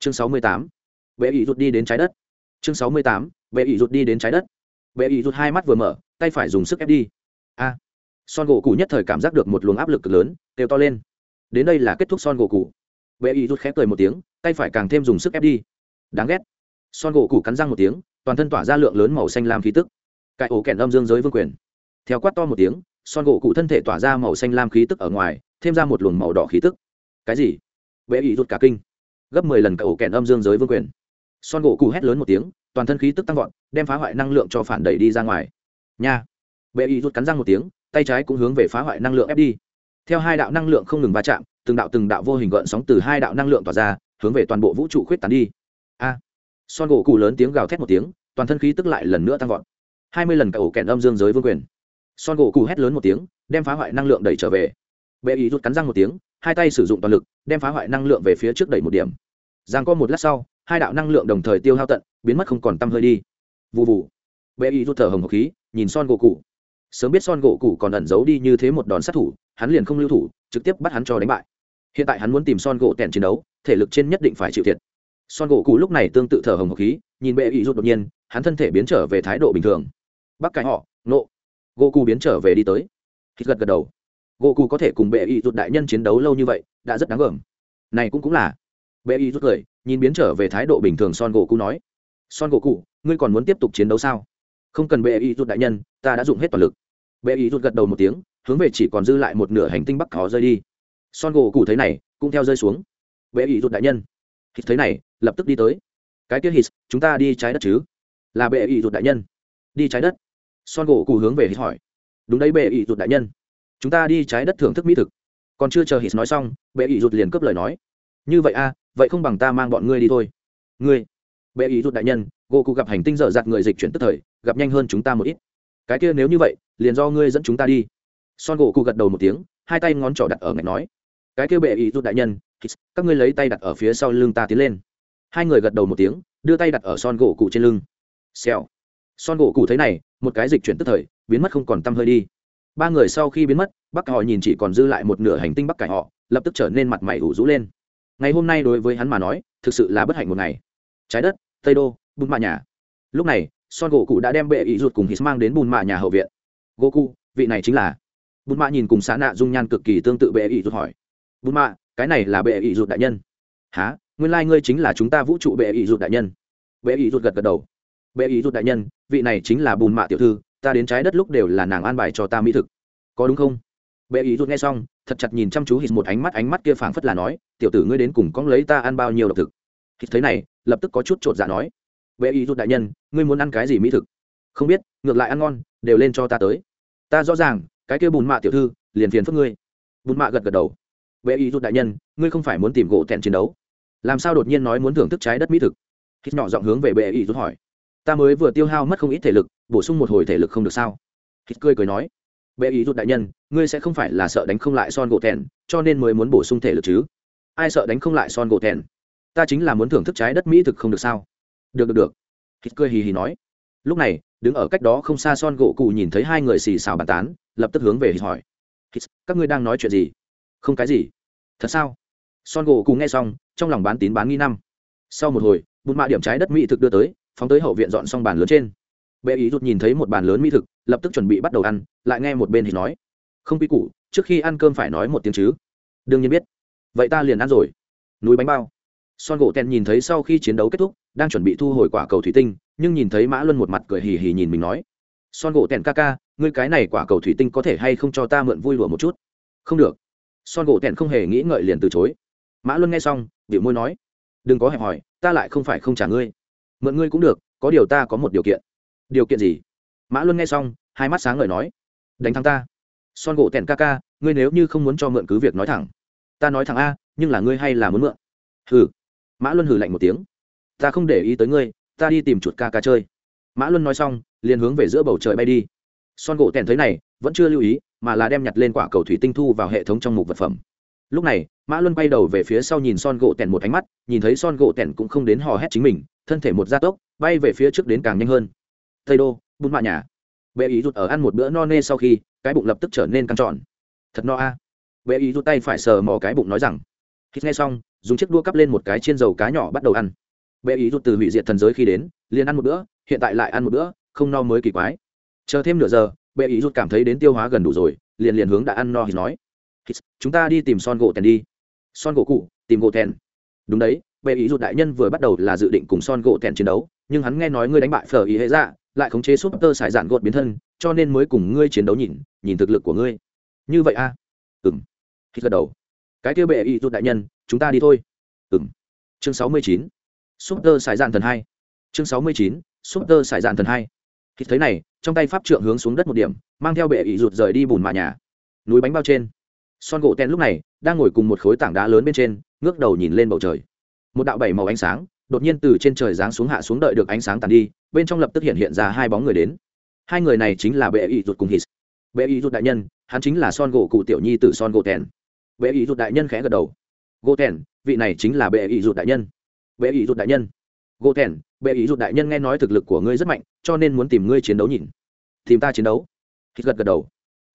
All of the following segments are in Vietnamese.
chương sáu mươi tám. Vệ ý rút đi đến trái đất. Chương sáu mươi tám. Vệ ý rút đi đến trái đất. Vệ ý rút hai mắt vừa mở, tay phải dùng sức ép đi. A. Son gỗ cụ nhất thời cảm giác được một luồng áp lực cực lớn, kêu to lên. Đến đây là kết thúc son gỗ cụ vệ ý rút khép cười một tiếng, tay phải càng thêm dùng sức ép đi. Đáng ghét. Son gỗ cụ cắn răng một tiếng, toàn thân tỏa ra lượng lớn màu xanh lam khí tức. Cải ổ kèn âm dương giới vương quyền. Theo quát to một tiếng, son gỗ cụ thân thể tỏa ra màu xanh lam khí tức ở ngoài, thêm ra một luồng màu đỏ khí tức. Cái gì? Vệ ý rút cả kinh gấp mười lần cả ổ kèn âm dương giới vương quyền. Son gỗ cụ hét lớn một tiếng, toàn thân khí tức tăng vọt, đem phá hoại năng lượng cho phản đẩy đi ra ngoài. Nha. Bệ y rút cắn răng một tiếng, tay trái cũng hướng về phá hoại năng lượng ép đi. Theo hai đạo năng lượng không ngừng va chạm, từng đạo từng đạo vô hình gợn sóng từ hai đạo năng lượng tỏa ra, hướng về toàn bộ vũ trụ khuyết tán đi. A. Son gỗ cụ lớn tiếng gào thét một tiếng, toàn thân khí tức lại lần nữa tăng vọt. Hai mươi lần cả ổ kẹn âm dương giới vương quyền. Son gỗ cụ hét lớn một tiếng, đem phá hoại năng lượng đẩy trở về. Bệ ý rút cắn răng một tiếng hai tay sử dụng toàn lực, đem phá hoại năng lượng về phía trước đẩy một điểm. Giang có một lát sau, hai đạo năng lượng đồng thời tiêu hao tận, biến mất không còn t hơi đi. Vụ vụ bệ y rút thở hồng hộc khí, nhìn son gỗ cụ sớm biết son gỗ cụ còn ẩn giấu đi như thế một đòn sát thủ, hắn liền không lưu thủ, trực tiếp bắt hắn cho đánh bại. Hiện tại hắn muốn tìm son gỗ tèn chiến đấu, thể lực trên nhất định phải chịu thiệt. Son gỗ cụ lúc này tương tự thở hồng hộc khí, nhìn bệ y rút đột nhiên, hắn thân thể biến trở về thái độ bình thường. Bắc cải họ, nộ. Gỗ cụ biến trở về đi tới. Hít gật gật đầu gỗ cụ có thể cùng bệ y rút đại nhân chiến đấu lâu như vậy, đã rất đáng gờm. Này cũng cũng là. Bệ y rút cười, nhìn biến trở về thái độ bình thường son gỗ cụ nói. Son gỗ cụ ngươi còn muốn tiếp tục chiến đấu sao? Không cần bệ y rút đại nhân, ta đã dùng hết toàn lực. Bệ y rút gật đầu một tiếng, hướng về chỉ còn dư lại một nửa hành tinh bắc khó rơi đi. Son gỗ cụ thấy này, cũng theo rơi xuống. Bệ y rút đại nhân. Hít thấy này, lập tức đi tới. Cái tiết hít, chúng ta đi trái đất chứ? Là bệ y rút đại nhân. Đi trái đất. Son gỗ cụ hướng về hít hỏi. Đúng đấy bệ y rút đại nhân chúng ta đi trái đất thưởng thức mỹ thực. Còn chưa chờ hít nói xong bệ ý rụt liền cướp lời nói. Như vậy a à, vậy không bằng ta mang bọn ngươi đi thôi. Ngươi bệ ý rụt đại nhân gỗ cụ gặp hành tinh dở dạt người dịch chuyển tức thời gặp nhanh hơn chúng ta một ít. Cái kia nếu như vậy liền do ngươi dẫn chúng ta đi. Son gỗ cụ gật đầu một tiếng hai tay ngón trỏ đặt ở ngạch nói. Cái kia bệ ý rụt đại nhân các ngươi lấy tay đặt ở phía sau lưng ta tiến lên. Hai người gật đầu một tiếng đưa tay đặt ở son gỗ cụ trên lưng. Xèo. Son gỗ cụ thấy này một cái dịch chuyển tức thời biến mất không còn t hơi đi ba người sau khi biến mất, bắc họ nhìn chỉ còn dư lại một nửa hành tinh bắc cải họ, lập tức trở nên mặt mày ủ rũ lên. Ngày hôm nay đối với hắn mà nói, thực sự là bất hạnh một ngày. Trái đất, tây đô, bùn mạ nhà. Lúc này, son gỗ cụ đã đem bệ ý ruột cùng hít mang đến bùn mạ nhà hậu viện. Gỗ cụ vị này chính là. Bùn mạ nhìn cùng xá nạ dung nhan cực kỳ tương tự bệ ý ruột hỏi. Bùn mạ, cái này là bệ ý ruột đại nhân. Há nguyên lai、like、ngươi chính là chúng ta vũ trụ bệ ý ruột đại nhân. Bệ ý ruột gật gật đầu. Bệ ý ruột đại nhân, vị này chính là bùn mạ tiểu thư ta đến trái đất lúc đều là nàng an bài cho ta mỹ thực. Có đúng không? Bệ ý rút nghe xong, thật chặt nhìn chăm chú hít một ánh mắt ánh mắt kia phảng phất là nói, tiểu tử ngươi đến cùng cóng lấy ta ăn bao nhiêu độc thực? Hít thấy này, lập tức có chút chột dạ nói, bệ ý rút đại nhân, ngươi muốn ăn cái gì mỹ thực? Không biết, ngược lại ăn ngon, đều lên cho ta tới. Ta rõ ràng, cái kia bùn mạ tiểu thư, liền phiền phức ngươi. Bùn mạ gật gật đầu. Bệ ý rút đại nhân, ngươi không phải muốn tìm gỗ thẹn chiến đấu? Làm sao đột nhiên nói muốn thưởng thức trái đất mỹ thực? Hít nhỏ giọng hướng về bệ ý rút hỏi ta mới vừa tiêu hao mất không ít thể lực, bổ sung một hồi thể lực không được sao? Hít cười cười nói, bệ ý rút đại nhân, ngươi sẽ không phải là sợ đánh không lại son gỗ thẹn cho nên mới muốn bổ sung thể lực chứ? Ai sợ đánh không lại son gỗ thẹn ta chính là muốn thưởng thức trái đất mỹ thực không được sao? Được được được. Hít cười hì hì nói. Lúc này, đứng ở cách đó không xa son gỗ cụ nhìn thấy hai người xì xào bàn tán, lập tức hướng về hít hỏi. Hít, các ngươi đang nói chuyện gì? Không cái gì. Thật sao? Son gỗ cụ nghe xong, trong lòng bán tín bán nghi năm. Sau một hồi bùn mạ điểm trái đất mỹ thực đưa tới phóng tới hậu viện dọn xong bàn lớn trên. Bệ ý rút nhìn thấy một bàn lớn mỹ thực, lập tức chuẩn bị bắt đầu ăn, lại nghe một bên thì nói, không quy củ, trước khi ăn cơm phải nói một tiếng chứ. Đương nhiên biết. Vậy ta liền ăn rồi. Núi bánh bao. Son gỗ tèn nhìn thấy sau khi chiến đấu kết thúc, đang chuẩn bị thu hồi quả cầu thủy tinh, nhưng nhìn thấy mã luân một mặt cười hì hì nhìn mình nói, son gỗ tèn ca ca, ngươi cái này quả cầu thủy tinh có thể hay không cho ta mượn vui lụa một chút? Không được. Son gỗ tèn không hề nghĩ ngợi liền từ chối. Mã luân nghe xong, biểu môi nói, đừng có hẹp hỏi ta lại không phải không trả ngươi mượn ngươi cũng được, có điều ta có một điều kiện. Điều kiện gì? Mã luân nghe xong, hai mắt sáng ngời nói, đánh thắng ta. Son gỗ tèn ca ca, ngươi nếu như không muốn cho mượn cứ việc nói thẳng. Ta nói thẳng a, nhưng là ngươi hay là muốn mượn. Hừ. Mã luân hừ lạnh một tiếng. Ta không để ý tới ngươi, ta đi tìm chuột ca ca chơi. Mã luân nói xong, liền hướng về giữa bầu trời bay đi. Son gỗ tèn thấy này, vẫn chưa lưu ý, mà là đem nhặt lên quả cầu thủy tinh thu vào hệ thống trong mục vật phẩm. Lúc này mã luân quay đầu về phía sau nhìn son gỗ tèn một ánh mắt, nhìn thấy son gỗ tèn cũng không đến hò hét chính mình, thân thể một gia tốc, bay về phía trước đến càng nhanh hơn. Tây đô bún mạ nhà. Bệ ý rút ở ăn một bữa no nê sau khi, cái bụng lập tức trở nên căng tròn. Thật no a. À. bệ ý rút tay phải sờ mò cái bụng nói rằng khi nghe xong, dùng chiếc đua cắp lên một cái chiên dầu cá nhỏ bắt đầu ăn. Bệ ý rút từ hủy diệt thần giới khi đến, liền ăn một bữa, hiện tại lại ăn một bữa, không no mới kỳ quái. Chờ thêm nửa giờ, bệ ý rút cảm thấy đến tiêu hóa gần đủ rồi, liền liền hướng đã ăn no thì nói chúng ta đi tìm son gỗ tèn đi son gỗ cụ tìm gỗ thèn. đúng đấy bệ ý rụt đại nhân vừa bắt đầu là dự định cùng son gỗ thèn chiến đấu, nhưng hắn nghe nói ngươi đánh bại phở ý hệ dạ lại khống chế súp tơ sải dạn gột biến thân, cho nên mới cùng ngươi chiến đấu nhìn nhìn thực lực của ngươi. Như vậy a à? ừng hít gật đầu. Cái kia bệ ý rụt đại nhân, chúng ta đi thôi. Ừng chương sáu mươi chín. Súp tơ sải dạn thần hai. Chương sáu mươi chín súp tơ sải dạn thần hai. Hít thấy này, trong tay pháp trượng hướng xuống đất một điểm, mang theo bệ ý rụt rời đi bùn mà nhà. Núi bánh bao trên son gỗ ten lúc này đang ngồi cùng một khối tảng đá lớn bên trên, ngước đầu nhìn lên bầu trời. Một đạo bảy màu ánh sáng đột nhiên từ trên trời giáng xuống hạ xuống đợi được ánh sáng tàn đi, bên trong lập tức hiện hiện ra hai bóng người đến. Hai người này chính là bệ ý rụt cùng hít bệ ý rụt đại nhân, hắn chính là son gỗ cụ tiểu nhi từ son gỗ ten. Bệ ý rụt đại nhân khẽ gật đầu. Gỗ ten, vị này chính là bệ ý rụt đại nhân. Bệ ý rụt đại nhân. Gỗ ten, bệ ý rụt đại nhân nghe nói thực lực của ngươi rất mạnh, cho nên muốn tìm ngươi chiến đấu nhìn. Tìm ta chiến đấu. Hít gật gật đầu.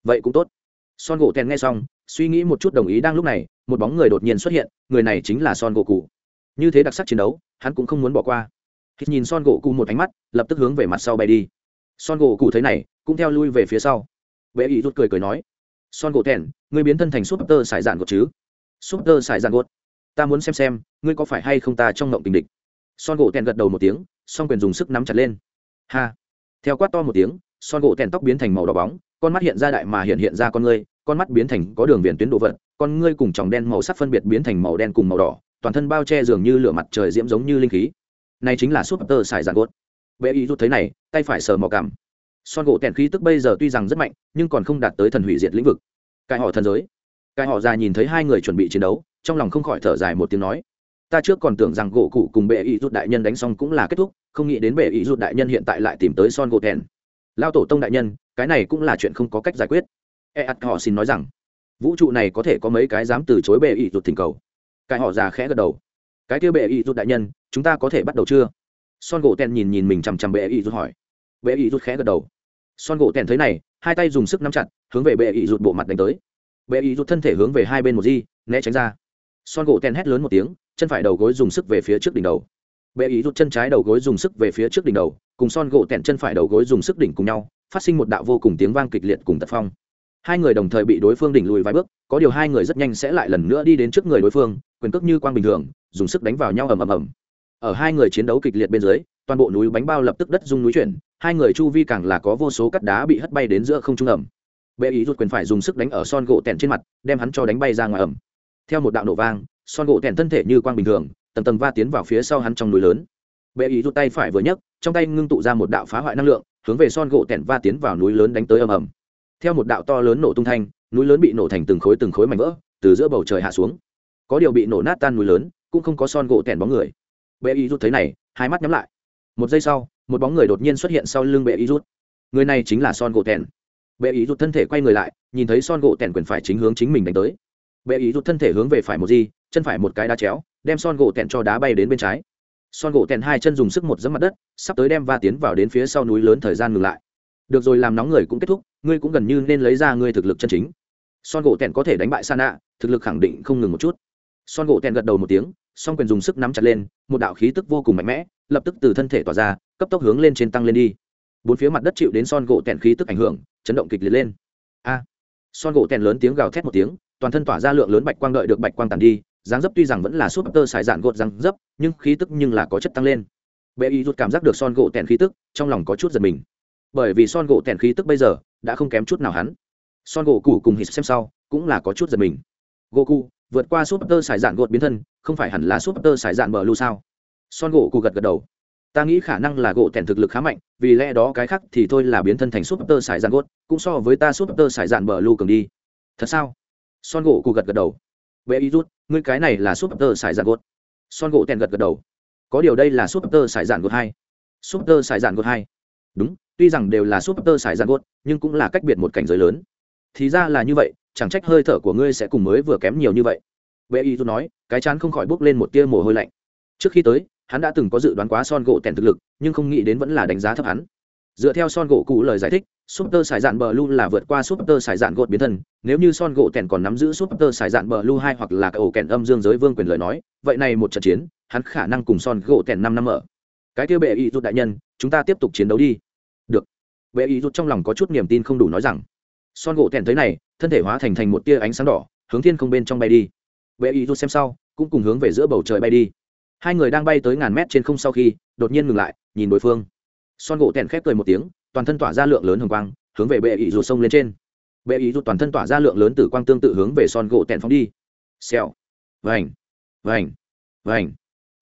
Vậy cũng tốt. Son gỗ ten nghe xong suy nghĩ một chút đồng ý đang lúc này, một bóng người đột nhiên xuất hiện, người này chính là son gỗ cụ như thế đặc sắc chiến đấu, hắn cũng không muốn bỏ qua. Hít nhìn son gỗ cụ một ánh mắt, lập tức hướng về mặt sau bay đi. Son gỗ cụ thấy này, cũng theo lui về phía sau. Vệ ý rút cười cười nói, son gỗ thèn ngươi biến thân thành súp tơ sải dạn gột chứ? Súp tơ sải dạn gột ta muốn xem xem, ngươi có phải hay không ta trong ngộng tình địch? Son gỗ thèn gật đầu một tiếng son quyền dùng sức nắm chặt lên. Ha! Theo quát to một tiếng, son gỗ thèn tóc biến thành màu đỏ bóng, con mắt hiện ra đại mà hiện hiện ra con ngươi con mắt biến thành có đường viền tuyến đồ vật, con ngươi cùng tròng đen màu sắc phân biệt biến thành màu đen cùng màu đỏ, toàn thân bao che dường như lửa mặt trời diễm giống như linh khí. Này chính là súp tơ xài giàn gốt bệ ý rút thấy này, tay phải sờ mò cảm son gỗ tèn khí tức bây giờ tuy rằng rất mạnh, nhưng còn không đạt tới thần hủy diệt lĩnh vực. Cai họ thần giới. Cai họ già nhìn thấy hai người chuẩn bị chiến đấu, trong lòng không khỏi thở dài một tiếng nói. Ta trước còn tưởng rằng gỗ cụ cùng bệ ý rút đại nhân đánh xong cũng là kết thúc, không nghĩ đến bệ ý rút đại nhân hiện tại lại tìm tới son gỗ tèn. Lao tổ tông đại nhân, cái này cũng là chuyện không có cách giải quyết e ắt họ xin nói rằng, vũ trụ này có thể có mấy cái dám từ chối bệ ý Rụt thỉnh cầu? Cái họ già khẽ gật đầu. Cái kia bệ ý Rụt đại nhân, chúng ta có thể bắt đầu chưa? Son gỗ tèn nhìn nhìn mình chằm chằm bệ ý Rụt hỏi. Bệ ý Rụt khẽ gật đầu. Son gỗ tèn thấy này, hai tay dùng sức nắm chặt, hướng về bệ ý Rụt bộ mặt đánh tới. Bệ ý Rụt thân thể hướng về hai bên một di, né tránh ra. Son gỗ tèn hét lớn một tiếng, chân phải đầu gối dùng sức về phía trước đỉnh đầu. Bệ ý Rụt chân trái đầu gối dùng sức về phía trước đỉnh đầu, cùng son gỗ tèn chân phải đầu gối dùng sức đỉnh cùng nhau, phát sinh một đạo vô cùng tiếng vang kịch liệt cùng tật phong hai người đồng thời bị đối phương đỉnh lùi vài bước, có điều hai người rất nhanh sẽ lại lần nữa đi đến trước người đối phương, quyền cước như quang bình thường, dùng sức đánh vào nhau ầm ầm ầm. Ở hai người chiến đấu kịch liệt bên dưới, toàn bộ núi bánh bao lập tức đất rung núi chuyển, hai người chu vi càng là có vô số cắt đá bị hất bay đến giữa không trung ẩm. Bệ ý rút quyền phải dùng sức đánh ở son gỗ tèn trên mặt, đem hắn cho đánh bay ra ngoài ẩm. Theo một đạo nổ vang, son gỗ tèn thân thể như quang bình thường, tầng tầng va tiến vào phía sau hắn trong núi lớn. Bệ ý rút tay phải vừa nhấc, trong tay ngưng tụ ra một đạo phá hoại năng lượng, hướng về son gỗ tèn va tiến vào núi lớn đánh tới ầm ầm theo một đạo to lớn nổ tung thanh, núi lớn bị nổ thành từng khối từng khối mảnh vỡ, từ giữa bầu trời hạ xuống. Có điều bị nổ nát tan núi lớn, cũng không có son gỗ tẻn bóng người. Bệ y rút thấy này, hai mắt nhắm lại. Một giây sau, một bóng người đột nhiên xuất hiện sau lưng bệ y rút. Người này chính là son gỗ tẻn. bệ y rút thân thể quay người lại, nhìn thấy son gỗ tẻn quyền phải chính hướng chính mình đánh tới. Bệ y rút thân thể hướng về phải một gì chân phải một cái đá chéo, đem son gỗ tẻn cho đá bay đến bên trái. Son gỗ tèn hai chân dùng sức một dẫm mặt đất, sắp tới đem va tiến vào đến phía sau núi lớn thời gian ngừng lại. Được rồi, làm nóng người cũng kết thúc ngươi cũng gần như nên lấy ra ngươi thực lực chân chính. Son gỗ tèn có thể đánh bại sa nạ thực lực khẳng định không ngừng một chút. Son gỗ tèn gật đầu một tiếng, song quyền dùng sức nắm chặt lên, một đạo khí tức vô cùng mạnh mẽ, lập tức từ thân thể tỏa ra, cấp tốc hướng lên trên tăng lên đi. Bốn phía mặt đất chịu đến son gỗ tèn khí tức ảnh hưởng, chấn động kịch liệt lên. A! Son gỗ tèn lớn tiếng gào thét một tiếng, toàn thân tỏa ra lượng lớn bạch quang đợi được bạch quang tàn đi, dáng dấp tuy rằng vẫn là súp tơ xài dạn gột răng dấp, nhưng khí tức nhưng là có chất tăng lên. Bệ y rút cảm giác được son gỗ tèn khí tức, trong lòng có chút giật mình. Bởi vì son gỗ tèn khí tức bây giờ đã không kém chút nào hắn. Son gỗ cụ cùng hít xem sau, cũng là có chút giật mình. Goku, vượt qua súp tơ xài dạn gột biến thân, không phải hẳn là súp tơ xài dạn bờ lưu sao? Son gỗ cụ gật gật đầu. Ta nghĩ khả năng là gỗ tèn thực lực khá mạnh, vì lẽ đó cái khác thì thôi là biến thân thành súp tơ xài dạn gột cũng so với ta súp tơ xài dạn bờ lưu cường đi. Thật sao? Son gỗ cụ gật gật đầu. Bé ý rút, ngươi cái này là súp tơ xài dạn gột son gỗ tèn gật gật đầu. Có điều đây là súp tơ xài dạn gột hai. Súp tơ dạn gột hai. Đúng tuy rằng đều là súp tơ xài dạn gột nhưng cũng là cách biệt một cảnh giới lớn. Thì ra là như vậy, chẳng trách hơi thở của ngươi sẽ cùng mới vừa kém nhiều như vậy. Vệ y nói, cái chán không khỏi bốc lên một tia mồ hôi lạnh. Trước khi tới, hắn đã từng có dự đoán quá son gỗ tèn thực lực, nhưng không nghĩ đến vẫn là đánh giá thấp hắn. Dựa theo son gỗ cụ lời giải thích super sải dạn bờ lu là vượt qua super sải dạn gột biến thân, nếu như son gỗ tèn còn nắm giữ super sải dạn bờ lu hai hoặc là cái ổ kèn âm dương giới vương quyền lời nói, vậy này một trận chiến, hắn khả năng cùng son gỗ tèn năm năm ở. Cái tiêu bệ y rút đại nhân, chúng ta tiếp tục chiến đấu đi bệ ý rút trong lòng có chút niềm tin không đủ nói rằng, son gỗ thẹn thấy này, thân thể hóa thành thành một tia ánh sáng đỏ, hướng thiên không bên trong bay đi. Bệ ý rút xem sau, cũng cùng hướng về giữa bầu trời bay đi. Hai người đang bay tới ngàn mét trên không sau khi, đột nhiên ngừng lại, nhìn đối phương. Son gỗ thẹn khép cười một tiếng, toàn thân tỏa ra lượng lớn hồng quang, hướng về bệ ý rút sông lên trên. Bệ ý rút toàn thân tỏa ra lượng lớn tử quang tương tự hướng về son gỗ thẹn phóng đi. Xèo. Vành. Vành. Vành.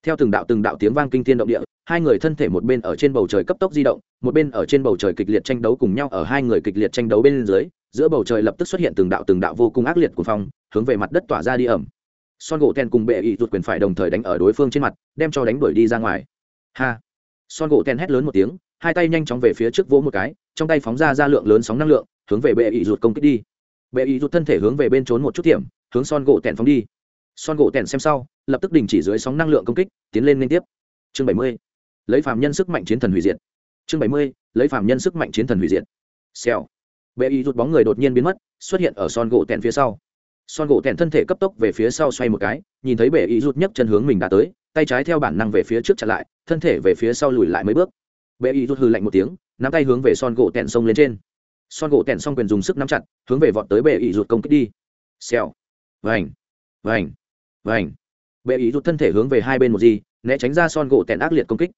Theo từng đạo từng đạo tiếng vang kinh thiên động địa hai người thân thể một bên ở trên bầu trời cấp tốc di động, một bên ở trên bầu trời kịch liệt tranh đấu cùng nhau, ở hai người kịch liệt tranh đấu bên dưới, giữa bầu trời lập tức xuất hiện từng đạo từng đạo vô cùng ác liệt của phong, hướng về mặt đất tỏa ra đi ẩm. Son gỗ ten cùng bệ ý rụt quyền phải đồng thời đánh ở đối phương trên mặt, đem cho đánh đuổi đi ra ngoài. Ha! Son gỗ ten hét lớn một tiếng, hai tay nhanh chóng về phía trước vỗ một cái, trong tay phóng ra ra lượng lớn sóng năng lượng, hướng về bệ ý rụt công kích đi. Bệ ý rụt thân thể hướng về bên trốn một chút điểm, hướng son gỗ tèn phóng đi. Son gỗ tèn xem sau, lập tức đình chỉ dưới sóng năng lượng công kích, tiến lên liên tiếp. Chương bảy mươi lấy phạm nhân sức mạnh chiến thần hủy diệt. Chương bảy mươi, lấy phạm nhân sức mạnh chiến thần hủy diệt. Xèo. Bệ y rút bóng người đột nhiên biến mất, xuất hiện ở son gỗ tèn phía sau. Son gỗ tèn thân thể cấp tốc về phía sau xoay một cái, nhìn thấy bệ y rút nhấc chân hướng mình đã tới, tay trái theo bản năng về phía trước chặn lại, thân thể về phía sau lùi lại mấy bước. Bệ y rút hư lạnh một tiếng, nắm tay hướng về son gỗ tèn sông lên trên. Son gỗ tèn xong quyền dùng sức nắm chặt, hướng về vọt tới bệ y rút công kích đi. Xèo. Vành. Vành. Vành. Bệ y rút thân thể hướng về hai bên một gì, né tránh ra son gỗ tèn ác liệt công kích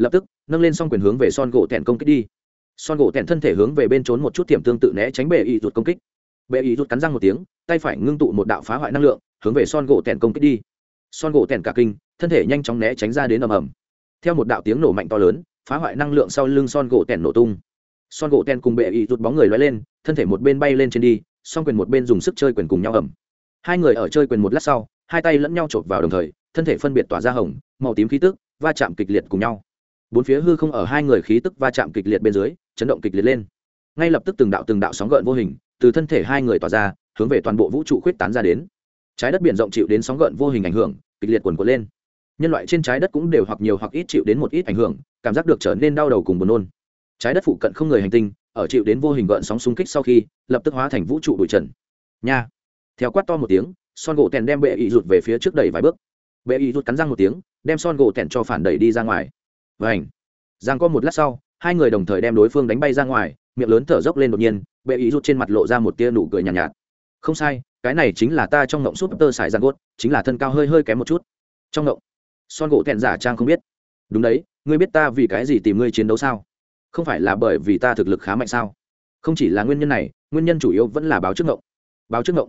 lập tức nâng lên xong quyền hướng về son gỗ tèn công kích đi. Son gỗ tèn thân thể hướng về bên trốn một chút tiềm tương tự né tránh bệ ý rụt công kích. Bệ ý rụt cắn răng một tiếng tay phải ngưng tụ một đạo phá hoại năng lượng hướng về son gỗ tèn công kích đi. Son gỗ tèn cả kinh thân thể nhanh chóng né tránh ra đến ầm ầm. Theo một đạo tiếng nổ mạnh to lớn phá hoại năng lượng sau lưng son gỗ tèn nổ tung. Son gỗ tèn cùng bệ ý rụt bóng người lóe lên thân thể một bên bay lên trên đi song quyền một bên dùng sức chơi quyền cùng nhau ầm, hai người ở chơi quyền một lát sau hai tay lẫn nhau chộp vào đồng thời thân thể phân biệt tỏa ra hồng màu tím khí tức va chạm kịch liệt cùng nhau bốn phía hư không ở hai người khí tức va chạm kịch liệt bên dưới, chấn động kịch liệt lên. Ngay lập tức từng đạo từng đạo sóng gợn vô hình từ thân thể hai người tỏa ra, hướng về toàn bộ vũ trụ khuyết tán ra đến. Trái đất biển rộng chịu đến sóng gợn vô hình ảnh hưởng, kịch liệt quần quật lên. Nhân loại trên trái đất cũng đều hoặc nhiều hoặc ít chịu đến một ít ảnh hưởng, cảm giác được trở nên đau đầu cùng buồn nôn. Trái đất phụ cận không người hành tinh, ở chịu đến vô hình gợn sóng xung kích sau khi, lập tức hóa thành vũ trụ bụi trần. Nha! Theo quát to một tiếng, son gỗ tèn đem bệ ý rụt về phía trước đẩy vài bước. Bệ ý rụt cắn răng một tiếng, đem son gỗ tèn cho phản đẩy đi ra ngoài vảnh giang có một lát sau hai người đồng thời đem đối phương đánh bay ra ngoài miệng lớn thở dốc lên đột nhiên bệ ý rút trên mặt lộ ra một tia nụ cười nhàn nhạt, nhạt. Không sai cái này chính là ta trong ngộng súp tơ xài giang gốt chính là thân cao hơi hơi kém một chút. Trong ngộng son gỗ thẹn giả trang không biết. Đúng đấy ngươi biết ta vì cái gì tìm ngươi chiến đấu sao? Không phải là bởi vì ta thực lực khá mạnh sao? Không chỉ là nguyên nhân này nguyên nhân chủ yếu vẫn là báo trước ngộng. Báo trước ngộng.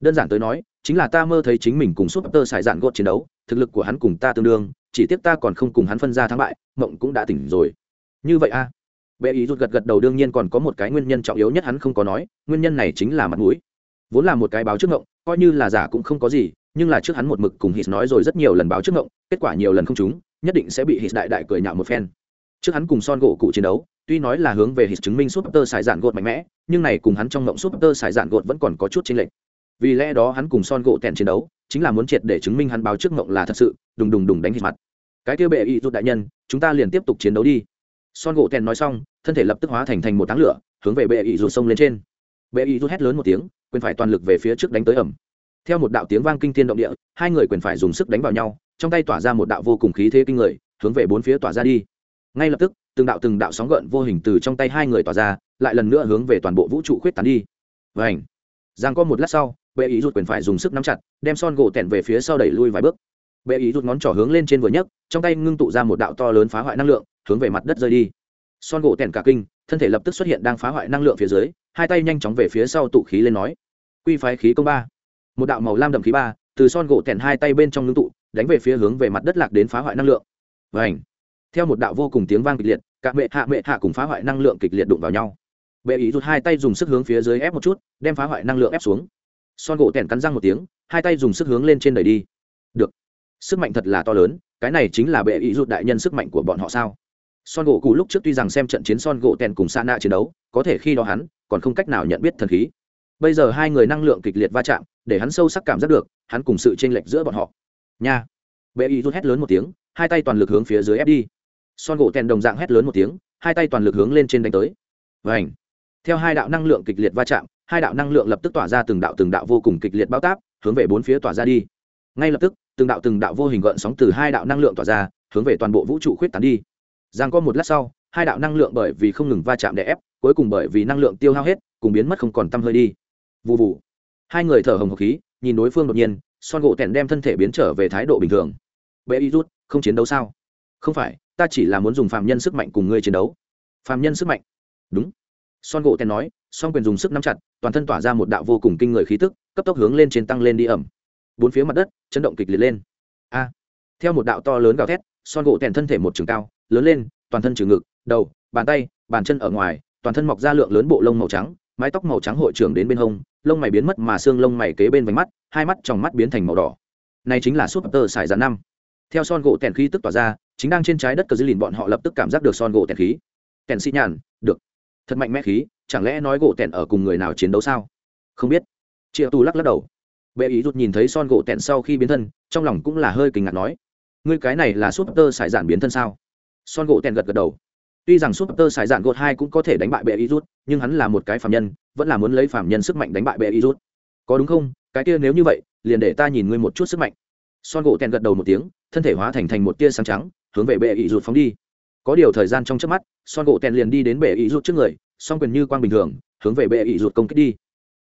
Đơn giản tới nói chính là ta mơ thấy chính mình cùng súp tơ xài dạn gốt chiến đấu thực lực của hắn cùng ta tương đương chỉ tiếc ta còn không cùng hắn phân ra thắng bại, mộng cũng đã tỉnh rồi. Như vậy a? À. bệ ý rút gật gật đầu đương nhiên còn có một cái nguyên nhân trọng yếu nhất hắn không có nói, nguyên nhân này chính là mặt mũi. Vốn là một cái báo trước mộng, coi như là giả cũng không có gì, nhưng là trước hắn một mực cùng hít nói rồi rất nhiều lần báo trước mộng, kết quả nhiều lần không trúng, nhất định sẽ bị hít đại đại cười nhạo một phen. Trước hắn cùng son gỗ cụ chiến đấu, tuy nói là hướng về hít chứng minh súp tơ xài dạn gột mạnh mẽ, nhưng này cùng hắn trong mộng súp tơ xài dạn gột vẫn còn có chút chênh lệch vì lẽ đó hắn cùng son gỗ tèn chiến đấu, chính là muốn triệt để chứng minh hắn báo trước mộng là thật sự, đùng đùng đùng đánh hít mặt. Cái kia bệ y rút đại nhân, chúng ta liền tiếp tục chiến đấu đi. Son gỗ tèn nói xong, thân thể lập tức hóa thành thành một táng lửa, hướng về bệ y rút sông lên trên. Bệ y rút hét lớn một tiếng, quyền phải toàn lực về phía trước đánh tới ẩm. Theo một đạo tiếng vang kinh thiên động địa, hai người quyền phải dùng sức đánh vào nhau, trong tay tỏa ra một đạo vô cùng khí thế kinh người, hướng về bốn phía tỏa ra đi. Ngay lập tức, từng đạo từng đạo sóng gợn vô hình từ trong tay hai người tỏa ra, lại lần nữa hướng về toàn bộ vũ trụ khuyết tán đi. Vảnh giang có một lát sau bệ ý rút quyền phải dùng sức nắm chặt, đem son gỗ tẹn về phía sau đẩy lui vài bước. Bệ ý rút ngón trỏ hướng lên trên vừa nhấc, trong tay ngưng tụ ra một đạo to lớn phá hoại năng lượng, hướng về mặt đất rơi đi. Son gỗ tẹn cả kinh, thân thể lập tức xuất hiện đang phá hoại năng lượng phía dưới, hai tay nhanh chóng về phía sau tụ khí lên nói. Quy phái khí công ba. Một đạo màu lam đậm khí ba, từ son gỗ tẹn hai tay bên trong ngưng tụ, đánh về phía hướng về mặt đất lạc đến phá hoại năng lượng. Vảnh theo một đạo vô cùng tiếng vang kịch liệt, cả mẹ hạ mẹ hạ cùng phá hoại năng lượng kịch liệt đụng vào nhau. Bệ ý rút hai tay dùng sức hướng phía dưới ép một chút, đem phá hoại năng lượng ép xuống son gỗ tèn cắn răng một tiếng, hai tay dùng sức hướng lên trên đẩy đi. Được. Sức mạnh thật là to lớn, cái này chính là bệ ý rút đại nhân sức mạnh của bọn họ sao? Son gỗ cụ lúc trước tuy rằng xem trận chiến son gỗ tèn cùng sa na chiến đấu, có thể khi đó hắn còn không cách nào nhận biết thần khí. Bây giờ hai người năng lượng kịch liệt va chạm, để hắn sâu sắc cảm giác được, hắn cùng sự chênh lệch giữa bọn họ. Nha. Bệ ý rút hét lớn một tiếng, hai tay toàn lực hướng phía dưới ép đi. Son gỗ tèn đồng dạng hét lớn một tiếng, hai tay toàn lực hướng lên trên đánh tới. Vảnh theo hai đạo năng lượng kịch liệt va chạm hai đạo năng lượng lập tức tỏa ra từng đạo từng đạo vô cùng kịch liệt bao táp hướng về bốn phía tỏa ra đi. Ngay lập tức, từng đạo từng đạo vô hình gợn sóng từ hai đạo năng lượng tỏa ra, hướng về toàn bộ vũ trụ khuyết tán đi. Giang có một lát sau, hai đạo năng lượng bởi vì không ngừng va chạm đè ép, cuối cùng bởi vì năng lượng tiêu hao hết, cùng biến mất không còn tăm hơi đi. Vụ vụ hai người thở hồng hộc khí, nhìn đối phương đột nhiên, son gỗ tẻn đem thân thể biến trở về thái độ bình thường. Bệ y rút, không chiến đấu sao? Không phải, ta chỉ là muốn dùng phạm nhân sức mạnh cùng ngươi chiến đấu. Phạm nhân sức mạnh. Đúng. Son gỗ tèn nói son quyền dùng sức nắm chặt, toàn thân tỏa ra một đạo vô cùng kinh người khí tức, cấp tốc hướng lên trên tăng lên đi ẩm. Bốn phía mặt đất, chấn động kịch liệt lên. A! Theo một đạo to lớn gào thét, son gỗ tèn thân thể một trường cao, lớn lên, toàn thân trừ ngực, đầu, bàn tay, bàn chân ở ngoài, toàn thân mọc ra lượng lớn bộ lông màu trắng, mái tóc màu trắng hội trưởng đến bên hông, lông mày biến mất mà xương lông mày kế bên vánh mắt, hai mắt trong mắt biến thành màu đỏ. Này chính là súp tơ xài rán năm. Theo son gỗ tèn khí tức tỏa ra, chính đang trên trái đất cờ dư lìn bọn họ lập tức cảm giác được son gỗ tèn khí. Tèn xị nhàn, được thật mạnh mẽ khí, chẳng lẽ nói gỗ tẻn ở cùng người nào chiến đấu sao? Không biết. Triệu tù lắc lắc đầu. Bệ ý rút nhìn thấy son gỗ tẻn sau khi biến thân, trong lòng cũng là hơi kinh ngạc nói, ngươi cái này là súp tơ xài giản biến thân sao? Son gỗ tẻn gật gật đầu. Tuy rằng súp tơ xài giản gột hai cũng có thể đánh bại bệ ý rút nhưng hắn là một cái phạm nhân, vẫn là muốn lấy phạm nhân sức mạnh đánh bại bệ ý rút có đúng không? Cái kia nếu như vậy, liền để ta nhìn ngươi một chút sức mạnh. Son gỗ tẻn gật đầu một tiếng, thân thể hóa thành thành một tia sáng trắng, hướng về bệ ý rút phóng đi có điều thời gian trong trước mắt, son gỗ tèn liền đi đến bệ ý rút trước người, song quyền như quang bình thường, hướng về bệ ý rút công kích đi.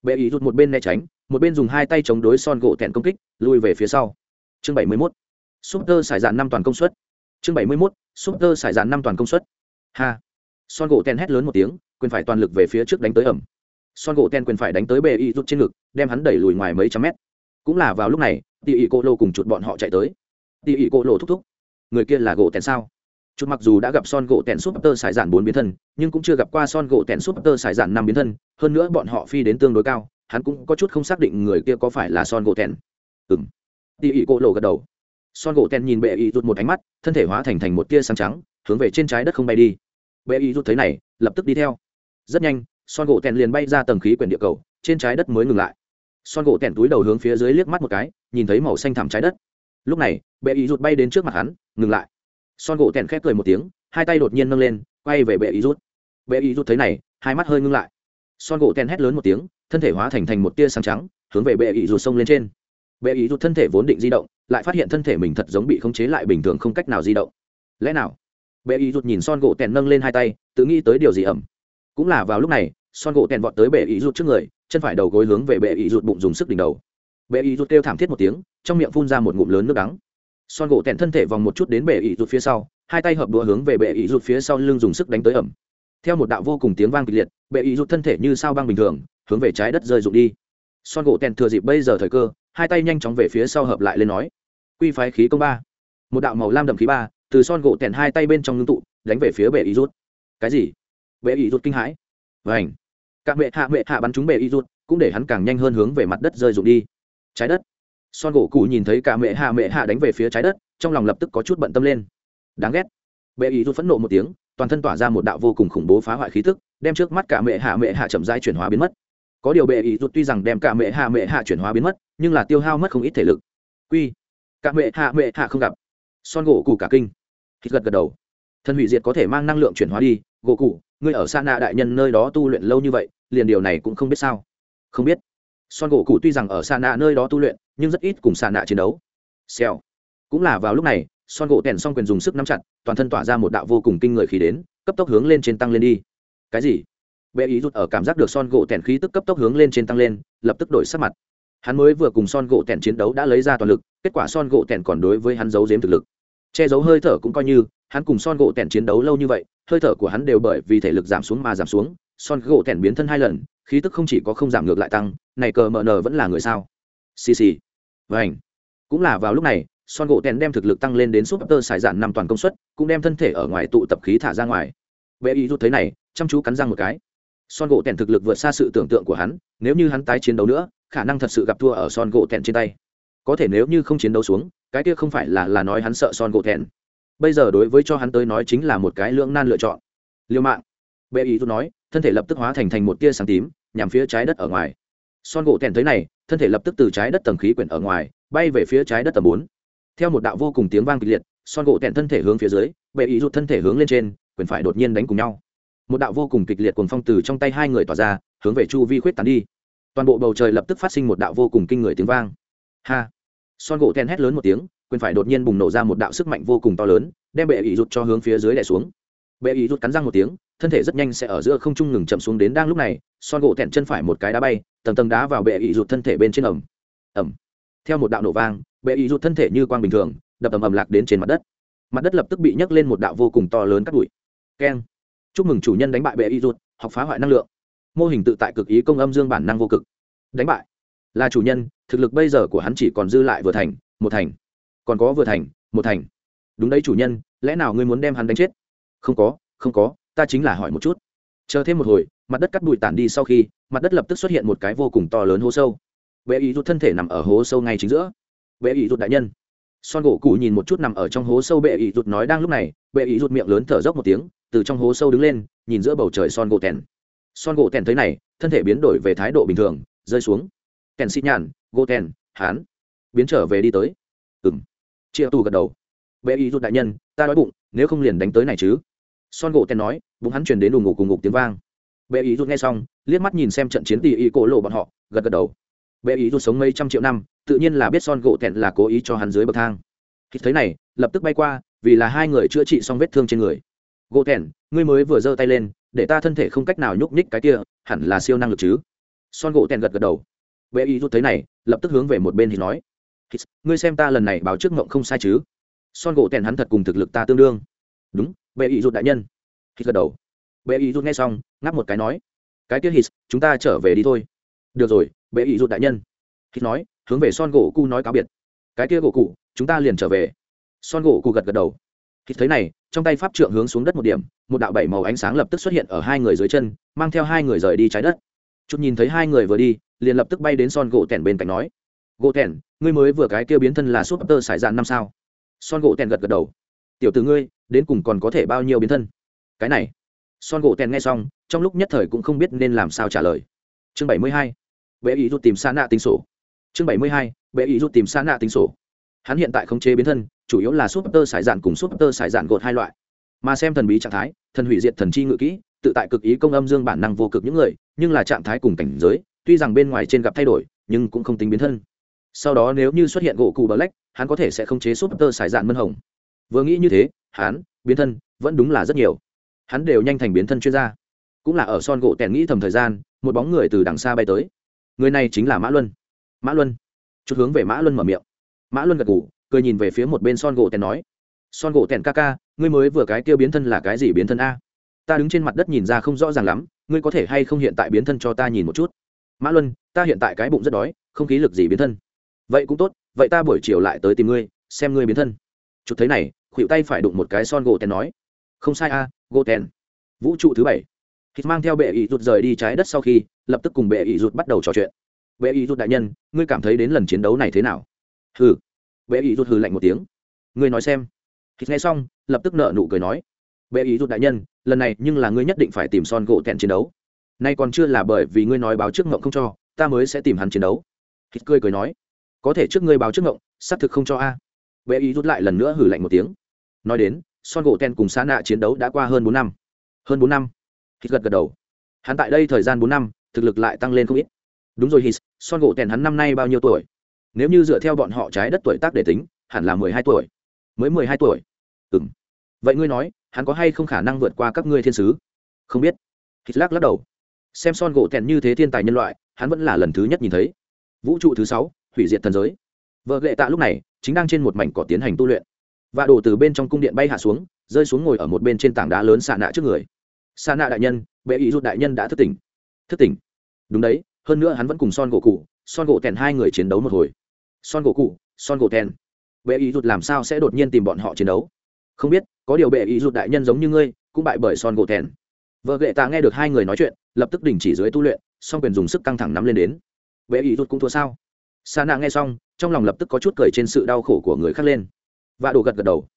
Bệ ý rút một bên né tránh, một bên dùng hai tay chống đối son gỗ tèn công kích, lui về phía sau. Chương bảy mươi mốt. Súp tơ xài dạn năm toàn công suất. Chương bảy mươi mốt. Súp tơ xài dạn năm toàn công suất. Ha. Son gỗ tèn hét lớn một tiếng, quyền phải toàn lực về phía trước đánh tới ẩm. Son gỗ tèn quyền phải đánh tới bệ ý rút trên ngực, đem hắn đẩy lùi ngoài mấy trăm mét. Cũng là vào lúc này tỉ ỉ cô lô cùng chuột bọn họ chạy tới. Tỉ ỉ cô lô thúc thúc. Người kia là gỗ tèn sao? Chút mặc dù đã gặp son gỗ tèn súp tơ sải giản bốn biến thân, nhưng cũng chưa gặp qua son gỗ tèn súp tơ sải giản năm biến thân, hơn nữa bọn họ phi đến tương đối cao, hắn cũng có chút không xác định người kia có phải là son gỗ tèn. Ừng tỉ ỉ cô lộ gật đầu. Son gỗ tèn nhìn bệ ý rút một ánh mắt, thân thể hóa thành thành một tia sáng trắng, hướng về trên trái đất không bay đi. Bệ ý rút thấy này, lập tức đi theo. Rất nhanh, son gỗ tèn liền bay ra tầng khí quyển địa cầu, trên trái đất mới ngừng lại. Son gỗ tèn túi đầu hướng phía dưới liếc mắt một cái, nhìn thấy màu xanh thẳm trái đất. Lúc này, bệ ý rút bay đến trước mặt hắn, ngừng lại son gỗ tèn khép cười một tiếng, hai tay đột nhiên nâng lên, quay về bệ ý rút. Bệ ý rút thấy này, hai mắt hơi ngưng lại. Son gỗ tèn hét lớn một tiếng, thân thể hóa thành thành một tia sáng trắng, hướng về bệ ý rút sông lên trên. Bệ ý rút thân thể vốn định di động, lại phát hiện thân thể mình thật giống bị khống chế lại bình thường không cách nào di động. Lẽ nào? Bệ ý rút nhìn son gỗ tèn nâng lên hai tay, tự nghĩ tới điều gì ẩm? Cũng là vào lúc này, son gỗ tèn vọt tới bệ ý rút trước người, chân phải đầu gối hướng về bệ ý rút bụng dùng sức đỉnh đầu. Bệ ý rút kêu thảm thiết một tiếng, trong miệng phun ra một ngụm lớn nước đắng son gỗ tèn thân thể vòng một chút đến bệ ỷ rụt phía sau, hai tay hợp đũa hướng về bệ ỷ rụt phía sau lưng dùng sức đánh tới ẩm. Theo một đạo vô cùng tiếng vang kịch liệt bệ ỷ rụt thân thể như sao băng bình thường, hướng về trái đất rơi rụng đi. Son gỗ tèn thừa dịp bây giờ thời cơ, hai tay nhanh chóng về phía sau hợp lại lên nói, quy phái khí công ba. Một đạo màu lam đậm khí ba, từ son gỗ tèn hai tay bên trong ngưng tụ, đánh về phía bệ ỷ rụt. Cái gì? Bệ ỷ rụt kinh hãi. Vảnh các mẹ hạ mẹ hạ bắn trúng bệ ỷ rụt, cũng để hắn càng nhanh hơn hướng về mặt đất rơi rụng đi. Trái đất son gỗ cụ nhìn thấy cả mẹ hạ mẹ hạ đánh về phía trái đất, trong lòng lập tức có chút bận tâm lên. Đáng ghét. Bệ ý rút phẫn nộ một tiếng, toàn thân tỏa ra một đạo vô cùng khủng bố phá hoại khí tức, đem trước mắt cả mẹ hạ mẹ hạ chậm rãi chuyển hóa biến mất. Có điều bệ ý rút tuy rằng đem cả mẹ hạ mẹ hạ chuyển hóa biến mất, nhưng là tiêu hao mất không ít thể lực. Quy. Cả mẹ hạ mẹ hạ không gặp. Son gỗ cụ cả kinh. Hít gật gật đầu. Thân hủy diệt có thể mang năng lượng chuyển hóa đi, gỗ cụ, ngươi ở sa nạ đại nhân nơi đó tu luyện lâu như vậy, liền điều này cũng không biết sao. Không biết son gỗ cụ tuy rằng ở xa nạ nơi đó tu luyện, nhưng rất ít cùng xa nạ chiến đấu. Xèo. Cũng là vào lúc này, son gỗ tèn xong quyền dùng sức nắm chặt, toàn thân tỏa ra một đạo vô cùng kinh người khí đến, cấp tốc hướng lên trên tăng lên đi. Cái gì? Bệ ý rút ở cảm giác được son gỗ tèn khí tức cấp tốc hướng lên trên tăng lên, lập tức đổi sắc mặt. Hắn mới vừa cùng son gỗ tèn chiến đấu đã lấy ra toàn lực, kết quả son gỗ tèn còn đối với hắn giấu giếm thực lực. Che giấu hơi thở cũng coi như, hắn cùng son gỗ tèn chiến đấu lâu như vậy, hơi thở của hắn đều bởi vì thể lực giảm xuống mà giảm xuống son gỗ tẻn biến thân hai lần, khí tức không chỉ có không giảm ngược lại tăng, này cờ mờ nờ vẫn là người sao? Xì xì. Vảnh cũng là vào lúc này, son gỗ tẻn đem thực lực tăng lên đến súp tơ xài dạn năm toàn công suất, cũng đem thân thể ở ngoài tụ tập khí thả ra ngoài. Vệ y rút thấy này, chăm chú cắn răng một cái. Son gỗ tẻn thực lực vượt xa sự tưởng tượng của hắn, nếu như hắn tái chiến đấu nữa, khả năng thật sự gặp thua ở son gỗ tẻn trên tay. Có thể nếu như không chiến đấu xuống, cái kia không phải là là nói hắn sợ son gỗ tẻn. bây giờ đối với cho hắn tới nói chính là một cái lưỡng nan lựa chọn. Liêu mạng. Bệ ý tôi nói thân thể lập tức hóa thành thành một tia sáng tím, nhằm phía trái đất ở ngoài. Son gỗ tèn thấy này, thân thể lập tức từ trái đất tầng khí quyển ở ngoài, bay về phía trái đất tầng bốn. Theo một đạo vô cùng tiếng vang kịch liệt, son gỗ tèn thân thể hướng phía dưới, bệ ý rút thân thể hướng lên trên, quyền phải đột nhiên đánh cùng nhau. Một đạo vô cùng kịch liệt cuồng phong từ trong tay hai người tỏa ra, hướng về chu vi khuyết tán đi. Toàn bộ bầu trời lập tức phát sinh một đạo vô cùng kinh người tiếng vang. Ha! Son gỗ ten hét lớn một tiếng, quyền phải đột nhiên bùng nổ ra một đạo sức mạnh vô cùng to lớn, đem bệ ý rút cho hướng phía dưới đè xuống. Bệ ý rút cắn răng một tiếng thân thể rất nhanh sẽ ở giữa không trung ngừng chậm xuống đến đang lúc này, son gỗ tẹn chân phải một cái đá bay, tầng tầng đá vào bệ ý rụt thân thể bên trên ẩm ẩm theo một đạo nổ vang, bệ ý rụt thân thể như quang bình thường, đập ầm ầm lạc đến trên mặt đất. Mặt đất lập tức bị nhấc lên một đạo vô cùng to lớn cắt bụi. Keng. Chúc mừng chủ nhân đánh bại bệ ý rụt, học phá hoại năng lượng. Mô hình tự tại cực ý công âm dương bản năng vô cực. Đánh bại. Là chủ nhân, thực lực bây giờ của hắn chỉ còn dư lại vừa thành, một thành. Còn có vừa thành, một thành. Đúng đấy chủ nhân, lẽ nào ngươi muốn đem hắn đánh chết? Không có không có ta chính là hỏi một chút. Chờ thêm một hồi, mặt đất cắt bụi tản đi sau khi, mặt đất lập tức xuất hiện một cái vô cùng to lớn hố sâu. Bệ ý rút thân thể nằm ở hố sâu ngay chính giữa. Bệ ý rút đại nhân. Son gỗ cụ nhìn một chút nằm ở trong hố sâu, bệ ý rút nói đang lúc này, bệ ý rút miệng lớn thở dốc một tiếng, từ trong hố sâu đứng lên, nhìn giữa bầu trời son gỗ tèn. Son gỗ tèn thấy này, thân thể biến đổi về thái độ bình thường, rơi xuống. Kèn xịt nhàn gỗ tèn, hán. Biến trở về đi tới. Ừng chia tù gật đầu. Bệ ý rút đại nhân, ta đói bụng, nếu không liền đánh tới này chứ son gỗ tèn nói, bụng hắn truyền đến đùng ngục cùng ngục tiếng vang. Bệ ý rút nghe xong, liếc mắt nhìn xem trận chiến tỷ ý cổ lộ bọn họ, gật gật đầu. Bệ ý rút sống mấy trăm triệu năm, tự nhiên là biết son gỗ tèn là cố ý cho hắn dưới bậc thang. Khi thấy này, lập tức bay qua, vì là hai người chữa trị xong vết thương trên người. Gỗ tèn, ngươi mới vừa giơ tay lên, để ta thân thể không cách nào nhúc nhích cái kia, hẳn là siêu năng lực chứ? Son gỗ tèn gật gật đầu. Bệ ý rút thấy này, lập tức hướng về một bên thì nói ngươi xem ta lần này báo trước mộng không sai chứ? Son gỗ tèn hắn thật cùng thực lực ta tương đương. Đúng bệ ý rút đại nhân. Hít gật đầu. Bệ ý rút nghe xong, ngáp một cái nói, cái kia hít, chúng ta trở về đi thôi. Được rồi, bệ ý rút đại nhân. Hít nói, hướng về son gỗ cu nói cáo biệt. Cái kia gỗ cụ chúng ta liền trở về. Son gỗ cụ gật gật đầu. Hít thấy này, trong tay pháp trượng hướng xuống đất một điểm, một đạo bảy màu ánh sáng lập tức xuất hiện ở hai người dưới chân, mang theo hai người rời đi trái đất. Chút nhìn thấy hai người vừa đi, liền lập tức bay đến son gỗ tẻn bên cạnh nói, gỗ tẻn ngươi mới vừa cái kia biến thân là súp tơ sải dạn năm sao? Son gỗ tẻn gật gật đầu. Tiểu từ ngươi đến cùng còn có thể bao nhiêu biến thân? Cái này, son gỗ tèn nghe xong, trong lúc nhất thời cũng không biết nên làm sao trả lời. Chương bảy mươi hai, bệ ý rút tìm xa nạ tính sổ. Chương bảy mươi hai, bệ ý rút tìm xa nạ tính sổ. Hắn hiện tại không chế biến thân, chủ yếu là súp tơ sải dạn cùng súp tơ sải dạn gột hai loại. Mà xem thần bí trạng thái, thần hủy diệt thần chi ngự kỹ, tự tại cực ý công âm dương bản năng vô cực những người, nhưng là trạng thái cùng cảnh giới, tuy rằng bên ngoài trên gặp thay đổi, nhưng cũng không tính biến thân. Sau đó nếu như xuất hiện gỗ cụ black, hắn có thể sẽ không chế súp tơ sải dạn mân hồng. Vừa nghĩ như thế hắn biến thân, vẫn đúng là rất nhiều. Hắn đều nhanh thành biến thân chuyên gia. Cũng là ở son gỗ tèn nghĩ thầm thời gian, một bóng người từ đằng xa bay tới. Người này chính là mã luân. Mã luân. Chút hướng về mã luân mở miệng. Mã luân gật ngủ cười nhìn về phía một bên son gỗ tèn nói. Son gỗ tèn ca ca, ngươi mới vừa cái kia biến thân là cái gì biến thân a? Ta đứng trên mặt đất nhìn ra không rõ ràng lắm, ngươi có thể hay không hiện tại biến thân cho ta nhìn một chút? Mã luân, ta hiện tại cái bụng rất đói, không khí lực gì biến thân? Vậy cũng tốt, vậy ta buổi chiều lại tới tìm ngươi, xem ngươi biến thân. Chút thấy này khuỵu tay phải đụng một cái son gỗ tèn nói không sai a à, gỗ tèn vũ trụ thứ bảy. Hít mang theo bệ ý rụt rời đi trái đất sau khi lập tức cùng bệ ý rụt bắt đầu trò chuyện. Bệ ý rụt đại nhân ngươi cảm thấy đến lần chiến đấu này thế nào? Hừ. Bệ ý rụt hừ lạnh một tiếng. Ngươi nói xem. Hít nghe xong lập tức nợ nụ cười nói bệ ý rụt đại nhân lần này nhưng là ngươi nhất định phải tìm son gỗ tèn chiến đấu. Nay còn chưa là bởi vì ngươi nói báo trước ngộng không cho ta mới sẽ tìm hắn chiến đấu. Hít cười cười nói có thể trước ngươi báo trước ngộng xác thực không cho a bệ ý rút lại lần nữa hử lạnh một tiếng. Nói đến, son gỗ ten cùng xa nạ chiến đấu đã qua hơn bốn năm. Hơn bốn năm. Hít gật gật đầu. Hắn tại đây thời gian bốn năm, thực lực lại tăng lên không ít. Đúng rồi, hít, son gỗ ten hắn năm nay bao nhiêu tuổi? Nếu như dựa theo bọn họ trái đất tuổi tác để tính, hẳn là mười hai tuổi. Mới mười hai tuổi. Ừ m vậy ngươi nói, hắn có hay không khả năng vượt qua các ngươi thiên sứ? Không biết. Hít lắc lắc đầu. Xem son gỗ tèn như thế thiên tài nhân loại, hắn vẫn là lần thứ nhất nhìn thấy. Vũ trụ thứ sáu, hủy diệt thần giới vợ lệ tạ lúc này chính đang trên một mảnh cỏ tiến hành tu luyện. Và đổ từ bên trong cung điện bay hạ xuống, rơi xuống ngồi ở một bên trên tảng đá lớn xà nạ trước người. Xà nạ đại nhân, bệ ý rút đại nhân đã thức tỉnh. Thức tỉnh? Đúng đấy, hơn nữa hắn vẫn cùng son gỗ cụ, son gỗ tèn hai người chiến đấu một hồi. Son gỗ cụ, son gỗ tèn. Bệ ý rút làm sao sẽ đột nhiên tìm bọn họ chiến đấu? Không biết, có điều bệ ý rút đại nhân giống như ngươi, cũng bại bởi son gỗ tèn. Vợ gệ Tạ nghe được hai người nói chuyện, lập tức đình chỉ dưới tu luyện, song quyền dùng sức căng thẳng nắm lên đến. Bệ ý rút cũng thua sao? Xà nạ nghe xong trong lòng lập tức có chút cười trên sự đau khổ của người khác lên. Và đồ gật gật đầu.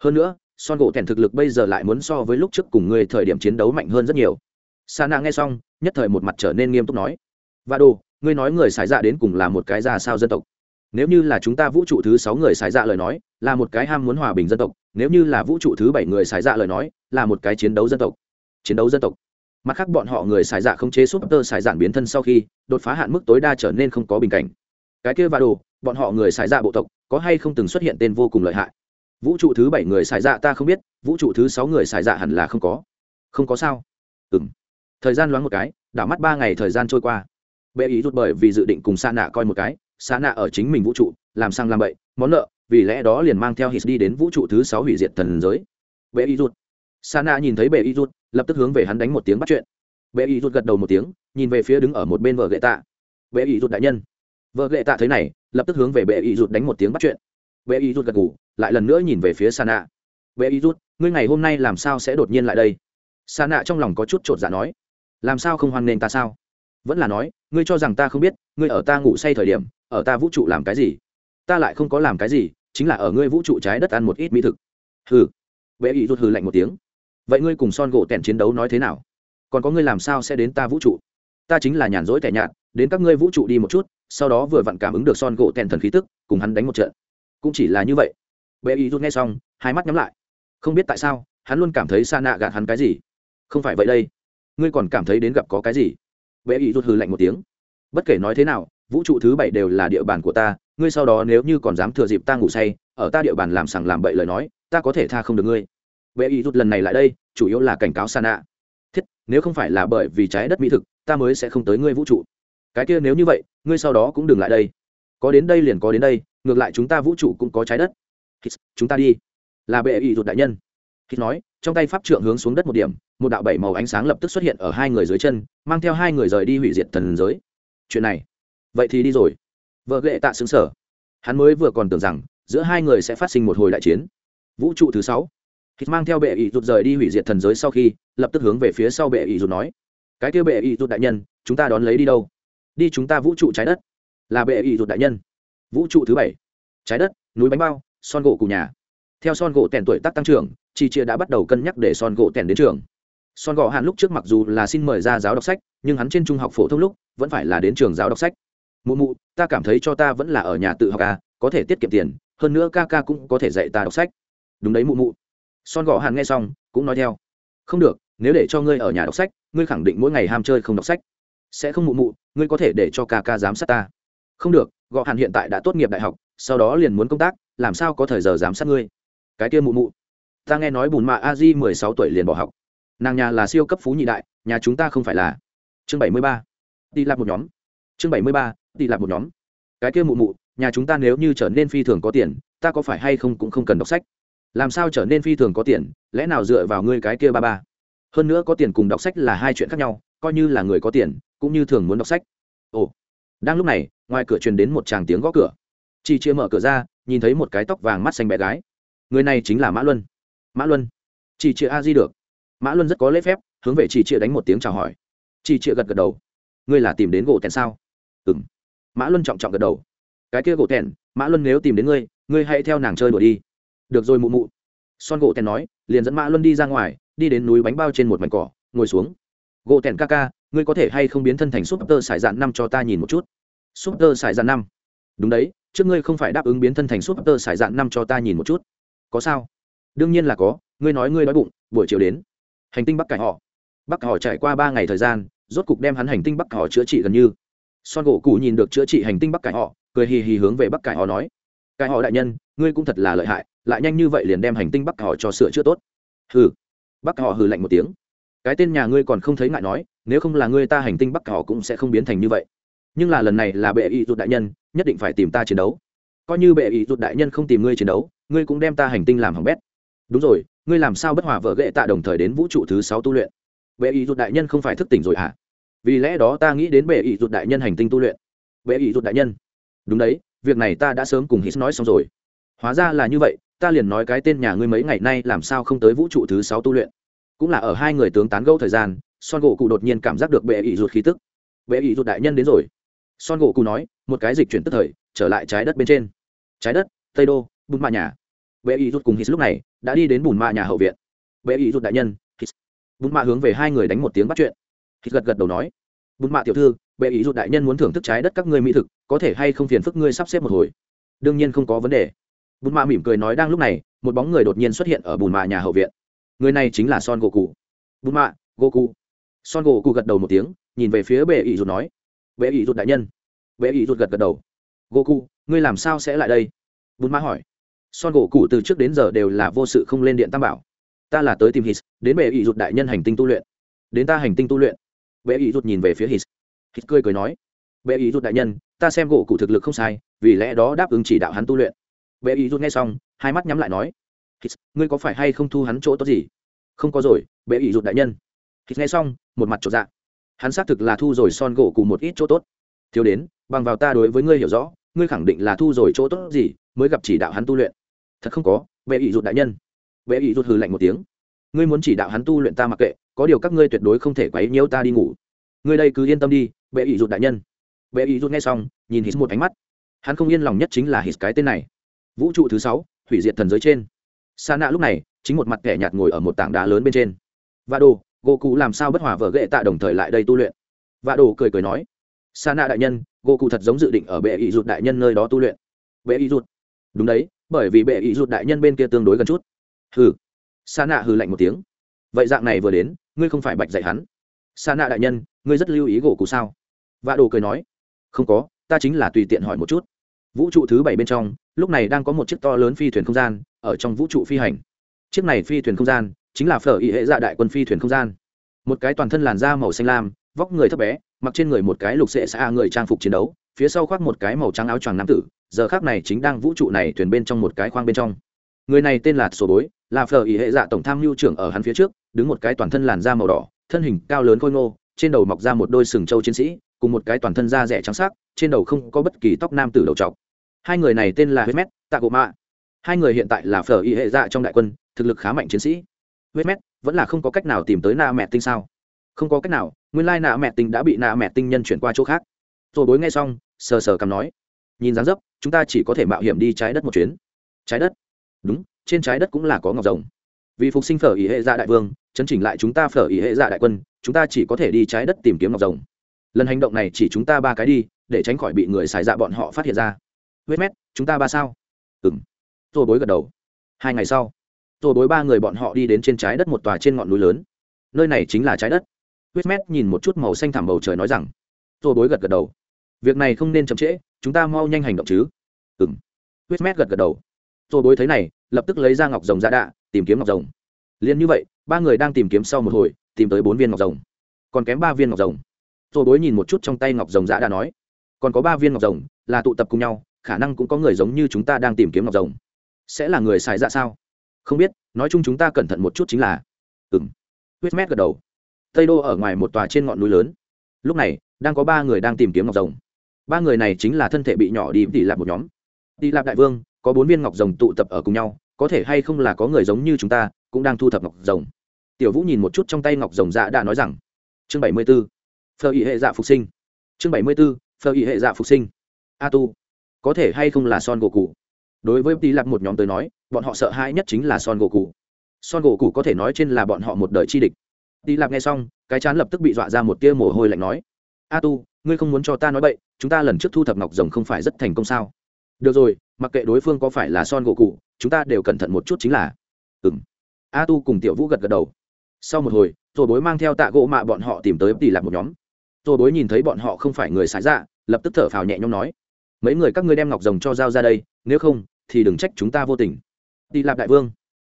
Hơn nữa, son gỗ thèn thực lực bây giờ lại muốn so với lúc trước cùng người thời điểm chiến đấu mạnh hơn rất nhiều. Sa nạ nghe xong, nhất thời một mặt trở nên nghiêm túc nói và đồ, ngươi nói người xài dạ đến cùng là một cái ra sao dân tộc? Nếu như là chúng ta vũ trụ thứ sáu người xài dạ lời nói, là một cái ham muốn hòa bình dân tộc. Nếu như là vũ trụ thứ bảy người xài dạ lời nói, là một cái chiến đấu dân tộc. Chiến đấu dân tộc. Mặt khác bọn họ người xài dạ không chế súp tơ xài giản biến thân sau khi, đột phá hạn mức tối đa trở nên không có bình cảnh. Cái kia và đồ bọn họ người xài dạ bộ tộc, có hay không từng xuất hiện tên vô cùng lợi hại? Vũ trụ thứ bảy người xài dạ ta không biết, vũ trụ thứ sáu người xài dạ hẳn là không có. Không có sao? Ừ m thời gian loáng một cái, đảo mắt ba ngày thời gian trôi qua. Bệ ý rút bởi vì dự định cùng xa nạ coi một cái xa nạ ở chính mình vũ trụ, làm sang làm bậy, món nợ, vì lẽ đó liền mang theo hít đi đến vũ trụ thứ sáu hủy diệt thần giới. Bệ ý rút. Sa nạ nhìn thấy bệ ý rút, lập tức hướng về hắn đánh một tiếng bắt chuyện. Bệ ý rút gật đầu một tiếng, nhìn về phía đứng ở một bên vợ gậy tạ. Bệ ý rút đại nhân vợ lệ tạ thấy này, lập tức hướng về bệ y rút đánh một tiếng bắt chuyện. Bệ y rút gật ngủ lại lần nữa nhìn về phía sa nạ bệ y rút ngươi ngày hôm nay làm sao sẽ đột nhiên lại đây? Sa nạ trong lòng có chút chột dạ nói. Làm sao không hoan nghênh ta sao? Vẫn là nói, ngươi cho rằng ta không biết, ngươi ở ta ngủ say thời điểm, ở ta vũ trụ làm cái gì? Ta lại không có làm cái gì, chính là ở ngươi vũ trụ trái đất ăn một ít mỹ thực. Hừ. Bệ y rút hừ lạnh một tiếng. Vậy ngươi cùng son gỗ tẻn chiến đấu nói thế nào? Còn có ngươi làm sao sẽ đến ta vũ trụ? Ta chính là nhàn rỗi tẻ nhạt, đến các ngươi vũ trụ đi một chút sau đó vừa vặn cảm ứng được son gỗ tèn thần khí tức, cùng hắn đánh một trận. Cũng chỉ là như vậy. Bệ ý rút nghe xong, hai mắt nhắm lại. Không biết tại sao, hắn luôn cảm thấy xa nạ gạt hắn cái gì. Không phải vậy đây. Ngươi còn cảm thấy đến gặp có cái gì? Bệ ý rút hừ lạnh một tiếng. Bất kể nói thế nào, vũ trụ thứ bảy đều là địa bàn của ta, ngươi sau đó nếu như còn dám thừa dịp ta ngủ say, ở ta địa bàn làm sằng làm bậy lời nói, ta có thể tha không được ngươi. Bệ ý rút lần này lại đây, chủ yếu là cảnh cáo sa nạ thiết, nếu không phải là bởi vì trái đất mỹ thực, ta mới sẽ không tới ngươi vũ trụ cái kia nếu như vậy ngươi sau đó cũng đừng lại đây. Có đến đây liền có đến đây ngược lại chúng ta vũ trụ cũng có trái đất. Hít, chúng ta đi. Là bệ ý rụt đại nhân. Hít nói trong tay pháp trượng hướng xuống đất một điểm một đạo bảy màu ánh sáng lập tức xuất hiện ở hai người dưới chân mang theo hai người rời đi hủy diệt thần giới. Chuyện này. Vậy thì đi rồi. Vợ ghệ tạ xứng sở. Hắn mới vừa còn tưởng rằng giữa hai người sẽ phát sinh một hồi đại chiến. Vũ trụ thứ sáu. Hít mang theo bệ ý rụt rời đi hủy diệt thần giới sau khi lập tức hướng về phía sau bệ ý rụt nói. Cái kia bệ ý rụt đại nhân chúng ta đón lấy đi đâu? Đi chúng ta vũ trụ trái đất. Là bệ ý rụt đại nhân. Vũ trụ thứ bảy. Trái đất, núi bánh bao, son gỗ cụ nhà. Theo son gỗ tèn tuổi tác tăng trưởng chị chia đã bắt đầu cân nhắc để son gỗ tèn đến trường. Son gỗ hàn lúc trước mặc dù là xin mời ra giáo đọc sách, nhưng hắn trên trung học phổ thông lúc vẫn phải là đến trường giáo đọc sách. Mụ mụ, ta cảm thấy cho ta vẫn là ở nhà tự học à có thể tiết kiệm tiền, hơn nữa ca ca cũng có thể dạy ta đọc sách. Đúng đấy mụ mụ. Son gỗ hàn nghe xong, cũng nói theo. Không được, nếu để cho ngươi ở nhà đọc sách, ngươi khẳng định mỗi ngày ham chơi không đọc sách sẽ không mụ mụ, ngươi có thể để cho ca ca giám sát ta. Không được, gọ hàn hiện tại đã tốt nghiệp đại học, sau đó liền muốn công tác, làm sao có thời giờ giám sát ngươi? Cái kia mụ mụ, ta nghe nói bùn mạ a di mười sáu tuổi liền bỏ học. Nàng nhà là siêu cấp phú nhị đại, nhà chúng ta không phải là. Chương bảy mươi ba đi lạc một nhóm. Chương bảy mươi ba đi lạc một nhóm. Cái kia mụ mụ, nhà chúng ta nếu như trở nên phi thường có tiền, ta có phải hay không cũng không cần đọc sách. Làm sao trở nên phi thường có tiền, lẽ nào dựa vào ngươi cái kia ba ba? Hơn nữa có tiền cùng đọc sách là hai chuyện khác nhau coi như là người có tiền, cũng như thường muốn đọc sách. Ồ, đang lúc này, ngoài cửa truyền đến một tràng tiếng gõ cửa. Chị chia mở cửa ra, nhìn thấy một cái tóc vàng mắt xanh bé gái. Người này chính là mã luân. Mã luân. Chị chia a di được. Mã luân rất có lễ phép, hướng về chị chia đánh một tiếng chào hỏi. Chị chia gật gật đầu. Ngươi là tìm đến gỗ tèn sao? Ừ m mã luân trọng trọng gật đầu. Cái kia gỗ tèn, mã luân nếu tìm đến ngươi ngươi hãy theo nàng chơi đùa đi. Được rồi mụ mụ. Son gỗ tèn nói, liền dẫn mã luân đi ra ngoài, đi đến núi bánh bao trên một mảnh cỏ, ngồi xuống gỗ tèn ca ca, ngươi có thể hay không biến thân thành súp tơ sải dạn năm cho ta nhìn một chút? Súp tơ sải dạn năm. Đúng đấy, trước ngươi không phải đáp ứng biến thân thành súp tơ sải dạn năm cho ta nhìn một chút. Có sao? Đương nhiên là có, ngươi nói ngươi đói bụng, buổi chiều đến. Hành tinh bắc cải họ. Bắc họ trải qua ba ngày thời gian, rốt cục đem hắn hành tinh bắc họ chữa trị gần như. Son gỗ cụ nhìn được chữa trị hành tinh bắc cải họ, cười hì hì hướng về bắc cải họ nói. Cải họ đại nhân, ngươi cũng thật là lợi hại, lại nhanh như vậy liền đem hành tinh bắc họ cho sửa chữa tốt. Hừ. Bắc họ hừ lạnh một tiếng cái tên nhà ngươi còn không thấy ngại nói, nếu không là ngươi ta hành tinh bắc họ cũng sẽ không biến thành như vậy. Nhưng là lần này là bệ ý rụt đại nhân, nhất định phải tìm ta chiến đấu. Coi như bệ ý rụt đại nhân không tìm ngươi chiến đấu, ngươi cũng đem ta hành tinh làm hỏng bét. Đúng rồi, ngươi làm sao bất hòa vợ ghệ tạ đồng thời đến vũ trụ thứ sáu tu luyện? Bệ ý rụt đại nhân không phải thức tỉnh rồi hả? Vì lẽ đó ta nghĩ đến bệ ý rụt đại nhân hành tinh tu luyện. Bệ ý rụt đại nhân. Đúng đấy, việc này ta đã sớm cùng hít nói xong rồi. Hóa ra là như vậy, ta liền nói cái tên nhà ngươi mấy ngày nay làm sao không tới vũ trụ thứ sáu tu luyện? Cũng là ở hai người tướng tán gẫu thời gian, son gỗ cụ đột nhiên cảm giác được bệ ỷ rụt khí tức. Bệ ỷ rụt đại nhân đến rồi. Son gỗ cụ nói, một cái dịch chuyển tức thời, trở lại trái đất bên trên. Trái đất, tây đô, bùn mạ nhà. Bệ ỷ rụt cùng hít lúc này, đã đi đến bùn mạ nhà hậu viện. Bệ ỷ rụt đại nhân, hít. Bùn mạ hướng về hai người đánh một tiếng bắt chuyện. Hít gật gật đầu nói, bùn mạ tiểu thư, bệ ỷ rụt đại nhân muốn thưởng thức trái đất các ngươi mỹ thực, có thể hay không phiền phức ngươi sắp xếp một hồi? Đương nhiên không có vấn đề. Bùn mạ mỉm cười nói đang lúc này, một bóng người đột nhiên xuất hiện ở bùn mạ nhà hậu viện người này chính là son gỗ cụ bùn mạ gỗ cụ son gỗ cụ gật đầu một tiếng, nhìn về phía bệ ỷ rụt nói. Bệ ỷ rụt đại nhân. Bệ ỷ rụt gật gật đầu. Gỗ cụ ngươi làm sao sẽ lại đây? Bùn mạ hỏi. Son gỗ cụ từ trước đến giờ đều là vô sự không lên điện tam bảo. Ta là tới tìm hít đến bệ ỷ rụt đại nhân hành tinh tu luyện. Đến ta hành tinh tu luyện. Bệ ỷ rụt nhìn về phía hít hít cười cười nói. Bệ ỷ rụt đại nhân, ta xem gỗ cụ thực lực không sai, vì lẽ đó đáp ứng chỉ đạo hắn tu luyện. Bệ ỷ rụt nghe xong, hai mắt nhắm lại nói hít, ngươi có phải hay không thu hắn chỗ tốt gì? Không có rồi, bệ ỷ rụt đại nhân. Hít nghe xong, một mặt trộn dạ. Hắn xác thực là thu rồi son gỗ cùng một ít chỗ tốt. Thiếu đến, bằng vào ta đối với ngươi hiểu rõ, ngươi khẳng định là thu rồi chỗ tốt gì mới gặp chỉ đạo hắn tu luyện. Thật không có, bệ ỷ rụt đại nhân. Bệ ỷ rụt hừ lạnh một tiếng. Ngươi muốn chỉ đạo hắn tu luyện ta mặc kệ, có điều các ngươi tuyệt đối không thể quấy nhiễu ta đi ngủ. Ngươi đây cứ yên tâm đi, bệ ỷ rụt đại nhân. Bệ ỷ rụt nghe xong, nhìn hít một ánh mắt. Hắn không yên lòng nhất chính là hít cái tên này. Vũ trụ thứ sáu, hủy diệt thần giới trên sa nạ lúc này, chính một mặt kẻ nhạt ngồi ở một tảng đá lớn bên trên. Và đồ gỗ cụ làm sao bất hòa vợ ghệ tạ đồng thời lại đây tu luyện? Và đồ cười cười nói, sa nạ đại nhân gỗ cụ thật giống dự định ở bệ Y rụt đại nhân nơi đó tu luyện. Bệ Y rụt? Đúng đấy, bởi vì bệ Y rụt đại nhân bên kia tương đối gần chút. Hừ. Sa nạ hừ lạnh một tiếng. Vậy dạng này vừa đến, ngươi không phải bạch dạy hắn. Sa nạ đại nhân, ngươi rất lưu ý gỗ cụ sao? Vạ đồ cười nói, không có, ta chính là tùy tiện hỏi một chút. Vũ trụ thứ bảy bên trong, lúc này đang có một chiếc to lớn phi thuyền không gian ở trong vũ trụ phi hành. Chiếc này phi thuyền không gian chính là phở y hệ dạ đại quân phi thuyền không gian. Một cái toàn thân làn da màu xanh lam, vóc người thấp bé, mặc trên người một cái lục sệ xa người trang phục chiến đấu, phía sau khoác một cái màu trắng áo choàng nam tử, giờ khác này chính đang vũ trụ này thuyền bên trong một cái khoang bên trong. Người này tên là sổ bối, là phở ý hệ dạ tổng tham mưu trưởng ở hắn phía trước, đứng một cái toàn thân làn da màu đỏ, thân hình cao lớn khôi ngô, trên đầu mọc ra một đôi sừng châu chiến sĩ, cùng một cái toàn thân da rẻ trắng sắc, trên đầu không có bất kỳ tóc nam tử đầu trọc. Hai người này tên là huyết mét tạ gộ mạ hai người hiện tại là phở y hệ dạ trong đại quân, thực lực khá mạnh chiến sĩ. Huyết mét, vẫn là không có cách nào tìm tới na mẹ tinh sao? Không có cách nào, nguyên lai nạ mẹ tinh đã bị nạ mẹ tinh nhân chuyển qua chỗ khác. Rồi bối nghe xong, sờ sờ cầm nói, nhìn dáng dấp, chúng ta chỉ có thể mạo hiểm đi trái đất một chuyến. Trái đất? Đúng, trên trái đất cũng là có ngọc rồng. Vì phục sinh phở ý hệ dạ đại vương, chấn chỉnh lại chúng ta phở ý hệ dạ đại quân, chúng ta chỉ có thể đi trái đất tìm kiếm ngọc rồng. Lần hành động này chỉ chúng ta ba cái đi, để tránh khỏi bị người xài dạ bọn họ phát hiện ra. Huyết mét, chúng ta ba sao? Ừng rồi bối gật đầu. Hai ngày sau rồi bối ba người bọn họ đi đến trên trái đất một tòa trên ngọn núi lớn. Nơi này chính là trái đất. Huyết mét nhìn một chút màu xanh thảm bầu trời nói rằng rồi bối gật gật đầu. Việc này không nên chậm trễ, chúng ta mau nhanh hành động chứ. Ừng huyết mét gật gật đầu. Rồi bối thấy này, lập tức lấy ra ngọc rồng ra đạ, tìm kiếm ngọc rồng. Liền như vậy, ba người đang tìm kiếm sau một hồi, tìm tới bốn viên ngọc rồng. Còn kém ba viên ngọc rồng. Rồi bối nhìn một chút trong tay ngọc rồng dạ đã nói, còn có ba viên ngọc rồng, là tụ tập cùng nhau, khả năng cũng có người giống như chúng ta đang tìm kiếm ngọc rồng sẽ là người xài dạ sao? Không biết, nói chung chúng ta cẩn thận một chút chính là. Ừng huyết mét gật đầu. Tây đô ở ngoài một tòa trên ngọn núi lớn. Lúc này, đang có ba người đang tìm kiếm ngọc rồng. Ba người này chính là thân thể bị nhỏ đi tỷ lạp một nhóm. Tỷ lạp đại vương, có bốn viên ngọc rồng tụ tập ở cùng nhau, có thể hay không là có người giống như chúng ta, cũng đang thu thập ngọc rồng. Tiểu vũ nhìn một chút trong tay ngọc rồng dạ đã nói rằng, chương bảy mươi b ố phờ ý hệ dạ phục sinh. Chương bảy mươi b ố phờ ý hệ dạ phục sinh. A tu, có thể hay không là son gỗ cụ đối với tí lạc một nhóm tới nói, bọn họ sợ hãi nhất chính là son gỗ cụ son gỗ cụ có thể nói trên là bọn họ một đời chi địch. Tí lạc nghe xong, cái chán lập tức bị dọa ra một tia mồ hôi lạnh nói, a tu, ngươi không muốn cho ta nói bậy, chúng ta lần trước thu thập ngọc rồng không phải rất thành công sao? Được rồi, mặc kệ đối phương có phải là son gỗ cụ chúng ta đều cẩn thận một chút chính là. Ừng a tu cùng tiểu vũ gật gật đầu. Sau một hồi rồi bối mang theo tạ gỗ mạ bọn họ tìm tới tỷ lạc một nhóm. Rồi bối nhìn thấy bọn họ không phải người xài dạ lập tức thở phào nhẹ nhõm nói, mấy người các ngươi đem ngọc rồng cho giao ra đây, nếu không thì đừng trách chúng ta vô tình. Tỷ lạp đại vương.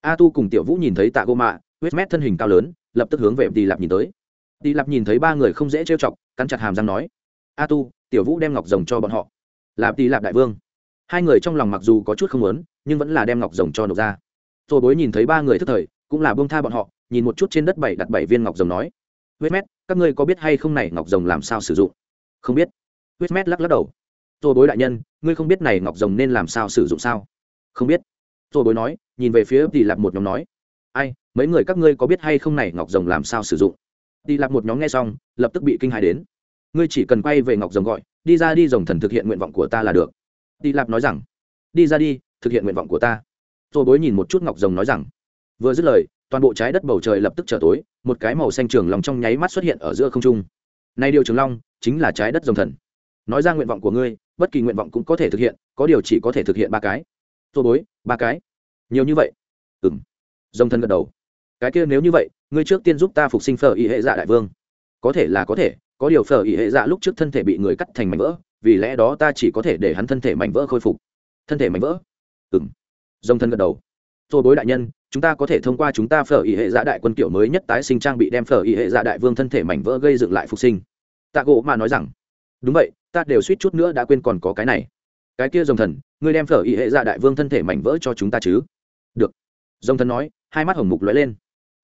A tu cùng tiểu vũ nhìn thấy tạ Gô mạ, huyết mét thân hình cao lớn, lập tức hướng về tỷ lạp nhìn tới. Tỷ lạp nhìn thấy ba người không dễ trêu chọc, cắn chặt hàm răng nói, a tu, tiểu vũ đem ngọc rồng cho bọn họ. Lạp tỷ lạp đại vương. Hai người trong lòng mặc dù có chút không lớn nhưng vẫn là đem ngọc rồng cho nộp ra. Rồi bối nhìn thấy ba người thức thời, cũng là bông tha bọn họ, nhìn một chút trên đất bảy đặt bảy viên ngọc rồng nói, huyết mét, các ngươi có biết hay không này ngọc rồng làm sao sử dụng? Không biết. Huyết mét lắc lắc đầu tô bối đại nhân, ngươi không biết này ngọc rồng nên làm sao sử dụng sao? Không biết. Tô bối nói, nhìn về phía tỷ lạp một nhóm nói. Ai, mấy người các ngươi có biết hay không này ngọc rồng làm sao sử dụng? Tỷ lạp một nhóm nghe xong, lập tức bị kinh hài đến. Ngươi chỉ cần quay về ngọc rồng gọi, đi ra đi rồng thần thực hiện nguyện vọng của ta là được. Tỷ lạp nói rằng, đi ra đi, thực hiện nguyện vọng của ta. Tô bối nhìn một chút ngọc rồng nói rằng, vừa dứt lời, toàn bộ trái đất bầu trời lập tức trở tối, một cái màu xanh trường lòng trong nháy mắt xuất hiện ở giữa không trung. Nay điều trường long chính là trái đất rồng thần. Nói ra nguyện vọng của ngươi bất kỳ nguyện vọng cũng có thể thực hiện, có điều chỉ có thể thực hiện ba cái. Tô bối, ba cái. Nhiều như vậy. Ừ m dòng thân gật đầu. Cái kia nếu như vậy, ngươi trước tiên giúp ta phục sinh phở ý hệ dạ đại vương. Có thể là có thể, có điều phở ý hệ dạ lúc trước thân thể bị người cắt thành mảnh vỡ, vì lẽ đó ta chỉ có thể để hắn thân thể mảnh vỡ khôi phục. Thân thể mảnh vỡ. Ừ m dòng thân gật đầu. Tô bối đại nhân, chúng ta có thể thông qua chúng ta phở ý hệ dạ đại quân kiểu mới nhất tái sinh trang bị đem phở ý hệ dạ đại vương thân thể mảnh vỡ gây dựng lại phục sinh. Tạ gỗ mà nói rằng đúng vậy, ta đều suýt chút nữa đã quên còn có cái này. Cái kia dòng thần, ngươi đem phở ý hệ dạ đại vương thân thể mảnh vỡ cho chúng ta chứ? Được. Dòng thần nói, hai mắt hồng mục lóe lên.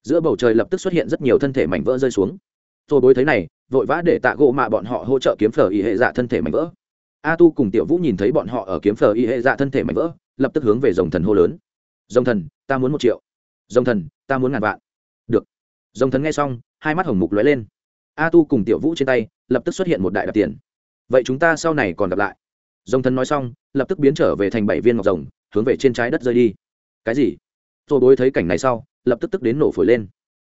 Giữa bầu trời lập tức xuất hiện rất nhiều thân thể mảnh vỡ rơi xuống. Rồi bối thấy này, vội vã để tạ gỗ mạ bọn họ hỗ trợ kiếm phở y hệ dạ thân thể mảnh vỡ. A tu cùng tiểu vũ nhìn thấy bọn họ ở kiếm phở y hệ dạ thân thể mảnh vỡ, lập tức hướng về dòng thần hô lớn. Dòng thần, ta muốn một triệu. Dòng thần, ta muốn ngàn vạn. Được. Dòng thần nghe xong, hai mắt hồng mục lóe lên. A tu cùng tiểu vũ trên tay, lập tức xuất hiện một đại đặc tiền vậy chúng ta sau này còn gặp lại. Dòng thần nói xong, lập tức biến trở về thành bảy viên ngọc rồng, hướng về trên trái đất rơi đi. Cái gì? Rồi bối thấy cảnh này sau, lập tức tức đến nổ phổi lên.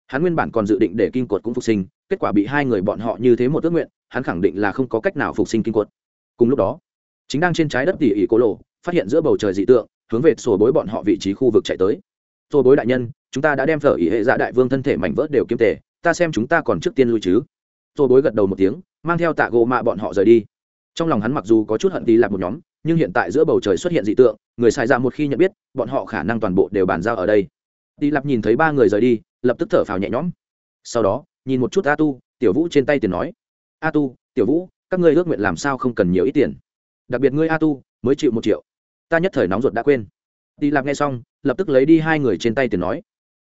Hắn nguyên bản còn dự định để kim cột cũng phục sinh, kết quả bị hai người bọn họ như thế một ước nguyện, hắn khẳng định là không có cách nào phục sinh kim cột. Cùng lúc đó, chính đang trên trái đất tỉ ỉ cố lộ, phát hiện giữa bầu trời dị tượng, hướng về sổ bối bọn họ vị trí khu vực chạy tới. Sổ bối đại nhân, chúng ta đã đem phở ỉ hệ dạ đại vương thân thể mảnh vỡ đều kiếm tề, ta xem chúng ta còn trước tiên lui chứ. Sổ bối gật đầu một tiếng mang theo tạ gỗ mạ bọn họ rời đi. Trong lòng hắn mặc dù có chút hận tí lạc một nhóm, nhưng hiện tại giữa bầu trời xuất hiện dị tượng, người xài ra một khi nhận biết, bọn họ khả năng toàn bộ đều bàn giao ở đây. Tí lạc nhìn thấy ba người rời đi, lập tức thở phào nhẹ nhõm. Sau đó, nhìn một chút a tu, tiểu vũ trên tay tiền nói, a tu, tiểu vũ, các ngươi ước nguyện làm sao không cần nhiều ít tiền? Đặc biệt ngươi a tu, mới chịu một triệu. Ta nhất thời nóng ruột đã quên. Đi lạp nghe xong, lập tức lấy đi hai người trên tay tiền nói,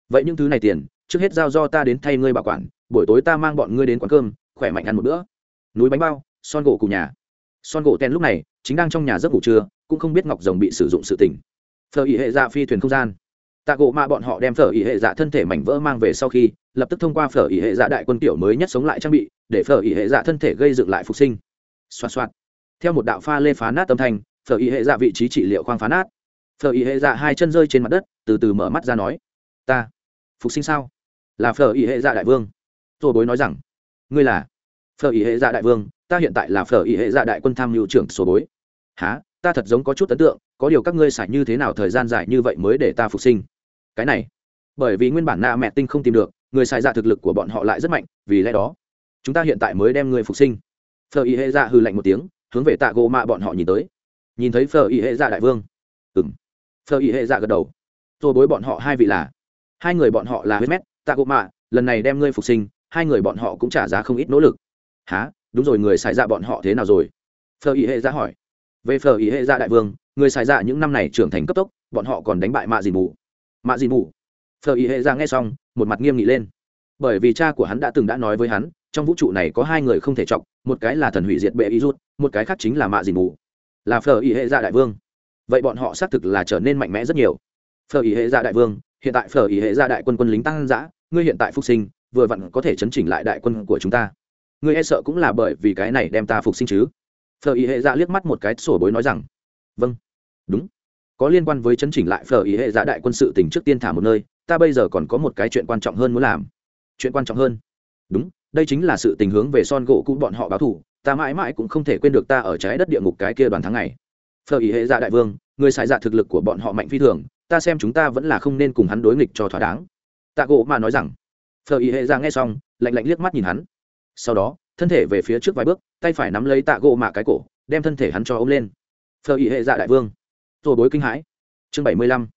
vậy những thứ này tiền, trước hết giao do ta đến thay ngươi bảo quản, buổi tối ta mang bọn ngươi đến quán cơm, khỏe mạnh ăn một bữa núi bánh bao, son gỗ cụ nhà. Son gỗ ten lúc này chính đang trong nhà giấc ngủ trưa, cũng không biết ngọc rồng bị sử dụng sự tỉnh phở ý hệ dạ phi thuyền không gian. Tạ gỗ mạ bọn họ đem phở ý hệ dạ thân thể mảnh vỡ mang về sau khi, lập tức thông qua phở ý hệ dạ đại quân tiểu mới nhất sống lại trang bị, để phở ý hệ dạ thân thể gây dựng lại phục sinh. Xoa xoa theo một đạo pha lê phá nát âm thanh, phở ý hệ dạ vị trí trị liệu khoang phá nát. Phở ý hệ dạ hai chân rơi trên mặt đất, từ từ mở mắt ra nói, ta, phục sinh sao? Là phở ý hệ dạ đại vương. Tôi bối nói rằng, ngươi là phở ý hệ dạ đại vương, ta hiện tại là phở ý hệ dạ đại quân tham mưu trưởng số bối. Há ta thật giống có chút ấn tượng, có điều các ngươi xài như thế nào thời gian dài như vậy mới để ta phục sinh? Cái này, bởi vì nguyên bản na mẹ tinh không tìm được, người xài dạ thực lực của bọn họ lại rất mạnh, vì lẽ đó, chúng ta hiện tại mới đem người phục sinh. Phở ý hệ dạ hư lạnh một tiếng, hướng về tạ gỗ mạ bọn họ nhìn tới. Nhìn thấy phở ý hệ dạ đại vương. Ừng phở ý hệ dạ gật đầu. Rồi bối bọn họ hai vị là, hai người bọn họ là huyết mét, tạ gỗ mạ, lần này đem ngươi phục sinh, hai người bọn họ cũng trả giá không ít nỗ lực há đúng rồi, người xài dạ bọn họ thế nào rồi? Phở ý hệ ra hỏi. Về phở ý hệ ra đại vương, người xài dạ những năm này trưởng thành cấp tốc, bọn họ còn đánh bại mạ dìn mù. Mạ dìn mù. Phở ý hệ ra nghe xong, một mặt nghiêm nghị lên. Bởi vì cha của hắn đã từng đã nói với hắn, trong vũ trụ này có hai người không thể chọc, một cái là thần hủy diệt bệ y rút, một cái khác chính là mạ dìn mù. Là phở ý hệ ra đại vương. Vậy bọn họ xác thực là trở nên mạnh mẽ rất nhiều. Phở ý hệ ra đại vương, hiện tại phở ý hệ ra đại quân quân lính tăng giã ngươi hiện tại phục sinh, vừa vặn có thể chấn chỉnh lại đại quân của chúng ta ngươi e sợ cũng là bởi vì cái này đem ta phục sinh chứ? Phở ý hệ dạ liếc mắt một cái, sổ bối nói rằng vâng. Đúng. Có liên quan với chấn chỉnh lại phở ý hệ dạ đại quân sự tỉnh trước tiên thả một nơi, ta bây giờ còn có một cái chuyện quan trọng hơn muốn làm. Chuyện quan trọng hơn? Đúng, đây chính là sự tình hướng về son gỗ cũ bọn họ báo thù, ta mãi mãi cũng không thể quên được ta ở trái đất địa ngục cái kia đoàn tháng này phở ý hệ dạ đại vương, người xài dạ thực lực của bọn họ mạnh phi thường, ta xem chúng ta vẫn là không nên cùng hắn đối nghịch cho thỏa đáng. Tạ gỗ mà nói rằng, phở ý hệ dạ nghe xong, lạnh lạnh liếc mắt nhìn hắn sau đó, thân thể về phía trước vài bước, tay phải nắm lấy tạ gỗ mạ cái cổ, đem thân thể hắn cho ôm lên. Phở ý hệ dạ đại vương. Rồi bối kinh hãi. Chương bảy mươi lăm.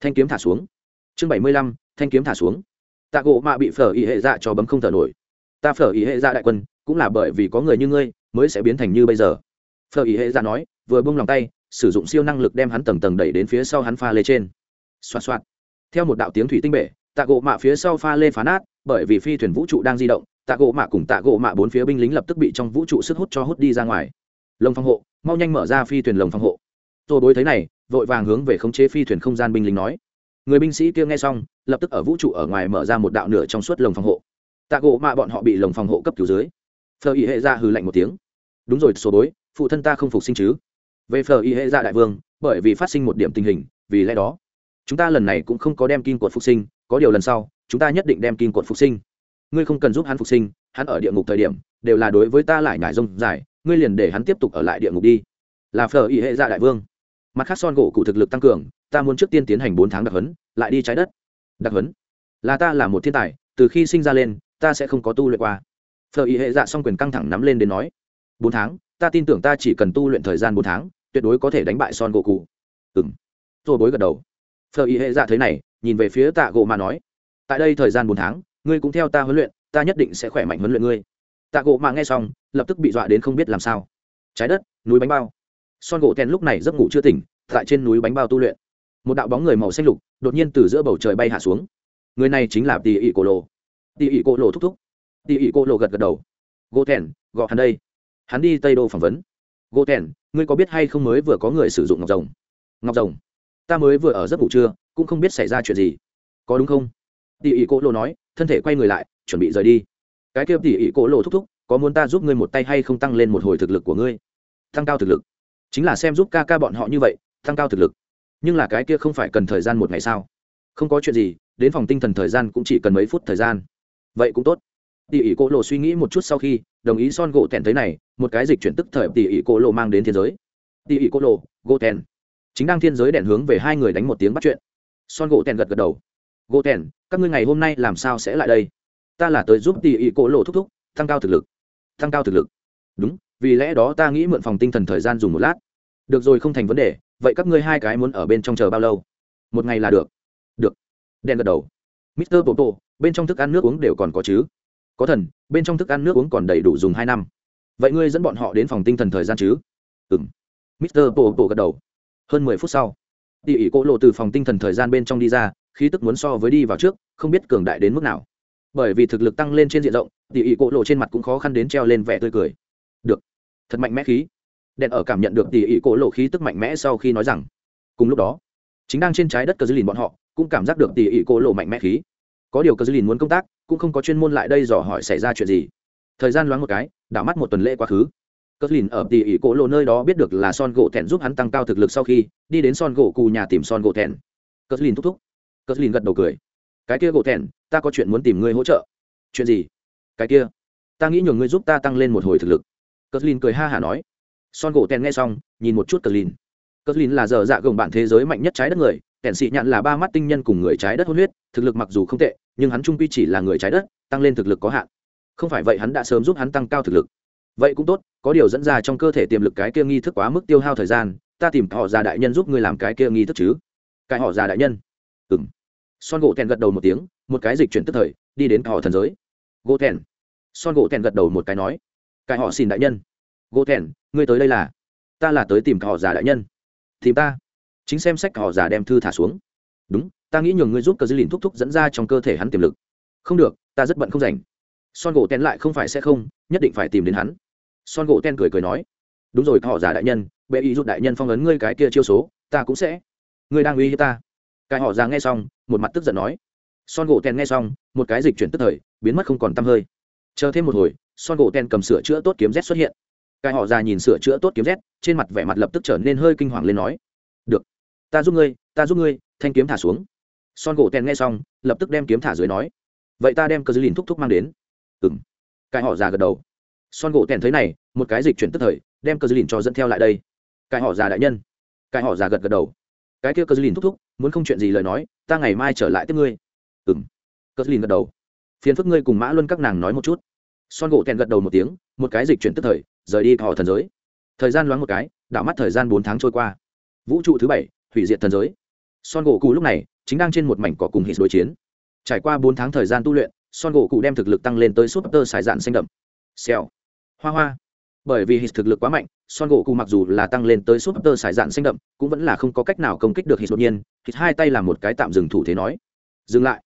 Thanh kiếm thả xuống. Chương bảy mươi lăm, thanh kiếm thả xuống. Tạ gỗ mạ bị phở ý hệ dạ cho bấm không thở nổi. Ta phở ý hệ dạ đại quân, cũng là bởi vì có người như ngươi, mới sẽ biến thành như bây giờ. Phở ý hệ dạ nói, vừa bung lòng tay, sử dụng siêu năng lực đem hắn tầng tầng đẩy đến phía sau hắn pha lê trên. Xoa xoa theo một đạo tiếng thủy tinh bể, tạ gỗ mạ phía sau pha lê phá nát, bởi vì phi thuyền vũ trụ đang di động tạ gỗ mạ cùng tạ gỗ mạ bốn phía binh lính lập tức bị trong vũ trụ sức hút cho hút đi ra ngoài. Lồng phòng hộ, mau nhanh mở ra phi thuyền lồng phòng hộ. Tôi bối thấy này, vội vàng hướng về khống chế phi thuyền không gian binh lính nói. Người binh sĩ kia nghe xong, lập tức ở vũ trụ ở ngoài mở ra một đạo nửa trong suốt lồng phòng hộ. Tạ gỗ mạ bọn họ bị lồng phòng hộ cấp cứu dưới. Phờ y hệ ra hừ lạnh một tiếng. Đúng rồi số bối, phụ thân ta không phục sinh chứ? Về phờ y hệ ra đại vương, bởi vì phát sinh một điểm tình hình, vì lẽ đó, chúng ta lần này cũng không có đem kim cột phục sinh, có điều lần sau, chúng ta nhất định đem kim cột phục sinh ngươi không cần giúp hắn phục sinh, hắn ở địa ngục thời điểm, đều là đối với ta lại nhải rông dài, ngươi liền để hắn tiếp tục ở lại địa ngục đi. Là phở ý hệ dạ đại vương. Mặt khác son gỗ cụ thực lực tăng cường, ta muốn trước tiên tiến hành bốn tháng đặc huấn, lại đi trái đất. Đặc huấn? Là ta là một thiên tài, từ khi sinh ra lên, ta sẽ không có tu luyện qua. Phở ý hệ dạ s quyền căng thẳng nắm lên đến nói, bốn tháng? Ta tin tưởng ta chỉ cần tu luyện thời gian bốn tháng, tuyệt đối có thể đánh bại son gỗ cụ. Ừng rồi bối gật đầu. Phở ý hệ dạ thế này, nhìn về phía tạ gỗ mà nói, tại đây thời gian bốn tháng ngươi cũng theo ta huấn luyện, ta nhất định sẽ khỏe mạnh huấn luyện ngươi. Tạ gỗ mạ nghe xong, lập tức bị dọa đến không biết làm sao. Trái đất, núi bánh bao. Son gỗ ten lúc này giấc ngủ chưa tỉnh, tại trên núi bánh bao tu luyện. Một đạo bóng người màu xanh lục đột nhiên từ giữa bầu trời bay hạ xuống. Người này chính là tỉ ỉ cổ lộ tỉ ỉ cổ lộ thúc thúc. Tỉ ỉ cổ lộ gật gật đầu. Gỗ thèn gọi hắn đây. Hắn đi tây đô phỏng vấn. Gỗ thèn ngươi có biết hay không mới vừa có người sử dụng ngọc rồng? Ngọc rồng, ta mới vừa ở giấc ngủ trưa, cũng không biết xảy ra chuyện gì. Có đúng không? Tỉ ỉ cổ lộ nói thân thể quay người lại, chuẩn bị rời đi. Cái kia tỉ ỉ cổ lộ thúc thúc, có muốn ta giúp ngươi một tay hay không tăng lên một hồi thực lực của ngươi? Tăng cao thực lực. Chính là xem giúp ca ca bọn họ như vậy, tăng cao thực lực. Nhưng là cái kia không phải cần thời gian một ngày sao? Không có chuyện gì, đến phòng tinh thần thời gian cũng chỉ cần mấy phút thời gian. Vậy cũng tốt. Tỉ ỉ cổ lộ suy nghĩ một chút sau khi, đồng ý son gỗ tèn thấy này, một cái dịch chuyển tức thời tỉ ỉ cổ lộ mang đến thiên giới. Tỉ ỉ cổ lộ, gỗ tèn. Chính đang thiên giới đèn hướng về hai người đánh một tiếng bắt chuyện. Son gỗ tèn gật gật đầu gỗ thèn các ngươi ngày hôm nay làm sao sẽ lại đây? Ta là tới giúp tỉ ỉ cổ lộ thúc thúc, tăng cao thực lực. Tăng cao thực lực. Đúng, vì lẽ đó ta nghĩ mượn phòng tinh thần thời gian dùng một lát. Được rồi, không thành vấn đề. Vậy các ngươi hai cái muốn ở bên trong chờ bao lâu? Một ngày là được. Được. Đèn gật đầu. Mister bộ bộ bên trong thức ăn nước uống đều còn có chứ? Có thần, bên trong thức ăn nước uống còn đầy đủ dùng hai năm. Vậy ngươi dẫn bọn họ đến phòng tinh thần thời gian chứ? Ừ m mister bộ bộ gật đầu. Hơn mười phút sau, tỉ ỉ cỗ lộ từ phòng tinh thần thời gian bên trong đi ra khí tức muốn so với đi vào trước, không biết cường đại đến mức nào. Bởi vì thực lực tăng lên trên diện rộng tỉ ỉ cỗ lộ trên mặt cũng khó khăn đến treo lên vẻ tươi cười. Được. Thật mạnh mẽ khí. Đèn ở cảm nhận được tỉ ỉ cỗ lộ khí tức mạnh mẽ sau khi nói rằng, cùng lúc đó, chính đang trên trái đất cờ dư lìn bọn họ cũng cảm giác được tỉ ỉ cỗ lộ mạnh mẽ khí. Có điều cờ dư lìn muốn công tác, cũng không có chuyên môn lại đây dò hỏi xảy ra chuyện gì. Thời gian loáng một cái, đảo mắt một tuần lễ quá khứ. Cờ dư lìn ở tỉ ỉ cỗ lộ nơi đó biết được là son gỗ thẹn giúp hắn tăng cao thực lực sau khi đi đến son gỗ cù nhà tìm son gỗ thẹn. Cờ dư lìn thúc thúc cờ lìn gật đầu cười. Cái kia gỗ thẹn, ta có chuyện muốn tìm ngươi hỗ trợ. Chuyện gì? Cái kia. Ta nghĩ nhường ngươi giúp ta tăng lên một hồi thực lực. Cờ lìn cười ha hả nói. Son gỗ tèn nghe xong, nhìn một chút cờ lìn. Cờ lìn là giờ dạ gồng bạn thế giới mạnh nhất trái đất người. Kẻn sĩ nhạn là ba mắt tinh nhân cùng người trái đất hôn huyết. Thực lực mặc dù không tệ, nhưng hắn trung quy chỉ là người trái đất, tăng lên thực lực có hạn. Không phải vậy hắn đã sớm giúp hắn tăng cao thực lực. Vậy cũng tốt, có điều dẫn ra trong cơ thể tiềm lực cái kia nghi thức quá mức tiêu hao thời gian, ta tìm họ già đại nhân giúp ngươi làm cái kia nghi thức chứ? Cái họ già đại nhân. Ừ m son gỗ thèn gật đầu một tiếng, một cái dịch chuyển tức thời, đi đến họ thần giới. Gỗ thèn. Son gỗ thèn gật đầu một cái nói, cái họ xin đại nhân. Gỗ thèn, ngươi tới đây là? Ta là tới tìm họ già đại nhân. Tìm ta? Chính xem sách họ già đem thư thả xuống. Đúng, ta nghĩ nhường ngươi giúp cờ dư lìn thúc thúc dẫn ra trong cơ thể hắn tiềm lực. Không được, ta rất bận không rảnh. Son gỗ ten lại không phải sẽ không, nhất định phải tìm đến hắn. Son gỗ ten cười cười nói, đúng rồi họ già đại nhân, bệ ý rút đại nhân phong ấn ngươi cái kia chiêu số, ta cũng sẽ. Ngươi đang uy hiếp ta? Cái họ già nghe xong, một mặt tức giận nói. Son gỗ ten nghe xong, một cái dịch chuyển tức thời, biến mất không còn t hơi. Chờ thêm một hồi, son gỗ ten cầm sửa chữa tốt kiếm rét xuất hiện. Cái họ già nhìn sửa chữa tốt kiếm rét trên mặt vẻ mặt lập tức trở nên hơi kinh hoàng lên nói. Được, ta giúp ngươi, ta giúp ngươi, thanh kiếm thả xuống. Son gỗ tèn nghe xong, lập tức đem kiếm thả dưới nói. Vậy ta đem cơ dư lìn thúc thúc mang đến. Ừ m cái họ già gật đầu. Son gỗ tèn thấy này, một cái dịch chuyển tức thời, đem cơ dư lìn cho dẫn theo lại đây. Cái họ già đại nhân. Cái họ già gật gật đầu. Cái kia cơ dư lìn thúc thúc muốn không chuyện gì lời nói, ta ngày mai trở lại tiếp ngươi. Ừng cất lìn gật đầu. Phiền phức ngươi cùng mã luân các nàng nói một chút. Son gỗ tèn gật đầu một tiếng, một cái dịch chuyển tức thời, rời đi họ thần giới. Thời gian loáng một cái, đảo mắt thời gian bốn tháng trôi qua. Vũ trụ thứ bảy, hủy diệt thần giới. Son gỗ cụ lúc này, chính đang trên một mảnh cỏ cùng hít đối chiến. Trải qua bốn tháng thời gian tu luyện, son gỗ cụ đem thực lực tăng lên tới súp tơ xài dạn xanh đậm. Xèo. Hoa hoa. Bởi vì hít thực lực quá mạnh son gỗ cụ mặc dù là tăng lên tới súp tơ sải dạn xanh đậm cũng vẫn là không có cách nào công kích được hít đột nhiên hít hai tay làm một cái tạm dừng thủ thế nói. Dừng lại.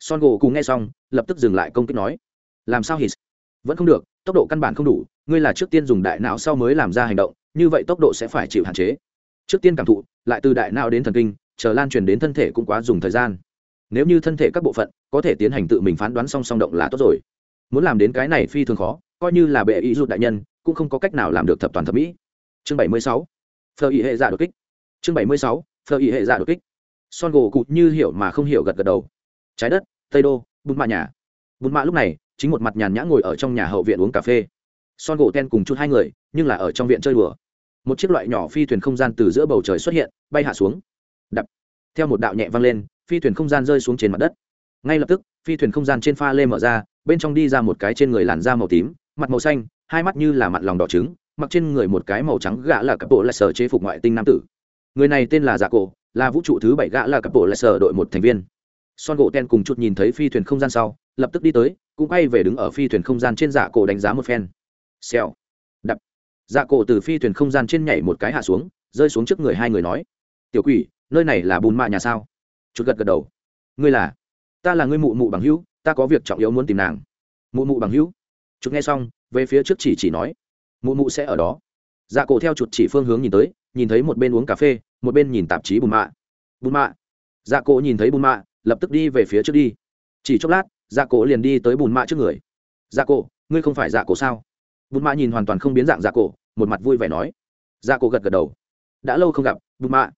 Son gỗ cụ nghe xong, lập tức dừng lại công kích nói. Làm sao hít vẫn không được, tốc độ căn bản không đủ, ngươi là trước tiên dùng đại não sau mới làm ra hành động, như vậy tốc độ sẽ phải chịu hạn chế. Trước tiên cảm thụ, lại từ đại não đến thần kinh, chờ lan truyền đến thân thể cũng quá dùng thời gian. Nếu như thân thể các bộ phận có thể tiến hành tự mình phán đoán song song động là tốt rồi. Muốn làm đến cái này phi thường khó, coi như là bệ ý rụt đại nhân cũng không có cách nào làm được thập toàn thẩm mỹ. Chương bảy mươi sáu, phờ ý hệ giả đột kích. Chương bảy mươi sáu, phờ ý hệ giả đột kích. Son gỗ cụt như hiểu mà không hiểu gật gật đầu. Trái đất, tây đô, bùn mạ nhà. Bùn mạ lúc này chính một mặt nhàn nhã ngồi ở trong nhà hậu viện uống cà phê. Son gỗ ten cùng chút hai người, nhưng là ở trong viện chơi đùa. Một chiếc loại nhỏ phi thuyền không gian từ giữa bầu trời xuất hiện, bay hạ xuống. Đập. Theo một đạo nhẹ vang lên, phi thuyền không gian rơi xuống trên mặt đất. Ngay lập tức, phi thuyền không gian trên pha lê mở ra, bên trong đi ra một cái trên người làn da màu tím, mặt màu xanh hai mắt như là mặn lòng đỏ trứng, mặc trên người một cái màu trắng gã là cặp bộ lại sở chế phục ngoại tinh nam tử. Người này tên là giả cổ, là vũ trụ thứ bảy gã là cặp bộ lại sở đội một thành viên. Son gỗ ten cùng chút nhìn thấy phi thuyền không gian sau, lập tức đi tới, cũng quay về đứng ở phi thuyền không gian trên giả cổ đánh giá một phen. Xèo. Đập. Dạ cổ từ phi thuyền không gian trên nhảy một cái hạ xuống, rơi xuống trước người hai người nói, tiểu quỷ, nơi này là bùn mạ nhà sao? Chút gật gật đầu, ngươi là? Ta là ngươi mụ mụ bằng hữu, ta có việc trọng yếu muốn tìm nàng. Mụ mụ bằng hữu? Chút nghe xong về phía trước chỉ chỉ nói, mụ mụ sẽ ở đó. Dạ cổ theo chuột chỉ phương hướng nhìn tới, nhìn thấy một bên uống cà phê, một bên nhìn tạp chí bùn mạ. Bùn mạ. Dạ cổ nhìn thấy bùn mạ, lập tức đi về phía trước đi. Chỉ chốc lát dạ cổ liền đi tới bùn mạ trước người. Dạ cổ, ngươi không phải dạ cổ sao? Bùn mạ nhìn hoàn toàn không biến dạng dạ cổ, một mặt vui vẻ nói. Dạ cổ gật gật đầu. Đã lâu không gặp, bùn mạ.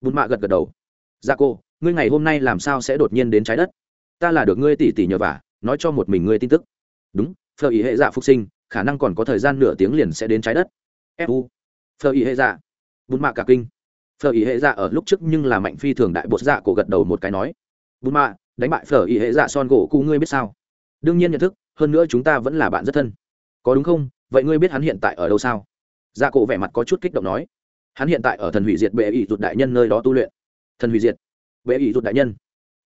Bùn mạ gật gật đầu. Dạ cổ, ngươi ngày hôm nay làm sao sẽ đột nhiên đến trái đất? Ta là được ngươi tỉ tỉ nhờ vả, nói cho một mình ngươi tin tức. Đúng phờ ý hệ dạ phục sinh khả năng còn có thời gian nửa tiếng liền sẽ đến trái đất. Fu phờ ý hệ dạ. Bùn mạ cả kinh. Phờ ý hệ dạ ở lúc trước nhưng là mạnh phi thường đại bột dạ cổ gật đầu một cái nói. Bùn mạ, đánh bại phở ý hệ dạ son gỗ cụ ngươi biết sao? Đương nhiên nhận thức, hơn nữa chúng ta vẫn là bạn rất thân. Có đúng không? Vậy ngươi biết hắn hiện tại ở đâu sao? Dạ cổ vẻ mặt có chút kích động nói. Hắn hiện tại ở thần hủy diệt bệ ý rụt đại nhân nơi đó tu luyện. Thần hủy diệt. Bệ ý rụt đại nhân.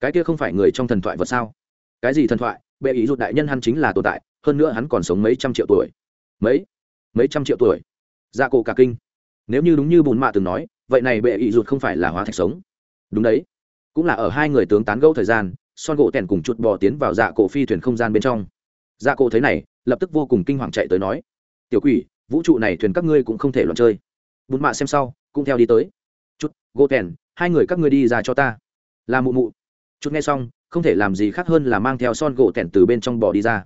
Cái kia không phải người trong thần thoại vật sao? Cái gì thần thoại? Bệ ý rụt đại nhân hắn chính là tồn tại hơn nữa hắn còn sống mấy trăm triệu tuổi. Mấy? Mấy trăm triệu tuổi? Dạ cổ cả kinh. Nếu như đúng như bùn mạ từng nói, vậy này bệ ý rụt không phải là hóa thạch sống. Đúng đấy. Cũng là ở hai người tướng tán gẫu thời gian, son gỗ tèn cùng chuột bò tiến vào dạ cổ phi thuyền không gian bên trong. Dạ cổ thấy này, lập tức vô cùng kinh hoàng chạy tới nói, tiểu quỷ, vũ trụ này thuyền các ngươi cũng không thể loạn chơi. Bùn mạ xem sau, cũng theo đi tới. Chút gỗ tèn, hai người các ngươi đi ra cho ta. Là mụ mụ. Chút nghe xong, không thể làm gì khác hơn là mang theo son gỗ tèn từ bên trong bò đi ra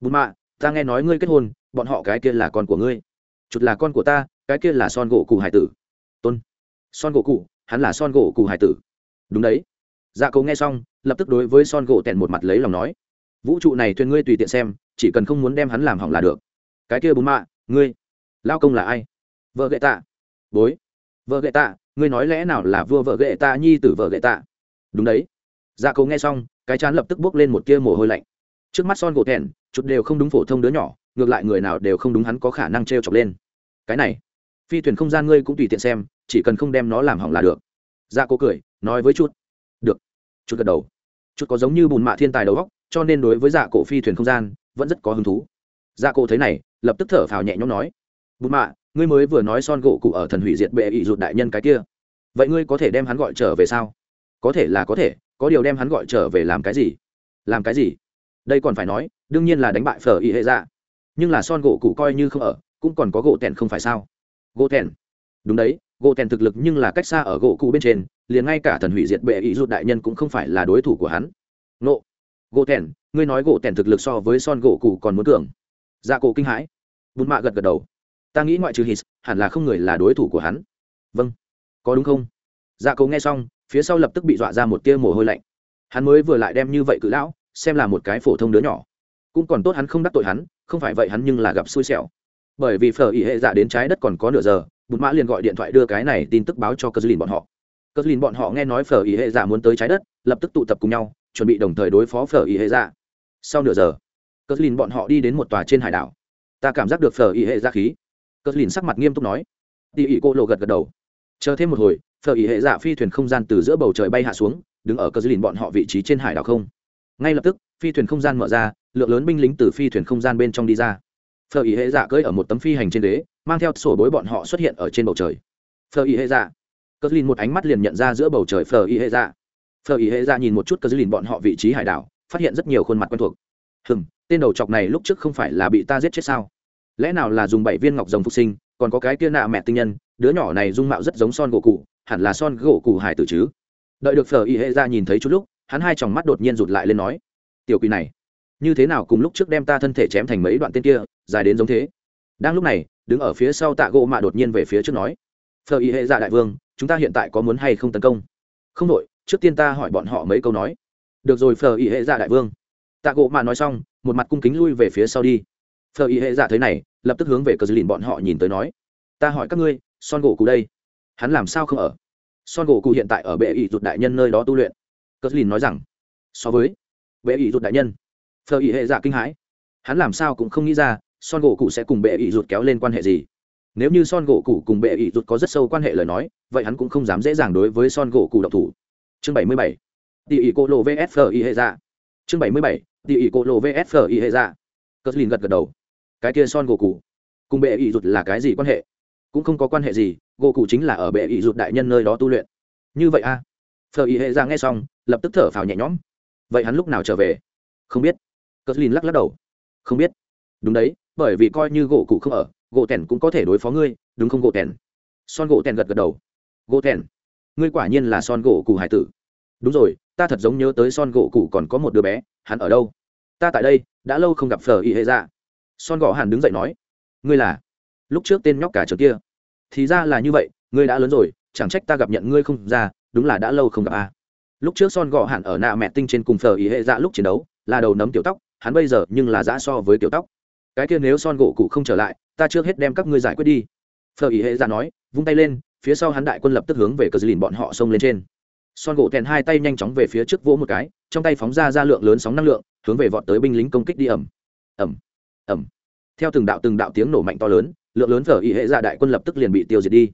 bùn mạ, ta nghe nói ngươi kết hôn, bọn họ cái kia là con của ngươi. Chụt là con của ta, cái kia là son gỗ cụ hải tử. Tôn. Son gỗ cụ hắn là son gỗ cụ hải tử. Đúng đấy. Dạ cầu nghe xong, lập tức đối với son gỗ tèn một mặt lấy lòng nói. Vũ trụ này thuyền ngươi tùy tiện xem, chỉ cần không muốn đem hắn làm hỏng là được. Cái kia bùn mạ, ngươi, lao công là ai? Vợ gệ tạ. Bối. Vợ gệ tạ, ngươi nói lẽ nào là vua vợ gệ tạ, nhi tử vợ gệ tạ? Đúng đấy. Dạ cầu nghe xong, cái chán lập tức bước lên một tia mồ hôi lạnh. Trước mắt son gỗ thẹn chút đều không đúng phổ thông đứa nhỏ, ngược lại người nào đều không đúng hắn có khả năng t r e o chọc lên. Cái này, phi thuyền không gian ngươi cũng tùy tiện xem, chỉ cần không đem nó làm hỏng là được. Dạ cố cười, nói với chút. Được. Chút gật đầu. Chút có giống như bùn mạ thiên tài đầu góc cho nên đối với dạ cổ phi thuyền không gian, vẫn rất có hứng thú. Dạ cổ thấy này, lập tức thở phào nhẹ nhõm nói. Bùn mạ, ngươi mới vừa nói son gỗ cụ ở thần hủy diệt bệ ị rụt đại nhân cái kia. Vậy ngươi có thể đem hắn gọi trở về sao? Có thể là có thể, có điều đem hắn gọi trở về làm cái gì? Làm cái gì? Đây còn phải nói, đương nhiên là đánh bại phở y hệ dạ. Nhưng là son gỗ cụ coi như không ở, cũng còn có gỗ tèn không phải sao? Gỗ tèn. Đúng đấy, gỗ tèn thực lực nhưng là cách xa ở gỗ cụ bên trên, liền ngay cả thần hủy diệt bệ ý rụt đại nhân cũng không phải là đối thủ của hắn. Nộ gỗ tèn, ngươi nói gỗ tèn thực lực so với son gỗ cụ còn muốn tưởng dạ cổ kinh hãi. Bùn mạ gật gật đầu. Ta nghĩ ngoại trừ hít hẳn là không người là đối thủ của hắn. Vâng. Có đúng không? Dạ cổ nghe xong, phía sau lập tức bị dọa ra một tia mồ hôi lạnh. Hắn mới vừa lại đem như vậy cự lão xem là một cái phổ thông đứa nhỏ. Cũng còn tốt hắn không đắc tội hắn, không phải vậy hắn nhưng là gặp xui xẻo. Bởi vì phở ý hệ dạ đến trái đất còn có nửa giờ, bụt mã liền gọi điện thoại đưa cái này tin tức báo cho cờ dư lìn bọn họ. Cờ dư lìn bọn họ nghe nói phở ý hệ dạ muốn tới trái đất, lập tức tụ tập cùng nhau, chuẩn bị đồng thời đối phó phở ý hệ dạ. Sau nửa giờ cờ dư lìn bọn họ đi đến một tòa trên hải đảo. Ta cảm giác được phở ý hệ dạ khí. Cờ dư lìn sắc mặt nghiêm túc nói. Tỉ ỉ cô lộ gật gật đầu. Chờ thêm một hồi, phở ý hệ dạ phi thuyền không gian từ giữa bầu trời bay hạ xuống, đứng ở cờ dư lìn bọn họ vị trí trên hải đảo không ngay lập tức, phi thuyền không gian mở ra, lượng lớn binh lính từ phi thuyền không gian bên trong đi ra. Phờ ý hệ dạ cưỡi ở một tấm phi hành trên đế mang theo sổ bối bọn họ xuất hiện ở trên bầu trời. Phờ ý hệ dạ. Cờ lìn một ánh mắt liền nhận ra giữa bầu trời phờ ý hệ dạ. Phờ ý hệ dạ nhìn một chút cờ lìn bọn họ vị trí hải đảo, phát hiện rất nhiều khuôn mặt quen thuộc. Hừm, tên đầu chọc này lúc trước không phải là bị ta giết chết sao? Lẽ nào là dùng bảy viên ngọc rồng phục sinh, còn có cái kia nạ mẹ tinh nhân, đứa nhỏ này dung mạo rất giống son gỗ cụ hẳn là son gỗ cụ hải tử chứ? Đợi được phở ý hệ dạ nhìn thấy chút lúc hắn hai tròng mắt đột nhiên rụt lại lên nói, tiểu quỷ này, như thế nào cùng lúc trước đem ta thân thể chém thành mấy đoạn tên kia, dài đến giống thế? Đang lúc này, đứng ở phía sau tạ gỗ mạ đột nhiên về phía trước nói phờ Y hệ dạ đại vương, chúng ta hiện tại có muốn hay không tấn công? Không đội, trước tiên ta hỏi bọn họ mấy câu nói. Được rồi phờ Y hệ dạ đại vương. Tạ gỗ mạ nói xong, một mặt cung kính lui về phía sau đi. Phờ Y hệ dạ thế này, lập tức hướng về cờ dư lìn bọn họ nhìn tới nói, ta hỏi các ngươi, son gỗ cụ đây, hắn làm sao không ở? Son gỗ cụ hiện tại ở bệ Y rụt đại nhân nơi đó tu luyện cờ lìn nói rằng, so với bệ ỷ rụt đại nhân. Phờ ỷ hệ dạ kinh hãi. Hắn làm sao cũng không nghĩ ra, son gỗ cụ sẽ cùng bệ ỷ rụt kéo lên quan hệ gì. Nếu như son gỗ cụ cùng bệ ỷ rụt có rất sâu quan hệ lời nói, vậy hắn cũng không dám dễ dàng đối với son gỗ cụ độc thủ. Chương bảy mươi bảy. Tỉ ỷ cô lộ vs phờ ỷ hệ dạ. Chương bảy mươi bảy. Tỉ ỷ cô lộ vs phờ ỷ hệ dạ. Cờ lìn gật gật đầu. Cái kia son gỗ cụ cùng bệ ỷ rụt là cái gì quan hệ? Cũng không có quan hệ gì, gỗ cụ chính là ở bệ ỷ rụt đại nhân nơi đó tu luyện. Như vậy a à? Phờ Y hệ ra nghe xong, lập tức thở phào nhẹ nhõm. Vậy hắn lúc nào trở về? Không biết. Cờ lìn lắc lắc đầu. Không biết. Đúng đấy, bởi vì coi như gỗ cụ không ở, gỗ tèn cũng có thể đối phó ngươi, đúng không gỗ tèn? Son gỗ tèn gật gật đầu. Gỗ tèn? Ngươi quả nhiên là son gỗ cụ hải tử. Đúng rồi, ta thật giống nhớ tới son gỗ cụ còn có một đứa bé, hắn ở đâu? Ta tại đây, đã lâu không gặp phở y hệ ra son gỗ hàn đứng dậy nói. Ngươi là? Lúc trước tên nhóc cả trường kia. Thì ra là như vậy, ngươi đã lớn rồi, chẳng trách ta gặp nhận ngươi không ra đúng là đã lâu không gặp a. Lúc trước son gọ hẳn ở nạ mẹ tinh trên cùng phở y hệ dạ lúc chiến đấu, là đầu nấm tiểu tóc, hắn bây giờ nhưng là giã so với tiểu tóc. Cái kia nếu son gỗ cụ không trở lại, ta trước hết đem các ngươi giải quyết đi. Phở ý hệ dạ nói, vung tay lên, phía sau hắn đại quân lập tức hướng về cờ dì lìn bọn họ xông lên trên. Son gỗ kèn hai tay nhanh chóng về phía trước vỗ một cái, trong tay phóng ra ra lượng lớn sóng năng lượng, hướng về vọt tới binh lính công kích đi ẩm ẩm ẩm theo từng đạo từng đạo tiếng nổ mạnh to lớn, lượng lớn phở ý hệ dạ đại quân lập tức liền bị tiêu diệt đi.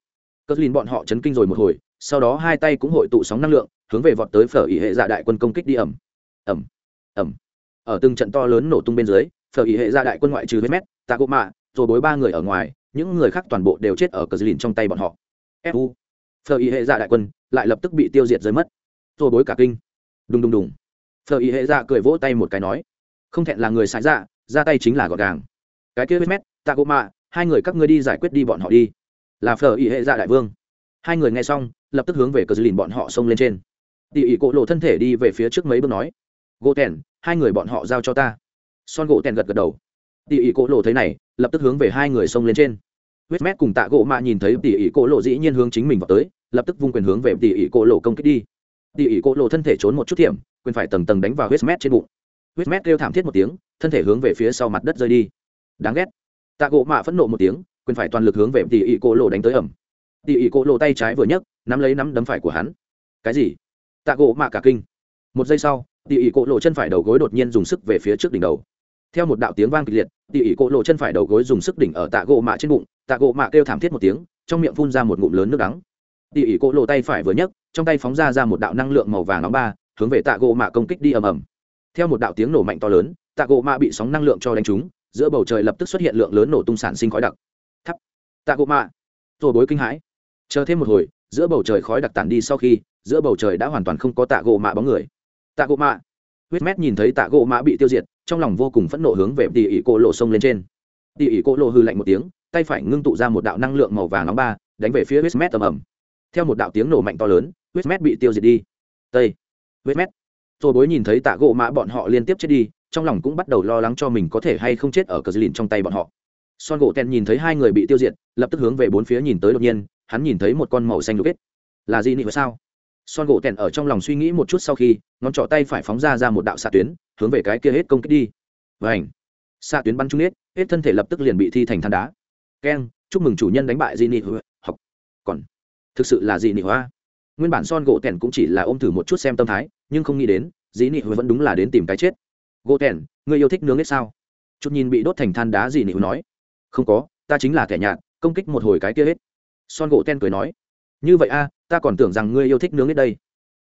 Cờ dì lìn bọn họ chấn kinh rồi một hồi sau đó hai tay cũng hội tụ sóng năng lượng, hướng về vọt tới phở ý hệ dạ đại quân công kích đi ẩm. Ẩm. Ẩm. Ở từng trận to lớn nổ tung bên dưới, phở ý hệ dạ đại quân ngoại trừ hết mét tạ gỗ mạ rồi bối ba người ở ngoài, những người khác toàn bộ đều chết ở cờ dư lìn trong tay bọn họ. Fu phở ý hệ dạ đại quân lại lập tức bị tiêu diệt rơi mất. Rồi bối cả kinh. Đùng đùng đùng. Phở ý hệ dạ cười vỗ tay một cái nói, không thẹn là người sái dạ ra tay chính là gọn gàng. Cái kia hết mét tạ gỗ mạ hai người các ngươi đi giải quyết đi bọn họ đi. Là phở ý hệ dạ đại vương. Hai người nghe xong lập tức hướng về cờ dư lìn bọn họ xông lên trên. Tỉ ỉ cổ lộ thân thể đi về phía trước mấy bước nói, gỗ tèn, hai người bọn họ giao cho ta. Son gỗ tèn gật gật đầu. Tỉ ỉ cổ lộ thấy này, lập tức hướng về hai người xông lên trên. Huyết mét cùng tạ gỗ mạ nhìn thấy tỉ ỉ cổ lộ dĩ nhiên hướng chính mình vào tới, lập tức vung quyền hướng về tỉ ỉ cổ lộ công kích đi. Tỉ ỉ cổ lộ thân thể trốn một chút hiểm quyền phải tầng tầng đánh vào huyết mét trên bụng. Huyết mét kêu thảm thiết một tiếng, thân thể hướng về phía sau mặt đất rơi đi. Đáng ghét. Tạ gỗ mạ phẫn nộ một tiếng, quyền phải toàn lực hướng về tỉ ỉ cổ lộ đánh tới ẩm. Tỉ ỉ cổ lộ tay trái vừa nhấc nắm lấy nắm đấm phải của hắn. Cái gì? Tạ gỗ mạ cả kinh. Một giây sau, tỉ ỉ cỗ lộ chân phải đầu gối đột nhiên dùng sức về phía trước đỉnh đầu. Theo một đạo tiếng vang kịch liệt, tỉ ỉ cỗ lộ chân phải đầu gối dùng sức đỉnh ở tạ gỗ mạ trên bụng, tạ gỗ mạ kêu thảm thiết một tiếng, trong miệng phun ra một ngụm lớn nước đắng. Tỉ ỉ cỗ lộ tay phải vừa nhấc, trong tay phóng ra ra một đạo năng lượng màu vàng nóng ba, hướng về tạ gỗ mạ công kích đi ầm ầm. Theo một đạo tiếng nổ mạnh to lớn, tạ gỗ mạ bị sóng năng lượng cho đánh trúng, giữa bầu trời lập tức xuất hiện lượng lớn nổ tung sản sinh khói đặc. Thắp tạ gỗ mạ. Rồi bối kinh hãi. Chờ thêm một hồi giữa bầu trời khói đặc tản đi sau khi, giữa bầu trời đã hoàn toàn không có tạ gỗ mạ bóng người. Tạ gỗ mạ. Huyết mét nhìn thấy tạ gỗ mạ bị tiêu diệt, trong lòng vô cùng phẫn nộ hướng về tỉ ỉ cô lộ sông lên trên. Tỉ ỉ cô lộ hư lạnh một tiếng, tay phải ngưng tụ ra một đạo năng lượng màu vàng nóng ba, đánh về phía huyết mét ầm ầm. Theo một đạo tiếng nổ mạnh to lớn, huyết mét bị tiêu diệt đi. Tây. Huyết mét. Rồi bối nhìn thấy tạ gỗ mạ bọn họ liên tiếp chết đi, trong lòng cũng bắt đầu lo lắng cho mình có thể hay không chết ở cờ lìn trong tay bọn họ. Son gỗ ten nhìn thấy hai người bị tiêu diệt, lập tức hướng về bốn phía nhìn tới đột nhiên hắn nhìn thấy một con màu xanh lục kết là gì nị sao? Son gỗ tèn ở trong lòng suy nghĩ một chút sau khi, ngón trỏ tay phải phóng ra ra một đạo xạ tuyến, hướng về cái kia hết công kích đi. Và ảnh xạ tuyến bắn trúng hết hết thân thể lập tức liền bị thi thành than đá. Keng, chúc mừng chủ nhân đánh bại di nị học. Còn, thực sự là di nị hoa nguyên bản son gỗ tèn cũng chỉ là ôm thử một chút xem tâm thái, nhưng không nghĩ đến, di nị vẫn đúng là đến tìm cái chết. Gỗ tèn, người yêu thích nướng hết sao? Chút nhìn bị đốt thành than đá di nị nói. Không có, ta chính là kẻ nhạt, công kích một hồi cái kia hết son gỗ ten cười nói, như vậy a, ta còn tưởng rằng ngươi yêu thích nướng ít đây.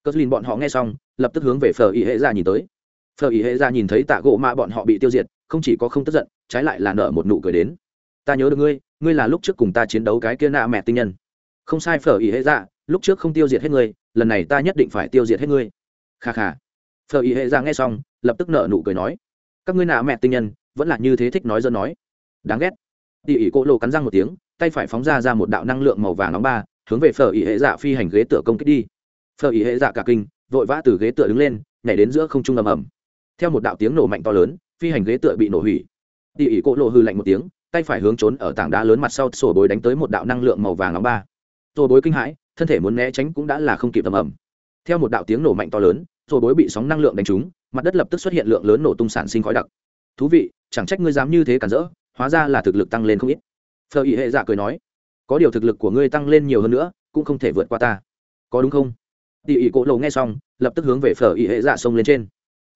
Cất lìn bọn họ nghe xong, lập tức hướng về phở ý hệ ra nhìn tới. Phở ý hệ ra nhìn thấy tạ gỗ mạ bọn họ bị tiêu diệt, không chỉ có không tức giận, trái lại là nở một nụ cười đến. Ta nhớ được ngươi ngươi là lúc trước cùng ta chiến đấu cái kia nạ mẹ tinh nhân. Không sai phở ý hệ ra lúc trước không tiêu diệt hết ngươi, lần này ta nhất định phải tiêu diệt hết ngươi. Kha kha. Phở ý hệ ra nghe xong, lập tức nở nụ cười nói, các ngươi nạ mẹ tinh nhân, vẫn là như thế thích nói dân nói. Đáng ghét. Tỉ ỉ cô lộ cắn răng một tiếng tay phải phóng ra ra một đạo năng lượng màu vàng nóng ba, hướng về phở ỉ hệ dạ phi hành ghế tựa công kích đi. Phở ỉ hệ dạ cả kinh, vội vã từ ghế tựa đứng lên, nhảy đến giữa không trung ầm ầm. Theo một đạo tiếng nổ mạnh to lớn, phi hành ghế tựa bị nổ hủy. Tỉ ỉ cỗ lộ hư lạnh một tiếng, tay phải hướng trốn ở tảng đá lớn mặt sau sổ bối đánh tới một đạo năng lượng màu vàng nóng ba. Sổ bối kinh hãi, thân thể muốn né tránh cũng đã là không kịp ầm ầm. Theo một đạo tiếng nổ mạnh to lớn, sổ bối bị sóng năng lượng đánh trúng, mặt đất lập tức xuất hiện lượng lớn nổ tung sản sinh khói đặc. Thú vị, chẳng trách ngươi dám như thế cản rỡ, hóa ra là thực lực tăng lên không ít phờ ý hệ dạ cười nói, có điều thực lực của ngươi tăng lên nhiều hơn nữa, cũng không thể vượt qua ta. Có đúng không? Tỉ ỉ cổ lầu nghe xong, lập tức hướng về phở ỉ hệ dạ xông lên trên.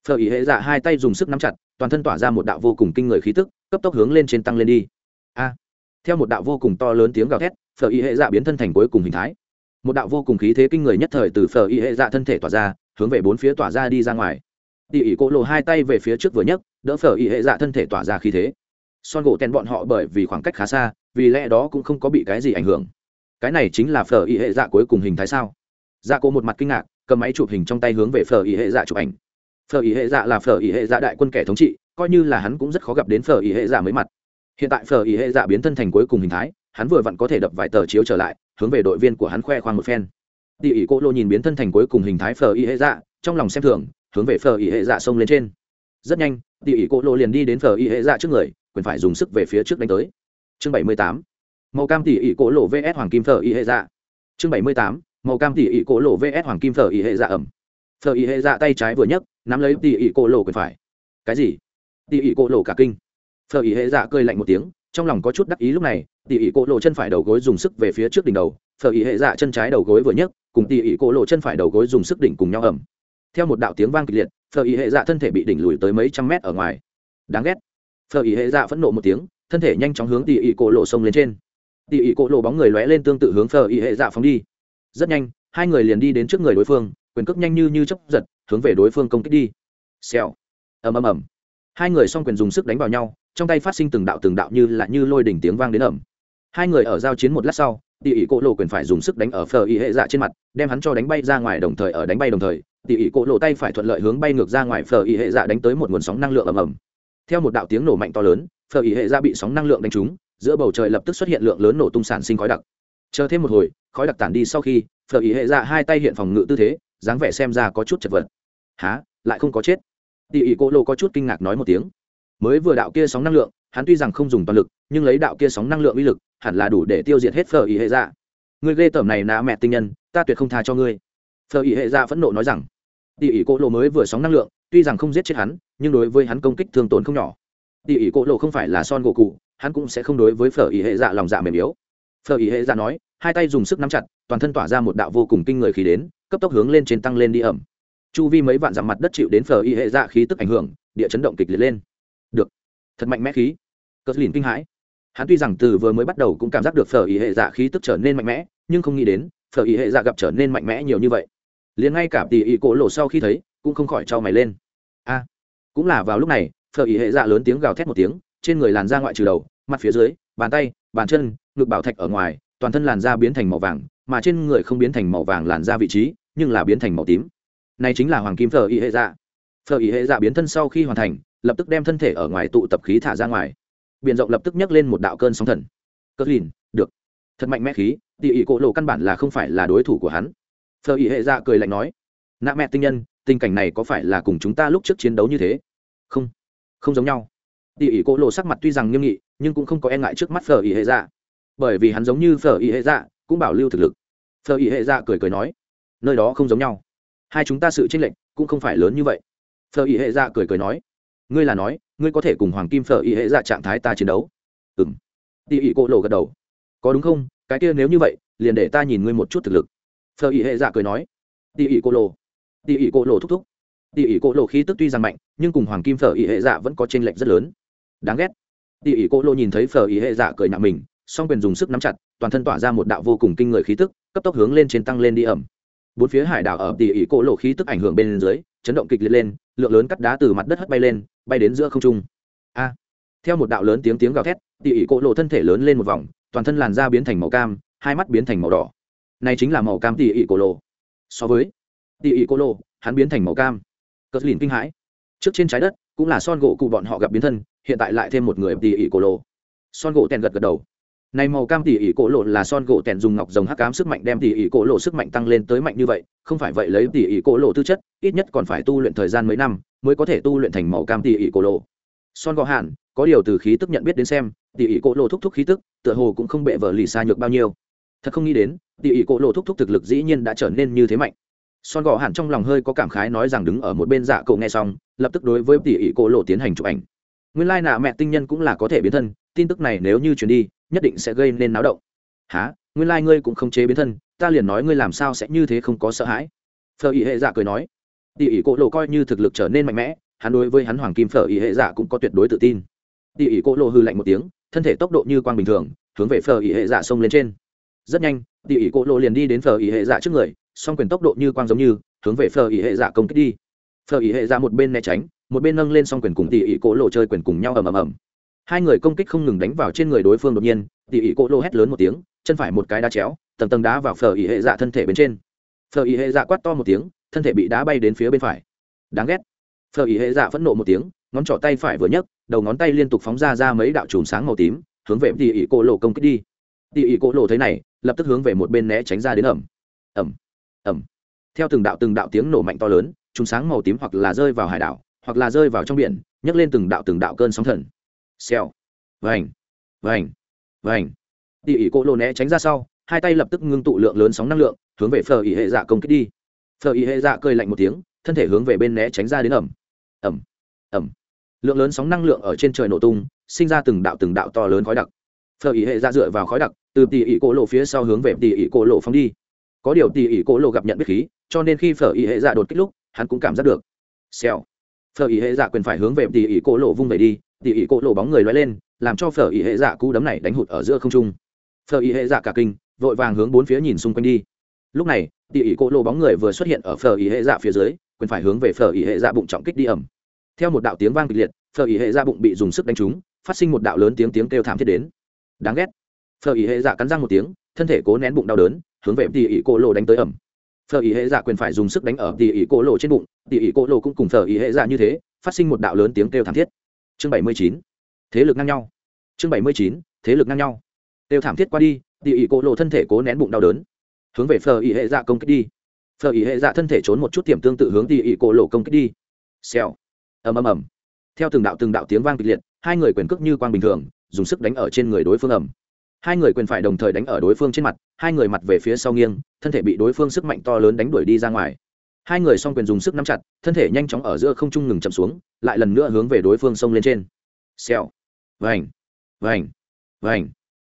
Phở ỉ hệ dạ hai tay dùng sức nắm chặt, toàn thân tỏa ra một đạo vô cùng kinh người khí tức, cấp tốc hướng lên trên tăng lên đi. A! Theo một đạo vô cùng to lớn tiếng gào thét, phở ỉ hệ dạ biến thân thành cuối cùng hình thái. Một đạo vô cùng khí thế kinh người nhất thời từ phở ỉ hệ dạ thân thể tỏa ra, hướng về bốn phía tỏa ra đi ra ngoài. Tỉ ỉ cổ lộ hai tay về phía trước vừa nhấc, đỡ phở ỉ hệ dạ thân thể tỏa ra khí thế. Son gỗ tèn bọn họ bởi vì khoảng cách khá xa vì lẽ đó cũng không có bị cái gì ảnh hưởng. Cái này chính là phở y hệ dạ cuối cùng hình thái sao? Dạ cô một mặt kinh ngạc, cầm máy chụp hình trong tay hướng về phở y hệ dạ chụp ảnh. Phở y hệ dạ là phở y hệ dạ đại quân kẻ thống trị, coi như là hắn cũng rất khó gặp đến phở y hệ dạ mới mặt. Hiện tại phở y hệ dạ biến thân thành cuối cùng hình thái, hắn vừa vặn có thể đập vài tờ chiếu trở lại, hướng về đội viên của hắn khoe khoang một phen. Tỉ ỉ cô lô nhìn biến thân thành cuối cùng hình thái phở y hệ dạ trong lòng xem thường, hướng về phở y hệ dạ xông lên trên. Rất nhanh tỉ ỉ cô lô liền đi đến phở y hệ dạ trước người, quyền phải dùng sức về phía trước đánh tới chương bảy mươi tám. Màu cam tỉ ỉ cổ lộ vs hoàng kim thờ y hệ dạ. Chương bảy mươi tám. Màu cam tỉ ỉ cổ lộ vs hoàng kim thờ y hệ dạ ẩm. Thờ y hệ dạ tay trái vừa nhấc, nắm lấy tỉ ỉ cổ lộ quyền phải. Cái gì? Tỉ ỉ cổ lộ cả kinh. Thờ y hệ dạ cười lạnh một tiếng, trong lòng có chút đắc ý lúc này, tỉ ỉ cổ lộ chân phải đầu gối dùng sức về phía trước đỉnh đầu, thờ y hệ dạ chân trái đầu gối vừa nhấc, cùng tỉ ỉ cổ lộ chân phải đầu gối dùng sức đỉnh cùng nhau ẩm. Theo một đạo tiếng vang kịch liệt, thờ y hệ dạ thân thể bị đỉnh lùi tới mấy trăm mét ở ngoài. Đáng ghét. Thờ y hệ dạ phẫn nộ một tiếng thân thể nhanh chóng hướng tỉ ỉ cổ lộ sông lên trên. Tỉ ỉ cổ lộ bóng người lóe lên tương tự hướng phở ỉ hệ dạ phóng đi. Rất nhanh, hai người liền đi đến trước người đối phương, quyền cước nhanh như như chấp giật, hướng về đối phương công kích đi. Xèo. Ầm ầm ầm. Hai người song quyền dùng sức đánh vào nhau, trong tay phát sinh từng đạo từng đạo như là như lôi đỉnh tiếng vang đến ầm. Hai người ở giao chiến một lát sau, tỉ ỉ cổ lộ quyền phải dùng sức đánh ở phở ỉ hệ dạ trên mặt, đem hắn cho đánh bay ra ngoài đồng thời ở đánh bay đồng thời, tỉ ỉ cổ lộ tay phải thuận lợi hướng bay ngược ra ngoài phở ỉ hệ dạ đánh tới một nguồn sóng năng lượng ầm ầm. Theo một đạo tiếng nổ mạnh to lớn phở ý hệ ra bị sóng năng lượng đánh trúng, giữa bầu trời lập tức xuất hiện lượng lớn nổ tung sản sinh khói đặc. Chờ thêm một hồi, khói đặc tản đi sau khi, phở ý hệ ra hai tay hiện phòng ngự tư thế, dáng vẻ xem ra có chút chật vật. Há lại không có chết? Tỉ ỉ cổ Lô có chút kinh ngạc nói một tiếng. Mới vừa đạo kia sóng năng lượng, hắn tuy rằng không dùng toàn lực, nhưng lấy đạo kia sóng năng lượng uy lực, hẳn là đủ để tiêu diệt hết phở ý hệ ra. Người ghê tởm này nã mẹ tinh nhân, ta tuyệt không tha cho ngươi. Phở ý hệ ra phẫn nộ nói rằng. Tỉ ỉ cổ Lô mới vừa sóng năng lượng, tuy rằng không giết chết hắn, nhưng đối với hắn công kích thương tổn không nhỏ tỉ ỉ cổ lộ không phải là son gỗ cụ, hắn cũng sẽ không đối với phở ỉ hệ dạ lòng dạ mềm yếu. Phở ỉ hệ dạ nói, hai tay dùng sức nắm chặt, toàn thân tỏa ra một đạo vô cùng kinh người khí đến, cấp tốc hướng lên trên tăng lên đi ẩm. Chu vi mấy vạn dặm mặt đất chịu đến phở ỉ hệ dạ khí tức ảnh hưởng, địa chấn động kịch liệt lên. Được. Thật mạnh mẽ khí. Cờ lìn kinh hãi. Hắn tuy rằng từ vừa mới bắt đầu cũng cảm giác được phở ỉ hệ dạ khí tức trở nên mạnh mẽ, nhưng không nghĩ đến, phở ỉ hệ dạ gặp trở nên mạnh mẽ nhiều như vậy. Liền ngay cả tỷ ỉ cổ lộ sau khi thấy, cũng không khỏi trao mày lên. A cũng là vào lúc này phở ý hệ dạ lớn tiếng gào thét một tiếng, trên người làn da ngoại trừ đầu, mặt phía dưới, bàn tay, bàn chân, ngực bảo thạch ở ngoài, toàn thân làn da biến thành màu vàng, mà trên người không biến thành màu vàng làn da vị trí, nhưng là biến thành màu tím. Này chính là hoàng kim phở ý hệ dạ. Phở ý hệ dạ biến thân sau khi hoàn thành, lập tức đem thân thể ở ngoài tụ tập khí thả ra ngoài. Biển rộng lập tức nhấc lên một đạo cơn sóng thần. Cất lìn, được. Thật mạnh mẽ khí, tỉ ỉ cỗ lộ căn bản là không phải là đối thủ của hắn. Phở ý hệ dạ cười lạnh nói, nạ mẹ tinh nhân, tình cảnh này có phải là cùng chúng ta lúc trước chiến đấu như thế? Không không giống nhau. Tỉ ỉ cô lộ sắc mặt tuy rằng nghiêm nghị, nhưng cũng không có e ngại trước mắt phở ỉ hệ dạ. Bởi vì hắn giống như phở ỉ hệ dạ cũng bảo lưu thực lực. Phở ỉ hệ dạ cười cười nói, nơi đó không giống nhau. Hai chúng ta sự tranh lệch cũng không phải lớn như vậy. Phở ỉ hệ dạ cười cười nói, ngươi là nói, ngươi có thể cùng hoàng kim phở ỉ hệ dạ trạng thái ta chiến đấu. Ừ m tỉ ỉ cô lộ gật đầu, có đúng không? Cái kia nếu như vậy, liền để ta nhìn ngươi một chút thực lực. Phở ỉ hệ dạ cười nói tỉ ỉ cô lộ. Tỉ ỉ cô lộ thúc thúc tỉ ỉ cổ lộ khí tức tuy rằng mạnh, nhưng cùng hoàng kim phở ỉ hệ dạ vẫn có tranh lệch rất lớn. Đáng ghét. Tỉ ỉ cổ lộ nhìn thấy phở ỉ hệ dạ cười nặng mình, song quyền dùng sức nắm chặt, toàn thân tỏa ra một đạo vô cùng kinh người khí tức, cấp tốc hướng lên trên tăng lên đi ẩm. Bốn phía hải đảo ở tỉ ỉ cổ lộ khí tức ảnh hưởng bên dưới, chấn động kịch liệt lên, lượng lớn cắt đá từ mặt đất hất bay lên, bay đến giữa không trung. A. Theo một đạo lớn tiếng tiếng gào thét tỉ ỉ cổ lộ thân thể lớn lên một vòng, toàn thân làn da biến thành màu cam, hai mắt biến thành màu đỏ. Này chính là màu cam tỉ ỉ cổ lộ. So với tỉ ỉ cổ lộ, hắn biến thành màu cam cờ lìn kinh hãi. Trước trên trái đất, cũng là son gỗ cụ bọn họ gặp biến thân, hiện tại lại thêm một người tỉ ỉ cổ lộ. Son gỗ tèn gật gật đầu. Này màu cam tỉ ỉ cổ lộ là son gỗ tèn dùng ngọc rồng hắc cám sức mạnh đem tỉ ỉ cổ lộ sức mạnh tăng lên tới mạnh như vậy, không phải vậy lấy tỉ ỉ cổ lộ tư chất, ít nhất còn phải tu luyện thời gian mấy năm mới có thể tu luyện thành màu cam tỉ ỉ cổ lộ. Son gỗ hạn có điều từ khí tức nhận biết đến xem, tỉ ỉ cổ lộ thúc thúc khí tức, tựa hồ cũng không bệ vợ lì xa nhược bao nhiêu. Thật không nghĩ đến, tỉ ỉ cổ lộ thúc thúc thực lực dĩ nhiên đã trở nên như thế mạnh son gò hẳn trong lòng hơi có cảm khái nói rằng đứng ở một bên dạ cậu nghe xong, lập tức đối với tỷ ỷ cô lộ tiến hành chụp ảnh. Nguyên lai nạ mẹ tinh nhân cũng là có thể biến thân, tin tức này nếu như chuyển đi, nhất định sẽ gây nên náo động. Há nguyên lai ngươi cũng không chế biến thân, ta liền nói ngươi làm sao sẽ như thế không có sợ hãi. Phở ý hệ dạ cười nói. Tỷ ỷ cô lộ coi như thực lực trở nên mạnh mẽ, hắn đối với hắn hoàng kim phở ý hệ dạ cũng có tuyệt đối tự tin. Tỷ ỷ cô lộ hư lạnh một tiếng, thân thể tốc độ như quang bình thường, hướng về phở ý hệ dạ xông lên trên rất nhanh tỉ ỉ cỗ lộ liền đi đến phở ỉ hệ dạ trước người, song quyền tốc độ như quang giống như, hướng về phở ỉ hệ dạ công kích đi. Phở ỉ hệ dạ một bên né tránh, một bên nâng lên song quyền cùng tỉ ỉ cỗ lộ chơi quyền cùng nhau ầm ầm ầm. Hai người công kích không ngừng đánh vào trên người đối phương đột nhiên tỉ ỉ cỗ lộ hét lớn một tiếng, chân phải một cái đá chéo, tầng tầng đá vào phở ỉ hệ dạ thân thể bên trên. Phở ỉ hệ dạ quát to một tiếng, thân thể bị đá bay đến phía bên phải. Đáng ghét. Phở ỉ hệ dạ phẫn nộ một tiếng, ngón trỏ tay phải vừa nhấc, đầu ngón tay liên tục phóng ra ra mấy đạo chùm sáng màu tím, hướng về tỉ ỉ cỗ lộ công kích đi tỉ ỉ Cổ lộ thấy này, lập tức hướng về một bên né tránh ra đến ẩm. Ẩm ẩm. Theo từng đạo từng đạo tiếng nổ mạnh to lớn, chúng sáng màu tím hoặc là rơi vào hải đảo, hoặc là rơi vào trong biển, nhấc lên từng đạo từng đạo cơn sóng thần. Xèo. Vành. Vành. Vành. Tỉ ỉ Cổ lộ né tránh ra sau, hai tay lập tức ngưng tụ lượng lớn sóng năng lượng, hướng về phờ ỉ hệ dạ công kích đi. Phờ ỉ hệ dạ cơi lạnh một tiếng, thân thể hướng về bên né tránh ra đến ẩm. Ẩm. Ẩm. Lượng lớn sóng năng lượng ở trên trời nổ tung, sinh ra từng đạo từng đạo to lớn khói đặc phờ ý hệ ra dựa vào khói đặc, từ tỉ ỉ cổ lộ phía sau hướng về tỉ ỉ cổ lộ phóng đi. Có điều tỉ ỉ cổ lộ gặp nhận biết khí, cho nên khi phở ý hệ dạ đột kích lúc, hắn cũng cảm giác được. Xèo. Phở ý hệ dạ quyền phải hướng về tỉ ỉ cổ lộ vung về đi, tỉ ỉ cổ lộ bóng người loay lên, làm cho phở ý hệ dạ cú đấm này đánh hụt ở giữa không trung. Phở ý hệ dạ cả kinh, vội vàng hướng bốn phía nhìn xung quanh đi. Lúc này, tỉ ỉ cổ lộ bóng người vừa xuất hiện ở phở ý hệ dạ phía dưới, quyền phải hướng về phở ý hệ dạ bụng trọng kích đi ẩm theo một đạo tiếng vang kịch liệt, phở ý hệ dạ bụng bị dùng sức đánh trúng, phát sinh một đạo lớn tiếng tiếng kêu thảm thiết đến đáng ghét. Phở Ý hệ dạ cắn răng một tiếng, thân thể cố nén bụng đau đớn, hướng về tỉ ỉ cô lộ đánh tới ẩm. Phở Ý hệ dạ quyền phải dùng sức đánh ở tỉ ỉ cô lộ trên bụng, tỉ ỉ cô lộ cũng cùng phở Ý hệ dạ như thế, phát sinh một đạo lớn tiếng kêu thảm thiết. Chương bảy mươi chín, thế lực ngang nhau. Chương bảy mươi chín, thế lực ngang nhau. Kêu thảm thiết qua đi, tỉ ỉ cô lộ thân thể cố nén bụng đau đớn, hướng về phở Ý hệ dạ công kích đi. Phở Ý hệ dạ thân thể trốn một chút tiềm tương tự hướng tỉ ỉ cô lộ công kích đi. Xèo. Ầm ầm ầm. Theo từng đạo từng đạo tiếng vang kịch liệt, hai người quyền cước như quang bình thường dùng sức đánh ở trên người đối phương ẩm hai người quyền phải đồng thời đánh ở đối phương trên mặt, hai người mặt về phía sau nghiêng, thân thể bị đối phương sức mạnh to lớn đánh đuổi đi ra ngoài. Hai người song quyền dùng sức nắm chặt, thân thể nhanh chóng ở giữa không trung ngừng chậm xuống, lại lần nữa hướng về đối phương xông lên trên. Xèo. Vành. Vành. Vành.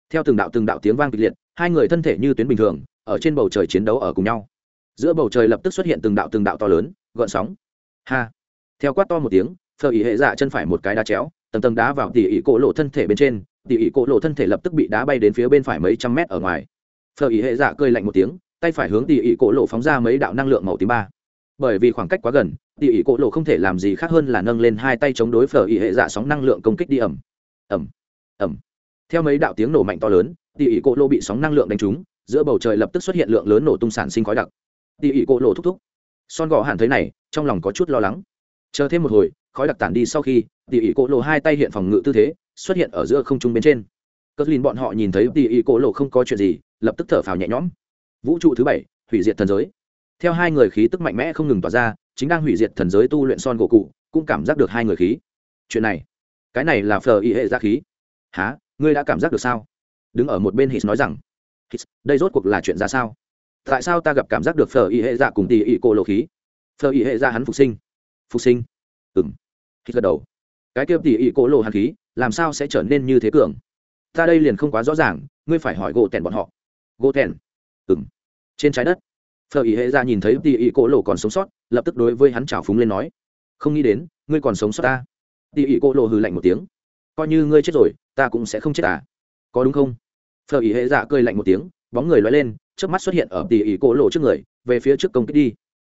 Theo từng đạo từng đạo tiếng vang kịch liệt, hai người thân thể như tuyến bình thường, ở trên bầu trời chiến đấu ở cùng nhau. Giữa bầu trời lập tức xuất hiện từng đạo từng đạo to lớn, gợn sóng. Ha. Theo quát to một tiếng thợ ý hệ dạ chân phải một cái đá chéo tầng tầng đá vào tỉ ỉ cỗ lộ thân thể bên trên, tỉ ỉ cỗ lộ thân thể lập tức bị đá bay đến phía bên phải mấy trăm mét ở ngoài. Phờ ỉ hệ dạ cơi lạnh một tiếng, tay phải hướng tỉ ỉ cỗ lộ phóng ra mấy đạo năng lượng màu tím ba. Bởi vì khoảng cách quá gần, tỉ ỉ cỗ lộ không thể làm gì khác hơn là nâng lên hai tay chống đối phờ ỉ hệ dạ sóng năng lượng công kích đi ẩm ẩm ẩm theo mấy đạo tiếng nổ mạnh to lớn, tỉ ỉ cỗ lộ bị sóng năng lượng đánh trúng, giữa bầu trời lập tức xuất hiện lượng lớn nổ tung sản sinh khói đặc. Tỉ ỉ cỗ lộ thúc thúc. Son gò hẳn thấy này, trong lòng có chút lo lắng. Chờ thêm một hồi khói đặc tản đi sau khi, tỉ ỉ Cổ lộ hai tay hiện phòng ngự tư thế, xuất hiện ở giữa không trung bên trên. Cất lìn bọn họ nhìn thấy tỉ ỉ Cổ lộ không có chuyện gì, lập tức thở phào nhẹ nhõm. Vũ trụ thứ bảy, hủy diệt thần giới. Theo hai người khí tức mạnh mẽ không ngừng tỏa ra, chính đang hủy diệt thần giới tu luyện son gỗ cụ, cũng cảm giác được hai người khí. Chuyện này, cái này là phờ y hệ ra khí. Há ngươi đã cảm giác được sao? Đứng ở một bên hít nói rằng. Hít, đây rốt cuộc là chuyện ra sao? Tại sao ta gặp cảm giác được phờ y hệ dạ cùng tỉ ỉ cổ lộ khí? Phờ y hệ dạ hắn phục sinh. Phục sinh? Ừ m hít gật đầu. Cái kia tỉ ỉ cổ lộ hàn khí, làm sao sẽ trở nên như thế cường? Ta đây liền không quá rõ ràng, ngươi phải hỏi gỗ tèn bọn họ. Gỗ tèn? Ừ m trên trái đất. Phờ ý hệ ra nhìn thấy tỉ ỉ cổ lộ còn sống sót, lập tức đối với hắn trào phúng lên nói. Không nghĩ đến, ngươi còn sống sót ta. Tỉ ỉ cổ lộ hừ lạnh một tiếng. Coi như ngươi chết rồi, ta cũng sẽ không chết à. Có đúng không? Phờ ý hệ dạ cười lạnh một tiếng, bóng người loay lên trước mắt xuất hiện ở tỉ ỉ cổ lộ trước người, về phía trước công kích đi.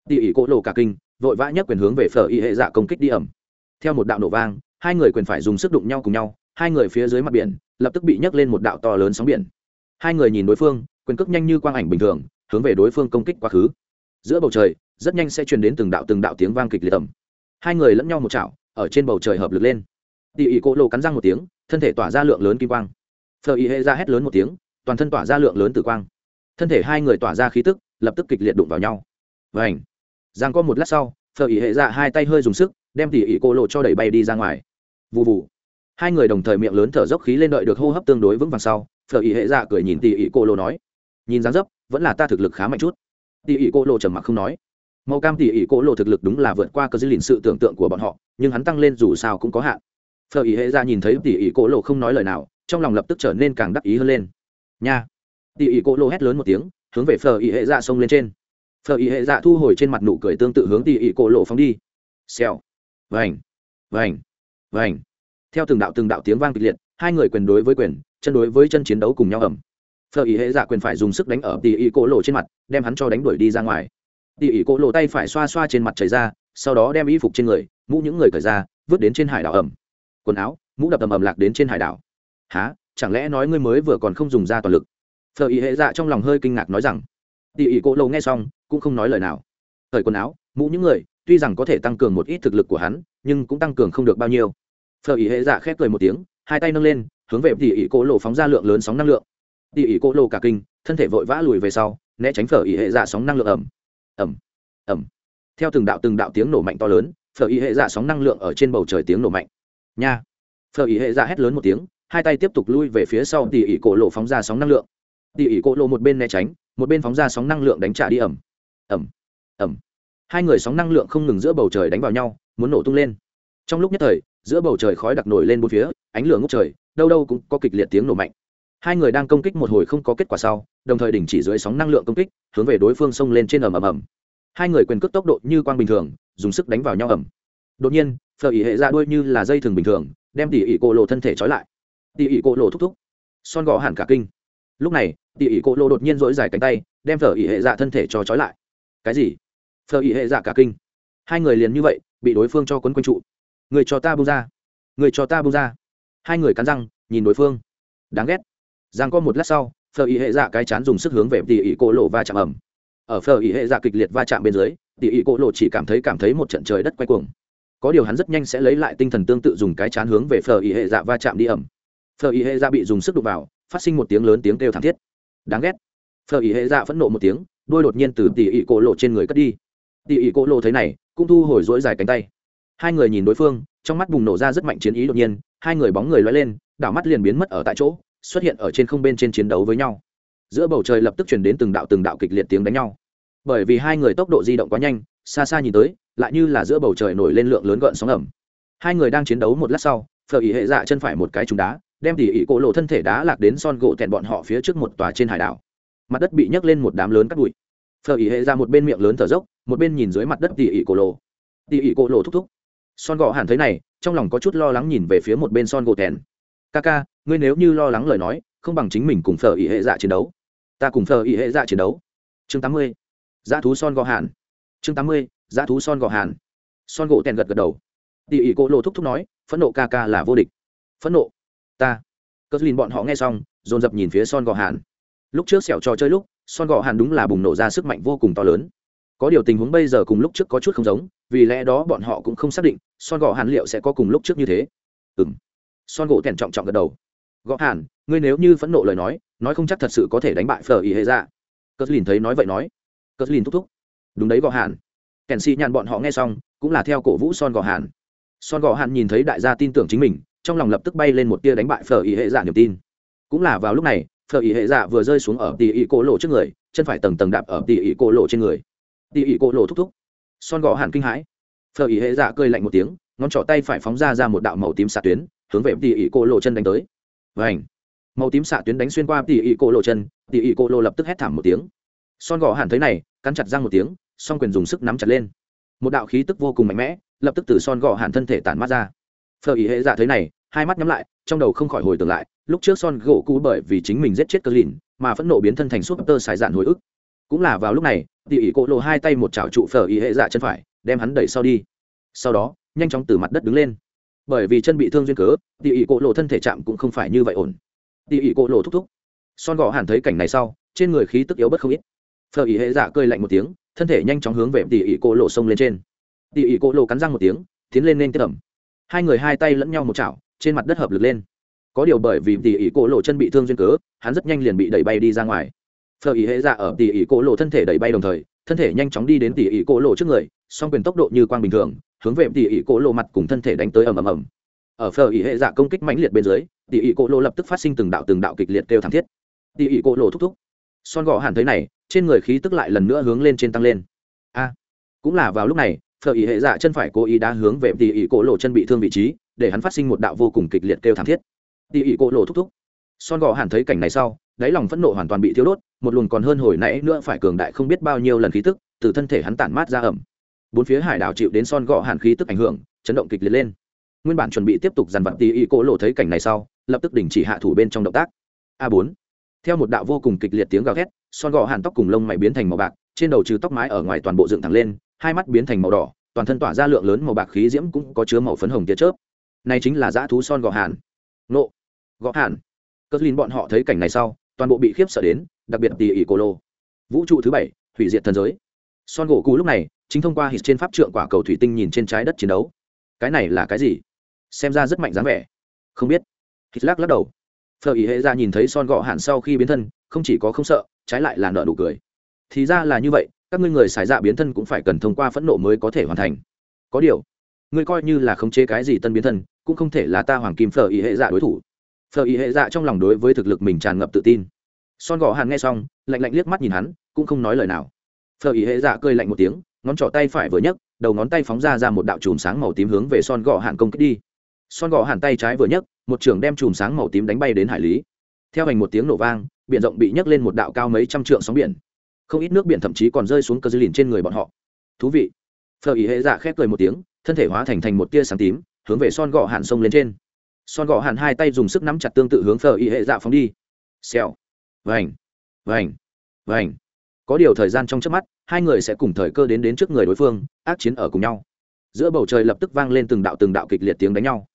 Tỉ ỉ cổ lộ cả kinh vội vã nhất quyền hướng về phở y hệ dạ công kích đi ẩm. Theo một đạo nổ vang, hai người quyền phải dùng sức đụng nhau cùng nhau, hai người phía dưới mặt biển lập tức bị nhấc lên một đạo to lớn sóng biển. Hai người nhìn đối phương, quyền cước nhanh như quang ảnh bình thường, hướng về đối phương công kích quá khứ. Giữa bầu trời, rất nhanh sẽ truyền đến từng đạo từng đạo tiếng vang kịch liệt tầm hai người lẫn nhau một chảo, ở trên bầu trời hợp lực lên. Tỉ ỉ cỗ lộ cắn răng một tiếng, thân thể tỏa ra lượng lớn kim quang. Phờ y hệ ra hét lớn một tiếng, toàn thân tỏa ra lượng lớn tử quang. Thân thể hai người tỏa ra khí tức, lập tức kịch liệt đụng vào nhau. Vảnh giang có một lát sau phờ ý hệ dạ hai tay hơi dùng sức, đem tỉ ỉ cô lộ cho đẩy bay đi ra ngoài. Vù vù. hai người đồng thời miệng lớn thở dốc khí lên đợi được hô hấp tương đối vững vàng sau phờ ý hệ dạ cười nhìn tỉ ỉ cô lộ nói, nhìn dáng dấp, vẫn là ta thực lực khá mạnh chút. Tỉ ỉ cô lộ trầm mặc không nói. Màu cam tỉ ỉ cô lộ thực lực đúng là vượt qua cơ dư lìn sự tưởng tượng của bọn họ, nhưng hắn tăng lên dù sao cũng có hạn. Phờ ý hệ dạ nhìn thấy tỉ ỉ cô lộ không nói lời nào, trong lòng lập tức trở nên càng đắc ý hơn lên. Nha. Tỉ ỉ cô lô hét lớn một tiếng, hướng về phờ ỉ hệ dạ xông lên trên phờ Ý hệ dạ thu hồi trên mặt nụ cười tương tự hướng tỉ ỉ cổ lộ phóng đi. Xèo. Vành. Vành. Vành. Theo từng đạo từng đạo tiếng vang kịch liệt, hai người quyền đối với quyền, chân đối với chân chiến đấu cùng nhau ẩm. Phờ Ý hệ dạ quyền phải dùng sức đánh ở tỉ ỉ cổ lộ trên mặt, đem hắn cho đánh đuổi đi ra ngoài. Tỉ ỉ cổ lộ tay phải xoa xoa trên mặt chảy ra, sau đó đem y phục trên người, mũ những người cởi ra, vứt đến trên hải đảo ẩm. Quần áo, mũ đập ầm ầm lạc đến trên hải đảo. Há chẳng lẽ nói ngươi mới vừa còn không dùng ra toàn lực? Phờ ý hệ dạ trong lòng hơi kinh ngạc nói rằng tỉ ỉ Cổ Lâu nghe xong, cũng không nói lời nào. Thời quần áo, mũ những người, tuy rằng có thể tăng cường một ít thực lực của hắn, nhưng cũng tăng cường không được bao nhiêu. Phờ ý hệ dạ khép cười một tiếng, hai tay nâng lên, hướng về tỉ ỉ Cổ Lâu phóng ra lượng lớn sóng năng lượng. Tỉ ỉ Cổ Lâu cả kinh, thân thể vội vã lùi về sau, né tránh phở ý hệ dạ sóng năng lượng ẩm ẩm ẩm. Theo từng đạo từng đạo tiếng nổ mạnh to lớn, phở ý hệ dạ sóng năng lượng ở trên bầu trời tiếng nổ mạnh. Nha. Phở ý hệ dạ hét lớn một tiếng, hai tay tiếp tục lui về phía sau tỉ ỉ cổ lộ phóng ra sóng năng lượng. Tỉ ỉ cổ lộ một bên né tránh một bên phóng ra sóng năng lượng đánh trả đi ẩm. Ẩm. Ẩm. Hai người sóng năng lượng không ngừng giữa bầu trời đánh vào nhau, muốn nổ tung lên. Trong lúc nhất thời, giữa bầu trời khói đặc nổi lên bốn phía, ánh lửa ngốc trời, đâu đâu cũng có kịch liệt tiếng nổ mạnh. Hai người đang công kích một hồi không có kết quả sau, đồng thời đình chỉ dưới sóng năng lượng công kích, hướng về đối phương xông lên trên ầm ầm ầm. Hai người quyền cước tốc độ như quang bình thường, dùng sức đánh vào nhau ầm. Đột nhiên, phở ỉ hệ ra đuôi như là dây thường bình thường, đem tỉ ỉ cổ lộ thân thể trói lại. Tỉ ỉ cổ lộ thúc thúc. Son gõ hẳn cả kinh. Lúc này tỉ ỉ cổ lô đột nhiên dỗi dài cánh tay, đem phở ỉ hệ dạ thân thể cho trói lại. Cái gì? Phở ỉ hệ dạ cả kinh. Hai người liền như vậy, bị đối phương cho quấn quanh trụ. Người cho ta bung ra. Người cho ta bung ra. Hai người cắn răng, nhìn đối phương. Đáng ghét. Giang có một lát sau, phở ỉ hệ dạ cái chán dùng sức hướng về tỉ ỉ cổ lộ và chạm ẩm ở phở ỉ hệ dạ kịch liệt va chạm bên dưới tỉ ỉ cổ lộ chỉ cảm thấy cảm thấy một trận trời đất quay cuồng. Có điều hắn rất nhanh sẽ lấy lại tinh thần tương tự dùng cái chán hướng về phờ ý hệ dạ va chạm đi ẩm phờ ý hệ dạ bị dùng sức đục vào, phát sinh một tiếng lớn tiếng kêu thảm thiết đáng ghét. Phờ ý hệ dạ phẫn nộ một tiếng, đôi đột nhiên từ tỉ ỉ cổ lộ trên người cất đi. Tỉ ỉ cổ lộ thấy này, cũng thu hồi dỗi dài cánh tay. Hai người nhìn đối phương, trong mắt bùng nổ ra rất mạnh chiến ý đột nhiên, hai người bóng người loay lên, đảo mắt liền biến mất ở tại chỗ, xuất hiện ở trên không bên trên chiến đấu với nhau. Giữa bầu trời lập tức chuyển đến từng đạo từng đạo kịch liệt tiếng đánh nhau. Bởi vì hai người tốc độ di động quá nhanh, xa xa nhìn tới, lại như là giữa bầu trời nổi lên lượng lớn gợn sóng ẩm. Hai người đang chiến đấu một lát sau, phở ý hệ dạ chân phải một cái trúng đá đem tỉ ỉ cổ lộ thân thể đá lạc đến son gỗ tẹn bọn họ phía trước một tòa trên hải đảo. Mặt đất bị nhấc lên một đám lớn cắt bụi. Phở ỉ hệ ra một bên miệng lớn thở dốc, một bên nhìn dưới mặt đất tỉ ỉ cổ lộ. Tỉ ỉ cổ lộ thúc thúc. Son gỗ hẳn thấy này, trong lòng có chút lo lắng nhìn về phía một bên son gỗ tẹn. Ca ca, ngươi nếu như lo lắng lời nói, không bằng chính mình cùng phở ỉ hệ dạ chiến đấu. Ta cùng phở ỉ hệ dạ chiến đấu. Chương tám mươi. Dã thú son gỗ hẳn. Chương tám mươi. Dã thú son gò hàn son gỗ tèn gật gật đầu. Tỉ ỉ cô lộ thúc thúc nói, phẫn nộ ca ca là vô địch. Phẫn nộ ta. Cờ lìn bọn họ nghe xong, dồn dập nhìn phía son gò hàn. Lúc trước sẹo trò chơi lúc, son gò hàn đúng là bùng nổ ra sức mạnh vô cùng to lớn. Có điều tình huống bây giờ cùng lúc trước có chút không giống, vì lẽ đó bọn họ cũng không xác định son gò hàn liệu sẽ có cùng lúc trước như thế. Ừ m son gỗ tèn trọng trọng gật đầu. Gõ hàn, ngươi nếu như phẫn nộ lời nói nói không chắc thật sự có thể đánh bại phở ý hệ ra. Cờ lìn thấy nói vậy nói. Cờ lìn thúc thúc. Đúng đấy Gò hàn. Kèn xì nhàn bọn họ nghe xong, cũng là theo cổ vũ son gò hàn. Son gò hàn nhìn thấy đại gia tin tưởng chính mình trong lòng lập tức bay lên một tia đánh bại phở ý hệ dạ niềm tin. Cũng là vào lúc này, phở ý hệ dạ vừa rơi xuống ở tỉ ỉ cô lộ trước người, chân phải tầng tầng đạp ở tỉ ỉ cô lộ trên người. Tỉ ỉ cô lộ thúc thúc. Son gò hàn kinh hãi. Phở ý hệ dạ cơi lạnh một tiếng, ngón trỏ tay phải phóng ra ra một đạo màu tím xạ tuyến, hướng về tỉ ỉ cô lộ chân đánh tới. Và màu tím xạ tuyến đánh xuyên qua tỉ ỉ cô lộ chân, tỉ ỉ cô lộ lập tức hét thảm một tiếng. Son gò hàn thấy này, cắn chặt răng một tiếng, song quyền dùng sức nắm chặt lên. Một đạo khí tức vô cùng mạnh mẽ, lập tức từ son gò hàn thân thể tản mát ra phờ ý hệ dạ thấy này, hai mắt nhắm lại, trong đầu không khỏi hồi tưởng lại, lúc trước son gỗ cũ bởi vì chính mình giết chết cơ lìn mà phẫn nộ biến thân thành súp tơ xài dạn hồi ức. Cũng là vào lúc này tỉ ỉ cỗ lộ hai tay một chảo trụ phở ý hệ dạ chân phải, đem hắn đẩy sau đi. Sau đó, nhanh chóng từ mặt đất đứng lên. Bởi vì chân bị thương duyên cớ tỉ ỉ cỗ lộ thân thể chạm cũng không phải như vậy ổn. Tỉ ỉ cỗ lộ thúc thúc. Son gò hẳn thấy cảnh này sau, trên người khí tức yếu bất không ít. Phở ý hệ dạ cơi lạnh một tiếng, thân thể nhanh chóng hướng về tỉ ỉ cô lộ xông lên trên. Tỉ ỉ cô lộ cắn răng một tiếng, tiến lên nên tiếp ẩm hai người hai tay lẫn nhau một chảo, trên mặt đất hợp lực lên. Có điều bởi vì tỉ ỉ cổ lộ chân bị thương duyên cớ, hắn rất nhanh liền bị đẩy bay đi ra ngoài. Phờ ý hệ dạ ở tỉ ỉ cổ lộ thân thể đẩy bay đồng thời, thân thể nhanh chóng đi đến tỉ ỉ cổ lộ trước người, song quyền tốc độ như quang bình thường, hướng về tỉ ỉ cổ lộ mặt cùng thân thể đánh tới ầm ầm ầm. Ở phờ ý hệ dạ công kích mãnh liệt bên dưới, tỉ ỉ cổ lộ lập tức phát sinh từng đạo từng đạo kịch liệt kêu thảm thiết. Tỉ ỉ cổ lộ thúc thúc. Son gò hẳn thấy này, trên người khí tức lại lần nữa hướng lên trên tăng lên. A, cũng là vào lúc này phở ý hệ dạ chân phải cố ý đá hướng về tỉ ỉ cổ lộ chân bị thương vị trí, để hắn phát sinh một đạo vô cùng kịch liệt kêu thảm thiết. Tỉ ỉ cổ lộ thúc thúc. Son gò hẳn thấy cảnh này sau, đáy lòng phẫn nộ hoàn toàn bị thiếu đốt, một luồng còn hơn hồi nãy nữa phải cường đại không biết bao nhiêu lần khí tức từ thân thể hắn tản mát ra ẩm. Bốn phía hải đảo chịu đến son gò hàn khí tức ảnh hưởng, chấn động kịch liệt lên. Nguyên bản chuẩn bị tiếp tục dằn vặt tỉ ỉ cổ lộ thấy cảnh này sau, lập tức đình chỉ hạ thủ bên trong động tác. A bốn. Theo một đạo vô cùng kịch liệt tiếng gào thét, son gò hàn tóc cùng lông mày biến thành màu bạc, trên đầu trừ tóc mái ở ngoài toàn bộ dựng thẳng lên hai mắt biến thành màu đỏ, toàn thân tỏa ra lượng lớn màu bạc khí diễm cũng có chứa màu phấn hồng tia chớp. Này chính là dã thú son gọ hàn. Nộ gọ hàn. Cất linh bọn họ thấy cảnh này sau, toàn bộ bị khiếp sợ đến, đặc biệt tỉ ỉ cổ lô. Vũ trụ thứ bảy, hủy diệt thần giới. Son gỗ cú lúc này, chính thông qua hít trên pháp trượng quả cầu thủy tinh nhìn trên trái đất chiến đấu. Cái này là cái gì? Xem ra rất mạnh dáng vẻ. Không biết. Hít lắc lắc đầu. Phờ ý hệ ra nhìn thấy son gọ hàn sau khi biến thân, không chỉ có không sợ, trái lại là nợ nụ cười. Thì ra là như vậy các ngươi người xài dạ biến thân cũng phải cần thông qua phẫn nộ mới có thể hoàn thành. Có điều, ngươi coi như là khống chế cái gì tân biến thân, cũng không thể là ta hoàng kim phở ý hệ dạ đối thủ. Phở ý hệ dạ trong lòng đối với thực lực mình tràn ngập tự tin. Son gò hàn nghe xong, lạnh lạnh liếc mắt nhìn hắn, cũng không nói lời nào. Phở ý hệ dạ cười lạnh một tiếng, ngón trỏ tay phải vừa nhấc, đầu ngón tay phóng ra ra một đạo chùm sáng màu tím hướng về son gò hàn công kích đi. Son gò hàn tay trái vừa nhấc, một trường đem chùm sáng màu tím đánh bay đến hải lý. Theo hành một tiếng nổ vang, biển rộng bị nhấc lên một đạo cao mấy trăm trượng sóng biển không ít nước biển thậm chí còn rơi xuống cờ dư lìn trên người bọn họ. Thú vị. Phở ý hệ dạ khép cười một tiếng, thân thể hóa thành thành một tia sáng tím, hướng về son gọ hạn sông lên trên. Son gọ hạn hai tay dùng sức nắm chặt tương tự hướng phở ý hệ dạ phóng đi. Xèo. Vành. Vành. Vành. Có điều thời gian trong trước mắt, hai người sẽ cùng thời cơ đến đến trước người đối phương, ác chiến ở cùng nhau. Giữa bầu trời lập tức vang lên từng đạo từng đạo kịch liệt tiếng đánh nhau.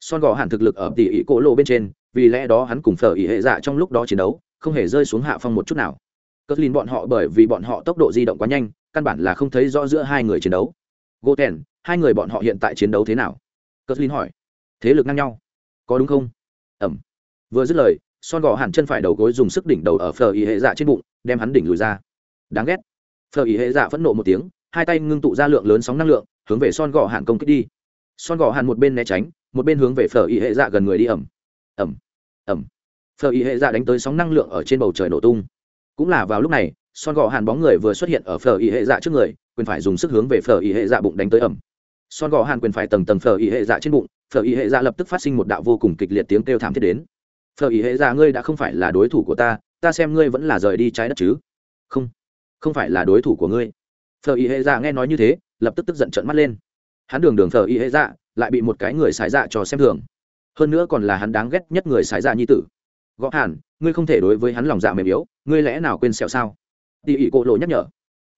Son gò hạn thực lực ở tỉ ỉ cỗ lộ bên trên, vì lẽ đó hắn cùng phở ỉ hệ dạ trong lúc đó chiến đấu, không hề rơi xuống hạ phong một chút nào cờ lìn bọn họ bởi vì bọn họ tốc độ di động quá nhanh, căn bản là không thấy rõ giữa hai người chiến đấu. Gô tèn hai người bọn họ hiện tại chiến đấu thế nào? Cờ lìn hỏi. Thế lực ngang nhau. Có đúng không? Ẩm. Vừa dứt lời, son gò hẳn chân phải đầu gối dùng sức đỉnh đầu ở phở y hệ dạ trên bụng, đem hắn đỉnh lùi ra. Đáng ghét. Phở ý hệ dạ phẫn nộ một tiếng, hai tay ngưng tụ ra lượng lớn sóng năng lượng, hướng về son gò hẳn công kích đi. Son gò hẳn một bên né tránh, một bên hướng về phở ý hệ dạ gần người đi ẩm. Ẩm. Ẩm. Phở ý hệ dạ đánh tới sóng năng lượng ở trên bầu trời nổ tung cũng là vào lúc này, son gò hàn bóng người vừa xuất hiện ở phở ý hệ dạ trước người, quyền phải dùng sức hướng về phở ý hệ dạ bụng đánh tới ẩm son gò hàn quyền phải tầng tầng phở ý hệ dạ trên bụng, phở ý hệ dạ lập tức phát sinh một đạo vô cùng kịch liệt tiếng kêu thảm thiết đến. Phở ý hệ dạ ngươi đã không phải là đối thủ của ta ta xem ngươi vẫn là rời đi trái đất chứ? Không không phải là đối thủ của ngươi. Phở y hệ dạ nghe nói như thế, lập tức tức giận trợn mắt lên. Hắn đường đường phở y hệ dạ lại bị một cái người xài dạ cho xem thường. Hơn nữa còn là hắn đáng ghét nhất người xài dạ nhi tử gõ hàn, ngươi không thể đối với hắn lòng dạ mềm yếu, ngươi lẽ nào quên sẹo sao? Tỉ ỉ Cổ lộ nhắc nhở.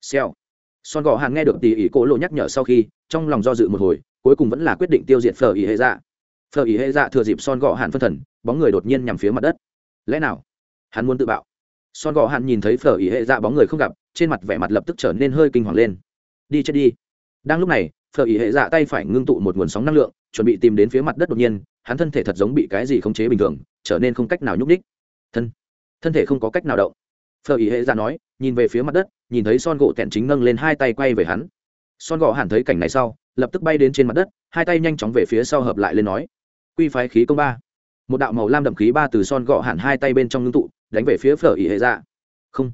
Xẹo son gõ hàn nghe được tỉ ỉ Cổ lộ nhắc nhở sau khi, trong lòng do dự một hồi, cuối cùng vẫn là quyết định tiêu diệt phờ ỉ hệ dạ. Phờ ỉ hệ dạ thừa dịp son gõ hàn phân thần, bóng người đột nhiên nhằm phía mặt đất. Lẽ nào? Hắn muốn tự bạo. Son gò Hàn nhìn thấy phở ỉ hệ dạ bóng người không gặp, trên mặt vẻ mặt lập tức trở nên hơi kinh hoàng lên. Đi chết đi. Đang lúc này, phở ỉ hệ dạ tay phải ngưng tụ một nguồn sóng năng lượng, chuẩn bị tìm đến phía mặt đất đột nhiên hắn thân thể thật giống bị cái gì khống chế bình thường, trở nên không cách nào nhúc ních thân thân thể không có cách nào động. Phở ý hệ ra nói, nhìn về phía mặt đất, nhìn thấy son gỗ tẹn chính nâng lên hai tay quay về hắn. Son gỗ hẳn thấy cảnh này sau, lập tức bay đến trên mặt đất, hai tay nhanh chóng về phía sau hợp lại lên nói, quy phái khí công ba. Một đạo màu lam đậm khí ba từ son gọ hẳn hai tay bên trong ngưng tụ, đánh về phía phở ý hệ ra. Không.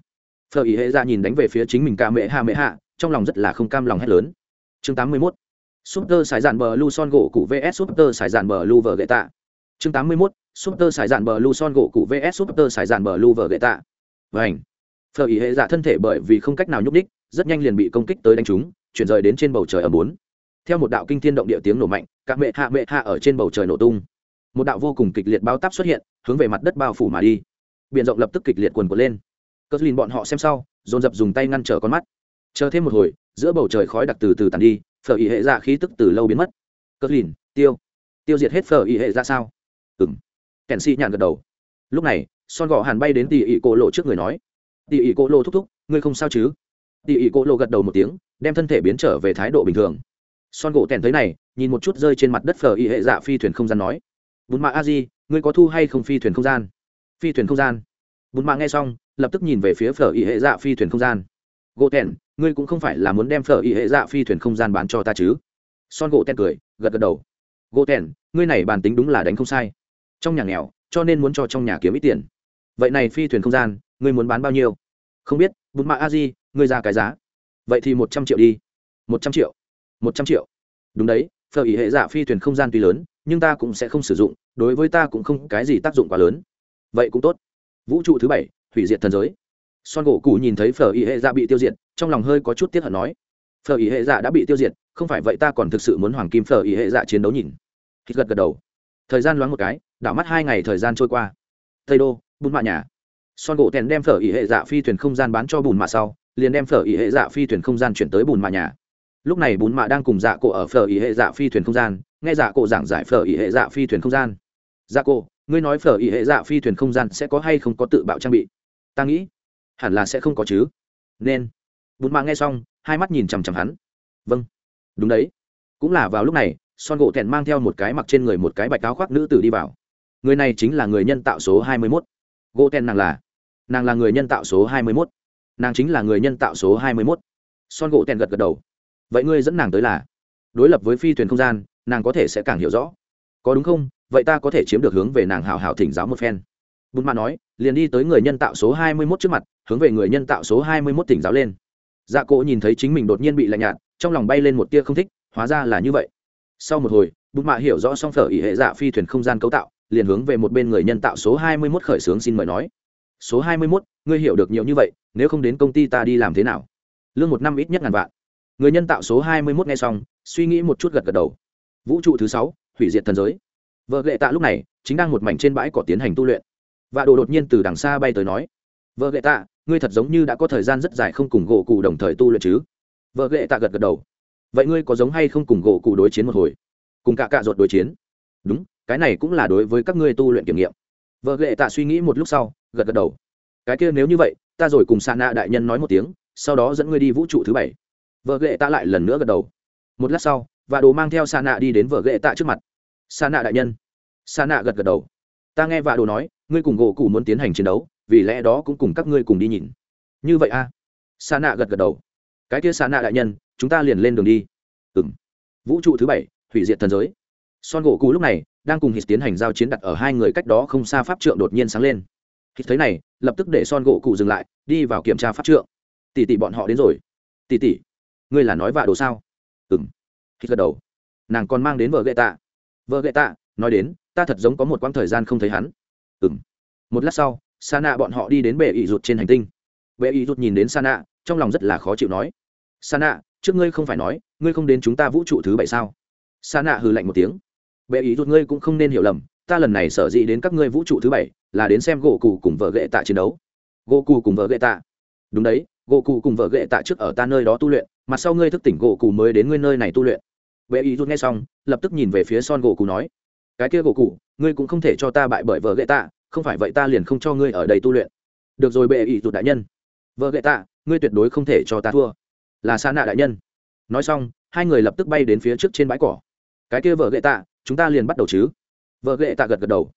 Phở ý hệ ra nhìn đánh về phía chính mình ca mễ hạ mễ hạ trong lòng rất là không cam lòng hét lớn. Chương tám mươi mốt super sải dạn bờ lu son gỗ cụ vs super sải dạn bờ lu vở gậy tạ. Chương tám mươi mốt, super sải dạn bờ lu son gỗ cụ vs super sải dạn bờ lu vở gậy tạ. Vành. Phở ý hệ dạ thân thể bởi vì không cách nào nhúc đích rất nhanh liền bị công kích tới đánh trúng, chuyển rời đến trên bầu trời ở bốn. Theo một đạo kinh thiên động địa tiếng nổ mạnh, các mẹ hạ mẹ hạ ở trên bầu trời nổ tung. Một đạo vô cùng kịch liệt bao táp xuất hiện, hướng về mặt đất bao phủ mà đi. Biển rộng lập tức kịch liệt cuồn cuộn lên. Cất lìn bọn họ xem sau, dồn dập dùng tay ngăn trở con mắt. Chờ thêm một hồi, giữa bầu trời khói đặc từ từ tàn đi phở ý hệ dạ khí tức từ lâu biến mất. Cất lìn, tiêu. Tiêu diệt hết phở ý hệ dạ sao? Ừ m kèn si nhàn gật đầu. Lúc này, son gò hàn bay đến tỉ ỉ cô lộ trước người nói, tỉ ỉ cô lộ thúc thúc, ngươi không sao chứ? Tỉ ỉ cô lộ gật đầu một tiếng, đem thân thể biến trở về thái độ bình thường. Son gỗ tèn thấy này, nhìn một chút rơi trên mặt đất phở ý hệ dạ phi thuyền không gian nói, bùn mạ a di, ngươi có thu hay không phi thuyền không gian? Phi thuyền không gian. Bùn mạ nghe xong, lập tức nhìn về phía phở ý hệ dạ phi thuyền không gian gỗ tèn, ngươi cũng không phải là muốn đem phở y hệ dạ phi thuyền không gian bán cho ta chứ? Son gỗ tèn cười, gật gật đầu. Gỗ tèn, ngươi này bàn tính đúng là đánh không sai. Trong nhà nghèo, cho nên muốn cho trong nhà kiếm ít tiền. Vậy này phi thuyền không gian, ngươi muốn bán bao nhiêu? Không biết bút mạ a di, ngươi ra cái giá. Vậy thì một trăm triệu đi. Một trăm triệu. Một trăm triệu. Đúng đấy, phở ý hệ dạ phi thuyền không gian tuy lớn, nhưng ta cũng sẽ không sử dụng, đối với ta cũng không cái gì tác dụng quá lớn. Vậy cũng tốt. Vũ trụ thứ bảy, hủy diệt thần giới son gỗ cụ nhìn thấy phở ý hệ dạ bị tiêu diệt, trong lòng hơi có chút tiếc hận nói, phở ý hệ dạ đã bị tiêu diệt, không phải vậy ta còn thực sự muốn hoàng kim phở ý hệ dạ chiến đấu nhìn. Hít gật gật đầu. Thời gian loáng một cái, đảo mắt hai ngày thời gian trôi qua. Tây đô, bùn mạ nhà. Son gỗ tèn đem phở ý hệ dạ phi thuyền không gian bán cho bùn mạ sau, liền đem phở ý hệ dạ phi thuyền không gian chuyển tới bùn mạ nhà. Lúc này bùn mạ đang cùng dạ cổ ở phở ý hệ dạ phi thuyền không gian, nghe dạ cổ giảng giải phở ý hệ dạ phi thuyền không gian. Dạ cổ, ngươi nói phở ý hệ dạ phi thuyền không gian sẽ có hay không có tự bạo trang bị? Ta nghĩ hẳn là sẽ không có chứ. Nên bùn mạ nghe xong, hai mắt nhìn chằm chằm hắn. Vâng đúng đấy. Cũng là vào lúc này, son gỗ thẹn mang theo một cái mặc trên người một cái bạch áo khoác nữ tử đi vào. Người này chính là người nhân tạo số hai mươi mốt. Gỗ thẹn nàng là nàng là người nhân tạo số hai mươi mốt. Nàng chính là người nhân tạo số hai mươi mốt. Son gỗ thẹn gật gật đầu. Vậy ngươi dẫn nàng tới là? Đối lập với phi thuyền không gian, nàng có thể sẽ càng hiểu rõ. Có đúng không? Vậy ta có thể chiếm được hướng về nàng hào hào thỉnh giáo một phen. Bùn mạ nói, liền đi tới người nhân tạo số hai mươi mốt trước mặt hướng về người nhân tạo số hai mươi mốt giáo lên. Dạ cỗ nhìn thấy chính mình đột nhiên bị lạnh nhạt, trong lòng bay lên một tia không thích, hóa ra là như vậy. Sau một hồi bùn mạ hiểu rõ song phở ỉ hệ dạ phi thuyền không gian cấu tạo, liền hướng về một bên người nhân tạo số hai mươi mốt khởi xướng xin mời nói. Số hai mươi mốt, ngươi hiểu được nhiều như vậy, nếu không đến công ty ta đi làm thế nào? Lương một năm ít nhất ngàn vạn. Người nhân tạo số hai mươi mốt nghe xong, suy nghĩ một chút gật gật đầu. Vũ trụ thứ sáu, hủy diệt thần giới. Vợ lệ tạ lúc này, chính đang một mảnh trên bãi cỏ tiến hành tu luyện. Và đồ đột nhiên từ đằng xa bay tới nói vợ ghệ tạ, ngươi thật giống như đã có thời gian rất dài không cùng gỗ cụ đồng thời tu luyện chứ? Vợ ghệ tạ gật gật đầu. Vậy ngươi có giống hay không cùng gỗ cụ đối chiến một hồi? Cùng cả cạ ruột đối chiến? Đúng, cái này cũng là đối với các ngươi tu luyện kiểm nghiệm. Vợ ghệ tạ suy nghĩ một lúc sau, gật gật đầu. Cái kia nếu như vậy, ta rồi cùng sa nạ đại nhân nói một tiếng, sau đó dẫn ngươi đi vũ trụ thứ bảy. Vợ ghệ tạ lại lần nữa gật đầu. Một lát sau và đồ mang theo sa nạ đi đến vợ ghệ tạ trước mặt. Sa nạ đại nhân. Sa nạ gật gật đầu. Ta nghe và đồ nói, ngươi cùng gỗ cụ muốn tiến hành chiến đấu vì lẽ đó cũng cùng các ngươi cùng đi nhìn. Như vậy a à? sa nạ gật gật đầu. Cái kia sa nạ đại nhân, chúng ta liền lên đường đi. Ừng vũ trụ thứ bảy, hủy diệt thần giới. Son gỗ cụ lúc này đang cùng hít tiến hành giao chiến đặt ở hai người cách đó không xa pháp trượng đột nhiên sáng lên. Hít thấy này, lập tức để son gỗ cụ dừng lại, đi vào kiểm tra pháp trượng. Tỷ tỷ bọn họ đến rồi. Tỷ tỷ, ngươi là nói vạ đồ sao? Ừ m hít gật đầu. Nàng còn mang đến vợ gậy tạ. Vợ gậy tạ, nói đến, ta thật giống có một quãng thời gian không thấy hắn. Ừ m một lát sau sa nạ bọn họ đi đến bệ ỵ rụt trên hành tinh. Bệ ỵ rụt nhìn đến sa nạ trong lòng rất là khó chịu nói, sa nạ trước ngươi không phải nói, ngươi không đến chúng ta vũ trụ thứ bảy sao? Sa nạ hừ lạnh một tiếng, bệ ý rụt ngươi cũng không nên hiểu lầm, ta lần này sở dĩ đến các ngươi vũ trụ thứ bảy là đến xem gỗ cù cùng vợ ghệ tạ chiến đấu. Gỗ cù cùng vợ ghệ tạ? Đúng đấy, gỗ cù cùng vợ ghệ tạ trước ở ta nơi đó tu luyện mặt sau ngươi thức tỉnh gỗ cù mới đến ngươi nơi này tu luyện. Bệ ý rút nghe xong, lập tức nhìn về phía son gỗ cù nói, cái kia gỗ cù, ngươi cũng không thể cho ta bại bởi vợ ghệ tạ không phải vậy ta liền không cho ngươi ở đây tu luyện. Được rồi, bệ ý rụt đại nhân. Vợ gậy tạ, ngươi tuyệt đối không thể cho ta thua. Là xa nạ đại nhân. Nói xong, hai người lập tức bay đến phía trước trên bãi cỏ. Cái kia vợ gậy tạ, chúng ta liền bắt đầu chứ? Vợ gậy tạ gật gật đầu.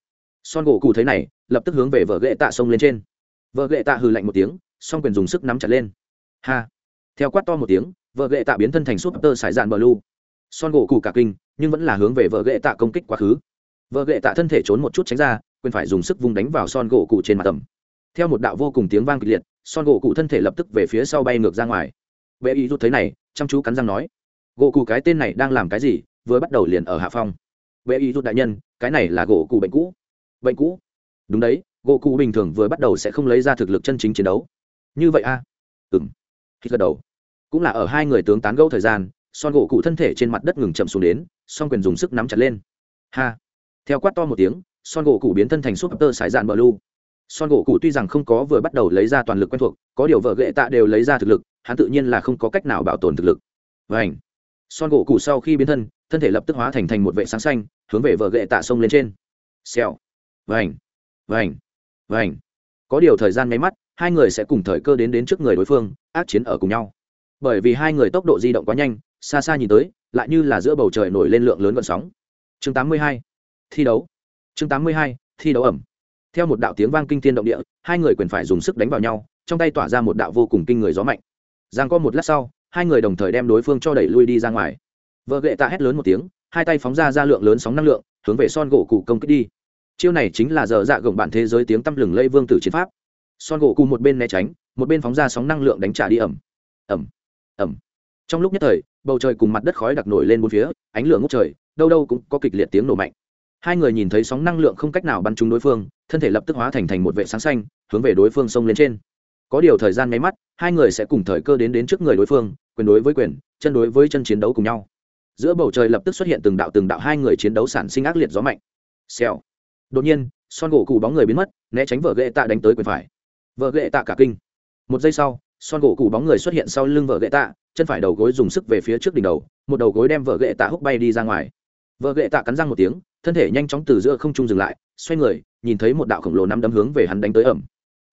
Son gỗ cụ thấy này, lập tức hướng về vợ gậy tạ xông lên trên. Vợ gậy tạ hừ lạnh một tiếng, song quyền dùng sức nắm chặt lên. Ha! Theo quát to một tiếng, vợ gậy tạ biến thân thành súp tơ sải dạn bờ lu. Son gỗ cụ cả kinh, nhưng vẫn là hướng về vợ gậy tạ công kích quá khứ. Vợ gậy tạ thân thể trốn một chút tránh ra quyền phải dùng sức vung đánh vào son gỗ cụ trên mặt tầm. Theo một đạo vô cùng tiếng vang kịch liệt, son gỗ cụ thân thể lập tức về phía sau bay ngược ra ngoài. Vệ ý rút thấy này, chăm chú cắn răng nói, gỗ cụ cái tên này đang làm cái gì, vừa bắt đầu liền ở hạ phong. Vệ ý rút đại nhân, cái này là gỗ cụ bệnh cũ. Bệnh cũ? Đúng đấy, gỗ cụ bình thường vừa bắt đầu sẽ không lấy ra thực lực chân chính chiến đấu. Như vậy a à? ừ m khi gật đầu, cũng là ở hai người tướng tán gẫu thời gian, son gỗ cụ thân thể trên mặt đất ngừng chậm xuống đến son quyền dùng sức nắm chặt lên. Ha! Theo quát to một tiếng son gỗ cụ biến thân thành súp tơ sải dạn bờ lu. Son gỗ cụ tuy rằng không có vừa bắt đầu lấy ra toàn lực quen thuộc, có điều vợ ghệ tạ đều lấy ra thực lực, hắn tự nhiên là không có cách nào bảo tồn thực lực. Vảnh son gỗ cụ sau khi biến thân thân thể lập tức hóa thành thành một vệ sáng xanh, hướng về vợ ghệ tạ sông lên trên. Xèo. Vảnh vảnh vảnh có điều thời gian nháy mắt, hai người sẽ cùng thời cơ đến đến trước người đối phương, ác chiến ở cùng nhau. Bởi vì hai người tốc độ di động quá nhanh, xa xa nhìn tới, lại như là giữa bầu trời nổi lên lượng lớn vận sóng. Chương 82. thi đấu chương 82. thi đấu ẩm. Theo một đạo tiếng vang kinh thiên động địa, hai người quyền phải dùng sức đánh vào nhau, trong tay tỏa ra một đạo vô cùng kinh người gió mạnh. Giang có một lát sau, hai người đồng thời đem đối phương cho đẩy lui đi ra ngoài. Vợ gệ tạ hét lớn một tiếng, hai tay phóng ra ra lượng lớn sóng năng lượng, hướng về son gỗ cụ công kích đi. Chiêu này chính là giờ dạ gồng bản thế giới tiếng tăm lừng lây vương tử chiến pháp. Son gỗ cụ một bên né tránh, một bên phóng ra sóng năng lượng đánh trả đi ẩm. Ẩm ẩm. Trong lúc nhất thời, bầu trời cùng mặt đất khói đặc nổi lên bốn phía, ánh lửa ngốc trời, đâu đâu cũng có kịch liệt tiếng nổ mạnh hai người nhìn thấy sóng năng lượng không cách nào bắn trúng đối phương, thân thể lập tức hóa thành thành một vệ sáng xanh, hướng về đối phương xông lên trên. Có điều thời gian nháy mắt, hai người sẽ cùng thời cơ đến đến trước người đối phương, quyền đối với quyền, chân đối với chân chiến đấu cùng nhau. Giữa bầu trời lập tức xuất hiện từng đạo từng đạo hai người chiến đấu sản sinh ác liệt gió mạnh. Xèo. Đột nhiên, son gỗ cụ bóng người biến mất, né tránh vợ ghệ tạ đánh tới quyền phải. Vợ ghệ tạ cả kinh. Một giây sau, son gỗ cụ bóng người xuất hiện sau lưng vợ ghệ tạ, chân phải đầu gối dùng sức về phía trước đỉnh đầu, một đầu gối đem vợ ghệ tạ húc bay đi ra ngoài vợ gậy tạ cắn răng một tiếng, thân thể nhanh chóng từ giữa không trung dừng lại, xoay người, nhìn thấy một đạo khổng lồ nắm đấm hướng về hắn đánh tới ẩm.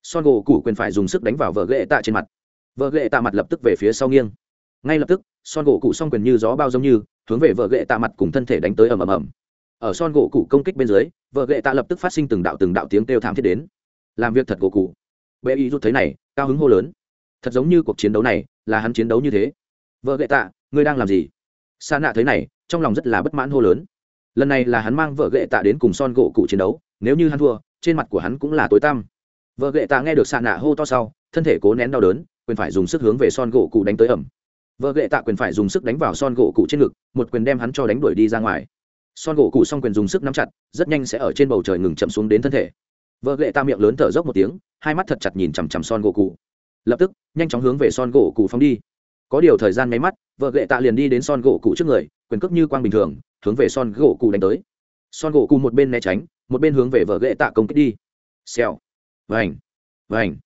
Son gỗ cụ quyền phải dùng sức đánh vào vợ gậy tạ trên mặt. Vợ gậy tạ mặt lập tức về phía sau nghiêng. Ngay lập tức, son gỗ cụ s quyền như gió bao giống như, hướng về vợ gậy tạ mặt cùng thân thể đánh tới ầm ầm ầm ở son gỗ cụ công kích bên dưới, vợ gậy tạ lập tức phát sinh từng đạo từng đạo tiếng kêu thảm thiết đến. Làm việc thật gỗ cụ bệ y rút thấy này, cao hứng hô lớn. Thật giống như cuộc chiến đấu này, là hắn chiến đấu như thế. Vợ gậy tạ, ngươi đang làm gì? Xa nạ thấy này, trong lòng rất là bất mãn hô lớn. Lần này là hắn mang vợ ghệ tạ đến cùng son gỗ cụ chiến đấu, nếu như hắn thua, trên mặt của hắn cũng là tối tăm. Vợ ghệ tạ nghe được xa nạ hô to sau, thân thể cố nén đau đớn, quyền phải dùng sức hướng về son gỗ cụ đánh tới ẩm. Vợ ghệ tạ quyền phải dùng sức đánh vào son gỗ cụ trên ngực, một quyền đem hắn cho đánh đuổi đi ra ngoài. Son gỗ cụ xong quyền dùng sức nắm chặt, rất nhanh sẽ ở trên bầu trời ngừng chậm xuống đến thân thể. Vợ ghệ tạ miệng lớn thở dốc một tiếng, hai mắt thật chặt nhìn chằm chằm son gỗ cụ. Lập tức, nhanh chóng hướng về son gỗ cụ phóng đi. Có điều thời gian nháy mắt vợ ghệ tạ liền đi đến son gỗ cụ trước người, quyền cước như quang bình thường, hướng về son gỗ cụ đánh tới. Son gỗ cụ một bên né tránh, một bên hướng về vợ ghệ tạ công kích đi. Xèo. Vành. Vành.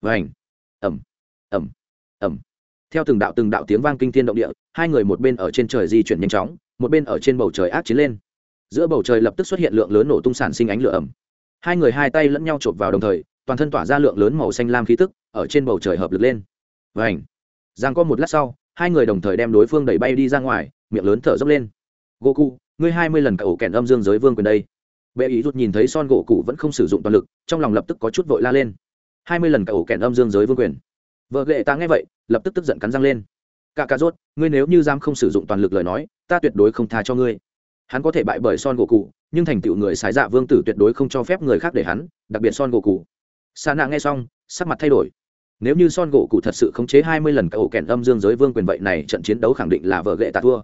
Vành. Ẩm ẩm ẩm theo từng đạo từng đạo tiếng vang kinh thiên động địa, hai người một bên ở trên trời di chuyển nhanh chóng, một bên ở trên bầu trời ác chiến lên. Giữa bầu trời lập tức xuất hiện lượng lớn nổ tung sản sinh ánh lửa ẩm hai người hai tay lẫn nhau chộp vào đồng thời, toàn thân tỏa ra lượng lớn màu xanh lam khí tức, ở trên bầu trời hợp lực lên. Vảnh giang có một lát sau hai người đồng thời đem đối phương đẩy bay đi ra ngoài, miệng lớn thở dốc lên. Goku, ngươi hai mươi lần cậu kèn âm dương giới vương quyền đây. Bệ ý rút nhìn thấy son gỗ cụ vẫn không sử dụng toàn lực, trong lòng lập tức có chút vội la lên. Hai mươi lần cậu kèn âm dương giới vương quyền. Vợ ghệ ta nghe vậy, lập tức tức giận cắn răng lên. Cả cà rốt, ngươi nếu như giam không sử dụng toàn lực lời nói, ta tuyệt đối không tha cho ngươi. Hắn có thể bại bởi son gỗ cụ nhưng thành tựu người xài dạ vương tử tuyệt đối không cho phép người khác để hắn, đặc biệt son gỗ cụ sa nạ nghe xong, sắc mặt thay đổi nếu như son gỗ cụ thật sự khống chế hai mươi lần cậu kèn âm dương giới vương quyền vậy này trận chiến đấu khẳng định là vợ gệ tạ thua.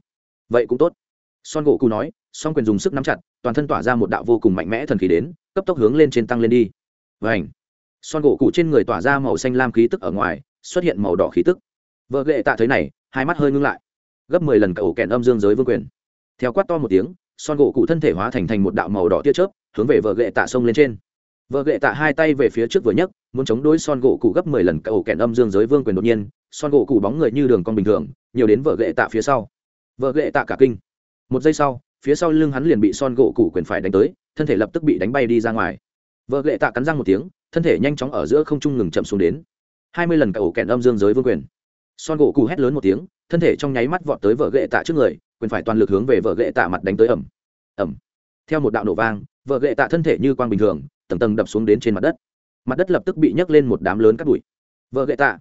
Vậy cũng tốt. Son gỗ cụ nói son quyền dùng sức nắm chặt, toàn thân tỏa ra một đạo vô cùng mạnh mẽ thần khí đến, cấp tốc hướng lên trên tăng lên đi. Vảnh son gỗ cụ trên người tỏa ra màu xanh lam khí tức ở ngoài, xuất hiện màu đỏ khí tức. Vợ gệ tạ thấy này, hai mắt hơi ngưng lại. Gấp mười lần cậu kèn âm dương giới vương quyền. Theo quát to một tiếng, son gỗ cụ thân thể hóa thành thành một đạo màu đỏ tia chớp, hướng về vợ gệ tạ sông lên trên vợ gệ tạ hai tay về phía trước vừa nhấc, muốn chống đối son gỗ cụ gấp mười lần cậu kèn âm dương giới vương quyền đột nhiên, son gỗ cụ bóng người như đường con bình thường, nhiều đến vợ gệ tạ phía sau. Vợ gệ tạ cả kinh. Một giây sau, phía sau lưng hắn liền bị son gỗ cụ quyền phải đánh tới, thân thể lập tức bị đánh bay đi ra ngoài. Vợ gệ tạ cắn răng một tiếng, thân thể nhanh chóng ở giữa không trung ngừng chậm xuống đến. Hai mươi lần cậu kèn âm dương giới vương quyền. Son gỗ cụ hét lớn một tiếng, thân thể trong nháy mắt vọt tới vợ gệ tạ trước người, quyền phải toàn lực hướng về vợ gệ tạ mặt đánh tới ẩm ẩm theo một đạo nổ vang, vợ gệ tạ thân thể như quang bình thường tầng tầng đập xuống đến trên mặt đất. Mặt đất lập tức bị nhấc lên một đám lớn cắt bụi. Vợ ghệ tạ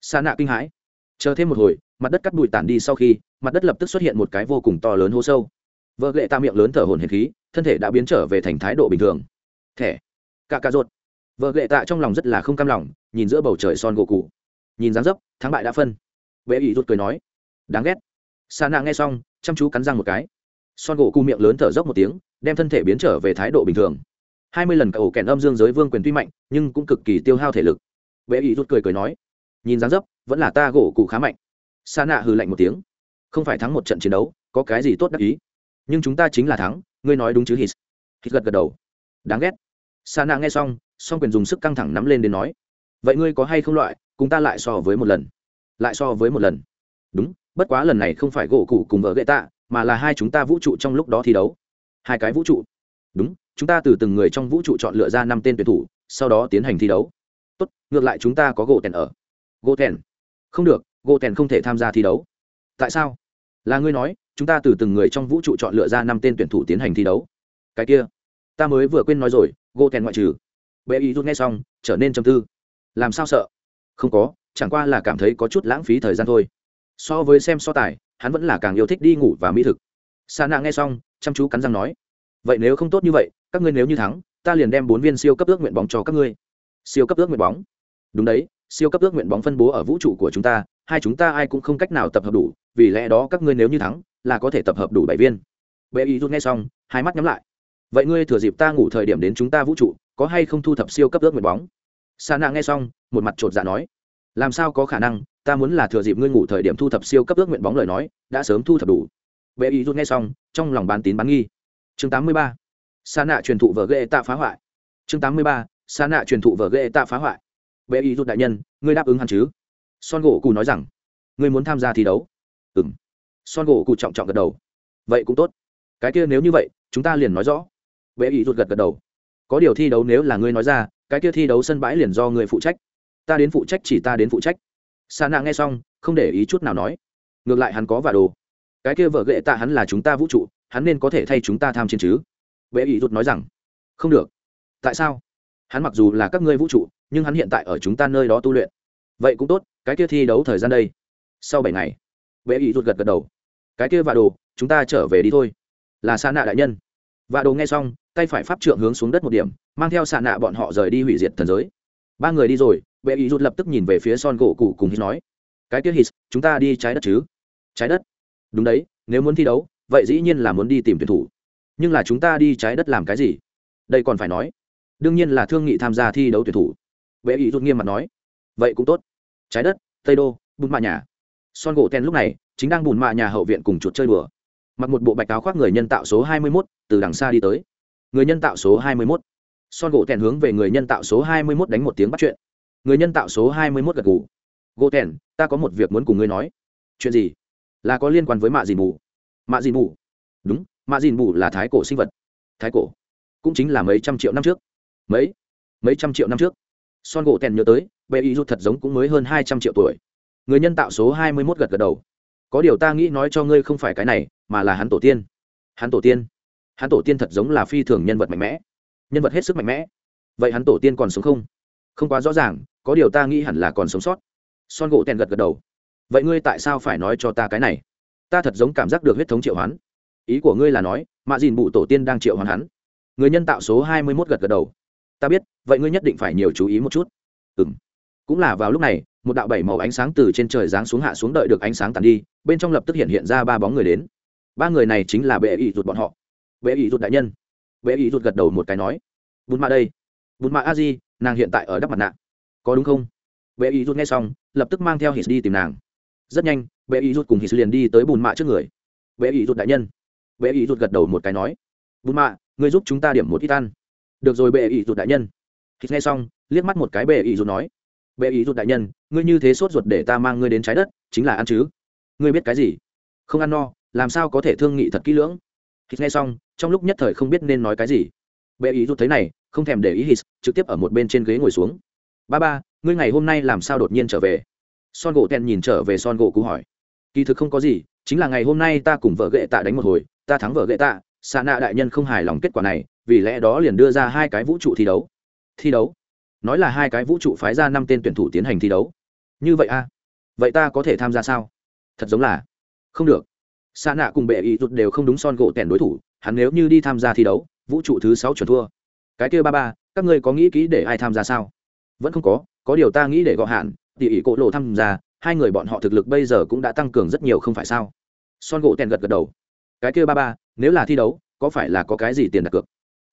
xa nạ kinh hãi. Chờ thêm một hồi, mặt đất cắt bụi tản đi sau khi, mặt đất lập tức xuất hiện một cái vô cùng to lớn hố sâu. Vợ ghệ tạ miệng lớn thở hồn hển khí, thân thể đã biến trở về thành thái độ bình thường. Thẻ cà cà rột vợ ghệ tạ trong lòng rất là không cam lòng, nhìn giữa bầu trời son gỗ cụ nhìn dáng dấp, thắng bại đã phân. Vệ ý rút cười nói, đáng ghét. Sa nạ nghe xong, chăm chú cắn răng một cái. Son gỗ cụ miệng lớn thở dốc một tiếng, đem thân thể biến trở về thái độ bình thường hai mươi lần cậu kèn âm dương giới vương quyền tuy mạnh, nhưng cũng cực kỳ tiêu hao thể lực. Bệ ý rút cười cười nói, nhìn dáng dấp, vẫn là ta gỗ cụ khá mạnh. Sa nạ hừ lạnh một tiếng, không phải thắng một trận chiến đấu, có cái gì tốt đắc ý? Nhưng chúng ta chính là thắng, ngươi nói đúng chứ, hít. Hít gật gật đầu. Đáng ghét. Sa nạ nghe xong, song quyền dùng sức căng thẳng nắm lên đến nói, vậy ngươi có hay không loại, cùng ta lại so với một lần? Lại so với một lần. Đúng, bất quá lần này không phải gỗ cụ cùng vợ gậy tạ, mà là hai chúng ta vũ trụ trong lúc đó thi đấu. Hai cái vũ trụ. Đúng chúng ta từ từng người trong vũ trụ chọn lựa ra năm tên tuyển thủ, sau đó tiến hành thi đấu. Tốt, ngược lại chúng ta có gỗ tèn ở. Gỗ tèn không được gỗ tèn không thể tham gia thi đấu. Tại sao? Là ngươi nói, chúng ta từ từng người trong vũ trụ chọn lựa ra năm tên tuyển thủ tiến hành thi đấu. Cái kia, ta mới vừa quên nói rồi gỗ tèn ngoại trừ. Bệ ý rút nghe xong, trở nên trầm tư. Làm sao sợ? Không có, chẳng qua là cảm thấy có chút lãng phí thời gian thôi. So với xem so tài, hắn vẫn là càng yêu thích đi ngủ và mỹ thực. Sa nạ nghe xong, chăm chú cắn răng nói, vậy nếu không tốt như vậy các ngươi nếu như thắng, ta liền đem bốn viên siêu cấp ước nguyện bóng cho các ngươi. Siêu cấp ước nguyện bóng. Đúng đấy, siêu cấp ước nguyện bóng phân bố ở vũ trụ của chúng ta, hai chúng ta ai cũng không cách nào tập hợp đủ, vì lẽ đó các ngươi nếu như thắng, là có thể tập hợp đủ bảy viên. Bệ ý rút nghe xong, hai mắt nhắm lại. Vậy ngươi thừa dịp ta ngủ thời điểm đến chúng ta vũ trụ, có hay không thu thập siêu cấp ước nguyện bóng? Sa nạ nghe xong, một mặt chột dạ nói. Làm sao có khả năng, ta muốn là thừa dịp ngươi ngủ thời điểm thu thập siêu cấp ước nguyện bóng lời nói, đã sớm thu thập đủ. Bệ ý rút nghe xong, trong lòng bán tín bán nghi. Chương 83 sa nạ truyền thụ vở ghệ tạ phá hoại. Chương 83. sa nạ truyền thụ vở ghệ tạ phá hoại. Bệ y rút đại nhân, ngươi đáp ứng hắn chứ? Son gỗ cụ nói rằng, ngươi muốn tham gia thi đấu. Ừm. son gỗ cụ trọng trọng gật đầu. Vậy cũng tốt. Cái kia nếu như vậy, chúng ta liền nói rõ. Bệ y rút gật gật đầu. Có điều thi đấu nếu là ngươi nói ra, cái kia thi đấu sân bãi liền do người phụ trách. Ta đến phụ trách chỉ ta đến phụ trách. Sa nạ nghe xong, không để ý chút nào nói. Ngược lại hắn có và đồ. Cái kia vợ ghệ tạ hắn là chúng ta vũ trụ, hắn nên có thể thay chúng ta tham chiến chứ? Bệ ý rút nói rằng, không được. Tại sao? Hắn mặc dù là các ngươi vũ trụ, nhưng hắn hiện tại ở chúng ta nơi đó tu luyện. Vậy cũng tốt, cái kia thi đấu thời gian đây. Sau bảy ngày, bệ ý rút gật gật đầu. Cái kia và đồ, chúng ta trở về đi thôi. Là sa nạ đại nhân. Và đồ nghe xong, tay phải pháp trượng hướng xuống đất một điểm, mang theo xa nạ bọn họ rời đi hủy diệt thần giới. Ba người đi rồi, bệ ý rút lập tức nhìn về phía son gỗ cụ cùng hít nói, cái kia hít, chúng ta đi trái đất chứ? Trái đất. Đúng đấy, nếu muốn thi đấu, vậy dĩ nhiên là muốn đi tìm tuyển thủ nhưng là chúng ta đi trái đất làm cái gì? Đây còn phải nói. Đương nhiên là thương nghị tham gia thi đấu tuyển thủ. Vệ ý rút nghiêm mặt nói. Vậy cũng tốt. Trái đất tây đô bùn mạ nhà. Son gỗ ten lúc này chính đang bùn mạ nhà hậu viện cùng chuột chơi đùa. Mặc một bộ bạch áo khoác người nhân tạo số 21, từ đằng xa đi tới. Người nhân tạo số 21 son gỗ ten hướng về người nhân tạo số hai mươi mốt đánh một tiếng bắt chuyện. Người nhân tạo số hai mươi mốt gật gù. Gỗ ten ta có một việc muốn cùng ngươi nói. Chuyện gì? Là có liên quan với mạ dìn mù. Mạ dìn mù? Đúng mạ dìn bù là thái cổ sinh vật. Thái cổ cũng chính là mấy trăm triệu năm trước. Mấy mấy trăm triệu năm trước. Son gỗ tèn nhớ tới, bệ ý rút thật giống cũng mới hơn hai trăm triệu tuổi. Người nhân tạo số hai mươi mốt gật gật đầu. Có điều ta nghĩ nói cho ngươi không phải cái này, mà là hắn tổ tiên. Hắn tổ tiên. Hắn tổ tiên thật giống là phi thường nhân vật mạnh mẽ. Nhân vật hết sức mạnh mẽ. Vậy hắn tổ tiên còn sống không? Không quá rõ ràng, có điều ta nghĩ hẳn là còn sống sót. Son gỗ tèn gật gật đầu. Vậy ngươi tại sao phải nói cho ta cái này? Ta thật giống cảm giác được huyết thống triệu hoán ý của ngươi là nói, mạ dìn bụ tổ tiên đang triệu hoàn hắn. Người nhân tạo số hai mươi mốt gật gật đầu. Ta biết, vậy ngươi nhất định phải nhiều chú ý một chút. Ừ m cũng là vào lúc này, một đạo bảy màu ánh sáng từ trên trời giáng xuống hạ xuống đợi được ánh sáng tàn đi, bên trong lập tức hiện hiện ra ba bóng người đến. Ba người này chính là bệ ý rụt bọn họ. Bệ ý rụt đại nhân. Bệ ý rụt gật đầu một cái nói bùn mạ đây. Bùn mạ a di, nàng hiện tại ở đắp mặt nạ. Có đúng không? Bệ ý rụt nghe xong, lập tức mang theo hít đi tìm nàng. Rất nhanh, bệ ý rụt cùng hít liền đi tới bùn mạ trước người. Bệ ý rụt đại nhân bệ ý rụt gật đầu một cái nói, bùn mạ người giúp chúng ta điểm một ít ăn. Được rồi, bệ ý rụt đại nhân. Hít nghe xong, liếc mắt một cái bệ ý rụt nói, bệ ý rụt đại nhân, ngươi như thế sốt ruột để ta mang ngươi đến trái đất, chính là ăn chứ? Ngươi biết cái gì? Không ăn no, làm sao có thể thương nghị thật kỹ lưỡng? Hít nghe xong, trong lúc nhất thời không biết nên nói cái gì. Bệ ý rụt thấy này, không thèm để ý hít, trực tiếp ở một bên trên ghế ngồi xuống. Ba ba, ngươi ngày hôm nay làm sao đột nhiên trở về? Son gỗ tèn nhìn trở về son gỗ cú hỏi. Kỳ thực không có gì, chính là ngày hôm nay ta cùng vợ ghệ tạ đánh một hồi ta thắng vợ gậy tạ xa nạ đại nhân không hài lòng kết quả này, vì lẽ đó liền đưa ra hai cái vũ trụ thi đấu. Thi đấu? Nói là hai cái vũ trụ phái ra năm tên tuyển thủ tiến hành thi đấu. Như vậy a à? vậy ta có thể tham gia sao? Thật giống là. Không được. Xa nạ cùng bệ ý rụt đều không đúng son gỗ tèn đối thủ, hắn nếu như đi tham gia thi đấu, vũ trụ thứ sáu chuẩn thua. Cái kia ba ba, các ngươi có nghĩ kỹ để ai tham gia sao? Vẫn không có có điều ta nghĩ để gọ hạn, tỉ ỉ cỗ lộ tham gia, hai người bọn họ thực lực bây giờ cũng đã tăng cường rất nhiều không phải sao? Son gỗ tèn gật gật đầu cái kia ba ba, nếu là thi đấu, có phải là có cái gì tiền đặt cược?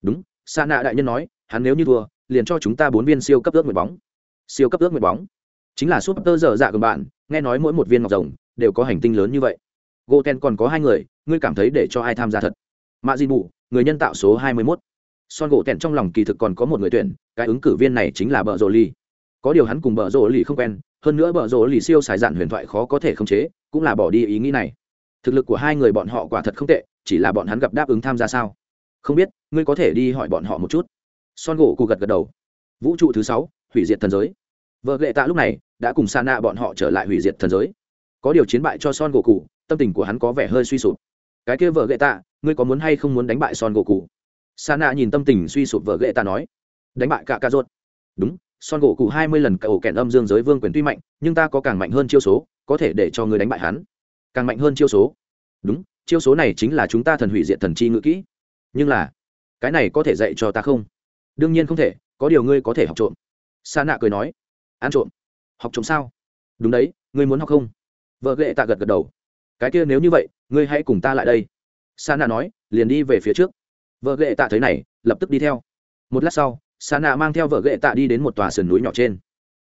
Đúng, sa nạ đại nhân nói, hắn nếu như thua, liền cho chúng ta bốn viên siêu cấp ước nguyện bóng. Siêu cấp ước nguyện bóng. Chính là súp tơ dở dạ của bạn, nghe nói mỗi một viên ngọc rồng đều có hành tinh lớn như vậy. Gô ten còn có hai người, ngươi cảm thấy để cho ai tham gia thật? Mạ di bù, người nhân tạo số hai mươi mốt. Son gỗ tẹn trong lòng kỳ thực còn có một người tuyển, cái ứng cử viên này chính là bờ rồ ly có điều hắn cùng bờ rồ ly không quen, hơn nữa bờ rồ ly siêu xài dạn huyền thoại khó có thể khống chế, cũng là bỏ đi ý nghĩ này thực lực của hai người bọn họ quả thật không tệ, chỉ là bọn hắn gặp đáp ứng tham gia sao? Không biết, ngươi có thể đi hỏi bọn họ một chút. Son gỗ cụ gật gật đầu. Vũ trụ thứ sáu, hủy diệt thần giới. Vợ lệ tạ lúc này đã cùng sa nạ bọn họ trở lại hủy diệt thần giới. Có điều chiến bại cho son gỗ cụ tâm tình của hắn có vẻ hơi suy sụp. Cái kia vợ gệ tạ, ngươi có muốn hay không muốn đánh bại son gỗ cụ sa nạ nhìn tâm tình suy sụp vợ gệ tạ nói. Đánh bại cả ca ruột đúng, son gỗ cụ hai mươi lần cậu kèn âm dương giới vương quyền tuy mạnh, nhưng ta có càng mạnh hơn chiêu số, có thể để cho ngươi đánh bại hắn càng mạnh hơn chiêu số. Đúng, chiêu số này chính là chúng ta thần hủy diện thần chi ngữ kỹ. Nhưng là, cái này có thể dạy cho ta không? Đương nhiên không thể, có điều ngươi có thể học trộm. Sa nạ cười nói, ăn trộm? Học trộm sao? Đúng đấy, ngươi muốn học không? Vợ ghệ tạ gật gật đầu. Cái kia nếu như vậy, ngươi hãy cùng ta lại đây. Sa nạ nói, liền đi về phía trước. Vợ ghệ tạ thấy này, lập tức đi theo. Một lát sau sa nạ mang theo vợ gệ tạ đi đến một tòa sườn núi nhỏ trên.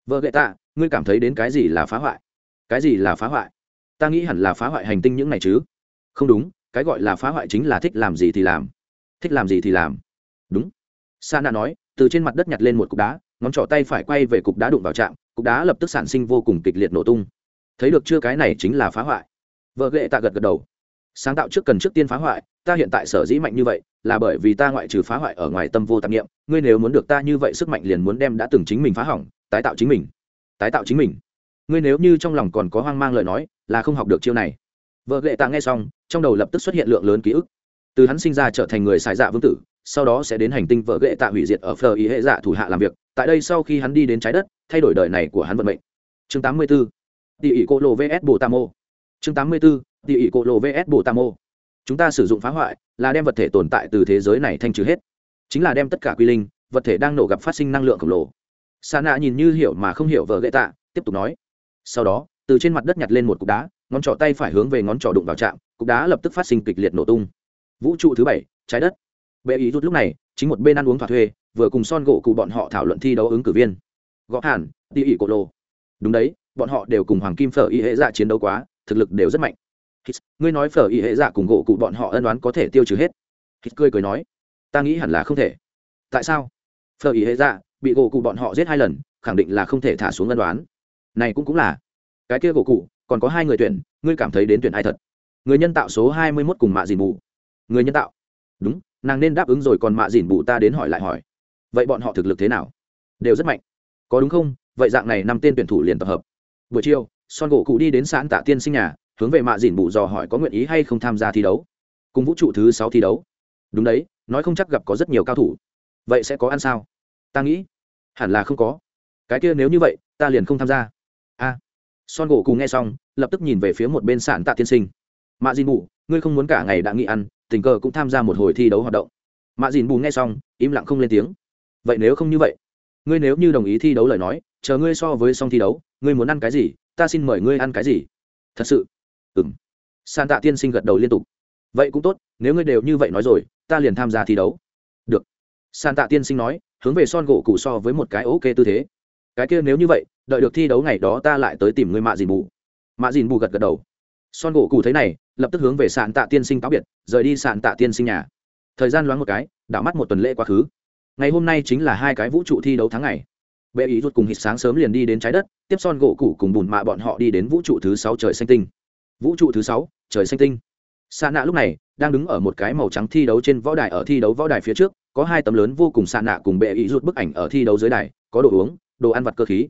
Vợ gệ tạ, ngươi cảm thấy đến cái gì là phá hoại? Cái gì là phá hoại? Ta nghĩ hẳn là phá hoại hành tinh những này chứ. Không đúng, cái gọi là phá hoại chính là thích làm gì thì làm. Thích làm gì thì làm. Đúng. Sa nạ nói, từ trên mặt đất nhặt lên một cục đá, ngón trỏ tay phải quay về cục đá đụng vào trạm cục đá lập tức sản sinh vô cùng kịch liệt nổ tung. Thấy được chưa cái này chính là phá hoại. Vợ ghệ tạ gật gật đầu. Sáng tạo trước cần trước tiên phá hoại, ta hiện tại sở dĩ mạnh như vậy, là bởi vì ta ngoại trừ phá hoại ở ngoài tâm vô tạp nghiệm ngươi nếu muốn được ta như vậy sức mạnh liền muốn đem đã từng chính mình phá hỏng, tái tạo chính mình. Tái tạo chính mình. Ngươi nếu như trong lòng còn có hoang mang lời nói là không học được chiêu này. Vợ ghệ tạ nghe xong, trong đầu lập tức xuất hiện lượng lớn ký ức. Từ hắn sinh ra trở thành người xài dạ vương tử, sau đó sẽ đến hành tinh vợ ghệ tạ hủy diệt ở phờ ý hệ dạ thủ hạ làm việc, tại đây sau khi hắn đi đến trái đất, thay đổi đời này của hắn vận mệnh. Chương 84. tỷ ỷ cô lô vs. Bồ tam ô chương 84. tỷ ỷ cô lô vs. Bồ tam ô chúng ta sử dụng phá hoại là đem vật thể tồn tại từ thế giới này thanh trừ hết. Chính là đem tất cả quy linh, vật thể đang nổ gặp phát sinh năng lượng khổng lồ. Sa nạ nhìn như hiểu mà không hiểu vợ ghệ tạ, tiếp tục nói. Sau đó từ trên mặt đất nhặt lên một cục đá ngón trỏ tay phải hướng về ngón trỏ đụng vào trạm cục đá lập tức phát sinh kịch liệt nổ tung. Vũ trụ thứ bảy trái đất. Bệ ý rút lúc này chính một bên ăn uống thỏa thuê vừa cùng son gỗ cụ bọn họ thảo luận thi đấu ứng cử viên. Gõ hẳn đi ỉ cổ lô. Đúng đấy bọn họ đều cùng hoàng kim phở y hệ dạ chiến đấu quá thực lực đều rất mạnh. Hít, ngươi nói phở y hệ dạ cùng gỗ cụ bọn họ ân đoán có thể tiêu trừ hết. Hít cười cười nói ta nghĩ hẳn là không thể. Tại sao? Phở y hệ dạ bị gỗ cụ bọn họ giết hai lần khẳng định là không thể thả xuống ân đoán này cũng cũng là cái kia gỗ cụ, còn có hai người tuyển, ngươi cảm thấy đến tuyển ai thật? Người nhân tạo số hai mươi mốt cùng mạ dìn bù. Người nhân tạo. Đúng, nàng nên đáp ứng rồi còn mạ dìn bù ta đến hỏi lại hỏi. Vậy bọn họ thực lực thế nào? Đều rất mạnh. Có đúng không? Vậy dạng này năm tên tuyển thủ liền tập hợp. Buổi chiều, son gỗ cụ đi đến xã tạ tiên sinh nhà, hướng về mạ dìn bù dò hỏi có nguyện ý hay không tham gia thi đấu. Cùng vũ trụ thứ sáu thi đấu. Đúng đấy, nói không chắc gặp có rất nhiều cao thủ. Vậy sẽ có ăn sao? Ta nghĩ, hẳn là không có. Cái kia nếu như vậy, ta liền không tham gia son gỗ cụ nghe xong, lập tức nhìn về phía một bên sản tạ tiên sinh. Mạ dìn bù, ngươi không muốn cả ngày đã nghỉ ăn, tình cờ cũng tham gia một hồi thi đấu hoạt động. Mạ dìn bù nghe xong, im lặng không lên tiếng. Vậy nếu không như vậy, ngươi nếu như đồng ý thi đấu lời nói, chờ ngươi so với xong thi đấu, ngươi muốn ăn cái gì, ta xin mời ngươi ăn cái gì? Thật sự? Ừng san tạ tiên sinh gật đầu liên tục. Vậy cũng tốt, nếu ngươi đều như vậy nói rồi, ta liền tham gia thi đấu. Được. San tạ tiên sinh nói, hướng về son gỗ cụ so với một cái ok tư thế. Cái kia nếu như vậy đợi được thi đấu ngày đó ta lại tới tìm ngươi mạ dìn bù. Mạ dìn bù gật gật đầu. Son gỗ cụ thấy này, lập tức hướng về sạn tạ tiên sinh cáo biệt, rời đi sạn tạ tiên sinh nhà. Thời gian loáng một cái, đảo mắt một tuần lễ quá khứ. Ngày hôm nay chính là hai cái vũ trụ thi đấu tháng ngày. Bệ ý rút cùng hít sáng sớm liền đi đến trái đất, tiếp son gỗ cụ cùng bùn mạ bọn họ đi đến vũ trụ thứ sáu trời xanh tinh. Vũ trụ thứ sáu, trời xanh tinh. Xa nạ lúc này đang đứng ở một cái màu trắng thi đấu trên võ đài ở thi đấu võ đài phía trước, có hai tấm lớn vô cùng xa nạ cùng bệ ý rút bức ảnh ở thi đấu dưới đài, có đồ uống, đồ ăn vặt cơ khí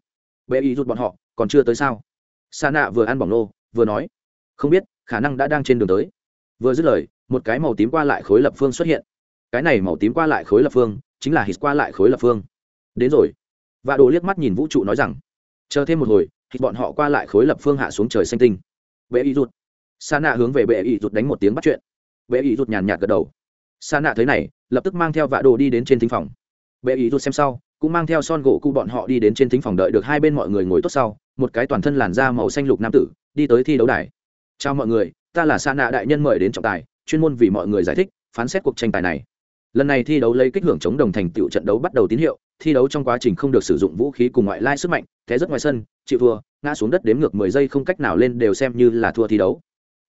bệ ý rút bọn họ, còn chưa tới sao? Sa nạ vừa ăn bỏng nô, vừa nói, không biết, khả năng đã đang trên đường tới. Vừa dứt lời, một cái màu tím qua lại khối lập phương xuất hiện. Cái này màu tím qua lại khối lập phương, chính là hít qua lại khối lập phương. Đến rồi. Và đồ liếc mắt nhìn vũ trụ nói rằng, chờ thêm một hồi thì bọn họ qua lại khối lập phương hạ xuống trời xanh tinh. Bệ y rút. Sa nạ hướng về bệ y rút đánh một tiếng bắt chuyện. Bệ y rút nhàn nhạt gật đầu. Sa nạ thấy này, lập tức mang theo vạ đồ đi đến trên thính phòng. Bệ ý rút xem sau cũng mang theo son gỗ cụ bọn họ đi đến trên thính phòng đợi được hai bên mọi người ngồi tốt sau, một cái toàn thân làn da màu xanh lục nam tử, đi tới thi đấu đài. Chào mọi người, ta là sa nạ đại nhân mời đến trọng tài, chuyên môn vì mọi người giải thích, phán xét cuộc tranh tài này. Lần này thi đấu lấy kích hưởng chống đồng thành tựu trận đấu bắt đầu tín hiệu, thi đấu trong quá trình không được sử dụng vũ khí cùng ngoại lai sức mạnh thế rất ngoài sân, chịu thua, ngã xuống đất đếm ngược mười giây không cách nào lên đều xem như là thua thi đấu.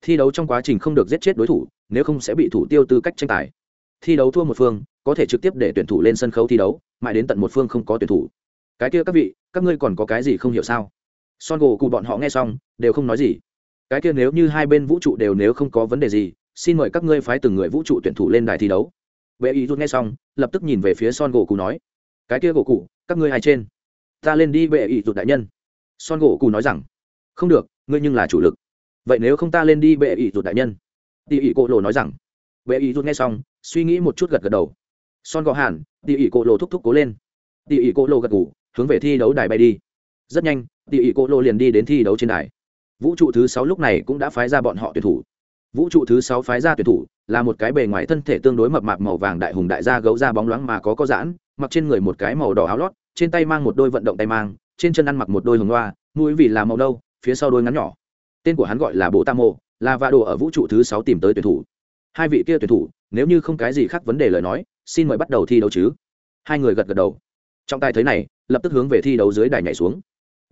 Thi đấu trong quá trình không được giết chết đối thủ, nếu không sẽ bị thủ tiêu tư cách tranh tài. Thi đấu thua một phương, có thể trực tiếp để tuyển thủ lên sân khấu thi đấu mãi đến tận một phương không có tuyển thủ. Cái kia các vị, các ngươi còn có cái gì không hiểu sao? Son gỗ cụ bọn họ nghe xong, đều không nói gì. Cái kia nếu như hai bên vũ trụ đều nếu không có vấn đề gì, xin mời các ngươi phái từng người vũ trụ tuyển thủ lên đài thi đấu. Vệ ý rút nghe xong, lập tức nhìn về phía son gỗ cụ nói, cái kia gỗ cụ các ngươi hai trên? Ta lên đi, vệ ý rút đại nhân. Son gỗ cụ nói rằng, không được, ngươi nhưng là chủ lực. Vậy nếu không ta lên đi, vệ ý rút đại nhân? Tỉ ỉ cộ lộ nói rằng, vệ ý rút nghe xong, suy nghĩ một chút gật gật đầu son gõ hàn, tỉ ỉ cô lô thúc thúc cố lên. Tỉ ỉ cô lô gật ngủ hướng về thi đấu đài bay đi. Rất nhanh, tỉ ỉ cô lô liền đi đến thi đấu trên đài. Vũ trụ thứ sáu lúc này cũng đã phái ra bọn họ tuyển thủ. Vũ trụ thứ sáu phái ra tuyển thủ là một cái bề ngoài thân thể tương đối mập mạp màu vàng đại hùng đại gia gấu da bóng loáng mà có có giãn, mặc trên người một cái màu đỏ áo lót, trên tay mang một đôi vận động tay mang, trên chân ăn mặc một đôi hồng loa, mũi vì là màu đâu phía sau đôi ngắn nhỏ. Tên của hắn gọi là bộ tam mộ, là vạ đồ ở vũ trụ thứ sáu tìm tới tuyển thủ hai vị kia tuyển thủ, nếu như không cái gì khác vấn đề lời nói, xin mời bắt đầu thi đấu chứ. Hai người gật gật đầu. Trọng tài thấy này, lập tức hướng về thi đấu dưới đài nhảy xuống.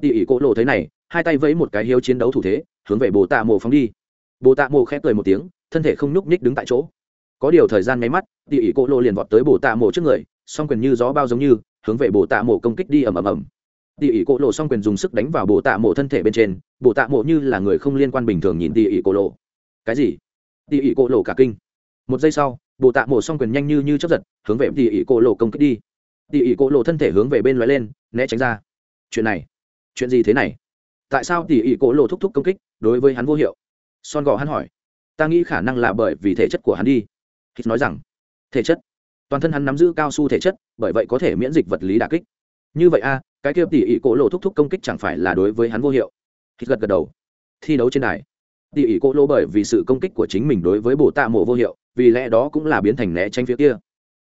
Tỉ ỉ cỗ lộ thấy này, hai tay vẫy một cái hiếu chiến đấu thủ thế, hướng về bồ tạ mộ phóng đi. Bồ tạ mộ khép cười một tiếng, thân thể không nhúc nhích đứng tại chỗ. Có điều thời gian nháy mắt tỉ ỉ cỗ lộ liền vọt tới bồ tạ mộ trước người, song quyền như gió bao giống như, hướng về bồ tạ mộ công kích đi ầm ầm ầm. Tỉ ỉ cỗ lộ song quyền dùng sức đánh vào bồ tạ mộ thân thể bên trên, bồ tạ mộ như là người không liên quan bình thường nhìn tỉ ỉ cỗ lộ. Cái gì? Tỉ ỉ cỗ lộ cả kinh. Một giây sau, bồ tạ mổ xong quyền nhanh như như chấp giật, hướng về tỉ ỉ cỗ lộ công kích đi. Tỉ ỉ cỗ lộ thân thể hướng về bên loại lên, né tránh ra. Chuyện này, chuyện gì thế này? Tại sao tỉ ỉ cỗ lộ thúc thúc công kích, đối với hắn vô hiệu? Son gò hắn hỏi. Ta nghĩ khả năng là bởi vì thể chất của hắn đi. Hít nói rằng, thể chất? Toàn thân hắn nắm giữ cao su thể chất, bởi vậy có thể miễn dịch vật lý đà kích. Như vậy a, cái kia tỉ ỉ cỗ lộ thúc thúc công kích chẳng phải là đối với hắn vô hiệu? Hít gật gật đầu. Thi đấu trên đài tỉ ỉ cỗ lô bởi vì sự công kích của chính mình đối với bồ tạ mộ vô hiệu, vì lẽ đó cũng là biến thành né tránh phía kia.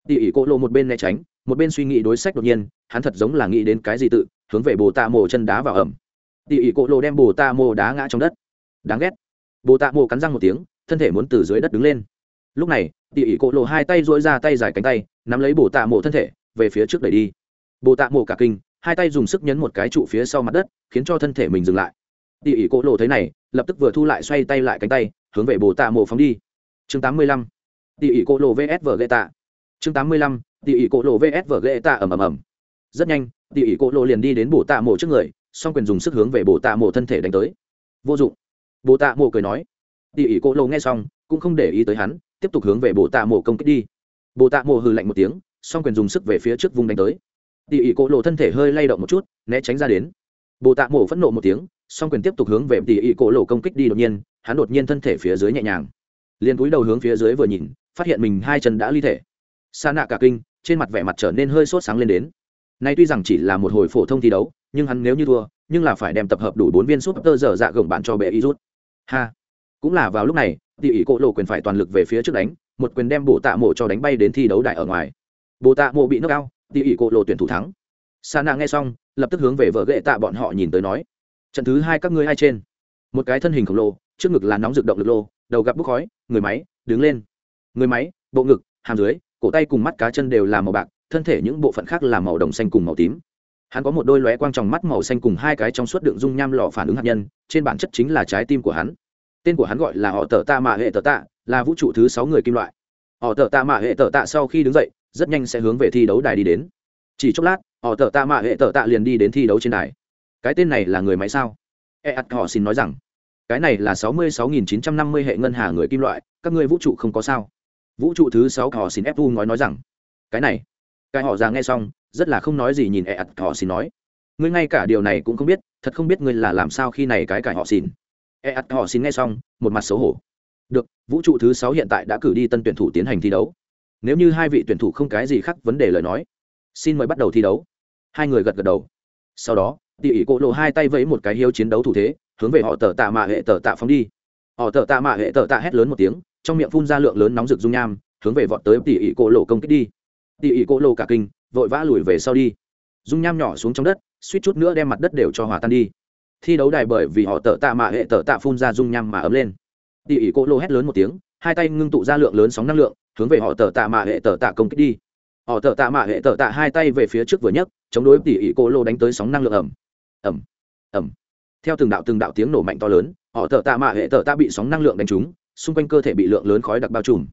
Tỉ ỉ cỗ lô một bên né tránh, một bên suy nghĩ đối sách đột nhiên, hắn thật giống là nghĩ đến cái gì tự, hướng về bồ tạ mộ chân đá vào ẩm. Tỉ ỉ cỗ lô đem bồ tạ mộ đá ngã trong đất. Đáng ghét. Bồ tạ mộ cắn răng một tiếng, thân thể muốn từ dưới đất đứng lên. Lúc này, tỉ ỉ cỗ lô hai tay dỗi ra tay dài cánh tay, nắm lấy bồ tạ mộ thân thể, về phía trước đẩy đi. Bồ tạ mộ cả kinh, hai tay dùng sức nhấn một cái trụ phía sau mặt đất, khiến cho thân thể mình dừng lại tỉ ỉ cỗ lộ thấy này, lập tức vừa thu lại xoay tay lại cánh tay, hướng về bồ tạ mộ phóng đi. Chương tám mươi lăm. Tỉ ỉ cỗ lộ vs vở ghệ tạ chương tám mươi lăm. Tỉ ỉ cỗ lộ vs vở ghệ tạ ầm ầm ầm. Rất nhanh, tỉ ỉ cỗ lộ liền đi đến bồ tạ mộ trước người, song quyền dùng sức hướng về bồ tạ mộ thân thể đánh tới. Vô dụng. Bồ tạ mộ cười nói. Tỉ ỉ cỗ lộ nghe xong, cũng không để ý tới hắn, tiếp tục hướng về bồ tạ mộ công kích đi. Bồ tạ mộ hừ lạnh một tiếng, song quyền dùng sức về phía trước vùng đánh tới. Tỉ ỉ cỗ lộ thân thể hơi lay động một chút, né tránh ra đến. Bồ tạ mộ phẫn nộ một tiếng song quyền tiếp tục hướng về tỷ ỉ cổ lộ công kích đi đột nhiên, hắn đột nhiên thân thể phía dưới nhẹ nhàng. Liền cúi đầu hướng phía dưới vừa nhìn, phát hiện mình hai chân đã ly thể. Sa nạ cả kinh, trên mặt vẻ mặt trở nên hơi sốt sáng lên đến. Nay tuy rằng chỉ là một hồi phổ thông thi đấu, nhưng hắn nếu như thua, nhưng là phải đem tập hợp đủ bốn viên súp tơ dở dạ gồng bạn cho bệ y rút. Ha! Cũng là vào lúc này tỷ ỉ cổ lộ quyền phải toàn lực về phía trước đánh, một quyền đem bộ tạ mộ cho đánh bay đến thi đấu đại ở ngoài. Bộ tạ mộ bị nước ao tỷ ỉ cổ lộ tuyển thủ thắng. Sa nạ nghe xong, lập tức hướng về vợ ghệ tạ bọn họ nhìn tới nói trận thứ hai các ngươi hai trên. Một cái thân hình khổng lồ, trước ngực là nóng rực động lực lô, đầu gặp bốc khói, người máy, đứng lên. Người máy, bộ ngực, hàm dưới, cổ tay cùng mắt cá chân đều là màu bạc, thân thể những bộ phận khác là màu đồng xanh cùng màu tím. Hắn có một đôi lóe quang tròng mắt màu xanh cùng hai cái trong suốt đựng dung nham lò phản ứng hạt nhân, trên bản chất chính là trái tim của hắn. Tên của hắn gọi là họ tờ tạ mạ hệ tờ tạ, là vũ trụ thứ sáu người kim loại. Họ tờ tạ mạ hệ tờ tạ sau khi đứng dậy, rất nhanh sẽ hướng về thi đấu đài đi đến. Chỉ chốc lát, họ tờ tạ mạ hệ tờ tạ liền đi đến thi đấu trên đài cái tên này là người máy sao? E ắt họ xin nói rằng, cái này là sáu mươi sáu nghìn chín trăm năm mươi hệ ngân hà người kim loại, các ngươi vũ trụ không có sao. Vũ trụ thứ sáu họ xin ép vu nói nói rằng, cái này, cái họ già nghe xong, rất là không nói gì nhìn e ắt họ xin nói. Ngươi ngay cả điều này cũng không biết, thật không biết ngươi là làm sao khi này cái cải họ xin. E ắt họ xin nghe xong, một mặt xấu hổ. Được, vũ trụ thứ sáu hiện tại đã cử đi tân tuyển thủ tiến hành thi đấu. Nếu như hai vị tuyển thủ không cái gì khác vấn đề lời nói, xin mời bắt đầu thi đấu. Hai người gật gật đầu. Sau đó tỉ ỉ Cổ lộ hai tay vẫy một cái hiếu chiến đấu thủ thế hướng về họ tờ tạ mạ hệ tờ tạ phóng đi họ tờ tạ mạ hệ tờ tạ hét lớn một tiếng trong miệng phun ra lượng lớn nóng rực dung nham hướng về vọt tới tỉ ỉ Cổ lộ công kích đi tỉ ỉ Cổ lộ cả kinh vội vã lùi về sau đi dung nham nhỏ xuống trong đất suýt chút nữa đem mặt đất đều cho hòa tan đi thi đấu đài bởi vì họ tờ tạ mạ hệ tờ tạ phun ra dung nham mà ấm lên tỉ ỉ Cổ lộ hét lớn một tiếng hai tay ngưng tụ ra lượng lớn sóng năng lượng hướng về họ tờ tạ mạ hệ tờ tạ công kích đi họ tờ tạ mạ hệ tờ tạ hai tay về phía trước vừa nhấc chống đối tỉ ỉ Cổ lộ đánh tới sóng năng lượng ẩm ẩm ẩm theo từng đạo từng đạo tiếng nổ mạnh to lớn họ tờ tạ mạ hệ tờ tạ bị sóng năng lượng đánh trúng xung quanh cơ thể bị lượng lớn khói đặc bao trùm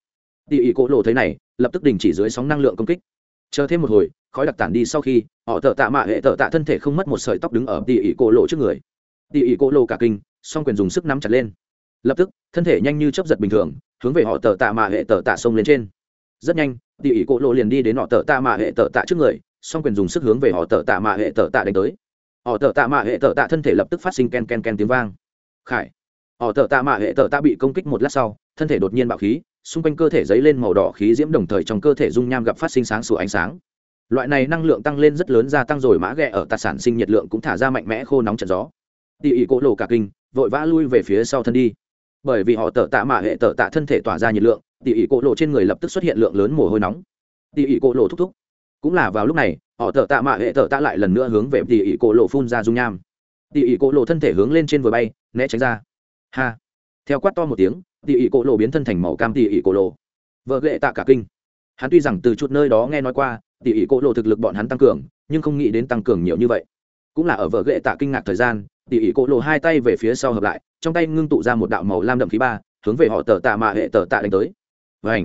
tỉ ỉ cỗ lộ thấy này lập tức đình chỉ dưới sóng năng lượng công kích chờ thêm một hồi khói đặc tản đi sau khi họ tờ tạ mạ hệ tờ tạ thân thể không mất một sợi tóc đứng ở tỉ ỉ cỗ lộ trước người tỉ ỉ cỗ lộ cả kinh song quyền dùng sức nắm chặt lên lập tức thân thể nhanh như chấp giật bình thường hướng về họ tờ tạ mạ hệ tờ tạ sông lên trên rất nhanh tỉ ỉ cỗ lộ liền đi đến họ tờ tạ mạ hệ tờ tạ trước người song quyền dùng sức hướng về họ tờ tạ mạ hệ tờ tạ đánh tới họ tờ tạ mạ hệ tờ tạ thân thể lập tức phát sinh ken ken ken tiếng vang. Khải. Họ tờ tạ mạ hệ tờ tạ bị công kích một lát sau, thân thể đột nhiên bạo khí, xung quanh cơ thể dấy lên màu đỏ khí diễm đồng thời trong cơ thể dung nham gặp phát sinh sáng sủa ánh sáng. Loại này năng lượng tăng lên rất lớn gia tăng rồi mã ghẹ ở tạt sản sinh nhiệt lượng cũng thả ra mạnh mẽ khô nóng trận gió. Tỉ ỉ cỗ lộ cả kinh, vội vã lui về phía sau thân đi. Bởi vì họ tờ tạ mạ hệ tờ tạ thân thể tỏa ra nhiệt lượng, tỉ ỉ cỗ lộ trên người lập tức xuất hiện lượng lớn mồ hôi nóng. Tỉ ỉ cỗ lộ thúc thúc cũng là vào lúc này, họ tờ tạ mạ hệ tờ tạ lại lần nữa hướng về tỉ ỉ cổ lộ phun ra dung nham. Tỉ ỉ cổ lộ thân thể hướng lên trên vừa bay, né tránh ra. Ha! Theo quát to một tiếng tỉ ỉ cổ lộ biến thân thành màu cam tỉ ỉ cổ lộ. Vợ ghệ tạ cả kinh. Hắn tuy rằng từ chút nơi đó nghe nói qua tỉ ỉ cổ lộ thực lực bọn hắn tăng cường, nhưng không nghĩ đến tăng cường nhiều như vậy. Cũng là ở vợ ghệ tạ kinh ngạc thời gian tỉ ỉ cổ lộ hai tay về phía sau hợp lại, trong tay ngưng tụ ra một đạo màu lam đậm khí ba, hướng về họ tờ tạ mạ hệ tờ tạ đánh tới. Và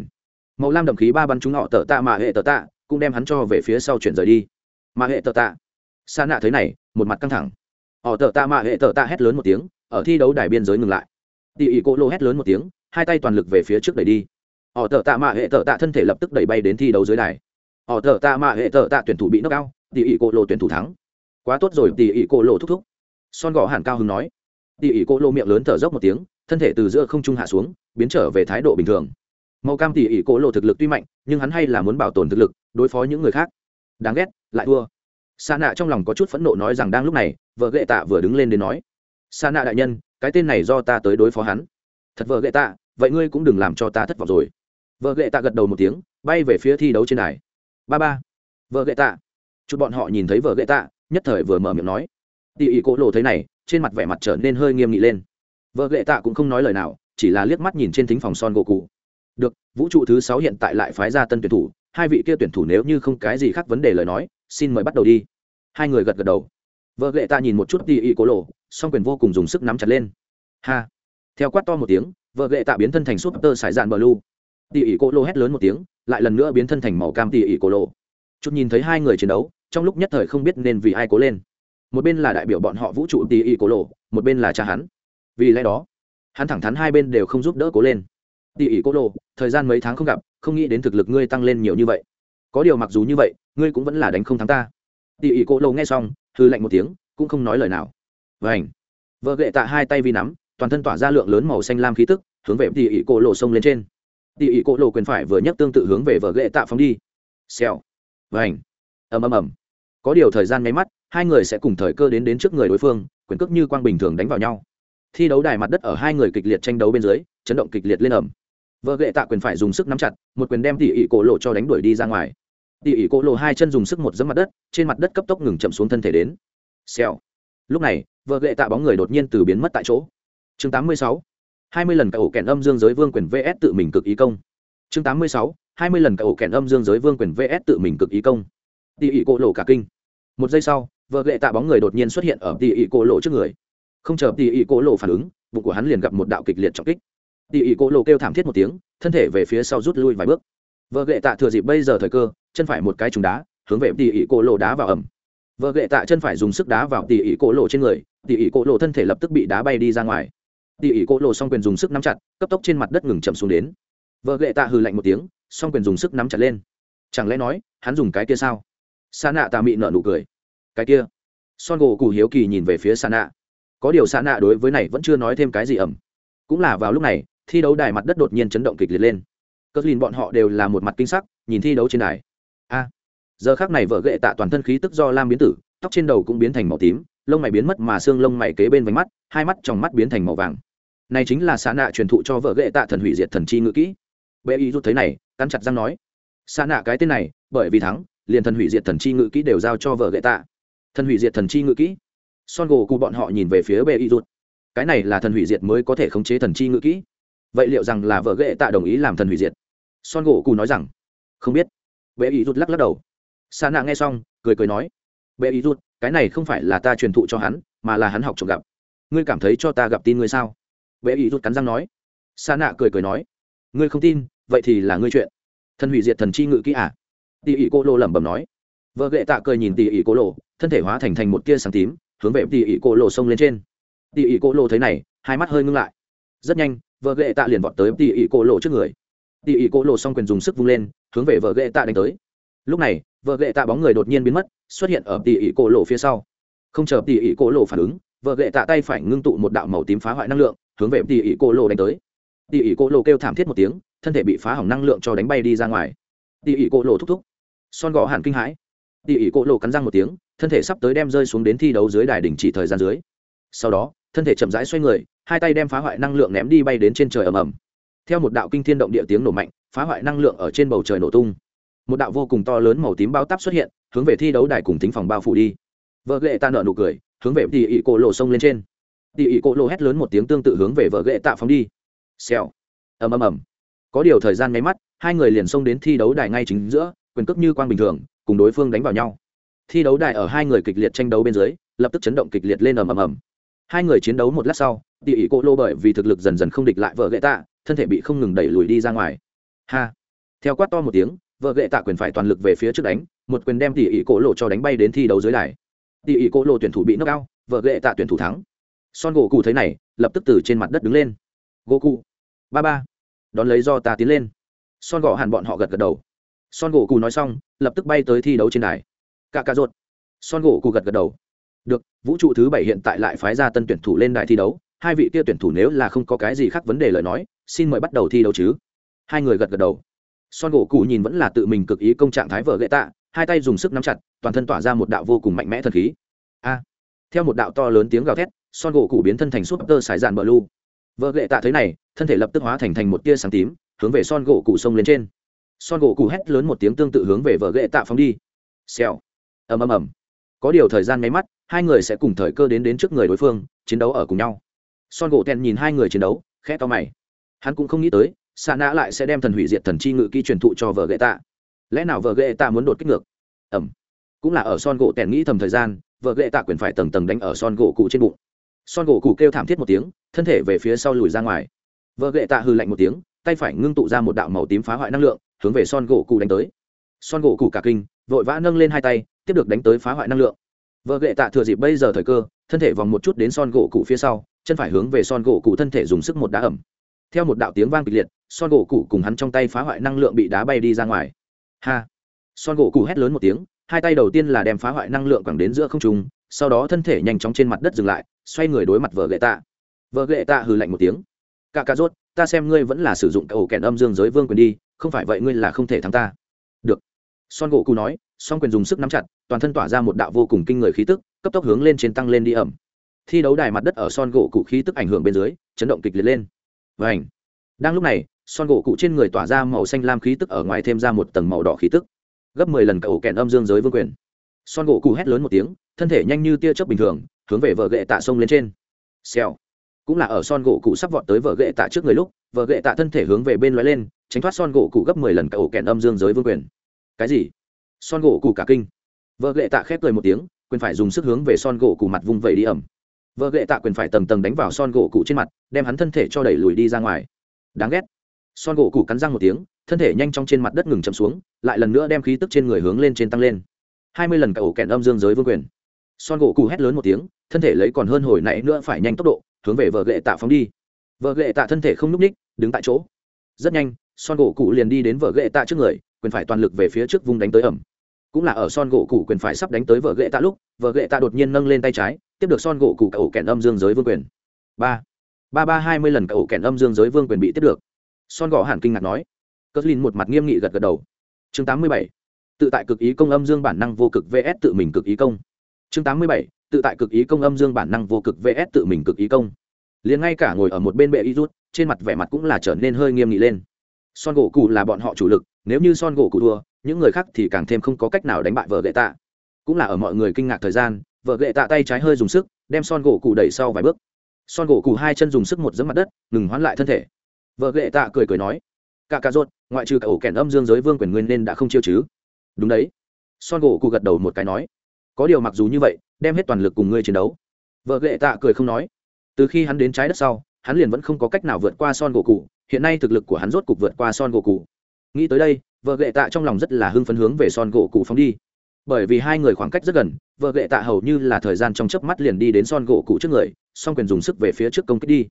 màu lam đậm khí ba bắn trúng họ tờ tạ mạ hệ tờ tạ cũng đem hắn cho về phía sau chuyển rời đi. Mà hệ tờ tạ. Sa nạ thấy này, một mặt căng thẳng. Họ tờ tạ mà hệ tờ tạ hét lớn một tiếng, ở thi đấu đài biên giới ngừng lại. Tỉ ỉ cô lô hét lớn một tiếng, hai tay toàn lực về phía trước đẩy đi. Họ tờ tạ mà hệ tờ tạ thân thể lập tức đẩy bay đến thi đấu dưới đài. Họ tờ tạ mà hệ tờ tạ tuyển thủ bị nước cao tỉ ỉ cô lô tuyển thủ thắng. Quá tốt rồi, tỉ ỉ cô lô thúc thúc. Son gò hàn cao hứng nói. Tỉ ỉ cô lô miệng lớn thở dốc một tiếng, thân thể từ giữa không trung hạ xuống, biến trở về thái độ bình thường màu cam tỉ ỉ cổ lộ thực lực tuy mạnh, nhưng hắn hay là muốn bảo tồn thực lực, đối phó những người khác. Đáng ghét, lại thua. Sa nạ trong lòng có chút phẫn nộ nói rằng đang lúc này, vợ ghệ tạ vừa đứng lên đến nói, sa nạ đại nhân, cái tên này do ta tới đối phó hắn. Thật vợ ghệ tạ, vậy ngươi cũng đừng làm cho ta thất vọng rồi. Vợ ghệ tạ gật đầu một tiếng, bay về phía thi đấu trên đài. Ba ba. Vợ ghệ tạ. Chút bọn họ nhìn thấy vợ ghệ tạ, nhất thời vừa mở miệng nói. Tỉ ỉ cổ lộ thấy này, trên mặt vẻ mặt trở nên hơi nghiêm nghị lên. Vợ ghệ tạ cũng không nói lời nào, chỉ là liếc mắt nhìn trên thính phòng son gỗ cụ được, vũ trụ thứ sáu hiện tại lại phái ra tân tuyển thủ, hai vị kia tuyển thủ nếu như không cái gì khác vấn đề lời nói, xin mời bắt đầu đi. Hai người gật gật đầu. Vợ ghệ tạ nhìn một chút tỉ ỉ cố lộ, song quyền vô cùng dùng sức nắm chặt lên. Ha. Theo quát to một tiếng, vợ ghệ tạ biến thân thành súp tơ sải dạn bờ lu. Tỉ ỉ cố lộ hét lớn một tiếng, lại lần nữa biến thân thành màu cam tỉ ỉ cố lộ. Chút nhìn thấy hai người chiến đấu, trong lúc nhất thời không biết nên vì ai cố lên. Một bên là đại biểu bọn họ vũ trụ tỉ ỉ cố lộ, một bên là cha hắn. Vì lẽ đó, hắn thẳng thắn hai bên đều không giúp đỡ cố lên tỉ ỉ cổ lộ thời gian mấy tháng không gặp, không nghĩ đến thực lực ngươi tăng lên nhiều như vậy. Có điều mặc dù như vậy, ngươi cũng vẫn là đánh không thắng ta. Tỉ ỉ cổ lộ nghe xong hư lạnh một tiếng, cũng không nói lời nào. Vảnh vợ gệ tạ hai tay vi nắm, toàn thân tỏa ra lượng lớn màu xanh lam khí tức, hướng về tỉ ỉ cổ lộ sông lên trên. Tỉ ỉ cổ lộ quyền phải vừa nhấc tương tự hướng về vợ gệ tạ phóng đi. Xèo. Vảnh ầm ầm ầm. Có điều thời gian nháy mắt, hai người sẽ cùng thời cơ đến đến trước người đối phương, quyền cước như quang bình thường đánh vào nhau. Thi đấu đài mặt đất ở hai người kịch liệt tranh đấu bên dưới, chấn động kịch liệt lên ẩm vợ gệ tạ quyền phải dùng sức nắm chặt, một quyền đem tỉ ỉ cổ lộ cho đánh đuổi đi ra ngoài. Tỉ ỉ cổ lộ hai chân dùng sức một dẫm mặt đất, trên mặt đất cấp tốc ngừng chậm xuống thân thể đến. Xèo. Lúc này, vợ gệ tạ bóng người đột nhiên từ biến mất tại chỗ. Chương 86. 20 lần cả ổ kèn âm dương giới vương quyền vs tự mình cực ý công. Chương 86. 20 lần cả ổ kèn âm dương giới vương quyền vs tự mình cực ý công. Tỉ ỉ cổ lộ cả kinh. Một giây sau, vợ gệ tạ bóng người đột nhiên xuất hiện ở tỉ ỉ cổ lộ trước người. Không chờ tỉ ỉ cổ lộ phản ứng, bụng của hắn liền gặp một đạo kịch liệt trọng kích tỉ ỉ cổ lộ kêu thảm thiết một tiếng, thân thể về phía sau rút lui vài bước. Vợ gệ tạ thừa dịp bây giờ thời cơ, chân phải một cái trùng đá, hướng về tỉ ỉ cổ lộ đá vào ẩm. Vợ gệ tạ chân phải dùng sức đá vào tỉ ỉ cổ lộ trên người, tỉ ỉ cổ lộ thân thể lập tức bị đá bay đi ra ngoài. Tỉ ỉ cổ lộ s quyền dùng sức nắm chặt, cấp tốc trên mặt đất ngừng chậm xuống đến. Vợ gệ tạ hừ lạnh một tiếng s quyền dùng sức nắm chặt lên. Chẳng lẽ nói, hắn dùng cái kia sao? Sa nạ tà mị nợ nụ cười. Cái kia? Son gỗ cụ hiếu kỳ nhìn về phía sa nạ có điều sa nạ đối với này vẫn chưa nói thêm cái gì ẩm. Cũng là vào lúc này thi đấu đài mặt đất đột nhiên chấn động kịch liệt lên. Cờ lìn bọn họ đều là một mặt kinh sắc, nhìn thi đấu trên đài. A, giờ khác này vợ gậy tạ toàn thân khí tức do lam biến tử, tóc trên đầu cũng biến thành màu tím, lông mày biến mất mà xương lông mày kế bên vánh mắt, hai mắt trong mắt biến thành màu vàng. Này chính là xạ nạ truyền thụ cho vợ gệ tạ thần hủy diệt thần chi ngữ kỹ. Bệ y rút thấy này, cắn chặt răng nói xạ nạ cái tên này, bởi vì thắng, liền thần hủy diệt thần chi ngữ kỹ đều giao cho vợ gệ tạ. Thần hủy diệt thần chi ngữ kỹ? Son gỗ cụ bọn họ nhìn về phía bệ y rút. Cái này là thần hủy diệt mới có thể khống chế thần chi ngữ kỹ vậy liệu rằng là vợ ghệ tạ đồng ý làm thần hủy diệt? Son gỗ cù nói rằng, không biết. Bệ y rút lắc lắc đầu. Sa nạ nghe xong, cười cười nói, bệ ý rút cái này không phải là ta truyền thụ cho hắn, mà là hắn học trộm gặp. Ngươi cảm thấy cho ta gặp tin ngươi sao? Bệ ý rút cắn răng nói. Sa nạ cười cười nói, ngươi không tin, vậy thì là ngươi chuyện. Thần hủy diệt thần chi ngự kỹ à? Tỉ ỉ cô lô lẩm bẩm nói. Vợ ghệ tạ cười nhìn tỉ ỉ cô lô, thân thể hóa thành thành một tia sáng tím, hướng về tỉ ỉ cô lô xông lên trên. Tỉ ỉ cô lô thấy này, hai mắt hơi ngưng lại. Rất nhanh vợ ghệ tạ liền vọt tới tỉ ỉ cô lộ trước người. Tỉ ỉ cô lộ xong quyền dùng sức vung lên, hướng về vợ ghệ tạ đánh tới. Lúc này, vợ ghệ tạ bóng người đột nhiên biến mất, xuất hiện ở tỉ ỉ cổ lộ phía sau. Không chờ tỉ ỉ cổ lộ phản ứng, vợ ghệ tạ tay phải ngưng tụ một đạo màu tím phá hoại năng lượng, hướng về tỉ ỉ cổ lộ đánh tới. Tỉ ỉ cổ lộ kêu thảm thiết một tiếng, thân thể bị phá hỏng năng lượng cho đánh bay đi ra ngoài. Tỉ ỉ cổ lộ thúc thúc. Son gò hẳn kinh hãi. Tỉ ỉ cổ lộ cắn răng một tiếng, thân thể sắp tới đem rơi xuống đến thi đấu dưới đài đỉnh chỉ thời gian dưới. Sau đó, thân thể chậm rãi xoay người hai tay đem phá hoại năng lượng ném đi bay đến trên trời ầm ầm. Theo một đạo kinh thiên động địa tiếng nổ mạnh, phá hoại năng lượng ở trên bầu trời nổ tung. Một đạo vô cùng to lớn màu tím bao tắp xuất hiện, hướng về thi đấu đài cùng tính phòng bao phủ đi. Vợ ghệ ta nợ nụ cười, hướng về tỉ ỉ cổ lộ sông lên trên. Tỉ ỉ cổ lộ hét lớn một tiếng tương tự hướng về vợ ghệ tạ phóng đi. Xèo. Ầm ầm ầm. Có điều thời gian nháy mắt, hai người liền xông đến thi đấu đài ngay chính giữa, quyền cước như quang bình thường, cùng đối phương đánh vào nhau. Thi đấu đài ở hai người kịch liệt tranh đấu bên dưới, lập tức chấn động kịch liệt lên ầm ầm ầm hai người chiến đấu một lát sau tỉ ỉ cô lô bởi vì thực lực dần dần không địch lại vợ gậy tạ, thân thể bị không ngừng đẩy lùi đi ra ngoài. Ha! Theo quát to một tiếng, vợ gậy tạ quyền phải toàn lực về phía trước đánh, một quyền đem tỉ ỉ cô lô cho đánh bay đến thi đấu dưới đài. Tỉ ỉ cô lô tuyển thủ bị nước cao vợ gậy tạ tuyển thủ thắng. Son gỗ cụ thấy này, lập tức từ trên mặt đất đứng lên. Gỗ cụ ba ba, đón lấy do ta tiến lên. Son gỗ hẳn bọn họ gật gật đầu. Son gỗ cụ nói xong, lập tức bay tới thi đấu trên đài. Cả cà rột son gỗ cụ gật gật đầu được, vũ trụ thứ bảy hiện tại lại phái ra tân tuyển thủ lên đài thi đấu. Hai vị kia tuyển thủ nếu là không có cái gì khác vấn đề lời nói, xin mời bắt đầu thi đấu chứ. Hai người gật gật đầu. Son gỗ cụ nhìn vẫn là tự mình cực ý công trạng thái vợ gậy tạ, hai tay dùng sức nắm chặt, toàn thân tỏa ra một đạo vô cùng mạnh mẽ thần khí. A. Theo một đạo to lớn tiếng gào thét, son gỗ cụ biến thân thành súp tơ sải dạn bờ lu vợ gậy tạ thấy này, thân thể lập tức hóa thành thành một tia sáng tím, hướng về son gỗ cụ sông lên trên. Son gỗ cụ hét lớn một tiếng tương tự hướng về vợ gậy tạ phóng đi. Xèo. Ầm ầm ầm. Có điều thời gian nháy mắt hai người sẽ cùng thời cơ đến đến trước người đối phương, chiến đấu ở cùng nhau. Son gỗ tèn nhìn hai người chiến đấu, khẽ to mày. Hắn cũng không nghĩ tới xạ nã lại sẽ đem thần hủy diệt thần chi ngự kỹ truyền thụ cho vợ ghệ tạ. Lẽ nào vợ ghệ tạ muốn đột kích ngược? Ẩm. Cũng là ở son gỗ tèn nghĩ thầm thời gian, vợ ghệ tạ quyền phải tầng tầng đánh ở son gỗ cụ trên bụng. Son gỗ cụ kêu thảm thiết một tiếng, thân thể về phía sau lùi ra ngoài. Vợ ghệ tạ hư lạnh một tiếng, tay phải ngưng tụ ra một đạo màu tím phá hoại năng lượng, hướng về son gỗ cụ đánh tới. Son gỗ cụ cả kinh, vội vã nâng lên hai tay, tiếp được đánh tới phá hoại năng lượng vợ gệ tạ thừa dịp bây giờ thời cơ, thân thể vòng một chút đến son gỗ cụ phía sau, chân phải hướng về son gỗ cụ thân thể dùng sức một đá ẩm. Theo một đạo tiếng vang kịch liệt, son gỗ cụ cùng hắn trong tay phá hoại năng lượng bị đá bay đi ra ngoài. Ha! Son gỗ cụ hét lớn một tiếng, hai tay đầu tiên là đem phá hoại năng lượng quẳng đến giữa không trung, sau đó thân thể nhanh chóng trên mặt đất dừng lại, xoay người đối mặt vợ gệ tạ. Vợ gệ tạ hừ lạnh một tiếng. Cả cà rốt, ta xem ngươi vẫn là sử dụng ổ kèn âm dương giới vương quyền đi, không phải vậy ngươi là không thể thắng ta. Được. Son gỗ cụ nói song quyền dùng sức nắm chặt, toàn thân tỏa ra một đạo vô cùng kinh người khí tức, cấp tốc hướng lên trên tăng lên đi ẩm. Thi đấu đài mặt đất ở son gỗ cụ khí tức ảnh hưởng bên dưới, chấn động kịch liệt lên. Và ảnh đang lúc này, son gỗ cụ trên người tỏa ra màu xanh lam khí tức ở ngoài thêm ra một tầng màu đỏ khí tức. Gấp mười lần cậu kẹn âm dương giới vương quyền. Son gỗ cụ hét lớn một tiếng, thân thể nhanh như tia chớp bình thường, hướng về vợ gậy tạ sông lên trên. Xèo. Cũng là ở son gỗ cụ sắp vọt tới vợ gậy tạ trước người lúc vợ gậy tạ thân thể hướng về bên loại lên, tránh thoát son gỗ cụ gấp mười lần cậu kẹn âm dương giới vương quyền. Cái gì? Son gỗ cụ cả kinh. Vợ lệ tạ khép cười một tiếng, quyền phải dùng sức hướng về son gỗ cụ mặt vung vẩy đi ẩm vợ lệ tạ quyền phải tầng tầng đánh vào son gỗ cụ trên mặt, đem hắn thân thể cho đẩy lùi đi ra ngoài. Đáng ghét. Son gỗ cụ cắn răng một tiếng, thân thể nhanh chóng trên mặt đất ngừng chậm xuống, lại lần nữa đem khí tức trên người hướng lên trên tăng lên. Hai mươi lần cậu kẹn âm dương giới vương quyền. Son gỗ cụ hét lớn một tiếng, thân thể lấy còn hơn hồi nãy nữa phải nhanh tốc độ, hướng về vợ lệ tạ phóng đi. Vợ lệ tạ thân thể không n ú c ních đứng tại chỗ. Rất nhanh, son gỗ cụ liền đi đến vợ lệ tạ trước người, quyền phải toàn lực về phía trước vùng đánh tới ẩm cũng là ở son gỗ cụ quyền phải sắp đánh tới vợ gậy tạ lúc, vợ gậy tạ đột nhiên nâng lên tay trái, tiếp được son gỗ cụ cậu kèn âm dương giới vương quyền. Ba. Ba ba hai mươi lần cậu kèn âm dương giới vương quyền bị tiếp được. Son gõ hẳn kinh ngạc nói. Cất lin một mặt nghiêm nghị gật gật đầu. Chương tám mươi bảy. Tự tại cực ý công âm dương bản năng vô cực vs tự mình cực ý công. Chương tám mươi bảy. Tự tại cực ý công âm dương bản năng vô cực vs tự mình cực ý công. Liền ngay cả ngồi ở một bên bệ y rút, trên mặt vẻ mặt cũng là trở nên hơi nghiêm nghị lên. Son gỗ cụ là bọn họ chủ lực, nếu như son gỗ cụ thua những người khác thì càng thêm không có cách nào đánh bại vợ gậy tạ. Cũng là ở mọi người kinh ngạc thời gian, vợ gậy tạ tay trái hơi dùng sức, đem son gỗ cụ đẩy sau vài bước. Son gỗ cụ hai chân dùng sức một dẫm mặt đất, ngừng hoán lại thân thể. Vợ gậy tạ cười cười nói cả cà rốt, ngoại trừ cả ổ kèn âm dương giới vương quyền nguyên nên đã không chiêu chứ. Đúng đấy. Son gỗ cụ gật đầu một cái nói, có điều mặc dù như vậy, đem hết toàn lực cùng ngươi chiến đấu. Vợ gậy tạ cười không nói. Từ khi hắn đến trái đất sau, hắn liền vẫn không có cách nào vượt qua son gỗ cụ hiện nay thực lực của hắn rốt cục vượt qua son gỗ cụ nghĩ tới đây vợ gệ tạ trong lòng rất là hưng phấn hướng về son gỗ cụ phóng đi. Bởi vì hai người khoảng cách rất gần, vợ gệ tạ hầu như là thời gian trong chớp mắt liền đi đến son gỗ cụ trước người, song quyền dùng sức về phía trước công kích đi.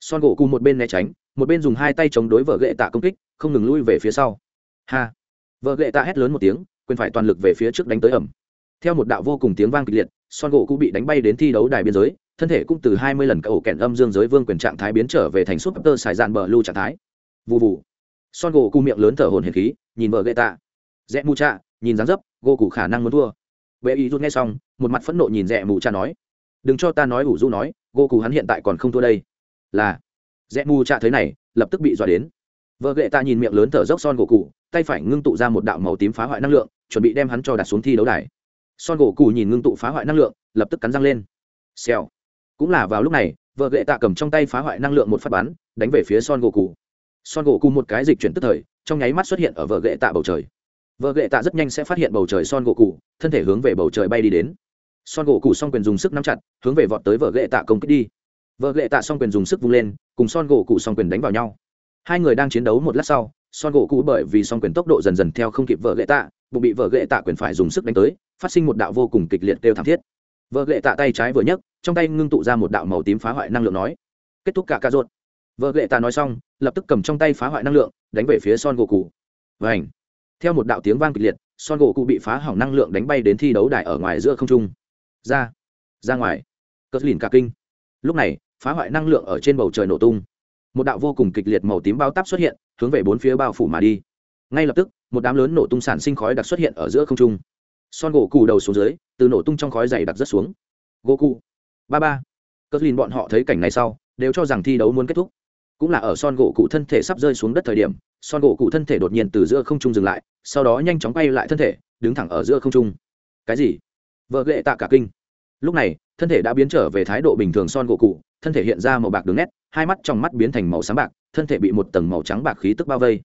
Son gỗ cụ một bên né tránh, một bên dùng hai tay chống đối vợ gệ tạ công kích, không ngừng lui về phía sau. Ha! Vợ gệ tạ hét lớn một tiếng, quyền phải toàn lực về phía trước đánh tới ẩm. Theo một đạo vô cùng tiếng vang kịch liệt, son gỗ cụ bị đánh bay đến thi đấu đài biên giới, thân thể cũng từ hai mươi lần cậu kẹn âm dương giới vương quyền trạng thái biến trở về thành súp tơ xài dạn bờ lưu trạng thái. Vụ vụ son gỗ cụ miệng lớn thở hồn hển khí nhìn vợ gậy tạ rẽ mù cha nhìn dáng dấp, gô cụ khả năng muốn thua. Vệ ý rút nghe xong, một mặt phẫn nộ nhìn rẽ mù cha nói, đừng cho ta nói ủ du nói, gô cụ hắn hiện tại còn không thua đây. Là, rẽ mù cha thấy này, lập tức bị dọa đến. Vợ gậy tạ nhìn miệng lớn thở dốc son gỗ cụ tay phải ngưng tụ ra một đạo màu tím phá hoại năng lượng, chuẩn bị đem hắn cho đặt xuống thi đấu đài. Son gỗ cụ nhìn ngưng tụ phá hoại năng lượng, lập tức cắn răng lên. Xèo. Cũng là vào lúc này, vợ gậy tạ cầm trong tay phá hoại năng lượng một phát bắn, đánh về phía son gỗ cụ son gỗ cụ một cái dịch chuyển tức thời trong nháy mắt xuất hiện ở vợ gậy tạ bầu trời. Vợ gệ tạ rất nhanh sẽ phát hiện bầu trời son gỗ cụ thân thể hướng về bầu trời bay đi đến. Son gỗ cụ s o n quyền dùng sức nắm chặt, hướng về vọt tới vợ gệ tạ công kích đi. Vợ gệ tạ s o n quyền dùng sức vung lên, cùng son gỗ cụ s o n quyền đánh vào nhau. Hai người đang chiến đấu một lát sau, son gỗ cụ bởi vì s o n quyền tốc độ dần dần theo không kịp vợ gệ tạ, bụng bị vợ gệ tạ quyền phải dùng sức đánh tới, phát sinh một đạo vô cùng kịch liệt kêu thảm thiết. Vợ gệ tạ tay trái vừa nhấc, trong tay ngưng tụ ra một đạo màu tím phá hoại năng lượng nói. Kết thúc cả ca rốt vợ gệ tạ nói xong, lập tức cầm trong tay phá hoại năng lượng, đánh về phía son gỗ cụ và ảnh theo một đạo tiếng vang kịch liệt, son gỗ cụ bị phá hỏng năng lượng đánh bay đến thi đấu đài ở ngoài giữa không trung. Ra. Ra ngoài. Cất lìn cả kinh. Lúc này, phá hoại năng lượng ở trên bầu trời nổ tung. Một đạo vô cùng kịch liệt màu tím bao táp xuất hiện, hướng về bốn phía bao phủ mà đi. Ngay lập tức, một đám lớn nổ tung sản sinh khói đặc xuất hiện ở giữa không trung. Son gỗ cụ đầu xuống dưới, từ nổ tung trong khói dày đặc rất xuống. Gỗ cụ ba ba. Cất lìn bọn họ thấy cảnh này sau, đều cho rằng thi đấu muốn kết thúc cũng là ở son gỗ cụ thân thể sắp rơi xuống đất thời điểm, son gỗ cụ thân thể đột nhiên từ giữa không trung dừng lại, sau đó nhanh chóng bay lại thân thể, đứng thẳng ở giữa không trung. Cái gì? Vợ ghệ tạ cả kinh. Lúc này, thân thể đã biến trở về thái độ bình thường son gỗ cụ, thân thể hiện ra màu bạc đường nét, hai mắt trong mắt biến thành màu sáng bạc, thân thể bị một tầng màu trắng bạc khí tức bao vây.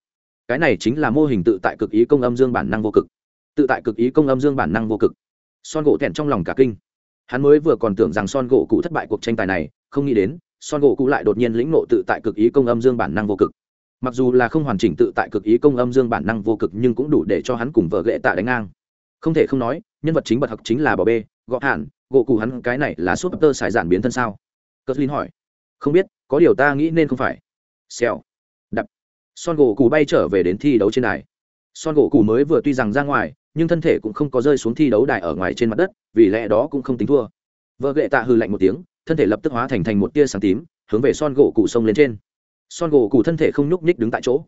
Cái này chính là mô hình tự tại cực ý công âm dương bản năng vô cực. Tự tại cực ý công âm dương bản năng vô cực. Son gỗ thẹn trong lòng cả kinh. Hắn mới vừa còn tưởng rằng son gỗ cụ thất bại cuộc tranh tài này, không nghĩ đến son gỗ cụ lại đột nhiên lĩnh nộ tự tại cực ý công âm dương bản năng vô cực. Mặc dù là không hoàn chỉnh tự tại cực ý công âm dương bản năng vô cực nhưng cũng đủ để cho hắn cùng vợ ghệ tạ đánh ngang. Không thể không nói, nhân vật chính bật học chính là bò bê, gọ hạn gỗ cụ hắn cái này là súp tơ sải giản biến thân sao? Cất linh hỏi. Không biết, có điều ta nghĩ nên không phải. Xèo. Đập. Son gỗ cụ bay trở về đến thi đấu trên đài. Son gỗ cụ mới vừa tuy rằng ra ngoài, nhưng thân thể cũng không có rơi xuống thi đấu đài ở ngoài trên mặt đất, vì lẽ đó cũng không tính thua. Vợ ghệ tạ hư lạnh một tiếng thân thể lập tức hóa thành thành một tia sáng tím, hướng về son gỗ cụ sông lên trên. Son gỗ cụ thân thể không nhúc nhích đứng tại chỗ.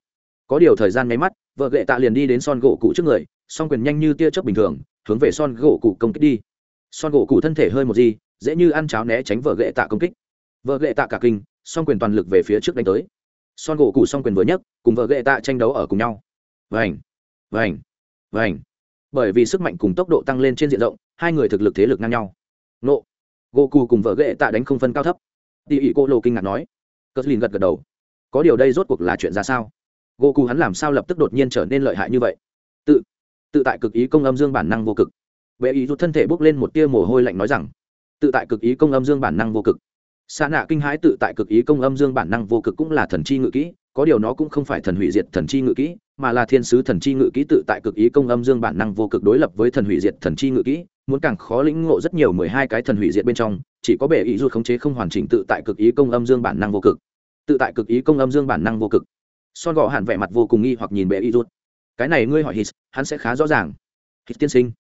Có điều thời gian nháy mắt, vợ gệ tạ liền đi đến son gỗ cụ trước người, song quyền nhanh như tia chớp bình thường, hướng về son gỗ cụ công kích đi. Son gỗ cụ thân thể hơi một gì, dễ như ăn cháo né tránh vợ gệ tạ công kích. Vợ gệ tạ cả kinh, song quyền toàn lực về phía trước đánh tới. Son gỗ cụ song quyền vừa nhất cùng vợ gệ tạ tranh đấu ở cùng nhau. Vành vành vành. Bởi vì sức mạnh cùng tốc độ tăng lên trên diện rộng, hai người thực lực thế lực ngang nhau. Nộ gỗ cùng vợ ghệ tạ đánh không phân cao thấp. Tỉ ỉ cô lô kinh ngạc nói. Cất lìn gật gật đầu. Có điều đây rốt cuộc là chuyện ra sao? Gỗ hắn làm sao lập tức đột nhiên trở nên lợi hại như vậy? Tự tự tại cực ý công âm dương bản năng vô cực. Vệ ý rút thân thể bốc lên một tia mồ hôi lạnh nói rằng, tự tại cực ý công âm dương bản năng vô cực. Xa nạ kinh hãi tự tại cực ý công âm dương bản năng vô cực cũng là thần chi ngự kỹ có điều nó cũng không phải thần hủy diệt thần chi ngự kỹ, mà là thiên sứ thần chi ngự kỹ tự tại cực ý công âm dương bản năng vô cực đối lập với thần hủy diệt thần chi ngự kỹ, muốn càng khó lĩnh ngộ rất nhiều mười hai cái thần hủy diệt bên trong, chỉ có bể ý rút khống chế không hoàn chỉnh tự tại cực ý công âm dương bản năng vô cực. Tự tại cực ý công âm dương bản năng vô cực. Son gò hẳn vẻ mặt vô cùng nghi hoặc nhìn bệ ý rút cái này ngươi hỏi hít, hắn sẽ khá rõ ràng. Hít tiên sinh.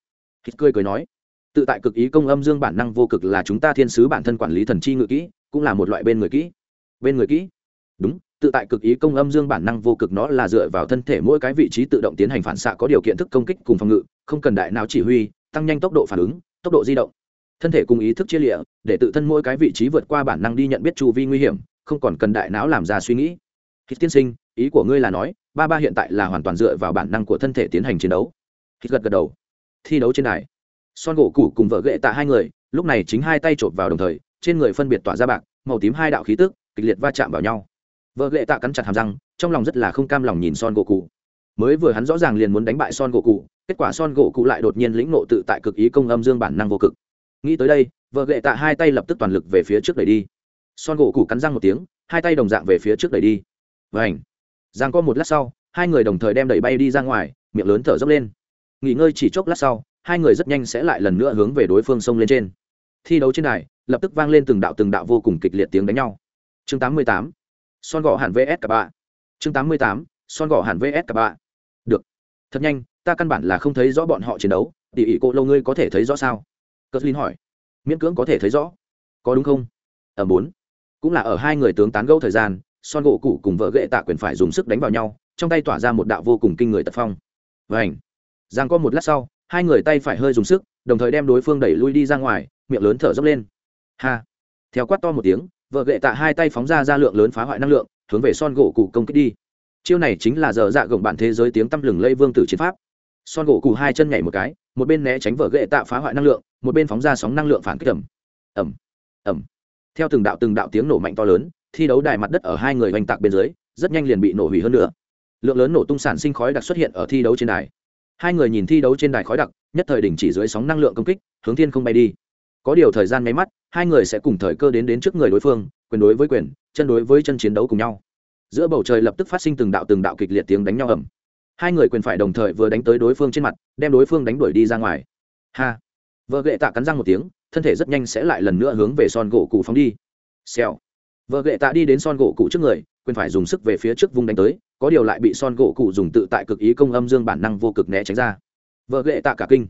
Hít cười cười nói, tự tại cực ý công âm dương bản năng vô cực là chúng ta thiên sứ bản thân quản lý thần chi ngự kỹ, cũng là một loại bên người kỹ. Bên người kỹ? Đúng tự tại cực ý công âm dương bản năng vô cực nó là dựa vào thân thể mỗi cái vị trí tự động tiến hành phản xạ có điều kiện thức công kích cùng phòng ngự, không cần đại não chỉ huy, tăng nhanh tốc độ phản ứng, tốc độ di động. Thân thể cùng ý thức chia lịa để tự thân mỗi cái vị trí vượt qua bản năng đi nhận biết chu vi nguy hiểm, không còn cần đại não làm ra suy nghĩ. Hít tiên sinh, ý của ngươi là nói, ba ba hiện tại là hoàn toàn dựa vào bản năng của thân thể tiến hành chiến đấu. Hít gật gật đầu. Thi đấu trên đài. Son gỗ củ cùng vợ ghệ tạ hai người, lúc này chính hai tay chộp vào đồng thời, trên người phân biệt tỏa ra bạc, màu tím hai đạo khí tức, kịch liệt va chạm vào nhau vợ ghệ tạ cắn chặt hàm răng, trong lòng rất là không cam lòng nhìn son gỗ cụ. Mới vừa hắn rõ ràng liền muốn đánh bại son gỗ cụ, kết quả son gỗ cụ lại đột nhiên lĩnh nộ tự tại cực ý công âm dương bản năng vô cực. Nghĩ tới đây, vợ ghệ tạ hai tay lập tức toàn lực về phía trước đẩy đi. Son gỗ cụ cắn răng một tiếng, hai tay đồng dạng về phía trước đẩy đi. Và ảnh giang có một lát sau, hai người đồng thời đem đẩy bay đi ra ngoài, miệng lớn thở dốc lên. Nghỉ ngơi chỉ chốc lát sau, hai người rất nhanh sẽ lại lần nữa hướng về đối phương sông lên trên. Thi đấu trên đài, lập tức vang lên từng đạo từng đạo vô cùng kịch liệt tiếng đánh nhau. Chương 88 son gõ hẳn vs cả ba. Chương 88. son gõ hẳn vs cả ba. Được. Thật nhanh, ta căn bản là không thấy rõ bọn họ chiến đấu. Tỉ ỉ cô lâu ngươi có thể thấy rõ sao? Cất linh hỏi. Miễn cưỡng có thể thấy rõ. Có đúng không? Ở bốn. Cũng là ở hai người tướng tán gẫu thời gian, son gỗ cụ cùng vợ ghệ tạ quyền phải dùng sức đánh vào nhau, trong tay tỏa ra một đạo vô cùng kinh người tật phong. Vảnh giang có một lát sau, hai người tay phải hơi dùng sức, đồng thời đem đối phương đẩy lui đi ra ngoài, miệng lớn thở dốc lên. Ha. Theo quát to một tiếng vợ ghệ tạ hai tay phóng ra ra lượng lớn phá hoại năng lượng, hướng về son gỗ cụ công kích đi. Chiêu này chính là giờ dạ gồng bản thế giới tiếng tăm lừng lây vương tử chiến pháp. Son gỗ cụ hai chân nhảy một cái, một bên né tránh vợ ghệ tạ phá hoại năng lượng, một bên phóng ra sóng năng lượng phản kích ẩm ẩm ẩm theo từng đạo từng đạo tiếng nổ mạnh to lớn, thi đấu đài mặt đất ở hai người oanh tạc bên dưới, rất nhanh liền bị nổ hủy hơn nữa. Lượng lớn nổ tung sản sinh khói đặc xuất hiện ở thi đấu trên đài. Hai người nhìn thi đấu trên đài khói đặc, nhất thời đỉnh chỉ dưới sóng năng lượng công kích, hướng thiên không bay đi. Có điều thời gian nháy mắt hai người sẽ cùng thời cơ đến đến trước người đối phương, quyền đối với quyền, chân đối với chân chiến đấu cùng nhau. Giữa bầu trời lập tức phát sinh từng đạo từng đạo kịch liệt tiếng đánh nhau ầm. Hai người quyền phải đồng thời vừa đánh tới đối phương trên mặt, đem đối phương đánh đuổi đi ra ngoài. Ha! Vợ gệ tạ cắn răng một tiếng, thân thể rất nhanh sẽ lại lần nữa hướng về son gỗ cụ phóng đi. Xèo. Vợ gệ tạ đi đến son gỗ cụ trước người, quyền phải dùng sức về phía trước vung đánh tới, có điều lại bị son gỗ cụ dùng tự tại cực ý công âm dương bản năng vô cực né tránh ra. Vợ gệ tạ cả kinh.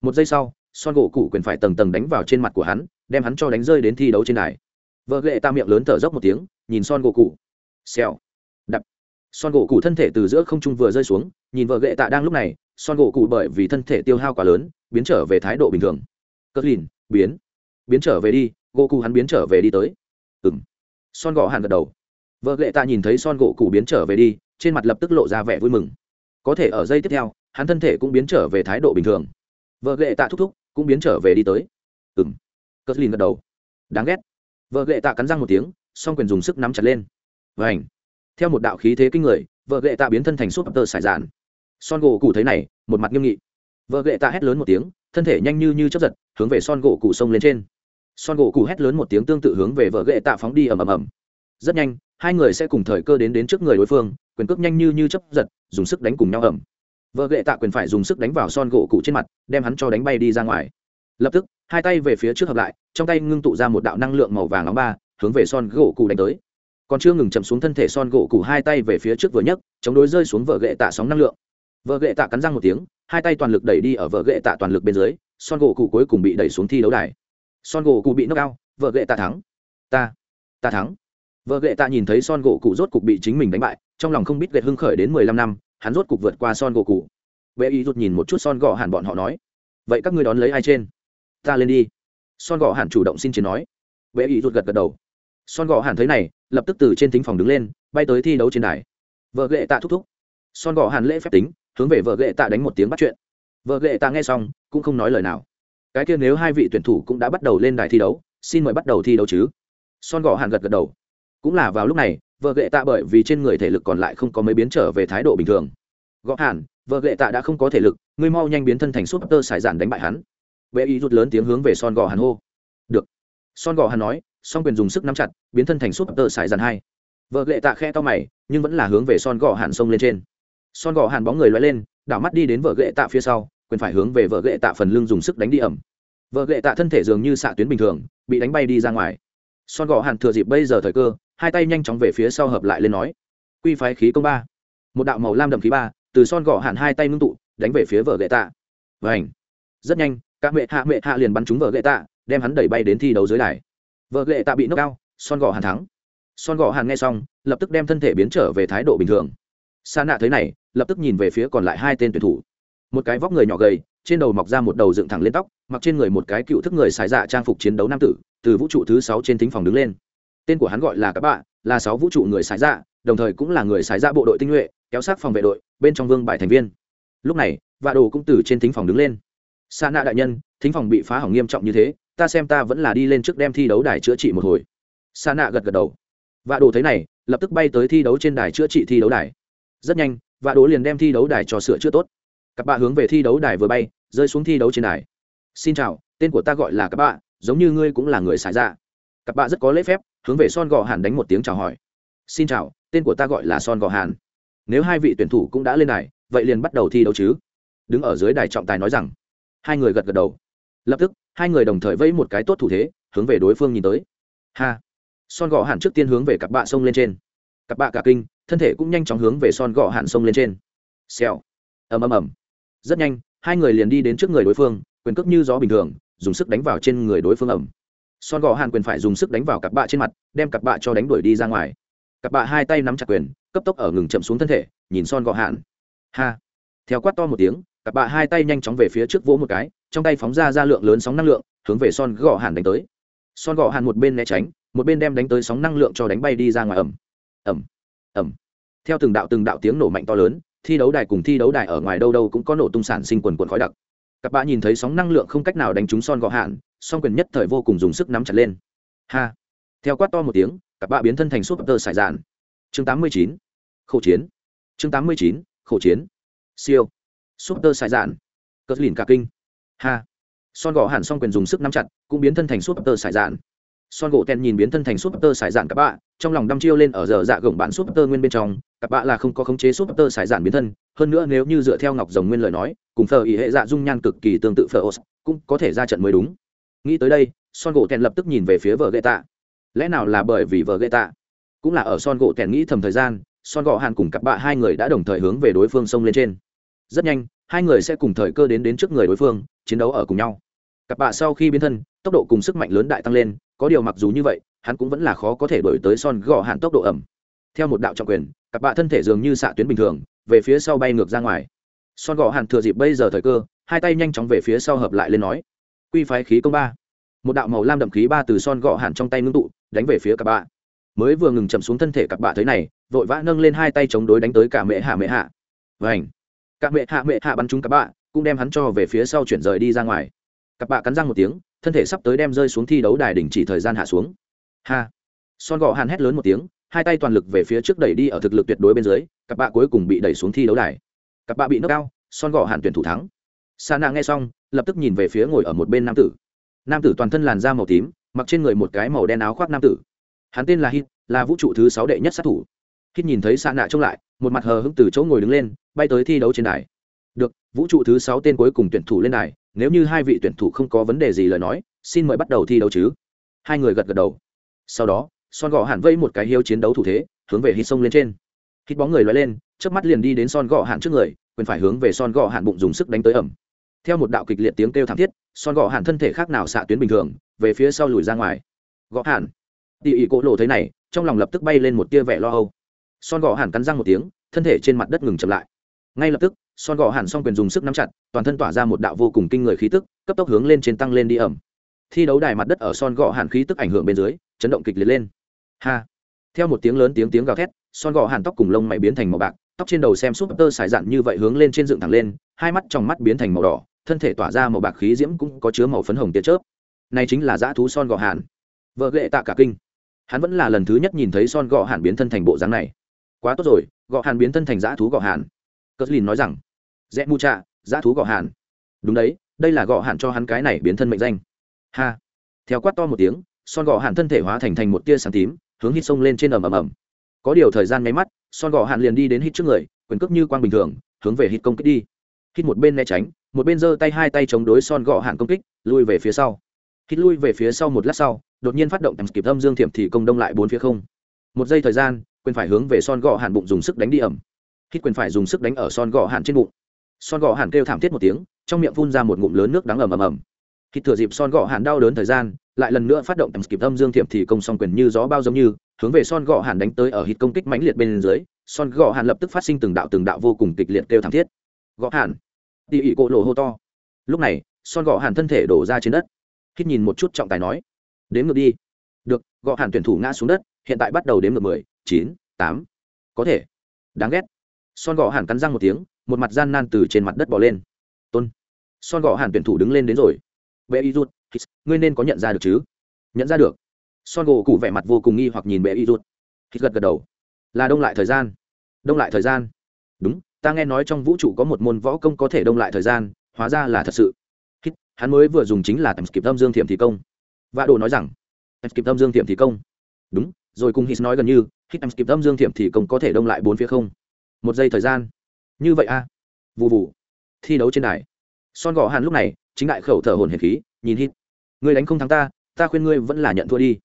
Một giây sau, son gỗ cụ quyền phải tầng tầng đánh vào trên mặt của hắn đem hắn cho đánh rơi đến thi đấu trên đài. Vợ ghệ tạ miệng lớn thở dốc một tiếng, nhìn son gỗ cụ xèo. Đập. Son gỗ cụ thân thể từ giữa không trung vừa rơi xuống, nhìn vợ ghệ tạ đang lúc này, son gỗ cụ bởi vì thân thể tiêu hao quá lớn, biến trở về thái độ bình thường. Cất lìn, biến. Biến trở về đi, gỗ cụ hắn biến trở về đi tới. Ừng son gỗ hàn gật đầu. Vợ ghệ tạ nhìn thấy son gỗ cụ biến trở về đi, trên mặt lập tức lộ ra vẻ vui mừng. Có thể ở giây tiếp theo, hắn thân thể cũng biến trở về thái độ bình thường. Vợ ghệ tạ thúc thúc, cũng biến trở về đi tới. Ừng cờ lìn gật đầu. Đáng ghét. Vợ gệ tạ cắn răng một tiếng, song quyền dùng sức nắm chặt lên. Vảnh theo một đạo khí thế kinh người, vợ gệ tạ biến thân thành súp tơ sải dạn son gỗ cụ thấy này, một mặt nghiêm nghị. Vợ gệ tạ hét lớn một tiếng, thân thể nhanh như như chấp giật, hướng về son gỗ cụ sông lên trên. Son gỗ cụ hét lớn một tiếng tương tự hướng về vợ gệ tạ phóng đi ầm ầm ầm. Rất nhanh, hai người sẽ cùng thời cơ đến đến trước người đối phương, quyền cước nhanh như như chấp giật, dùng sức đánh cùng nhau ầm. vợ gệ tạ quyền phải dùng sức đánh vào son gỗ cụ trên mặt, đem hắn cho đánh bay đi ra ngoài lập tức, hai tay về phía trước hợp lại, trong tay ngưng tụ ra một đạo năng lượng màu vàng nóng ba, hướng về son gỗ cụ đánh tới. Còn chưa ngừng chậm xuống thân thể son gỗ cụ hai tay về phía trước vừa nhấc, chống đối rơi xuống vợ gậy tạ sóng năng lượng. Vợ gậy tạ cắn răng một tiếng, hai tay toàn lực đẩy đi ở vợ gậy tạ toàn lực bên dưới, son gỗ cụ cuối cùng bị đẩy xuống thi đấu đài. Son gỗ cụ bị nâng cao vợ gậy tạ thắng. Ta ta thắng. Vợ gậy tạ nhìn thấy son gỗ cụ rốt cục bị chính mình đánh bại, trong lòng không biết gậy hưng khởi đến mười lăm năm, hắn rốt cục vượt qua son gỗ cụ vệ ý rút nhìn một chút son gỗ hẳn bọn họ nói, vậy các ngươi đón lấy ai trên? Ta lên đi. Son gỗ hẳn chủ động xin chiến nói. Vệ ý rụt gật gật đầu. Son gỗ hẳn thấy này, lập tức từ trên thính phòng đứng lên, bay tới thi đấu trên đài. Vợ ghệ tạ thúc thúc. Son gỗ hẳn lễ phép tính, hướng về vợ ghệ tạ đánh một tiếng bắt chuyện. Vợ ghệ tạ nghe xong, cũng không nói lời nào. Cái kia nếu hai vị tuyển thủ cũng đã bắt đầu lên đài thi đấu, xin mời bắt đầu thi đấu chứ? Son gỗ hẳn gật gật đầu. Cũng là vào lúc này, vợ ghệ tạ bởi vì trên người thể lực còn lại không có mấy biến trở về thái độ bình thường. Gõ hẳn vợ ghệ tạ đã không có thể lực, ngươi mau nhanh biến thân thành súp tơ sải giản đánh bại hắn bệ ý rút lớn tiếng hướng về son gò hàn hô. Được. Son gò hàn nói, song quyền dùng sức nắm chặt, biến thân thành súp tơ sải dần hai. Vợ lệ tạ khe to mày, nhưng vẫn là hướng về son gò hàn sông lên trên. Son gò hàn bóng người loay lên, đảo mắt đi đến vợ lệ tạ phía sau, quyền phải hướng về vợ lệ tạ phần lưng dùng sức đánh đi ẩm. Vợ lệ tạ thân thể dường như xạ tuyến bình thường, bị đánh bay đi ra ngoài. Son gò hàn thừa dịp bây giờ thời cơ, hai tay nhanh chóng về phía sau hợp lại lên nói. Quy phái khí công ba. Một đạo màu lam đậm khí ba, từ son gò hàn hai tay ngưng tụ, đánh về phía vợ lệ tạ. Vành. rất nhanh các mẹ hạ mẹ hạ liền bắn trúng vợ gậy tạ, đem hắn đẩy bay đến thi đấu dưới đài. Vợ gậy tạ bị nước cao son gò hàn thắng. Son gò hàn nghe xong, lập tức đem thân thể biến trở về thái độ bình thường. Sa nạ thấy này, lập tức nhìn về phía còn lại hai tên tuyển thủ. Một cái vóc người nhỏ gầy, trên đầu mọc ra một đầu dựng thẳng lên tóc, mặc trên người một cái cựu thức người xài dạ trang phục chiến đấu nam tử, từ vũ trụ thứ sáu trên thính phòng đứng lên. Tên của hắn gọi là các bạn là sáu vũ trụ người xài dạ đồng thời cũng là người xài dạ bộ đội tinh nhuệ, kéo sát phòng vệ đội, bên trong vương bài thành viên. Lúc này, vạ đồ cũng từ trên thính phòng đứng lên sa nạ đại nhân, thính phòng bị phá hỏng nghiêm trọng như thế, ta xem ta vẫn là đi lên trước đem thi đấu đài chữa trị một hồi. Sa nạ gật gật đầu. Vạ đồ thấy này, lập tức bay tới thi đấu trên đài chữa trị thi đấu đài. Rất nhanh, vạ đồ liền đem thi đấu đài cho sửa chữa tốt. Các bạn hướng về thi đấu đài vừa bay, rơi xuống thi đấu trên đài. Xin chào, tên của ta gọi là các bạn giống như ngươi cũng là người xài dạ. ra các bạn rất có lễ phép, hướng về son gò hàn đánh một tiếng chào hỏi. Xin chào, tên của ta gọi là son gò hàn. Nếu hai vị tuyển thủ cũng đã lên đài, vậy liền bắt đầu thi đấu chứ. Đứng ở dưới đài trọng tài nói rằng hai người gật gật đầu. Lập tức, hai người đồng thời vẫy một cái tốt thủ thế, hướng về đối phương nhìn tới. Ha! Son gò hàn trước tiên hướng về cặp bạ sông lên trên. Cặp bạ cả kinh, thân thể cũng nhanh chóng hướng về son gò hàn sông lên trên. Xèo. Ầm ầm ầm. Rất nhanh, hai người liền đi đến trước người đối phương, quyền cước như gió bình thường, dùng sức đánh vào trên người đối phương ẩm son gò hàn quyền phải dùng sức đánh vào cặp bạ trên mặt, đem cặp bạ cho đánh đuổi đi ra ngoài. Cặp bạ hai tay nắm chặt quyền, cấp tốc ở ngừng chậm xuống thân thể, nhìn son gò hàn ha! Theo quát to một tiếng cặp bạ hai tay nhanh chóng về phía trước vỗ một cái, trong tay phóng ra ra lượng lớn sóng năng lượng, hướng về son gò hàn đánh tới. Son gò hàn một bên né tránh, một bên đem đánh tới sóng năng lượng cho đánh bay đi ra ngoài ẩm ẩm ẩm theo từng đạo từng đạo tiếng nổ mạnh to lớn, thi đấu đài cùng thi đấu đài ở ngoài đâu đâu cũng có nổ tung sản sinh quần quần khói đặc. Cặp bạ nhìn thấy sóng năng lượng không cách nào đánh trúng son gò hàn, song quyền nhất thời vô cùng dùng sức nắm chặt lên. Ha. Theo quát to một tiếng, cặp bạ biến thân thành súp tơ sải dạn chương 89. khẩu chiến. Chương 89. khẩu chiến. Siêu súp tơ sai dạn. Cất lìn cả kinh. Ha. Son gỗ hẳn xong quyền dùng sức nắm chặt, cũng biến thân thành súp tơ sai dạn. Son gỗ ten nhìn biến thân thành súp tơ sải dạn các bạ, trong lòng đăm chiêu lên ở giờ dạ gồng bạn súp tơ nguyên bên trong, các bạ là không có khống chế súp tơ sải dạn biến thân, hơn nữa nếu như dựa theo ngọc rồng nguyên lời nói, cùng phở ý hệ dạ dung nhan cực kỳ tương tự phở os, cũng có thể ra trận mới đúng. Nghĩ tới đây, son gỗ ten lập tức nhìn về phía vợ gậy tạ lẽ nào là bởi vì vợ gậy tạ cũng là ở son gỗ ten nghĩ thầm thời gian, son gỗ hàn cùng các bạ hai người đã đồng thời hướng về đối phương sông lên trên rất nhanh, hai người sẽ cùng thời cơ đến đến trước người đối phương, chiến đấu ở cùng nhau. Cặp bạ sau khi biến thân, tốc độ cùng sức mạnh lớn đại tăng lên, có điều mặc dù như vậy, hắn cũng vẫn là khó có thể đổi tới son gõ hạn tốc độ ẩm. Theo một đạo trọng quyền, cặp bạ thân thể dường như xạ tuyến bình thường, về phía sau bay ngược ra ngoài. Son gõ hạn thừa dịp bây giờ thời cơ, hai tay nhanh chóng về phía sau hợp lại lên nói. Quy phái khí công ba. Một đạo màu lam đậm khí ba từ son gõ hạn trong tay ngưng tụ, đánh về phía cặp bạ. Mới vừa ngừng chậm xuống thân thể cặp bạ thế này, vội vã nâng lên hai tay chống đối đánh tới cả mẹ hạ mẹ hạ. Vảnh các mẹ hạ mẹ hạ bắn trúng các bạ, cũng đem hắn cho về phía sau chuyển rời đi ra ngoài. Các bạ cắn răng một tiếng, thân thể sắp tới đem rơi xuống thi đấu đài đỉnh chỉ thời gian hạ xuống. Ha! Son gò hàn hét lớn một tiếng, hai tay toàn lực về phía trước đẩy đi ở thực lực tuyệt đối bên dưới các bạ cuối cùng bị đẩy xuống thi đấu đài. Các bạ bị nâng cao, son gò hàn tuyển thủ thắng. Sa nạ nghe xong, lập tức nhìn về phía ngồi ở một bên nam tử. Nam tử toàn thân làn da màu tím, mặc trên người một cái màu đen áo khoác nam tử. Hắn tên là hít, là vũ trụ thứ sáu đệ nhất sát thủ. Hít nhìn thấy sa nạ trông lại một mặt hờ hững từ chỗ ngồi đứng lên, bay tới thi đấu trên đài. Được, vũ trụ thứ sáu tên cuối cùng tuyển thủ lên đài, nếu như hai vị tuyển thủ không có vấn đề gì lời nói, xin mời bắt đầu thi đấu chứ. Hai người gật gật đầu. Sau đó, son gõ hàn vây một cái hiếu chiến đấu thủ thế, hướng về hít sông lên trên. Hít bóng người loay lên trước mắt liền đi đến son gõ hạn trước người, quyền phải hướng về son gõ hạn bụng dùng sức đánh tới ẩm. Theo một đạo kịch liệt tiếng kêu thảm thiết, son gõ hạn thân thể khác nào xạ tuyến bình thường, về phía sau lùi ra ngoài. Gõ hạn tỉ ỉ cỗ lộ thế này, trong lòng lập tức bay lên một tia vẻ lo âu son gò hàn cắn răng một tiếng, thân thể trên mặt đất ngừng chậm lại. Ngay lập tức, son gò hẳn xong quyền dùng sức nắm chặt, toàn thân tỏa ra một đạo vô cùng kinh người khí tức, cấp tốc hướng lên trên tăng lên đi ẩm. Thi đấu đài mặt đất ở son gò hàn khí tức ảnh hưởng bên dưới, chấn động kịch liệt lên. Ha! Theo một tiếng lớn tiếng tiếng gào thét, son gò hàn tóc cùng lông mày biến thành màu bạc, tóc trên đầu xem súp tơ xài dặn như vậy hướng lên trên dựng thẳng lên, hai mắt trong mắt biến thành màu đỏ, thân thể tỏa ra màu bạc khí diễm cũng có chứa màu phấn hồng tia chớp. Này chính là dã thú son gò hàn. Vợ ghệ tạ cả kinh. Hắn vẫn là lần thứ nhất nhìn thấy son gò hàn biến thân thành bộ dáng này quá tốt rồi, gọ hàn biến thân thành dã thú gọ hàn. Cất lìn nói rằng rẽ mu trạ, dã thú gọ hàn. Đúng đấy, đây là gọ hàn cho hắn cái này biến thân mệnh danh. Ha. Theo quát to một tiếng, son gọ hàn thân thể hóa thành thành một tia sáng tím, hướng hít sông lên trên ầm ầm ầm. Có điều thời gian nháy mắt, son gọ hàn liền đi đến hít trước người, quyền cước như quang bình thường, hướng về hít công kích đi. Hít một bên né tránh, một bên giơ tay hai tay chống đối son gọ hàn công kích, lui về phía sau. Hít lui về phía sau một lát sau, đột nhiên phát động tầm kịp âm dương thiểm thì công đông lại bốn phía không. Một giây thời gian quyền phải hướng về son gò hàn bụng dùng sức đánh đi ẩm. Hít quyền phải dùng sức đánh ở son gò hàn trên bụng. Son gò hàn kêu thảm thiết một tiếng, trong miệng phun ra một ngụm lớn nước đắng ầm ầm ầm. Khi thừa dịp son gò hàn đau đớn thời gian, lại lần nữa phát động tầm kịp âm dương thiệm thì công song quyền như gió bao giống như, hướng về son gò hàn đánh tới ở hít công kích mãnh liệt bên dưới, son gò hàn lập tức phát sinh từng đạo từng đạo vô cùng kịch liệt kêu thảm thiết. Gò hàn tỉ ỉ cộ lộ hô to. Lúc này, son gò hàn thân thể đổ ra trên đất. Hít nhìn một chút trọng tài nói, đếm ngược đi. Được, Gò hàn tuyển thủ ngã xuống đất, hiện tại bắt đầu đếm ngược mười chín, tám. Có thể. Đáng ghét. Son gõ hàn cắn răng một tiếng, một mặt gian nan từ trên mặt đất bỏ lên. Tôn. Son gõ hàn tuyển thủ đứng lên đến rồi. Bệ y rút ngươi nên có nhận ra được chứ? Nhận ra được. Son gỗ cụ vẻ mặt vô cùng nghi hoặc nhìn bệ y rút hít gật gật đầu. Là đông lại thời gian. Đông lại thời gian. Đúng, ta nghe nói trong vũ trụ có một môn võ công có thể đông lại thời gian, hóa ra là thật sự. Hít, hắn mới vừa dùng chính là tầm kịp tâm dương thiểm thị công. Vạ đồ nói rằng, tầm kịp tâm dương thiểm thị công. Đúng rồi cùng hít nói gần như, hít em kịp âm dương thiểm thì công có thể đông lại bốn phía không. Một giây thời gian. Như vậy a à? vụ vụ thi đấu trên đài. Son gò hàn lúc này, chính đại khẩu thở hồn hển khí, nhìn hít. Người đánh không thắng ta ta khuyên ngươi vẫn là nhận thua đi.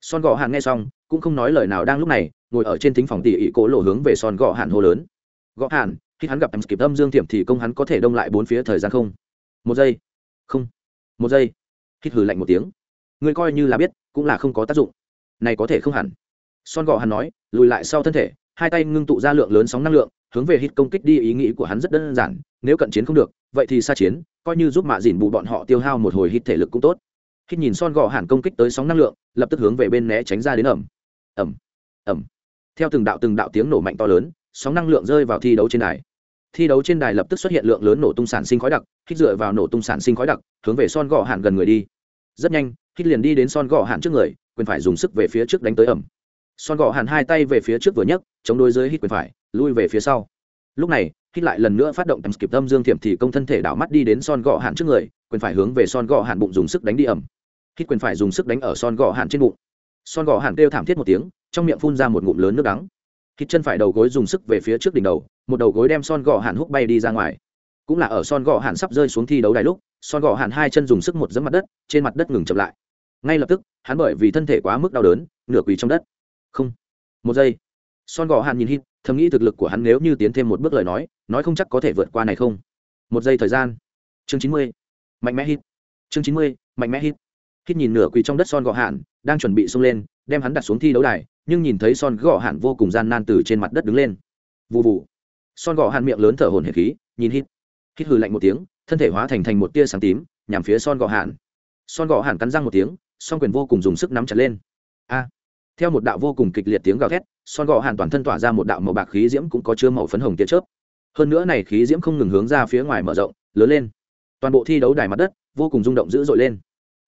Son gò hàn nghe xong, cũng không nói lời nào đang lúc này, ngồi ở trên thính phòng tỉ ỉ cố lộ hướng về son gò hàn hô lớn. Gõ hàn khi hắn gặp em kịp âm dương thiệm thì công hắn có thể đông lại bốn phía thời gian không? Một giây. Không. Một giây. Hít hừ lạnh một tiếng. Ngươi coi như là biết, cũng là không có tác dụng này có thể không hẳn. Son gò hắn nói, lùi lại sau thân thể, hai tay ngưng tụ ra lượng lớn sóng năng lượng, hướng về hít công kích đi, ý nghĩ của hắn rất đơn giản, nếu cận chiến không được, vậy thì xa chiến, coi như giúp mạ dìn bù bọn họ tiêu hao một hồi hít thể lực cũng tốt. Hít nhìn son gò hẳn công kích tới sóng năng lượng, lập tức hướng về bên né tránh ra đến ẩm. Ẩm. Ẩm. Theo từng đạo từng đạo tiếng nổ mạnh to lớn, sóng năng lượng rơi vào thi đấu trên đài. Thi đấu trên đài lập tức xuất hiện lượng lớn nổ tung sản sinh khói đặc hít dựa vào nổ tung sản sinh khói đặc, hướng về son gò hẳn gần người đi. Rất nhanh hít liền đi đến son gò hẳn trước người quyền phải dùng sức về phía trước đánh tới ẩm. Son gò hẳn hai tay về phía trước vừa nhấc, chống đối dưới hít quyền phải, lui về phía sau. Lúc này hít lại lần nữa phát động tầm kịp tâm dương thiểm thì công thân thể đảo mắt đi đến son gọ hàn trước người, quyền phải hướng về son gọ hàn bụng dùng sức đánh đi ẩm. Hít quyền phải dùng sức đánh ở son gọ hàn trên bụng. Son gọ hàn kêu thảm thiết một tiếng, trong miệng phun ra một ngụm lớn nước đắng. Hít chân phải đầu gối dùng sức về phía trước đỉnh đầu, một đầu gối đem son gọ hàn hút bay đi ra ngoài. Cũng là ở son gọ hàn sắp rơi xuống thi đấu đài lúc, son gọ hàn hai chân dùng sức một dẫm mặt đất, trên mặt đất ngừng chậm lại ngay lập tức, hắn bởi vì thân thể quá mức đau đớn, nửa quỳ trong đất. Không. Một giây. Son gò hạn nhìn hít, thầm nghĩ thực lực của hắn nếu như tiến thêm một bước lời nói nói không chắc có thể vượt qua này không. Một giây thời gian. Chương chín mươi. Mạnh mẽ hít. Chương chín mươi, mạnh mẽ hít. Hít nhìn nửa quỳ trong đất son gò hạn, đang chuẩn bị xông lên, đem hắn đặt xuống thi đấu đài, nhưng nhìn thấy son gò hạn vô cùng gian nan từ trên mặt đất đứng lên. Vụ vụ son gò hạn miệng lớn thở hồn hệ khí, nhìn hít. Hít hừ lạnh một tiếng, thân thể hóa thành thành một tia sáng tím, nhằm phía son gò hạn. Son gò hạn cắn răng một tiếng son quyền vô cùng dùng sức nắm chặt lên. A. Theo một đạo vô cùng kịch liệt tiếng gào thét, son gò hàn toàn thân tỏa ra một đạo màu bạc khí diễm cũng có chứa màu phấn hồng tia chớp. Hơn nữa này khí diễm không ngừng hướng ra phía ngoài mở rộng, lớn lên. Toàn bộ thi đấu đài mặt đất vô cùng rung động dữ dội lên.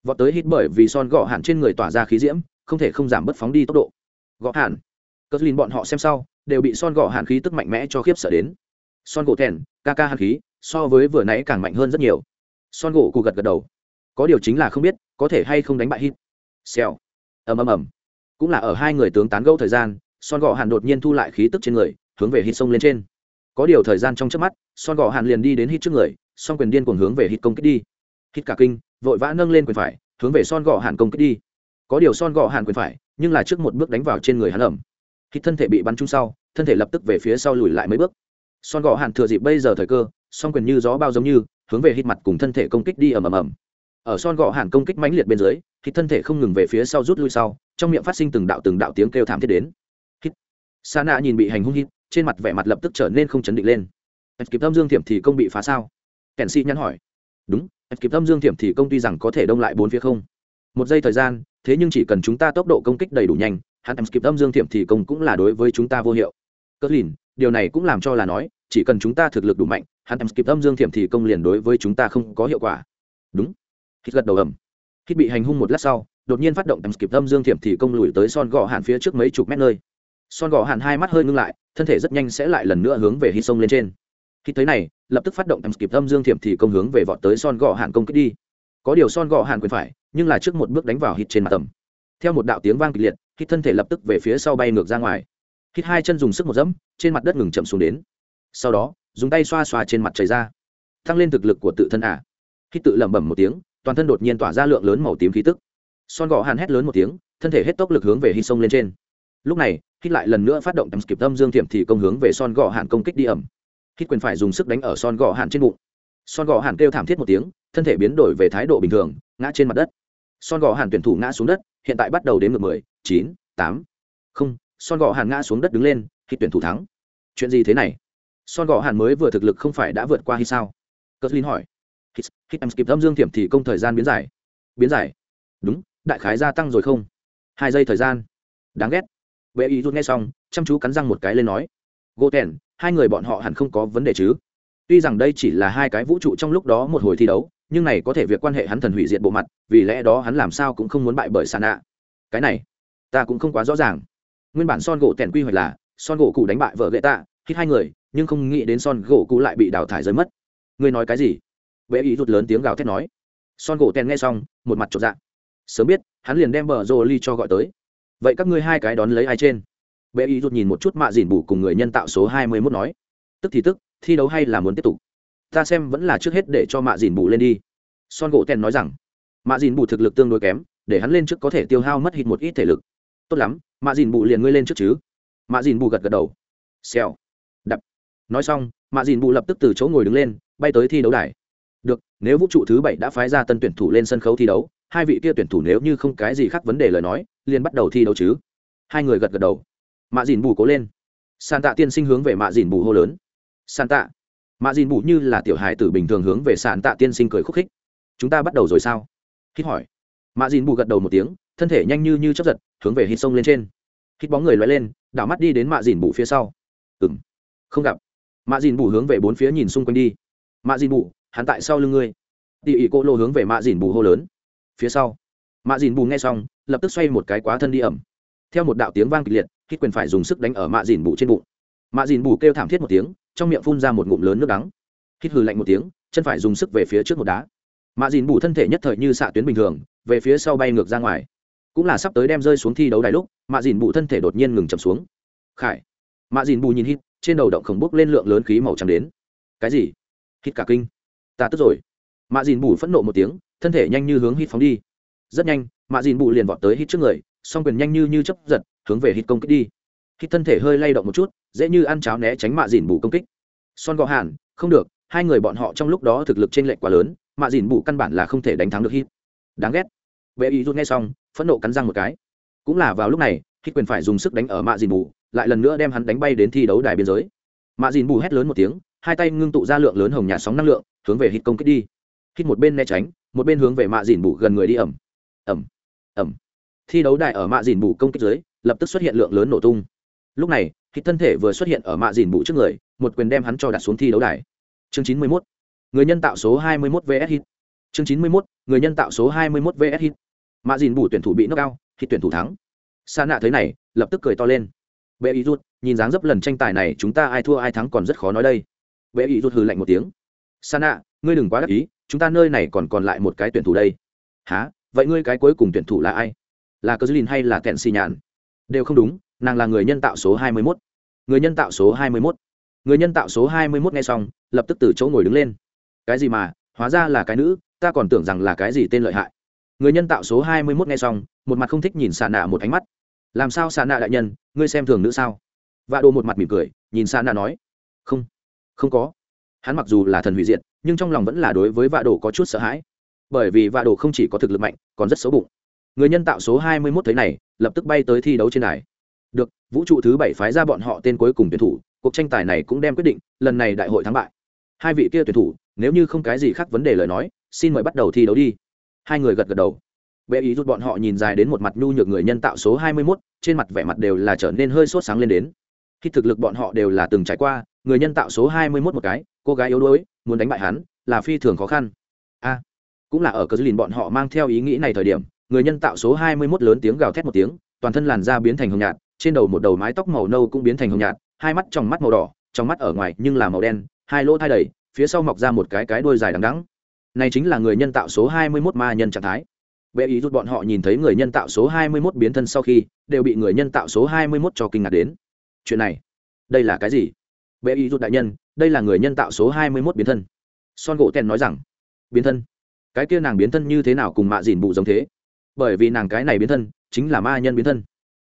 Vọt tới hít bởi vì son gò hàn trên người tỏa ra khí diễm, không thể không giảm bớt phóng đi tốc độ. Gò hàn. Cất lìn bọn họ xem sau, đều bị son gò hàn khí tức mạnh mẽ cho khiếp sợ đến. Son gỗ thèn, ca ca hàn khí, so với vừa nãy càng mạnh hơn rất nhiều. Son gỗ cụ gật gật đầu. Có điều chính là không biết có thể hay không đánh bại hít xèo. Ầm ầm ầm. Cũng là ở hai người tướng tán gẫu thời gian, son gò hàn đột nhiên thu lại khí tức trên người, hướng về hít sông lên trên. Có điều thời gian trong trước mắt, son gò hàn liền đi đến hít trước người son quyền điên cuồng hướng về hít công kích đi. Hít cả kinh, vội vã nâng lên quyền phải, hướng về son gò hàn công kích đi. Có điều son gò hàn quyền phải, nhưng là trước một bước đánh vào trên người hắn ẩm. Hít thân thể bị bắn trúng sau, thân thể lập tức về phía sau lùi lại mấy bước. Son gò hàn thừa dịp bây giờ thời cơ son quyền như gió bao giống như, hướng về hít mặt cùng thân thể công kích đi ầm ầm ầm ở son gọ hàn công kích mãnh liệt bên dưới thì thân thể không ngừng về phía sau rút lui sau, trong miệng phát sinh từng đạo từng đạo tiếng kêu thảm thiết đến. Hít. Sa nạ nhìn bị hành hung hít, trên mặt vẻ mặt lập tức trở nên không chấn định lên. Kịp âm dương thiểm thì công bị phá sao? Kèn sĩ nhắn hỏi. Đúng kịp âm dương thiểm thì công tuy rằng có thể đông lại bốn phía không. Một giây thời gian, thế nhưng chỉ cần chúng ta tốc độ công kích đầy đủ nhanh, hắn em kịp âm dương thiểm thì công cũng là đối với chúng ta vô hiệu. Cất lìn, điều này cũng làm cho là nói, chỉ cần chúng ta thực lực đủ mạnh, hắn em kịp âm dương thiểm thì công liền đối với chúng ta không có hiệu quả. Đúng hít gật đầu ầm. Hít bị hành hung một lát sau, đột nhiên phát động tầm kịp âm dương thiểm thì công lùi tới son gò hạn phía trước mấy chục mét nơi. Son gò hạn hai mắt hơi ngưng lại, thân thể rất nhanh sẽ lại lần nữa hướng về hít sông lên trên. Khi thấy này, lập tức phát động tầm kịp âm dương thiểm thì công hướng về vọt tới son gò hạn công kích đi. Có điều son gò hạn quyền phải, nhưng là trước một bước đánh vào hít trên mặt tầm. Theo một đạo tiếng vang kịch liệt, hít thân thể lập tức về phía sau bay ngược ra ngoài. Hít hai chân dùng sức một dẫm, trên mặt đất ngừng chậm xuống đến. Sau đó, dùng tay xoa xoa trên mặt chảy ra. Tăng lên thực lực của tự thân ả à. hít tự lẩm bẩm một tiếng toàn thân đột nhiên tỏa ra lượng lớn màu tím khí tức. Son gò hàn hét lớn một tiếng, thân thể hết tốc lực hướng về hít sông lên trên. Lúc này, hít lại lần nữa phát động tầm kịp tâm dương thiểm thì công hướng về son gò hàn công kích đi ẩm. Hít quyền phải dùng sức đánh ở son gò hàn trên bụng. Son gò hàn kêu thảm thiết một tiếng, thân thể biến đổi về thái độ bình thường, ngã trên mặt đất. Son gò hàn tuyển thủ ngã xuống đất, hiện tại bắt đầu đến ngược mười, chín, tám. Không, son gò hàn ngã xuống đất đứng lên, hít tuyển thủ thắng. Chuyện gì thế này? Son gò hàn mới vừa thực lực không phải đã vượt qua hay sao? Cờ linh hỏi hít hít em skip, âm dương thiểm thì công thời gian biến giải. Biến giải. Đúng, đại khái gia tăng rồi không? Hai giây thời gian. Đáng ghét. Vệ ý rút nghe xong, chăm chú cắn răng một cái lên nói. Gỗ tèn, hai người bọn họ hẳn không có vấn đề chứ? Tuy rằng đây chỉ là hai cái vũ trụ trong lúc đó một hồi thi đấu, nhưng này có thể việc quan hệ hắn thần hủy diệt bộ mặt, vì lẽ đó hắn làm sao cũng không muốn bại bởi sàn nạ cái này, ta cũng không quá rõ ràng. Nguyên bản son gỗ tèn quy hoạch là, son gỗ cụ đánh bại vợ gậy tạ, hít hai người, nhưng không nghĩ đến son gỗ cụ lại bị đào thải rơi mất. Ngươi nói cái gì? Bệ ý rút lớn tiếng gào thét nói. Son gỗ tèn nghe xong, một mặt trộn dạng sớm biết, hắn liền đem bờ rô ly cho gọi tới. Vậy các ngươi hai cái đón lấy ai trên? Bệ ý rút nhìn một chút mạ dìn bù cùng người nhân tạo số hai mươi mốt nói. Tức thì tức, thi đấu hay là muốn tiếp tục? Ta xem vẫn là trước hết để cho mạ dìn bù lên đi. Son gỗ tèn nói rằng, mạ dìn bù thực lực tương đối kém, để hắn lên trước có thể tiêu hao mất hít một ít thể lực. Tốt lắm, mạ dìn bù liền ngươi lên trước chứ. Mạ dìn bù gật gật đầu. Xèo. Đập. Nói xong, mạ dìn bù lập tức từ chỗ ngồi đứng lên, bay tới thi đấu đài được, nếu vũ trụ thứ bảy đã phái ra tân tuyển thủ lên sân khấu thi đấu, hai vị kia tuyển thủ nếu như không cái gì khác vấn đề lời nói, liền bắt đầu thi đấu chứ. Hai người gật gật đầu. Mạ dìn bù cố lên. Sàn tạ tiên sinh hướng về mạ dìn bù hô lớn. Sàn tạ mạ dìn bù như là tiểu hài tử bình thường hướng về sàn tạ tiên sinh cười khúc khích. Chúng ta bắt đầu rồi sao? Hít hỏi. Mạ dìn bù gật đầu một tiếng, thân thể nhanh như như chấp giật, hướng về hít sông lên trên. Hít bóng người loay lên, đảo mắt đi đến mạ dìn bù phía sau. Ừng không gặp. Mạ dìn bù hướng về bốn phía nhìn xung quanh đi. Mạ dìn bù hắn tại sau lưng ngươi. Tỉ ỉ cô lô hướng về mạ dìn bù hô lớn. Phía sau, mạ dìn bù nghe xong, lập tức xoay một cái quá thân đi ẩm. Theo một đạo tiếng vang kịch liệt, hít quyền phải dùng sức đánh ở mạ dìn bù trên bụng. Mạ dìn bù kêu thảm thiết một tiếng, trong miệng phun ra một ngụm lớn nước đắng. Hít hừ lạnh một tiếng, chân phải dùng sức về phía trước một đá. Mạ dìn bù thân thể nhất thời như xạ tuyến bình thường, về phía sau bay ngược ra ngoài. Cũng là sắp tới đem rơi xuống thi đấu đài lúc, mạ dìn bù thân thể đột nhiên ngừng chậm xuống. Khải. Mạ dìn bù nhìn hít, trên đầu động khổng bốc lên lượng lớn khí màu trắng đến. Cái gì? Hít cả kinh ta tức rồi. Mạ dìn bù phẫn nộ một tiếng, thân thể nhanh như hướng hít phóng đi. Rất nhanh, mạ dìn bù liền vọt tới hít trước người, song quyền nhanh như như chấp giật, hướng về hít công kích đi. Hít thân thể hơi lay động một chút, dễ như ăn cháo né tránh mạ dìn bù công kích. Son gọ hàn, không được, hai người bọn họ trong lúc đó thực lực t r ê n lệch quá lớn, mạ dìn bù căn bản là không thể đánh thắng được hít. Đáng ghét. Vệ ý rút nghe xong, phẫn nộ cắn răng một cái. Cũng là vào lúc này, hít quyền phải dùng sức đánh ở mạ dìn bù, lại lần nữa đem hắn đánh bay đến thi đấu đài biên giới. Mạ dìn bù hét lớn một tiếng, hai tay ngưng tụ ra lượng lớn hồng nhà sóng năng lượng hướng về hít công kích đi. Hít một bên né tránh, một bên hướng về mạ dìn bù gần người đi ẩm. Ẩm ẩm. Thi đấu đài ở mạ dìn bù công kích dưới, lập tức xuất hiện lượng lớn nổ tung. Lúc này, hít thân thể vừa xuất hiện ở mạ dìn bù trước người, một quyền đem hắn cho đặt xuống thi đấu đài chương chín mươi mốt. Người nhân tạo số hai mươi mốt vs hit chương chín mươi mốt. Người nhân tạo số hai mươi mốt vs hit mạ dìn bù tuyển thủ bị knock cao hit tuyển thủ thắng. Sa nạ thấy này, lập tức cười to lên. Bệ ý rút, nhìn dáng dấp lần tranh tài này, chúng ta ai thua ai thắng còn rất khó nói đây. Bệ ý rút hừ lạnh một tiếng sana ngươi đừng quá đắc ý, chúng ta nơi này còn còn lại một cái tuyển thủ đây. Há vậy ngươi cái cuối cùng tuyển thủ là ai? Là cơ dư hay là kẹn xì nhàn đều không đúng, nàng là người nhân tạo số hai mươi mốt. Người nhân tạo số hai mươi mốt. Người nhân tạo số hai mươi mốt nghe xong, lập tức từ chỗ ngồi đứng lên. Cái gì mà, hóa ra là cái nữ, ta còn tưởng rằng là cái gì tên lợi hại. Người nhân tạo số hai mươi mốt nghe xong, một mặt không thích nhìn xà nạ một ánh mắt. Làm sao xà nạ đại nhân, ngươi xem thường nữ sao? Vạ đồ một mặt mỉm cười, nhìn xà nạ nói. Không không có hắn mặc dù là thần hủy diệt nhưng trong lòng vẫn là đối với vạ đồ có chút sợ hãi. Bởi vì vạ đồ không chỉ có thực lực mạnh còn rất xấu bụng. Người nhân tạo số hai mươi mốt thế này lập tức bay tới thi đấu trên đài. Được vũ trụ thứ bảy phái ra bọn họ tên cuối cùng tuyển thủ cuộc tranh tài này cũng đem quyết định lần này đại hội thắng bại. Hai vị kia tuyển thủ nếu như không cái gì khác vấn đề lời nói xin mời bắt đầu thi đấu đi. Hai người gật gật đầu. Bệ ý rút bọn họ nhìn dài đến một mặt nhu nhược người nhân tạo số hai mươi 21, trên mặt vẻ mặt đều là trở nên hơi sốt sáng lên đến. Khi thực lực bọn họ đều là từng trải qua người nhân tạo số hai mươi 21 một cái cô gái yếu đuối, muốn đánh bại hắn, là phi thường khó khăn. A, cũng là ở cờ dư lìn bọn họ mang theo ý nghĩ này thời điểm, người nhân tạo số hai mươi 21 lớn tiếng gào thét một tiếng, toàn thân làn da biến thành hồng nhạt, trên đầu một đầu mái tóc màu nâu cũng biến thành hồng nhạt, hai mắt trong mắt màu đỏ, trong mắt ở ngoài nhưng là màu đen, hai lỗ thai đầy, phía sau mọc ra một cái cái đuôi dài đằng đắng này chính là người nhân tạo số hai mươi 21 ma nhân trạng thái. Bệ ý rút bọn họ nhìn thấy người nhân tạo số hai mươi 21 biến thân sau khi, đều bị người nhân tạo số hai mươi 21 cho kinh ngạc đến. Chuyện này, đây là cái gì? Bệ ý rút đại nhân, đây là người nhân tạo số hai mươi mốt biến thân. Son gỗ tèn nói rằng, biến thân? Cái kia nàng biến thân như thế nào cùng mạ dìn bụ giống thế? Bởi vì nàng cái này biến thân, chính là ma nhân biến thân.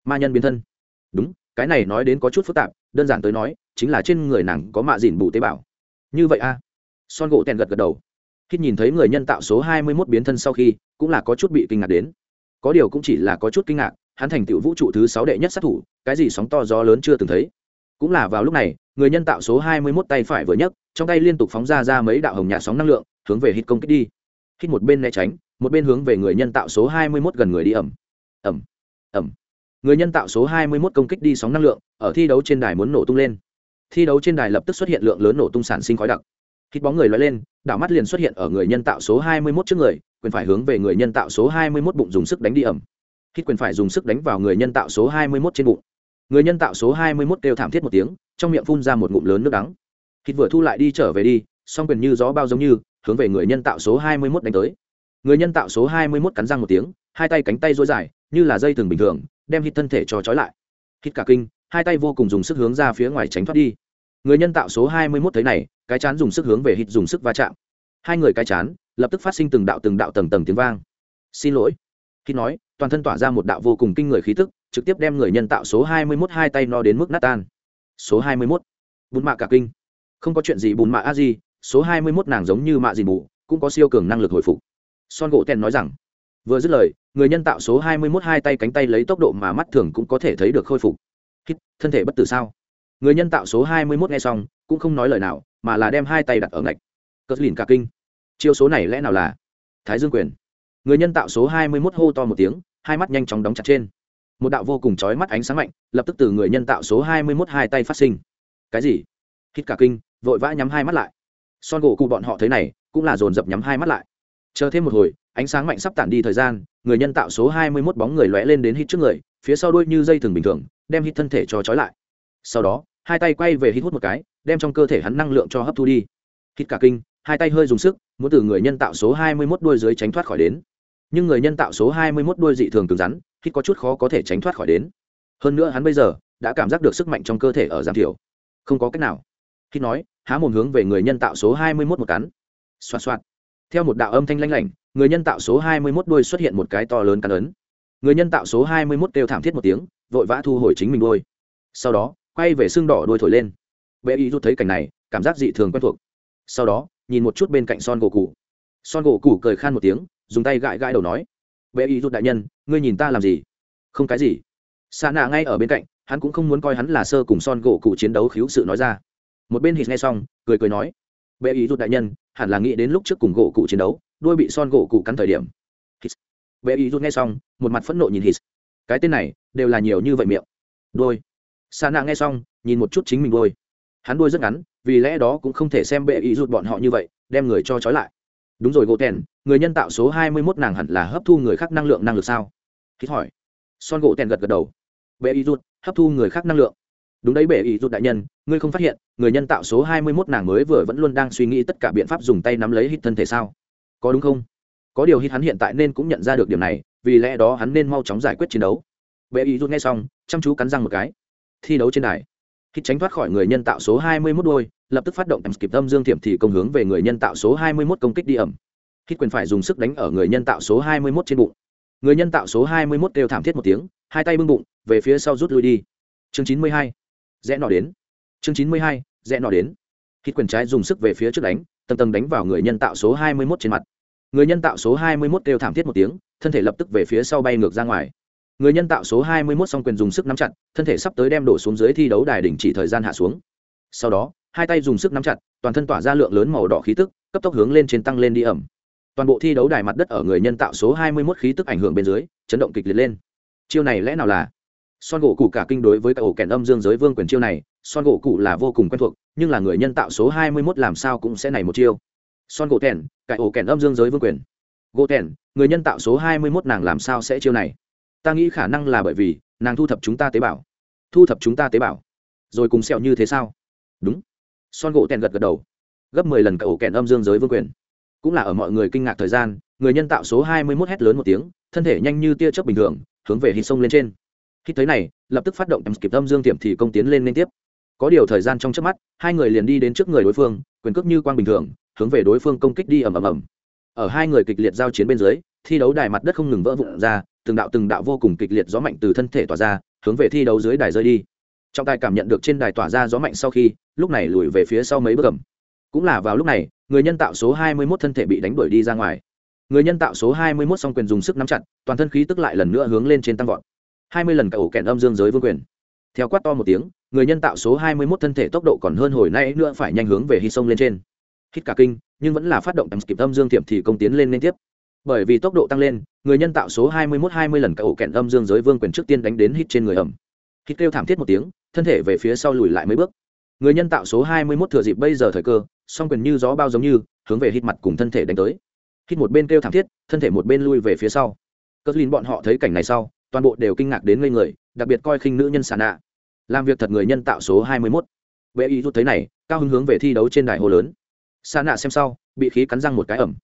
Ma nhân biến thân? Đúng, cái này nói đến có chút phức tạp, đơn giản tới nói, chính là trên người nàng có mạ dìn bù tế bào. Như vậy a? Son gỗ tèn gật gật đầu. Khi nhìn thấy người nhân tạo số hai mươi mốt biến thân sau khi, cũng là có chút bị kinh ngạc đến. Có điều cũng chỉ là có chút kinh ngạc, hắn thành tựu vũ trụ thứ sáu đệ nhất sát thủ, cái gì sóng to gió lớn chưa từng thấy. Cũng là vào lúc này người nhân tạo số 21 tay phải vừa nhấc, trong tay liên tục phóng ra ra mấy đạo hồng nhạt sóng năng lượng, hướng về hít công kích đi. Hít một bên né tránh, một bên hướng về người nhân tạo số 21 gần người đi ẩm. Ẩm. Ẩm. Người nhân tạo số 21 công kích đi sóng năng lượng, ở thi đấu trên đài muốn nổ tung lên. Thi đấu trên đài lập tức xuất hiện lượng lớn nổ tung sản sinh khói đặc. Hít bóng người lói lên, đảo mắt liền xuất hiện ở người nhân tạo số 21 trước người, quyền phải hướng về người nhân tạo số 21 bụng dùng sức đánh đi ẩm. Hít quyền phải dùng sức đánh vào người nhân tạo số 21 trên bụng người nhân tạo số 21 kêu thảm thiết một tiếng, trong miệng phun ra một ngụm lớn nước đắng. Hít vừa thu lại đi trở về đi, song quyền như gió bao giống như, hướng về người nhân tạo số 21 đánh tới. Người nhân tạo số 21 cắn răng một tiếng, hai tay cánh tay dối dài, như là dây thừng bình thường, đem hít thân thể cho trói lại. Hít cả kinh, hai tay vô cùng dùng sức hướng ra phía ngoài tránh thoát đi. Người nhân tạo số hai mươi mốt thấy này, cái chán dùng sức hướng về hít dùng sức va chạm. Hai người cái chán, lập tức phát sinh từng đạo từng đạo tầng tầng tiếng vang. Xin lỗi. Khi nói, toàn thân tỏa ra một đạo vô cùng kinh người khí tức trực tiếp đem người nhân tạo số hai mươi mốt hai tay no đến mức nát tan. Số hai mươi mốt. Bùn mạ cả kinh. Không có chuyện gì bùn mạ a gì số hai mươi mốt nàng giống như mạ gì mù cũng có siêu cường năng lực hồi phục. Son gỗ tèn nói rằng, vừa dứt lời, người nhân tạo số hai mươi mốt hai tay cánh tay lấy tốc độ mà mắt thường cũng có thể thấy được khôi phục. Hít, thân thể bất tử sao? Người nhân tạo số hai mươi mốt nghe xong, cũng không nói lời nào, mà là đem hai tay đặt ở ngạch. Cất lìn cả kinh. Chiêu số này lẽ nào là thái dương quyền? Người nhân tạo số hai mươi mốt hô to một tiếng, hai mắt nhanh chóng đóng chặt trên một đạo vô cùng chói mắt ánh sáng mạnh, lập tức từ người nhân tạo số hai mươi mốt hai tay phát sinh. Cái gì? Hít cả kinh, vội vã nhắm hai mắt lại. Son gỗ cụ bọn họ thấy này, cũng là dồn dập nhắm hai mắt lại. Chờ thêm một hồi, ánh sáng mạnh sắp tản đi thời gian, người nhân tạo số hai mươi 21 bóng người lóe lên đến hít trước người, phía sau đuôi như dây thừng bình thường, đem hít thân thể cho trói lại. Sau đó, hai tay quay về hít hút một cái, đem trong cơ thể hắn năng lượng cho hấp thu đi. Hít cả kinh, hai tay hơi dùng sức, muốn từ người nhân tạo số hai mươi 21 đuôi dưới tránh thoát khỏi đến. Nhưng người nhân tạo số hai mươi 21 đuôi dị thường cứng rắn hít có chút khó có thể tránh thoát khỏi đến. Hơn nữa hắn bây giờ đã cảm giác được sức mạnh trong cơ thể ở giảm thiểu. Không có cách nào. Khi nói, há mồm hướng về người nhân tạo số hai mươi 21 một cắn. Xoạt xoạt. Theo một đạo âm thanh lanh lảnh, người nhân tạo số hai mươi 21 đuôi xuất hiện một cái to lớn cắn ấn. Người nhân tạo số hai mươi 21 kêu thảm thiết một tiếng, vội vã thu hồi chính mình đuôi. Sau đó, quay về xương đỏ đuôi thổi lên. Bệ y rút thấy cảnh này, cảm giác dị thường quen thuộc. Sau đó, nhìn một chút bên cạnh son gỗ cụ son gỗ cụ cười khan một tiếng, dùng tay gãi gãi đầu nói, bệ y rút đại nhân ngươi nhìn ta làm gì? Không cái gì. Xa nạ ngay ở bên cạnh, hắn cũng không muốn coi hắn là sơ cùng son gỗ cụ chiến đấu khiếu sự nói ra. Một bên hít nghe xong, cười cười nói, bệ ý rút đại nhân, hẳn là nghĩ đến lúc trước cùng gỗ cụ chiến đấu, đuôi bị son gỗ cụ cắn thời điểm. Bệ ý rút nghe xong, một mặt phẫn nộ nhìn hít. Cái tên này, đều là nhiều như vậy miệng. Đôi xa nạ nghe xong, nhìn một chút chính mình đôi hắn đôi rất ngắn, vì lẽ đó cũng không thể xem bệ ý rút bọn họ như vậy, đem người cho trói lại. Đúng rồi, gỗ tèn, người nhân tạo số hai mươi mốt nàng hẳn là hấp thu người khác năng lượng năng lực sao? Hít hỏi. Son gỗ tèn gật gật đầu. Bệ ý rút hấp thu người khác năng lượng. Đúng đấy, bệ ý rút đại nhân, ngươi không phát hiện, người nhân tạo số hai mươi mốt nàng mới vừa vẫn luôn đang suy nghĩ tất cả biện pháp dùng tay nắm lấy hít thân thể sao? Có đúng không? Có điều hít hắn hiện tại nên cũng nhận ra được điểm này, vì lẽ đó hắn nên mau chóng giải quyết chiến đấu. Bệ ý rút nghe xong, chăm chú cắn răng một cái. Thi đấu trên đài. Hít tránh thoát khỏi người nhân tạo số 21 đôi, lập tức phát động em kịp tâm dương thiểm thì công hướng về người nhân tạo số 21 công kích đi ẩm. Hít quyền phải dùng sức đánh ở người nhân tạo số 21 trên bụng người nhân tạo số 21 đều thảm thiết một tiếng, hai tay bưng bụng, về phía sau rút lui đi. Chương 92. rẽ nọ đến. Chương 92. rẽ nọ đến. Hít quyền trái dùng sức về phía trước đánh, tầng tầng đánh vào người nhân tạo số 21 trên mặt. Người nhân tạo số 21 đều thảm thiết một tiếng, thân thể lập tức về phía sau bay ngược ra ngoài. Người nhân tạo số 21 song quyền dùng sức nắm chặt, thân thể sắp tới đem đổ xuống dưới thi đấu đài đỉnh chỉ thời gian hạ xuống. Sau đó, hai tay dùng sức nắm chặt, toàn thân tỏa ra lượng lớn màu đỏ khí tức, cấp tốc hướng lên trên tăng lên đi ẩm toàn bộ thi đấu đài mặt đất ở người nhân tạo số 21 khí tức ảnh hưởng bên dưới, chấn động kịch liệt lên. Chiêu này lẽ nào là? Son gỗ cụ cả kinh đối với cả ổ kèn âm dương giới vương quyền chiêu này, son gỗ cụ là vô cùng quen thuộc, nhưng là người nhân tạo số 21 làm sao cũng sẽ này một chiêu. Son gỗ kèn cải ổ kèn âm dương giới vương quyền. Gỗ kèn người nhân tạo số 21 nàng làm sao sẽ chiêu này? Ta nghĩ khả năng là bởi vì, nàng thu thập chúng ta tế bào. Thu thập chúng ta tế bào. Rồi cùng sẹo như thế sao? Đúng. Son gỗ tèn gật gật đầu. Gấp mười lần cả ổ kèn âm dương giới vương quyền cũng là ở mọi người kinh ngạc thời gian, người nhân tạo số hai mươi mốt hét lớn một tiếng, thân thể nhanh như tia chớp bình thường, hướng về hít sông lên trên. Khi thấy này, lập tức phát động em kịp âm dương tiệm thì công tiến lên liên tiếp. Có điều thời gian trong trước mắt, hai người liền đi đến trước người đối phương, quyền cước như quang bình thường, hướng về đối phương công kích đi ầm ầm ầm. Ở hai người kịch liệt giao chiến bên dưới, thi đấu đài mặt đất không ngừng vỡ vụn ra, từng đạo từng đạo vô cùng kịch liệt gió mạnh từ thân thể tỏa ra, hướng về thi đấu dưới đài rơi đi. Trọng tài cảm nhận được trên đài tỏa ra gió mạnh sau khi, lúc này lùi về phía sau mấy bước cầm cũng là vào lúc này, người nhân tạo số 21 thân thể bị đánh đuổi đi ra ngoài. Người nhân tạo số 21 song quyền dùng sức nắm chặt, toàn thân khí tức lại lần nữa hướng lên trên tăng vọt. 20 lần cả ổ kẹn âm dương giới vương quyền. Theo quát to một tiếng, người nhân tạo số 21 thân thể tốc độ còn hơn hồi nay nữa phải nhanh hướng về hít sông lên trên. Hít cả kinh, nhưng vẫn là phát động tầm kịp âm dương tiệm thì công tiến lên liên tiếp. Bởi vì tốc độ tăng lên, người nhân tạo số 21-20 lần cả ổ kẹn âm dương giới vương quyền trước tiên đánh đến hít trên người ẩm. Hít kêu thảm thiết một tiếng, thân thể về phía sau lùi lại mấy bước người nhân tạo số 21 thừa dịp bây giờ thời cơ, song quyền như gió bao giống như, hướng về hít mặt cùng thân thể đánh tới. Hít một bên kêu thảm thiết, thân thể một bên lui về phía sau. Cất linh bọn họ thấy cảnh này sau, toàn bộ đều kinh ngạc đến ngây người, đặc biệt coi khinh nữ nhân sàn nạ. Làm việc thật người nhân tạo số 21. vệ y rút thấy này, cao hứng hướng về thi đấu trên đài hồ lớn. Sàn nạ xem sau, bị khí cắn răng một cái ẩm.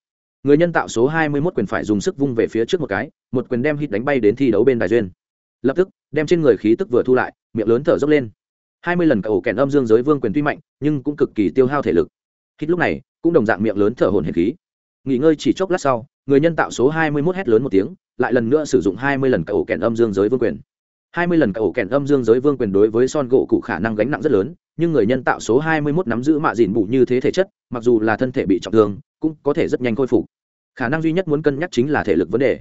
Người nhân tạo số 21 quyền phải dùng sức vung về phía trước một cái, một quyền đem hít đánh bay đến thi đấu bên đài duyên. Lập tức, đem trên người khí tức vừa thu lại, miệng lớn thở dốc lên. 20 lần cả ổ kèn âm dương giới vương quyền tuy mạnh nhưng cũng cực kỳ tiêu hao thể lực. Hít lúc này cũng đồng dạng miệng lớn thở hổn hển khí. Nghỉ ngơi chỉ chốc lát sau người nhân tạo số 21 hét lớn một tiếng lại lần nữa sử dụng 20 lần cả ổ kèn âm dương giới vương quyền. 20 lần cả ổ kèn âm dương giới vương quyền đối với son gỗ cụ khả năng gánh nặng rất lớn nhưng người nhân tạo số 21 nắm giữ mạ dìn bù như thế thể chất mặc dù là thân thể bị trọng thương cũng có thể rất nhanh khôi phục. Khả năng duy nhất muốn cân nhắc chính là thể lực vấn đề.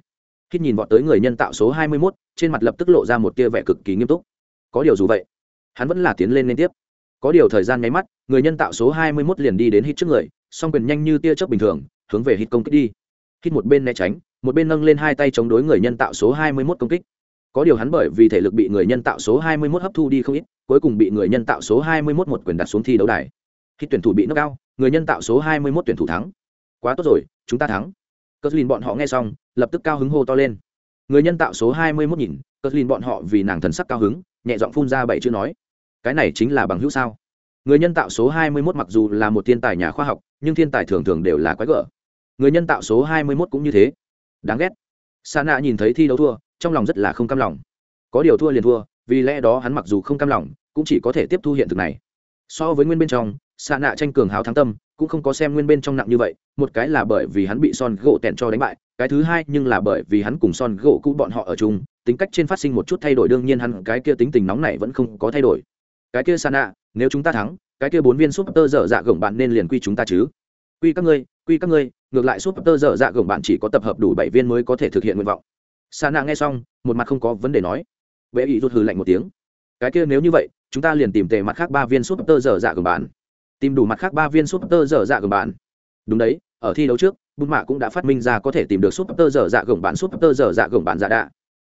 Khi nhìn vọt tới người nhân tạo số 21, trên mặt lập tức lộ ra một tia vẻ cực kỳ nghiêm túc. Có điều dù vậy hắn vẫn là tiến lên liên tiếp. Có điều thời gian nháy mắt, người nhân tạo số 21 liền đi đến hít trước người, song quyền nhanh như tia chớp bình thường, hướng về hít công kích đi. Hít một bên né tránh, một bên nâng lên hai tay chống đối người nhân tạo số 21 công kích. Có điều hắn bởi vì thể lực bị người nhân tạo số 21 hấp thu đi không ít, cuối cùng bị người nhân tạo số 21 một quyền đặt xuống thi đấu đài. Khi tuyển thủ bị knock cao người nhân tạo số 21 tuyển thủ thắng. Quá tốt rồi, chúng ta thắng. Cờ lìn bọn họ nghe xong, lập tức cao hứng hô to lên. Người nhân tạo số 21 nhìn cờ lìn bọn họ vì nàng thần sắc cao hứng, nhẹ giọng phun ra bảy chữ nói cái này chính là bằng hữu sao? Người nhân tạo số 21 mặc dù là một thiên tài nhà khoa học, nhưng thiên tài thường thường đều là quái gở. Người nhân tạo số 21 cũng như thế. Đáng ghét. Sa nạ nhìn thấy thi đấu thua, trong lòng rất là không cam lòng. Có điều thua liền thua, vì lẽ đó hắn mặc dù không cam lòng, cũng chỉ có thể tiếp thu hiện thực này. So với nguyên bên trong, sa nạ tranh cường háo thắng tâm, cũng không có xem nguyên bên trong nặng như vậy, một cái là bởi vì hắn bị son gỗ tẹn cho đánh bại, cái thứ hai nhưng là bởi vì hắn cùng son gỗ cũ bọn họ ở chung, tính cách trên phát sinh một chút thay đổi, đương nhiên hắn cái kia tính tình nóng này vẫn không có thay đổi cái kia Sana, nếu chúng ta thắng cái kia bốn viên súp tơ dở dạ gồng bạn nên liền quy chúng ta chứ. Quy các ngươi quy các ngươi ngược lại súp tơ dở dạ gồng bạn chỉ có tập hợp đủ bảy viên mới có thể thực hiện nguyện vọng. Sana nghe xong một mặt không có vấn đề nói. Vệ ý rút hừ lạnh một tiếng. Cái kia nếu như vậy chúng ta liền tìm tề mặt khác ba viên súp tơ dở dạ gồng bạn. Tìm đủ mặt khác ba viên súp tơ dở dạ gồng bạn. Đúng đấy ở thi đấu trước bút mạ cũng đã phát minh ra có thể tìm được súp tơ dở dạ gồng bạn súp tơ dở dạ gồng bạn dạ đạ.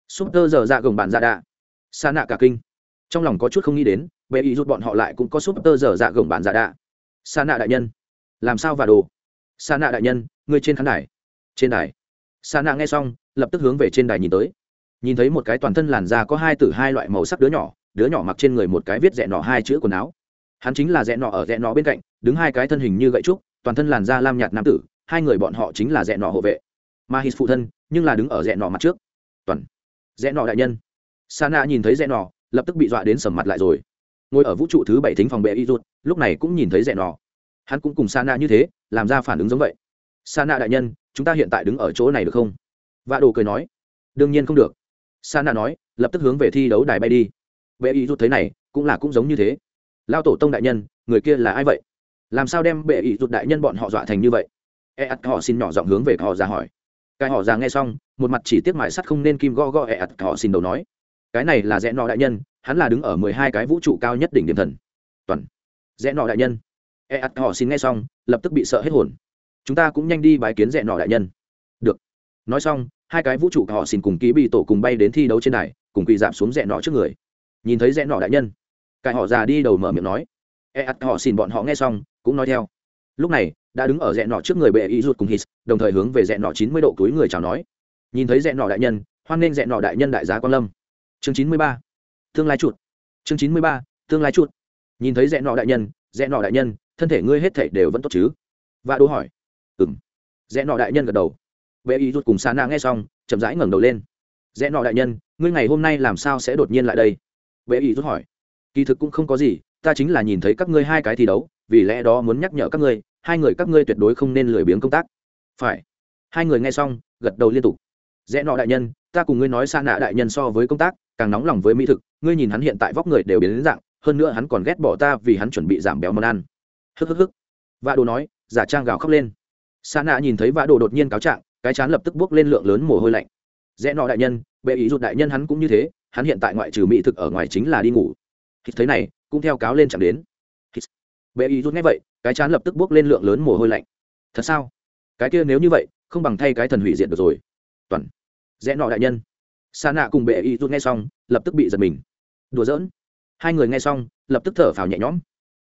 Súp tơ dở dạ gồng bạn dạ đạ. Sa nạ cả kinh. Trong lòng có chút không nghĩ đến bệ ý rút bọn họ lại cũng có súp tơ dở dạ gồng bản giả dạ đạ. Sa nạ đại nhân, làm sao và đồ? Sa nạ đại nhân, ngươi trên khán đài, trên đài. Sa nạ nghe xong, lập tức hướng về trên đài nhìn tới. Nhìn thấy một cái toàn thân làn da có hai từ hai loại màu sắc đứa nhỏ đứa nhỏ mặc trên người một cái viết rẽ nọ hai chữ quần áo. Hắn chính là rẽ nọ ở rẽ nọ bên cạnh, đứng hai cái thân hình như gậy trúc, toàn thân làn da lam nhạt nam tử, hai người bọn họ chính là rẽ nọ hộ vệ. Ma hít phụ thân, nhưng là đứng ở rẽ nọ mặt trước. Toàn. Rẽ nọ đại nhân. Sa nạ nhìn thấy rẽ nọ, lập tức bị dọa đến sầm mặt lại rồi ngồi ở vũ trụ thứ bảy thính phòng bệ y rút lúc này cũng nhìn thấy rẽ nọ. Hắn cũng cùng sa na như thế, làm ra phản ứng giống vậy. Sa na đại nhân, chúng ta hiện tại đứng ở chỗ này được không? Vạ đồ cười nói. Đương nhiên không được. Sa na nói, lập tức hướng về thi đấu đài bay đi. Bệ y rút thấy này, cũng là cũng giống như thế. Lao tổ tông đại nhân, người kia là ai vậy? Làm sao đem bệ y rút đại nhân bọn họ dọa thành như vậy? E ắt họ xin nhỏ giọng hướng về họ ra hỏi. Cái họ ra nghe xong, một mặt chỉ tiếc mại sắt không nên kim go go e ắt họ xin đầu nói. Cái này là rẽ nọ đại nhân hắn là đứng ở mười hai cái vũ trụ cao nhất đỉnh điểm thần. Toàn. Rẽ nọ đại nhân. E ắt họ xin nghe xong, lập tức bị sợ hết hồn. Chúng ta cũng nhanh đi bái kiến rẽ nọ đại nhân. Được. Nói xong, hai cái vũ trụ họ xin cùng ký bị tổ cùng bay đến thi đấu trên đài, cùng quỳ giảm xuống rẽ nọ trước người. Nhìn thấy rẽ nọ đại nhân, cái họ già đi đầu mở miệng nói. E ắt họ xin bọn họ nghe xong, cũng nói theo. Lúc này, đã đứng ở rẽ nọ trước người bệ y rút cùng hít, đồng thời hướng về rẽ nọ chín mươi độ túi người chào nói. Nhìn thấy rẽ nọ đại nhân, hoan nghênh rẽ nọ đại nhân đại giá quan lâm. Chương chín mươi ba tương lai chuột. Chương chín mươi ba, tương lai chuột. Nhìn thấy rẽ nọ đại nhân, rẽ nọ đại nhân, thân thể ngươi hết thể đều vẫn tốt chứ? Và đố hỏi. Ừng rẽ nọ đại nhân gật đầu. Vệ y rút cùng xa nạ nghe xong, chậm rãi ngẩng đầu lên. Rẽ nọ đại nhân, ngươi ngày hôm nay làm sao sẽ đột nhiên lại đây? Vệ y rút hỏi. Kỳ thực cũng không có gì, ta chính là nhìn thấy các ngươi hai cái thi đấu, vì lẽ đó muốn nhắc nhở các ngươi, hai người các ngươi tuyệt đối không nên lười biếng công tác. Phải. Hai người nghe xong, gật đầu liên tục. Rẽ nọ đại nhân, ta cùng ngươi nói xa nạ đại nhân so với công tác, càng nóng lòng với mỹ thực ngươi nhìn hắn hiện tại vóc người đều biến dạng, hơn nữa hắn còn ghét bỏ ta vì hắn chuẩn bị giảm béo món ăn. Hức hức hức. Vạ đồ nói, giả trang gào khóc lên. Sa nạ nhìn thấy vạ đồ đột nhiên cáo trạng, cái chán lập tức bước lên lượng lớn mồ hôi lạnh. Rẽ nọ đại nhân, bệ ý rụt đại nhân hắn cũng như thế, hắn hiện tại ngoại trừ mỹ thực ở ngoài chính là đi ngủ. Hít thấy này, cũng theo cáo lên chẳng đến. Bệ ý rụt nghe vậy, cái chán lập tức bước lên lượng lớn mồ hôi lạnh. Thật sao? Cái kia nếu như vậy, không bằng thay cái thần hủy diệt được rồi. Toàn. Rẽ nọ đại nhân. Sa nạ cùng bệ y rụt nghe xong, lập tức bị giật mình đùa giỡn. Hai người nghe xong, lập tức thở phào nhẹ nhõm.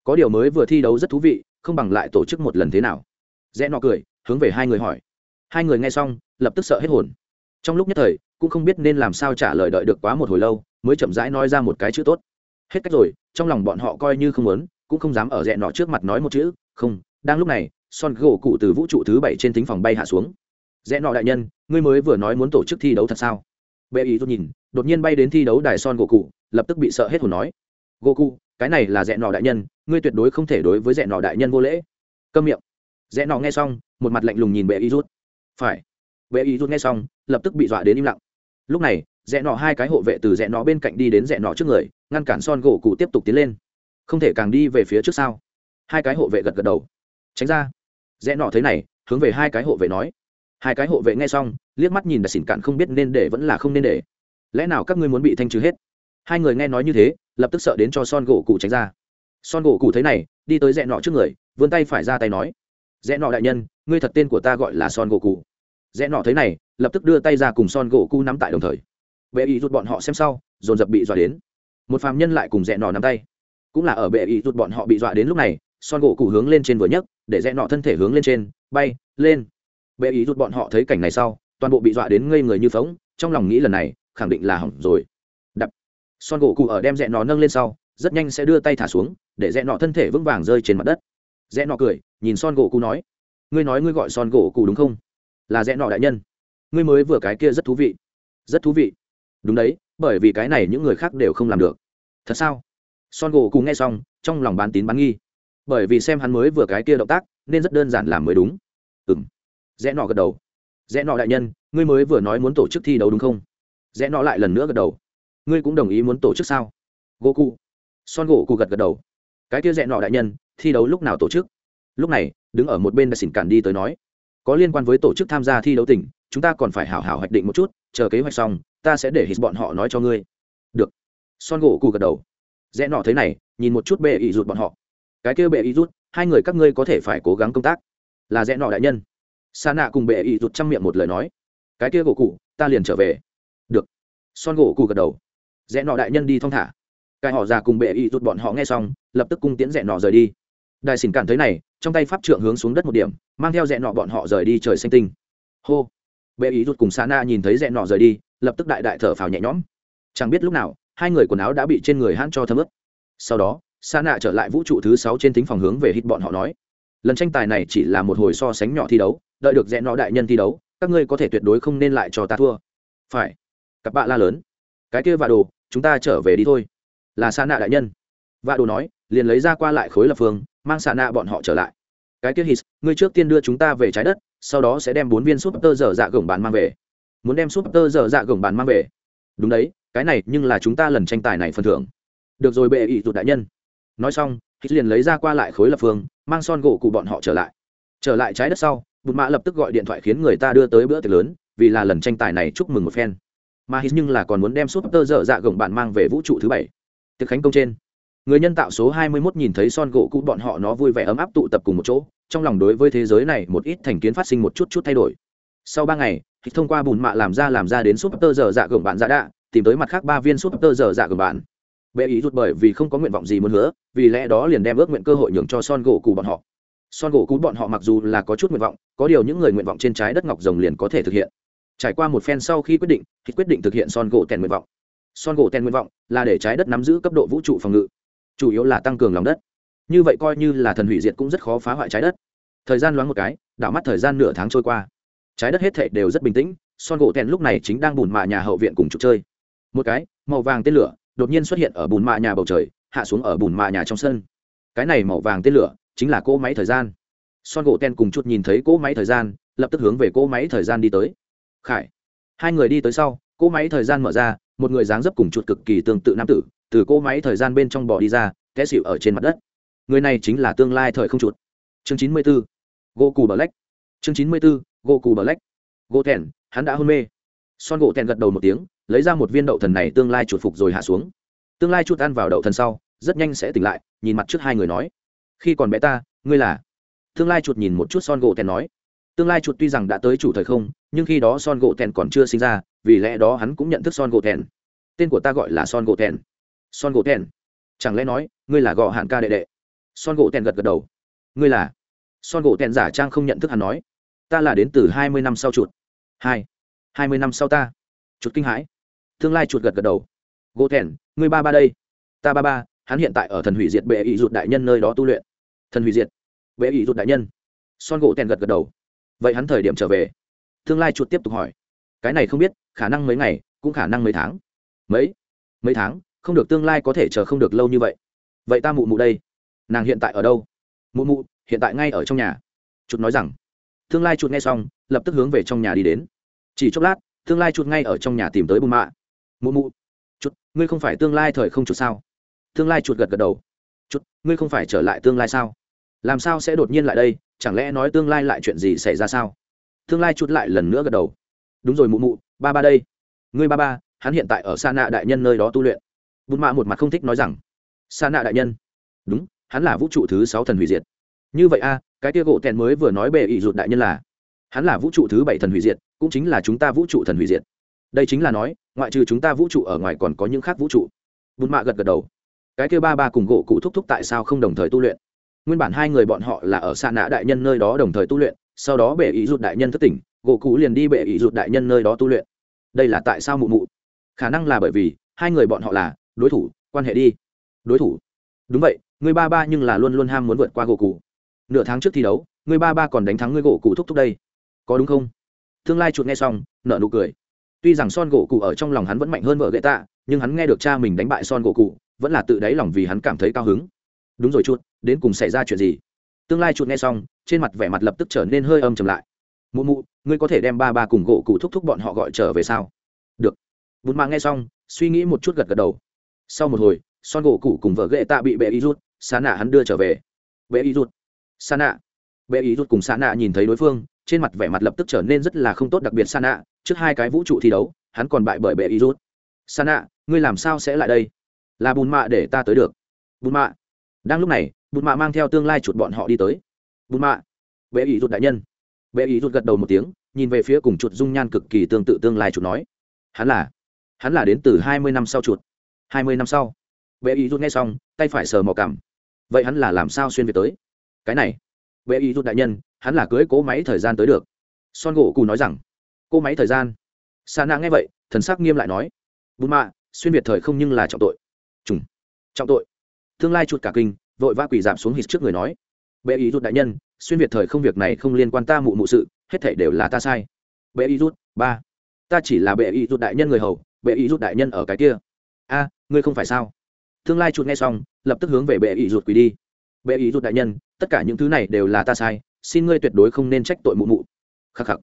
Có điều mới vừa thi đấu rất thú vị, không bằng lại tổ chức một lần thế nào. Rẽ nọ cười, hướng về hai người hỏi. Hai người nghe xong, lập tức sợ hết hồn. Trong lúc nhất thời, cũng không biết nên làm sao trả lời đợi được quá một hồi lâu, mới chậm rãi nói ra một cái chữ tốt. Hết cách rồi, trong lòng bọn họ coi như không muốn, cũng không dám ở rẽ nọ trước mặt nói một chữ, không, đang lúc này, son gỗ cụ từ vũ trụ thứ bảy trên thính phòng bay hạ xuống. Rẽ nọ đại nhân, ngươi mới vừa nói muốn tổ chức thi đấu thật sao? Bệ ý tôi nhìn, đột nhiên bay đến thi đấu đài son gỗ cụ lập tức bị sợ hết hồn nói. Goku, cái này là rẽ nọ đại nhân ngươi tuyệt đối không thể đối với rẽ nọ đại nhân vô lễ. Câm miệng. Rẽ nọ nghe xong một mặt lạnh lùng nhìn bệ y rút. Phải. Bệ y rút nghe xong lập tức bị dọa đến im lặng. Lúc này rẽ nọ hai cái hộ vệ từ rẽ nọ bên cạnh đi đến rẽ nọ trước người ngăn cản son gỗ cụ tiếp tục tiến lên. Không thể càng đi về phía trước sau hai cái hộ vệ gật gật đầu. Tránh ra. Rẽ nọ thế này hướng về hai cái hộ vệ nói. Hai cái hộ vệ nghe xong liếc mắt nhìn đặt xỉn cạn không biết nên để vẫn là không nên để. Lẽ nào các ngươi muốn bị thanh trừ hết? Hai người nghe nói như thế, lập tức sợ đến cho son gỗ cụ tránh ra. Son gỗ cụ thấy này, đi tới rẽ nọ trước người, vươn tay phải ra tay nói, rẽ nọ đại nhân, ngươi thật tên của ta gọi là son gỗ cụ rẽ nọ thấy này, lập tức đưa tay ra cùng son gỗ cụ nắm tại đồng thời. Bệ ý rút bọn họ xem sau, dồn dập bị dọa đến. Một phàm nhân lại cùng rẽ nọ nắm tay. Cũng là ở bệ ý rút bọn họ bị dọa đến lúc này, son gỗ cụ hướng lên trên vừa nhấc, để rẽ nọ thân thể hướng lên trên, bay, lên. Bệ ý rút bọn họ thấy cảnh này sau, toàn bộ bị dọa đến ngây người như phóng trong lòng nghĩ lần này, khẳng định là hỏng rồi son gỗ cụ ở đem rẽ nọ nâng lên sau, rất nhanh sẽ đưa tay thả xuống, để rẽ nọ thân thể vững vàng rơi trên mặt đất. Rẽ nọ cười, nhìn son gỗ cụ nói, ngươi nói ngươi gọi son gỗ cụ đúng không? Là rẽ nọ đại nhân. Ngươi mới vừa cái kia rất thú vị. Rất thú vị. Đúng đấy, bởi vì cái này những người khác đều không làm được. Thật sao? Son gỗ cụ nghe xong, trong lòng bán tín bán nghi. Bởi vì xem hắn mới vừa cái kia động tác, nên rất đơn giản làm mới đúng. Ừ m rẽ nọ gật đầu. Rẽ nọ đại nhân, ngươi mới vừa nói muốn tổ chức thi đấu đúng không? Rẽ nọ lại lần nữa gật đầu ngươi cũng đồng ý muốn tổ chức sao? Gỗ cụ. Son gỗ cụ gật gật đầu. Cái kia rẽ nọ đại nhân, thi đấu lúc nào tổ chức? Lúc này, đứng ở một bên đã xỉn cản đi tới nói. Có liên quan với tổ chức tham gia thi đấu tỉnh, chúng ta còn phải hảo hảo hoạch định một chút, chờ kế hoạch xong, ta sẽ để hít bọn họ nói cho ngươi. Được. Son gỗ cụ gật đầu. Rẽ nọ thế này, nhìn một chút bệ ý rụt bọn họ. Cái kia bệ ý rút hai người các ngươi có thể phải cố gắng công tác. Là rẽ nọ đại nhân. Sa nạ cùng bệ ý rụt chăm miệng một lời nói. Cái kia gỗ cụ, ta liền trở về. Được. Son gỗ cụ gật đầu rẽ nọ đại nhân đi thong thả. Cái họ già cùng bệ y rút bọn họ nghe xong, lập tức cung tiễn rẽ nọ rời đi. Đại xỉn cảm thấy này, trong tay pháp trượng hướng xuống đất một điểm, mang theo rẽ nọ bọn họ rời đi trời xanh tinh. Hô! Bệ y rút cùng sa na nhìn thấy rẽ nọ rời đi, lập tức đại đại thở phào nhẹ nhõm. Chẳng biết lúc nào, hai người quần áo đã bị trên người hãn cho thấm ướt. Sau đó sa nạ trở lại vũ trụ thứ sáu trên thính phòng hướng về hít bọn họ nói. Lần tranh tài này chỉ là một hồi so sánh nhỏ thi đấu, đợi được rẽ nọ đại nhân thi đấu, các ngươi có thể tuyệt đối không nên lại cho ta thua. Phải. Cặp bạ la lớn. Cái kia và đồ chúng ta trở về đi thôi. Là xa nạ đại nhân. Vạ đồ nói, liền lấy ra qua lại khối lập phương, mang xa nạ bọn họ trở lại. Cái kia hít ngươi trước tiên đưa chúng ta về trái đất, sau đó sẽ đem bốn viên súp tơ dở dạ gồng bàn mang về. Muốn đem súp tơ dở dạ gồng bàn mang về? Đúng đấy, cái này, nhưng là chúng ta lần tranh tài này phần thưởng. Được rồi, bệ ý tụt đại nhân. Nói xong hít liền lấy ra qua lại khối lập phương, mang son gỗ cụ bọn họ trở lại. Trở lại trái đất sau, bụt mã lập tức gọi điện thoại khiến người ta đưa tới bữa tiệc lớn, vì là lần tranh tài này chúc mừng một phen mà hít nhưng là còn muốn đem súp tơ dở dạ gồng bạn mang về vũ trụ thứ bảy. Tiệc khánh công trên, người nhân tạo số 21 nhìn thấy son gỗ cũ bọn họ nó vui vẻ ấm áp tụ tập cùng một chỗ, trong lòng đối với thế giới này một ít thành kiến phát sinh một chút chút thay đổi. Sau ba ngày hít thông qua bùn mạ làm ra làm ra đến súp tơ dở dạ gồng bạn dạ đạ, tìm tới mặt khác ba viên súp tơ dở dạ gồng bạn. Bệ ý rút bởi vì không có nguyện vọng gì muốn hứa, vì lẽ đó liền đem ước nguyện cơ hội nhường cho son gỗ cũ bọn họ. Son gỗ cũ bọn họ mặc dù là có chút nguyện vọng, có điều những người nguyện vọng trên trái đất ngọc rồng liền có thể thực hiện trải qua một phen sau khi quyết định, thì quyết định thực hiện son gỗ tèn nguyện vọng. Son gỗ tèn nguyện vọng là để trái đất nắm giữ cấp độ vũ trụ phòng ngự, chủ yếu là tăng cường lòng đất. Như vậy coi như là thần hủy diệt cũng rất khó phá hoại trái đất. Thời gian loáng một cái, đảo mắt thời gian nửa tháng trôi qua. Trái đất hết thệ đều rất bình tĩnh, son gỗ tèn lúc này chính đang bùn mạ nhà hậu viện cùng trục chơi. Một cái, màu vàng tên lửa, đột nhiên xuất hiện ở bùn mạ nhà bầu trời, hạ xuống ở bùn mạ nhà trong sân. Cái này màu vàng tên lửa chính là cỗ máy thời gian. Son gỗ ten cùng chút nhìn thấy cỗ máy thời gian, lập tức hướng về cỗ máy thời gian đi tới khải hai người đi tới sau cỗ máy thời gian mở ra một người dáng dấp cùng chuột cực kỳ tương tự nam tử từ cỗ máy thời gian bên trong bò đi ra té xịu ở trên mặt đất người này chính là tương lai thời không chuột chương chín mươi bốn gỗ cù bờ lách chương chín mươi bốn gỗ cù bờ lách gỗ thèn hắn đã hôn mê son gỗ thèn gật đầu một tiếng lấy ra một viên đậu thần này tương lai chuột phục rồi hạ xuống tương lai chuột ăn vào đậu thần sau rất nhanh sẽ tỉnh lại nhìn mặt trước hai người nói khi còn bé ta ngươi là tương lai chuột nhìn một chút son gỗ thèn nói tương lai chuột tuy rằng đã tới chủ thời không, nhưng khi đó son gỗ thèn còn chưa sinh ra, vì lẽ đó hắn cũng nhận thức son gỗ thèn. Tên của ta gọi là son gỗ thèn. Son gỗ thèn. Chẳng lẽ nói, ngươi là gò hạn ca đệ đệ? Son gỗ thèn gật gật đầu. Ngươi là? Son gỗ thèn giả trang không nhận thức hắn nói. Ta là đến từ hai mươi năm sau chuột. Hai. Hai mươi năm sau ta. Chuột kinh hãi. Tương lai chuột gật gật đầu. Gỗ thèn, ngươi ba ba đây. Ta ba ba, hắn hiện tại ở thần hủy diệt bệ ý rụt đại nhân nơi đó tu luyện. Thần hủy diệt bệ ý rụt đại nhân. Son gỗ thèn gật gật đầu vậy hắn thời điểm trở về? Tương lai chuột tiếp tục hỏi. Cái này không biết, khả năng mấy ngày, cũng khả năng mấy tháng. Mấy? Mấy tháng? Không được tương lai có thể chờ không được lâu như vậy. Vậy ta mụ mụ đây. Nàng hiện tại ở đâu? Mụ mụ, hiện tại ngay ở trong nhà. Chuột nói rằng. Tương lai chuột nghe xong, lập tức hướng về trong nhà đi đến. Chỉ chốc lát, tương lai chuột ngay ở trong nhà tìm tới bùn mạ. Mụ mụ. Chuột, ngươi không phải tương lai thời không chuột sao? Tương lai chuột gật gật đầu. Chuột, ngươi không phải trở lại tương lai sao? Làm sao sẽ đột nhiên lại đây? Chẳng lẽ nói tương lai lại chuyện gì xảy ra sao? Tương lai chuột lại lần nữa gật đầu. Đúng rồi, mụ mụ, ba ba đây. Ngươi ba ba, hắn hiện tại ở sa nạ đại nhân nơi đó tu luyện. Bùn mạ một mặt không thích nói rằng, sa nạ đại nhân? Đúng, hắn là vũ trụ thứ sáu thần hủy diệt. Như vậy a, cái tia gỗ tèn mới vừa nói bề ỷ rụt đại nhân là, hắn là vũ trụ thứ bảy thần hủy diệt, cũng chính là chúng ta vũ trụ thần hủy diệt. Đây chính là nói, ngoại trừ chúng ta vũ trụ ở ngoài còn có những khác vũ trụ. Bùn mạ gật gật đầu. Cái kia ba ba cùng gỗ cụ thúc thúc tại sao không đồng thời tu luyện? Nguyên bản hai người bọn họ là ở xa nã đại nhân nơi đó đồng thời tu luyện, sau đó bệ ý rụt đại nhân thất tỉnh, gỗ cụ liền đi bệ ý rụt đại nhân nơi đó tu luyện. Đây là tại sao mụ mụ? Khả năng là bởi vì hai người bọn họ là đối thủ, quan hệ đi. Đối thủ? Đúng vậy người ba ba nhưng là luôn luôn ham muốn vượt qua gỗ cụ nửa tháng trước thi đấu người ba ba còn đánh thắng người gỗ cụ thúc thúc đây. Có đúng không? Tương lai chuột nghe xong nợ nụ cười. Tuy rằng son gỗ cụ ở trong lòng hắn vẫn mạnh hơn vợ gậy tạ, nhưng hắn nghe được cha mình đánh bại son gỗ cụ vẫn là tự đáy lòng vì hắn cảm thấy cao hứng. Đúng rồi chuột đến cùng xảy ra chuyện gì? Tương lai chuột nghe xong, trên mặt vẻ mặt lập tức trở nên hơi âm trầm lại. Mụ mụ, ngươi có thể đem ba ba cùng gỗ cụ thúc thúc bọn họ gọi trở về sao? Được. Bùn mạ nghe xong, suy nghĩ một chút gật gật đầu. Sau một hồi, son gỗ cụ cùng vợ ghệ tạ bị bệ y rút xa nạ hắn đưa trở về. Bệ y rút. Xa nạ. Bệ y rút cùng xa nạ nhìn thấy đối phương, trên mặt vẻ mặt lập tức trở nên rất là không tốt đặc biệt xa nạ, trước hai cái vũ trụ thi đấu, hắn còn bại bởi bệ y rút. Xa nạ, ngươi làm sao sẽ lại đây? Là bùn mạ để ta tới được. Bùn mạ. Đang lúc này bùn mạ mang theo tương lai chuột bọn họ đi tới. Bùn mạ. Bệ y rụt đại nhân. Bệ y rụt gật đầu một tiếng, nhìn về phía cùng chuột dung nhan cực kỳ tương tự tương lai chuột nói. Hắn là hắn là đến từ hai mươi năm sau chuột. hai mươi năm sau. Bệ y rụt nghe xong, tay phải sờ mò cảm vậy hắn là làm sao xuyên việt tới? Cái này. Bệ y rụt đại nhân, hắn là cưới cố máy thời gian tới được. Son gỗ cù nói rằng cô máy thời gian? Sa na nghe vậy, thần sắc nghiêm lại nói bùn mạ, xuyên việt thời không nhưng là trọng tội. Trùng. Trọng tội. Tương lai chuột cả kinh vội vã quỳ giảm xuống hít trước người nói, bệ ý rút đại nhân, xuyên việt thời không việc này không liên quan ta mụ mụ sự, hết thể đều là ta sai. Bệ ý rút, ba, ta chỉ là bệ ý rút đại nhân người hầu, bệ ý rút đại nhân ở cái kia. A, ngươi không phải sao? Tương lai chuột nghe xong, lập tức hướng về bệ ý rút quỳ đi. Bệ ý rút đại nhân, tất cả những thứ này đều là ta sai, xin ngươi tuyệt đối không nên trách tội mụ mụ. Khắc khắc.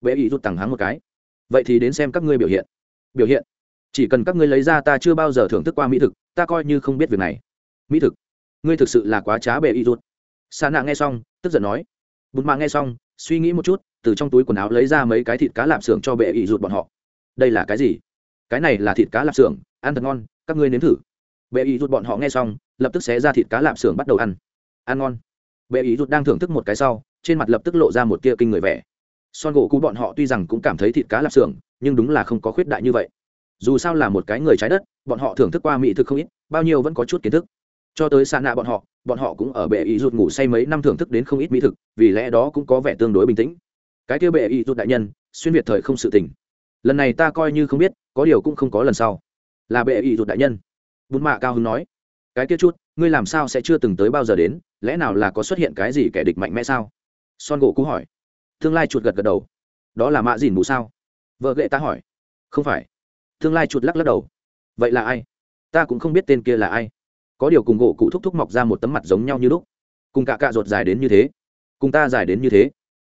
Bệ ý rút tằng hắng một cái. Vậy thì đến xem các ngươi biểu hiện. Biểu hiện? Chỉ cần các ngươi lấy ra ta chưa bao giờ thưởng thức qua mỹ thực, ta coi như không biết việc này. Mỹ thực? Ngươi thực sự là quá trá bệ y rút sa nạ nghe xong, tức giận nói. Bùn mạ nghe xong, suy nghĩ một chút, từ trong túi quần áo lấy ra mấy cái thịt cá lạp xưởng cho bệ y rút bọn họ. Đây là cái gì? Cái này là thịt cá lạp xưởng, ăn thật ngon, các ngươi nếm thử. Bệ y rút bọn họ nghe xong, lập tức xé ra thịt cá lạp xưởng bắt đầu ăn. Ăn ngon. Bệ y rút đang thưởng thức một cái sau, trên mặt lập tức lộ ra một tia kinh người vẻ. Son gỗ cú bọn họ tuy rằng cũng cảm thấy thịt cá lạp xưởng, nhưng đúng là không có khuyết đại như vậy. Dù sao là một cái người trái đất, bọn họ thưởng thức qua mỹ thực không ít, bao nhiêu vẫn có chút kiến thức cho tới xa nạ bọn họ bọn họ cũng ở bệ ý rụt ngủ say mấy năm thưởng thức đến không ít mỹ thực, vì lẽ đó cũng có vẻ tương đối bình tĩnh. Cái kia bệ ý rụt đại nhân, xuyên việt thời không sự tình. Lần này ta coi như không biết, có điều cũng không có lần sau. Là bệ ý rụt đại nhân. Bún mạ cao hứng nói. Cái kia chút, ngươi làm sao sẽ chưa từng tới bao giờ đến, lẽ nào là có xuất hiện cái gì kẻ địch mạnh mẽ sao? Son gỗ cũ hỏi. Tương lai chuột gật gật đầu. Đó là mạ dìn mù sao? Vợ ghệ ta hỏi. Không phải. Tương lai chuột lắc lắc đầu. Vậy là ai? Ta cũng không biết tên kia là ai có điều cùng gỗ cụ thúc thúc mọc ra một tấm mặt giống nhau như lúc. Cùng cả cạ ruột dài đến như thế. Cùng ta dài đến như thế.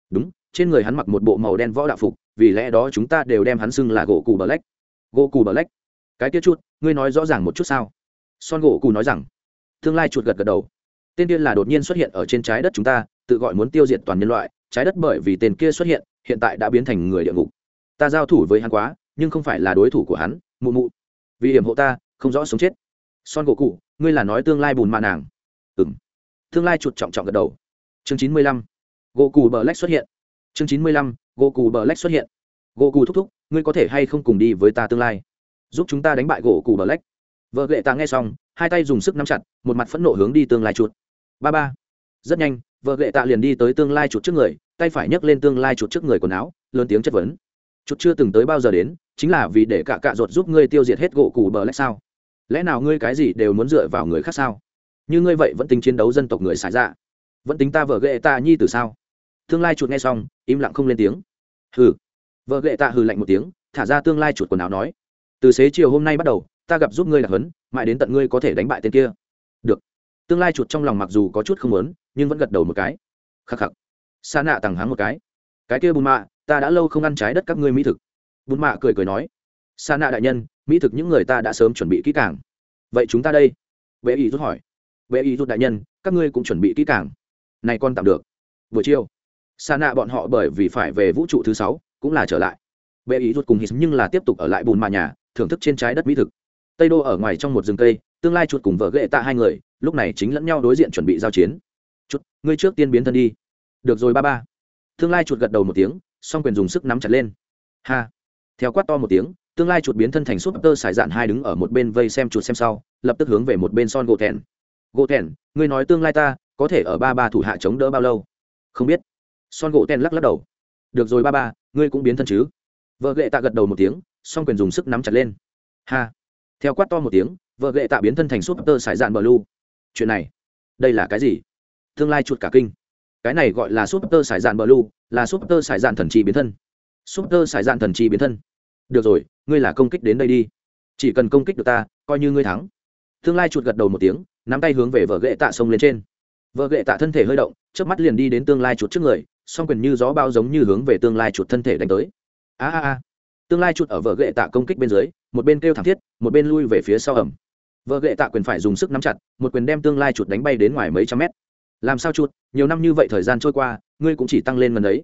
Đúng, trên người hắn mặc một bộ màu đen võ đạo phục, vì lẽ đó chúng ta đều đem hắn xưng là gỗ cụ bờ lách gỗ cụ bờ lách cái kia chút, ngươi nói rõ ràng một chút sao? Son gỗ cụ nói rằng, tương lai chuột gật gật đầu. Tên kia là đột nhiên xuất hiện ở trên trái đất chúng ta, tự gọi muốn tiêu diệt toàn nhân loại, trái đất bởi vì tên kia xuất hiện hiện tại đã biến thành người địa ngục. Ta giao thủ với hắn quá, nhưng không phải là đối thủ của hắn, mụ mụ. Vì hiểm hộ ta, không rõ sống chết son gỗ cụ ngươi là nói tương lai bùn mạ nàng. Ừng tương lai chuột trọng trọng gật đầu. Chương chín mươi lăm. Gỗ cù bờ lách xuất hiện. Chương chín mươi lăm. Gỗ cù bờ lách xuất hiện. Gỗ cù thúc thúc, ngươi có thể hay không cùng đi với ta tương lai? Giúp chúng ta đánh bại gỗ cù bờ lách. Vợ lệ ta nghe xong, hai tay dùng sức nắm chặt, một mặt phẫn nộ hướng đi tương lai chuột. Ba ba. Rất nhanh, vợ lệ tạ liền đi tới tương lai chuột trước người, tay phải nhấc lên tương lai chuột trước người quần áo, lớn tiếng chất vấn. Chuột chưa từng tới bao giờ đến, chính là vì để cả cạ ruột giúp ngươi tiêu diệt hết gỗ cù bờ lách sao? Lẽ nào ngươi cái gì đều muốn dựa vào người khác sao? Như ngươi vậy vẫn tính chiến đấu dân tộc người xài ra dạ. vẫn tính ta vợ ghệ ta nhi từ sao? Tương lai chuột nghe xong, im lặng không lên tiếng. Hừ. Vợ ghệ ta hừ lạnh một tiếng, thả ra tương lai chuột quần áo nói. Từ xế chiều hôm nay bắt đầu, ta gặp giúp ngươi là huấn mãi đến tận ngươi có thể đánh bại tên kia. Được. Tương lai chuột trong lòng mặc dù có chút không muốn, nhưng vẫn gật đầu một cái. Khắc khắc. Sa nạ tằng háng một cái. Cái kia bùn mạ, ta đã lâu không ăn trái đất các ngươi mỹ thực. Bùn mạ cười cười nói. Sa nạ đại nhân mỹ thực những người ta đã sớm chuẩn bị kỹ càng. Vậy chúng ta đây? Vệ y rút hỏi. Vệ y rút đại nhân, các ngươi cũng chuẩn bị kỹ càng. Này con tạm được. Buổi chiều, sa nạ bọn họ bởi vì phải về vũ trụ thứ sáu, cũng là trở lại. Vệ y rút cùng hít nhưng là tiếp tục ở lại bùn mạ nhà, thưởng thức trên trái đất mỹ thực. Tây đô ở ngoài trong một rừng cây, tương lai chuột cùng vợ ghệ tạ hai người, lúc này chính lẫn nhau đối diện chuẩn bị giao chiến. Chút ngươi trước tiên biến thân đi. Được rồi ba ba. Tương lai chuột gật đầu một tiếng, song quyền dùng sức nắm chặt lên. Ha. Theo quát to một tiếng tương lai chuột biến thân thành súp tơ sải dạn hai đứng ở một bên vây xem chuột xem sau, lập tức hướng về một bên son gỗ thẹn gỗ thẹn ngươi nói tương lai ta có thể ở ba ba thủ hạ chống đỡ bao lâu? Không biết. Son gỗ thẹn lắc lắc đầu. Được rồi ba ba, ngươi cũng biến thân chứ? Vợ gậy tạ gật đầu một tiếng, song quyền dùng sức nắm chặt lên. Ha. Theo quát to một tiếng, vợ gậy tạ biến thân thành súp tơ sải dạn bờ lu chuyện này, đây là cái gì? Tương lai chuột cả kinh. Cái này gọi là súp tơ sải dạn bờ lu là súp tơ sải dạn thần trì biến thân. Súp tơ sải dạn thần trì biến thân được rồi, ngươi là công kích đến đây đi. Chỉ cần công kích được ta, coi như ngươi thắng. Tương lai chuột gật đầu một tiếng, nắm tay hướng về vợ ghệ tạ sông lên trên. Vợ ghệ tạ thân thể hơi động trước mắt liền đi đến tương lai chuột trước người, song quyền như gió bao giống như hướng về tương lai chuột thân thể đánh tới. A a a. Tương lai chuột ở vợ ghệ tạ công kích bên dưới, một bên kêu thảm thiết, một bên lui về phía sau ẩm vợ ghệ tạ quyền phải dùng sức nắm chặt, một quyền đem tương lai chuột đánh bay đến ngoài mấy trăm mét. Làm sao chuột nhiều năm như vậy thời gian trôi qua, ngươi cũng chỉ tăng lên gần đấy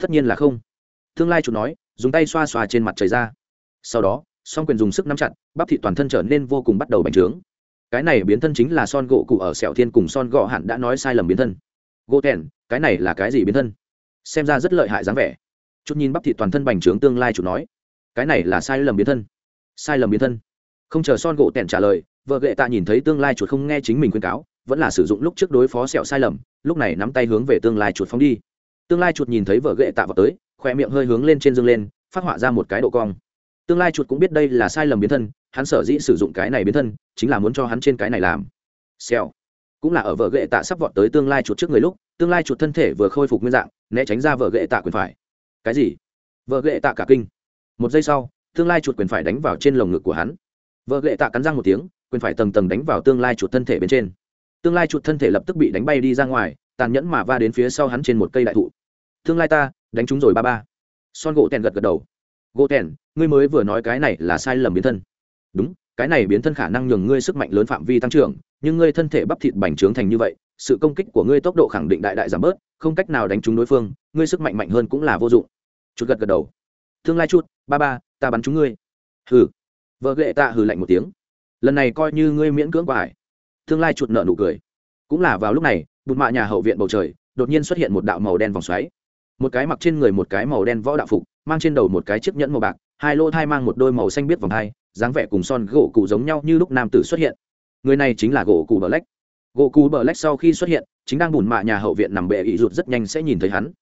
tất nhiên là không. Tương lai chuột nói dùng tay xoa xoa trên mặt trời ra. Sau đó, song quyền dùng sức nắm chặt, bắp thị toàn thân trở nên vô cùng bắt đầu bành trướng. Cái này biến thân chính là son gỗ cụ ở sẹo thiên cùng son gỗ hẳn đã nói sai lầm biến thân. Gỗ tèn cái này là cái gì biến thân? Xem ra rất lợi hại dáng vẻ. Chút nhìn bắp thị toàn thân bành trướng tương lai chủ nói, cái này là sai lầm biến thân. Sai lầm biến thân. Không chờ son gỗ tèn trả lời, vợ gệ tạ nhìn thấy tương lai chuột không nghe chính mình khuyên cáo, vẫn là sử dụng lúc trước đối phó sẹo sai lầm, lúc này nắm tay hướng về tương lai chuột phóng đi. Tương lai chuột nhìn thấy vợ gệ tạ vào tới khoe miệng hơi hướng lên trên dương lên, phát họa ra một cái độ cong. Tương lai chuột cũng biết đây là sai lầm biến thân, hắn sở dĩ sử dụng cái này biến thân, chính là muốn cho hắn trên cái này làm. Xèo. Cũng là ở vợ gệ tạ sắp vọt tới tương lai chuột trước người lúc, tương lai chuột thân thể vừa khôi phục nguyên dạng, né tránh ra vợ gệ tạ quyền phải. Cái gì? Vợ gệ tạ cả kinh. Một giây sau, tương lai chuột quyền phải đánh vào trên lồng ngực của hắn. Vợ gệ tạ cắn răng một tiếng, quyền phải tầng tầng đánh vào tương lai chuột thân thể bên trên. Tương lai chuột thân thể lập tức bị đánh bay đi ra ngoài, tàn nhẫn mà va đến phía sau hắn trên một cây đại thụ. Tương lai ta đánh chúng rồi ba ba. Son gỗ tèn gật gật đầu. Gỗ tèn, ngươi mới vừa nói cái này là sai lầm biến thân. Đúng, cái này biến thân khả năng nhường ngươi sức mạnh lớn phạm vi tăng trưởng, nhưng ngươi thân thể bắp thịt bành trướng thành như vậy, sự công kích của ngươi tốc độ khẳng định đại đại giảm bớt, không cách nào đánh trúng đối phương, ngươi sức mạnh mạnh hơn cũng là vô dụng. Chút gật gật đầu. Tương lai chút ba ba, ta bắn trúng ngươi. Hừ. Vợ ghệ tạ hừ lạnh một tiếng. Lần này coi như ngươi miễn cưỡng quải. Hải tương lai chuột nợ nụ cười. Cũng là vào lúc này, bụt mạ nhà hậu viện bầu trời, đột nhiên xuất hiện một đạo màu đen vòng xoáy một cái mặc trên người một cái màu đen võ đạo phục, mang trên đầu một cái chiếc nhẫn màu bạc, hai lô thai mang một đôi màu xanh biết vòng hai, dáng vẻ cùng son gỗ cụ giống nhau như lúc nam tử xuất hiện. Người này chính là gỗ cụ bờ lách. Gỗ cụ bờ lách sau khi xuất hiện, chính đang bùn mạ nhà hậu viện nằm bệ ị rụt rất nhanh sẽ nhìn thấy hắn.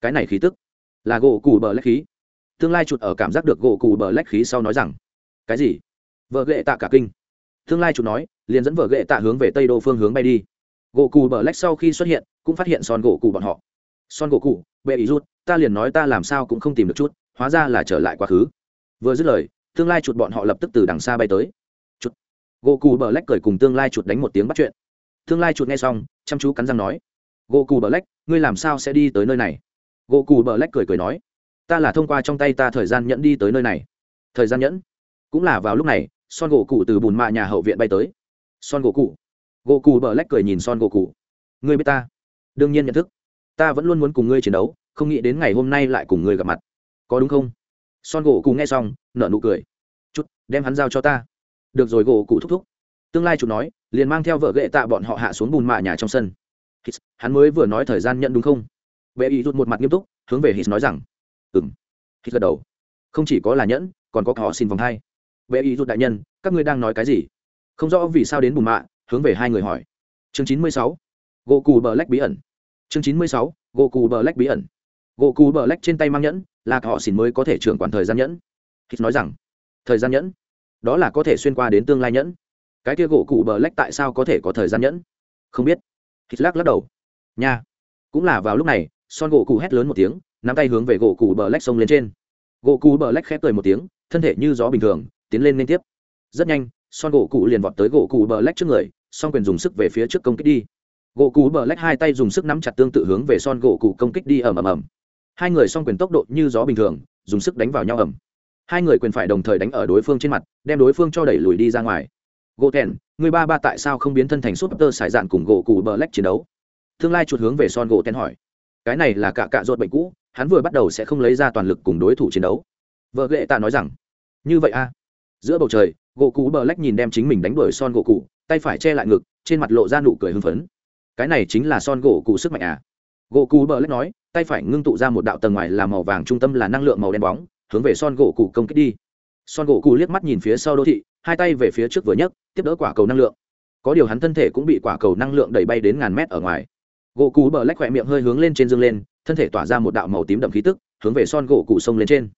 Cái này khí tức là gỗ cụ bờ lách khí. Tương lai chuột ở cảm giác được gỗ cụ bờ lách khí sau nói rằng, cái gì? Vợ ghệ tạ cả kinh. Tương lai chuột nói, liền dẫn vợ ghệ tạ hướng về tây đô phương hướng bay đi. Gỗ cụ bờ lách sau khi xuất hiện, cũng phát hiện son gỗ cụ bọn họ son gỗ cụ, bệ ý rút, ta liền nói ta làm sao cũng không tìm được chút, hóa ra là trở lại quá khứ. Vừa dứt lời, tương lai chuột bọn họ lập tức từ đằng xa bay tới. Chuột. Gỗ cụ bờ lách cười cùng tương lai chuột đánh một tiếng bắt chuyện. Tương lai chuột nghe xong, chăm chú cắn răng nói, gỗ cụ bờ lách, ngươi làm sao sẽ đi tới nơi này? Gỗ cụ bờ lách cười cười nói, ta là thông qua trong tay ta thời gian nhẫn đi tới nơi này. Thời gian nhẫn? Cũng là vào lúc này, son gỗ cụ từ bùn mạ nhà hậu viện bay tới. Son gỗ cụ. Gỗ cụ bờ lách cười nhìn son gỗ cụ. Ngươi biết ta? Đương nhiên nhận thức ta vẫn luôn muốn cùng ngươi chiến đấu, không nghĩ đến ngày hôm nay lại cùng ngươi gặp mặt. Có đúng không? Son gỗ cụ nghe xong, nở nụ cười. Chút, đem hắn giao cho ta. Được rồi, gỗ cụ thúc thúc. Tương lai chủ nói, liền mang theo vợ gệ tạ bọn họ hạ xuống bùn mạ nhà trong sân. Hắn mới vừa nói thời gian nhận đúng không? Vệ ý rút một mặt nghiêm túc, hướng về hít nói rằng ừ m hít gật đầu. Không chỉ có là nhẫn, còn có họ xin vòng hai. Vệ ý rút đại nhân, các ngươi đang nói cái gì? Không rõ vì sao đến bùn mạ, hướng về hai người hỏi. Chương chín mươi sáu. Gỗ cù bờ lách bí ẩn chương chín mươi sáu, Goku bờ lách bí ẩn. Goku Black bờ lách trên tay mang nhẫn, là họ xỉn mới có thể trưởng quản thời gian nhẫn. Hít nói rằng, thời gian nhẫn? Đó là có thể xuyên qua đến tương lai nhẫn. Cái kia gỗ cụ bờ lách tại sao có thể có thời gian nhẫn? Không biết. Hít lắc lắc đầu. Nha. Cũng là vào lúc này, son gỗ cụ hét lớn một tiếng, nắm tay hướng về gỗ cụ bờ lách xông lên trên. Gỗ cụ bờ lách khép cười một tiếng, thân thể như gió bình thường, tiến lên liên tiếp. Rất nhanh, son gỗ cụ liền vọt tới gỗ cụ bờ lách trước người son quyền dùng sức về phía trước công kích đi gỗ Cú bờ lách hai tay dùng sức nắm chặt tương tự hướng về son gỗ cụ công kích đi ầm ầm ầm. Hai người song quyền tốc độ như gió bình thường, dùng sức đánh vào nhau ầm. Hai người quyền phải đồng thời đánh ở đối phương trên mặt, đem đối phương cho đẩy lùi đi ra ngoài. Gỗ thèn người ba ba tại sao không biến thân thành súp tơ sải dạn cùng gỗ cù bờ lách chiến đấu? Tương lai chuột hướng về son gỗ thèn hỏi. Cái này là cả cạ ruột bệnh cũ, hắn vừa bắt đầu sẽ không lấy ra toàn lực cùng đối thủ chiến đấu. Vợ ghệ tạ nói rằng, như vậy a. Giữa bầu trời, gỗ cù bờ lách nhìn đem chính mình đánh đuổi son gỗ cụ tay phải che lại ngực, trên mặt lộ ra nụ cười hưng phấn cái này chính là son gỗ cụ sức mạnh à. Gỗ cụ bờ lách nói, tay phải ngưng tụ ra một đạo tầng ngoài là màu vàng, trung tâm là năng lượng màu đen bóng, hướng về son gỗ cụ công kích đi. Son gỗ cụ liếc mắt nhìn phía sau đô thị, hai tay về phía trước vừa nhấc, tiếp đỡ quả cầu năng lượng. Có điều hắn thân thể cũng bị quả cầu năng lượng đẩy bay đến ngàn mét ở ngoài. Gỗ cụ bờ lách khỏe miệng hơi hướng lên trên dương lên, thân thể tỏa ra một đạo màu tím đậm khí tức, hướng về son gỗ cụ xông lên trên.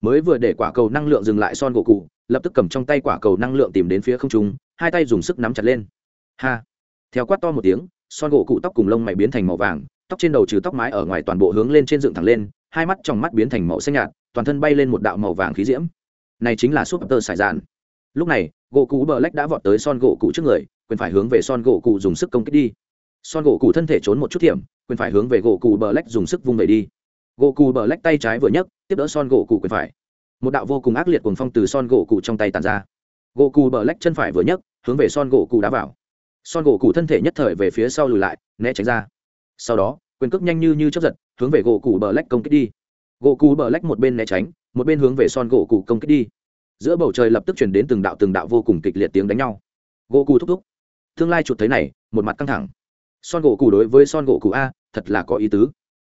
Mới vừa để quả cầu năng lượng dừng lại son gỗ cụ lập tức cầm trong tay quả cầu năng lượng tìm đến phía không trung, hai tay dùng sức nắm chặt lên. Ha! Theo quát to một tiếng son gỗ cụ tóc cùng lông mày biến thành màu vàng, tóc trên đầu trừ tóc mái ở ngoài toàn bộ hướng lên trên dựng thẳng lên, hai mắt trong mắt biến thành màu xanh nhạt, toàn thân bay lên một đạo màu vàng khí diễm. Này chính là súp tơ sải dạn lúc này, gỗ cụ bờ lách đã vọt tới son gỗ cụ trước người, quyền phải hướng về son gỗ cụ dùng sức công kích đi. Son gỗ cụ thân thể trốn một chút thiểm, quyền phải hướng về gỗ cụ bờ lách dùng sức vung về đi. Gỗ cụ bờ lách tay trái vừa nhấc, tiếp đỡ son gỗ cụ quyền phải. Một đạo vô cùng ác liệt cuồng phong từ son gỗ cụ trong tay tàn ra. Gỗ cụ bờ lách chân phải vừa nhấc, hướng về son gỗ cụ đá vào son gỗ cụ thân thể nhất thời về phía sau lùi lại, né tránh ra. Sau đó, quyền cước nhanh như như chấp giật, hướng về gỗ cụ bờ lách công kích đi. Gỗ cụ bờ lách một bên né tránh, một bên hướng về son gỗ cụ công kích đi. Giữa bầu trời lập tức chuyển đến từng đạo từng đạo vô cùng kịch liệt tiếng đánh nhau. Gỗ cụ thúc thúc. Tương lai chuột thấy này, một mặt căng thẳng. Son gỗ cụ đối với son gỗ cụ a, thật là có ý tứ.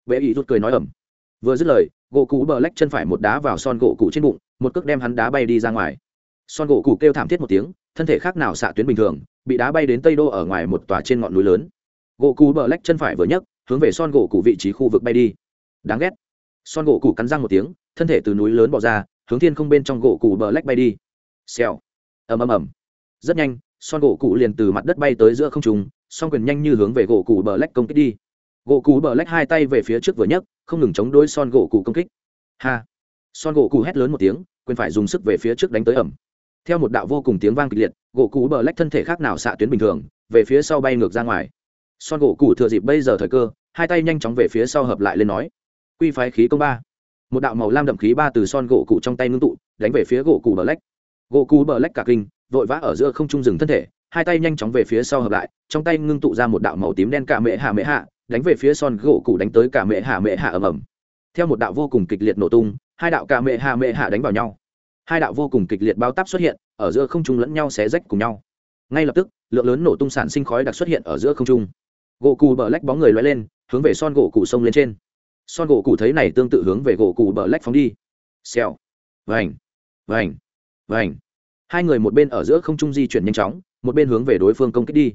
Vệ ý rút cười nói ẩm vừa dứt lời, gỗ cụ bờ lách chân phải một đá vào son gỗ cụ trên bụng, một cước đem hắn đá bay đi ra ngoài son gỗ cụ kêu thảm thiết một tiếng thân thể khác nào xạ tuyến bình thường bị đá bay đến tây đô ở ngoài một tòa trên ngọn núi lớn gỗ cụ bờ lách chân phải vừa nhấc hướng về son gỗ cụ vị trí khu vực bay đi đáng ghét son gỗ cụ cắn răng một tiếng thân thể từ núi lớn bỏ ra hướng thiên không bên trong gỗ cụ bờ lách bay đi xèo ầm ầm ầm rất nhanh son gỗ cụ liền từ mặt đất bay tới giữa không trùng song quyền nhanh như hướng về gỗ cụ bờ lách công kích đi gỗ cụ bờ lách hai tay về phía trước vừa nhấc không ngừng chống đối son gỗ cụ công kích ha son gỗ cụ hét lớn một tiếng quyền phải dùng sức về phía trước đánh tới ẩm theo một đạo vô cùng tiếng vang kịch liệt, gỗ cũ bờ lách thân thể khác nào xạ tuyến bình thường, về phía sau bay ngược ra ngoài. Son gỗ cũ thừa dịp bây giờ thời cơ, hai tay nhanh chóng về phía sau hợp lại lên nói, quy phái khí công ba. Một đạo màu lam đậm khí ba từ son gỗ cụ trong tay ngưng tụ, đánh về phía gỗ cụ bờ lách. Gỗ cụ bờ lách cả kinh, vội vã ở giữa không trung dừng thân thể, hai tay nhanh chóng về phía sau hợp lại, trong tay ngưng tụ ra một đạo màu tím đen cả mễ hạ mễ hạ, đánh về phía son gỗ cụ đánh tới cả mễ hạ mễ hạ ầm ầm. Theo một đạo vô cùng kịch liệt nổ tung, hai đạo cả mễ hạ mễ hạ đánh vào nhau hai đạo vô cùng kịch liệt bao táp xuất hiện, ở giữa không trung lẫn nhau xé rách cùng nhau. Ngay lập tức, lượng lớn nổ tung sản sinh khói đặc xuất hiện ở giữa không trung. Gỗ cù bờ lách bóng người loay lên, hướng về son gỗ cụ sông lên trên. Son gỗ cụ thấy này tương tự hướng về gỗ cù bờ lách phóng đi. Xèo. Vành. Vành. Vành. Hai người một bên ở giữa không trung di chuyển nhanh chóng, một bên hướng về đối phương công kích đi.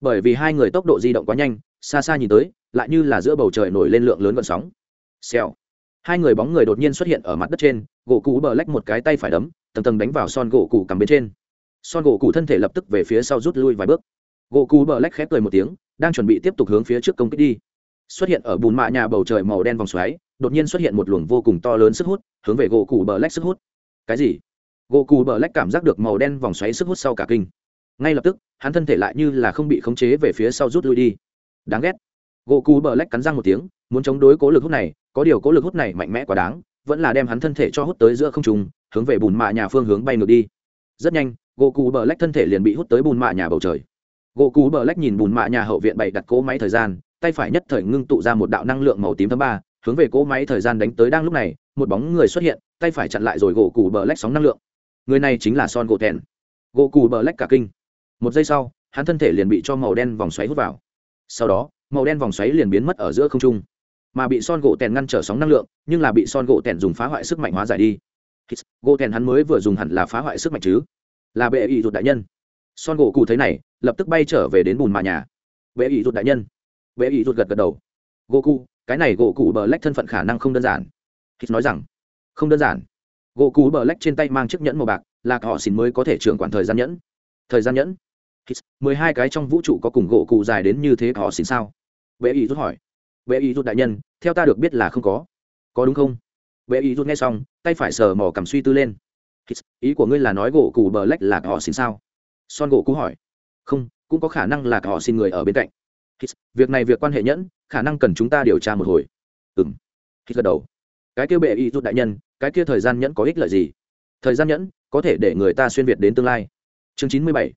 Bởi vì hai người tốc độ di động quá nhanh, xa xa nhìn tới, lại như là giữa bầu trời nổi lên lượng lớn vận sóng. Xèo hai người bóng người đột nhiên xuất hiện ở mặt đất trên, gỗ cụ bờ lách một cái tay phải đấm, tầng tầng đánh vào son gỗ cụ cầm bên trên. Son gỗ cụ thân thể lập tức về phía sau rút lui vài bước. Gỗ cụ bờ lách khép cười một tiếng, đang chuẩn bị tiếp tục hướng phía trước công kích đi. Xuất hiện ở bùn mạ nhà bầu trời màu đen vòng xoáy, đột nhiên xuất hiện một luồng vô cùng to lớn sức hút, hướng về gỗ cụ bờ lách sức hút. Cái gì? Gỗ cụ bờ lách cảm giác được màu đen vòng xoáy sức hút sau cả kinh. Ngay lập tức, hắn thân thể lại như là không bị khống chế về phía sau rút lui đi. Đáng ghét gỗ cù bờ lách cắn răng một tiếng, muốn chống đối cố lực hút này, có điều cố lực hút này mạnh mẽ quá đáng, vẫn là đem hắn thân thể cho hút tới giữa không trùng hướng về bùn mạ nhà phương hướng bay ngược đi. Rất nhanh, gỗ cù bờ lách thân thể liền bị hút tới bùn mạ nhà bầu trời. Gỗ cù bờ lách nhìn bùn mạ nhà hậu viện bày đặt cỗ máy thời gian, tay phải nhất thời ngưng tụ ra một đạo năng lượng màu tím thứ ba, hướng về cỗ máy thời gian đánh tới đang lúc này, một bóng người xuất hiện, tay phải chặn lại rồi gỗ cù bờ lách sóng năng lượng. Người này chính là son gỗ thẹn gỗ cù bờ lách cả kinh. Một giây sau, hắn thân thể liền bị cho màu đen vòng xoáy hút vào sau đó, màu đen vòng xoáy liền biến mất ở giữa không trung. Mà bị son gỗ tèn ngăn trở sóng năng lượng, nhưng là bị son gỗ tèn dùng phá hoại sức mạnh hóa giải đi. Gỗ tèn hắn mới vừa dùng hẳn là phá hoại sức mạnh chứ? Là bệ ý rụt đại nhân. Son gỗ cụ thấy này, lập tức bay trở về đến bùn mạ nhà. Bệ ý rụt đại nhân. Bệ ý rụt gật gật đầu. Gỗ cụ cái này gỗ cụ bờ lách thân phận khả năng không đơn giản. Hít nói rằng, không đơn giản. Gỗ cụ bờ lách trên tay mang chiếc nhẫn màu bạc, là họ xin mới có thể trưởng quản thời gian nhẫn. Thời gian nhẫn mười hai cái trong vũ trụ có cùng gỗ cụ dài đến như thế họ xin sao? Bệ ý rút hỏi. Bệ ý rút đại nhân, theo ta được biết là không có. Có đúng không? Bệ ý rút nghe xong, tay phải sờ mỏ cầm suy tư lên. Ý của ngươi là nói gỗ cụ bờ lách là họ xin sao? Son gỗ cú hỏi. Không, cũng có khả năng là họ xin người ở bên cạnh. Việc này việc quan hệ nhẫn, khả năng cần chúng ta điều tra một hồi. Ừ m hít gật đầu. Cái kia bệ y rút đại nhân, cái kia thời gian nhẫn có ích lợi gì? Thời gian nhẫn có thể để người ta xuyên việt đến tương lai. Chương chín mươi bảy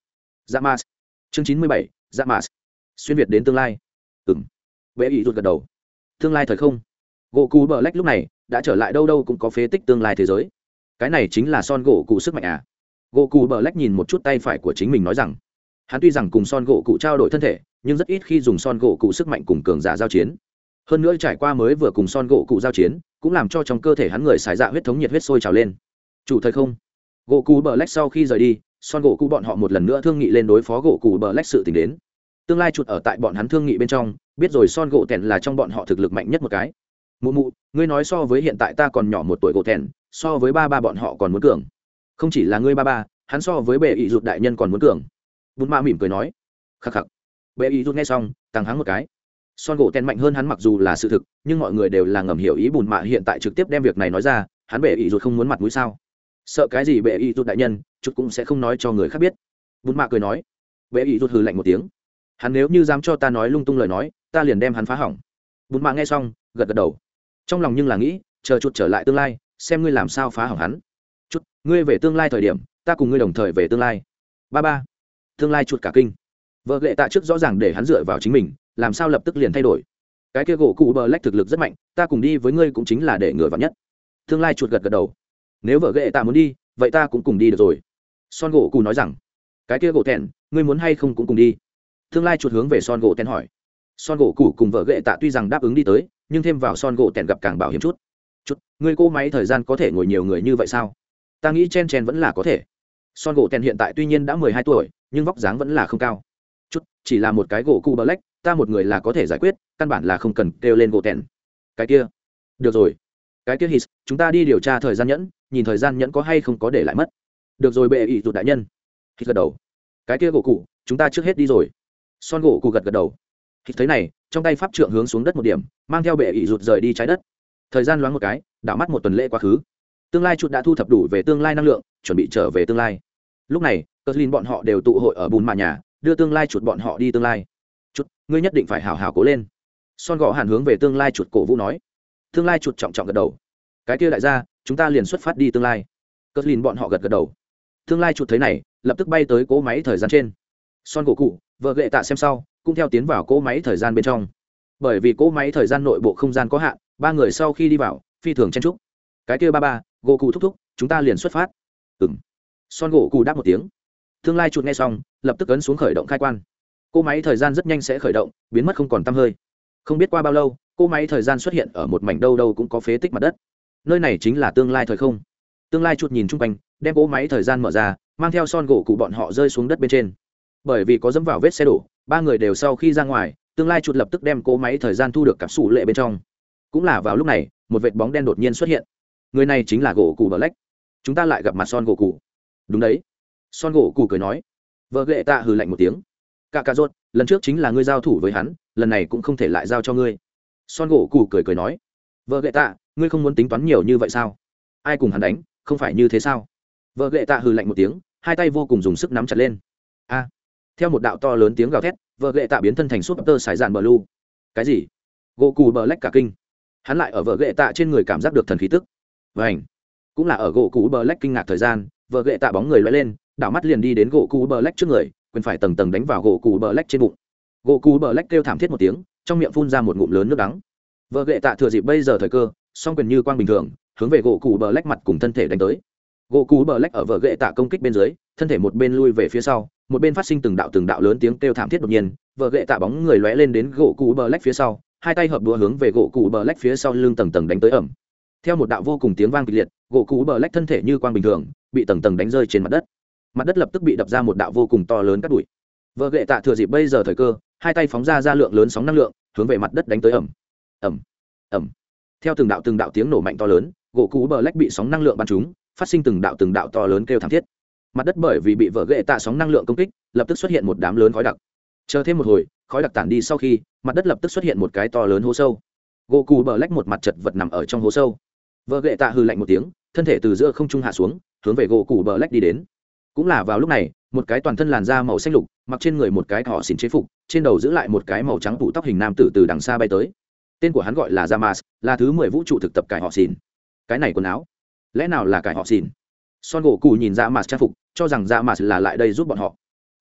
dạ mas chương chín mươi bảy dạ mas xuyên việt đến tương lai. Ừng bệ ý rụt gật đầu. Tương lai thời không. Gỗ cù bờ lách lúc này đã trở lại đâu đâu cũng có phế tích tương lai thế giới. Cái này chính là son gỗ cụ sức mạnh à? Gỗ cù bờ lách nhìn một chút tay phải của chính mình nói rằng, hắn tuy rằng cùng son gỗ cụ trao đổi thân thể, nhưng rất ít khi dùng son gỗ cụ sức mạnh cùng cường giả giao chiến. Hơn nữa trải qua mới vừa cùng son gỗ cụ giao chiến, cũng làm cho trong cơ thể hắn người xài dạ huyết thống nhiệt huyết sôi trào lên. Chủ thời không. Gỗ cù bờ lách sau khi rời đi son gỗ cụ bọn họ một lần nữa thương nghị lên đối phó gỗ cụ bờ lách sự t đến. Tương lai chuột ở tại bọn hắn thương nghị bên trong, biết rồi son gỗ tèn là trong bọn họ thực lực mạnh nhất một cái. Mụ mụ, ngươi nói so với hiện tại ta còn nhỏ một tuổi gỗ tèn, so với ba ba bọn họ còn muốn cường. Không chỉ là ngươi ba ba, hắn so với bệ ý rụt đại nhân còn muốn cường. Bùn mạ mỉm cười nói. Khắc khắc. Bệ ý rụt nghe xong tăng hắng một cái. Son gỗ tèn mạnh hơn hắn mặc dù là sự thực, nhưng mọi người đều là ngầm hiểu ý bùn mạ hiện tại trực tiếp đem việc này nói ra, hắn bệ ý rụt không muốn mặt mũi sao? Sợ cái gì bệ y rút đại nhân, chút cũng sẽ không nói cho người khác biết. Bùn mạ cười nói. Bệ y rút hừ lạnh một tiếng. Hắn nếu như dám cho ta nói lung tung lời nói, ta liền đem hắn phá hỏng. Bùn mạ nghe xong, gật gật đầu. Trong lòng nhưng là nghĩ, chờ chút trở lại tương lai, xem ngươi làm sao phá hỏng hắn. Chút, ngươi về tương lai thời điểm, ta cùng ngươi đồng thời về tương lai. Ba ba. Tương lai chuột cả kinh. Vợ lệ tạ trước rõ ràng để hắn dựa vào chính mình, làm sao lập tức liền thay đổi. Cái kia gỗ cụ bờ lách thực lực rất mạnh, ta cùng đi với ngươi cũng chính là để ngừa vào nhất. Tương lai chuột gật gật đầu nếu vợ ghệ tạ muốn đi, vậy ta cũng cùng đi được rồi. Son gỗ cù nói rằng, cái kia gỗ thẹn, ngươi muốn hay không cũng cùng đi. Tương lai chuột hướng về son gỗ thẹn hỏi. Son gỗ cù cùng vợ ghệ tạ tuy rằng đáp ứng đi tới, nhưng thêm vào son gỗ thẹn gặp càng bảo hiểm chút. Chút, ngươi cô máy thời gian có thể ngồi nhiều người như vậy sao? Ta nghĩ chen chen vẫn là có thể. Son gỗ thẹn hiện tại tuy nhiên đã mười hai tuổi, nhưng vóc dáng vẫn là không cao. Chút, chỉ là một cái gỗ cù bờ lách ta một người là có thể giải quyết, căn bản là không cần kêu lên gỗ thẹn. Cái kia. Được rồi. Cái kia hít chúng ta đi điều tra thời gian nhẫn nhìn thời gian nhẫn có hay không có để lại mất. Được rồi, bệ ỷ rụt đại nhân. Hít gật đầu. Cái kia gỗ cụ, chúng ta trước hết đi rồi. Son gỗ cụ gật gật đầu. Hít thấy này, trong tay pháp trượng hướng xuống đất một điểm, mang theo bệ ỷ rụt rời đi trái đất. Thời gian loáng một cái, đảo mắt một tuần lễ quá khứ. Tương lai chuột đã thu thập đủ về tương lai năng lượng, chuẩn bị trở về tương lai. Lúc này cờ lin bọn họ đều tụ hội ở bùn mạ nhà, đưa tương lai chuột bọn họ đi tương lai. Chút ngươi nhất định phải hào hào cố lên. Son gõ hàn hướng về tương lai chuột cổ vũ nói. Tương lai chuột trọng trọng gật đầu cái kia đại gia, chúng ta liền xuất phát đi tương lai. Cờ lìn bọn họ gật gật đầu. Tương lai chuột thấy này, lập tức bay tới cỗ máy thời gian trên. Son gỗ cụ, vợ gệ tạ xem sau, cũng theo tiến vào cỗ máy thời gian bên trong. Bởi vì cỗ máy thời gian nội bộ không gian có hạn, ba người sau khi đi vào, phi thường chen trúc cái kia ba ba, gỗ cụ thúc thúc, chúng ta liền xuất phát. Ừng son gỗ cụ đáp một tiếng. Tương lai chuột nghe xong, lập tức ấn xuống khởi động khai quan. Cỗ máy thời gian rất nhanh sẽ khởi động, biến mất không còn t hơi. Không biết qua bao lâu, cỗ máy thời gian xuất hiện ở một mảnh đâu đâu cũng có phế tích mặt đất nơi này chính là tương lai thời không. Tương lai chuột nhìn chung quanh, đem cỗ máy thời gian mở ra, mang theo son gỗ cụ bọn họ rơi xuống đất bên trên. Bởi vì có dẫm vào vết xe đổ, ba người đều sau khi ra ngoài, tương lai chuột lập tức đem cỗ máy thời gian thu được cặp sủ lệ bên trong. Cũng là vào lúc này, một vệt bóng đen đột nhiên xuất hiện. Người này chính là gỗ cụ bờ lách chúng ta lại gặp mặt son gỗ cụ. Đúng đấy. Son gỗ cụ cười nói. Vợ ghệ tạ hừ lạnh một tiếng. Cả cà rốt, lần trước chính là ngươi giao thủ với hắn, lần này cũng không thể lại giao cho ngươi. Son gỗ cụ cười cười nói. Vợ ghệ tạ ngươi không muốn tính toán nhiều như vậy sao? Ai cùng hắn đánh, không phải như thế sao? Vợ ghệ tạ hừ lạnh một tiếng, hai tay vô cùng dùng sức nắm chặt lên. A! Theo một đạo to lớn tiếng gào thét, vợ ghệ tạ biến thân thành súp tơ sải dạn bờ lu cái gì? Gỗ cù bờ lách cả kinh. Hắn lại ở vợ ghệ tạ trên người cảm giác được thần khí tức. Vảnh cũng là ở gỗ cũ bờ lách kinh ngạc thời gian, vợ ghệ tạ bóng người loay lên, đảo mắt liền đi đến gỗ cũ bờ lách trước người, quyền phải tầng tầng đánh vào gỗ cũ bờ lách trên bụng. Gỗ cũ bờ lách kêu thảm thiết một tiếng, trong miệng phun ra một ngụm lớn nước đắng. Vợ ghệ tạ thừa dịp bây giờ thời cơ song quyền như quang bình thường, hướng về gỗ cụ bờ lách mặt cùng thân thể đánh tới. Gỗ cụ bờ lách ở vở gậy tạ công kích bên dưới, thân thể một bên lui về phía sau, một bên phát sinh từng đạo từng đạo lớn tiếng kêu thảm thiết đột nhiên. Vở gậy tạ bóng người lóe lên đến gỗ cụ bờ lách phía sau, hai tay hợp đũa hướng về gỗ cụ bờ lách phía sau lưng tầng tầng đánh tới ẩm. Theo một đạo vô cùng tiếng vang kịch liệt, gỗ cụ bờ lách thân thể như quang bình thường, bị tầng tầng đánh rơi trên mặt đất. Mặt đất lập tức bị đập ra một đạo vô cùng to lớn cắt đùi vợ gệ tạ thừa dịp bây giờ thời cơ, hai tay phóng ra ra lượng lớn sóng năng lượng, hướng về mặt đất đánh tới ẩm. Ẩm. Ẩm theo từng đạo từng đạo tiếng nổ mạnh to lớn, gỗ cũ bờ lách bị sóng năng lượng bắn trúng, phát sinh từng đạo từng đạo to lớn kêu thảm thiết. Mặt đất bởi vì bị vợ ghệ tạ sóng năng lượng công kích, lập tức xuất hiện một đám lớn khói đặc. Chờ thêm một hồi, khói đặc tản đi sau khi, mặt đất lập tức xuất hiện một cái to lớn hố sâu. Gỗ cù bờ lách một mặt chật vật nằm ở trong hố sâu. Vợ ghệ tạ hư lạnh một tiếng, thân thể từ giữa không trung hạ xuống, hướng về gỗ cù bờ lách đi đến. Cũng là vào lúc này, một cái toàn thân làn da màu xanh lục, mặc trên người một cái thỏ xỉn chế phục, trên đầu giữ lại một cái màu trắng tủ tóc hình nam tử từ đằng xa bay tới tên của hắn gọi là Jamas, là thứ mười vũ trụ thực tập cải họ xỉn cái này quần áo lẽ nào là cải họ xỉn son gỗ cù nhìn Jamas trang phục cho rằng Jamas là lại đây giúp bọn họ.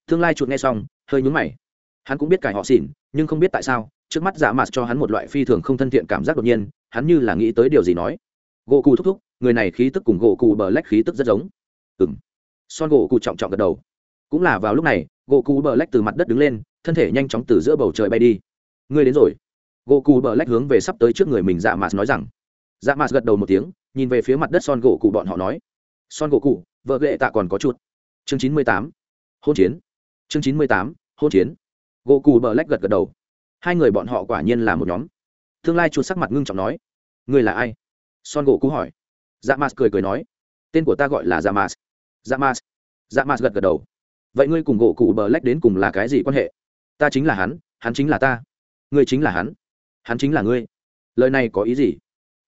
Tương lai chuột nghe xong hơi nhướng mày. Hắn cũng biết cải họ xỉn nhưng không biết tại sao trước mắt dạ mặt cho hắn một loại phi thường không thân thiện cảm giác đột nhiên hắn như là nghĩ tới điều gì nói. Gỗ cụ thúc thúc người này khí tức cùng gỗ cụ bờ lách khí tức rất giống. Ừ m son gỗ cụ trọng trọng gật đầu. Cũng là vào lúc này gỗ cụ bờ lách từ mặt đất đứng lên thân thể nhanh chóng từ giữa bầu trời bay đi. Ngươi đến rồi gỗ cụ bờ lách hướng về sắp tới trước người mình dạ mạt nói rằng. Dạ mạt gật đầu một tiếng, nhìn về phía mặt đất son gỗ cụ bọn họ nói. Son gỗ cụ vợ ghệ tạ còn có chút. Chương chín mươi tám. Hôn chiến. Chương chín mươi tám. Hôn chiến. Gỗ cù bờ lách gật gật đầu. Hai người bọn họ quả nhiên là một nhóm. Tương lai chuột sắc mặt ngưng trọng nói. Ngươi là ai? Son gỗ cú hỏi. Dạ mas cười cười nói. Tên của ta gọi là dạ mas dạ mạt. Dạ mạt gật gật đầu. Vậy ngươi cùng gỗ cụ bờ lách đến cùng là cái gì quan hệ? Ta chính là hắn hắn chính là ta. Ngươi chính là hắn hắn chính là ngươi. Lời này có ý gì?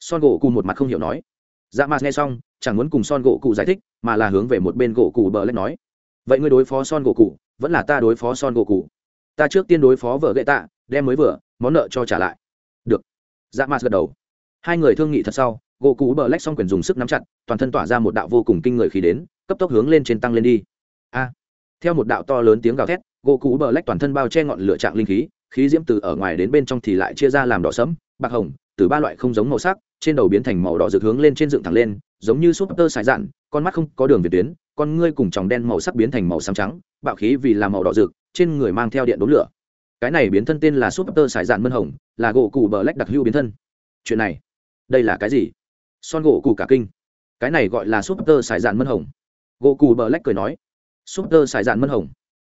Son gỗ cụ một mặt không hiểu nói. Dạ mạt nghe xong, chẳng muốn cùng son gỗ cụ giải thích, mà là hướng về một bên gỗ cụ bờ lách nói. Vậy ngươi đối phó son gỗ cụ vẫn là ta đối phó son gỗ cụ ta trước tiên đối phó vợ gậy tạ, đem mới vừa, món nợ cho trả lại. Được. Dạ mạt gật đầu. Hai người thương nghị thật sau, gỗ cụ bờ lách xong quyền dùng sức nắm chặt, toàn thân tỏa ra một đạo vô cùng kinh người khí đến, cấp tốc hướng lên trên tăng lên đi. A. Theo một đạo to lớn tiếng gào thét, gỗ cụ bờ lách toàn thân bao che ngọn lửa trạng linh khí khí diễm từ ở ngoài đến bên trong thì lại chia ra làm đỏ sẫm, bạc hồng, từ ba loại không giống màu sắc, trên đầu biến thành màu đỏ rực hướng lên trên dựng thẳng lên, giống như súp tơ sải dạn, con mắt không có đường về tuyến, con ngươi cùng tròng đen màu sắc biến thành màu xám trắng, bạo khí vì là màu đỏ rực, trên người mang theo điện đốn lửa. Cái này biến thân tên là súp tơ sải dạn mân hồng, là gỗ cụ bờ lách đặc hữu biến thân. Chuyện này, đây là cái gì? Son gỗ cụ cả kinh. Cái này gọi là súp tơ sải dạn mân hồng. Gỗ cụ bờ lách cười nói. Súp tơ sải dạn mân hồng.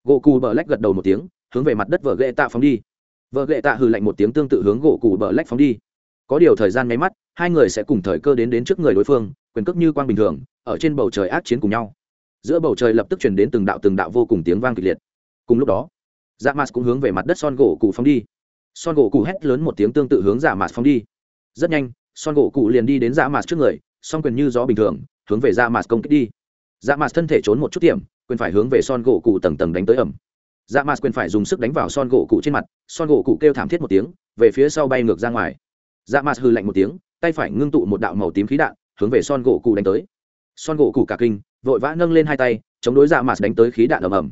Gỗ cụ bờ lách gật đầu một tiếng, hướng về mặt đất vợ ghệ tạ phóng đi vợ lệ tạ hừ lạnh một tiếng tương tự hướng gỗ cụ bờ lách phóng đi. Có điều thời gian nháy mắt, hai người sẽ cùng thời cơ đến đến trước người đối phương, quyền cước như quang bình thường, ở trên bầu trời ác chiến cùng nhau. Giữa bầu trời lập tức chuyển đến từng đạo từng đạo vô cùng tiếng vang kịch liệt. Cùng lúc đó dạ mạt cũng hướng về mặt đất son gỗ cụ phóng đi. Son gỗ cụ hét lớn một tiếng tương tự hướng dạ mạt phóng đi. Rất nhanh, son gỗ cụ liền đi đến dạ mạt trước người, song quyền như gió bình thường, hướng về dạ mạt công kích đi. Dạ mạt thân thể trốn một chút tiệm quyền phải hướng về son gỗ cụ tầng tầng đánh tới ẩm dạ mạt quyền phải dùng sức đánh vào son gỗ cụ trên mặt, son gỗ cụ kêu thảm thiết một tiếng, về phía sau bay ngược ra ngoài. Dạ mạt hư lạnh một tiếng, tay phải ngưng tụ một đạo màu tím khí đạn, hướng về son gỗ cụ đánh tới. Son gỗ cụ cả kinh, vội vã nâng lên hai tay, chống đối dạ mạt đánh tới khí đạn ầm ầm.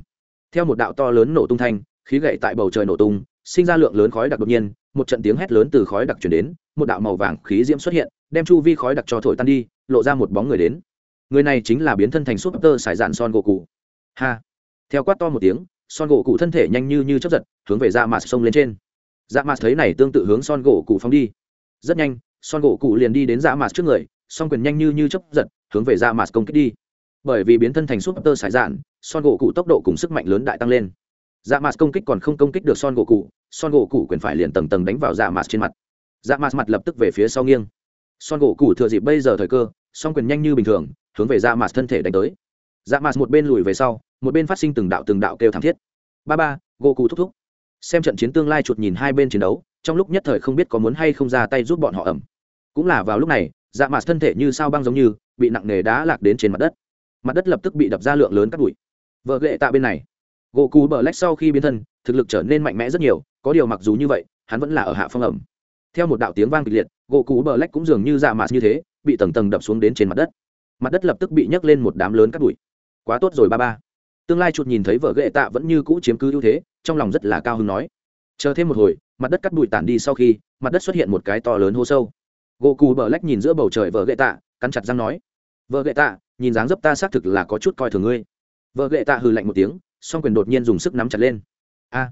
Theo một đạo to lớn nổ tung thanh, khí gậy tại bầu trời nổ tung, sinh ra lượng lớn khói đặc đột nhiên, một trận tiếng hét lớn từ khói đặc chuyển đến, một đạo màu vàng khí diễm xuất hiện, đem chu vi khói đặc cho thổi tan đi, lộ ra một bóng người đến. Người này chính là biến thân thành súp tơ sải dạn son gỗ cụ. Ha! Theo quát to một tiếng son gỗ cụ thân thể nhanh như như chấp giật, hướng về dạ mạt sông lên trên. Dạ mạt thấy này tương tự hướng son gỗ cụ phóng đi. Rất nhanh, son gỗ cụ liền đi đến dạ mạt trước người, song quyền nhanh như như chấp giật, hướng về dạ mạt công kích đi. Bởi vì biến thân thành súp tơ sải dạn son gỗ cụ tốc độ cùng sức mạnh lớn đại tăng lên. Dạ mạt công kích còn không công kích được son gỗ cụ, son gỗ cụ quyền phải liền tầng tầng đánh vào dạ mạt trên mặt. Dạ mạt mặt lập tức về phía sau nghiêng. Son gỗ cụ thừa dịp bây giờ thời cơ, song quyền nhanh như bình thường, hướng về dạ mạt thân thể đánh tới dạ mạt một bên lùi về sau, một bên phát sinh từng đạo từng đạo kêu thảm thiết. Ba ba, gỗ cụ thúc thúc. Xem trận chiến tương lai chuột nhìn hai bên chiến đấu, trong lúc nhất thời không biết có muốn hay không ra tay giúp bọn họ ẩm. Cũng là vào lúc này dạ mạt thân thể như sao băng giống như, bị nặng nề đá lạc đến trên mặt đất. Mặt đất lập tức bị đập ra lượng lớn cắt bụi. Vợ ghệ tạ bên này. Gỗ cú bờ lách sau khi biến thân, thực lực trở nên mạnh mẽ rất nhiều, có điều mặc dù như vậy, hắn vẫn là ở hạ phong ẩm. Theo một đạo tiếng vang kịch liệt, gỗ cú bờ lách cũng dường như dạ mạt như thế, bị tầng tầng đập xuống đến trên mặt đất. Mặt đất lập tức bị nhấc lên một đám lớn cắt bụi quá tốt rồi ba ba. Tương lai chuột nhìn thấy vợ ghệ tạ vẫn như cũ chiếm cứ ưu thế, trong lòng rất là cao hứng nói. Chờ thêm một hồi, mặt đất cắt bụi tản đi sau khi, mặt đất xuất hiện một cái to lớn hô sâu. Gỗ cù bờ lách nhìn giữa bầu trời vợ ghệ tạ, cắn chặt răng nói. Vợ ghệ tạ, nhìn dáng dấp ta xác thực là có chút coi thường ngươi. Vợ ghệ tạ hừ lạnh một tiếng, song quyền đột nhiên dùng sức nắm chặt lên. A!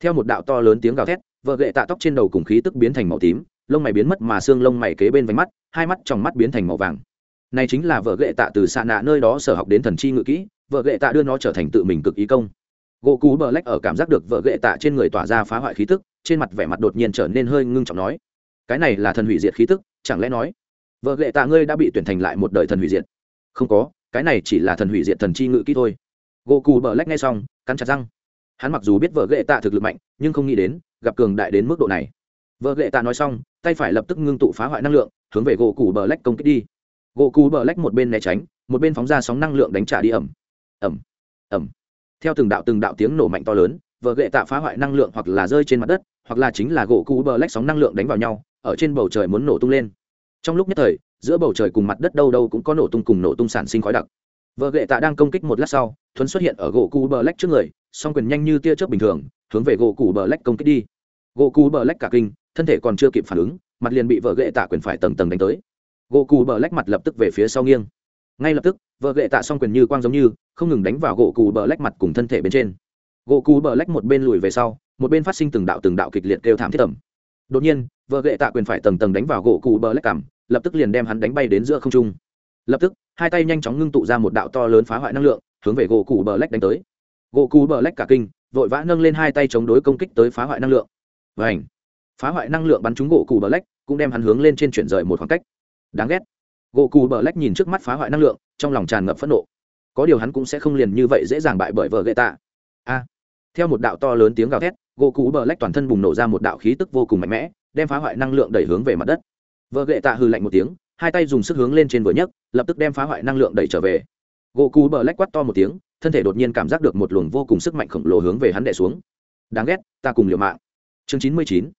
Theo một đạo to lớn tiếng gào thét, vợ ghệ tạ tóc trên đầu cùng khí tức biến thành màu tím, lông mày biến mất mà xương lông mày kế bên vánh mắt, hai mắt trong mắt biến thành màu vàng này chính là vợ ghệ tạ từ xạ nạ nơi đó sở học đến thần chi ngự kỹ, vợ ghệ tạ đưa nó trở thành tự mình cực ý công. Gỗ cú bờ lách ở cảm giác được vợ ghệ tạ trên người tỏa ra phá hoại khí tức, trên mặt vẻ mặt đột nhiên trở nên hơi ngưng trọng nói, cái này là thần hủy diệt khí tức, chẳng lẽ nói, vợ ghệ tạ ngươi đã bị tuyển thành lại một đời thần hủy diệt? Không có, cái này chỉ là thần hủy diệt thần chi ngự kỹ thôi. Gỗ cù bờ lách ngay xong, cắn chặt răng. Hắn mặc dù biết vợ ghệ tạ thực lực mạnh, nhưng không nghĩ đến, gặp cường đại đến mức độ này. Vợ ghệ tạ nói xong, tay phải lập tức ngưng tụ phá hoại năng lượng, hướng về gỗ cù bờ lách công kích đi gỗ cù bờ lách một bên né tránh, một bên phóng ra sóng năng lượng đánh trả đi ẩm. Ẩm. Ẩm. Theo từng đạo từng đạo tiếng nổ mạnh to lớn vợ gậy tạ phá hoại năng lượng hoặc là rơi trên mặt đất, hoặc là chính là gỗ cù bờ lách sóng năng lượng đánh vào nhau, ở trên bầu trời muốn nổ tung lên. Trong lúc nhất thời, giữa bầu trời cùng mặt đất đâu đâu cũng có nổ tung cùng nổ tung sản sinh khói đặc. Vợ gậy tạ đang công kích một lát sau, thuấn xuất hiện ở gỗ cù bờ lách trước người, song quyền nhanh như tia chớp bình thường, hướng về gỗ cù bờ lách công kích đi. Gỗ cù bờ lách cả kinh, thân thể còn chưa kịp phản ứng, mặt liền bị vợ gậy tạ quyền phải tầng tầng đánh tới gỗ cù bờ lách mặt lập tức về phía sau nghiêng. Ngay lập tức, vợ gậy tạ song quyền như quang giống như, không ngừng đánh vào gỗ cù bờ lách mặt cùng thân thể bên trên. Gỗ cù bờ lách một bên lùi về sau, một bên phát sinh từng đạo từng đạo kịch liệt kêu thảm thiết tầm đột nhiên, vợ gậy tạ quyền phải tầng tầng đánh vào gỗ cù bờ lách cảm lập tức liền đem hắn đánh bay đến giữa không trung. Lập tức, hai tay nhanh chóng ngưng tụ ra một đạo to lớn phá hoại năng lượng, hướng về gỗ cù bờ lách đánh tới. Gỗ cù bờ lách cả kinh, vội vã nâng lên hai tay chống đối công kích tới phá hoại năng lượng. Và ảnh phá hoại năng lượng bắn trúng gỗ cù bờ lách, cũng đem hắn hướng lên trên chuyển rời một khoảng cách đáng ghét. Gỗ cù bờ lách nhìn trước mắt phá hoại năng lượng, trong lòng tràn ngập phẫn nộ. Có điều hắn cũng sẽ không liền như vậy dễ dàng bại bởi vợ gậy tạ a. Theo một đạo to lớn tiếng gào thét gỗ cù bờ lách toàn thân bùng nổ ra một đạo khí tức vô cùng mạnh mẽ, đem phá hoại năng lượng đẩy hướng về mặt đất. Vợ gậy tạ hư lạnh một tiếng, hai tay dùng sức hướng lên trên vừa nhấc, lập tức đem phá hoại năng lượng đẩy trở về. Gỗ cù bờ lách quát to một tiếng, thân thể đột nhiên cảm giác được một luồng vô cùng sức mạnh khổng lồ hướng về hắn đè xuống. Đáng ghét, ta cùng liều mạng. Chương chín mươi chín.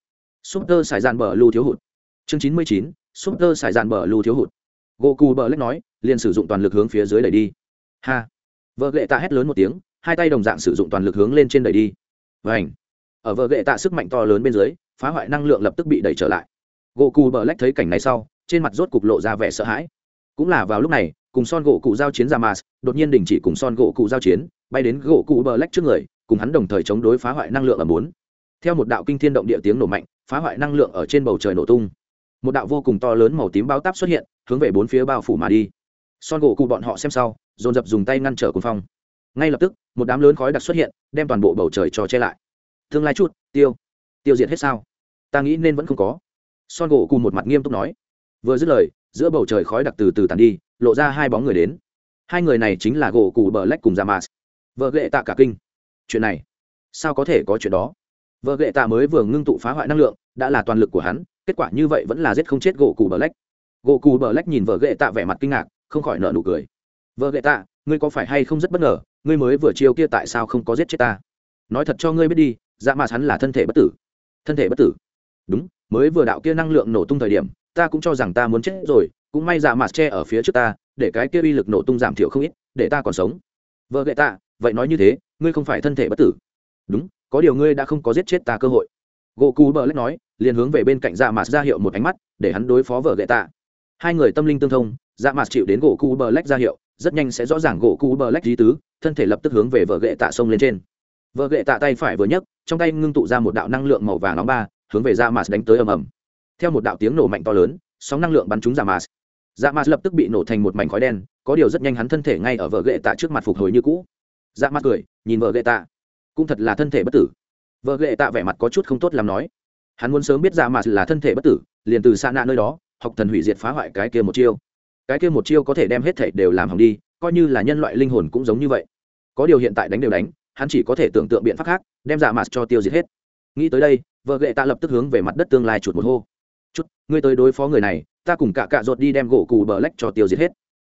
Super xài dàn bờ lưu thiếu hụt. Chương chín mươi chín super sải dạn bờ lưu thiếu hụt. Gỗ cù bờ lách nói, liền sử dụng toàn lực hướng phía dưới đẩy đi. Ha. Vợ gậy tạ hét lớn một tiếng, hai tay đồng dạng sử dụng toàn lực hướng lên trên đẩy đi. Vảnh ở vợ gậy tạ sức mạnh to lớn bên dưới, phá hoại năng lượng lập tức bị đẩy trở lại. Gỗ cù bờ lách thấy cảnh này sau, trên mặt rốt cục lộ ra vẻ sợ hãi. Cũng là vào lúc này, cùng son gỗ cụ giao chiến ra mas đột nhiên đình chỉ cùng son gỗ cụ giao chiến, bay đến gỗ cụ bờ lách trước người, cùng hắn đồng thời chống đối phá hoại năng lượng ở bốn. Theo một đạo kinh thiên động địa tiếng nổ mạnh, phá hoại năng lượng ở trên bầu trời nổ tung một đạo vô cùng to lớn màu tím bao táp xuất hiện, hướng về bốn phía bao phủ mà đi. Son gỗ cụ bọn họ xem sau, dồn dập dùng tay ngăn trở cuồng phong. Ngay lập tức, một đám lớn khói đặc xuất hiện, đem toàn bộ bầu trời cho che lại. Tương lai chút, tiêu. Tiêu diệt hết sao? Ta nghĩ nên vẫn không có. Son gỗ cụ một mặt nghiêm túc nói. Vừa dứt lời, giữa bầu trời khói đặc từ từ tàn đi, lộ ra hai bóng người đến. Hai người này chính là gỗ cụ bờ lách cùng ra Mạt. vợ ghệ tạ cả kinh. Chuyện này, sao có thể có chuyện đó? Vợ ghệ tạ mới vừa ngưng tụ phá hoại năng lượng, đã là toàn lực của hắn kết quả như vậy vẫn là giết không chết gỗ cù bờ lách. Gỗ cù bờ lách nhìn vợ ghệ tạ vẻ mặt kinh ngạc, không khỏi nợ nụ cười. Vợ ghệ tạ, ngươi có phải hay không rất bất ngờ, ngươi mới vừa chiều kia tại sao không có giết chết ta? Nói thật cho ngươi biết đi dạ mà hắn là thân thể bất tử. Thân thể bất tử? Đúng, mới vừa đạo kia năng lượng nổ tung thời điểm, ta cũng cho rằng ta muốn chết rồi, cũng may dạ mà che ở phía trước ta, để cái kia uy lực nổ tung giảm thiểu không ít, để ta còn sống. Vợ ghệ tạ, vậy nói như thế, ngươi không phải thân thể bất tử. Đúng, có điều ngươi đã không có giết chết ta cơ hội. Gỗ cù bờ lách nói liền hướng về bên cạnh dạ Mạt ra hiệu một ánh mắt, để hắn đối phó vợ gậy tạ. Hai người tâm linh tương thông dạ Mạt chịu đến gỗ cú bờ lách ra hiệu, rất nhanh sẽ rõ ràng gỗ cú bờ lách lý tứ, thân thể lập tức hướng về vợ gậy tạ sông lên trên. Vợ gậy tạ tay phải vừa nhấc, trong tay ngưng tụ ra một đạo năng lượng màu vàng nóng ba, hướng về Dạ mạt đánh tới ầm ầm. Theo một đạo tiếng nổ mạnh to lớn, sóng năng lượng bắn trúng Dạ mạt. Dạ mạt lập tức bị nổ thành một mảnh khói đen, có điều rất nhanh hắn thân thể ngay ở vợ gậy tạ trước mặt phục hồi như cũ. Dạ mạt cười, nhìn vợ gậy tạ. Cũng thật là thân thể bất tử. Vợ gậy tạ vẻ mặt có chút không tốt làm nói hắn muốn sớm biết ra mà là thân thể bất tử, liền từ xa nạ nơi đó, học thần hủy diệt phá hoại cái kia một chiêu. Cái kia một chiêu có thể đem hết thể đều làm hỏng đi, coi như là nhân loại linh hồn cũng giống như vậy. Có điều hiện tại đánh đều đánh, hắn chỉ có thể tưởng tượng biện pháp khác, đem dạ mặt cho tiêu diệt hết. Nghĩ tới đây, vợ gệ ta lập tức hướng về mặt đất tương lai chuột một hô. Chút, ngươi tới đối phó người này, ta cùng cả cạ ruột đi đem gỗ cù bờ lách cho tiêu diệt hết.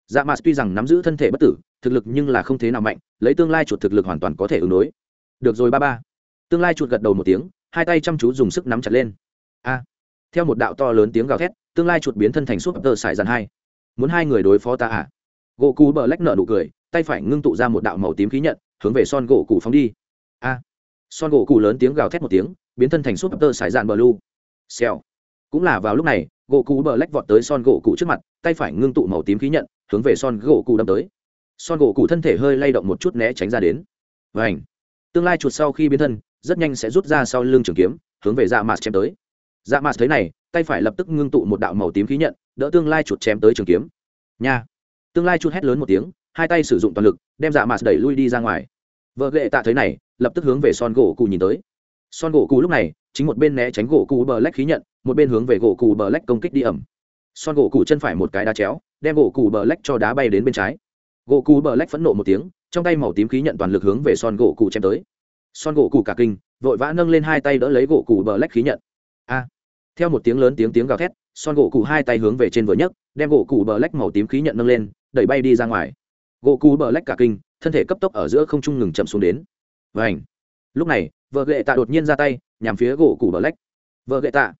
Dạ mặt tuy rằng nắm giữ thân thể bất tử, thực lực nhưng là không thế nào mạnh, lấy tương lai chuột thực lực hoàn toàn có thể ứng đối. Được rồi ba ba. Tương lai chuột gật đầu một tiếng hai tay chăm chú dùng sức nắm chặt lên. A. Theo một đạo to lớn tiếng gào thét, tương lai chuột biến thân thành suốt tờ xài dàn hai. Muốn hai người đối phó ta à? Gỗ cù bờ lách nợ nụ cười, tay phải ngưng tụ ra một đạo màu tím khí nhận, hướng về son gỗ cụ phóng đi. A. Son gỗ cụ lớn tiếng gào thét một tiếng, biến thân thành suốt tờ xài dàn bờ lu. Xèo. Cũng là vào lúc này, gỗ cụ bờ lách vọt tới son gỗ cụ trước mặt, tay phải ngưng tụ màu tím khí nhận, hướng về son gỗ cụ đâm tới. Son gỗ cụ thân thể hơi lay động một chút né tránh ra đến. Và ảnh tương lai chuột sau khi biến thân, rất nhanh sẽ rút ra sau lưng trường kiếm, hướng về dạ mạt chém tới. Dạ mạt thấy này, tay phải lập tức ngưng tụ một đạo màu tím khí nhận, đỡ tương lai chuột chém tới trường kiếm. Nha! Tương lai chuột hét lớn một tiếng, hai tay sử dụng toàn lực, đem dạ mạt đẩy lui đi ra ngoài. Vợ ghệ tạ thấy này, lập tức hướng về son gỗ cụ nhìn tới. Son gỗ cụ lúc này, chính một bên né tránh gỗ cụ bờ lách khí nhận, một bên hướng về gỗ cụ bờ lách công kích đi ẩm. Son gỗ cụ chân phải một cái đá chéo, đem gỗ cụ bờ lách cho đá bay đến bên trái gỗ cụ bờ lách phẫn nộ một tiếng, trong tay màu tím khí nhận toàn lực hướng về son gỗ cụ chém tới. Son gỗ cụ cả kinh, vội vã nâng lên hai tay đỡ lấy gỗ cụ bờ lách khí nhận. A! Theo một tiếng lớn tiếng tiếng gào thét, son gỗ cụ hai tay hướng về trên vừa nhấc, đem gỗ cụ bờ lách màu tím khí nhận nâng lên, đẩy bay đi ra ngoài. Gỗ cụ bờ lách cả kinh, thân thể cấp tốc ở giữa không trung ngừng chậm xuống đến. Và ảnh lúc này, vợ gệ tạ đột nhiên ra tay, nhằm phía gỗ cụ bờ lách. Vợ gệ tạ!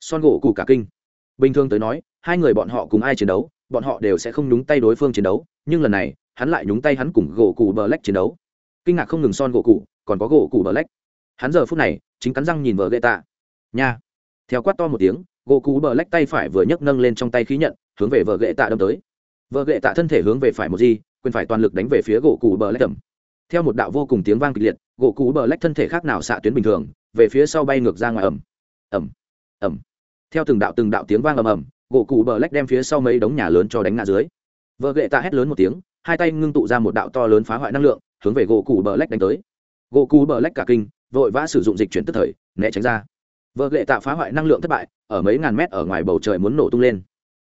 Son gỗ cụ cả kinh. Bình thường tới nói, hai người bọn họ cùng ai chiến đấu bọn họ đều sẽ không nhúng tay đối phương chiến đấu, nhưng lần này, hắn lại nhúng tay hắn cùng gỗ cụ bờ lách chiến đấu. Kinh ngạc không ngừng son gỗ cụ còn có gỗ cụ bờ lách. Hắn giờ phút này, chính cắn răng nhìn vợ gậy tạ nha. Theo quát to một tiếng, gỗ cụ bờ lách tay phải vừa nhấc nâng lên trong tay khí nhận, hướng về vợ gậy tạ đâm tới. Vợ gậy tạ thân thể hướng về phải một di, quyền phải toàn lực đánh về phía gỗ cụ bờ lách tầm. Theo một đạo vô cùng tiếng vang kịch liệt, gỗ cụ bờ lách thân thể khác nào xạ tuyến bình thường, về phía sau bay ngược ra ngoài ẩm ẩm ẩm theo từng đạo từng đạo tiếng vang ầm ầm gỗ cụ bờ lách đem phía sau mấy đống nhà lớn cho đánh ngã dưới. Vợ ghệ tạ hét lớn một tiếng, hai tay ngưng tụ ra một đạo to lớn phá hoại năng lượng, hướng về gỗ cụ bờ lách đánh tới. Gỗ cụ bờ lách cả kinh, vội vã sử dụng dịch chuyển tức thời, né tránh ra. Vợ ghệ tạ phá hoại năng lượng thất bại, ở mấy ngàn mét ở ngoài bầu trời muốn nổ tung lên.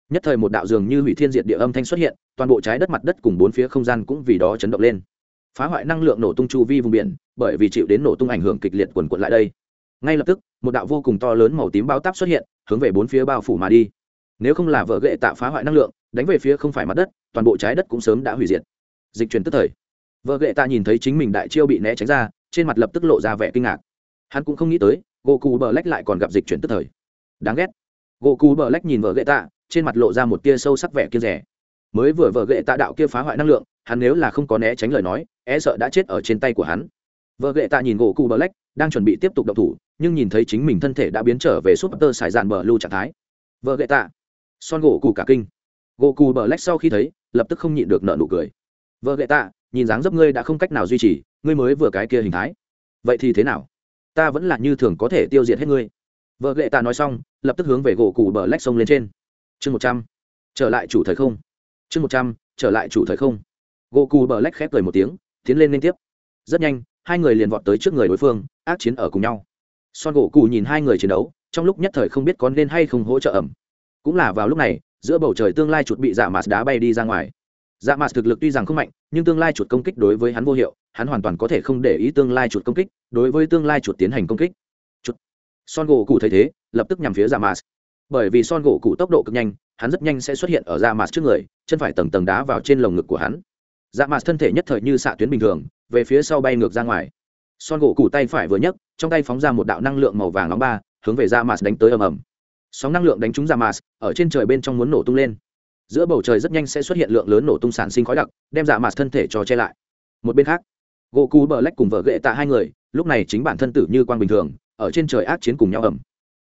Nhất thời một đạo dường như hủy thiên diệt địa âm thanh xuất hiện, toàn bộ trái đất mặt đất cùng bốn phía không gian cũng vì đó chấn động lên. Phá hoại năng lượng nổ tung chu vi vùng biển, bởi vì chịu đến nổ tung ảnh hưởng kịch liệt quần quận lại đây. Ngay lập tức, một đạo vô cùng to lớn màu tím bao táp xuất hiện, hướng về bốn phía bao phủ mà đi nếu không là vợ gệ tạ phá hoại năng lượng, đánh về phía không phải mặt đất, toàn bộ trái đất cũng sớm đã hủy diệt. Dịch chuyển tức thời. Vợ gệ tạ nhìn thấy chính mình đại chiêu bị né tránh ra, trên mặt lập tức lộ ra vẻ kinh ngạc. Hắn cũng không nghĩ tới gỗ cù bờ lách lại còn gặp dịch chuyển tức thời. Đáng ghét. Gỗ cù bờ lách nhìn vợ gệ tạ, trên mặt lộ ra một tia sâu sắc vẻ kia rẻ mới vừa vợ gệ tạ đạo kia phá hoại năng lượng, hắn nếu là không có né tránh lời nói e sợ đã chết ở trên tay của hắn. Vợ gệ tạ nhìn gỗ cù bờ lách đang chuẩn bị tiếp tục động thủ, nhưng nhìn thấy chính mình thân thể đã biến trở về súp tơ sải dạn bờ lưu trạng thái. Vợ gệ tạ son gỗ cù cả kinh. Gỗ cù bờ lách sau khi thấy, lập tức không nhịn được nợ nụ cười. Vợ ghệ tạ, nhìn dáng dấp ngươi đã không cách nào duy trì, ngươi mới vừa cái kia hình thái. Vậy thì thế nào? Ta vẫn là như thường có thể tiêu diệt hết ngươi. Vợ ghệ tạ nói xong, lập tức hướng về gỗ cù bờ lách sông lên trên. Chương một trăm. Trở lại chủ thời không. Chương một trăm, trở lại chủ thời không. Gỗ cù bờ lách khép cười một tiếng, tiến lên liên tiếp. Rất nhanh, hai người liền vọt tới trước người đối phương, ác chiến ở cùng nhau. Son gỗ cù nhìn hai người chiến đấu, trong lúc nhất thời không biết có nên hay không hỗ trợ ẩm cũng là vào lúc này, giữa bầu trời tương lai chuột bị dạ mạt đá bay đi ra ngoài. Dạ mạt thực lực tuy rằng không mạnh, nhưng tương lai chuột công kích đối với hắn vô hiệu, hắn hoàn toàn có thể không để ý tương lai chuột công kích, đối với tương lai chuột tiến hành công kích. Chuột. son gỗ cụ thấy thế, lập tức nhằm phía dạ mạt. Bởi vì son gỗ cụ tốc độ cực nhanh, hắn rất nhanh sẽ xuất hiện ở dạ mạt trước người, chân phải tầng tầng đá vào trên lồng ngực của hắn. Dạ mạt thân thể nhất thời như xạ tuyến bình thường, về phía sau bay ngược ra ngoài. Son gỗ cụ tay phải vừa nhấc, trong tay phóng ra một đạo năng lượng màu vàng nóng ba, hướng về dạ mạt đánh tới ầm ầm sóng năng lượng đánh trúng dạ mạt ở trên trời bên trong muốn nổ tung lên. Giữa bầu trời rất nhanh sẽ xuất hiện lượng lớn nổ tung sản sinh khói đặc, đem dạ mạt thân thể cho che lại. Một bên khác gỗ cụ bờ lách cùng vợ ghệ tạ hai người, lúc này chính bản thân tử như quang bình thường, ở trên trời ác chiến cùng nhau ẩm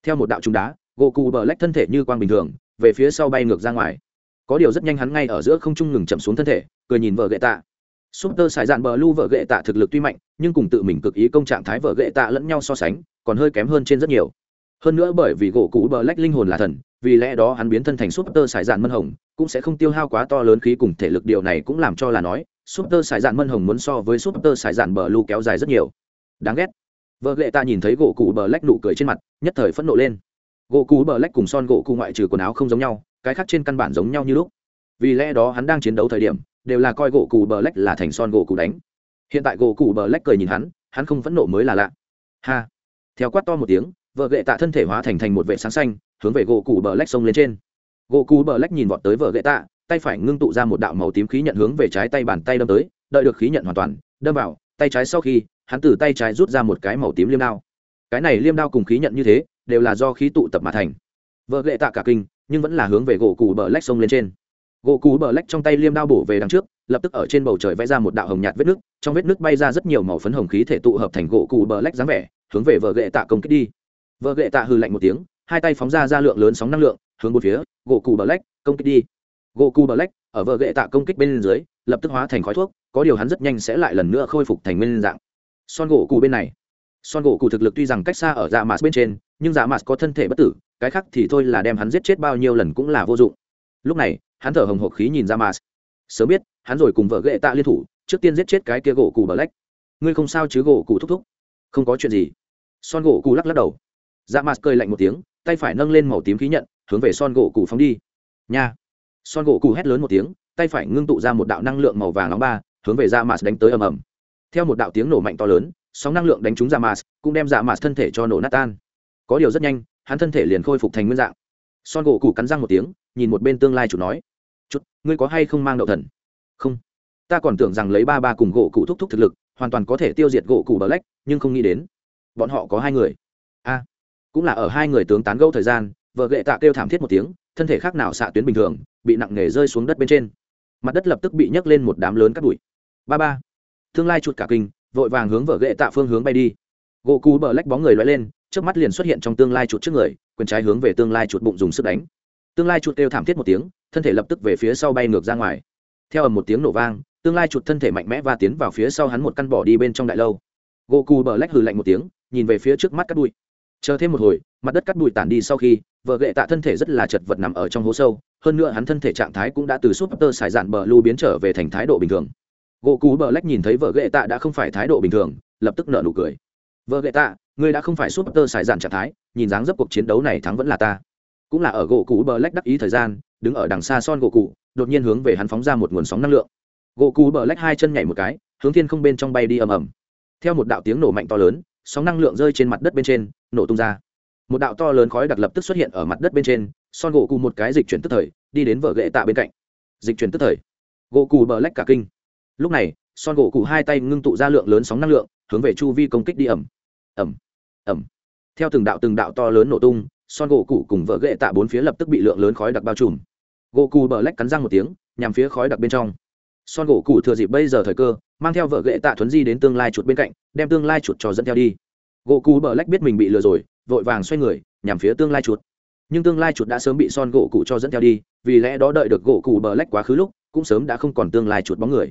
theo một đạo trung đá gỗ cụ bờ lách thân thể như quang bình thường, về phía sau bay ngược ra ngoài. Có điều rất nhanh hắn ngay ở giữa không trung ngừng chậm xuống thân thể, cười nhìn vợ ghệ tạ. Súp tơ sải dạn bờ lu vợ ghệ tạ thực lực tuy mạnh, nhưng cùng tự mình cực ý công trạng thái vợ ghệ tạ lẫn nhau so sánh, còn hơi kém hơn trên rất nhiều hơn nữa bởi vì gỗ cũ bờ lách linh hồn là thần, vì lẽ đó hắn biến thân thành súp tơ sải dạn mân hồng, cũng sẽ không tiêu hao quá to lớn khí cùng thể lực, điều này cũng làm cho là nói súp tơ sải dạn mân hồng muốn so với súp tơ sải dạn bờ lu kéo dài rất nhiều. Đáng ghét. Vợ ghệ ta nhìn thấy gỗ cũ bờ lách nụ cười trên mặt, nhất thời phẫn nộ lên. Gỗ cũ bờ lách cùng son gỗ cụ ngoại trừ quần áo không giống nhau, cái khác trên căn bản giống nhau như lúc. Vì lẽ đó hắn đang chiến đấu thời điểm, đều là coi gỗ cũ bờ lách là thành son gỗ cũ đánh. Hiện tại gỗ cũ bờ lách cười nhìn hắn hắn không phẫn nộ mới là lạ. Ha. Theo quát to một tiếng vợ gệ tạ thân thể hóa thành thành một vệ sáng xanh, hướng về gỗ cù bờ lách sông lên trên. Gỗ cù bờ lách nhìn vọt tới vợ gệ tạ, tay phải ngưng tụ ra một đạo màu tím khí nhận hướng về trái tay bàn tay đâm tới, đợi được khí nhận hoàn toàn, đâm vào, tay trái sau khi, hắn từ tay trái rút ra một cái màu tím liêm đao. Cái này liêm đao cùng khí nhận như thế, đều là do khí tụ tập mà thành. Vợ gệ tạ cả kinh, nhưng vẫn là hướng về gỗ cù bờ lách sông lên trên. Gỗ cú bờ lách trong tay liêm đao bổ về đằng trước, lập tức ở trên bầu trời vẽ ra một đạo hồng nhạt vết nước, trong vết nước bay ra rất nhiều màu phấn hồng khí thể tụ hợp thành gỗ cù bờ lách dáng vẻ, hướng về vợ gệ tạ công kích đi vợ gệ tạ hư lạnh một tiếng, hai tay phóng ra ra lượng lớn sóng năng lượng, hướng một phía, gỗ cù bờ lách, công kích đi. Gỗ cù bờ lách, ở vợ gệ tạ công kích bên dưới, lập tức hóa thành khói thuốc, có điều hắn rất nhanh sẽ lại lần nữa khôi phục thành nguyên dạng. Son gỗ cù bên này. Son gỗ cù thực lực tuy rằng cách xa ở dạ mạt bên trên, nhưng dạ mạt có thân thể bất tử, cái khác thì thôi là đem hắn giết chết bao nhiêu lần cũng là vô dụng. Lúc này, hắn thở hồng hộc khí nhìn dạ ra mà sớm biết, hắn rồi cùng vợ ghệ tạ liên thủ, trước tiên giết chết cái kia gỗ cù bờ lách. Ngươi không sao chứ gỗ cù thúc thúc? Không có chuyện gì. Son gỗ cù lắc lắc đầu dạ mặt cười lạnh một tiếng, tay phải nâng lên màu tím khí nhận, hướng về son gỗ cù phóng đi. Nha. Son gỗ cù hét lớn một tiếng, tay phải ngưng tụ ra một đạo năng lượng màu vàng nóng ba, hướng về dạ mặt đánh tới ầm ầm. Theo một đạo tiếng nổ mạnh to lớn, sóng năng lượng đánh trúng dạ mặt cũng đem dạ mặt thân thể cho nổ nát tan. Có điều rất nhanh, hắn thân thể liền khôi phục thành nguyên dạng. Son gỗ cù cắn răng một tiếng, nhìn một bên tương lai chủ nói, chút, ngươi có hay không mang đậu thần? Không. Ta còn tưởng rằng lấy ba ba cùng gỗ cụ thúc thúc thực lực, hoàn toàn có thể tiêu diệt gỗ cụ bờ lách nhưng không nghĩ đến, bọn họ có hai người. A cũng là ở hai người tướng tán gẫu thời gian, vợ gệ tạ kêu thảm thiết một tiếng, thân thể khác nào xạ tuyến bình thường, bị nặng nề rơi xuống đất bên trên. Mặt đất lập tức bị nhấc lên một đám lớn cắt bụi. Ba ba. Tương lai chuột cả kinh, vội vàng hướng vợ gệ tạ phương hướng bay đi. Gỗ cú bờ lách bóng người loay lên trước mắt liền xuất hiện trong tương lai chuột trước người, quyền trái hướng về tương lai chuột bụng dùng sức đánh. Tương lai chuột kêu thảm thiết một tiếng, thân thể lập tức về phía sau bay ngược ra ngoài. Theo ầm một tiếng nổ vang, tương lai chuột thân thể mạnh mẽ và tiến vào phía sau hắn một căn bỏ đi bên trong đại lâu. Gỗ cù bờ lách hừ lạnh một tiếng, nhìn về phía trước mắt cắt bụi chờ thêm một hồi, mặt đất cắt bụi tản đi sau khi, vợ gệ tạ thân thể rất là chật vật nằm ở trong hố sâu, hơn nữa hắn thân thể trạng thái cũng đã từ súp tơ xài dạn bờ lưu biến trở về thành thái độ bình thường. Gỗ cú bờ lách nhìn thấy vợ gệ tạ đã không phải thái độ bình thường, lập tức nợ nụ cười. Vợ gệ tạ, ngươi đã không phải súp tơ xài dạn trạng thái, nhìn dáng dấp cuộc chiến đấu này thắng vẫn là ta. Cũng là ở gỗ cũ bờ lách đắc ý thời gian, đứng ở đằng xa son gỗ cụ đột nhiên hướng về hắn phóng ra một nguồn sóng năng lượng. Gỗ cú bờ lách hai chân nhảy một cái, hướng thiên không bên trong bay đi ầm ầm. Theo một đạo tiếng nổ mạnh to lớn, sóng năng lượng rơi trên mặt đất bên trên nổ tung ra. Một đạo to lớn khói đặc lập tức xuất hiện ở mặt đất bên trên, son gỗ cụ một cái dịch chuyển tức thời, đi đến vợ gậy tạ bên cạnh. Dịch chuyển tức thời. Gỗ cụ bờ lách cả kinh. Lúc này, son gỗ cụ hai tay ngưng tụ ra lượng lớn sóng năng lượng, hướng về chu vi công kích đi ẩm. Ẩm. Ẩm. Theo từng đạo từng đạo to lớn nổ tung, son gỗ cụ cùng vợ gậy tạ bốn phía lập tức bị lượng lớn khói đặc bao trùm. Gỗ cụ bờ lách cắn răng một tiếng, nhằm phía khói đặc bên trong. Son gỗ cụ thừa dịp bây giờ thời cơ, mang theo vợ gậy tạ thuấn di đến tương lai chuột bên cạnh, đem tương lai chuột cho dẫn theo đi gỗ cù bờ lách biết mình bị lừa rồi, vội vàng xoay người, nhằm phía tương lai chuột. Nhưng tương lai chuột đã sớm bị son gỗ cụ cho dẫn theo đi, vì lẽ đó đợi được gỗ cụ bờ lách quá khứ lúc, cũng sớm đã không còn tương lai chuột bóng người.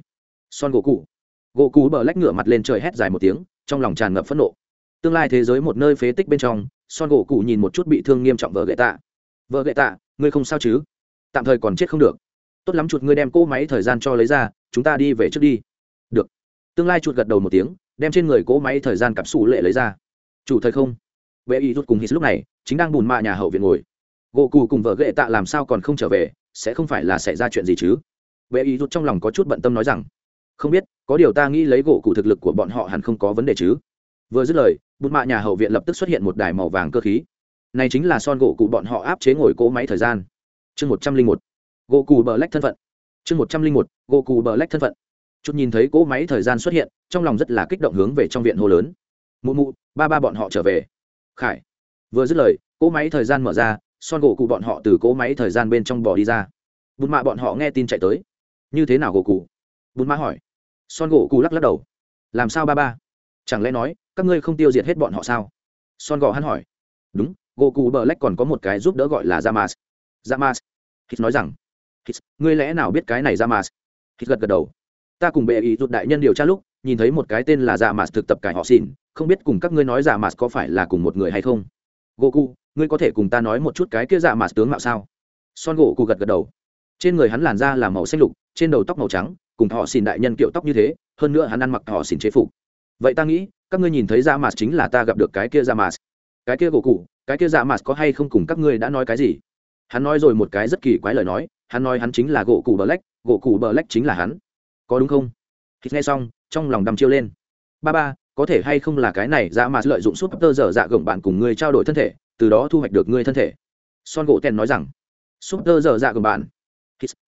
Son gỗ cụ gỗ cụ bờ lách ngửa mặt lên trời hét dài một tiếng, trong lòng tràn ngập phẫn nộ. Tương lai thế giới một nơi phế tích bên trong, son gỗ cụ nhìn một chút bị thương nghiêm trọng vợ gậy tạ. Vợ gậy tạ, ngươi không sao chứ? Tạm thời còn chết không được. Tốt lắm chuột, ngươi đem cỗ máy thời gian cho lấy ra, chúng ta đi về trước đi. Được. Tương lai chuột gật đầu một tiếng đem trên người cỗ máy thời gian cặp xù lệ lấy ra. Chủ thời không. Vệ y rút cùng hít lúc này, chính đang bùn mạ nhà hậu viện ngồi. Gỗ cù cùng vợ ghệ tạ làm sao còn không trở về, sẽ không phải là xảy ra chuyện gì chứ? Vệ y rút trong lòng có chút bận tâm nói rằng, không biết, có điều ta nghĩ lấy gỗ cụ thực lực của bọn họ hẳn không có vấn đề chứ. Vừa dứt lời, bùn mạ nhà hậu viện lập tức xuất hiện một đài màu vàng cơ khí. Này chính là son gỗ cụ bọn họ áp chế ngồi cỗ máy thời gian. Chương một trăm linh một. Gỗ cù bờ lách thân phận. Chương một trăm linh một. Gỗ cù bờ lách thân phận chút nhìn thấy cỗ máy thời gian xuất hiện trong lòng rất là kích động hướng về trong viện hô lớn. Mụ mụ ba ba bọn họ trở về. Khải vừa dứt lời cỗ máy thời gian mở ra son gỗ cụ bọn họ từ cỗ máy thời gian bên trong bò đi ra. Bùn mạ bọn họ nghe tin chạy tới. Như thế nào gỗ cụ? Bùn mạ hỏi. Son gỗ cụ lắc lắc đầu. Làm sao ba ba? Chẳng lẽ nói các ngươi không tiêu diệt hết bọn họ sao? Son gò hắn hỏi. Đúng gỗ cụ bờ lách còn có một cái giúp đỡ gọi là jamas. jamas. Hít nói rằng, Hít, ngươi lẽ nào biết cái này jamas? Hít gật gật đầu. Ta cùng bệ ý rụt đại nhân điều tra lúc, nhìn thấy một cái tên là dạ Zamas thực tập cải họ xỉn, không biết cùng các ngươi nói dạ Zamas có phải là cùng một người hay không? Goku, ngươi có thể cùng ta nói một chút cái kia dạ Zamas tướng mạo sao? Son gỗ cụ gật gật đầu. Trên người hắn làn da là màu xanh lục, trên đầu tóc màu trắng, cùng họ xỉn đại nhân kiệu tóc như thế, hơn nữa hắn ăn mặc họ xỉn chế phục. Vậy ta nghĩ, các ngươi nhìn thấy Zamas chính là ta gặp được cái kia Zamas. Cái kia gỗ cụ, cái kia giả mạt có hay không cùng các ngươi đã nói cái gì hắn nói rồi một cái rất kỳ quái lời nói hắn nói hắn chính là gỗ cụ bờ lách gỗ cụ bờ lách chính là hắn có đúng không? Khi nghe xong, trong lòng đăm chiêu lên. Ba ba, có thể hay không là cái này dạ mà lợi dụng súp tơ dở dạ gồng bạn cùng ngươi trao đổi thân thể, từ đó thu hoạch được ngươi thân thể? Son gỗ tèn nói rằng súp tơ dở dạ gồng bạn.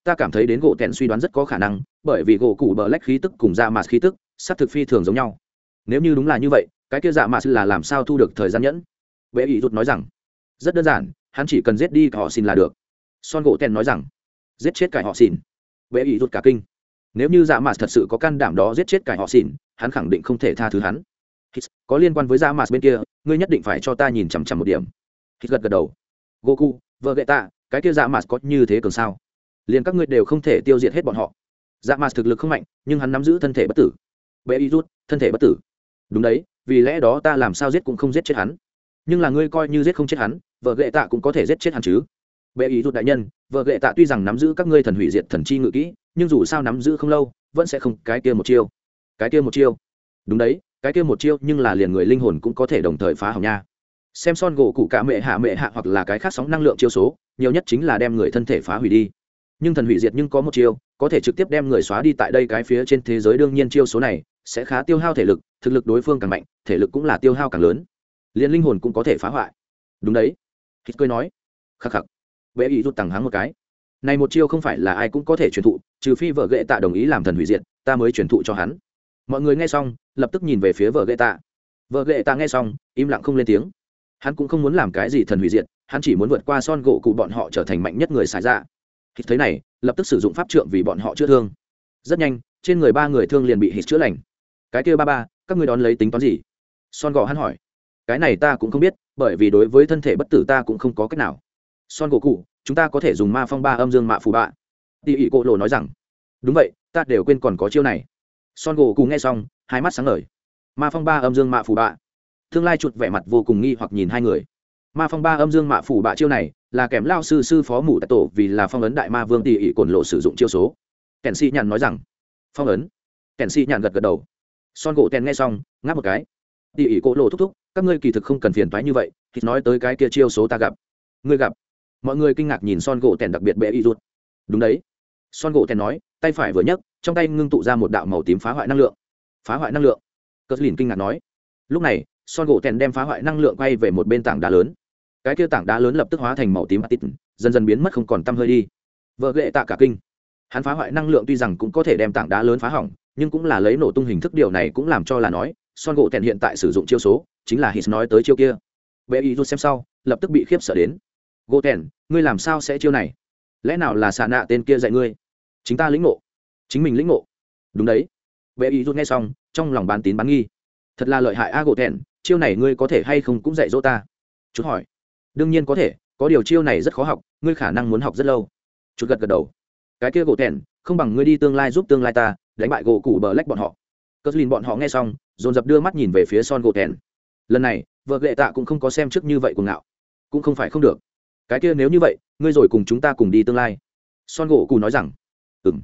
Ta cảm thấy đến gỗ tèn suy đoán rất có khả năng, bởi vì gỗ cụ bờ lách khí tức cùng dạ mà khí tức sắc thực phi thường giống nhau. Nếu như đúng là như vậy, cái kia dạ mà là làm sao thu được thời gian nhẫn? Vệ ý rút nói rằng, rất đơn giản, hắn chỉ cần giết đi họ xin là được. Son gỗ tèn nói rằng, giết chết cả họ xin vệ ý rút cả kinh nếu như dạ mạt thật sự có can đảm đó giết chết cải họ xin hắn khẳng định không thể tha thứ hắn. Có liên quan với dạ mạt bên kia, ngươi nhất định phải cho ta nhìn chằm chằm một điểm. Hít gật gật đầu. Goku, vợ gậy tạ, cái kia dạ mạt có như thế cường sao? Liền các ngươi đều không thể tiêu diệt hết bọn họ. Dạ mạt thực lực không mạnh, nhưng hắn nắm giữ thân thể bất tử. Vệ y rút, thân thể bất tử. Đúng đấy, vì lẽ đó ta làm sao giết cũng không giết chết hắn. Nhưng là ngươi coi như giết không chết hắn, vợ gệ tạ cũng có thể giết chết hắn chứ. Bệ ý rút đại nhân, vợ gệ tạ tuy rằng nắm giữ các ngươi thần hủy diệt thần chi ngự kỹ nhưng dù sao nắm giữ không lâu, vẫn sẽ không cái kia một chiêu. Cái kia một chiêu. Đúng đấy, cái kia một chiêu nhưng là liền người linh hồn cũng có thể đồng thời phá hỏng nha. Xem son gỗ cụ cả mệ hạ mệ hạ hoặc là cái khác sóng năng lượng chiêu số, nhiều nhất chính là đem người thân thể phá hủy đi. Nhưng thần hủy diệt nhưng có một chiêu, có thể trực tiếp đem người xóa đi tại đây cái phía trên thế giới đương nhiên chiêu số này sẽ khá tiêu hao thể lực, thực lực đối phương càng mạnh, thể lực cũng là tiêu hao càng lớn. Liền linh hồn cũng có thể phá hoại. Đúng đấy. Hít cười nói. Khắc khắc. Bệ ý rút tằng háng một cái này một chiêu không phải là ai cũng có thể truyền thụ, trừ phi vợ ghệ tạ đồng ý làm thần hủy diệt, ta mới truyền thụ cho hắn. Mọi người nghe xong, lập tức nhìn về phía vợ ghệ tạ. Vợ ghệ tạ nghe xong, im lặng không lên tiếng. Hắn cũng không muốn làm cái gì thần hủy diệt, hắn chỉ muốn vượt qua son gỗ cụ bọn họ trở thành mạnh nhất người xài dạ. ra hít thấy này, lập tức sử dụng pháp trượng vì bọn họ chữa thương. Rất nhanh, trên người ba người thương liền bị hít chữa lành. Cái kia ba ba, các ngươi đón lấy tính toán gì? Son gò hắn hỏi. Cái này ta cũng không biết, bởi vì đối với thân thể bất tử ta cũng không có cách nào. Son gỗ cụ chúng ta có thể dùng ma phong ba âm dương mạ phù bạ. Tỉ ỉ cổ lộ nói rằng, đúng vậy, ta đều quên còn có chiêu này. Son gỗ cùng nghe xong, hai mắt sáng ngời. Ma phong ba âm dương mạ phù bạ. Tương lai chuột vẻ mặt vô cùng nghi hoặc nhìn hai người. Ma phong ba âm dương mạ phù bạ chiêu này là kèm lao sư sư phó mủ tại tổ vì là phong ấn đại ma vương tỉ ỉ cổn lộ sử dụng chiêu số. Kèn si nhàn nói rằng, phong ấn. Kèn si nhàn gật gật đầu. Son gỗ tèn nghe xong, ngáp một cái. Tỉ ỉ cỗ lộ thúc thúc, các ngươi kỳ thực không cần phiền toái như vậy, thì nói tới cái kia chiêu số ta gặp. Ngươi gặp? Mọi người kinh ngạc nhìn son gỗ tèn đặc biệt bệ y rút đúng đấy. Son gỗ tèn nói, tay phải vừa nhấc, trong tay ngưng tụ ra một đạo màu tím phá hoại năng lượng. Phá hoại năng lượng. Cờ lìn kinh ngạc nói. Lúc này, son gỗ tèn đem phá hoại năng lượng quay về một bên tảng đá lớn. Cái kia tảng đá lớn lập tức hóa thành màu tím atit dần dần biến mất không còn tăm hơi đi. Vợ ghệ tạ cả kinh. Hắn phá hoại năng lượng tuy rằng cũng có thể đem tảng đá lớn phá hỏng, nhưng cũng là lấy nổ tung hình thức điều này cũng làm cho là nói, son gỗ tèn hiện tại sử dụng chiêu số, chính là hít nói tới chiêu kia. Bé y rút xem sau, lập tức bị khiếp sợ đến gỗ tèn, ngươi làm sao sẽ chiêu này? Lẽ nào là xà nạ tên kia dạy ngươi? Chính ta lĩnh ngộ. Chính mình lĩnh ngộ. Đúng đấy. Vệ ý rút nghe xong, trong lòng bán tín bán nghi. Thật là lợi hại a gỗ tèn, chiêu này ngươi có thể hay không cũng dạy dỗ ta? Chút hỏi. Đương nhiên có thể, có điều chiêu này rất khó học, ngươi khả năng muốn học rất lâu. Chút gật gật đầu. Cái kia gỗ tèn, không bằng ngươi đi tương lai giúp tương lai ta, đánh bại gỗ cụ bờ lách bọn họ. Cất lìn bọn họ nghe xong, dồn dập đưa mắt nhìn về phía son gỗ tèn. Lần này, vợ ghệ tạ cũng không có xem trước như vậy cuồng ngạo. Cũng không phải không được cái kia nếu như vậy, ngươi rồi cùng chúng ta cùng đi tương lai. Son gỗ cù nói rằng ừng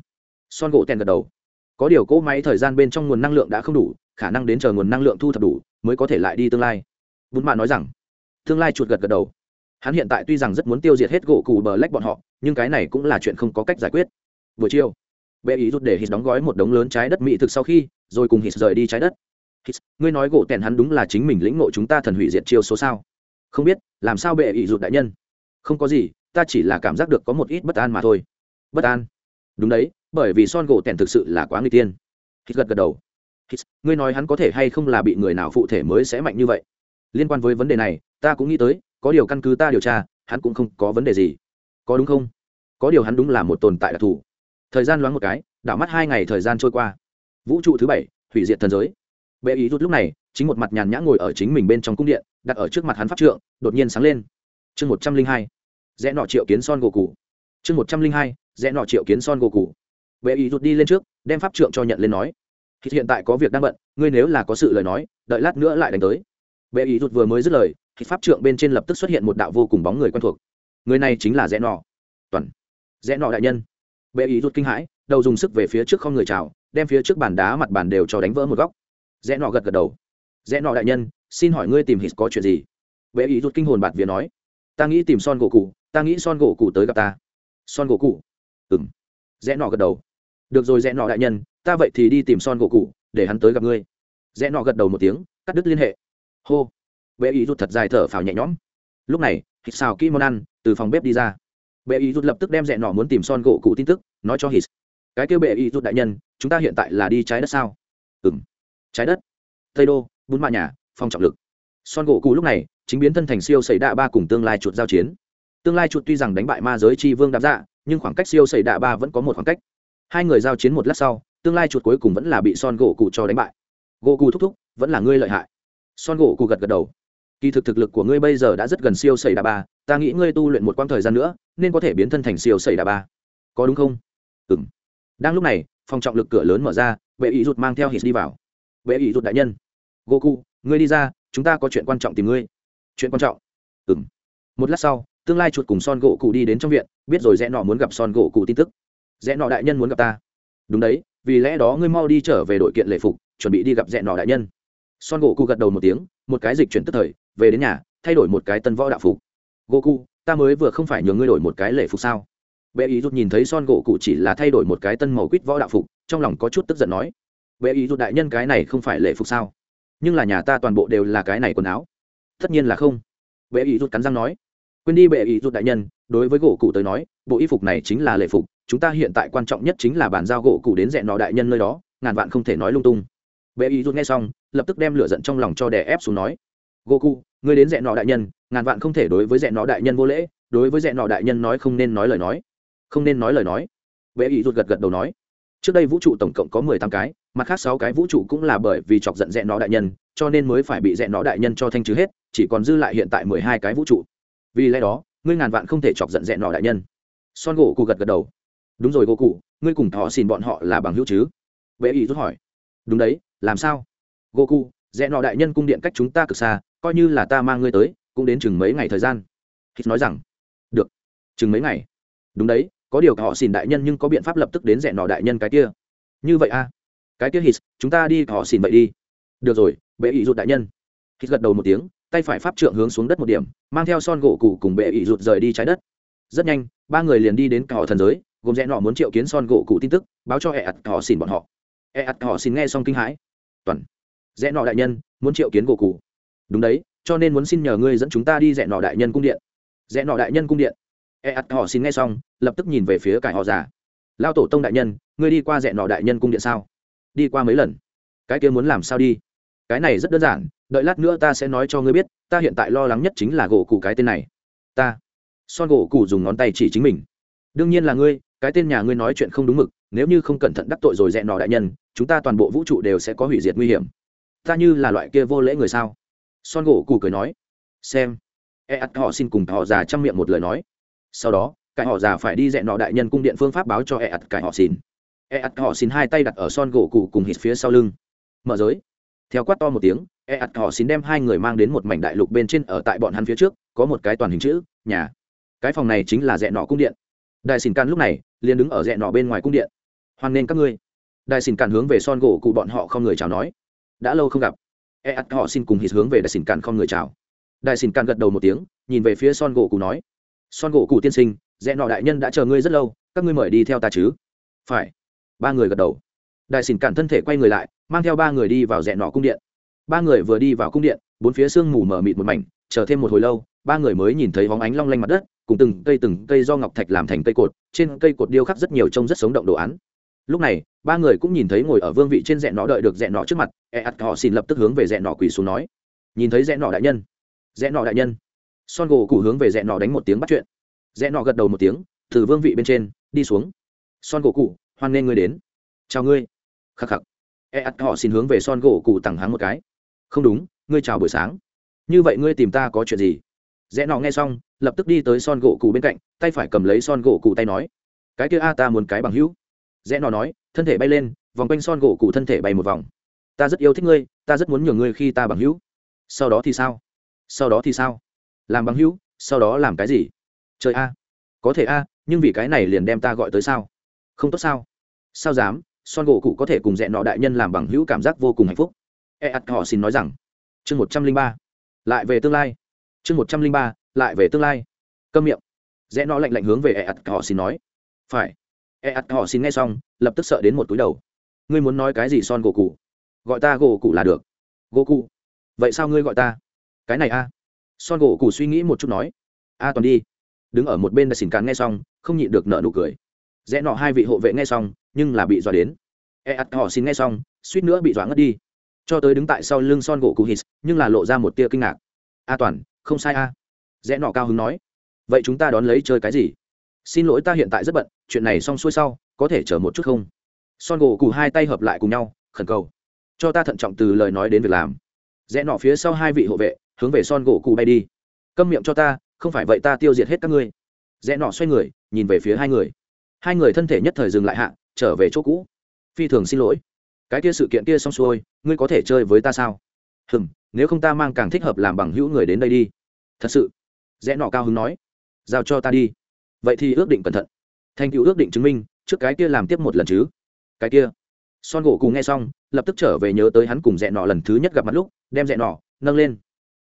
son gỗ tèn gật đầu. Có điều cỗ máy thời gian bên trong nguồn năng lượng đã không đủ, khả năng đến chờ nguồn năng lượng thu thập đủ, mới có thể lại đi tương lai. Bún mạ nói rằng, tương lai chuột gật gật đầu. Hắn hiện tại tuy rằng rất muốn tiêu diệt hết gỗ cù bờ lách bọn họ, nhưng cái này cũng là chuyện không có cách giải quyết. Buổi chiều, bệ ý rút để hít đóng gói một đống lớn trái đất mỹ thực sau khi, rồi cùng hít rời đi trái đất. Hít, ngươi nói gỗ tèn hắn đúng là chính mình lĩnh ngộ chúng ta thần hủy diệt chiêu số sao? Không biết, làm sao bệ ý rút đại nhân? Không có gì, ta chỉ là cảm giác được có một ít bất an mà thôi. Bất an? Đúng đấy, bởi vì son gỗ tèn thực sự là quá người tiên. Hít gật gật đầu. Hít, ngươi nói hắn có thể hay không là bị người nào phụ thể mới sẽ mạnh như vậy? Liên quan với vấn đề này, ta cũng nghĩ tới, có điều căn cứ ta điều tra, hắn cũng không có vấn đề gì. Có đúng không? Có điều hắn đúng là một tồn tại đặc thù. Thời gian loáng một cái, đảo mắt hai ngày thời gian trôi qua. Vũ trụ thứ bảy, hủy diệt thần giới. Bệ ý rút lúc này, chính một mặt nhàn nhã ngồi ở chính mình bên trong cung điện, đặt ở trước mặt hắn pháp trượng, đột nhiên sáng lên chương một trăm linh hai, rẽ nọ triệu kiến son gỗ cụ chương một trăm linh hai, rẽ nọ triệu kiến son gỗ cụ bệ ý rút đi lên trước, đem pháp trượng cho nhận lên nói hiện tại có việc đang bận, ngươi nếu là có sự lời nói, đợi lát nữa lại đánh tới. Bệ ý rút vừa mới dứt lời, thì pháp trượng bên trên lập tức xuất hiện một đạo vô cùng bóng người quen thuộc. Người này chính là rẽ nọ. Toàn, rẽ nọ đại nhân. Bệ ý rút kinh hãi, đầu dùng sức về phía trước không người chào, đem phía trước bàn đá mặt bàn đều cho đánh vỡ một góc. Rẽ nọ gật gật đầu. Rẽ nọ đại nhân, xin hỏi ngươi tìm hít có chuyện gì? Bệ ý rút kinh hồn bạt vía nói ta nghĩ tìm son gỗ cụ ta nghĩ son gỗ cụ tới gặp ta. Son gỗ cụ ừng rẽ nọ gật đầu. Được rồi, rẽ nọ đại nhân, ta vậy thì đi tìm son gỗ cụ để hắn tới gặp ngươi. Rẽ nọ gật đầu một tiếng, cắt đứt liên hệ. Hô. Bệ ý rút thật dài thở phào nhẹ nhõm. Lúc này, hít xào kỹ món ăn từ phòng bếp đi ra. Bệ ý rút lập tức đem rẽ nọ muốn tìm son gỗ cụ tin tức, nói cho hít. Cái kêu bệ ý rút đại nhân, chúng ta hiện tại là đi trái đất sao? Ừng trái đất. Tây đô, bún mạ nhà phong trọng lực. Son gỗ cụ lúc này chính biến thân thành siêu xảy đạ ba cùng tương lai chuột giao chiến. Tương lai chuột tuy rằng đánh bại ma giới tri vương đạp dạ nhưng khoảng cách siêu xảy đạ ba vẫn có một khoảng cách. Hai người giao chiến một lát sau, tương lai chuột cuối cùng vẫn là bị son gỗ cụ cho đánh bại. Gỗ cụ thúc thúc, vẫn là ngươi lợi hại. Son gỗ cụ gật gật đầu. Kỳ thực thực lực của ngươi bây giờ đã rất gần siêu xảy đà ba, ta nghĩ ngươi tu luyện một quãng thời gian nữa, nên có thể biến thân thành siêu xảy đà ba. Có đúng không? Ừ m đang lúc này, phòng trọng lực cửa lớn mở ra vệ ý rụt mang theo hít đi vào. Vệ ý rụt đại nhân. Gỗ cụ ngươi đi ra, chúng ta có chuyện quan trọng tìm ngươi chuyện quan trọng. Ừ m một lát sau, tương lai chuột cùng son gỗ cụ đi đến trong viện, biết rồi rẽ nọ muốn gặp son gỗ cụ tin tức. Rẽ nọ đại nhân muốn gặp ta. Đúng đấy, vì lẽ đó ngươi mau đi trở về đội kiện lệ phục, chuẩn bị đi gặp rẽ nọ đại nhân. Son gỗ cụ gật đầu một tiếng, một cái dịch chuyển tức thời, về đến nhà, thay đổi một cái tân võ đạo phục. Gỗ cụ, ta mới vừa không phải nhờ ngươi đổi một cái lệ phục sao? Bệ ý rút nhìn thấy son gỗ cụ chỉ là thay đổi một cái tân màu quýt võ đạo phục, trong lòng có chút tức giận nói. Bệ ý rút đại nhân cái này không phải lệ phục sao? Nhưng là nhà ta toàn bộ đều là cái này quần áo tất nhiên là không. Bệ ý rút cắn răng nói. Quên đi bệ ý rút đại nhân, đối với gỗ cụ tới nói, bộ y phục này chính là lệ phục, chúng ta hiện tại quan trọng nhất chính là bàn giao gỗ cụ đến dẹn nọ đại nhân nơi đó, ngàn vạn không thể nói lung tung. Bệ ý rút nghe xong, lập tức đem lửa giận trong lòng cho đè ép xuống nói. Gỗ cụ ngươi đến dẹn nọ đại nhân, ngàn vạn không thể đối với dẹn nọ đại nhân vô lễ, đối với dẹn nọ đại nhân nói không nên nói lời nói. Không nên nói lời nói. Bệ ý rút gật gật đầu nói. Trước đây vũ trụ tổng cộng có mười tám cái, mặt khác sáu cái vũ trụ cũng là bởi vì chọc giận dẹn nọ đại nhân cho nên mới phải bị dẹn nọ đại nhân cho thanh trừ hết, chỉ còn dư lại hiện tại mười hai cái vũ trụ. Vì lẽ đó, ngươi ngàn vạn không thể chọc giận dẹn nọ đại nhân. Son gỗ cụ gật gật đầu. Đúng rồi gỗ cụ, ngươi cùng họ xin bọn họ là bằng hữu chứ? Bệ ý rút hỏi. Đúng đấy, làm sao? Gỗ cụ dẹn nọ đại nhân cung điện cách chúng ta cực xa, coi như là ta mang ngươi tới, cũng đến chừng mấy ngày thời gian. Hít nói rằng. Được. Chừng mấy ngày? Đúng đấy, có điều họ xin đại nhân nhưng có biện pháp lập tức đến dẹn nọ đại nhân cái kia. Như vậy a à? cái kia hít, chúng ta đi họ xin vậy đi. Được rồi bệ ý rụt đại nhân. Khi gật đầu một tiếng, tay phải pháp trượng hướng xuống đất một điểm, mang theo son gỗ cụ cùng bệ ý rụt rời đi trái đất. Rất nhanh, ba người liền đi đến cả họ thần giới, gồm rẽ nọ muốn triệu kiến son gỗ cụ tin tức, báo cho e ạt họ xin bọn họ. E ạt họ xin nghe xong kinh hãi. Toàn, rẽ nọ đại nhân, muốn triệu kiến gỗ cụ đúng đấy, cho nên muốn xin nhờ ngươi dẫn chúng ta đi rẽ nọ đại nhân cung điện. Rẽ nọ đại nhân cung điện? E ạt họ xin nghe xong, lập tức nhìn về phía cải họ già. Lao tổ tông đại nhân, ngươi đi qua rẽ nọ đại nhân cung điện sao? Đi qua mấy lần. Cái kia muốn làm sao đi? Cái này rất đơn giản, đợi lát nữa ta sẽ nói cho ngươi biết, ta hiện tại lo lắng nhất chính là gỗ cụ cái tên này. Ta, son gỗ cụ dùng ngón tay chỉ chính mình. Đương nhiên là ngươi, cái tên nhà ngươi nói chuyện không đúng mực, nếu như không cẩn thận đắc tội rồi dẹn nọ đại nhân, chúng ta toàn bộ vũ trụ đều sẽ có hủy diệt nguy hiểm. Ta như là loại kia vô lễ người sao? Son gỗ cụ cười nói. Xem. E ắt họ xin cùng họ già chăm miệng một lời nói. Sau đó, cái họ già phải đi dẹn nọ đại nhân cung điện phương pháp báo cho e ắt cái họ xin. E ắt họ xin hai tay đặt ở son gỗ cụ cùng hít phía sau lưng. Mở giới theo quát to một tiếng e ạt họ xin đem hai người mang đến một mảnh đại lục bên trên ở tại bọn hắn phía trước, có một cái toàn hình chữ, nhà. Cái phòng này chính là rẽ nọ cung điện. Đại xin can lúc này, liền đứng ở rẽ nọ bên ngoài cung điện. Hoan nghênh các ngươi. Đại xin can hướng về son gỗ cụ bọn họ không người chào nói. Đã lâu không gặp. E ắt họ xin cùng hít hướng về đại xin can không người chào. Đại xin can gật đầu một tiếng, nhìn về phía son gỗ cụ nói. Son gỗ cụ tiên sinh, rẽ nọ đại nhân đã chờ ngươi rất lâu, các ngươi mời đi theo ta chứ? Phải. Ba người gật đầu. Đại xin cản thân thể quay người lại mang theo ba người đi vào rẽ nọ cung điện. Ba người vừa đi vào cung điện, bốn phía sương mù mờ mịt một mảnh, chờ thêm một hồi lâu, ba người mới nhìn thấy bóng ánh long lanh mặt đất, cùng từng cây từng cây do ngọc thạch làm thành cây cột, trên cây cột điêu khắc rất nhiều trông rất sống động đồ án. Lúc này, ba người cũng nhìn thấy ngồi ở vương vị trên rẽ nọ đợi được rẽ nọ trước mặt e ắt họ xin lập tức hướng về rẽ nọ quỳ xuống nói. Nhìn thấy rẽ nọ đại nhân, rẽ nọ đại nhân. Son gỗ cụ hướng về rẽ nọ đánh một tiếng bắt chuyện. Rẽ nọ gật đầu một tiếng, từ vương vị bên trên, đi xuống. Son gỗ cụ, hoan nghênh ngươi đến. Chào ngươi. Khắc khắc e ắt họ xin hướng về son gỗ cụ tặng hắn một cái. Không đúng, ngươi chào buổi sáng. Như vậy ngươi tìm ta có chuyện gì? Rẽ nọ nghe xong, lập tức đi tới son gỗ cụ bên cạnh, tay phải cầm lấy son gỗ cụ tay nói, cái kia a, ta muốn cái bằng hữu. Rẽ nọ nói, thân thể bay lên, vòng quanh son gỗ cụ thân thể bay một vòng. Ta rất yêu thích ngươi, ta rất muốn nhường ngươi khi ta bằng hữu. Sau đó thì sao? Sau đó thì sao? Làm bằng hữu, sau đó làm cái gì? Trời a, có thể a, nhưng vì cái này liền đem ta gọi tới sao? Không tốt sao? Sao dám? Son gỗ cụ có thể cùng rẽ nọ đại nhân làm bằng hữu cảm giác vô cùng hạnh phúc. E ắt họ xin nói rằng, chương một trăm linh ba, lại về tương lai. Chương một trăm linh ba, lại về tương lai. Câm miệng. Rẽ nọ lạnh lạnh hướng về e ắt họ xin nói. Phải. E ắt họ xin nghe xong, lập tức sợ đến một túi đầu. Ngươi muốn nói cái gì son gỗ cụ? Gọi ta gỗ cụ là được. Gỗ cụ. Vậy sao ngươi gọi ta? Cái này a. Son gỗ cụ suy nghĩ một chút nói. A toàn đi. Đứng ở một bên đã xỉn cán nghe xong, không nhịn được nợ nụ cười. Rẽ nọ hai vị hộ vệ nghe xong nhưng là bị dọa đến. E ắt họ xin nghe xong, suýt nữa bị dọa ngất đi. Cho tới đứng tại sau lưng son gỗ cụ hít, nhưng là lộ ra một tia kinh ngạc. A toàn, không sai a. Rẽ nọ cao hứng nói. Vậy chúng ta đón lấy chơi cái gì? Xin lỗi ta hiện tại rất bận, chuyện này xong xuôi sau, có thể chờ một chút không? Son gỗ cụ hai tay hợp lại cùng nhau, khẩn cầu. Cho ta thận trọng từ lời nói đến việc làm. Rẽ nọ phía sau hai vị hộ vệ, hướng về son gỗ cụ bay đi. Câm miệng cho ta, không phải vậy ta tiêu diệt hết các ngươi. Rẽ nọ xoay người, nhìn về phía hai người. Hai người thân thể nhất thời dừng lại hạ trở về chỗ cũ. Phi thường xin lỗi. Cái kia sự kiện kia xong xuôi, ngươi có thể chơi với ta sao? Hừm, nếu không ta mang càng thích hợp làm bằng hữu người đến đây đi. Thật sự. Rẽ nọ cao hứng nói. Giao cho ta đi. Vậy thì ước định cẩn thận. Thành tựu ước định chứng minh, trước cái kia làm tiếp một lần chứ. Cái kia. Son gỗ cùng nghe xong, lập tức trở về nhớ tới hắn cùng rẽ nọ lần thứ nhất gặp mặt lúc, đem rẽ nọ, nâng lên.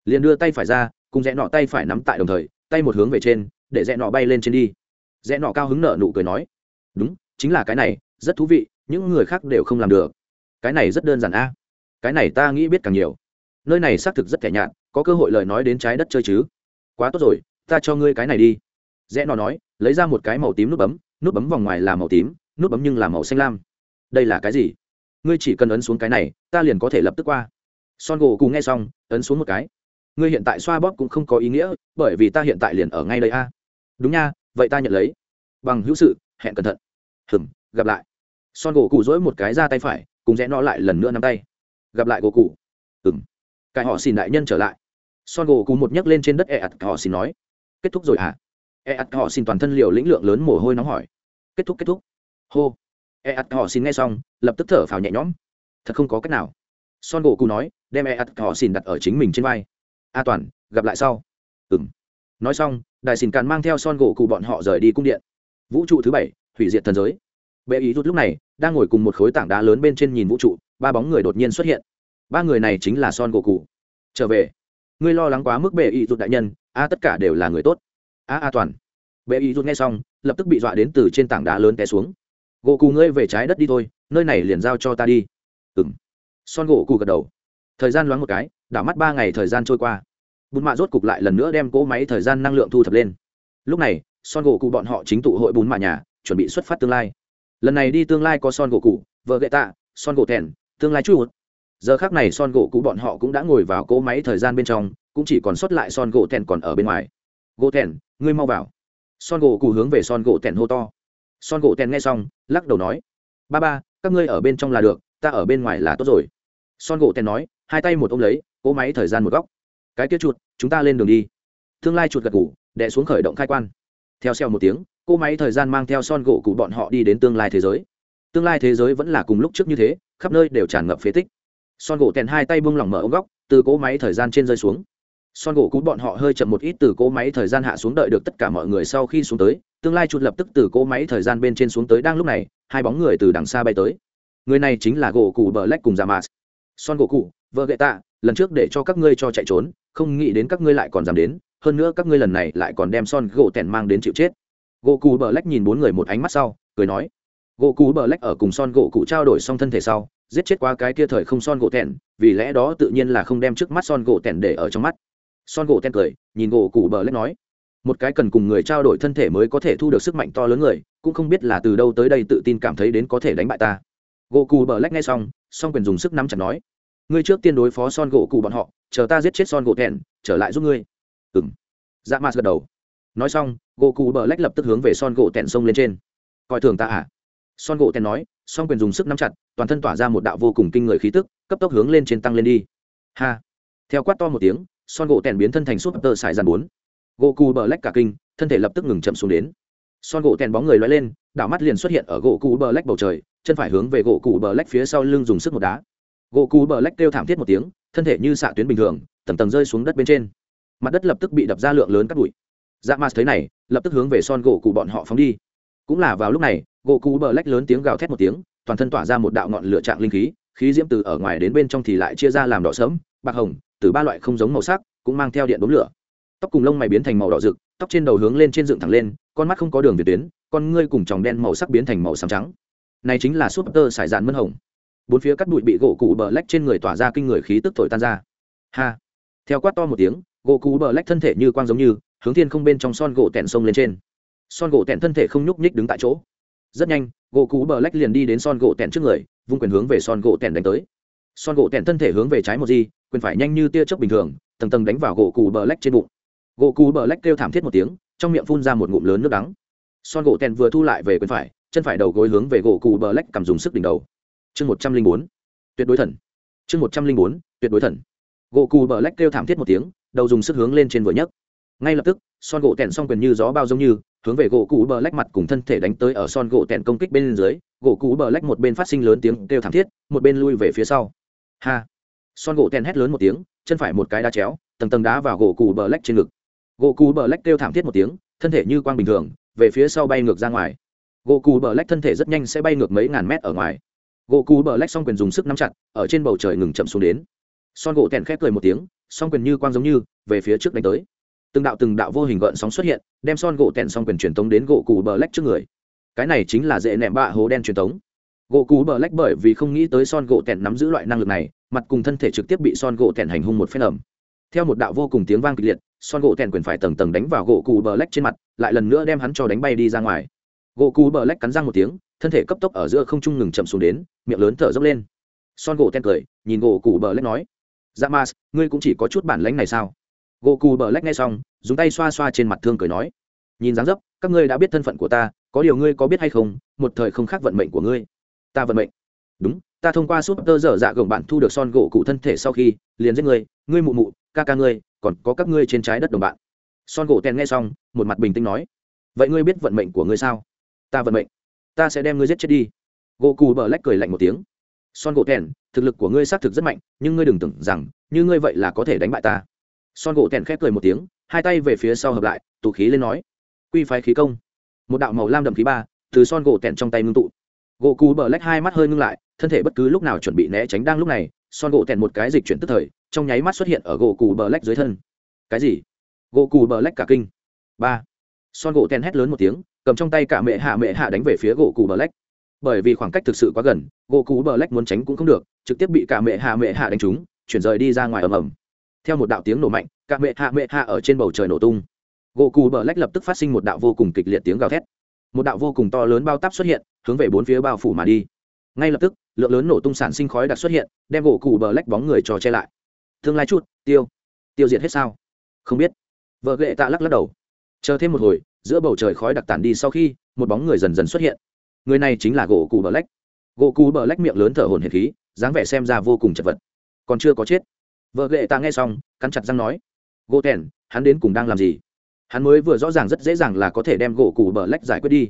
Liền đưa tay phải ra, cùng rẽ nọ tay phải nắm tại đồng thời, tay một hướng về trên, để rẽ nọ bay lên trên đi. Rẽ nọ cao hứng nở nụ cười nói. Đúng, chính là cái này rất thú vị, những người khác đều không làm được. Cái này rất đơn giản a. Cái này ta nghĩ biết càng nhiều. Nơi này xác thực rất thẻ nhạt, có cơ hội lời nói đến trái đất chơi chứ. Quá tốt rồi, ta cho ngươi cái này đi. Rẽ nó nói, lấy ra một cái màu tím nút bấm nút bấm vòng ngoài là màu tím, nút bấm nhưng là màu xanh lam. Đây là cái gì? Ngươi chỉ cần ấn xuống cái này, ta liền có thể lập tức qua. Son gỗ cùng nghe xong, ấn xuống một cái. Ngươi hiện tại xoa bóp cũng không có ý nghĩa, bởi vì ta hiện tại liền ở ngay đây a. Đúng nha, vậy ta nhận lấy. Bằng hữu sự, hẹn cẩn thận. Hừm gặp lại. Son gỗ cụ dỗi một cái ra tay phải, cùng rẽ nó lại lần nữa nắm tay. Gặp lại gỗ cụ. Ừng cái họ xin đại nhân trở lại. Son gỗ cụ một nhấc lên trên đất e ạt, họ xin nói. Kết thúc rồi hả? E ạt, họ xin toàn thân liều lĩnh lượng lớn mồ hôi nóng hỏi. Kết thúc kết thúc. Hô. E ạt, họ xin nghe xong, lập tức thở phào nhẹ nhõm. Thật không có cách nào. Son gỗ cụ nói, đem e ạt, họ xin đặt ở chính mình trên vai. A toàn, gặp lại sau. Ừng nói xong, đại xin càn mang theo son gỗ cụ bọn họ rời đi cung điện. Vũ trụ thứ bảy, hủy diệt thần giới bệ ý rút lúc này, đang ngồi cùng một khối tảng đá lớn bên trên nhìn vũ trụ, ba bóng người đột nhiên xuất hiện. Ba người này chính là son gỗ cụ trở về. Ngươi lo lắng quá mức bệ ý rút đại nhân, a, tất cả đều là người tốt. A a toàn. Bệ ý rút nghe xong, lập tức bị dọa đến từ trên tảng đá lớn té xuống. Gỗ cụ ngươi về trái đất đi thôi, nơi này liền giao cho ta đi. Ừng son gỗ cụ gật đầu. Thời gian loáng một cái, đảo mắt ba ngày thời gian trôi qua. Bùn mạ rốt cục lại lần nữa đem cỗ máy thời gian năng lượng thu thập lên. Lúc này, son gỗ cụ bọn họ chính tụ hội bùn mạ nhà, chuẩn bị xuất phát tương lai lần này đi tương lai có son gỗ cụ vợ gậy tạ, son gỗ thèn, tương lai chút. Giờ khác này son gỗ cụ bọn họ cũng đã ngồi vào cỗ máy thời gian bên trong, cũng chỉ còn sót lại son gỗ thèn còn ở bên ngoài. Gỗ thèn, ngươi mau vào. Son gỗ cụ hướng về son gỗ thèn hô to. Son gỗ thèn nghe xong, lắc đầu nói, ba ba, các ngươi ở bên trong là được, ta ở bên ngoài là tốt rồi. Son gỗ thèn nói, hai tay một ôm lấy, cỗ máy thời gian một góc. Cái kia chuột, chúng ta lên đường đi. Tương lai chuột gật ngủ đẻ xuống khởi động khai quan theo xeo một tiếng, cô máy thời gian mang theo son gỗ cụ bọn họ đi đến tương lai thế giới. Tương lai thế giới vẫn là cùng lúc trước như thế, khắp nơi đều tràn ngập phế tích. Son gỗ tèn hai tay bung lỏng mở ống góc, từ cỗ máy thời gian trên rơi xuống. Son gỗ cú bọn họ hơi chậm một ít từ cỗ máy thời gian hạ xuống đợi được tất cả mọi người sau khi xuống tới, tương lai chuột lập tức từ cỗ máy thời gian bên trên xuống tới đang lúc này, hai bóng người từ đằng xa bay tới. Người này chính là gỗ cụ bờ lách cùng giả mạt son gỗ cụ vợ gậy tạ lần trước để cho các ngươi cho chạy trốn, không nghĩ đến các ngươi lại còn dám đến, hơn nữa các ngươi lần này lại còn đem son gỗ tèn mang đến chịu chết. Gỗ cù bờ lách nhìn bốn người một ánh mắt sau, cười nói gỗ cù bờ lách ở cùng son gỗ cụ trao đổi xong thân thể sau, giết chết qua cái kia thời không son gỗ tèn, vì lẽ đó tự nhiên là không đem trước mắt son gỗ tèn để ở trong mắt. Son gỗ tèn cười, nhìn gỗ cù bờ lách nói, một cái cần cùng người trao đổi thân thể mới có thể thu được sức mạnh to lớn người, cũng không biết là từ đâu tới đây tự tin cảm thấy đến có thể đánh bại ta. Gỗ cù bờ lách nghe xong, song quyền dùng sức nắm chặt nói ngươi trước tiên đối phó son gỗ cụ bọn họ, chờ ta giết chết son gỗ thẹn, trở lại giúp ngươi. Ừng dạ mạt gật đầu. Nói xong, gỗ cụ bờ lách lập tức hướng về son gỗ thẹn sông lên trên. Coi thường ta à? Son gỗ thẹn nói, song quyền dùng sức nắm chặt, toàn thân tỏa ra một đạo vô cùng kinh người khí tức, cấp tốc hướng lên trên tăng lên đi. Ha. Theo quát to một tiếng, son gỗ tèn biến thân thành súp tơ sải dàn bốn. Gỗ cụ bờ lách cả kinh, thân thể lập tức ngừng chậm xuống đến. Son gỗ tèn bóng người loay lên, đảo mắt liền xuất hiện ở gỗ cụ bờ lách bầu trời, chân phải hướng về gỗ cụ bờ lách phía sau lưng dùng sức một đá gỗ cụ bờ lách kêu thảm thiết một tiếng, thân thể như xạ tuyến bình thường, tầng tầng rơi xuống đất bên trên. Mặt đất lập tức bị đập ra lượng lớn cắt bụi. Dạ mát thấy này, lập tức hướng về son gỗ cụ bọn họ phóng đi. Cũng là vào lúc này gỗ cụ bờ lách lớn tiếng gào thét một tiếng, toàn thân tỏa ra một đạo ngọn lửa trạng linh khí khí diễm từ ở ngoài đến bên trong thì lại chia ra làm đỏ sớm bạc hồng, từ ba loại không giống màu sắc, cũng mang theo điện đốm lửa. Tóc cùng lông mày biến thành màu đỏ rực, tóc trên đầu hướng lên trên dựng thẳng lên, con mắt không có đường về tuyến, con ngươi cùng tròng đen màu sắc biến thành màu xám trắng. Này chính là súp tơ sải dạn mân hồng bốn phía cắt bụi bị gỗ cụ bờ lách trên người tỏa ra kinh người khí tức thổi tan ra. Ha! Theo quát to một tiếng, gỗ cụ bờ lách thân thể như quang giống như, hướng thiên không bên trong son gỗ tẹn sông lên trên. Son gỗ tẹn thân thể không nhúc nhích đứng tại chỗ. Rất nhanh, gỗ cụ bờ lách liền đi đến son gỗ tẹn trước người, vung quyền hướng về son gỗ tẹn đánh tới. Son gỗ tẹn thân thể hướng về trái một gì quyền phải nhanh như tia chớp bình thường, tầng tầng đánh vào gỗ cụ bờ lách trên bụng. Gỗ cụ bờ lách kêu thảm thiết một tiếng, trong miệng phun ra một ngụm lớn nước đắng. Son gỗ tẹn vừa thu lại về quyền phải, chân phải đầu gối hướng về gỗ cụ bờ lách cầm dùng sức đỉnh đầu chương một trăm linh bốn, tuyệt đối thần. Chương một trăm linh bốn, tuyệt đối thần. Gỗ cù bờ lách kêu thảm thiết một tiếng, đầu dùng sức hướng lên trên vừa nhấc. Ngay lập tức, son gỗ tẹn xong quyền như gió bao giống như, hướng về gỗ cụ bờ lách mặt cùng thân thể đánh tới ở son gỗ tẹn công kích bên dưới gỗ cụ bờ lách một bên phát sinh lớn tiếng kêu thảm thiết, một bên lui về phía sau. Ha! Son gỗ tẹn hét lớn một tiếng, chân phải một cái đá chéo, tầng tầng đá vào gỗ cụ bờ lách trên ngực. Gỗ cụ bờ lách kêu thảm thiết một tiếng, thân thể như quang bình thường, về phía sau bay ngược ra ngoài. Gỗ cụ bờ lách thân thể rất nhanh sẽ bay ngược mấy ngàn mét ở ngoài gỗ cù bờ lách song quyền dùng sức nắm chặt, ở trên bầu trời ngừng chậm xuống đến. Son gỗ tèn khép cười một tiếng, song quyền như quang giống như, về phía trước đánh tới. Từng đạo từng đạo vô hình gợn sóng xuất hiện, đem son gỗ tèn song quyền truyền tống đến gỗ cù bờ lách trước người. Cái này chính là dễ nẹm bạ hố đen truyền tống. Gỗ cù bờ lách bởi vì không nghĩ tới son gỗ tèn nắm giữ loại năng lực này, mặt cùng thân thể trực tiếp bị son gỗ tèn hành hung một phen ẩm. Theo một đạo vô cùng tiếng vang kịch liệt, son gỗ tèn quyền phải tầng tầng đánh vào gỗ cù bờ lách trên mặt, lại lần nữa đem hắn cho đánh bay đi ra ngoài. Gỗ cù bờ lách cắn răng một tiếng thân thể cấp tốc ở giữa không trung ngừng chậm xuống đến, miệng lớn thở dốc lên. Son gỗ ten cười, nhìn gỗ cụ bờ lách nói dạ mas, ngươi cũng chỉ có chút bản lãnh này sao? Gỗ cụ bờ lách nghe xong, dùng tay xoa xoa trên mặt thương cười nói, nhìn dáng dấp, các ngươi đã biết thân phận của ta, có điều ngươi có biết hay không, một thời không khác vận mệnh của ngươi. Ta vận mệnh? Đúng, ta thông qua súp tơ dở dạ gồng bạn thu được son gỗ cụ thân thể sau khi, liền giết ngươi ngươi mụ mụ, ca ca ngươi, còn có các ngươi trên trái đất đồng bạn. Son gỗ tèn nghe xong, một mặt bình tĩnh nói, vậy ngươi biết vận mệnh của ngươi sao? Ta vận mệnh? Ta sẽ đem ngươi giết chết đi. Gỗ cù bờ lách cười lạnh một tiếng. Son gỗ thèn thực lực của ngươi xác thực rất mạnh, nhưng ngươi đừng tưởng rằng, như ngươi vậy là có thể đánh bại ta. Son gỗ thèn khép cười một tiếng, hai tay về phía sau hợp lại tụ khí lên nói. Quy phái khí công. Một đạo màu lam đậm khí ba, từ son gỗ thèn trong tay ngưng tụ. Gỗ cù bờ lách hai mắt hơi ngưng lại, thân thể bất cứ lúc nào chuẩn bị né tránh đang lúc này, son gỗ thèn một cái dịch chuyển tức thời, trong nháy mắt xuất hiện ở gỗ cù bờ lách dưới thân. Cái gì? Gỗ cù bờ lách cả kinh. Ba. Son gỗ thèn hét lớn một tiếng cầm trong tay cả mẹ hạ mẹ hạ đánh về phía gỗ cụ bờ lách. Bởi vì khoảng cách thực sự quá gần, gỗ cụ bờ lách muốn tránh cũng không được, trực tiếp bị cả mẹ hạ mẹ hạ đánh trúng, chuyển rời đi ra ngoài ầm ầm. Theo một đạo tiếng nổ mạnh, cả mẹ hạ mẹ hạ ở trên bầu trời nổ tung. Gỗ cụ bờ lách lập tức phát sinh một đạo vô cùng kịch liệt tiếng gào thét. Một đạo vô cùng to lớn bao tắp xuất hiện, hướng về bốn phía bao phủ mà đi. Ngay lập tức, lượng lớn nổ tung sản sinh khói đặc xuất hiện, đem gỗ cụ bờ lách bóng người trò che lại. Tương lai chút, tiêu. Tiêu diệt hết sao? Không biết. Vợ ghệ tạ lắc lắc đầu. Chờ thêm một hồi giữa bầu trời khói đặc tản đi sau khi, một bóng người dần dần xuất hiện. Người này chính là gỗ cù bờ lách. Gỗ cù bờ lách miệng lớn thở hồn hệt khí, dáng vẻ xem ra vô cùng chật vật. Còn chưa có chết. Vợ ghệ ta nghe xong, cắn chặt răng nói, gỗ thèn hắn đến cùng đang làm gì? Hắn mới vừa rõ ràng rất dễ dàng là có thể đem gỗ cù bờ lách giải quyết đi.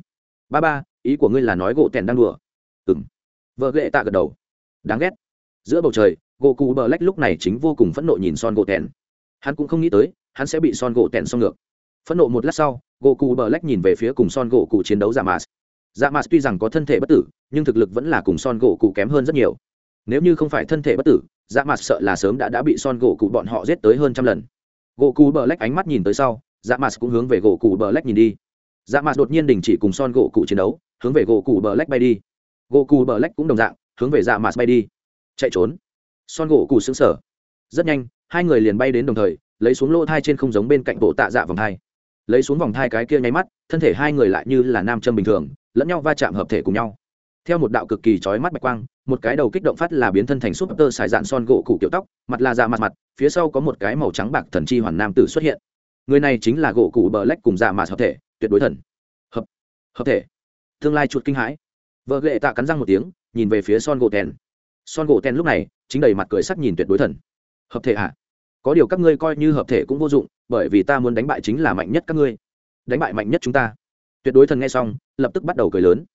Ba ba, ý của ngươi là nói gỗ thèn đang đùa. Ừng vợ ghệ ta gật đầu. Đáng ghét. Giữa bầu trời, gỗ cù bờ lách lúc này chính vô cùng phẫn nộ nhìn son gỗ thèn hắn cũng không nghĩ tới, hắn sẽ bị son gỗ tèn xong ngược phẫn nộ một lát sau gỗ cụ bờ lách nhìn về phía cùng son gỗ cụ chiến đấu giả mạt dạ mạt tuy rằng có thân thể bất tử nhưng thực lực vẫn là cùng son gỗ cụ kém hơn rất nhiều nếu như không phải thân thể bất tử dạ mạt sợ là sớm đã đã bị son gỗ cụ bọn họ giết tới hơn trăm lần gỗ cụ bờ lách ánh mắt nhìn tới sau dạ mạt cũng hướng về gỗ cụ bờ lách nhìn đi dạ mạt đột nhiên đình chỉ cùng son gỗ cụ chiến đấu hướng về gỗ cụ bờ lách bay đi gỗ cụ bờ lách cũng đồng dạng hướng về dạ mạt bay đi chạy trốn son gỗ cụ xứng sở rất nhanh hai người liền bay đến đồng thời lấy xuống lỗ thai trên không giống bên cạnh bộ tạ dạ vòng thai lấy xuống vòng thai cái kia nháy mắt, thân thể hai người lại như là nam châm bình thường, lẫn nhau va chạm hợp thể cùng nhau. Theo một đạo cực kỳ chói mắt bạch quang, một cái đầu kích động phát là biến thân thành súp tơ xài dạn son gỗ cụ kiểu tóc, mặt là da mặt mặt, phía sau có một cái màu trắng bạc thần chi hoàn nam tử xuất hiện. Người này chính là gỗ cụ bờ lách cùng da mặt hợp thể, tuyệt đối thần. Hợp hợp thể. Tương lai chuột kinh hãi. Vợ ghệ tạ cắn răng một tiếng, nhìn về phía son gỗ tèn. Son gỗ tèn lúc này, chính đầy mặt cười sắc nhìn tuyệt đối thần. Hợp thể ạ à? Có điều các ngươi coi như hợp thể cũng vô dụng bởi vì ta muốn đánh bại chính là mạnh nhất các ngươi. Đánh bại mạnh nhất chúng ta. Tuyệt đối thần nghe xong lập tức bắt đầu cười lớn.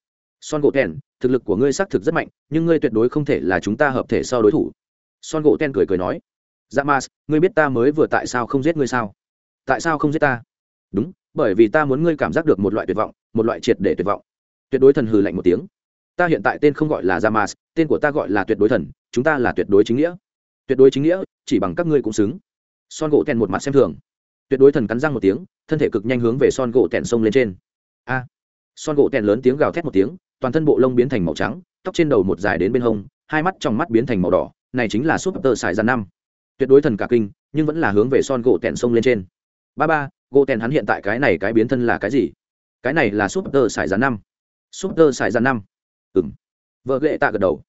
Son gỗ tèn thực lực của ngươi xác thực rất mạnh nhưng ngươi tuyệt đối không thể là chúng ta hợp thể sau đối thủ. Son gỗ ten cười cười nói. Dạ mas ngươi biết ta mới vừa tại sao không giết ngươi sao? Tại sao không giết ta? Đúng bởi vì ta muốn ngươi cảm giác được một loại tuyệt vọng một loại triệt để tuyệt vọng. Tuyệt đối thần hừ lạnh một tiếng. Ta hiện tại tên không gọi là dạ Jamas, tên của ta gọi là tuyệt đối thần, chúng ta là tuyệt đối chính nghĩa. Tuyệt đối chính nghĩa, chỉ bằng các ngươi cũng xứng. Son gỗ tèn một mặt xem thường. Tuyệt đối thần cắn răng một tiếng, thân thể cực nhanh hướng về son gỗ tèn sông lên trên. A! Son gỗ tèn lớn tiếng gào thét một tiếng, toàn thân bộ lông biến thành màu trắng, tóc trên đầu một dài đến bên hông, hai mắt trong mắt biến thành màu đỏ, này chính là súp tơ xài ra năm. Tuyệt đối thần cả kinh, nhưng vẫn là hướng về son gỗ tèn sông lên trên. Ba ba, gỗ tèn hắn hiện tại cái này cái biến thân là cái gì? Cái này là súp tơ xài ra năm. Súp tơ xài ra năm ừ m vợ ghệ tạ gật đầu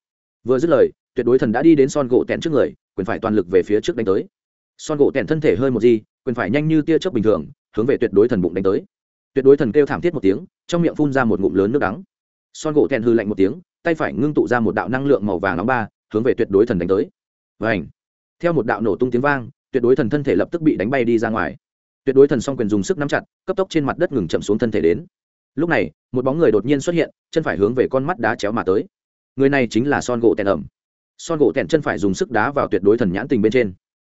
vừa dứt lời tuyệt đối thần đã đi đến son gỗ tèn trước người quyền phải toàn lực về phía trước đánh tới. Son gỗ tèn thân thể hơi một gì, quyền phải nhanh như tia chớp bình thường, hướng về tuyệt đối thần bụng đánh tới. Tuyệt đối thần kêu thảm thiết một tiếng, trong miệng phun ra một ngụm lớn nước đắng. Son gỗ tèn hư lạnh một tiếng, tay phải ngưng tụ ra một đạo năng lượng màu vàng nóng ba, hướng về tuyệt đối thần đánh tới. Và ảnh theo một đạo nổ tung tiếng vang, tuyệt đối thần thân thể lập tức bị đánh bay đi ra ngoài. Tuyệt đối thần song quyền dùng sức nắm chặt, cấp tốc trên mặt đất ngừng chậm xuống thân thể đến. Lúc này, một bóng người đột nhiên xuất hiện, chân phải hướng về con mắt đá chéo mà tới. Người này chính là son gỗ tèn ẩm son gỗ tẹn chân phải dùng sức đá vào tuyệt đối thần nhãn tình bên trên.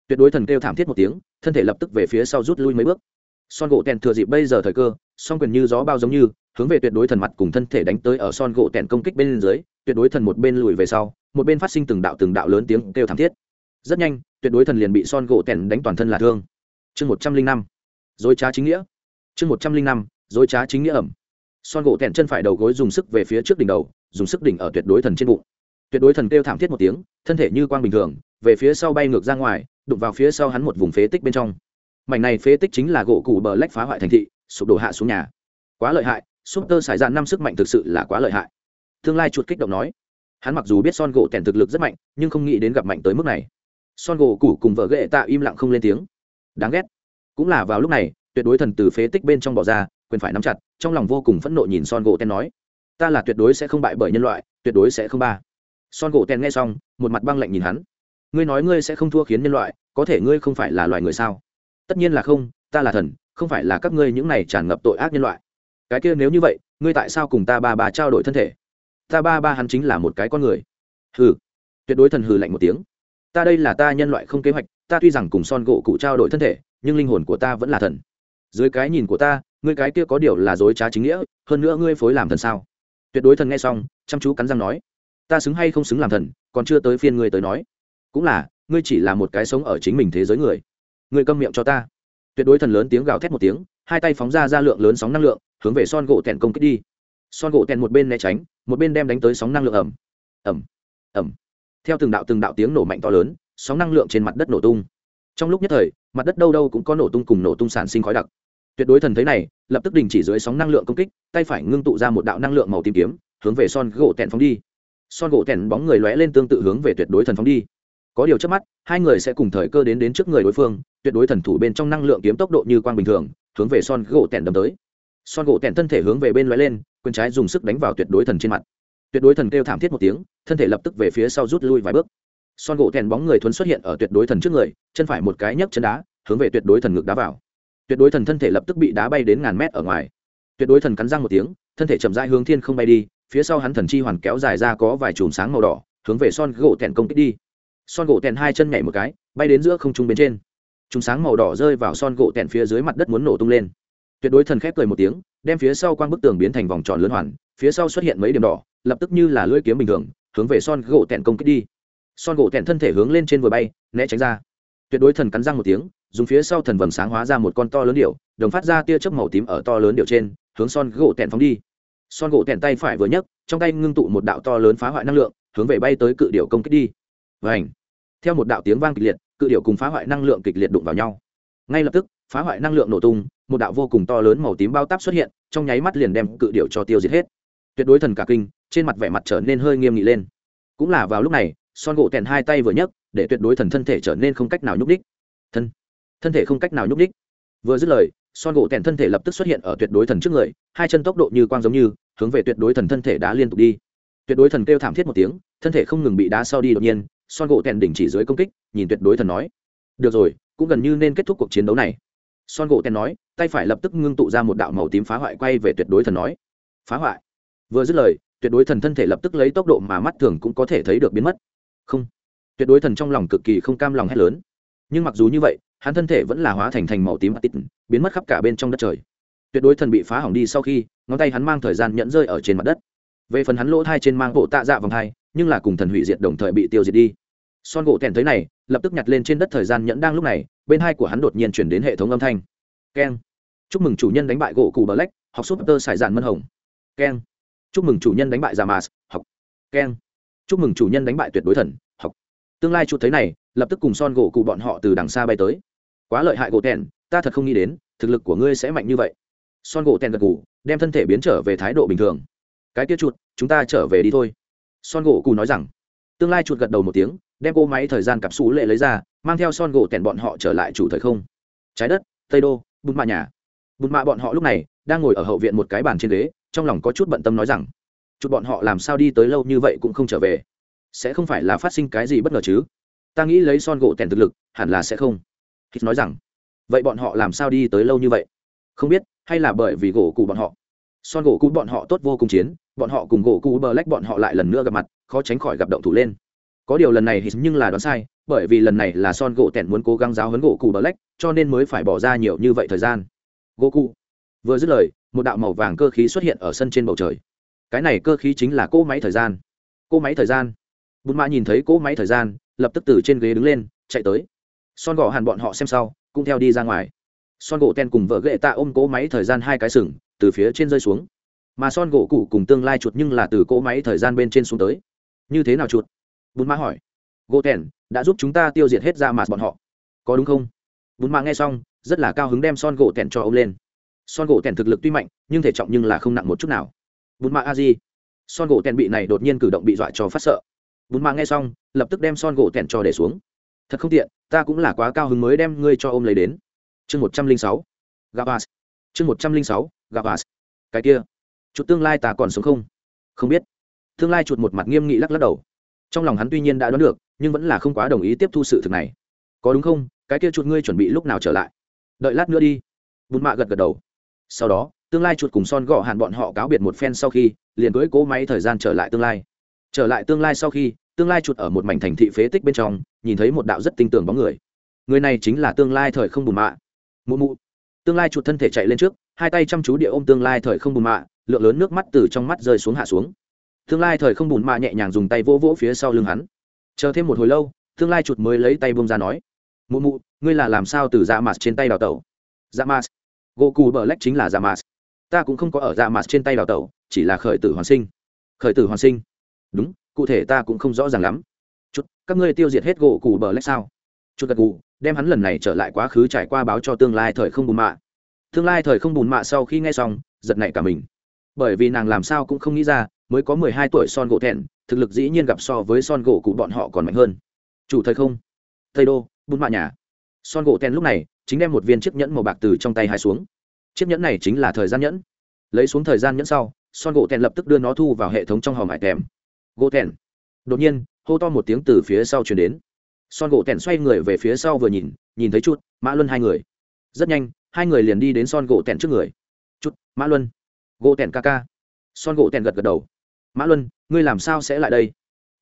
Tuyệt đối thần kêu thảm thiết một tiếng, thân thể lập tức về phía sau rút lui mấy bước. Son gỗ tẹn thừa dịp bây giờ thời cơ, song quyền như gió bao giống như, hướng về tuyệt đối thần mặt cùng thân thể đánh tới ở son gỗ tẹn công kích bên dưới, tuyệt đối thần một bên lùi về sau, một bên phát sinh từng đạo từng đạo lớn tiếng kêu thảm thiết. Rất nhanh, tuyệt đối thần liền bị son gỗ tẹn đánh toàn thân là thương. Chương một trăm linh năm, dối trá chính nghĩa. Chương một trăm linh năm, dối trá chính nghĩa ẩm. Son gỗ tẹn chân phải đầu gối dùng sức về phía trước đỉnh đầu, dùng sức đỉnh ở tuyệt đối thần trên bụng tuyệt đối thần kêu thảm thiết một tiếng, thân thể như quang bình thường, về phía sau bay ngược ra ngoài, đụng vào phía sau hắn một vùng phế tích bên trong. Mảnh này phế tích chính là gỗ cụ bờ lách phá hoại thành thị, sụp đổ hạ xuống nhà. Quá lợi hại súp tơ xài ra năm sức mạnh thực sự là quá lợi hại. Tương lai chuột kích động nói. Hắn mặc dù biết son gỗ tèn thực lực rất mạnh, nhưng không nghĩ đến gặp mạnh tới mức này. Son gỗ củ cùng vợ ghệ tạ im lặng không lên tiếng. Đáng ghét. Cũng là vào lúc này, tuyệt đối thần từ phế tích bên trong bỏ ra, quyền phải nắm chặt, trong lòng vô cùng phẫn nộ nhìn son gỗ tèn nói. Ta là tuyệt đối sẽ không bại bởi nhân loại, tuyệt đối sẽ không ba son gỗ tèn nghe xong, một mặt băng lạnh nhìn hắn. Ngươi nói ngươi sẽ không thua khiến nhân loại, có thể ngươi không phải là loài người sao? Tất nhiên là không, ta là thần, không phải là các ngươi những này tràn ngập tội ác nhân loại. Cái kia nếu như vậy, ngươi tại sao cùng ta ba ba trao đổi thân thể? Ta ba ba hắn chính là một cái con người. Hừ. Tuyệt đối thần hừ lạnh một tiếng. Ta đây là ta nhân loại không kế hoạch, ta tuy rằng cùng son gỗ cụ trao đổi thân thể, nhưng linh hồn của ta vẫn là thần. Dưới cái nhìn của ta, ngươi cái kia có điều là dối trá chính nghĩa, hơn nữa ngươi phối làm thần sao? Tuyệt đối thần nghe xong, chăm chú cắn răng nói ta xứng hay không xứng làm thần, còn chưa tới phiên ngươi tới nói. Cũng là, ngươi chỉ là một cái sống ở chính mình thế giới người. Ngươi câm miệng cho ta. Tuyệt đối thần lớn tiếng gào thét một tiếng, hai tay phóng ra ra lượng lớn sóng năng lượng, hướng về son gỗ tèn công kích đi. Son gỗ tèn một bên né tránh, một bên đem đánh tới sóng năng lượng ẩm ẩm ẩm theo từng đạo từng đạo tiếng nổ mạnh to lớn, sóng năng lượng trên mặt đất nổ tung. Trong lúc nhất thời, mặt đất đâu đâu cũng có nổ tung cùng nổ tung sản sinh khói đặc. Tuyệt đối thần thấy này, lập tức đình chỉ dưới sóng năng lượng công kích, tay phải ngưng tụ ra một đạo năng lượng màu tím kiếm, hướng về son gỗ tèn phóng đi son gỗ tèn bóng người lóe lên tương tự hướng về tuyệt đối thần phóng đi. Có điều trước mắt, hai người sẽ cùng thời cơ đến đến trước người đối phương, tuyệt đối thần thủ bên trong năng lượng kiếm tốc độ như quang bình thường, hướng về son gỗ tèn đâm tới. Son gỗ tèn thân thể hướng về bên lóe lên, quyền trái dùng sức đánh vào tuyệt đối thần trên mặt. Tuyệt đối thần kêu thảm thiết một tiếng, thân thể lập tức về phía sau rút lui vài bước. Son gỗ tèn bóng người thuấn xuất hiện ở tuyệt đối thần trước người, chân phải một cái nhấc chân đá, hướng về tuyệt đối thần ngực đá vào. Tuyệt đối thần thân thể lập tức bị đá bay đến ngàn mét ở ngoài. Tuyệt đối thần cắn răng một tiếng, thân thể chậm rãi hướng thiên không bay đi phía sau hắn thần chi hoàn kéo dài ra có vài chùm sáng màu đỏ, hướng về son gỗ tèn công kích đi. Son gỗ tèn hai chân nhảy một cái, bay đến giữa không trung bên trên. Chùm sáng màu đỏ rơi vào son gỗ tèn phía dưới mặt đất muốn nổ tung lên. Tuyệt đối thần khép cười một tiếng, đem phía sau quang bức tường biến thành vòng tròn lớn hoàn, phía sau xuất hiện mấy điểm đỏ, lập tức như là lưỡi kiếm bình thường, hướng về son gỗ tèn công kích đi. Son gỗ tèn thân thể hướng lên trên vừa bay, né tránh ra. Tuyệt đối thần cắn răng một tiếng, dùng phía sau thần vầng sáng hóa ra một con to lớn điệu đồng phát ra tia chớp màu tím ở to lớn điệu trên, hướng son gỗ tèn phóng đi son gỗ tèn tay phải vừa nhấc, trong tay ngưng tụ một đạo to lớn phá hoại năng lượng, hướng về bay tới cự điệu công kích đi. Và ảnh theo một đạo tiếng vang kịch liệt, cự điệu cùng phá hoại năng lượng kịch liệt đụng vào nhau. Ngay lập tức, phá hoại năng lượng nổ tung, một đạo vô cùng to lớn màu tím bao táp xuất hiện, trong nháy mắt liền đem cự điệu cho tiêu diệt hết. Tuyệt đối thần cả kinh, trên mặt vẻ mặt trở nên hơi nghiêm nghị lên. Cũng là vào lúc này, son gỗ tèn hai tay vừa nhấc, để tuyệt đối thần thân thể trở nên không cách nào nhúc đích thân thân thể không cách nào nhúc đích vừa dứt lời son gỗ tèn thân thể lập tức xuất hiện ở tuyệt đối thần trước người, hai chân tốc độ như quang giống như, hướng về tuyệt đối thần thân thể đá liên tục đi. Tuyệt đối thần kêu thảm thiết một tiếng, thân thể không ngừng bị đá sau đi đột nhiên, son gỗ tèn đỉnh chỉ dưới công kích, nhìn tuyệt đối thần nói, được rồi, cũng gần như nên kết thúc cuộc chiến đấu này. Son gỗ tèn nói, tay phải lập tức ngưng tụ ra một đạo màu tím phá hoại quay về tuyệt đối thần nói, phá hoại? Vừa dứt lời, tuyệt đối thần thân thể lập tức lấy tốc độ mà mắt thường cũng có thể thấy được biến mất. Không. Tuyệt đối thần trong lòng cực kỳ không cam lòng hét lớn. Nhưng mặc dù như vậy hắn thân thể vẫn là hóa thành thành màu tím tít, biến mất khắp cả bên trong đất trời. Tuyệt đối thần bị phá hỏng đi sau khi, ngón tay hắn mang thời gian nhẫn rơi ở trên mặt đất. Về phần hắn lỗ thai trên mang bộ tạ dạ vòng thai, nhưng là cùng thần hủy diệt đồng thời bị tiêu diệt đi. Son gỗ thèn thấy này, lập tức nhặt lên trên đất thời gian nhẫn đang lúc này, bên hai của hắn đột nhiên chuyển đến hệ thống âm thanh. Keng. Chúc mừng chủ nhân đánh bại gỗ cù black, học súp tơ sải dạn mân hồng. Keng. Chúc mừng chủ nhân đánh bại jamas, học. Keng. Chúc mừng chủ nhân đánh bại tuyệt đối thần, học. Tương lai chuột thấy này, lập tức cùng son gỗ cụ bọn họ từ đằng xa bay tới quá lợi hại gỗ tèn ta thật không nghĩ đến thực lực của ngươi sẽ mạnh như vậy. Son gỗ tèn gật gù, đem thân thể biến trở về thái độ bình thường. Cái tiết chuột chúng ta trở về đi thôi. Son gỗ cù nói rằng. Tương lai chuột gật đầu một tiếng đem cô máy thời gian cặp xú lệ lấy ra mang theo son gỗ tèn bọn họ trở lại chủ thời không. Trái đất tây đô bùn mạ nhà. Bùn mạ bọn họ lúc này đang ngồi ở hậu viện một cái bàn trên ghế trong lòng có chút bận tâm nói rằng chút bọn họ làm sao đi tới lâu như vậy cũng không trở về? Sẽ không phải là phát sinh cái gì bất ngờ chứ? Ta nghĩ lấy son gỗ tèn thực lực hẳn là sẽ không hít nói rằng, vậy bọn họ làm sao đi tới lâu như vậy? Không biết, hay là bởi vì gỗ cụ bọn họ. Son gỗ cụ bọn họ tốt vô cùng chiến, bọn họ cùng gỗ cụ bờ lách bọn họ lại lần nữa gặp mặt, khó tránh khỏi gặp động thủ lên. Có điều lần này hít nhưng là đoán sai, bởi vì lần này là son gỗ tèn muốn cố gắng giáo hấn gỗ cụ bờ lách cho nên mới phải bỏ ra nhiều như vậy thời gian. Gỗ cụ vừa dứt lời, một đạo màu vàng cơ khí xuất hiện ở sân trên bầu trời. Cái này cơ khí chính là cỗ máy thời gian. Cỗ máy thời gian? Bùn mã nhìn thấy cỗ máy thời gian, lập tức từ trên ghế đứng lên, chạy tới son gỗ hàn bọn họ xem sau, cũng theo đi ra ngoài. Son gỗ ten cùng vợ ghệ tạ ôm cỗ máy thời gian hai cái sừng, từ phía trên rơi xuống. Mà son gỗ cụ cùng tương lai chuột nhưng là từ cỗ máy thời gian bên trên xuống tới. Như thế nào chuột? Bún ma hỏi. Gỗ ten, đã giúp chúng ta tiêu diệt hết ra mà bọn họ. Có đúng không? Bún ma nghe xong, rất là cao hứng đem son gỗ tèn cho ông lên. Son gỗ tèn thực lực tuy mạnh, nhưng thể trọng nhưng là không nặng một chút nào. Bún ma a di. Son gỗ tèn bị này đột nhiên cử động bị dọa cho phát sợ. Bún ma nghe xong, lập tức đem son gỗ tèn cho để xuống thật không tiện, ta cũng là quá cao hứng mới đem ngươi cho ôm lấy đến. Chương một trăm linh sáu gabas chương một trăm linh sáu gabas cái kia. Chuột tương lai ta còn sống không? Không biết. Tương lai chuột một mặt nghiêm nghị lắc lắc đầu. Trong lòng hắn tuy nhiên đã đoán được, nhưng vẫn là không quá đồng ý tiếp thu sự thực này. Có đúng không? Cái kia chuột ngươi chuẩn bị lúc nào trở lại? Đợi lát nữa đi. Bùn mạ gật gật đầu. Sau đó, tương lai chuột cùng son gọ hạn bọn họ cáo biệt một phen sau khi, liền cưới cố máy thời gian trở lại tương lai. Trở lại tương lai sau khi tương lai chuột ở một mảnh thành thị phế tích bên trong, nhìn thấy một đạo rất tinh tường bóng người. Người này chính là tương lai thời không bùn mạ. Mụ mụ. Tương lai chuột thân thể chạy lên trước, hai tay chăm chú địa ôm tương lai thời không bùn mạ, lượng lớn nước mắt từ trong mắt rơi xuống hạ xuống. Tương lai thời không bùn mạ nhẹ nhàng dùng tay vỗ vỗ phía sau lưng hắn. Chờ thêm một hồi lâu, tương lai chuột mới lấy tay bông ra nói, mụ mụ, ngươi là làm sao từ dạ mạt trên tay đào tẩu? Dạ mạt. Gỗ cù bờ lách chính là dạ mạt. Ta cũng không có ở dạ mạt trên tay đào tẩu, chỉ là khởi tử hoàn sinh. Khởi tử hoàn sinh? Đúng cụ thể ta cũng không rõ ràng lắm. Chút, các ngươi tiêu diệt hết gỗ cù bờ lách sao? Chút gật gù, đem hắn lần này trở lại quá khứ trải qua báo cho tương lai thời không bùn mạ. Tương lai thời không bùn mạ sau khi nghe xong, giật nảy cả mình. Bởi vì nàng làm sao cũng không nghĩ ra, mới có mười hai tuổi son gỗ thẹn, thực lực dĩ nhiên gặp so với son gỗ cụ bọn họ còn mạnh hơn. Chủ thời không. Tây đô, bùn mạ nhà. Son gỗ thẹn lúc này, chính đem một viên chiếc nhẫn màu bạc từ trong tay hai xuống. Chiếc nhẫn này chính là thời gian nhẫn. Lấy xuống thời gian nhẫn sau, son gỗ thẹn lập tức đưa nó thu vào hệ thống trong hòm hải tèm gỗ thẹn đột nhiên, hô to một tiếng từ phía sau chuyển đến. Son gỗ tẻn xoay người về phía sau vừa nhìn nhìn thấy chút mã luân hai người. Rất nhanh, hai người liền đi đến son gỗ tẻn trước người. Chút mã luân. Gỗ tẻn ca ca. Son gỗ tẻn gật gật đầu. Mã luân, ngươi làm sao sẽ lại đây?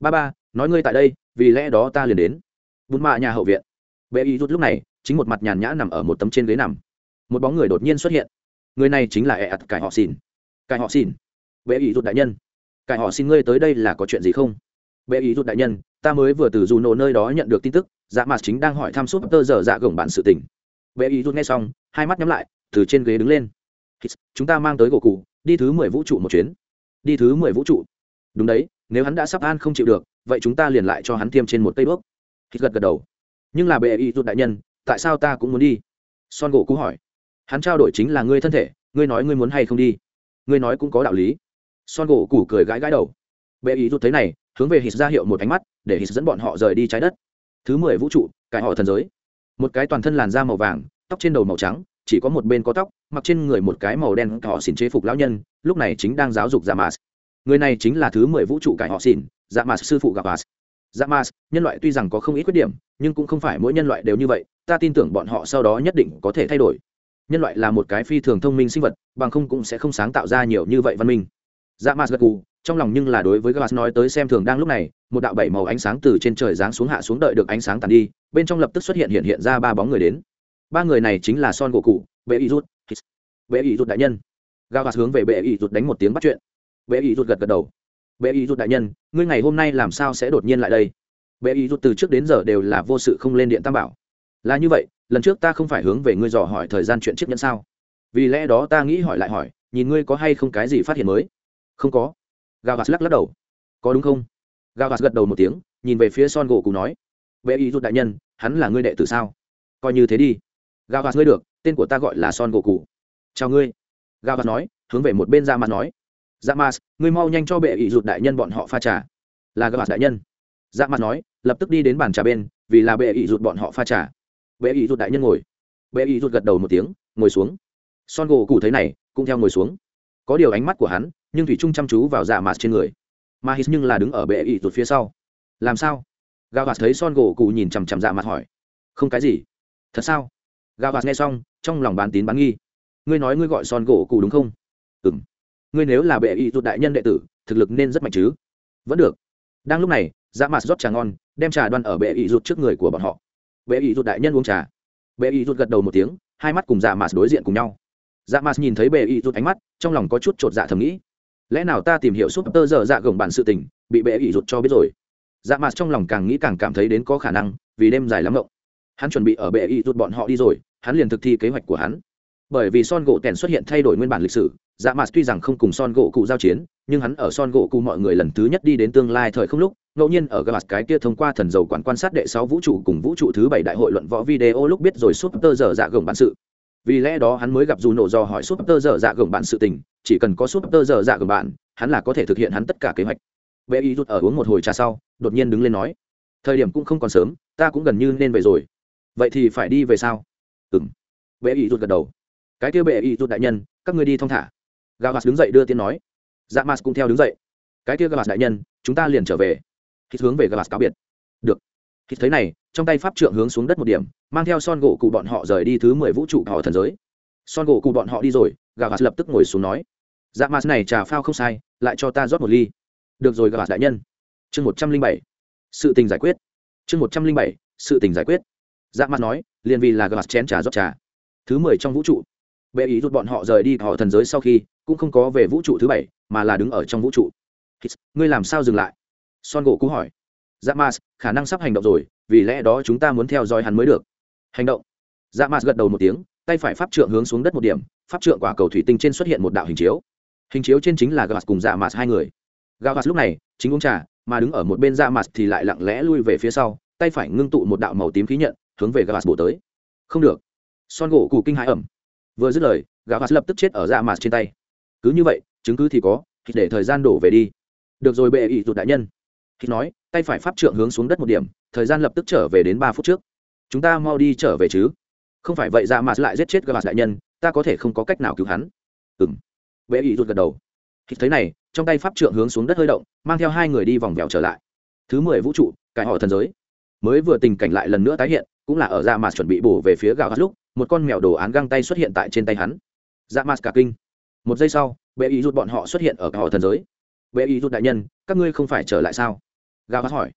Ba ba, nói ngươi tại đây, vì lẽ đó ta liền đến. Bún mạ nhà hậu viện. Bệ y rút lúc này, chính một mặt nhàn nhã nằm ở một tấm trên ghế nằm. Một bóng người đột nhiên xuất hiện. Người này chính là e ạt cải họ xỉn cải họ xỉn bệ y rút đại nhân cải họ xin ngươi tới đây là có chuyện gì không? Bệ ý rút đại nhân, ta mới vừa từ dù nổ nơi đó nhận được tin tức dạ mặt chính đang hỏi thăm súp tơ giờ dạ gồng bạn sự tình. Bệ ý rút nghe xong, hai mắt nhắm lại, từ trên ghế đứng lên. Chúng ta mang tới gỗ cụ đi thứ mười vũ trụ một chuyến. Đi thứ mười vũ trụ. Đúng đấy, nếu hắn đã sắp an không chịu được, vậy chúng ta liền lại cho hắn tiêm trên một cây bước hít gật gật đầu. Nhưng là bệ ý rút đại nhân, tại sao ta cũng muốn đi? Son gỗ cú hỏi. Hắn trao đổi chính là ngươi thân thể, ngươi nói ngươi muốn hay không đi? Ngươi nói cũng có đạo lý son gỗ củ cười gãi gãi đầu. Bệ ý rút thấy này, hướng về hít ra hiệu một ánh mắt, để hít dẫn bọn họ rời đi trái đất. Thứ mười vũ trụ, cải họ thần giới. Một cái toàn thân làn da màu vàng, tóc trên đầu màu trắng, chỉ có một bên có tóc, mặc trên người một cái màu đen cải họ xỉn chế phục lão nhân, lúc này chính đang giáo dục dạ mạt. Người này chính là thứ mười vũ trụ cải họ xỉn dạ mạt sư phụ gặp mạt. Dạ mạt, nhân loại tuy rằng có không ít khuyết điểm, nhưng cũng không phải mỗi nhân loại đều như vậy, ta tin tưởng bọn họ sau đó nhất định có thể thay đổi. Nhân loại là một cái phi thường thông minh sinh vật, bằng không cũng sẽ không sáng tạo ra nhiều như vậy văn minh dạ mạt gật cù trong lòng nhưng là đối với gas nói tới xem thường đang lúc này, một đạo bảy màu ánh sáng từ trên trời giáng xuống hạ xuống đợi được ánh sáng tàn đi, bên trong lập tức xuất hiện hiện hiện ra ba bóng người đến. Ba người này chính là son gỗ cụ, bệ y rút bệ y rút đại nhân. Gas hướng về bệ y rút đánh một tiếng bắt chuyện. Bệ y rút gật gật đầu. Bệ y rút đại nhân, ngươi ngày hôm nay làm sao sẽ đột nhiên lại đây? Bệ y rút từ trước đến giờ đều là vô sự không lên điện tam bảo. Là như vậy, lần trước ta không phải hướng về ngươi dò hỏi thời gian chuyện chiếc nhẫn sao? Vì lẽ đó ta nghĩ hỏi lại hỏi, nhìn ngươi có hay không cái gì phát hiện mới? Không có. Gavas lắc lắc đầu. Có đúng không? Gavas gật đầu một tiếng, nhìn về phía son gỗ cụ nói. Vệ ý rút đại nhân, hắn là ngươi đệ tử sao? Coi như thế đi. Gavas ngươi được, tên của ta gọi là son gỗ cụ chào ngươi. Gavas nói, hướng về một bên dạ ra mặt nói. Dạ ra mặt ngươi mau nhanh cho bệ ý rút đại nhân bọn họ pha trà. Là Gavas đại nhân. Dạ ra mặt nói, lập tức đi đến bàn trà bên, vì là bệ ý rút bọn họ pha trà. Bệ ý rút đại nhân ngồi. Bệ ý rút gật đầu một tiếng, ngồi xuống. Son gỗ cụ thấy này, cũng theo ngồi xuống. Có điều ánh mắt của hắn nhưng thủy trung chăm chú vào dạ mạt trên người. Mà hít nhưng là đứng ở bệ ỵ tụt phía sau. Làm sao? Gao gạt thấy son gỗ cụ nhìn chằm chằm dạ mặt hỏi. Không cái gì. Thật sao? Gao gạt nghe xong, trong lòng bán tín bán nghi. Ngươi nói ngươi gọi son gỗ cụ đúng không? Ừ m ngươi nếu là bệ ỵ tụt đại nhân đệ tử, thực lực nên rất mạnh chứ? Vẫn được. Đang lúc này dạ mặt rót trà ngon, đem trà đoan ở bệ ỵ rụt trước người của bọn họ. Bệ ỵ rụt đại nhân uống trà. Bệ ỵ rụt gật đầu một tiếng, hai mắt cùng dạ mặt đối diện cùng nhau. Dạ mặt nhìn thấy bệ ỵ rụt ánh mắt, trong lòng có chút t t dạ thầm nghĩ lẽ nào ta tìm hiểu súp tơ Dở dạ gồng bản sự tình, bị bệ ỷ rụt cho biết rồi? Dạ mặt trong lòng càng nghĩ càng cảm thấy đến có khả năng, vì đêm dài lắm ngộng. Hắn chuẩn bị ở bệ ỷ rụt bọn họ đi rồi, hắn liền thực thi kế hoạch của hắn. Bởi vì son gỗ tèn xuất hiện thay đổi nguyên bản lịch sử dạ mặt tuy rằng không cùng son gỗ cụ giao chiến, nhưng hắn ở son gỗ cụ mọi người lần thứ nhất đi đến tương lai thời không lúc, ngẫu nhiên ở gạt cái kia thông qua thần dầu quản quan sát đệ sáu vũ trụ cùng vũ trụ thứ bảy đại hội luận võ video lúc biết rồi súp tơ Dở dạ gồng bản sự. Vì lẽ đó hắn mới gặp dù nổ do hỏi súp tơ Dở dạ gồng bản sự tình chỉ cần có súp tơ dở dạ của bạn, hắn là có thể thực hiện hắn tất cả kế hoạch. Vệ y rút ở uống một hồi trà sau, đột nhiên đứng lên nói, thời điểm cũng không còn sớm, ta cũng gần như nên về rồi. Vậy thì phải đi về sao? Ừng vệ y rút gật đầu. Cái kia vệ y rút đại nhân, các người đi thong thả. Gà mặt đứng dậy đưa tiên nói. Dạ mặt cũng theo đứng dậy. Cái kia gà mặt đại nhân, chúng ta liền trở về. Khi hướng về gà mặt cáo biệt. Được. Khi thấy này, trong tay pháp trượng hướng xuống đất một điểm, mang theo son gỗ cụ bọn họ rời đi thứ mười vũ trụ họ thần giới. Son gỗ cụ bọn họ đi rồi gà mặt lập tức ngồi xuống nói dạ mạt này trà phao không sai, lại cho ta rót một ly. Được rồi, gặp đại nhân. Chương một trăm linh bảy. Sự tình giải quyết. Chương một trăm linh bảy, sự tình giải quyết. Dạ mạt nói, liền vì là gặp chén trà rót trà. Thứ mười trong vũ trụ. Bệ ý rút bọn họ rời đi họ thần giới sau khi, cũng không có về vũ trụ thứ bảy, mà là đứng ở trong vũ trụ. Ngươi làm sao dừng lại? Son gỗ cũ hỏi. Dạ mạt khả năng sắp hành động rồi, vì lẽ đó chúng ta muốn theo dõi hắn mới được. Hành động. Dạ mạt gật đầu một tiếng, tay phải pháp trượng hướng xuống đất một điểm, pháp trượng quả cầu thủy tinh trên xuất hiện một đạo hình chiếu hình chiếu trên chính là gavas cùng dạ mạt hai người. Gavas lúc này, chính uống trà, mà đứng ở một bên dạ mạt thì lại lặng lẽ lui về phía sau, tay phải ngưng tụ một đạo màu tím khí nhận, hướng về gavas bổ tới. Không được. Son gỗ cụ kinh hãi ẩm. Vừa dứt lời, gavas lập tức chết ở dạ mạt trên tay. Cứ như vậy, chứng cứ thì có để thời gian đổ về đi. Được rồi bệ ỷ rụt đại nhân. Khi nói, tay phải pháp trượng hướng xuống đất một điểm, thời gian lập tức trở về đến ba phút trước. Chúng ta mau đi trở về chứ. Không phải vậy dạ ra mà lại giết chết gavas đại nhân, ta có thể không có cách nào cứu hắn. Ừ m bệ ý rụt gật đầu. Khi thấy này, trong tay pháp trượng hướng xuống đất hơi động, mang theo hai người đi vòng vèo trở lại. Thứ mười vũ trụ, cải họ thần giới. Mới vừa tình cảnh lại lần nữa tái hiện, cũng là ở dạ ra mà chuẩn bị bổ về phía gạo hát lúc, một con mèo đồ án găng tay xuất hiện tại trên tay hắn. Dạ mà cả kinh. Một giây sau, bệ ý rút bọn họ xuất hiện ở cải họ thần giới. Bệ ý rút đại nhân, các ngươi không phải trở lại sao? Gạo hát hỏi.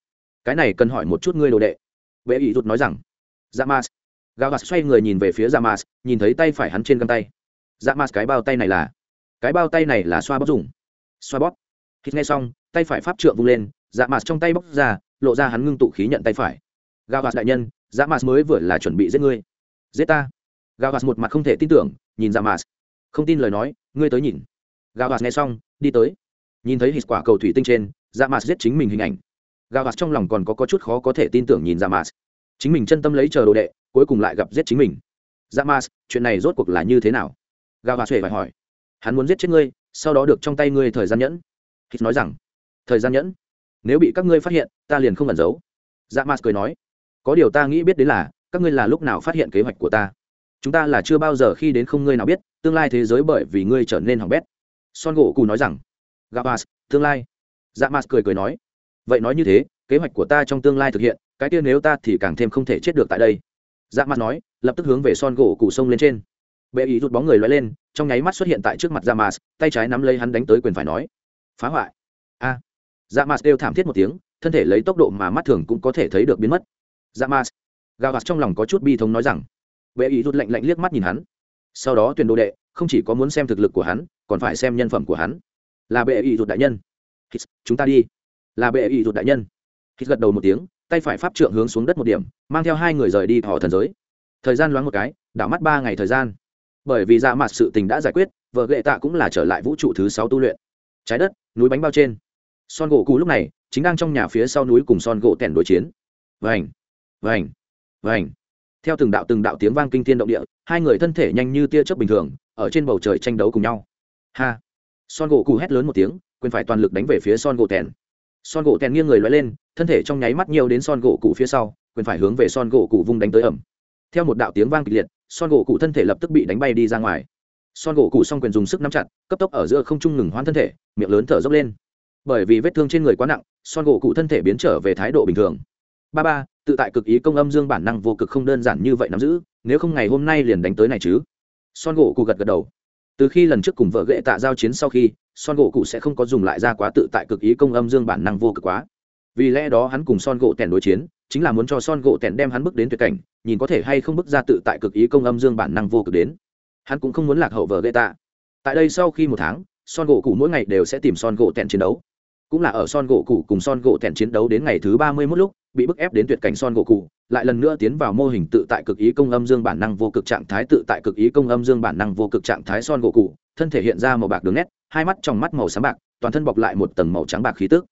Cái này cần hỏi một chút ngươi đồ đệ. Bệ ý rút nói rằng dạ mas gạo hát xoay người nhìn về phía dạ mas nhìn thấy tay phải hắn trên găng tay. Dạ mas cái bao tay này là cái bao tay này là xoa bóp dùng. Xoa bóp. Khi nghe xong tay phải pháp trượng vung lên dạ mạt trong tay bóc ra lộ ra hắn ngưng tụ khí nhận tay phải. Gao hát đại nhân dạ mạt mới vừa là chuẩn bị giết ngươi. Giết ta. Gao hát một mặt không thể tin tưởng nhìn dạ mạt. Không tin lời nói ngươi tới nhìn. Gao hạt nghe xong đi tới. Nhìn thấy hít quả cầu thủy tinh trên dạ mạt giết chính mình hình ảnh. Gao hạt trong lòng còn có, có chút khó có thể tin tưởng nhìn dạ mạt. Chính mình chân tâm lấy chờ đồ đệ cuối cùng lại gặp giết chính mình. Dạ mạt chuyện này rốt cuộc là như thế nào? Gao hạt xuể phải hỏi hắn muốn giết chết ngươi, sau đó được trong tay ngươi thời gian nhẫn. Hít nói rằng, thời gian nhẫn? Nếu bị các ngươi phát hiện, ta liền không ẩn giấu. Dạ mát cười nói, có điều ta nghĩ biết đến là, các ngươi là lúc nào phát hiện kế hoạch của ta? Chúng ta là chưa bao giờ khi đến không ngươi nào biết, tương lai thế giới bởi vì ngươi trở nên hỏng bét. Son gỗ cù nói rằng gavas tương lai. Dạ mát cười cười nói, vậy nói như thế, kế hoạch của ta trong tương lai thực hiện, cái tiên nếu ta thì càng thêm không thể chết được tại đây. Dạ mát nói, lập tức hướng về son gỗ cù sông lên trên. Bệ ý rút bóng người loay lên trong nháy mắt xuất hiện tại trước mặt Jamas, tay trái nắm lấy hắn đánh tới quyền phải nói phá hoại. A. À. dạ đều thảm thiết một tiếng thân thể lấy tốc độ mà mắt thường cũng có thể thấy được biến mất. Jamas. Gavas trong lòng có chút bi thống nói rằng bệ ý rút lạnh lạnh liếc mắt nhìn hắn. Sau đó tuyển đồ đệ không chỉ có muốn xem thực lực của hắn còn phải xem nhân phẩm của hắn. Là bệ ý rụt đại nhân. Hít, chúng ta đi. Là bệ ý rụt đại nhân. Hít gật đầu một tiếng tay phải pháp trượng hướng xuống đất một điểm mang theo hai người rời đi họ thần giới. Thời gian loáng một cái đảo mắt ba ngày thời gian bởi vì dạ mặt sự tình đã giải quyết, vợ gệ tạ cũng là trở lại vũ trụ thứ sáu tu luyện. Trái đất, núi bánh bao trên. Son gỗ cũ lúc này chính đang trong nhà phía sau núi cùng son gỗ tẻn đối chiến. Vành vành vành. Theo từng đạo từng đạo tiếng vang kinh thiên động địa, hai người thân thể nhanh như tia chớp bình thường, ở trên bầu trời tranh đấu cùng nhau. Ha! Son gỗ cụ hét lớn một tiếng quyền phải toàn lực đánh về phía son gỗ tẻn. son gỗ tèn nghiêng người loay lên, thân thể trong nháy mắt nhiều đến son gỗ cụ phía sau quyền phải hướng về son gỗ cụ vung đánh tới ẩm theo một đạo tiếng vang kịch liệt son gỗ cụ thân thể lập tức bị đánh bay đi ra ngoài. Son gỗ cụ xong quyền dùng sức nắm chặt, cấp tốc ở giữa không trung ngừng hoãn thân thể, miệng lớn thở dốc lên. Bởi vì vết thương trên người quá nặng, son gỗ cụ thân thể biến trở về thái độ bình thường. Ba ba, tự tại cực ý công âm dương bản năng vô cực không đơn giản như vậy nắm giữ, nếu không ngày hôm nay liền đánh tới này chứ. Son gỗ cụ gật gật đầu. Từ khi lần trước cùng vợ ghệ tạ giao chiến sau khi, son gỗ cụ sẽ không có dùng lại ra quá tự tại cực ý công âm dương bản năng vô cực quá. Vì lẽ đó hắn cùng son gỗ tèn đối chiến chính là muốn cho son gỗ tèn đem hắn bước đến tuyệt cảnh, nhìn có thể hay không bước ra tự tại cực ý công âm dương bản năng vô cực đến. Hắn cũng không muốn lạc hậu vợ gây tạ. Tại đây sau khi một tháng, son gỗ cụ mỗi ngày đều sẽ tìm son gỗ tèn chiến đấu. Cũng là ở son gỗ cụ cùng son gỗ tèn chiến đấu đến ngày thứ ba mươi mốt lúc, bị bức ép đến tuyệt cảnh son gỗ cụ lại lần nữa tiến vào mô hình tự tại cực ý công âm dương bản năng vô cực trạng thái tự tại cực ý công âm dương bản năng vô cực trạng thái son gỗ cụ thân thể hiện ra màu bạc đường nét, hai mắt trong mắt màu sáng bạc, toàn thân bọc lại một tầng màu trắng bạc khí tức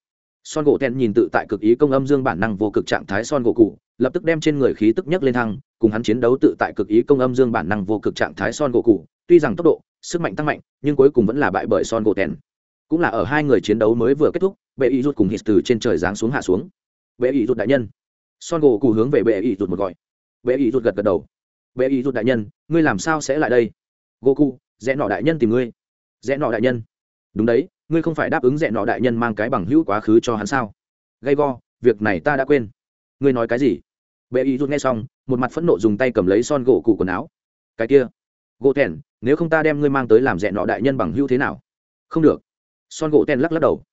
son gỗ tèn nhìn tự tại cực ý công âm dương bản năng vô cực trạng thái son gỗ cụ, lập tức đem trên người khí tức nhấc lên thăng, cùng hắn chiến đấu tự tại cực ý công âm dương bản năng vô cực trạng thái son gỗ cụ. Tuy rằng tốc độ, sức mạnh tăng mạnh, nhưng cuối cùng vẫn là bại bởi son gỗ tèn cũng là ở hai người chiến đấu mới vừa kết thúc, bệ y rút cùng hít từ trên trời giáng xuống hạ xuống. Bệ y rút đại nhân. Son gỗ cụ hướng về bệ y rút một gọi. Bệ y rút gật gật đầu. Bệ y rút đại nhân, ngươi làm sao sẽ lại đây? Gỗ cụ, rẽ nọ đại nhân tìm ngươi. Rẽ nọ đại nhân. Đúng đấy ngươi không phải đáp ứng dẹn nọ đại nhân mang cái bằng hữu quá khứ cho hắn sao? Gay go, việc này ta đã quên. Ngươi nói cái gì? Bệ y rút nghe xong, một mặt phẫn nộ dùng tay cầm lấy son gỗ cụ quần áo. Cái kia, gỗ thèn nếu không ta đem ngươi mang tới làm dẹn nọ đại nhân bằng hữu thế nào? Không được. Son gỗ ten lắc lắc đầu.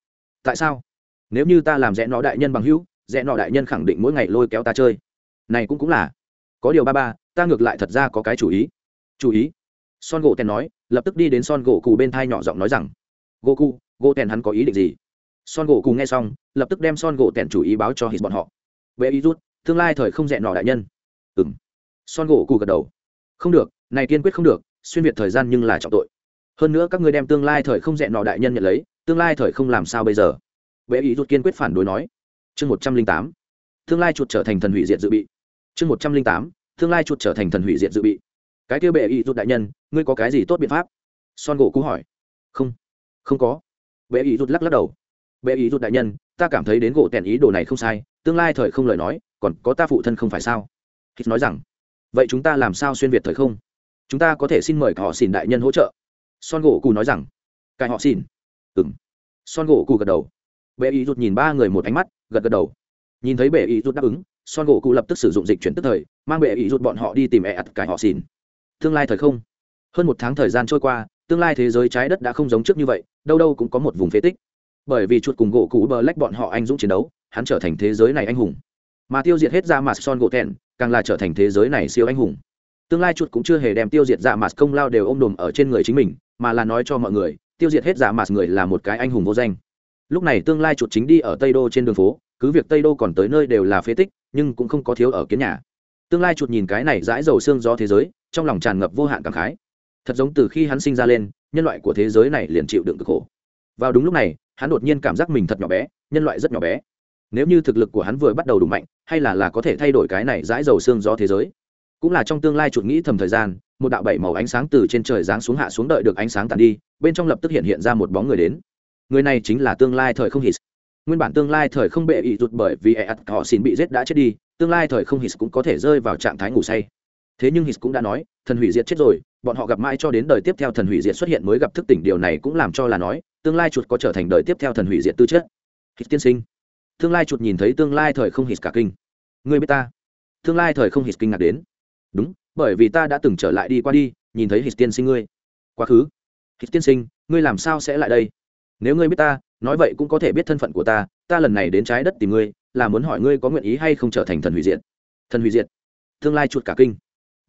Tại sao? Nếu như ta làm rẽ nọ đại nhân bằng hữu, rẽ nọ đại nhân khẳng định mỗi ngày lôi kéo ta chơi. Này cũng cũng là. Có điều ba ba, ta ngược lại thật ra có cái chủ ý. Chủ ý? Son gỗ ten nói, lập tức đi đến son gỗ cụ bên thai nhỏ giọng nói rằng Goku, gỗ tèn hắn có ý định gì? Son gỗ cụ nghe xong lập tức đem son gỗ tèn chủ ý báo cho hít bọn họ. Về ý rút tương lai thời không dẹn nọ đại nhân. Ừ m son gỗ cụ gật đầu. Không được này kiên quyết không được xuyên việt thời gian nhưng là trọng tội. Hơn nữa các ngươi đem tương lai thời không dẹn nọ đại nhân nhận lấy tương lai thời không làm sao bây giờ? Bệ ý rút kiên quyết phản đối nói. Chương một trăm linh tám. Tương lai chuột trở thành thần hủy diệt dự bị. Chương một trăm linh tám. Tương lai chuột trở thành thần hủy diệt dự bị. Cái kia bệ ý rút đại nhân ngươi có cái gì tốt biện pháp? Son gỗ cú hỏi. Không không có. Bệ ý rút lắc lắc đầu. Bệ ý rút đại nhân, ta cảm thấy đến gỗ tèn ý đồ này không sai, tương lai thời không lời nói, còn có ta phụ thân không phải sao? Hít nói rằng, vậy chúng ta làm sao xuyên việt thời không? Chúng ta có thể xin mời họ xin đại nhân hỗ trợ. Son gỗ cù nói rằng cài họ xin ừng son gỗ cù gật đầu. Bệ ý rút nhìn ba người một ánh mắt, gật gật đầu. Nhìn thấy bệ ý rút đáp ứng, son gỗ cụ lập tức sử dụng dịch chuyển tức thời, mang bệ ý rút bọn họ đi tìm ẹ ặt cải họ xin tương lai thời không. Hơn một tháng thời gian trôi qua tương lai thế giới trái đất đã không giống trước như vậy, đâu đâu cũng có một vùng phế tích. Bởi vì chuột cùng gỗ cũ bờ lách bọn họ anh dũng chiến đấu, hắn trở thành thế giới này anh hùng. Mà tiêu diệt hết ra mặt son gỗ thẹn càng là trở thành thế giới này siêu anh hùng. Tương lai chuột cũng chưa hề đem tiêu diệt dạ mặt công lao đều ôm đùm ở trên người chính mình, mà là nói cho mọi người, tiêu diệt hết dạ mặt người là một cái anh hùng vô danh. Lúc này tương lai chuột chính đi ở tây đô trên đường phố, cứ việc tây đô còn tới nơi đều là phế tích, nhưng cũng không có thiếu ở kiến nhà. Tương lai chuột nhìn cái này dãi dầu xương do thế giới, trong lòng tràn ngập vô hạn cảm khái thật giống từ khi hắn sinh ra lên, nhân loại của thế giới này liền chịu đựng cực khổ. Vào đúng lúc này, hắn đột nhiên cảm giác mình thật nhỏ bé, nhân loại rất nhỏ bé. Nếu như thực lực của hắn vừa bắt đầu đủ mạnh, hay là là có thể thay đổi cái này dãi dầu xương do thế giới. Cũng là trong tương lai chuột nghĩ thầm thời gian, một đạo bảy màu ánh sáng từ trên trời giáng xuống hạ xuống đợi được ánh sáng tàn đi, bên trong lập tức hiện hiện ra một bóng người đến. Người này chính là tương lai thời không hít. Nguyên bản tương lai thời không bệ ị rụt bởi vì ẹ họ xin bị giết đã chết đi, tương lai thời không hít cũng có thể rơi vào trạng thái ngủ say. Thế nhưng hít cũng đã nói, thần hủy diệt chết rồi bọn họ gặp mãi cho đến đời tiếp theo thần hủy diệt xuất hiện mới gặp thức tỉnh, điều này cũng làm cho là nói, tương lai chuột có trở thành đời tiếp theo thần hủy diệt tư chất. Hít tiên sinh. Tương lai chuột nhìn thấy tương lai thời không hít cả kinh. Người biết ta? Tương lai thời không hít kinh ngạc đến. Đúng, bởi vì ta đã từng trở lại đi qua đi, nhìn thấy hít tiên sinh ngươi. Quá khứ. Hít tiên sinh, ngươi làm sao sẽ lại đây? Nếu ngươi biết ta, nói vậy cũng có thể biết thân phận của ta ta lần này đến trái đất tìm ngươi, là muốn hỏi ngươi có nguyện ý hay không trở thành thần hủy diệt. Thần hủy diệt. Tương lai chuột cả kinh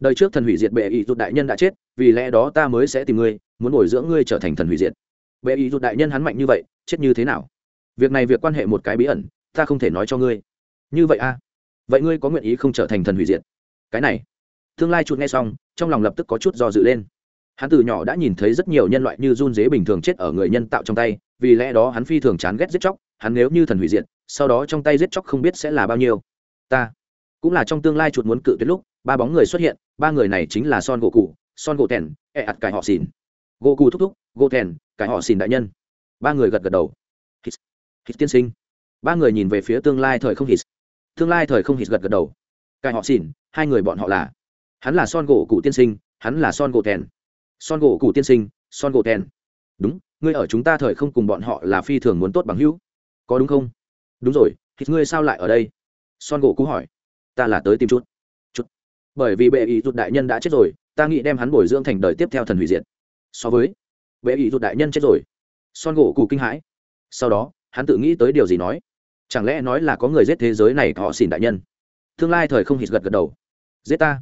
đời trước thần hủy diệt bệ ý rút đại nhân đã chết, vì lẽ đó ta mới sẽ tìm ngươi, muốn bồi dưỡng ngươi trở thành thần hủy diệt. Bệ ý rút đại nhân hắn mạnh như vậy, chết như thế nào? Việc này việc quan hệ một cái bí ẩn, ta không thể nói cho ngươi. Như vậy a à? vậy ngươi có nguyện ý không trở thành thần hủy diệt? Cái này. Tương lai chuột nghe xong, trong lòng lập tức có chút do dự lên. Hắn từ nhỏ đã nhìn thấy rất nhiều nhân loại như run dế bình thường chết ở người nhân tạo trong tay, vì lẽ đó hắn phi thường chán ghét giết chóc, hắn nếu như thần hủy diệt, sau đó trong tay giết chóc không biết sẽ là bao nhiêu. Ta cũng là trong tương lai chuột muốn cự tuyệt lúc ba bóng người xuất hiện ba người này chính là son gỗ cụ son gỗ tèn ẹ ặt cải họ xìn gỗ cụ thúc thúc gỗ tèn cải họ xìn đại nhân. Ba người gật gật đầu. Hít, hít tiên sinh. Ba người nhìn về phía tương lai thời không hít. Tương lai thời không hít gật gật đầu. Cải họ xìn hai người bọn họ là? Hắn là son gỗ cụ tiên sinh hắn là son gỗ tèn. Son gỗ cụ tiên sinh son gỗ tèn. Đúng ngươi ở chúng ta thời không cùng bọn họ là phi thường muốn tốt bằng hữu. Có đúng không? Đúng rồi hít ngươi sao lại ở đây? Son gỗ cụ hỏi ta là tới tìm chút. Chút. Bởi vì bệ ý rụt đại nhân đã chết rồi, ta nghĩ đem hắn bồi dưỡng thành đời tiếp theo thần hủy diệt. So với bệ ý rụt đại nhân chết rồi, son gỗ cụ kinh hãi. Sau đó, hắn tự nghĩ tới điều gì nói? Chẳng lẽ nói là có người giết thế giới này họ xỉn đại nhân? Tương lai thời không hít gật gật đầu. Giết ta.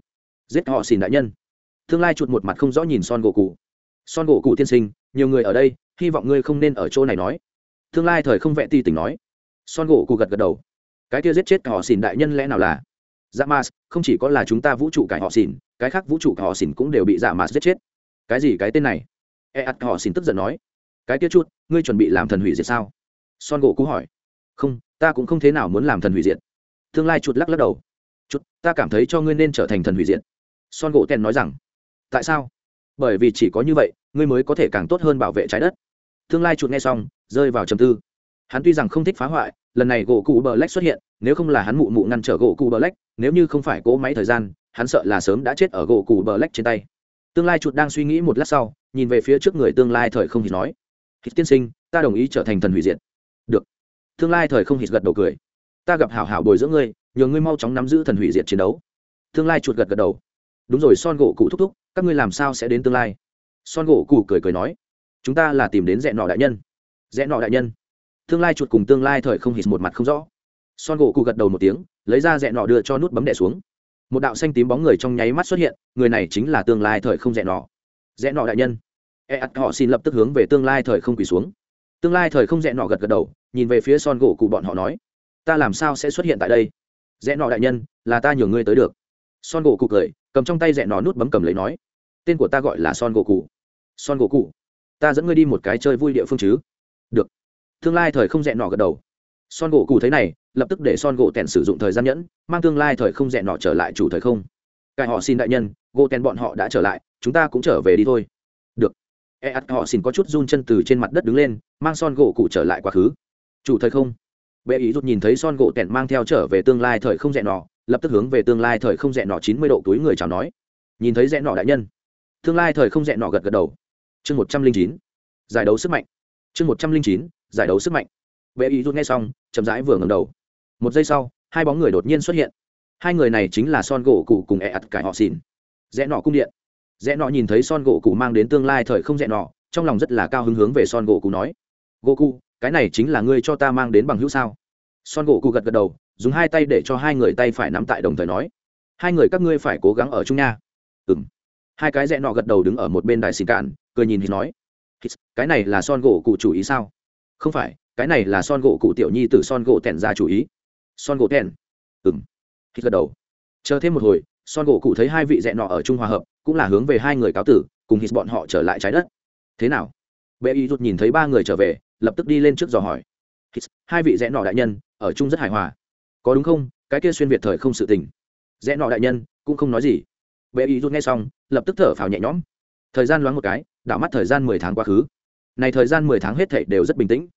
Giết họ xỉn đại nhân. Tương lai chuột một mặt không rõ nhìn son gỗ cụ son gỗ cụ tiên sinh, nhiều người ở đây, hy vọng ngươi không nên ở chỗ này nói. Tương lai thời không vẽ ti tỉnh nói. Son gỗ cụ gật gật đầu. Cái kia giết chết họ xỉn đại nhân lẽ nào là? Dạ mas không chỉ có là chúng ta vũ trụ cải họ xỉn cái khác vũ trụ họ xỉn cũng đều bị dạ mas giết chết. Cái gì cái tên này? E ắt họ xỉn tức giận nói. Cái kia chút, ngươi chuẩn bị làm thần hủy diệt sao? Son gỗ cú hỏi. Không, ta cũng không thế nào muốn làm thần hủy diệt. Tương lai chuột lắc lắc đầu. Chút, ta cảm thấy cho ngươi nên trở thành thần hủy diệt. Son gỗ ten nói rằng. Tại sao? Bởi vì chỉ có như vậy, ngươi mới có thể càng tốt hơn bảo vệ trái đất. Tương lai chuột nghe xong, rơi vào trầm tư. Hắn tuy rằng không thích phá hoại lần này gỗ cụ bờ lách xuất hiện, nếu không là hắn mụ mụ ngăn trở gỗ cụ bờ lách, nếu như không phải cỗ máy thời gian, hắn sợ là sớm đã chết ở gỗ cụ bờ lách trên tay. Tương lai chuột đang suy nghĩ một lát sau, nhìn về phía trước người tương lai thời không hít nói, hít tiên sinh, ta đồng ý trở thành thần hủy diệt. Được. Tương lai thời không hít gật đầu cười. Ta gặp hảo hảo bồi dưỡng ngươi, nhờ ngươi mau chóng nắm giữ thần hủy diệt chiến đấu. Tương lai chuột gật gật đầu. Đúng rồi, son gỗ cụ thúc thúc, các ngươi làm sao sẽ đến tương lai? Son gỗ cụ cười cười nói, chúng ta là tìm đến rẽ nọ đại nhân. Rẽ nọ đại nhân? Tương lai chuột cùng tương lai thời không hít một mặt không rõ. Son gỗ cụ gật đầu một tiếng, lấy ra rẽ nọ đưa cho nút bấm đẻ xuống. Một đạo xanh tím bóng người trong nháy mắt xuất hiện, người này chính là tương lai thời không rẽ nọ. Rẽ nọ đại nhân. E ắt họ xin lập tức hướng về tương lai thời không quỳ xuống. Tương lai thời không rẽ nọ gật gật đầu, nhìn về phía son gỗ cụ bọn họ nói, ta làm sao sẽ xuất hiện tại đây? Rẽ nọ đại nhân, là ta nhường ngươi tới được. Son gỗ cụ cười, cầm trong tay rẽ nọ nút bấm cầm lấy nói, tên của ta gọi là son gỗ cụ. Son gỗ cụ, ta dẫn ngươi đi một cái chơi vui địa phương chứ? Được tương lai thời không dẹn nọ gật đầu. Son gỗ cụ thấy này, lập tức để son gỗ tèn sử dụng thời gian nhẫn, mang tương lai thời không dẹn nọ trở lại chủ thời không. Cải họ xin đại nhân, gỗ tèn bọn họ đã trở lại, chúng ta cũng trở về đi thôi. Được. E ắt họ xin có chút run chân từ trên mặt đất đứng lên, mang son gỗ cụ trở lại quá khứ. Chủ thời không. Bệ ý rút nhìn thấy son gỗ tèn mang theo trở về tương lai thời không dẹn nọ lập tức hướng về tương lai thời không dẹn nọ chín mươi độ túi người chào nói. Nhìn thấy dẹn nọ đại nhân. Tương lai thời không dẹn nọ gật gật đầu. Chương một trăm linh chín. Giải đấu sức mạnh. Chương một trăm linh chín giải đấu sức mạnh. Vệ ý rút nghe xong, chậm rãi vừa ngầm đầu. Một giây sau, hai bóng người đột nhiên xuất hiện. Hai người này chính là son gỗ cụ cùng ẹ ặt cải họ xìn rẽ nọ cung điện. Rẽ nọ nhìn thấy son gỗ cụ mang đến tương lai thời không rẽ nọ, trong lòng rất là cao hứng hướng về son gỗ cụ nói. Gỗ cụ cái này chính là ngươi cho ta mang đến bằng hữu sao? Son gỗ cụ gật gật đầu, dùng hai tay để cho hai người tay phải nắm tại đồng thời nói. Hai người các ngươi phải cố gắng ở chung nha. Ừ m hai cái rẽ nọ gật đầu đứng ở một bên đại xì cạn, cười nhìn thì nói. Cái này là son gỗ cụ chủ ý sao? Không phải, cái này là son gỗ cụ tiểu nhi từ son gỗ tẻn ra chủ ý. Son gỗ tẻn ừng hít gật đầu. Chờ thêm một hồi, son gỗ cụ thấy hai vị dẹn nọ ở trung hòa hợp, cũng là hướng về hai người cáo tử, cùng hít bọn họ trở lại trái đất. Thế nào? Bệ y rút nhìn thấy ba người trở về, lập tức đi lên trước dò hỏi. Hít, hai vị dẹn nọ đại nhân, ở chung rất hài hòa. Có đúng không? Cái kia xuyên việt thời không sự tình. Dẹn nọ đại nhân, cũng không nói gì. Bệ y rút nghe xong, lập tức thở phào nhẹ nhõm. Thời gian loáng một cái, đảo mắt thời gian mười tháng quá khứ này thời gian mười tháng hết thảy đều rất bình tĩnh.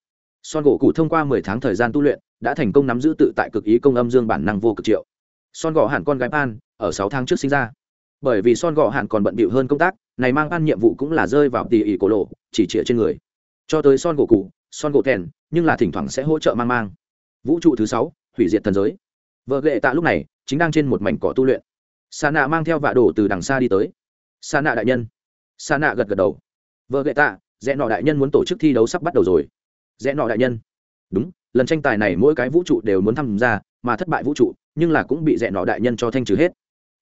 Son gỗ cụ thông qua mười tháng thời gian tu luyện, đã thành công nắm giữ tự tại cực ý công âm dương bản năng vô cực triệu. Son gỗ hẳn con gái pan, ở sáu tháng trước sinh ra. Bởi vì son gỗ hẳn còn bận bịu hơn công tác, này mang pan nhiệm vụ cũng là rơi vào tỉ ỉ cổ lộ, chỉ trịa trên người. Cho tới son gỗ cụ son gỗ thèn, nhưng là thỉnh thoảng sẽ hỗ trợ mang mang. Vũ trụ thứ sáu, hủy diệt thần giới. Vợ lệ tạ lúc này, chính đang trên một mảnh cỏ tu luyện. Sa nạ mang theo vạ đồ từ đằng xa đi tới. Sa nạ đại nhân. Sa nạ gật gật đầu. Vợ lệ tạ rẽ nọ đại nhân muốn tổ chức thi đấu sắp bắt đầu rồi. Rẽ nọ đại nhân. Đúng, lần tranh tài này mỗi cái vũ trụ đều muốn tham gia, mà thất bại vũ trụ, nhưng là cũng bị rẽ nọ đại nhân cho thanh trừ hết.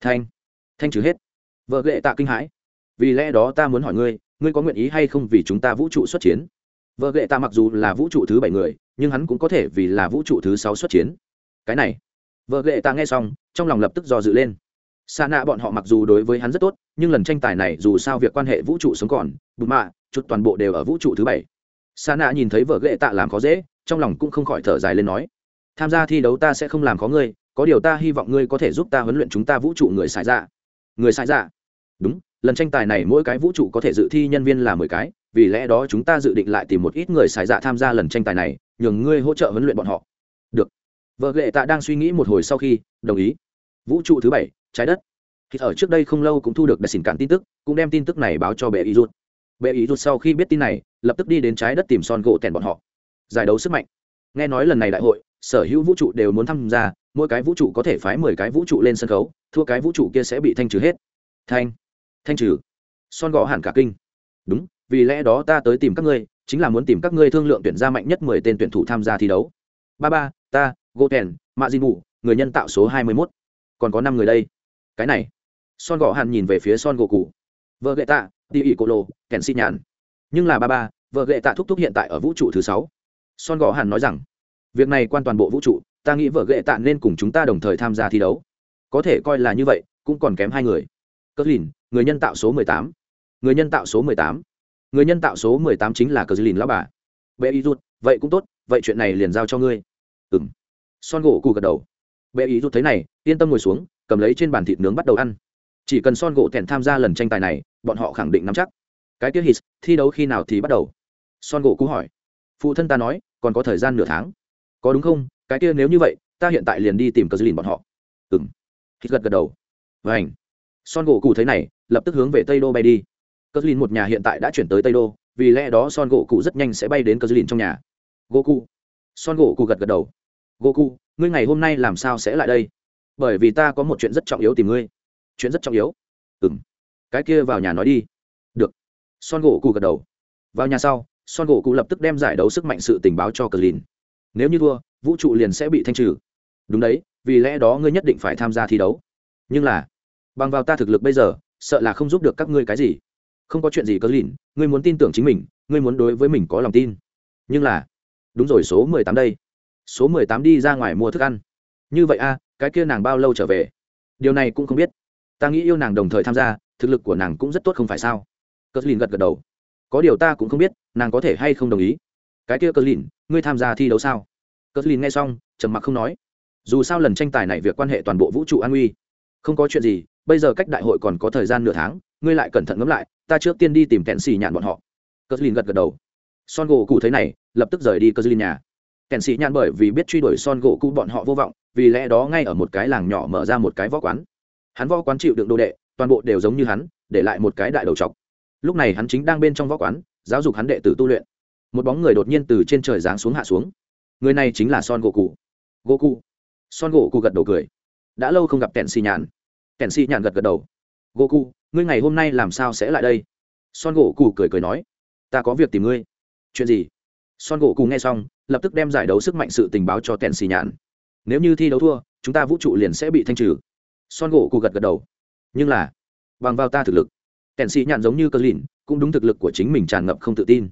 Thanh thanh trừ hết. Vợ ghệ tạ kinh hãi. Vì lẽ đó ta muốn hỏi ngươi ngươi có nguyện ý hay không vì chúng ta vũ trụ xuất chiến? Vợ ghệ tạ mặc dù là vũ trụ thứ bảy người, nhưng hắn cũng có thể vì là vũ trụ thứ sáu xuất chiến. Cái này. Vợ ghệ tạ nghe xong, trong lòng lập tức dò dự lên xa nạ bọn họ mặc dù đối với hắn rất tốt, nhưng lần tranh tài này dù sao việc quan hệ vũ trụ sống còn, bụt mạ, chút toàn bộ đều ở vũ trụ thứ bảy. Sa nạ nhìn thấy vợ ghệ tạ làm khó dễ, trong lòng cũng không khỏi thở dài lên nói, tham gia thi đấu ta sẽ không làm khó ngươi, có điều ta hy vọng ngươi có thể giúp ta huấn luyện chúng ta vũ trụ người xài dạ. Người xài dạ? Đúng, lần tranh tài này mỗi cái vũ trụ có thể dự thi nhân viên là mười cái, vì lẽ đó chúng ta dự định lại tìm một ít người xài dạ tham gia lần tranh tài này, nhường ngươi hỗ trợ huấn luyện bọn họ. Được. Vợ ghệ tạ đang suy nghĩ một hồi sau khi, đồng ý. Vũ trụ thứ bảy trái đất. Thì ở trước đây không lâu cũng thu được đại xỉn cản tin tức, cũng đem tin tức này báo cho bệ ý rút bệ ý rút sau khi biết tin này, lập tức đi đến trái đất tìm son gỗ tèn bọn họ. Giải đấu sức mạnh. Nghe nói lần này đại hội, sở hữu vũ trụ đều muốn tham gia, mỗi cái vũ trụ có thể phái mười cái vũ trụ lên sân khấu, thua cái vũ trụ kia sẽ bị thanh trừ hết. Thanh. Thanh trừ. Son gõ hẳn cả kinh. Đúng, vì lẽ đó ta tới tìm các ngươi, chính là muốn tìm các ngươi thương lượng tuyển ra mạnh nhất mười tên tuyển thủ tham gia thi đấu. Ba ba, ta, gỗ tèn, mạ di mù người nhân tạo số hai mươi mốt. Còn có năm người đây cái này. Son gõ hàn nhìn về phía son gỗ cụ vợ gậy tạ đi ỉ cổ lô kèn xi nhàn nhưng là ba ba, vợ gậy tạ thúc thúc hiện tại ở vũ trụ thứ sáu. Son gõ hàn nói rằng, việc này quan toàn bộ vũ trụ, ta nghĩ vợ gậy tạ nên cùng chúng ta đồng thời tham gia thi đấu. Có thể coi là như vậy, cũng còn kém hai người. Cờ lìn người nhân tạo số mười tám. Người nhân tạo số mười tám. Người nhân tạo số mười tám chính là cờ lìn lão bà. Bệ ý rút, vậy cũng tốt, vậy chuyện này liền giao cho ngươi. Ừng son gỗ cụ gật đầu. Bệ ý rút thấy này, yên tâm ngồi xuống cầm lấy trên bàn thịt nướng bắt đầu ăn. Chỉ cần son gỗ thẹn tham gia lần tranh tài này, bọn họ khẳng định nắm chắc. Cái tiết hít thi đấu khi nào thì bắt đầu? Son gỗ cú hỏi. Phụ thân ta nói, còn có thời gian nửa tháng. Có đúng không? Cái kia nếu như vậy, ta hiện tại liền đi tìm cờ dư lìn bọn họ. Ừng hít gật gật đầu. Vảnh son gỗ cụ thấy này, lập tức hướng về tây đô bay đi. Cờ dư lìn một nhà hiện tại đã chuyển tới tây đô, vì lẽ đó son gỗ cụ rất nhanh sẽ bay đến cờ dư lìn trong nhà. Gỗ cụ son gỗ cụ gật gật đầu. Gỗ cụ ngươi ngày hôm nay làm sao sẽ lại đây? Bởi vì ta có một chuyện rất trọng yếu tìm ngươi. Chuyện rất trọng yếu. Ừ m cái kia vào nhà nói đi. Được. Son gỗ cụ gật đầu. Vào nhà sau, son gỗ cụ lập tức đem giải đấu sức mạnh sự tình báo cho cờ lìn nếu như thua, vũ trụ liền sẽ bị thanh trừ. Đúng đấy, vì lẽ đó ngươi nhất định phải tham gia thi đấu. Nhưng là, bằng vào ta thực lực bây giờ, sợ là không giúp được các ngươi cái gì. Không có chuyện gì cờ lìn ngươi muốn tin tưởng chính mình, ngươi muốn đối với mình có lòng tin. Nhưng là, đúng rồi, số mười tám đây. Số mười tám đi ra ngoài mua thức ăn. Như vậy a cái kia nàng bao lâu trở về? Điều này cũng không biết. Ta nghĩ yêu nàng đồng thời tham gia thực lực của nàng cũng rất tốt không phải sao? Cờ lìn gật gật đầu. Có điều ta cũng không biết nàng có thể hay không đồng ý. Cái kia cờ lìn ngươi tham gia thi đấu sao? Cờ lìn nghe xong trầm mặc không nói. Dù sao lần tranh tài này việc quan hệ toàn bộ vũ trụ an uy, không có chuyện gì bây giờ cách đại hội còn có thời gian nửa tháng ngươi lại cẩn thận ngẫm lại ta trước tiên đi tìm kẹn xì nhạn bọn họ. Cờ lìn gật gật đầu. Son gỗ cụ thấy này lập tức rời đi cờ lìn nhà kẹn sĩ nhàn bởi vì biết truy đuổi son gỗ cụ bọn họ vô vọng, vì lẽ đó ngay ở một cái làng nhỏ mở ra một cái võ quán. Hắn võ quán chịu đựng đồ đệ, toàn bộ đều giống như hắn, để lại một cái đại đầu chọc. Lúc này hắn chính đang bên trong võ quán, giáo dục hắn đệ tử tu luyện. Một bóng người đột nhiên từ trên trời giáng xuống hạ xuống. Người này chính là son gỗ cụ gỗ cụ son gỗ cụ gật đầu cười. Đã lâu không gặp kèn xì nhàn kèn xì nhàn gật gật đầu. Gỗ cụ ngươi ngày hôm nay làm sao sẽ lại đây? Son gỗ cụ cười cười nói. Ta có việc tìm ngươi. Chuyện gì? Son gỗ cụ nghe xong lập tức đem giải đấu sức mạnh sự tình báo cho Tèn xì nhãn nếu như thi đấu thua, chúng ta vũ trụ liền sẽ bị thanh trừ. Son gỗ cụ gật gật đầu. Nhưng là, bằng vào ta thực lực Tèn Xì nhạn giống như cơ lìn, cũng đúng thực lực của chính mình tràn ngập không tự tin.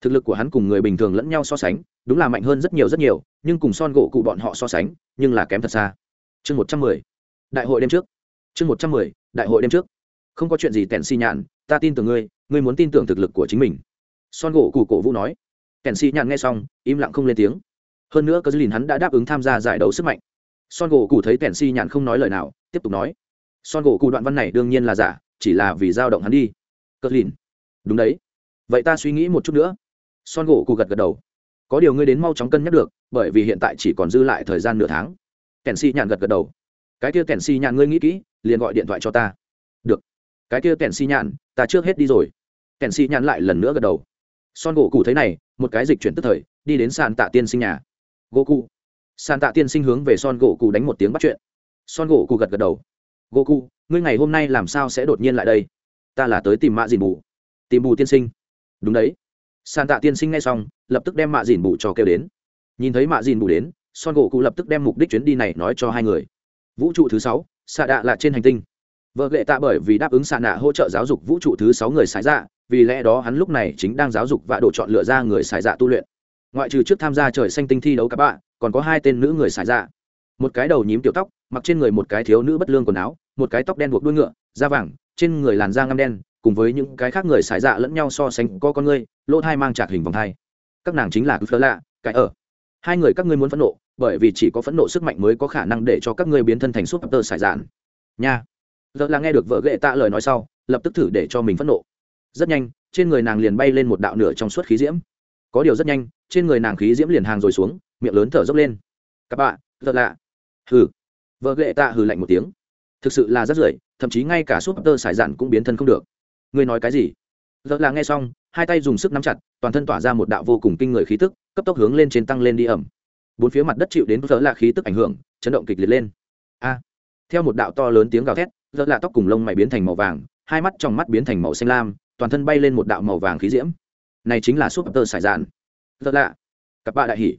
Thực lực của hắn cùng người bình thường lẫn nhau so sánh, đúng là mạnh hơn rất nhiều rất nhiều, nhưng cùng son gỗ cụ bọn họ so sánh, nhưng là kém thật xa. Chương một trăm mười. Đại hội đêm trước. Chương một trăm mười, đại hội đêm trước. Không có chuyện gì Tèn Xì nhạn, ta tin tưởng ngươi ngươi muốn tin tưởng thực lực của chính mình. Son gỗ cụ cổ vũ nói kèn xì nhàn nghe xong, im lặng không lên tiếng. Hơn nữa cơ lìn hắn đã đáp ứng tham gia giải đấu sức mạnh. Son gỗ cụ thấy kèn xì nhàn không nói lời nào, tiếp tục nói. Son gỗ cụ đoạn văn này đương nhiên là giả, chỉ là vì dao động hắn đi. Cất lìn đúng đấy. Vậy ta suy nghĩ một chút nữa. Son gỗ cụ gật gật đầu. Có điều ngươi đến mau chóng cân nhắc được, bởi vì hiện tại chỉ còn dư lại thời gian nửa tháng. Kèn xì nhàn gật gật đầu. Cái kia kèn xì nhàn ngươi nghĩ kỹ, liền gọi điện thoại cho ta. Được. Cái kia kèn xì nhàn ta trước hết đi rồi. Kèn xì nhàn lại lần nữa gật đầu son gỗ cụ thấy này, một cái dịch chuyển tức thời, đi đến sàn tạ tiên sinh nhà. Gỗ cụ sàn tạ tiên sinh hướng về son gỗ cụ đánh một tiếng bắt chuyện. Son gỗ cụ gật gật đầu. Gỗ cụ ngươi ngày hôm nay làm sao sẽ đột nhiên lại đây? Ta là tới tìm mạ dìn bù. Tìm bù tiên sinh. Đúng đấy. Sàn tạ tiên sinh ngay xong, lập tức đem mạ dìn bù cho kêu đến. Nhìn thấy mạ dìn bù đến, son gỗ cụ lập tức đem mục đích chuyến đi này nói cho hai người. Vũ trụ thứ sáu xạ đạ là trên hành tinh. Vợ lệ tạ bởi vì đáp ứng xạ nạ hỗ trợ giáo dục vũ trụ thứ sáu người xài dạ vì lẽ đó hắn lúc này chính đang giáo dục và độ chọn lựa ra người xài dạ tu luyện. Ngoại trừ trước tham gia trời xanh tinh thi đấu các bạn còn có hai tên nữ người xài dạ. Một cái đầu nhím tiểu tóc, mặc trên người một cái thiếu nữ bất lương quần áo, một cái tóc đen buộc đuôi ngựa, da vàng, trên người làn da ngăm đen, cùng với những cái khác người xài dạ lẫn nhau so sánh có con ngươi, lỗ thai mang trạc hình vòng thai. Các nàng chính là cứ phớ lạ cái ở. Hai người các ngươi muốn phẫn nộ, bởi vì chỉ có phẫn nộ sức mạnh mới có khả năng để cho các ngươi biến thân thành súp tơ xài dạn nha. Giờ là nghe được vợ ghệ tạ lời nói sau, lập tức thử để cho mình phẫn nộ rất nhanh, trên người nàng liền bay lên một đạo nửa trong suốt khí diễm. Có điều rất nhanh, trên người nàng khí diễm liền hàng rồi xuống, miệng lớn thở dốc lên. Các bạn thật lạ. Hừ. Vợ ghệ tạ hừ lạnh một tiếng. Thực sự là rất rưởi, thậm chí ngay cả súp tơ sải dạn cũng biến thân không được. Ngươi nói cái gì? Giờ là nghe xong, hai tay dùng sức nắm chặt, toàn thân tỏa ra một đạo vô cùng kinh người khí tức, cấp tốc hướng lên trên tăng lên đi ẩm. Bốn phía mặt đất chịu đến giờ là khí tức ảnh hưởng, chấn động kịch liệt lên. A. Theo một đạo to lớn tiếng gào thét giờ là tóc cùng lông mày biến thành màu vàng, hai mắt trong mắt biến thành màu xanh lam toàn thân bay lên một đạo màu vàng khí diễm. Này chính là súp tơ sải dạn giờ lạ. Các bạn đại hỉ.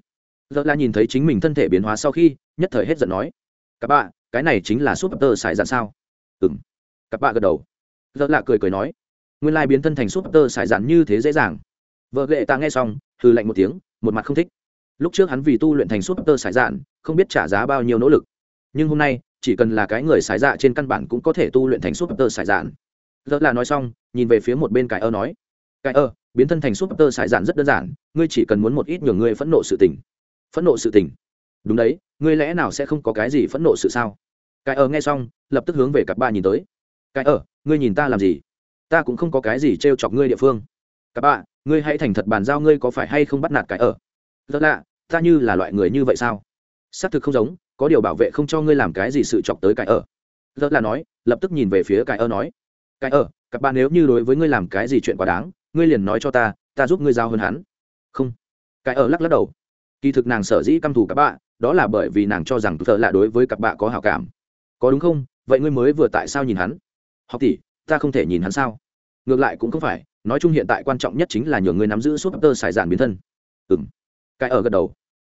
Giờ là nhìn thấy chính mình thân thể biến hóa sau khi nhất thời hết giận nói. Các bạn cái này chính là súp tơ sải dạn sao? Ừm, các bạn gật đầu. Giờ lạ cười cười nói. Nguyên lai biến thân thành súp tơ sải dạn như thế dễ dàng. Vợ ghệ ta nghe xong hừ lạnh một tiếng một mặt không thích. Lúc trước hắn vì tu luyện thành súp tơ sải dạn không biết trả giá bao nhiêu nỗ lực. Nhưng hôm nay chỉ cần là cái người sải dạ trên căn bản cũng có thể tu luyện thành súp tơ sải dạn giờ là nói xong, nhìn về phía một bên cái ơ nói, cái ơ, biến thân thành super tơ sải dạn rất đơn giản, ngươi chỉ cần muốn một ít nhường ngươi phẫn nộ sự tình. Phẫn nộ sự tình? Đúng đấy, ngươi lẽ nào sẽ không có cái gì phẫn nộ sự sao? Cái ơ nghe xong, lập tức hướng về cặp ba nhìn tới. Cái ơ, ngươi nhìn ta làm gì? Ta cũng không có cái gì trêu chọc ngươi địa phương. Cặp ba, ngươi hãy thành thật bàn giao ngươi có phải hay không bắt nạt cái ơ. rất lạ ta như là loại người như vậy sao? Xác thực không giống, có điều bảo vệ không cho ngươi làm cái gì sự chọc tới cái ơ. rất là nói, lập tức nhìn về phía cái ơ nói cái ờ, ở các bạn nếu như đối với ngươi làm cái gì chuyện quá đáng, ngươi liền nói cho ta ta giúp ngươi giao hơn hắn. Không. Cái ở lắc lắc đầu. Kỳ thực nàng sở dĩ căm thù các bạn, đó là bởi vì nàng cho rằng thợ là đối với các bạn có hảo cảm. Có đúng không? Vậy ngươi mới vừa tại sao nhìn hắn? Học tỷ, ta không thể nhìn hắn sao? Ngược lại cũng không phải, nói chung hiện tại quan trọng nhất chính là nhường ngươi nắm giữ suốt tơ xài giản biến thân. Ừ m cái ở gật đầu.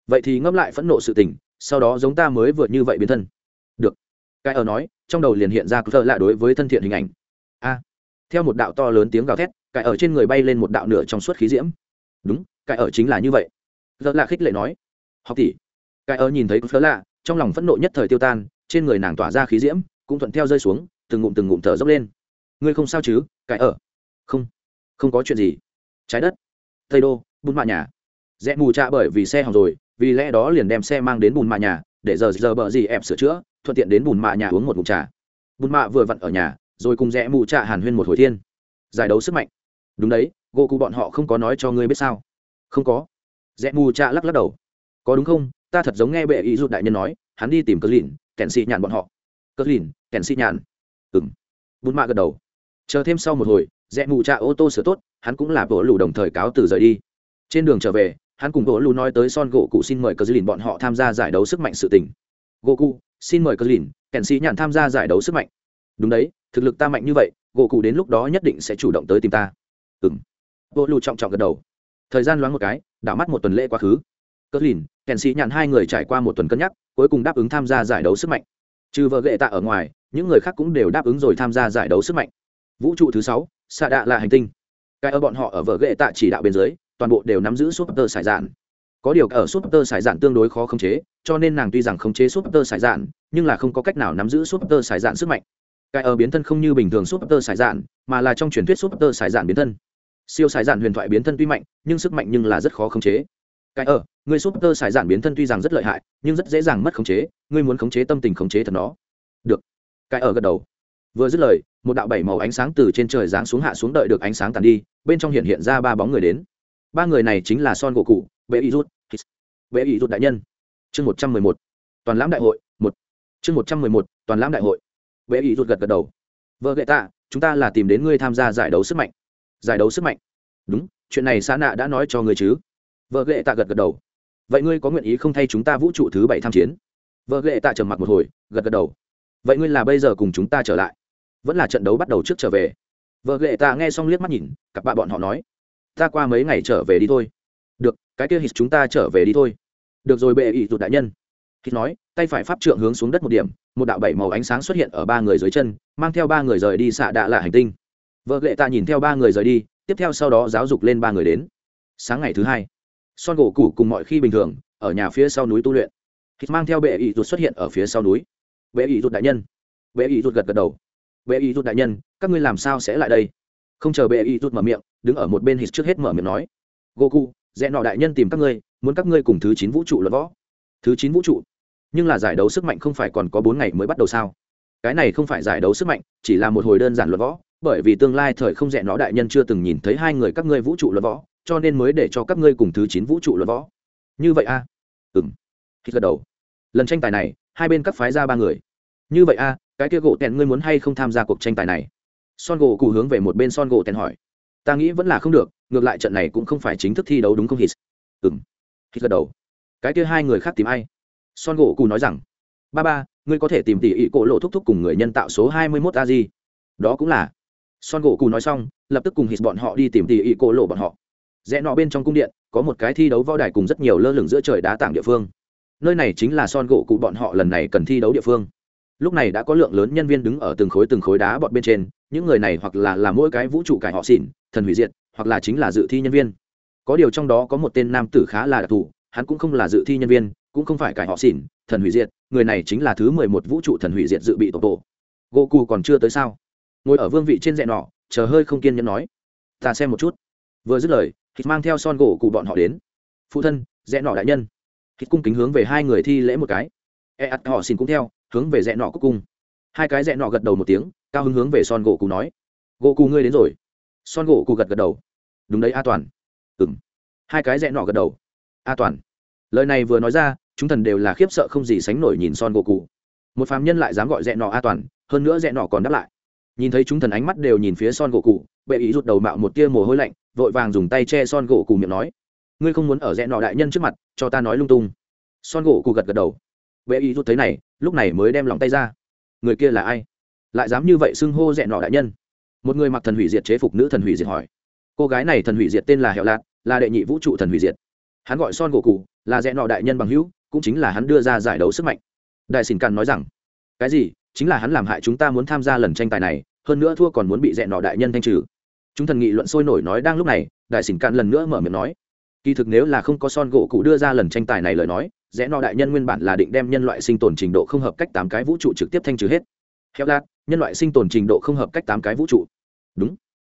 Vậy thì ngẫm lại phẫn nộ sự tình, sau đó giống ta mới vừa như vậy biến thân. Được. Cái ở nói, trong đầu liền hiện ra thợ lạ đối với thân thiện hình ảnh a. Theo một đạo to lớn tiếng gào thét, cải ở trên người bay lên một đạo nửa trong suốt khí diễm. Đúng, cải ở chính là như vậy. Giờ là khích lệ nói. Học tỷ. Cải ở nhìn thấy phớ lạ, trong lòng phẫn nộ nhất thời tiêu tan, trên người nàng tỏa ra khí diễm, cũng thuận theo rơi xuống, từng ngụm từng ngụm thở dốc lên. Ngươi không sao chứ, cải ở? Không. Không có chuyện gì. Trái đất. Tây đô, bùn mạ nhà. Rẽ mù trạ bởi vì xe hỏng rồi, vì lẽ đó liền đem xe mang đến bùn mạ nhà, để giờ giờ bờ gì ép sửa chữa, thuận tiện đến bùn mạ nhà uống một ngụm trà. Bùn mạ vừa vặn ở nhà rồi cùng rẽ mù trạ hàn huyên một hồi thiên. Giải đấu sức mạnh. Đúng đấy, gỗ cụ bọn họ không có nói cho ngươi biết sao? Không có. Rẽ mù trạ lắc lắc đầu. Có đúng không? Ta thật giống nghe bệ ý rụt đại nhân nói, hắn đi tìm cờ lìn kèn xị nhàn bọn họ. Cờ lìn kèn xị nhàn ừng bùn mạ gật đầu. Chờ thêm sau một hồi, rẽ mù trạ ô tô sửa tốt, hắn cũng là vỗ lù đồng thời cáo từ rời đi. Trên đường trở về, hắn cùng vỗ lù nói tới son gỗ cụ xin mời cờ lìn bọn họ tham gia giải đấu sức mạnh sự tình. Gỗ cụ, xin mời cờ lìn kèn xị nhàn tham gia giải đấu sức mạnh. Đúng đấy thực lực ta mạnh như vậy, gỗ cụ đến lúc đó nhất định sẽ chủ động tới tìm ta. Ừ m bộ lù trọng trọng gật đầu. Thời gian loáng một cái, đảo mắt một tuần lễ quá khứ. Cất lìn, kèn sĩ nhàn hai người trải qua một tuần cân nhắc, cuối cùng đáp ứng tham gia giải đấu sức mạnh. Trừ vợ gệ tạ ở ngoài, những người khác cũng đều đáp ứng rồi tham gia giải đấu sức mạnh. Vũ trụ thứ sáu xạ đạ là hành tinh. Cái ở bọn họ ở vợ gệ tạ chỉ đạo bên dưới, toàn bộ đều nắm giữ súp tơ sải dạn. Có điều ở súp tơ sải dạn tương đối khó khống chế, cho nên nàng tuy rằng khống chế súp tơ sải dạn, nhưng là không có cách nào nắm giữ súp tơ sải dạn sức mạnh cái ở biến thân không như bình thường súp tơ sải dạn, mà là trong truyền thuyết súp tơ sải dạn biến thân. Siêu sải dạn huyền thoại biến thân tuy mạnh, nhưng sức mạnh nhưng là rất khó khống chế. Cái ở, người súp tơ sải dạn biến thân tuy rằng rất lợi hại, nhưng rất dễ dàng mất khống chế, ngươi muốn khống chế tâm tình khống chế thật nó. Được. Cái ở gật đầu. Vừa dứt lời, một đạo bảy màu ánh sáng từ trên trời giáng xuống hạ xuống đợi được ánh sáng tàn đi, bên trong hiện hiện ra ba bóng người đến. Ba người này chính là son gỗ cụ bệ y rút bệ y rút đại nhân. Chương một trăm mười một. Toàn lãm đại hội, một. Chương một trăm mười một, toàn lãm đại hội bệ ý rụt gật gật đầu. Vợ gậy tạ, chúng ta là tìm đến ngươi tham gia giải đấu sức mạnh. Giải đấu sức mạnh? Đúng, chuyện này xã nạ đã nói cho ngươi chứ. Vợ gậy tạ gật gật đầu. Vậy ngươi có nguyện ý không thay chúng ta vũ trụ thứ bảy tham chiến? Vợ gậy tạ trầm mặc một hồi, gật gật đầu. Vậy ngươi là bây giờ cùng chúng ta trở lại. Vẫn là trận đấu bắt đầu trước trở về. Vợ ghệ ta nghe xong liếc mắt nhìn, cặp bạn bọn họ nói. Ta qua mấy ngày trở về đi thôi. Được, cái kia hít chúng ta trở về đi thôi. Được rồi, bệ ý rụt đại nhân. Hít nói, tay phải pháp trượng hướng xuống đất một điểm một đạo bảy màu ánh sáng xuất hiện ở ba người dưới chân, mang theo ba người rời đi xạ đạ là hành tinh. Vợ lệ ta nhìn theo ba người rời đi, tiếp theo sau đó giáo dục lên ba người đến. Sáng ngày thứ hai, son gỗ củ cùng mọi khi bình thường, ở nhà phía sau núi tu luyện. Hít mang theo bệ ý rụt xuất hiện ở phía sau núi. Bệ ý rụt đại nhân. Bệ ý rụt gật gật đầu. Bệ y rụt đại nhân, các ngươi làm sao sẽ lại đây? Không chờ bệ y rụt mở miệng, đứng ở một bên hít trước hết mở miệng nói. Goku rẽ nọ đại nhân tìm các ngươi, muốn các ngươi cùng thứ chín vũ trụ luận võ. Thứ chín vũ trụ nhưng là giải đấu sức mạnh không phải còn có bốn ngày mới bắt đầu sao? Cái này không phải giải đấu sức mạnh, chỉ là một hồi đơn giản luận võ, bởi vì tương lai thời không rẽ nó đại nhân chưa từng nhìn thấy hai người các ngươi vũ trụ luận võ, cho nên mới để cho các ngươi cùng thứ chín vũ trụ luận võ. Như vậy a? À? khi hít gật đầu. Lần tranh tài này, hai bên các phái ra ba người. Như vậy a, cái kia gỗ tèn ngươi muốn hay không tham gia cuộc tranh tài này? Son gỗ cụ hướng về một bên son gỗ tèn hỏi. Ta nghĩ vẫn là không được, ngược lại trận này cũng không phải chính thức thi đấu đúng không hít? Ừng khi hít gật đầu. Cái kia hai người khác tìm ai? Son gỗ Cù nói rằng, ba ba, ngươi có thể tìm tỉ ị cổ lộ thúc thúc cùng người nhân tạo số hai mươi mốt a di. Đó cũng là. Son gỗ Cù nói xong, lập tức cùng hít bọn họ đi tìm tỉ ị cổ lộ bọn họ. Rẽ nọ bên trong cung điện, có một cái thi đấu võ đài cùng rất nhiều lơ lửng giữa trời đá tảng địa phương. Nơi này chính là son gỗ cụ bọn họ lần này cần thi đấu địa phương. Lúc này đã có lượng lớn nhân viên đứng ở từng khối từng khối đá bọn bên trên, những người này hoặc là làm mỗi cái vũ trụ cải họ xỉn, thần hủy diệt, hoặc là chính là dự thi nhân viên. Có điều trong đó có một tên nam tử khá là đặc thù, hắn cũng không là dự thi nhân viên cũng không phải cải họ xỉn, thần hủy diệt, người này chính là thứ mười một vũ trụ thần hủy diệt dự bị tổ tổ. Gỗ cù còn chưa tới sao? Ngồi ở vương vị trên dẹn nọ, chờ hơi không kiên nhẫn nói. Ta xem một chút. Vừa dứt lời thịt mang theo son gỗ cụ bọn họ đến. Phụ thân dẹn nọ đại nhân. Thịt cung kính hướng về hai người thi lễ một cái. E ắt họ xin cũng theo, hướng về dẹn nọ cúc cung. Hai cái dẹn nọ gật đầu một tiếng, cao hứng hướng về son gỗ cụ nói. Gỗ cụ ngươi đến rồi. Son gỗ cụ gật gật đầu. Đúng đấy, a toàn. Ừng hai cái dẹn nọ gật đầu. A toàn. Lời này vừa nói ra chúng thần đều là khiếp sợ không gì sánh nổi nhìn son gỗ cụ một phàm nhân lại dám gọi rẽ nọ a toàn, hơn nữa rẽ nọ còn đáp lại. Nhìn thấy chúng thần ánh mắt đều nhìn phía son gỗ cụ bệ ý rụt đầu mạo một tia mồ hôi lạnh, vội vàng dùng tay che son gỗ cụ miệng nói, ngươi không muốn ở rẽ nọ đại nhân trước mặt, cho ta nói lung tung. Son gỗ cụ gật gật đầu. Bệ ý rút thấy này, lúc này mới đem lòng tay ra. Người kia là ai? Lại dám như vậy xưng hô dẹn nọ đại nhân? Một người mặc thần hủy diệt chế phục nữ thần hủy diệt hỏi. Cô gái này thần hủy diệt tên là hẹo lạc là đệ nhị vũ trụ thần hủy diệt. Hắn gọi son gỗ cụ là dẹn nọ đại nhân bằng hữu cũng chính là hắn đưa ra giải đấu sức mạnh. Đại xin càn nói rằng, cái gì? Chính là hắn làm hại chúng ta muốn tham gia lần tranh tài này, hơn nữa thua còn muốn bị dẹn nọ đại nhân thanh trừ. Chúng thần nghị luận sôi nổi nói đang lúc này, đại xỉn càn lần nữa mở miệng nói, kỳ thực nếu là không có son gỗ cụ đưa ra lần tranh tài này lời nói rẽ nọ đại nhân nguyên bản là định đem nhân loại sinh tồn trình độ không hợp cách tám cái vũ trụ trực tiếp thanh trừ hết. Heo lát, nhân loại sinh tồn trình độ không hợp cách tám cái vũ trụ. Đúng.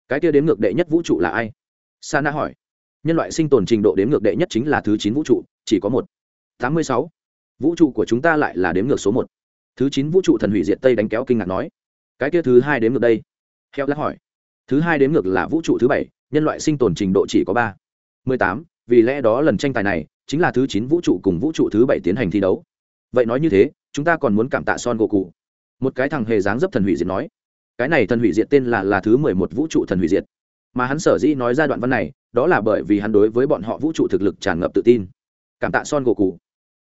Cái kia đến ngược đệ nhất vũ trụ là ai? Sana hỏi. Nhân loại sinh tồn trình độ đến ngược đệ nhất chính là thứ chín vũ trụ, chỉ có một tám mươi sáu. Vũ trụ của chúng ta lại là đếm ngược số một. Thứ chín vũ trụ thần hủy diệt tây đánh kéo kinh ngạc nói. Cái kia thứ hai đếm ngược đây? Heo lắc hỏi. Thứ hai đếm ngược là vũ trụ thứ bảy, nhân loại sinh tồn trình độ chỉ có ba. Mười tám, vì lẽ đó lần tranh tài này chính là thứ chín vũ trụ cùng vũ trụ thứ bảy tiến hành thi đấu. Vậy nói như thế, chúng ta còn muốn cảm tạ son gỗ cụ một cái thằng hề dáng dấp thần hủy diệt nói. Cái này thần hủy diệt tên là là thứ mười một vũ trụ thần hủy diệt. Mà hắn sở dĩ nói ra đoạn văn này, đó là bởi vì hắn đối với bọn họ vũ trụ thực lực tràn ngập tự tin. Cảm tạ son gỗ cụ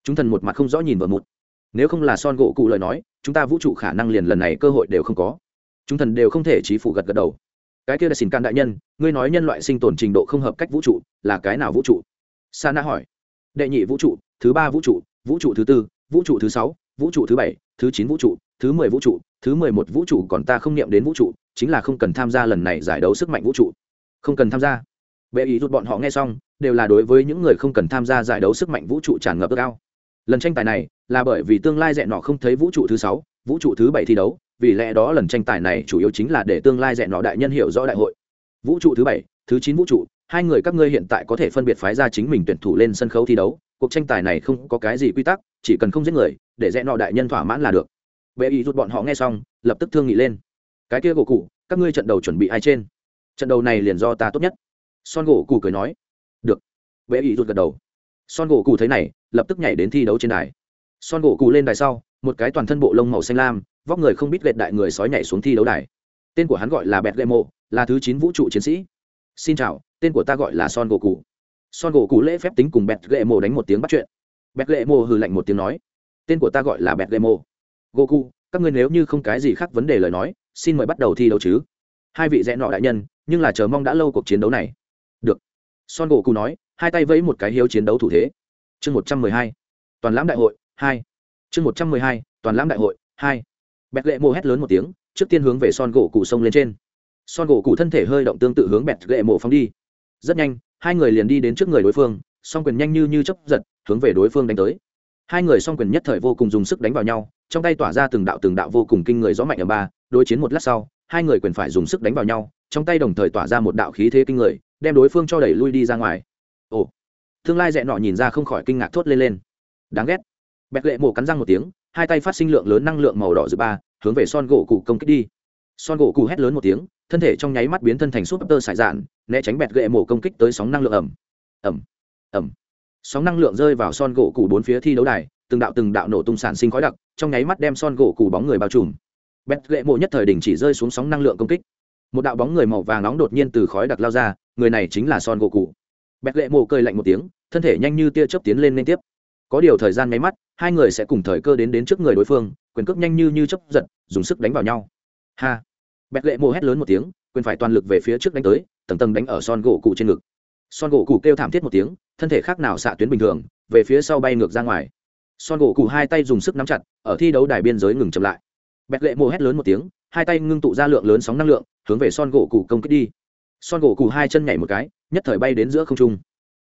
chúng thần một mặt không rõ nhìn vợ một nếu không là son gỗ cụ lời nói, chúng ta vũ trụ khả năng liền lần này cơ hội đều không có. Chúng thần đều không thể trí phụ gật gật đầu. Cái kia là xin can đại nhân, ngươi nói nhân loại sinh tồn trình độ không hợp cách vũ trụ, là cái nào vũ trụ? Sa na hỏi. Đệ nhị vũ trụ, thứ ba vũ trụ vũ trụ thứ tư, vũ trụ thứ sáu, vũ trụ thứ bảy, thứ chín vũ trụ, thứ mười vũ trụ, thứ mười một vũ trụ còn ta không niệm đến vũ trụ, chính là không cần tham gia lần này giải đấu sức mạnh vũ trụ. Không cần tham gia. Bệ ý rút bọn họ nghe xong, đều là đối với những người không cần tham gia giải đấu sức mạnh vũ trụ tràn ngập cao lần tranh tài này là bởi vì tương lai dẹn nọ không thấy vũ trụ thứ sáu, vũ trụ thứ bảy thi đấu, vì lẽ đó lần tranh tài này chủ yếu chính là để tương lai dẹn nọ đại nhân hiểu rõ đại hội. Vũ trụ thứ bảy, thứ chín vũ trụ, hai người các ngươi hiện tại có thể phân biệt phái ra chính mình tuyển thủ lên sân khấu thi đấu, cuộc tranh tài này không có cái gì quy tắc, chỉ cần không giết người, để rẽ nọ đại nhân thỏa mãn là được. Bệ ý rút bọn họ nghe xong, lập tức thương nghị lên. Cái kia gỗ cụ, các ngươi trận đầu chuẩn bị ai trên? Trận đầu này liền do ta tốt nhất. Son gỗ cụ cười nói. Được. Bệ ý rút gật đầu son gỗ cụ thấy này, lập tức nhảy đến thi đấu trên đài. Son gỗ cụ lên đài sau, một cái toàn thân bộ lông màu xanh lam, vóc người không biết gệt đại người sói nhảy xuống thi đấu đài. Tên của hắn gọi là bẹt lệ mộ, là thứ chín vũ trụ chiến sĩ. Xin chào, tên của ta gọi là son gỗ cụ son gỗ cụ lễ phép tính cùng bẹt lệ mộ đánh một tiếng bắt chuyện. Bẹt lệ mộ hừ lạnh một tiếng nói, tên của ta gọi là bẹt lệ mộ. Gỗ cụ các ngươi nếu như không cái gì khác vấn đề lời nói, xin mời bắt đầu thi đấu chứ. Hai vị rẽ nọ đại nhân, nhưng là chờ mong đã lâu cuộc chiến đấu này. Được. Son gỗ cụ nói hai tay vẫy một cái hiếu chiến đấu thủ thế. Chương một trăm mười hai, toàn lãm đại hội, hai. Chương một trăm mười hai, toàn lãm đại hội, hai. Bẹt lệ mộ hét lớn một tiếng, trước tiên hướng về son gỗ cụ sông lên trên. Son gỗ cụ thân thể hơi động tương tự hướng bẹt lệ mộ phóng đi. Rất nhanh, hai người liền đi đến trước người đối phương, song quyền nhanh như như chấp giật, hướng về đối phương đánh tới. Hai người song quyền nhất thời vô cùng dùng sức đánh vào nhau, trong tay tỏa ra từng đạo từng đạo vô cùng kinh người gió mạnh ở ba, đối chiến một lát sau, hai người quyền phải dùng sức đánh vào nhau, trong tay đồng thời tỏa ra một đạo khí thế kinh người, đem đối phương cho đẩy lui đi ra ngoài ồ. Tương lai dẹ nọ nhìn ra không khỏi kinh ngạc thốt lên lên. Đáng ghét. Bẹt lệ mổ cắn răng một tiếng, hai tay phát sinh lượng lớn năng lượng màu đỏ giữa ba, hướng về son gỗ cụ công kích đi. Son gỗ cụ hét lớn một tiếng, thân thể trong nháy mắt biến thân thành súp tơ sải dạn, né tránh bẹt gệ mổ công kích tới sóng năng lượng ẩm. Ẩm. Ẩm. Sóng năng lượng rơi vào son gỗ cụ bốn phía thi đấu đài, từng đạo từng đạo nổ tung sản sinh khói đặc, trong nháy mắt đem son gỗ cụ bóng người bao trùm. Bẹt gệ mổ nhất thời đình chỉ rơi xuống sóng năng lượng công kích. Một đạo bóng người màu vàng nóng đột nhiên từ khói đặc lao ra, người này chính là son gỗ cụ bẹt lệ mồ cười lạnh một tiếng, thân thể nhanh như tia chớp tiến lên liên tiếp. Có điều thời gian nháy mắt, hai người sẽ cùng thời cơ đến đến trước người đối phương, quyền cước nhanh như như chấp giật, dùng sức đánh vào nhau. Ha! Bẹt lệ mồ hét lớn một tiếng, quyền phải toàn lực về phía trước đánh tới, tầng tầng đánh ở son gỗ cụ trên ngực. Son gỗ cụ kêu thảm thiết một tiếng, thân thể khác nào xạ tuyến bình thường, về phía sau bay ngược ra ngoài. Son gỗ cụ hai tay dùng sức nắm chặt, ở thi đấu đài biên giới ngừng chậm lại. Bẹt lệ mồ hét lớn một tiếng, hai tay ngưng tụ ra lượng lớn sóng năng lượng, hướng về son gỗ cụ công kích đi. Son gỗ cụ hai chân nhảy một cái nhất thời bay đến giữa không trung.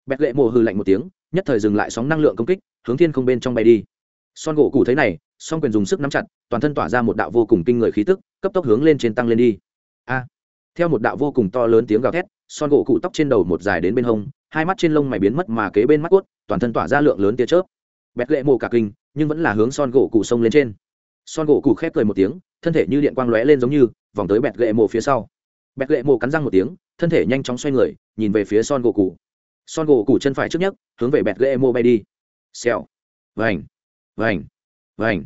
Bẹt lệ mộ hư lạnh một tiếng, nhất thời dừng lại sóng năng lượng công kích, hướng thiên không bên trong bay đi. Son gỗ cụ thấy này, song quyền dùng sức nắm chặt, toàn thân tỏa ra một đạo vô cùng kinh người khí tức, cấp tốc hướng lên trên tăng lên đi. A! Theo một đạo vô cùng to lớn tiếng gào thét, son gỗ cụ tóc trên đầu một dài đến bên hông, hai mắt trên lông mày biến mất mà kế bên mắt cốt, toàn thân tỏa ra lượng lớn tia chớp. Bẹt lệ mồ cả kinh, nhưng vẫn là hướng son gỗ cụ sông lên trên. Son gỗ cụ khép cười một tiếng, thân thể như điện quang lóe lên giống như, vòng tới bẹt lệ mồ phía sau. Bẹt lệ mồ cắn răng một tiếng thân thể nhanh chóng xoay người, nhìn về phía son gỗ cụ son gỗ cụ chân phải trước nhất hướng về bẹt gây emo bay đi. Xèo. Vành. Vành. Vành.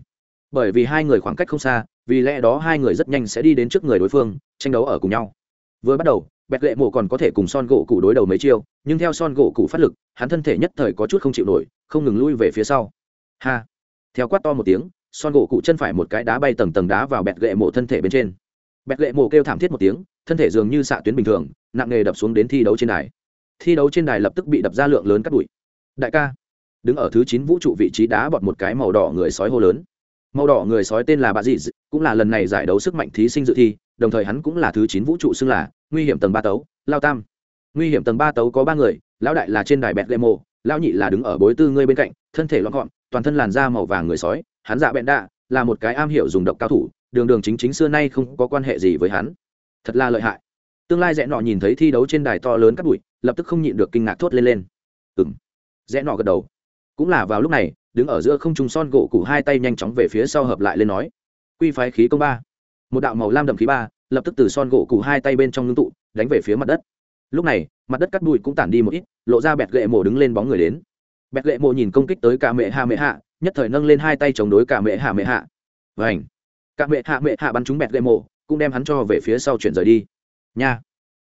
Bởi vì hai người khoảng cách không xa, vì lẽ đó hai người rất nhanh sẽ đi đến trước người đối phương, tranh đấu ở cùng nhau. Vừa bắt đầu, bẹt gậy mộ còn có thể cùng son gỗ cụ đối đầu mấy chiêu, nhưng theo son gỗ cụ phát lực, hắn thân thể nhất thời có chút không chịu nổi, không ngừng lui về phía sau. Ha. Theo quát to một tiếng, son gỗ cụ chân phải một cái đá bay tầng tầng đá vào bẹt gậy mộ thân thể bên trên. Bẹt gậy mộ kêu thảm thiết một tiếng thân thể dường như xạ tuyến bình thường, nặng nề đập xuống đến thi đấu trên đài. Thi đấu trên đài lập tức bị đập ra lượng lớn cắt đùi đại ca, đứng ở thứ chín vũ trụ vị trí đá bọt một cái màu đỏ người sói hô lớn. Màu đỏ người sói tên là bà dị cũng là lần này giải đấu sức mạnh thí sinh dự thi, đồng thời hắn cũng là thứ chín vũ trụ xưng là nguy hiểm tầng ba tấu, lao tam. Nguy hiểm tầng ba tấu có ba người, lão đại là trên đài bẹt lệ mộ lão nhị là đứng ở bối tư ngươi bên cạnh, thân thể loạn gọn, toàn thân làn da màu vàng người sói, hắn dạ bẹn đạ, là một cái am hiểu dùng độc cao thủ, đường đường chính chính xưa nay không có quan hệ gì với hắn thật là lợi hại. Tương lai rẽ nọ nhìn thấy thi đấu trên đài to lớn cắt bụi, lập tức không nhịn được kinh ngạc thốt lên lên. Ừng rẽ nọ gật đầu. Cũng là vào lúc này, đứng ở giữa không trung son gỗ cụ hai tay nhanh chóng về phía sau hợp lại lên nói. Quy phái khí công ba. Một đạo màu lam đậm khí ba, lập tức từ son gỗ cụ hai tay bên trong ngưng tụ, đánh về phía mặt đất. Lúc này, mặt đất cắt bụi cũng tản đi một ít, lộ ra bẹt gậy mổ đứng lên bóng người đến. Bẹt gậy mổ nhìn công kích tới cả mẹ hạ mẹ hạ, nhất thời nâng lên hai tay chống đối cả mẹ hạ mẹ hạ. Vảnh cả mẹ hạ mẹ hạ bắn trúng bẹt gậy mổ cũng đem hắn cho về phía sau chuyển rời đi. Nha.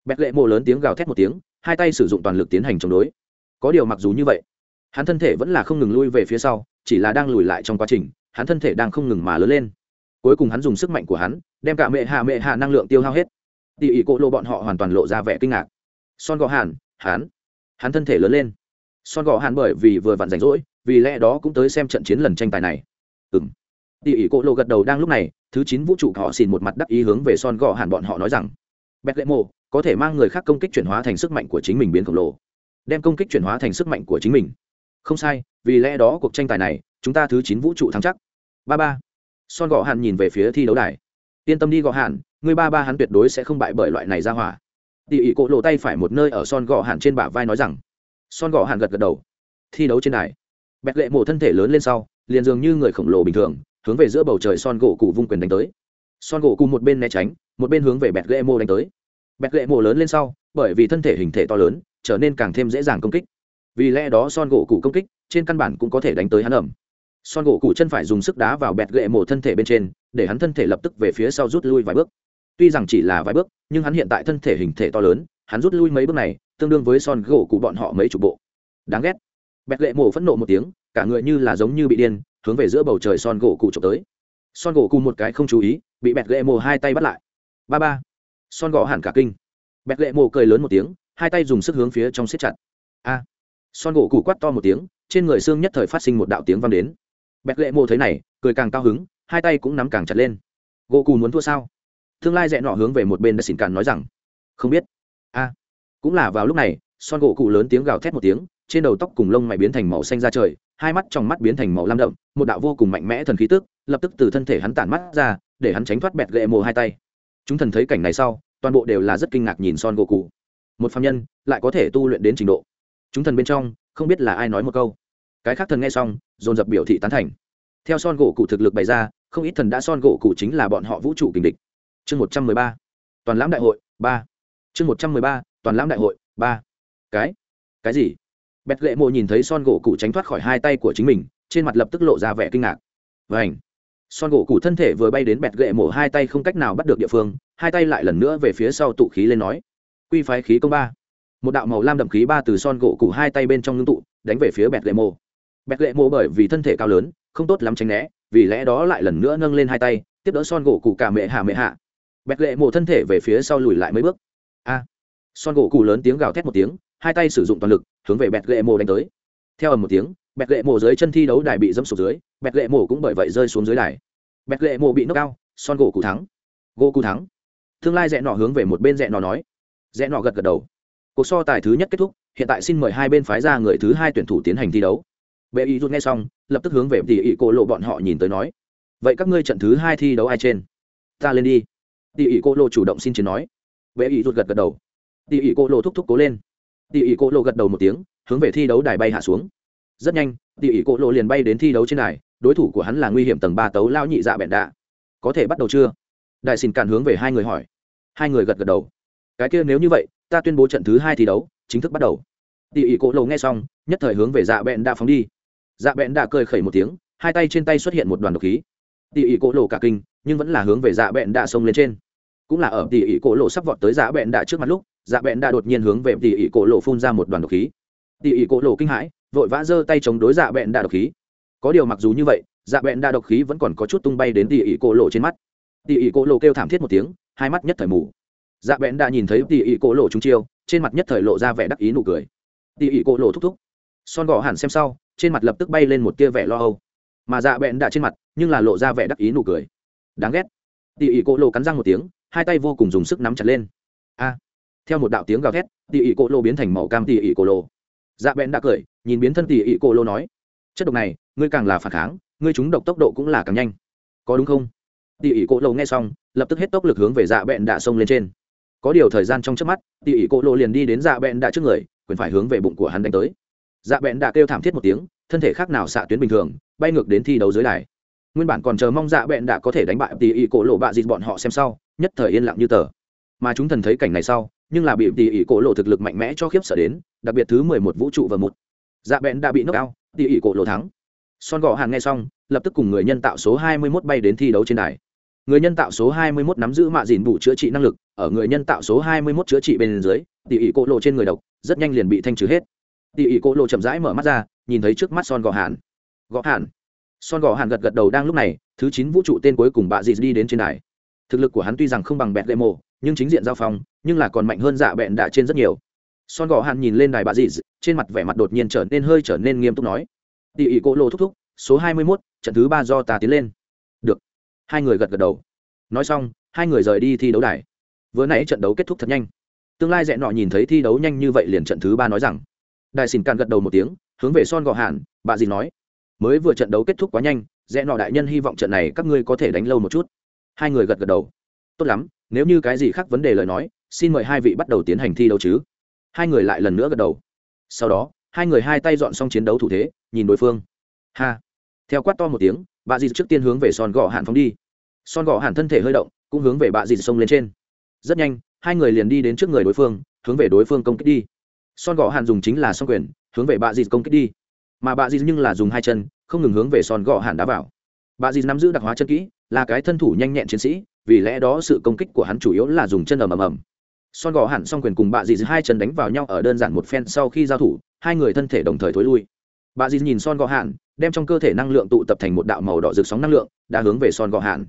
Bẹt lệ mổ lớn tiếng gào thét một tiếng, hai tay sử dụng toàn lực tiến hành chống đối. Có điều mặc dù như vậy, hắn thân thể vẫn là không ngừng lui về phía sau, chỉ là đang lùi lại trong quá trình, hắn thân thể đang không ngừng mà lớn lên. Cuối cùng hắn dùng sức mạnh của hắn, đem cả mẹ hạ mẹ hạ năng lượng tiêu hao hết. Tỉ ỉ cộ lộ bọn họ hoàn toàn lộ ra vẻ kinh ngạc. Son gò hàn, hắn hắn thân thể lớn lên. Son gò hàn bởi vì vừa vặn rảnh rỗi, vì lẽ đó cũng tới xem trận chiến lần tranh tài này. Ừng tỉ ỉ Cổ Lô gật đầu đang lúc này, thứ chín vũ trụ họ xin một mặt đắc ý hướng về son gò hàn bọn họ nói rằng bét lệ mộ, có thể mang người khác công kích chuyển hóa thành sức mạnh của chính mình biến khổng lồ. Đem công kích chuyển hóa thành sức mạnh của chính mình. Không sai, vì lẽ đó cuộc tranh tài này, chúng ta thứ chín vũ trụ thắng chắc. Ba ba. Son gò hàn nhìn về phía thi đấu đài. Yên tâm đi, gò hàn người ba ba hắn tuyệt đối sẽ không bại bởi loại này ra hỏa. Tỉ ỉ Cổ lộ tay phải một nơi ở son gò hàn trên bả vai nói rằng. Son gò hàn gật gật đầu. Thi đấu trên đài. Bẹt lệ mộ thân thể lớn lên sau, liền dường như người khổng lồ bình thường hướng về giữa bầu trời son gỗ cụ vung quyền đánh tới. Son gỗ cụ một bên né tránh, một bên hướng về bẹt ghệ mô đánh tới. Bẹt ghệ mô lớn lên sau, bởi vì thân thể hình thể to lớn, trở nên càng thêm dễ dàng công kích. Vì lẽ đó son gỗ cụ công kích, trên căn bản cũng có thể đánh tới hắn ẩm. Son gỗ cụ chân phải dùng sức đá vào bẹt gậy mổ thân thể bên trên, để hắn thân thể lập tức về phía sau rút lui vài bước. Tuy rằng chỉ là vài bước, nhưng hắn hiện tại thân thể hình thể to lớn, hắn rút lui mấy bước này, tương đương với son gỗ cụ bọn họ mấy chục bộ. Đáng ghét. Bẹt gậy mổ phẫn nộ một tiếng, cả người như là giống như bị điên hướng về giữa bầu trời son gỗ cụ trộm tới. Son gỗ cụ một cái không chú ý, bị bẹt gậy mồ hai tay bắt lại. Ba ba. Son gỗ hẳn cả kinh. Bẹt gậy mồ cười lớn một tiếng, hai tay dùng sức hướng phía trong siết chặt. A. Son gỗ cụ quát to một tiếng, trên người xương nhất thời phát sinh một đạo tiếng vang đến. Bẹt gậy mồ thấy này, cười càng cao hứng, hai tay cũng nắm càng chặt lên. Gỗ cụ muốn thua sao? Tương lai rẽ nọ hướng về một bên đã xỉn càn nói rằng, không biết. A. Cũng là vào lúc này, son gỗ cụ lớn tiếng gào thét một tiếng, trên đầu tóc cùng lông mày biến thành màu xanh ra trời hai mắt trong mắt biến thành màu lam đậm, một đạo vô cùng mạnh mẽ thần khí tức, lập tức từ thân thể hắn tản mắt ra, để hắn tránh thoát bẹt gậy mồ hai tay. Chúng thần thấy cảnh này sau, toàn bộ đều là rất kinh ngạc nhìn son gỗ cụ một phạm nhân, lại có thể tu luyện đến trình độ. Chúng thần bên trong, không biết là ai nói một câu. Cái khác thần nghe xong, dồn dập biểu thị tán thành. Theo son gỗ cụ thực lực bày ra, không ít thần đã son gỗ cụ chính là bọn họ vũ trụ kình địch. Chương một trăm mười ba, toàn lãm đại hội ba. Chương một trăm mười ba, toàn lãm đại hội ba. Cái? Cái gì? Bẹt lệ mộ nhìn thấy son gỗ cụ tránh thoát khỏi hai tay của chính mình, trên mặt lập tức lộ ra vẻ kinh ngạc. Vảnh son gỗ cụ thân thể vừa bay đến bẹt gậy mộ, hai tay không cách nào bắt được địa phương, hai tay lại lần nữa về phía sau tụ khí lên nói, quy phái khí công ba. Một đạo màu lam đậm khí ba từ son gỗ cụ hai tay bên trong ngưng tụ, đánh về phía bẹt gậy mộ. Bẹt gậy mộ bởi vì thân thể cao lớn, không tốt lắm tránh né, vì lẽ đó lại lần nữa nâng lên hai tay, tiếp đỡ son gỗ cụ cả mẹ hạ mẹ hạ. Bẹt gậy mộ thân thể về phía sau lùi lại mấy bước. A! Son gỗ cụ lớn tiếng gào thét một tiếng hai tay sử dụng toàn lực, hướng về bẹt gậy mồ đánh tới. Theo ầm một tiếng, bẹt gậy mồ dưới chân thi đấu đài bị dẫm sụp dưới, bẹt gậy mồ cũng bởi vậy rơi xuống dưới đài. Bẹt gậy mồ bị nốc cao son gỗ cụ thắng. Gỗ cụ thắng. Tương lai rẽ nọ hướng về một bên rẽ nọ nói. Rẽ nọ gật gật đầu. Cuộc so tài thứ nhất kết thúc, hiện tại xin mời hai bên phái ra người thứ hai tuyển thủ tiến hành thi đấu. Bệ y rút nghe xong, lập tức hướng về tỉ ỉ cô lộ bọn họ nhìn tới nói. Vậy các ngươi trận thứ hai thi đấu ai trên? Ta lên đi. Tỉ ỉ cô lộ chủ động xin chiến nói. Bệ y rút gật gật đầu. Tỉ ỉ cô lộ thúc thúc cố lên tỉ ỉ cô lộ gật đầu một tiếng, hướng về thi đấu đài bay hạ xuống. Rất nhanh, tỉ ỉ cô lộ liền bay đến thi đấu trên đài, đối thủ của hắn là nguy hiểm tầng ba tấu lao nhị dạ bẹn đạ. Có thể bắt đầu chưa? Đại xin cản hướng về hai người hỏi. Hai người gật gật đầu. Cái kia nếu như vậy, ta tuyên bố trận thứ hai thi đấu, chính thức bắt đầu. Tỉ ỉ cô lộ nghe xong, nhất thời hướng về dạ bẹn đạ phóng đi. Dạ bẹn đạ cười khẩy một tiếng, hai tay trên tay xuất hiện một đoàn độc khí. Tỉ ỉ cô lộ cả kinh, nhưng vẫn là hướng về dạ bẹn đạ xông lên trên. Cũng là ở tỉ ỉ cổ lộ sắp vọt tới dạ bẹn đạ trước mặt lúc dạ bẹn đã đột nhiên hướng về tỉ ỉ cổ lộ phun ra một đoàn độc khí. Tỉ ỉ cổ lộ kinh hãi, vội vã giơ tay chống đối dạ bẹn đã độc khí. Có điều mặc dù như vậy dạ bẹn đã độc khí vẫn còn có chút tung bay đến tỉ ỉ cổ lộ trên mắt. Tỉ ỉ cổ lộ kêu thảm thiết một tiếng, hai mắt nhất thời mù. Dạ bẹn đã nhìn thấy tỉ ỉ cổ lộ trúng chiêu, trên mặt nhất thời lộ ra vẻ đắc ý nụ cười. Tỉ ỉ cổ lộ thúc thúc. Son gò hẳn xem sau, trên mặt lập tức bay lên một tia vẻ lo âu. Mà dạ bẹn đã trên mặt, nhưng là lộ ra vẻ đắc ý nụ cười. Đáng ghét. Tỉ ỉ cổ lộ cắn răng một tiếng, hai tay vô cùng dùng sức nắm chặt lên. A! Theo một đạo tiếng gào thét, tỉ ỉ cô lô biến thành màu cam tỉ ỉ cô lô. Dạ bẹn đã cười, nhìn biến thân tỉ ỉ cô lô nói, chất độc này, ngươi càng là phản kháng, ngươi trúng độc tốc độ cũng là càng nhanh. Có đúng không? Tỉ ỉ cỗ lô nghe xong, lập tức hết tốc lực hướng về dạ bẹn đã xông lên trên. Có điều thời gian trong trước mắt, tỉ ỉ cỗ lô liền đi đến dạ bẹn đã trước người, quyền phải hướng về bụng của hắn đánh tới. Dạ bẹn đã kêu thảm thiết một tiếng, thân thể khác nào xạ tuyến bình thường, bay ngược đến thi đấu dưới đài. Nguyên bản còn chờ mong dạ bẹn đã có thể đánh bại tỉ ỉ cổ lộ bạ dịt bọn họ xem sau, nhất thời yên lặng như tờ. Mà chúng thần thấy cảnh này sau nhưng là bị tỉ ỉ cổ lộ thực lực mạnh mẽ cho khiếp sợ đến, đặc biệt thứ mười một vũ trụ và một. Dạ bẹn đã bị nốc cao tỉ ỉ cổ lộ thắng. Son gò hàn nghe xong, lập tức cùng người nhân tạo số hai mươi mốt bay đến thi đấu trên đài. Người nhân tạo số hai mươi 21 nắm giữ mạ dìn bù chữa trị năng lực, ở người nhân tạo số hai mươi 21 chữa trị bên dưới tỷ ỉ cổ lộ trên người độc, rất nhanh liền bị thanh trừ hết. Tỷ ỉ cổ lộ chậm rãi mở mắt ra, nhìn thấy trước mắt son gò hàn. Gò hàn. Son gò hàn gật gật đầu đang lúc này, thứ chín vũ trụ tên cuối cùng bạ dìn đi đến trên đài. Thực lực của hắn tuy rằng không bằng bẹt lệ mộ nhưng chính diện giao phong, nhưng là còn mạnh hơn dạ bẹn đạ trên rất nhiều. Son gò hàn nhìn lên đài bà dì trên mặt vẻ mặt đột nhiên trở nên hơi trở nên nghiêm túc nói. Tỉ ỉ cổ Lô thúc thúc, số hai mươi mốt, trận thứ ba do ta tiến lên. Được. Hai người gật gật đầu. Nói xong, hai người rời đi thi đấu đài. Vừa nãy trận đấu kết thúc thật nhanh. Tương lai dẹn nọ nhìn thấy thi đấu nhanh như vậy liền trận thứ ba nói rằng. Đại xin càn gật đầu một tiếng, hướng về son gò hàn, bà dì nói. Mới vừa trận đấu kết thúc quá nhanh dẹn nọ đại nhân hy vọng trận này các ngươi có thể đánh lâu một chút. Hai người gật gật đầu. Tốt lắm nếu như cái gì khác vấn đề lời nói, xin mời hai vị bắt đầu tiến hành thi đấu chứ. Hai người lại lần nữa gật đầu. Sau đó, hai người hai tay dọn xong chiến đấu thủ thế, nhìn đối phương. Ha! Theo quát to một tiếng, bà dì trước tiên hướng về son gò hạn phóng đi. Son gò hạn thân thể hơi động, cũng hướng về bà dì xông lên trên. Rất nhanh, hai người liền đi đến trước người đối phương, hướng về đối phương công kích đi. Son gò hạn dùng chính là song quyền, hướng về bà dì công kích đi. Mà bà dì nhưng là dùng hai chân, không ngừng hướng về son gò hạn đá vào. Bà dì nắm giữ đặc hóa chân kỹ, là cái thân thủ nhanh nhẹn chiến sĩ vì lẽ đó sự công kích của hắn chủ yếu là dùng chân ầm ầm ầm. Son gò hạn xong quyền cùng bà dì hai chân đánh vào nhau ở đơn giản một phen sau khi giao thủ, hai người thân thể đồng thời thối lui. Bà dì nhìn son gò hạn đem trong cơ thể năng lượng tụ tập thành một đạo màu đỏ rực sóng năng lượng, đã hướng về son gò hạn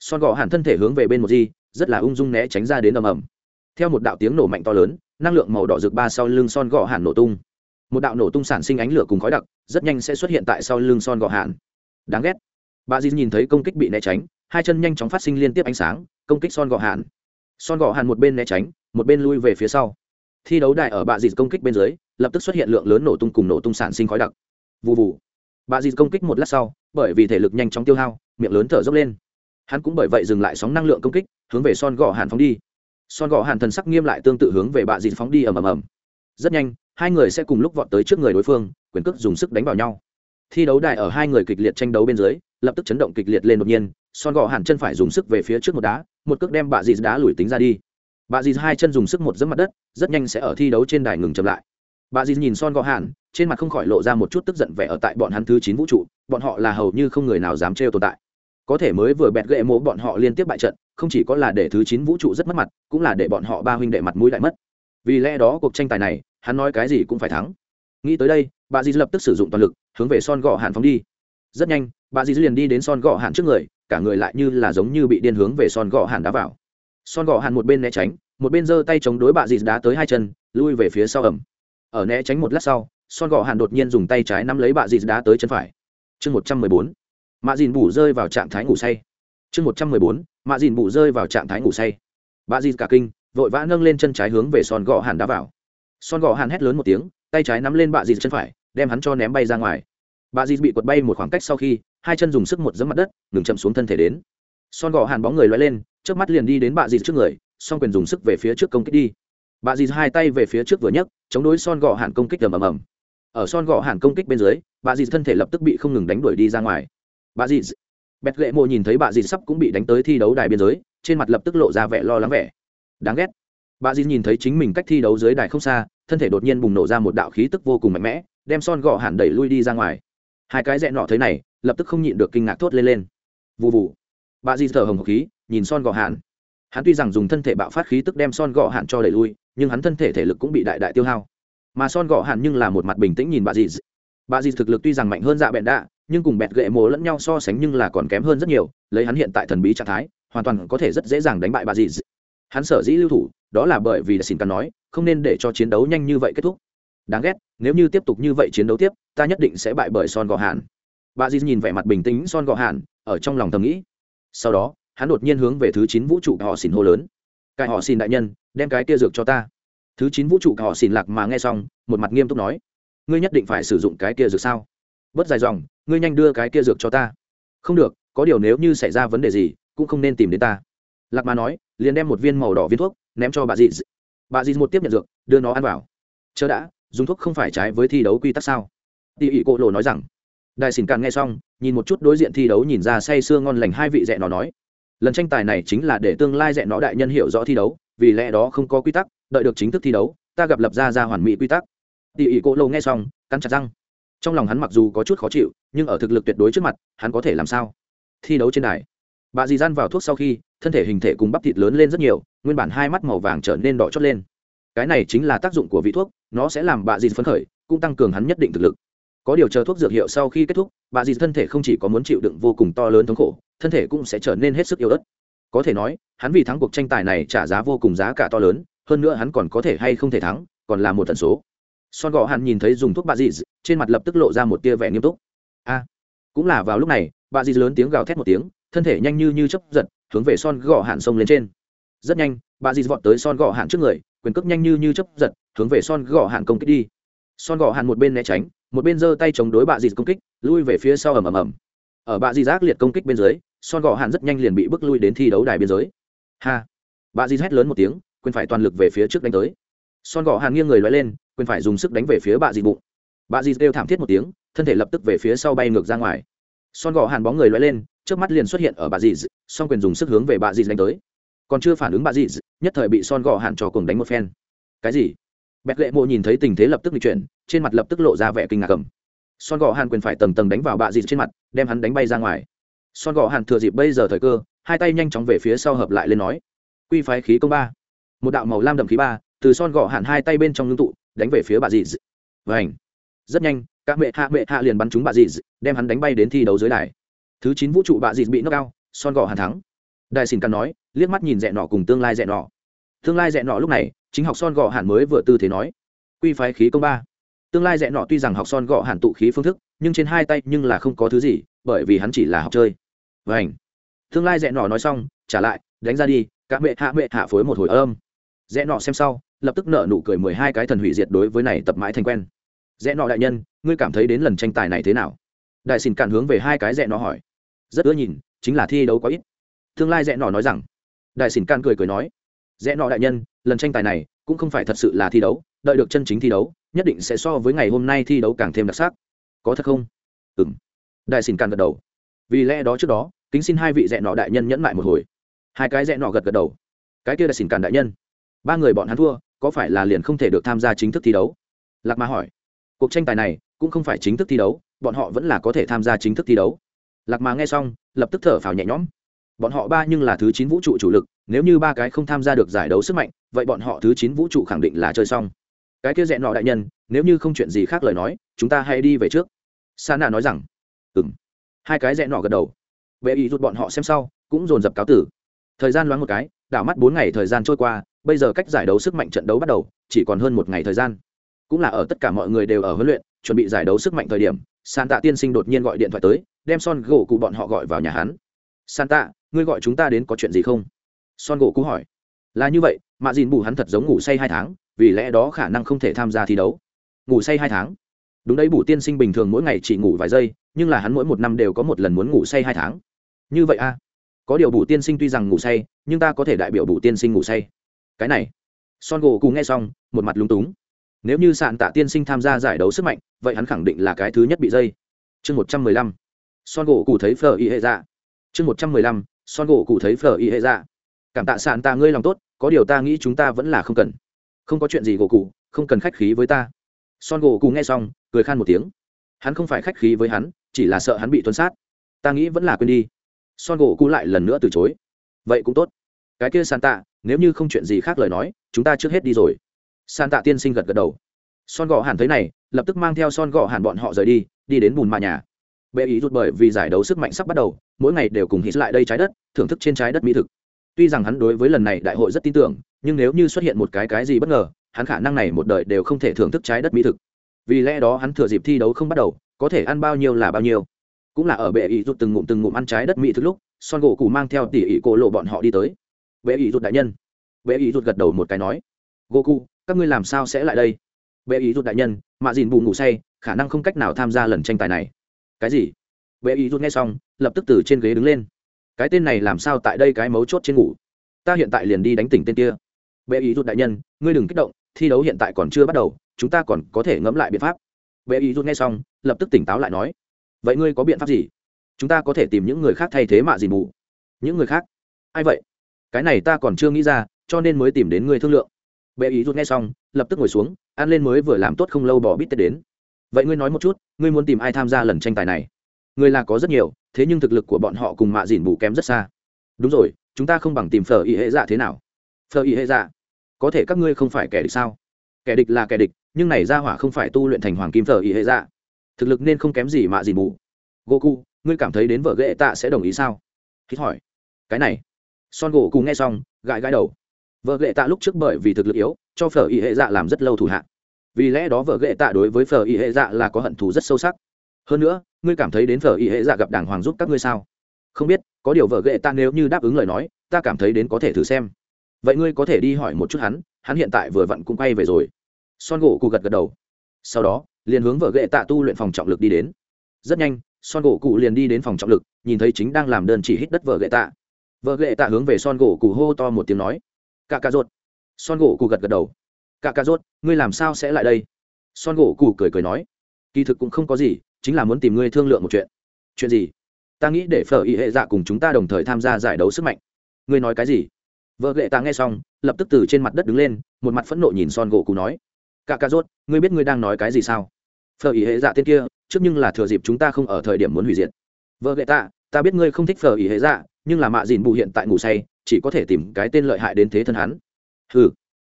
son gò hạn thân thể hướng về bên một di, rất là ung dung né tránh ra đến ầm ầm. Theo một đạo tiếng nổ mạnh to lớn, năng lượng màu đỏ rực ba sau lưng son gò hạn nổ tung. Một đạo nổ tung sản sinh ánh lửa cùng khói đặc, rất nhanh sẽ xuất hiện tại sau lưng son gò hạn đáng ghét. Bà dì nhìn thấy công kích bị né tránh hai chân nhanh chóng phát sinh liên tiếp ánh sáng, công kích son gò hạn son gò hạn một bên né tránh, một bên lui về phía sau. Thi đấu đại ở bạ dì công kích bên dưới, lập tức xuất hiện lượng lớn nổ tung cùng nổ tung sản sinh khói đặc. Vụ vụ Bạ dì công kích một lát sau, bởi vì thể lực nhanh chóng tiêu hao, miệng lớn thở dốc lên. Hắn cũng bởi vậy dừng lại sóng năng lượng công kích, hướng về son gò hàn phóng đi. Son gò hàn thần sắc nghiêm lại tương tự hướng về bạ dì phóng đi ầm ầm ầm. Rất nhanh, hai người sẽ cùng lúc vọt tới trước người đối phương, quyền cước dùng sức đánh vào nhau thi đấu đài ở hai người kịch liệt tranh đấu bên dưới, lập tức chấn động kịch liệt lên đột nhiên, son gò hàn chân phải dùng sức về phía trước một đá, một cước đem bà dì đá lùi tính ra đi. Bà dì hai chân dùng sức một dẫm mặt đất, rất nhanh sẽ ở thi đấu trên đài ngừng chậm lại. Bà dì nhìn son gò hàn, trên mặt không khỏi lộ ra một chút tức giận vẻ ở tại bọn hắn thứ chín vũ trụ, bọn họ là hầu như không người nào dám trêu tồn tại. Có thể mới vừa bẹt gậy mố bọn họ liên tiếp bại trận, không chỉ có là để thứ chín vũ trụ rất mất mặt, cũng là để bọn họ ba huynh đệ mặt mũi lại mất. Vì lẽ đó cuộc tranh tài này, hắn nói cái gì cũng phải thắng. Nghĩ tới đây bà dì lập tức sử dụng toàn lực, hướng về son gò hạn phóng đi. Rất nhanh, bà dì liền đi đến son gò hạn trước người, cả người lại như là giống như bị điên hướng về son gò hạn đá vào. Son gò hạn một bên né tránh, một bên giơ tay chống đối bà dì đá tới hai chân, lui về phía sau ẩm ở né tránh một lát sau, son gò hạn đột nhiên dùng tay trái nắm lấy bà dì đá tới chân phải. Chương một trăm mười bốn, mạ dìn bù rơi vào trạng thái ngủ say. Chương một trăm mười bốn, mạ dìn bù rơi vào trạng thái ngủ say. Bà dì cả kinh, vội vã nâng lên chân trái hướng về son gò hạn đá vào. Son gò hạn hét lớn một tiếng, tay trái nắm lên bà dì chân phải đem hắn cho ném bay ra ngoài. Bà dì bị quật bay một khoảng cách sau khi, hai chân dùng sức một dẫm mặt đất, ngừng chậm xuống thân thể đến. Son gò hàn bóng người loay lên trước mắt liền đi đến bà dì trước người, song quyền dùng sức về phía trước công kích đi. Bà dì hai tay về phía trước vừa nhấc, chống đối son gò hàn công kích ầm ầm ầm. Ở son gò hàn công kích bên dưới, bà dì thân thể lập tức bị không ngừng đánh đuổi đi ra ngoài. Bà dì bẹt lệ mộ nhìn thấy bà dì sắp cũng bị đánh tới thi đấu đài biên giới, trên mặt lập tức lộ ra vẻ lo lắng vẻ. Đáng ghét. Bà dì nhìn thấy chính mình cách thi đấu dưới đài không xa, thân thể đột nhiên bùng nổ ra một đạo khí tức vô cùng mạnh mẽ đem son gọ hẳn đẩy lui đi ra ngoài. Hai cái rẽ nọ thấy này, lập tức không nhịn được kinh ngạc thốt lên lên. Vụ vụ bà di thở hồng hộc khí, nhìn son gọ hẳn. Hắn tuy rằng dùng thân thể bạo phát khí tức đem son gọ hẳn cho đẩy lui, nhưng hắn thân thể thể lực cũng bị đại đại tiêu hao. Mà son gọ hẳn nhưng là một mặt bình tĩnh nhìn bà di. Bà di thực lực tuy rằng mạnh hơn dạ bẹn đạ, nhưng cùng bẹt gậy mồ lẫn nhau so sánh nhưng là còn kém hơn rất nhiều, lấy hắn hiện tại thần bí trạng thái, hoàn toàn có thể rất dễ dàng đánh bại bà dì hắn sở dĩ lưu thủ, đó là bởi vì xin cắn nói, không nên để cho chiến đấu nhanh như vậy kết thúc đáng ghét, nếu như tiếp tục như vậy chiến đấu tiếp, ta nhất định sẽ bại bởi son gò hàn bà Di nhìn vẻ mặt bình tĩnh son gò hàn ở trong lòng thầm nghĩ. Sau đó, hắn đột nhiên hướng về thứ chín vũ trụ họ xin hô lớn. Cái họ xin đại nhân, đem cái kia dược cho ta. Thứ chín vũ trụ họ xin lạc mà nghe xong, một mặt nghiêm túc nói. Ngươi nhất định phải sử dụng cái kia dược sao? Bớt dài dòng, ngươi nhanh đưa cái kia dược cho ta. Không được, có điều nếu như xảy ra vấn đề gì, cũng không nên tìm đến ta. Lạc mà nói, liền đem một viên màu đỏ viên thuốc ném cho bà dì bà dì một tiếp nhận dược, đưa nó ăn vào. Chớ đã dùng thuốc không phải trái với thi đấu quy tắc sao? Tỉ ỉ Cổ lộ nói rằng đại xỉn càn nghe xong, nhìn một chút đối diện thi đấu nhìn ra say sưa ngon lành hai vị dẹ nó nói, lần tranh tài này chính là để tương lai dẹ nó đại nhân hiểu rõ thi đấu, vì lẽ đó không có quy tắc, đợi được chính thức thi đấu, ta gặp lập ra ra hoàn mỹ quy tắc. Tỉ ỉ Cổ lộ nghe xong, cắn chặt răng. Trong lòng hắn mặc dù có chút khó chịu, nhưng ở thực lực tuyệt đối trước mặt, hắn có thể làm sao? Thi đấu trên đài, bà dì gian vào thuốc sau khi, thân thể hình thể cùng bắp thịt lớn lên rất nhiều, nguyên bản hai mắt màu vàng trở nên đỏ chót lên. Cái này chính là tác dụng của vị thuốc nó sẽ làm bà dì phấn khởi, cũng tăng cường hắn nhất định thực lực. Có điều chờ thuốc dược hiệu sau khi kết thúc bà dì thân thể không chỉ có muốn chịu đựng vô cùng to lớn thống khổ, thân thể cũng sẽ trở nên hết sức yếu ớt. Có thể nói, hắn vì thắng cuộc tranh tài này trả giá vô cùng giá cả to lớn, hơn nữa hắn còn có thể hay không thể thắng, còn là một tần số. Son gò hàn nhìn thấy dùng thuốc bà dì trên mặt lập tức lộ ra một tia vẻ nghiêm túc. A, cũng là vào lúc này bà dì lớn tiếng gào thét một tiếng, thân thể nhanh như như chấp giật, hướng về son gò hàn sông lên trên. Rất nhanh bà dì vọt tới son gò hàn trước người quyền cước nhanh như như chấp giật, hướng về son gò hàn công kích đi. Son gò hàn một bên né tránh, một bên giơ tay chống đối bà dì công kích, lui về phía sau ầm ầm ầm. Ở bà dì giác liệt công kích bên dưới, son gò hàn rất nhanh liền bị bước lui đến thi đấu đài biên giới. Ha! Bà dì hét lớn một tiếng, quyền phải toàn lực về phía trước đánh tới. Son gò hàn nghiêng người loay lên, quyền phải dùng sức đánh về phía bà dì bụng. Bà dì kêu thảm thiết một tiếng, thân thể lập tức về phía sau bay ngược ra ngoài. Son gò hàn bóng người loay lên, trước mắt liền xuất hiện ở bà dì son quyền dùng sức hướng về bà dì đánh tới còn chưa phản ứng bà dị nhất thời bị son gò hàn cho cùng đánh một phen. Cái gì? Bẹt lệ mộ nhìn thấy tình thế lập tức bị chuyển, trên mặt lập tức lộ ra vẻ kinh ngạc cầm son gò hàn quyền phải tầng tầng đánh vào bà dị trên mặt, đem hắn đánh bay ra ngoài. Son gò hàn thừa dịp bây giờ thời cơ, hai tay nhanh chóng về phía sau hợp lại lên nói. Quy phái khí công ba. Một đạo màu lam đậm khí ba, từ son gò hàn hai tay bên trong ngưng tụ, đánh về phía bà dì. Vảnh rất nhanh, các mẹ hạ mẹ hạ liền bắn trúng bà dị đem hắn đánh bay đến thi đấu dưới đài. Thứ chín vũ trụ bà dị bị nước cao son gò hàn thắng đại xin căn nói, liếc mắt nhìn Rẽ nọ cùng tương lai Rẽ nọ. Tương lai Rẽ nọ lúc này, chính học son gò hàn mới vừa tư thế nói. Quy phái khí công ba. Tương lai Rẽ nọ tuy rằng học son gò hàn tụ khí phương thức, nhưng trên hai tay nhưng là không có thứ gì, bởi vì hắn chỉ là học chơi. Vảnh tương lai Rẽ nọ nói xong, trả lại, đánh ra đi các mẹ hạ mẹ hạ phối một hồi âm. Rẽ nọ xem sau, lập tức nợ nụ cười mười hai cái thần hủy diệt đối với này tập mãi thành quen. Rẽ nọ đại nhân, ngươi cảm thấy đến lần tranh tài này thế nào? Đại xin cản hướng về hai cái rẽ nọ hỏi. Rất ưa nhìn, chính là thi đấu có ít tương lai rẽ nọ nói rằng, đại xỉn can cười cười nói, rẽ nọ đại nhân, lần tranh tài này cũng không phải thật sự là thi đấu, đợi được chân chính thi đấu, nhất định sẽ so với ngày hôm nay thi đấu càng thêm đặc sắc. Có thật không? Ừ m đại xỉn can gật đầu. Vì lẽ đó trước đó, kính xin hai vị rẽ nọ đại nhân nhẫn lại một hồi. Hai cái rẽ nọ gật gật đầu. Cái kia đại xỉn can đại nhân, ba người bọn hắn thua, có phải là liền không thể được tham gia chính thức thi đấu? Lạc ma hỏi. Cuộc tranh tài này cũng không phải chính thức thi đấu, bọn họ vẫn là có thể tham gia chính thức thi đấu. Lạc mà nghe xong, lập tức thở phào nhẹ nhõm bọn họ ba nhưng là thứ chín vũ trụ chủ lực, nếu như ba cái không tham gia được giải đấu sức mạnh, vậy bọn họ thứ chín vũ trụ khẳng định là chơi xong. Cái kia dẹn nọ đại nhân, nếu như không chuyện gì khác lời nói, chúng ta hãy đi về trước. Sa nạ nói rằng ừng hai cái dẹn nọ gật đầu. Vệ ý rút bọn họ xem sau, cũng dồn dập cáo tử. Thời gian loáng một cái, đảo mắt bốn ngày thời gian trôi qua, bây giờ cách giải đấu sức mạnh trận đấu bắt đầu, chỉ còn hơn một ngày thời gian. Cũng là ở tất cả mọi người đều ở huấn luyện, chuẩn bị giải đấu sức mạnh thời điểm san tạ tiên sinh đột nhiên gọi điện thoại tới, đem son gỗ cụ bọn họ gọi vào nhà hắn santa, ngươi gọi chúng ta đến có chuyện gì không? Son gỗ cũ hỏi. Là như vậy, mạ dìn bù hắn thật giống ngủ say hai tháng, vì lẽ đó khả năng không thể tham gia thi đấu. Ngủ say hai tháng? Đúng đấy, bù tiên sinh bình thường mỗi ngày chỉ ngủ vài giây, nhưng là hắn mỗi một năm đều có một lần muốn ngủ say hai tháng. Như vậy a à? có điều bù tiên sinh tuy rằng ngủ say, nhưng ta có thể đại biểu bù tiên sinh ngủ say. Cái này. Son gỗ cũ nghe xong, một mặt lúng túng. Nếu như sạn tạ tiên sinh tham gia giải đấu sức mạnh, vậy hắn khẳng định là cái thứ nhất bị dây. Chương một trăm mười lăm. Son gỗ cụ thấy phờ y hệ dạ chương một trăm mười lăm son gỗ cụ thấy phở y hệ ra, cảm tạ sàn tạ ngươi lòng tốt có điều ta nghĩ chúng ta vẫn là không cần. Không có chuyện gì gỗ cụ không cần khách khí với ta. Son gỗ cụ nghe xong cười khan một tiếng. Hắn không phải khách khí với hắn chỉ là sợ hắn bị tuân sát. Ta nghĩ vẫn là quên đi. Son gỗ cụ lại lần nữa từ chối. Vậy cũng tốt. Cái kia sàn tạ nếu như không chuyện gì khác lời nói chúng ta trước hết đi rồi. San tạ tiên sinh gật gật đầu. Son Gỗ hàn thấy này lập tức mang theo son Gỗ hàn bọn họ rời đi đi đến bùn mạ nhà bệ ý rút bởi vì giải đấu sức mạnh sắp bắt đầu mỗi ngày đều cùng hít lại đây trái đất thưởng thức trên trái đất mỹ thực. Tuy rằng hắn đối với lần này đại hội rất tin tưởng nhưng nếu như xuất hiện một cái cái gì bất ngờ hắn khả năng này một đời đều không thể thưởng thức trái đất mỹ thực. Vì lẽ đó hắn thừa dịp thi đấu không bắt đầu có thể ăn bao nhiêu là bao nhiêu. Cũng là ở bệ ý rút từng ngụm từng ngụm ăn trái đất mỹ thực lúc son gỗ cụ mang theo tỉ ý cổ lộ bọn họ đi tới. Bệ ý rút đại nhân. Bệ ý rút gật đầu một cái nói Goku, các ngươi làm sao sẽ lại đây? Bệ ý rút đại nhân mạ dìn bù ngủ say khả năng không cách nào tham gia lần tranh tài này cái gì? Bệ ý rút nghe xong, lập tức từ trên ghế đứng lên. Cái tên này làm sao tại đây cái mấu chốt trên ngủ? Ta hiện tại liền đi đánh tỉnh tên kia. Bệ ý rút đại nhân, ngươi đừng kích động, thi đấu hiện tại còn chưa bắt đầu, chúng ta còn có thể ngẫm lại biện pháp. Bệ ý rút nghe xong, lập tức tỉnh táo lại nói, vậy ngươi có biện pháp gì? Chúng ta có thể tìm những người khác thay thế mạ gì mù. Những người khác? Ai vậy? Cái này ta còn chưa nghĩ ra, cho nên mới tìm đến ngươi thương lượng. Bệ ý rút nghe xong, lập tức ngồi xuống, ăn lên mới vừa làm tốt không lâu bỏ bít tết đến vậy ngươi nói một chút, ngươi muốn tìm ai tham gia lần tranh tài này? Người là có rất nhiều, thế nhưng thực lực của bọn họ cùng mạ dìn bù kém rất xa. Đúng rồi, chúng ta không bằng tìm phở y hệ dạ thế nào? Phở y hệ dạ có thể các ngươi không phải kẻ địch sao? Kẻ địch là kẻ địch, nhưng này ra hỏa không phải tu luyện thành hoàng kim phở y hệ dạ. Thực lực nên không kém gì mạ dìn bù. Goku, ngươi cảm thấy đến vợ ghệ tạ sẽ đồng ý sao? Hít hỏi. Cái này. Son gỗ cùng nghe xong, gãi gãi đầu. Vợ ghệ tạ lúc trước bởi vì thực lực yếu, cho phở y hệ dạ làm rất lâu thủ hạ vì lẽ đó vợ ghệ tạ đối với phở y hệ dạ là có hận thù rất sâu sắc. Hơn nữa, ngươi cảm thấy đến phở y hệ dạ gặp đảng hoàng giúp các ngươi sao? Không biết, có điều vợ ghệ tạ nếu như đáp ứng lời nói, ta cảm thấy đến có thể thử xem. Vậy ngươi có thể đi hỏi một chút hắn hắn hiện tại vừa vặn cũng quay về rồi. Son gỗ cụ gật gật đầu. Sau đó, liền hướng vợ ghệ tạ tu luyện phòng trọng lực đi đến. Rất nhanh, son gỗ cụ liền đi đến phòng trọng lực, nhìn thấy chính đang làm đơn chỉ hít đất vợ ghệ tạ. Vợ ghệ tạ hướng về son gỗ cụ hô to một tiếng nói cả cà ruột. Son gỗ cụ gật gật đầu cả cà rốt ngươi làm sao sẽ lại đây? Son gỗ cụ cười cười nói. Kỳ thực cũng không có gì chính là muốn tìm ngươi thương lượng một chuyện. Chuyện gì? Ta nghĩ để phở y hệ dạ cùng chúng ta đồng thời tham gia giải đấu sức mạnh. Ngươi nói cái gì? Vợ ghệ ta nghe xong lập tức từ trên mặt đất đứng lên một mặt phẫn nộ nhìn son gỗ cụ nói. Cả cà rốt ngươi biết ngươi đang nói cái gì sao? Phở y hệ dạ tên kia trước nhưng là thừa dịp chúng ta không ở thời điểm muốn hủy diệt. Vợ ghệ ta, ta biết ngươi không thích phở y hệ dạ nhưng là mạ dìn bù hiện tại ngủ say chỉ có thể tìm cái tên lợi hại đến thế thân hắn. Hừ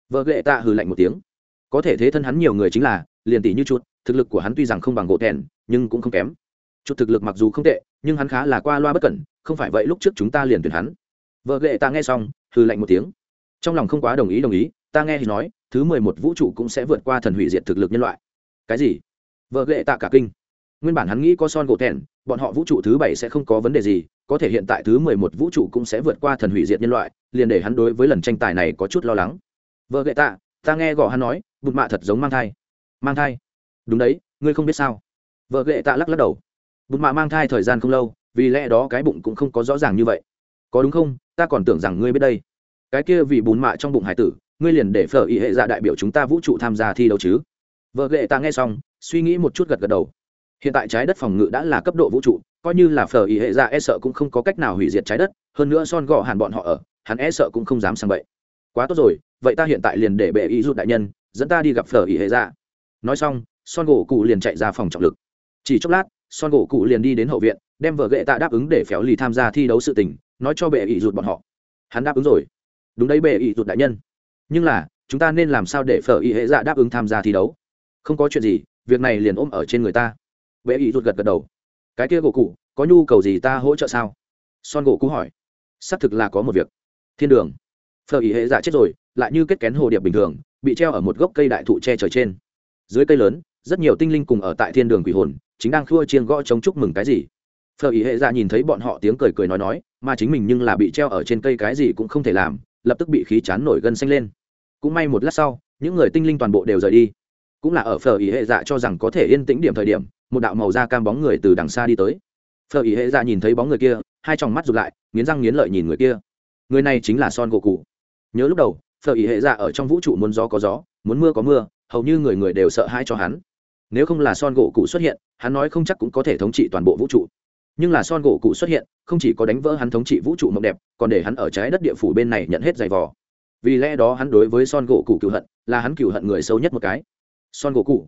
vợ ghệ tạ hừ lạnh một tiếng. Có thể thế thân hắn nhiều người chính là, liền tỷ như chút thực lực của hắn tuy rằng không bằng gỗ thèn nhưng cũng không kém. Chút thực lực mặc dù không tệ, nhưng hắn khá là qua loa bất cẩn, không phải vậy lúc trước chúng ta liền tuyển hắn. Vợ ghệ tạ nghe xong, hừ lạnh một tiếng. Trong lòng không quá đồng ý đồng ý, ta nghe thì nói, thứ mười một vũ trụ cũng sẽ vượt qua thần hủy diệt thực lực nhân loại. Cái gì? Vợ ghệ tạ cả kinh. Nguyên bản hắn nghĩ có son gỗ thèn bọn họ vũ trụ thứ bảy sẽ không có vấn đề gì, có thể hiện tại thứ mười một vũ trụ cũng sẽ vượt qua thần hủy diệt nhân loại, liền để hắn đối với lần tranh tài này có chút lo lắng vợ gậy tạ, ta nghe gõ hắn nói, bụt mạ thật giống mang thai. Mang thai? Đúng đấy, ngươi không biết sao? Vợ gậy tạ lắc lắc đầu. Bụt mạ mang thai thời gian không lâu, vì lẽ đó cái bụng cũng không có rõ ràng như vậy. Có đúng không? Ta còn tưởng rằng ngươi biết đây. Cái kia vì bùn mạ trong bụng hải tử, ngươi liền để phở ý hệ dạ đại biểu chúng ta vũ trụ tham gia thi đấu chứ? Vợ gậy ta nghe xong, suy nghĩ một chút gật gật đầu. Hiện tại trái đất phòng ngự đã là cấp độ vũ trụ, coi như là phở ý hệ dạ e sợ cũng không có cách nào hủy diệt trái đất, hơn nữa son gò hàn bọn họ ở, hắn e sợ cũng không dám sang vậy quá tốt rồi, vậy ta hiện tại liền để bệ ý rút đại nhân, dẫn ta đi gặp phở ý hệ ra nói xong, son gỗ cụ liền chạy ra phòng trọng lực. Chỉ chốc lát, son gỗ cụ liền đi đến hậu viện, đem vợ gệ tạ đáp ứng để phéo lì tham gia thi đấu sự tình, nói cho bệ ý rút bọn họ. Hắn đáp ứng rồi. Đúng đấy bệ ý rút đại nhân. Nhưng là, chúng ta nên làm sao để phở ý hệ dạ đáp ứng tham gia thi đấu? Không có chuyện gì, việc này liền ôm ở trên người ta. Bệ ý rút gật gật đầu. Cái kia gỗ cụ, có nhu cầu gì ta hỗ trợ sao? Son gỗ cụ hỏi. Xác thực là có một việc. Thiên đường phở ý hệ giả chết rồi, lại như kết kén hồ điệp bình thường, bị treo ở một gốc cây đại thụ che trời trên. Dưới cây lớn, rất nhiều tinh linh cùng ở tại thiên đường quỷ hồn, chính đang khua chiên gõ chống chúc mừng cái gì. Phở ý hệ dạ nhìn thấy bọn họ tiếng cười cười nói nói, mà chính mình nhưng là bị treo ở trên cây cái gì cũng không thể làm, lập tức bị khí chán nổi gân xanh lên. Cũng may một lát sau, những người tinh linh toàn bộ đều rời đi. Cũng là ở phở ý hệ dạ cho rằng có thể yên tĩnh điểm thời điểm, một đạo màu da cam bóng người từ đằng xa đi tới. Phở ý hệ dạ nhìn thấy bóng người kia, hai tròng mắt rụt lại, nghiến răng nghiến lợi nhìn người kia. Người này chính là son gỗ cụ nhớ lúc đầu, phở ý hệ dạ ở trong vũ trụ muốn gió có gió, muốn mưa có mưa, hầu như người người đều sợ hãi cho hắn. Nếu không là son gỗ cụ xuất hiện, hắn nói không chắc cũng có thể thống trị toàn bộ vũ trụ. Nhưng là son gỗ cụ xuất hiện, không chỉ có đánh vỡ hắn thống trị vũ trụ mộng đẹp, còn để hắn ở trái đất địa phủ bên này nhận hết giày vò. Vì lẽ đó hắn đối với son gỗ cụ cựu hận, là hắn cựu hận người sâu nhất một cái. Son gỗ cụ.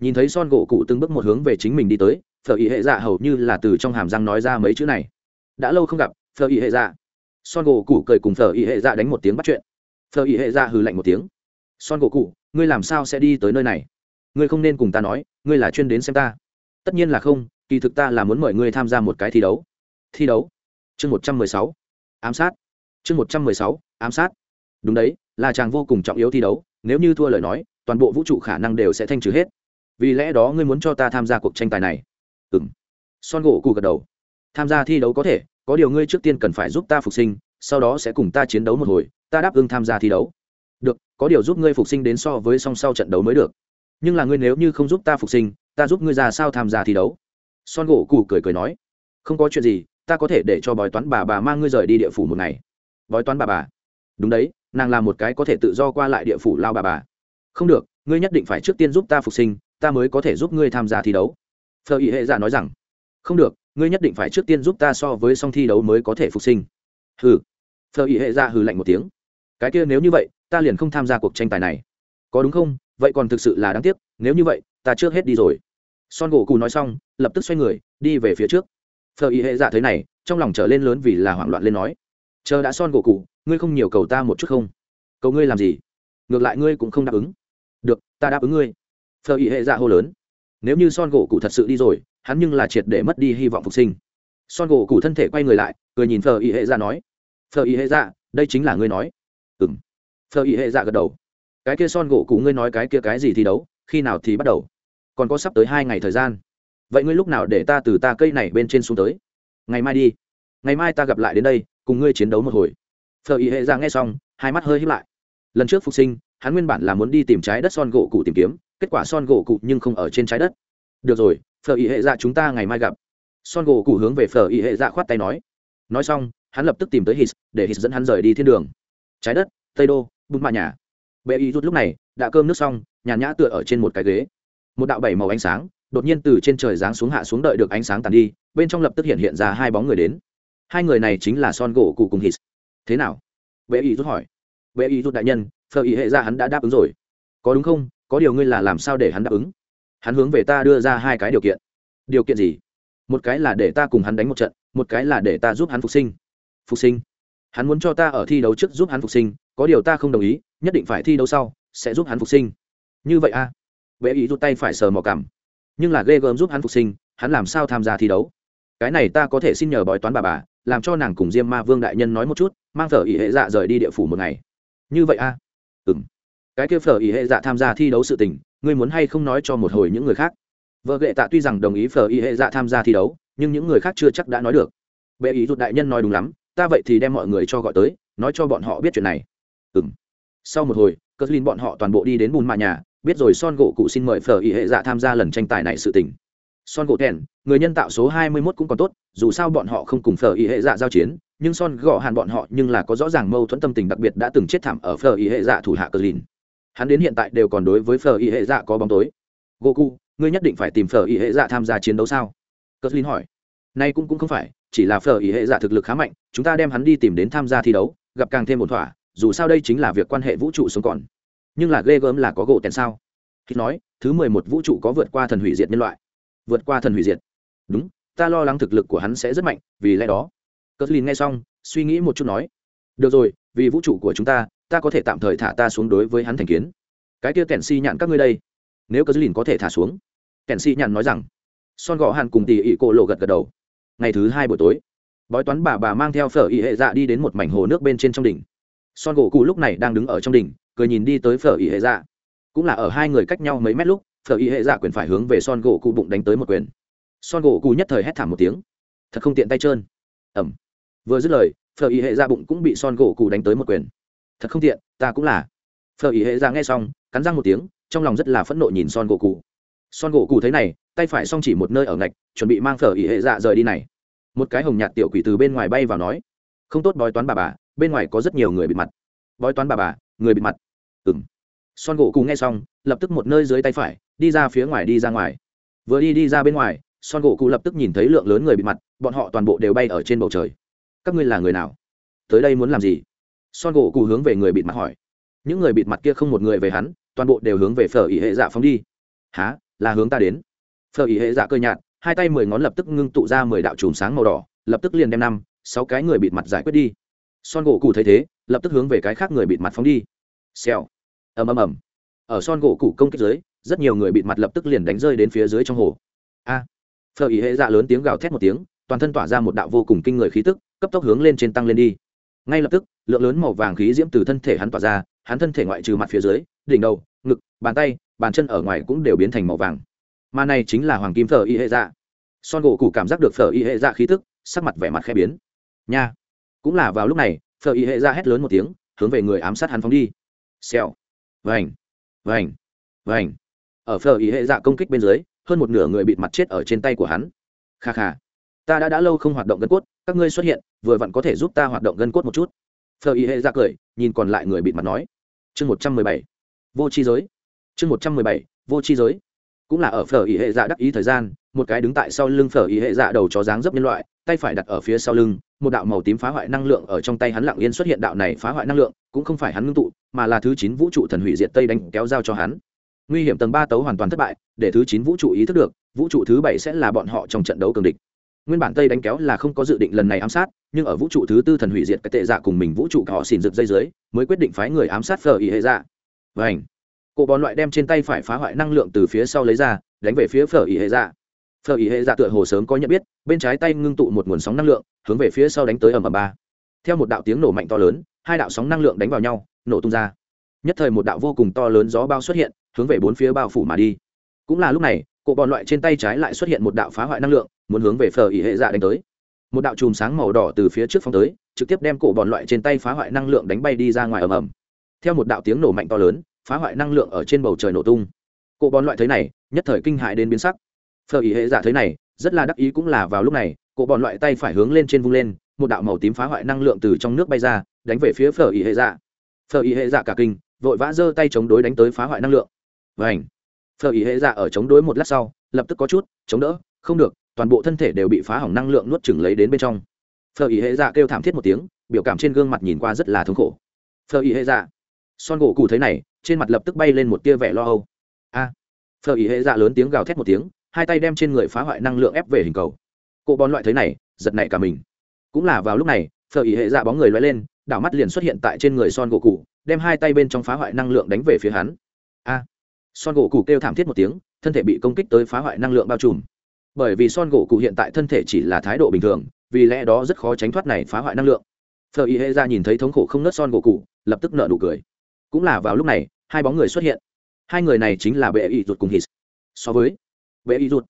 Nhìn thấy son gỗ cụ từng bước một hướng về chính mình đi tới, phở ý hệ dạ hầu như là từ trong hàm răng nói ra mấy chữ này. Đã lâu không gặp, phở ý hệ dạ son gỗ cụ cười cùng thờ ý hệ dạ đánh một tiếng bắt chuyện. Thờ ý hệ dạ hừ lạnh một tiếng. Son gỗ cụ ngươi làm sao sẽ đi tới nơi này? Ngươi không nên cùng ta nói, ngươi là chuyên đến xem ta. Tất nhiên là không, kỳ thực ta là muốn mời ngươi tham gia một cái thi đấu. Thi đấu? Chương một trăm mười sáu. Ám sát. Chương một trăm mười sáu, ám sát. Đúng đấy, là chàng vô cùng trọng yếu thi đấu, nếu như thua lời nói, toàn bộ vũ trụ khả năng đều sẽ thanh trừ hết. Vì lẽ đó ngươi muốn cho ta tham gia cuộc tranh tài này. Ừ m son gỗ cụ gật đầu. Tham gia thi đấu có thể có điều ngươi trước tiên cần phải giúp ta phục sinh, sau đó sẽ cùng ta chiến đấu một hồi, ta đáp ứng tham gia thi đấu. Được, có điều giúp ngươi phục sinh đến so với song sau trận đấu mới được. Nhưng là ngươi nếu như không giúp ta phục sinh, ta giúp ngươi ra sao tham gia thi đấu? Son gỗ cù cười cười nói. Không có chuyện gì, ta có thể để cho bói toán bà bà mang ngươi rời đi địa phủ một ngày. Bói toán bà bà. Đúng đấy, nàng là một cái có thể tự do qua lại địa phủ lao bà bà. Không được, ngươi nhất định phải trước tiên giúp ta phục sinh, ta mới có thể giúp ngươi tham gia thi đấu. Phờ ý hệ giả nói rằng. Không được ngươi nhất định phải trước tiên giúp ta so với song thi đấu mới có thể phục sinh. Hừ. Phờ ý hệ ra hừ lạnh một tiếng. Cái kia nếu như vậy, ta liền không tham gia cuộc tranh tài này. Có đúng không? Vậy còn thực sự là đáng tiếc, nếu như vậy, ta trước hết đi rồi. Son gỗ cù nói xong, lập tức xoay người, đi về phía trước. Phờ ý hệ dạ thế này, trong lòng trở lên lớn vì là hoảng loạn lên nói. Chờ đã son gỗ cụ ngươi không nhiều cầu ta một chút không? Cầu ngươi làm gì? Ngược lại ngươi cũng không đáp ứng. Được, ta đáp ứng ngươi. Phờ ý hệ dạ hô lớn. Nếu như son gỗ cụ thật sự đi rồi hắn nhưng là triệt để mất đi hy vọng phục sinh. Son gỗ cụ thân thể quay người lại, cười nhìn phờ y hệ dạ nói, phờ y hệ dạ đây chính là ngươi nói. Ừ m phờ y hệ dạ gật đầu. Cái kia son gỗ cụ ngươi nói cái kia cái gì thi đấu, khi nào thì bắt đầu? Còn có sắp tới hai ngày thời gian. Vậy ngươi lúc nào để ta từ ta cây này bên trên xuống tới? Ngày mai đi. Ngày mai ta gặp lại đến đây, cùng ngươi chiến đấu một hồi. Phờ y hệ ra nghe xong, hai mắt hơi hiếp lại. Lần trước phục sinh, hắn nguyên bản là muốn đi tìm trái đất son gỗ cụ tìm kiếm, kết quả son gỗ cụ nhưng không ở trên trái đất. Được rồi Phở ý hệ dạ chúng ta ngày mai gặp. Son gỗ cụ hướng về Phở ý hệ dạ khoát tay nói. Nói xong, hắn lập tức tìm tới hít để hít dẫn hắn rời đi thiên đường. Trái đất, tây đô bùn mạ nhà. Bệ ý rút lúc này, đã cơm nước xong, nhàn nhã tựa ở trên một cái ghế. Một đạo bảy màu ánh sáng, đột nhiên từ trên trời giáng xuống hạ xuống đợi được ánh sáng tàn đi, bên trong lập tức hiện hiện ra hai bóng người đến. Hai người này chính là son gỗ cụ cùng hít thế nào? Bệ ý rút hỏi. Bệ ý rút đại nhân, Phở ý hệ ra hắn đã đáp ứng rồi. Có đúng không? Có điều ngươi là làm sao để hắn đáp ứng? Hắn hướng về ta đưa ra hai cái điều kiện. Điều kiện gì? Một cái là để ta cùng hắn đánh một trận, một cái là để ta giúp hắn phục sinh. Phục sinh? Hắn muốn cho ta ở thi đấu trước giúp hắn phục sinh, có điều ta không đồng ý, nhất định phải thi đấu sau, sẽ giúp hắn phục sinh. Như vậy a? À? vệ ý rút tay phải sờ mò cảm. Nhưng là ghê gớm giúp hắn phục sinh, hắn làm sao tham gia thi đấu? Cái này ta có thể xin nhờ bói toán bà bà, làm cho nàng cùng diêm ma vương đại nhân nói một chút, mang phở ý hệ dạ rời đi địa phủ một ngày. Như vậy a? À? ừ m cái kia phở ý hệ dạ tham gia thi đấu sự tình ngươi muốn hay không nói cho một hồi những người khác? Vợ ghệ tạ tuy rằng đồng ý phờ y hệ dạ tham gia thi đấu, nhưng những người khác chưa chắc đã nói được. Bệ ý rụt đại nhân nói đúng lắm, ta vậy thì đem mọi người cho gọi tới, nói cho bọn họ biết chuyện này. Ừ m sau một hồi cờ linh bọn họ toàn bộ đi đến bùn mạ nhà, biết rồi son gỗ cụ xin mời phở y hệ dạ tham gia lần tranh tài này sự tình. Son gỗ thèn người nhân tạo số hai mươi 21 cũng còn tốt, dù sao bọn họ không cùng phở y hệ dạ giao chiến, nhưng son gõ hàn bọn họ nhưng là có rõ ràng mâu thuẫn tâm tình đặc biệt đã từng chết thảm ở phở y hệ dạ thủ hạ cờ lin hắn đến hiện tại đều còn đối với phở y hệ dạ có bóng tối. Goku, ngươi nhất định phải tìm phở y hệ dạ tham gia chiến đấu sao? Cờ lin hỏi. Nay cũng cũng không phải chỉ là phở y hệ dạ thực lực khá mạnh chúng ta đem hắn đi tìm đến tham gia thi đấu gặp càng thêm một thỏa dù sao đây chính là việc quan hệ vũ trụ sống còn. Nhưng là ghê gớm là có gỗ tèn sao? Khi nói thứ mười một vũ trụ có vượt qua thần hủy diệt nhân loại. Vượt qua thần hủy diệt. Đúng ta lo lắng thực lực của hắn sẽ rất mạnh vì lẽ đó. Cất lin nghe xong suy nghĩ một chút nói. Được rồi vì vũ trụ của chúng ta ta có thể tạm thời thả ta xuống đối với hắn thành kiến. Cái kia kèn si nhạn các ngươi đây, nếu cơ dư lìn có thể thả xuống. Kèn si nhạn nói rằng. Son gõ hàn cùng tỉ ỉ cổ lộ gật gật đầu. Ngày thứ hai buổi tối, bói toán bà bà mang theo phở ỉ hệ dạ đi đến một mảnh hồ nước bên trên trong đỉnh. Son gỗ cụ lúc này đang đứng ở trong đỉnh, cười nhìn đi tới phở ỉ hệ dạ. Cũng là ở hai người cách nhau mấy mét lúc, phở ỉ hệ dạ quyền phải hướng về son gỗ cụ bụng đánh tới một quyền. Son gỗ cụ nhất thời hét thảm một tiếng. Thật không tiện tay trơn. Ẩm vừa dứt lời, phở ỉ hệ dạ bụng cũng bị son gỗ cụ đánh tới một quyền thật không tiện, ta cũng là. Phở ý hệ ra nghe xong, cắn răng một tiếng, trong lòng rất là phẫn nộ nhìn son gỗ cụ son gỗ cụ thấy này, tay phải xong chỉ một nơi ở ngạch, chuẩn bị mang phở ý hệ dạ rời đi này. Một cái hồng nhạt tiểu quỷ từ bên ngoài bay vào nói, không tốt, bói toán bà bà, bên ngoài có rất nhiều người bịt mặt. Bói toán bà bà, người bịt mặt. Ừng son gỗ cụ nghe xong, lập tức một nơi dưới tay phải, đi ra phía ngoài đi ra ngoài. Vừa đi đi ra bên ngoài, son gỗ cụ lập tức nhìn thấy lượng lớn người bịt mặt, bọn họ toàn bộ đều bay ở trên bầu trời. Các ngươi là người nào? Tới đây muốn làm gì? Son gỗ cụ hướng về người bịt mặt hỏi. Những người bịt mặt kia không một người về hắn toàn bộ đều hướng về phở ỉ hệ dạ phóng đi. Há là hướng ta đến. Phở ỉ hệ dạ cơ nhạt hai tay mười ngón lập tức ngưng tụ ra mười đạo chùm sáng màu đỏ lập tức liền đem năm sáu cái người bịt mặt giải quyết đi. Son gỗ cụ thấy thế lập tức hướng về cái khác người bịt mặt phóng đi. Xèo. Ầm ầm ầm. Ở son gỗ cụ công kích dưới rất nhiều người bịt mặt lập tức liền đánh rơi đến phía dưới trong hồ. A. À, phờ ý hệ dạ lớn tiếng gào thét một tiếng toàn thân tỏa ra một đạo vô cùng kinh người khí tức cấp tốc hướng lên trên tăng lên đi ngay lập tức, lượng lớn màu vàng khí diễm từ thân thể hắn tỏa ra, hắn thân thể ngoại trừ mặt phía dưới, đỉnh đầu, ngực, bàn tay, bàn chân ở ngoài cũng đều biến thành màu vàng. Mà này chính là hoàng kim phở y hệ dạ. Son gỗ cụ cảm giác được phở y hệ dạ khí tức, sắc mặt vẻ mặt khẽ biến. Nha! Cũng là vào lúc này phở y hệ dạ hét lớn một tiếng, hướng về người ám sát hắn phóng đi. Xèo! Vành! Vành! Vành! Ở phở y hệ dạ công kích bên dưới, hơn một nửa người bịt mặt chết ở trên tay của hắn. Kha kha! Ta đã đã lâu không hoạt động gân cốt, các ngươi xuất hiện, vừa vặn có thể giúp ta hoạt động gân cốt một chút. Phờ ý hệ ra cười, nhìn còn lại người bịt mặt nói. Chương một trăm mười bảy. Vô chi giới. Chương một trăm mười bảy, vô chi giới. Cũng là ở phở ý hệ dạ đắc ý thời gian, một cái đứng tại sau lưng phở ý hệ dạ đầu chó dáng dấp nhân loại, tay phải đặt ở phía sau lưng, một đạo màu tím phá hoại năng lượng ở trong tay hắn lặng yên xuất hiện đạo này phá hoại năng lượng, cũng không phải hắn ngưng tụ, mà là thứ chín vũ trụ thần hủy diệt tây đánh kéo giao cho hắn. Nguy hiểm tầng ba tấu hoàn toàn thất bại, để thứ chín vũ trụ ý thức được, vũ trụ thứ bảy sẽ là bọn họ trong trận đấu cường địch nguyên bản tây đánh kéo là không có dự định lần này ám sát nhưng ở vũ trụ thứ tư thần hủy diệt cái tệ dạ cùng mình vũ trụ họ xìn rực dây dưới mới quyết định phái người ám sát phở ý hệ dạ và ảnh cụ bòn loại đem trên tay phải phá hoại năng lượng từ phía sau lấy ra đánh về phía phở ý hệ dạ phở ý hệ dạ tựa hồ sớm có nhận biết bên trái tay ngưng tụ một nguồn sóng năng lượng hướng về phía sau đánh tới ầm ầm ba theo một đạo tiếng nổ mạnh to lớn hai đạo sóng năng lượng đánh vào nhau nổ tung ra nhất thời một đạo vô cùng to lớn gió bao xuất hiện hướng về bốn phía bao phủ mà đi cũng là lúc này cụ bòn loại trên tay trái lại xuất hiện một đạo phá hoại năng lượng muốn hướng về phở ý hệ dạ đánh tới. Một đạo chùm sáng màu đỏ từ phía trước phong tới, trực tiếp đem cổ bòn loại trên tay phá hoại năng lượng đánh bay đi ra ngoài ầm ầm. Theo một đạo tiếng nổ mạnh to lớn, phá hoại năng lượng ở trên bầu trời nổ tung. Cổ bòn loại thế này, nhất thời kinh hại đến biến sắc. Phở ý hệ dạ thế này, rất là đắc ý cũng là vào lúc này, cổ bòn loại tay phải hướng lên trên vung lên, một đạo màu tím phá hoại năng lượng từ trong nước bay ra, đánh về phía phở ý hệ dạ. Phở ý hệ dạ cả kinh, vội vã giơ tay chống đối đánh tới phá hoại năng lượng. Vảnh phở ý hệ dạ ở chống đối một lát sau, lập tức có chút, chống đỡ, không được toàn bộ thân thể đều bị phá hỏng năng lượng nuốt chừng lấy đến bên trong. Phở ý hệ dạ kêu thảm thiết một tiếng, biểu cảm trên gương mặt nhìn qua rất là thống khổ. Phở ý hệ dạ. Son gỗ cụ thấy này, trên mặt lập tức bay lên một tia vẻ lo âu. A. À. phở ý hệ dạ lớn tiếng gào thét một tiếng, hai tay đem trên người phá hoại năng lượng ép về hình cầu. Cụ bón loại thấy này, giật nảy cả mình. Cũng là vào lúc này, phở ý hệ dạ bóng người loay lên, đảo mắt liền xuất hiện tại trên người son gỗ cụ đem hai tay bên trong phá hoại năng lượng đánh về phía hắn. A. Son gỗ cụ kêu thảm thiết một tiếng, thân thể bị công kích tới phá hoại năng lượng bao trùm bởi vì son gỗ cụ hiện tại thân thể chỉ là thái độ bình thường, vì lẽ đó rất khó tránh thoát này phá hoại năng lượng. Phờ y hệ ra nhìn thấy thống khổ không nớt son gỗ cụ, lập tức nợ nụ cười. Cũng là vào lúc này, hai bóng người xuất hiện. Hai người này chính là bệ y ruột cùng hít. So với bệ y ruột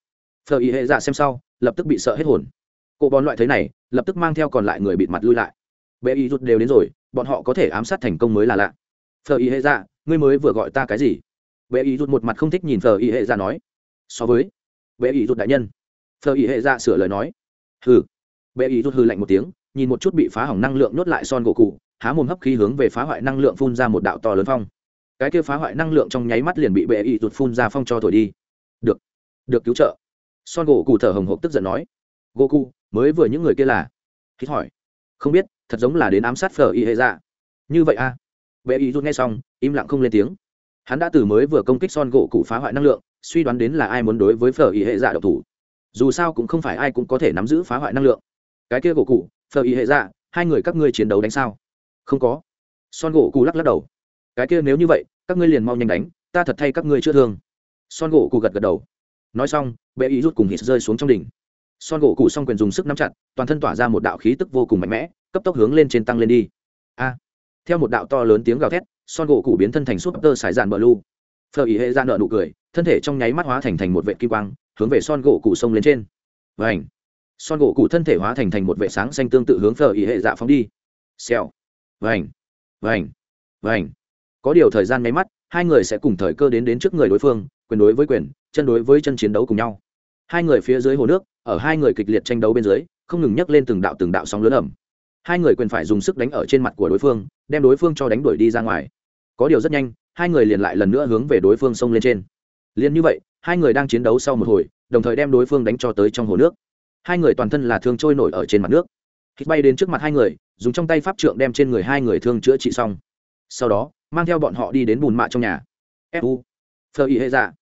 phờ y hệ ra xem sau, lập tức bị sợ hết hồn. Cô bón loại thế này, lập tức mang theo còn lại người bịt mặt lui lại. Bệ y ruột đều đến rồi, bọn họ có thể ám sát thành công mới là lạ. Phờ y hệ ra ngươi mới vừa gọi ta cái gì? Bệ y ruột một mặt không thích nhìn phờ y hệ ra nói. So với bệ ý ruột đại nhân. Phở ý hệ ra sửa lời nói. Hừ. Bệ ý ruột hừ lạnh một tiếng, nhìn một chút bị phá hỏng năng lượng nhốt lại son gỗ cụ, há mồm hấp khí hướng về phá hoại năng lượng phun ra một đạo to lớn phong. Cái kia phá hoại năng lượng trong nháy mắt liền bị bệ ý ruột phun ra phong cho thổi đi. Được. Được cứu trợ. Son gỗ cụ thở hồng hộc tức giận nói. Gỗ cụ, mới vừa những người kia là? Hít hỏi. Không biết, thật giống là đến ám sát phở y hệ ra như vậy a à? bệ ý rút nghe xong, im lặng không lên tiếng. Hắn đã từ mới vừa công kích son gỗ cụ phá hoại năng lượng suy đoán đến là ai muốn đối với phở y hệ dạ độc thủ. Dù sao cũng không phải ai cũng có thể nắm giữ phá hoại năng lượng. Cái kia gỗ cụ, phở y hệ dạ hai người các ngươi chiến đấu đánh sao? Không có. Son gỗ cụ lắc lắc đầu. Cái kia nếu như vậy, các ngươi liền mau nhanh đánh, ta thật thay các ngươi chưa thương. Son gỗ cụ gật gật đầu. Nói xong, bệ ý rút cùng hít rơi xuống trong đỉnh. Son gỗ cụ xong quyền dùng sức nắm chặt, toàn thân tỏa ra một đạo khí tức vô cùng mạnh mẽ, cấp tốc hướng lên trên tăng lên đi. A. Theo một đạo to lớn tiếng gào thét, son gỗ cụ biến thân thành súp tơ sải dạn bờ lu phờ ý hệ dạ ra nợ nụ cười thân thể trong nháy mắt hóa thành thành một vệ kim quang, hướng về son gỗ cụ sông lên trên. Và ảnh son gỗ cụ thân thể hóa thành thành một vệ sáng xanh tương tự hướng phở ý hệ dạ phóng đi. Xèo. Và ảnh và ảnh và ảnh có điều thời gian nháy mắt, hai người sẽ cùng thời cơ đến đến trước người đối phương, quyền đối với quyền, chân đối với chân chiến đấu cùng nhau. Hai người phía dưới hồ nước, ở hai người kịch liệt tranh đấu bên dưới, không ngừng nhấc lên từng đạo từng đạo sóng lớn ẩm hai người quyền phải dùng sức đánh ở trên mặt của đối phương, đem đối phương cho đánh đuổi đi ra ngoài. Có điều rất nhanh, hai người liền lại lần nữa hướng về đối phương xông lên trên liền như vậy, hai người đang chiến đấu sau một hồi, đồng thời đem đối phương đánh cho tới trong hồ nước. Hai người toàn thân là thương trôi nổi ở trên mặt nước. Hít bay đến trước mặt hai người, dùng trong tay pháp trượng đem trên người hai người thương chữa trị xong. Sau đó, mang theo bọn họ đi đến bùn mạ trong nhà. Fu phở ý hệ dạ.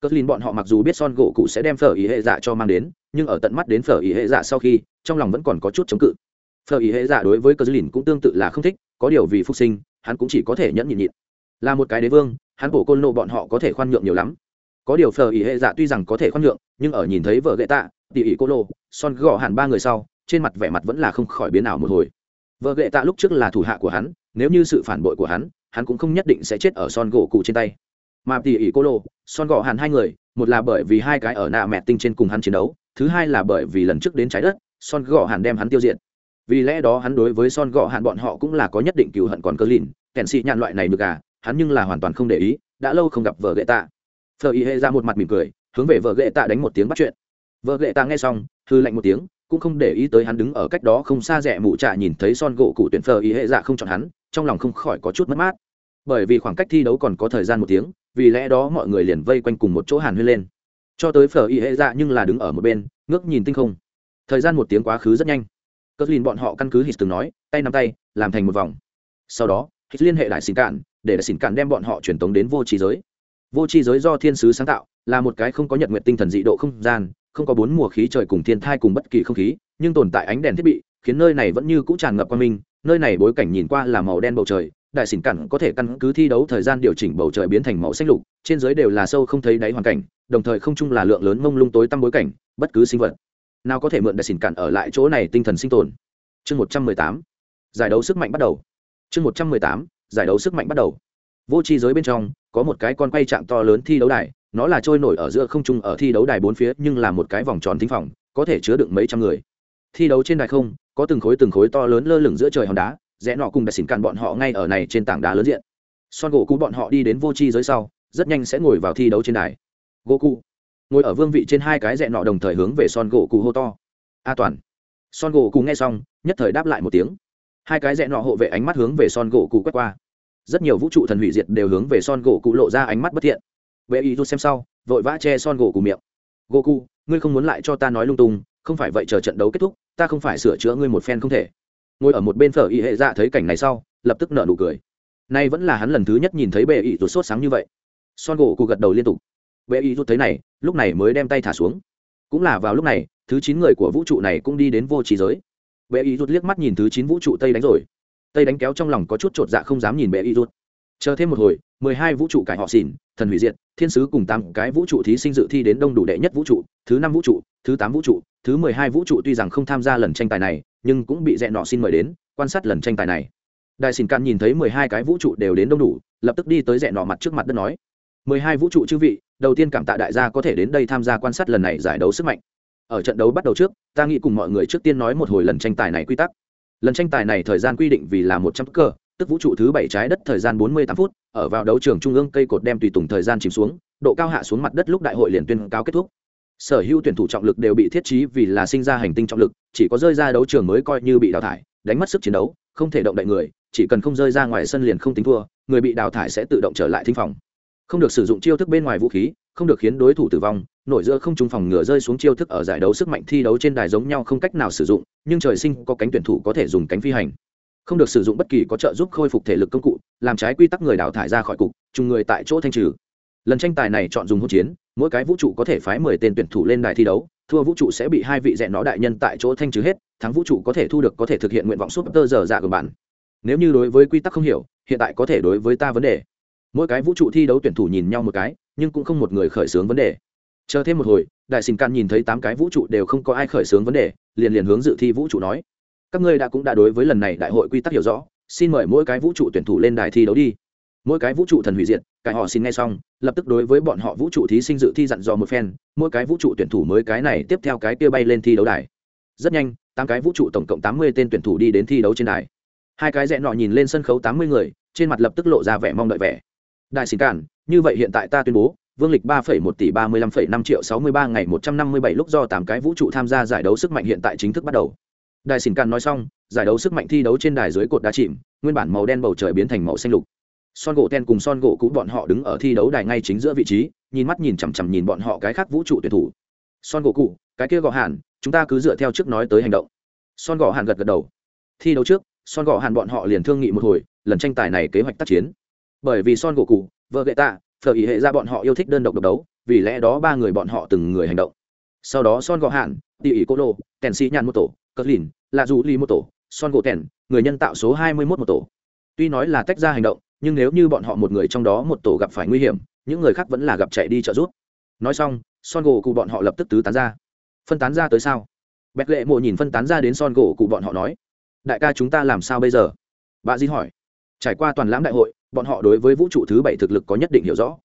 Cất lìn bọn họ mặc dù biết son gỗ cụ sẽ đem phở ý hệ dạ cho mang đến, nhưng ở tận mắt đến phở ý hệ dạ sau khi, trong lòng vẫn còn có chút chống cự. Phở ý hệ dạ đối với cất lìn cũng tương tự là không thích, có điều vì phục sinh, hắn cũng chỉ có thể nhẫn nhịn nhịn. Là một cái đế vương, hắn bổ côn nộ bọn họ có thể khoan nhượng nhiều lắm có điều phờ ý hệ dạ tuy rằng có thể khoan nhượng, nhưng ở nhìn thấy vợ gậy tạ, tỉ ỉ cô lô, son gõ hẳn ba người sau, trên mặt vẻ mặt vẫn là không khỏi biến ảo một hồi. Vợ gậy tạ lúc trước là thủ hạ của hắn, nếu như sự phản bội của hắn hắn cũng không nhất định sẽ chết ở son gỗ cụ trên tay. Mà tỉ ỉ cô lô, son gõ hàn hai người, một là bởi vì hai cái ở nạ mẹ tinh trên cùng hắn chiến đấu, thứ hai là bởi vì lần trước đến trái đất, son gõ hàn đem hắn tiêu diệt. Vì lẽ đó hắn đối với son gõ hàn bọn họ cũng là có nhất định cựu hận còn cơ lìn, kèn xị nhạn loại này được à hắn nhưng là hoàn toàn không để ý, đã lâu không gặp vợ gậy tạ phờ Y hệ ra một mặt mỉm cười, hướng về vợ ghệ tạ đánh một tiếng bắt chuyện. Vợ ghệ tạ nghe xong, hư lạnh một tiếng, cũng không để ý tới hắn đứng ở cách đó không xa rẻ mụ trạ nhìn thấy son gỗ cụ tuyển phờ Y hệ dạ không chọn hắn, trong lòng không khỏi có chút mất mát. Bởi vì khoảng cách thi đấu còn có thời gian một tiếng, vì lẽ đó mọi người liền vây quanh cùng một chỗ hàn huyên lên. Cho tới phở Y hệ dạ nhưng là đứng ở một bên, ngước nhìn tinh không. Thời gian một tiếng quá khứ rất nhanh. Cất lìn bọn họ căn cứ hít từng nói, tay nắm tay, làm thành một vòng. Sau đó hít liên hệ đại xin cạn, để đại xin cạn đem bọn họ truyền tống đến vô trí giới vô tri giới do thiên sứ sáng tạo, là một cái không có nhật nguyện tinh thần dị độ không gian, không có bốn mùa khí trời cùng thiên thai cùng bất kỳ không khí, nhưng tồn tại ánh đèn thiết bị, khiến nơi này vẫn như c ũ tràn ngập quang minh, nơi này bối cảnh nhìn qua là màu đen bầu trời, đại xỉn cẳng có thể căn cứ thi đấu thời gian điều chỉnh bầu trời biến thành màu xanh lục, trên giới đều là sâu không thấy đáy hoàn cảnh, đồng thời không chung là lượng lớn mông lung tối tăm bối cảnh, bất cứ sinh vật nào có thể mượn đại xỉn cặn ở lại chỗ này tinh thần sinh tồn. Chương một trăm mười tám, giải đấu sức mạnh bắt đầu. Chương một trăm mười tám, giải đấu sức mạnh bắt đầu vô tri giới bên trong, có một cái con quay trạng to lớn thi đấu đài, nó là trôi nổi ở giữa không trung ở thi đấu đài bốn phía, nhưng là một cái vòng tròn thính phòng, có thể chứa đựng mấy trăm người. Thi đấu trên đài không, có từng khối từng khối to lớn lơ lửng giữa trời hòn đá, rẽ nọ cùng đặt xỉn cạn bọn họ ngay ở này trên tảng đá lớn diện. Son gỗ cũ bọn họ đi đến vô tri giới sau, rất nhanh sẽ ngồi vào thi đấu trên đài. Gỗ cụ ngồi ở vương vị trên hai cái rẽ nọ đồng thời hướng về son gỗ cụ hô to. A toàn. Son gỗ cụ nghe xong, nhất thời đáp lại một tiếng. Hai cái rẽ nọ hộ vệ ánh mắt hướng về son gỗ cụ quét qua rất nhiều vũ trụ thần hủy diệt đều hướng về son gỗ cụ lộ ra ánh mắt bất thiện. Vệ ý rút xem sau, vội vã che son gỗ cụ miệng. Gỗ cụ ngươi không muốn lại cho ta nói lung tung, không phải vậy chờ trận đấu kết thúc, ta không phải sửa chữa ngươi một phen không thể. Ngồi ở một bên phở y hệ dạ thấy cảnh này sau, lập tức nở nụ cười. Nay vẫn là hắn lần thứ nhất nhìn thấy bệ ý rút sốt sáng như vậy. Son gỗ cụ gật đầu liên tục. Bệ ý rút thấy này, lúc này mới đem tay thả xuống. Cũng là vào lúc này, thứ chín người của vũ trụ này cũng đi đến vô trí giới. Bệ ý rút liếc mắt nhìn thứ chín vũ trụ tây đánh rồi tây đánh kéo trong lòng có chút t r ộ t dạ không dám nhìn bệ y rút. Chờ thêm một hồi, mười hai vũ trụ cải họ xỉn, thần hủy diệt, thiên sứ cùng tám cái vũ trụ thí sinh dự thi đến đông đủ đệ nhất vũ trụ, thứ năm vũ trụ, thứ tám vũ trụ, thứ mười hai vũ trụ tuy rằng không tham gia lần tranh tài này, nhưng cũng bị dẹn nọ xin mời đến, quan sát lần tranh tài này. Đại xin can nhìn thấy mười hai cái vũ trụ đều đến đông đủ, lập tức đi tới dẹn nọ mặt trước mặt đất nói, mười hai vũ trụ chư vị, đầu tiên cảm tạ đại gia có thể đến đây tham gia quan sát lần này giải đấu sức mạnh. Ở trận đấu bắt đầu trước, ta nghĩ cùng mọi người trước tiên nói một hồi lần tranh tài này quy tắc lần tranh tài này thời gian quy định vì là một trăm cơ, tức vũ trụ thứ bảy trái đất thời gian bốn mươi tám phút, ở vào đấu trường trung ương cây cột đem tùy tùng thời gian chìm xuống, độ cao hạ xuống mặt đất lúc đại hội liền tuyên cao kết thúc. Sở hữu tuyển thủ trọng lực đều bị thiết trí vì là sinh ra hành tinh trọng lực, chỉ có rơi ra đấu trường mới coi như bị đào thải, đánh mất sức chiến đấu, không thể động đậy người, chỉ cần không rơi ra ngoài sân liền không tính thua, người bị đào thải sẽ tự động trở lại thinh phòng. Không được sử dụng chiêu thức bên ngoài vũ khí không được khiến đối thủ tử vong, nổi giữa không trung phòng ngừa rơi xuống chiêu thức ở giải đấu sức mạnh thi đấu trên đài giống nhau không cách nào sử dụng, nhưng trời sinh có cánh tuyển thủ có thể dùng cánh phi hành. Không được sử dụng bất kỳ có trợ giúp khôi phục thể lực công cụ, làm trái quy tắc người đào thải ra khỏi cục chung người tại chỗ thanh trừ. Lần tranh tài này chọn dùng hỗn chiến, mỗi cái vũ trụ có thể phái mười tên tuyển thủ lên đài thi đấu, thua vũ trụ sẽ bị hai vị dẹn nó đại nhân tại chỗ thanh trừ hết, thắng vũ trụ có thể thu được có thể thực hiện nguyện vọng súp tơ giờ dạ của bạn. Nếu như đối với quy tắc không hiểu, hiện tại có thể đối với ta vấn đề mỗi cái vũ trụ thi đấu tuyển thủ nhìn nhau một cái, nhưng cũng không một người khởi xướng vấn đề. Chờ thêm một hồi, đại xin can nhìn thấy tám cái vũ trụ đều không có ai khởi xướng vấn đề, liền liền hướng dự thi vũ trụ nói. Các ngươi đã cũng đã đối với lần này đại hội quy tắc hiểu rõ, xin mời mỗi cái vũ trụ tuyển thủ lên đài thi đấu đi. Mỗi cái vũ trụ thần hủy diệt cái họ xin nghe xong, lập tức đối với bọn họ vũ trụ thí sinh dự thi dặn dò một phen, mỗi cái vũ trụ tuyển thủ mới cái này tiếp theo cái kia bay lên thi đấu đài. Rất nhanh, tám cái vũ trụ tổng cộng tám mươi tên tuyển thủ đi đến thi đấu trên đài. Hai cái rẽ nọ nhìn lên sân khấu tám mươi người, trên mặt lập tức lộ ra vẻ mong đợi vẻ đại xin cản, như vậy hiện tại ta tuyên bố, vương lịch ba một tỷ ba mươi lăm năm triệu sáu mươi ba ngày một trăm năm mươi bảy lúc do tám cái vũ trụ tham gia giải đấu sức mạnh hiện tại chính thức bắt đầu. Đại xin cản nói xong, giải đấu sức mạnh thi đấu trên đài dưới cột đá chìm, nguyên bản màu đen bầu trời biến thành màu xanh lục. Son gỗ ten cùng son gỗ cũ bọn họ đứng ở thi đấu đài ngay chính giữa vị trí, nhìn mắt nhìn chằm chằm nhìn bọn họ cái khác vũ trụ tuyển thủ. Son gỗ cụ cái kia gọ hàn, chúng ta cứ dựa theo trước nói tới hành động. Son gọ hàn gật gật đầu. Thi đấu trước, son gọ hàn bọn họ liền thương nghị một hồi, lần tranh tài này kế hoạch tác chiến bởi vì son gỗ cụ vợ gậy tạ, phở ý hệ ra bọn họ yêu thích đơn độc độc đấu, vì lẽ đó ba người bọn họ từng người hành động. Sau đó son gõ hạn, tỉ ỉ cô lô tèn xi nhàn một tổ cất lìn là dù ly một tổ, son gỗ tèn, người nhân tạo số hai mươi mốt một tổ. Tuy nói là tách ra hành động, nhưng nếu như bọn họ một người trong đó một tổ gặp phải nguy hiểm, những người khác vẫn là gặp chạy đi trợ giúp. Nói xong, son gỗ cụ bọn họ lập tức tứ tán ra. Phân tán ra tới sao? Bẹt lệ mộ nhìn phân tán ra đến son gỗ cụ bọn họ nói, đại ca chúng ta làm sao bây giờ? Bà di hỏi. Trải qua toàn lãm đại hội bọn họ đối với vũ trụ thứ bảy thực lực có nhất định hiểu rõ.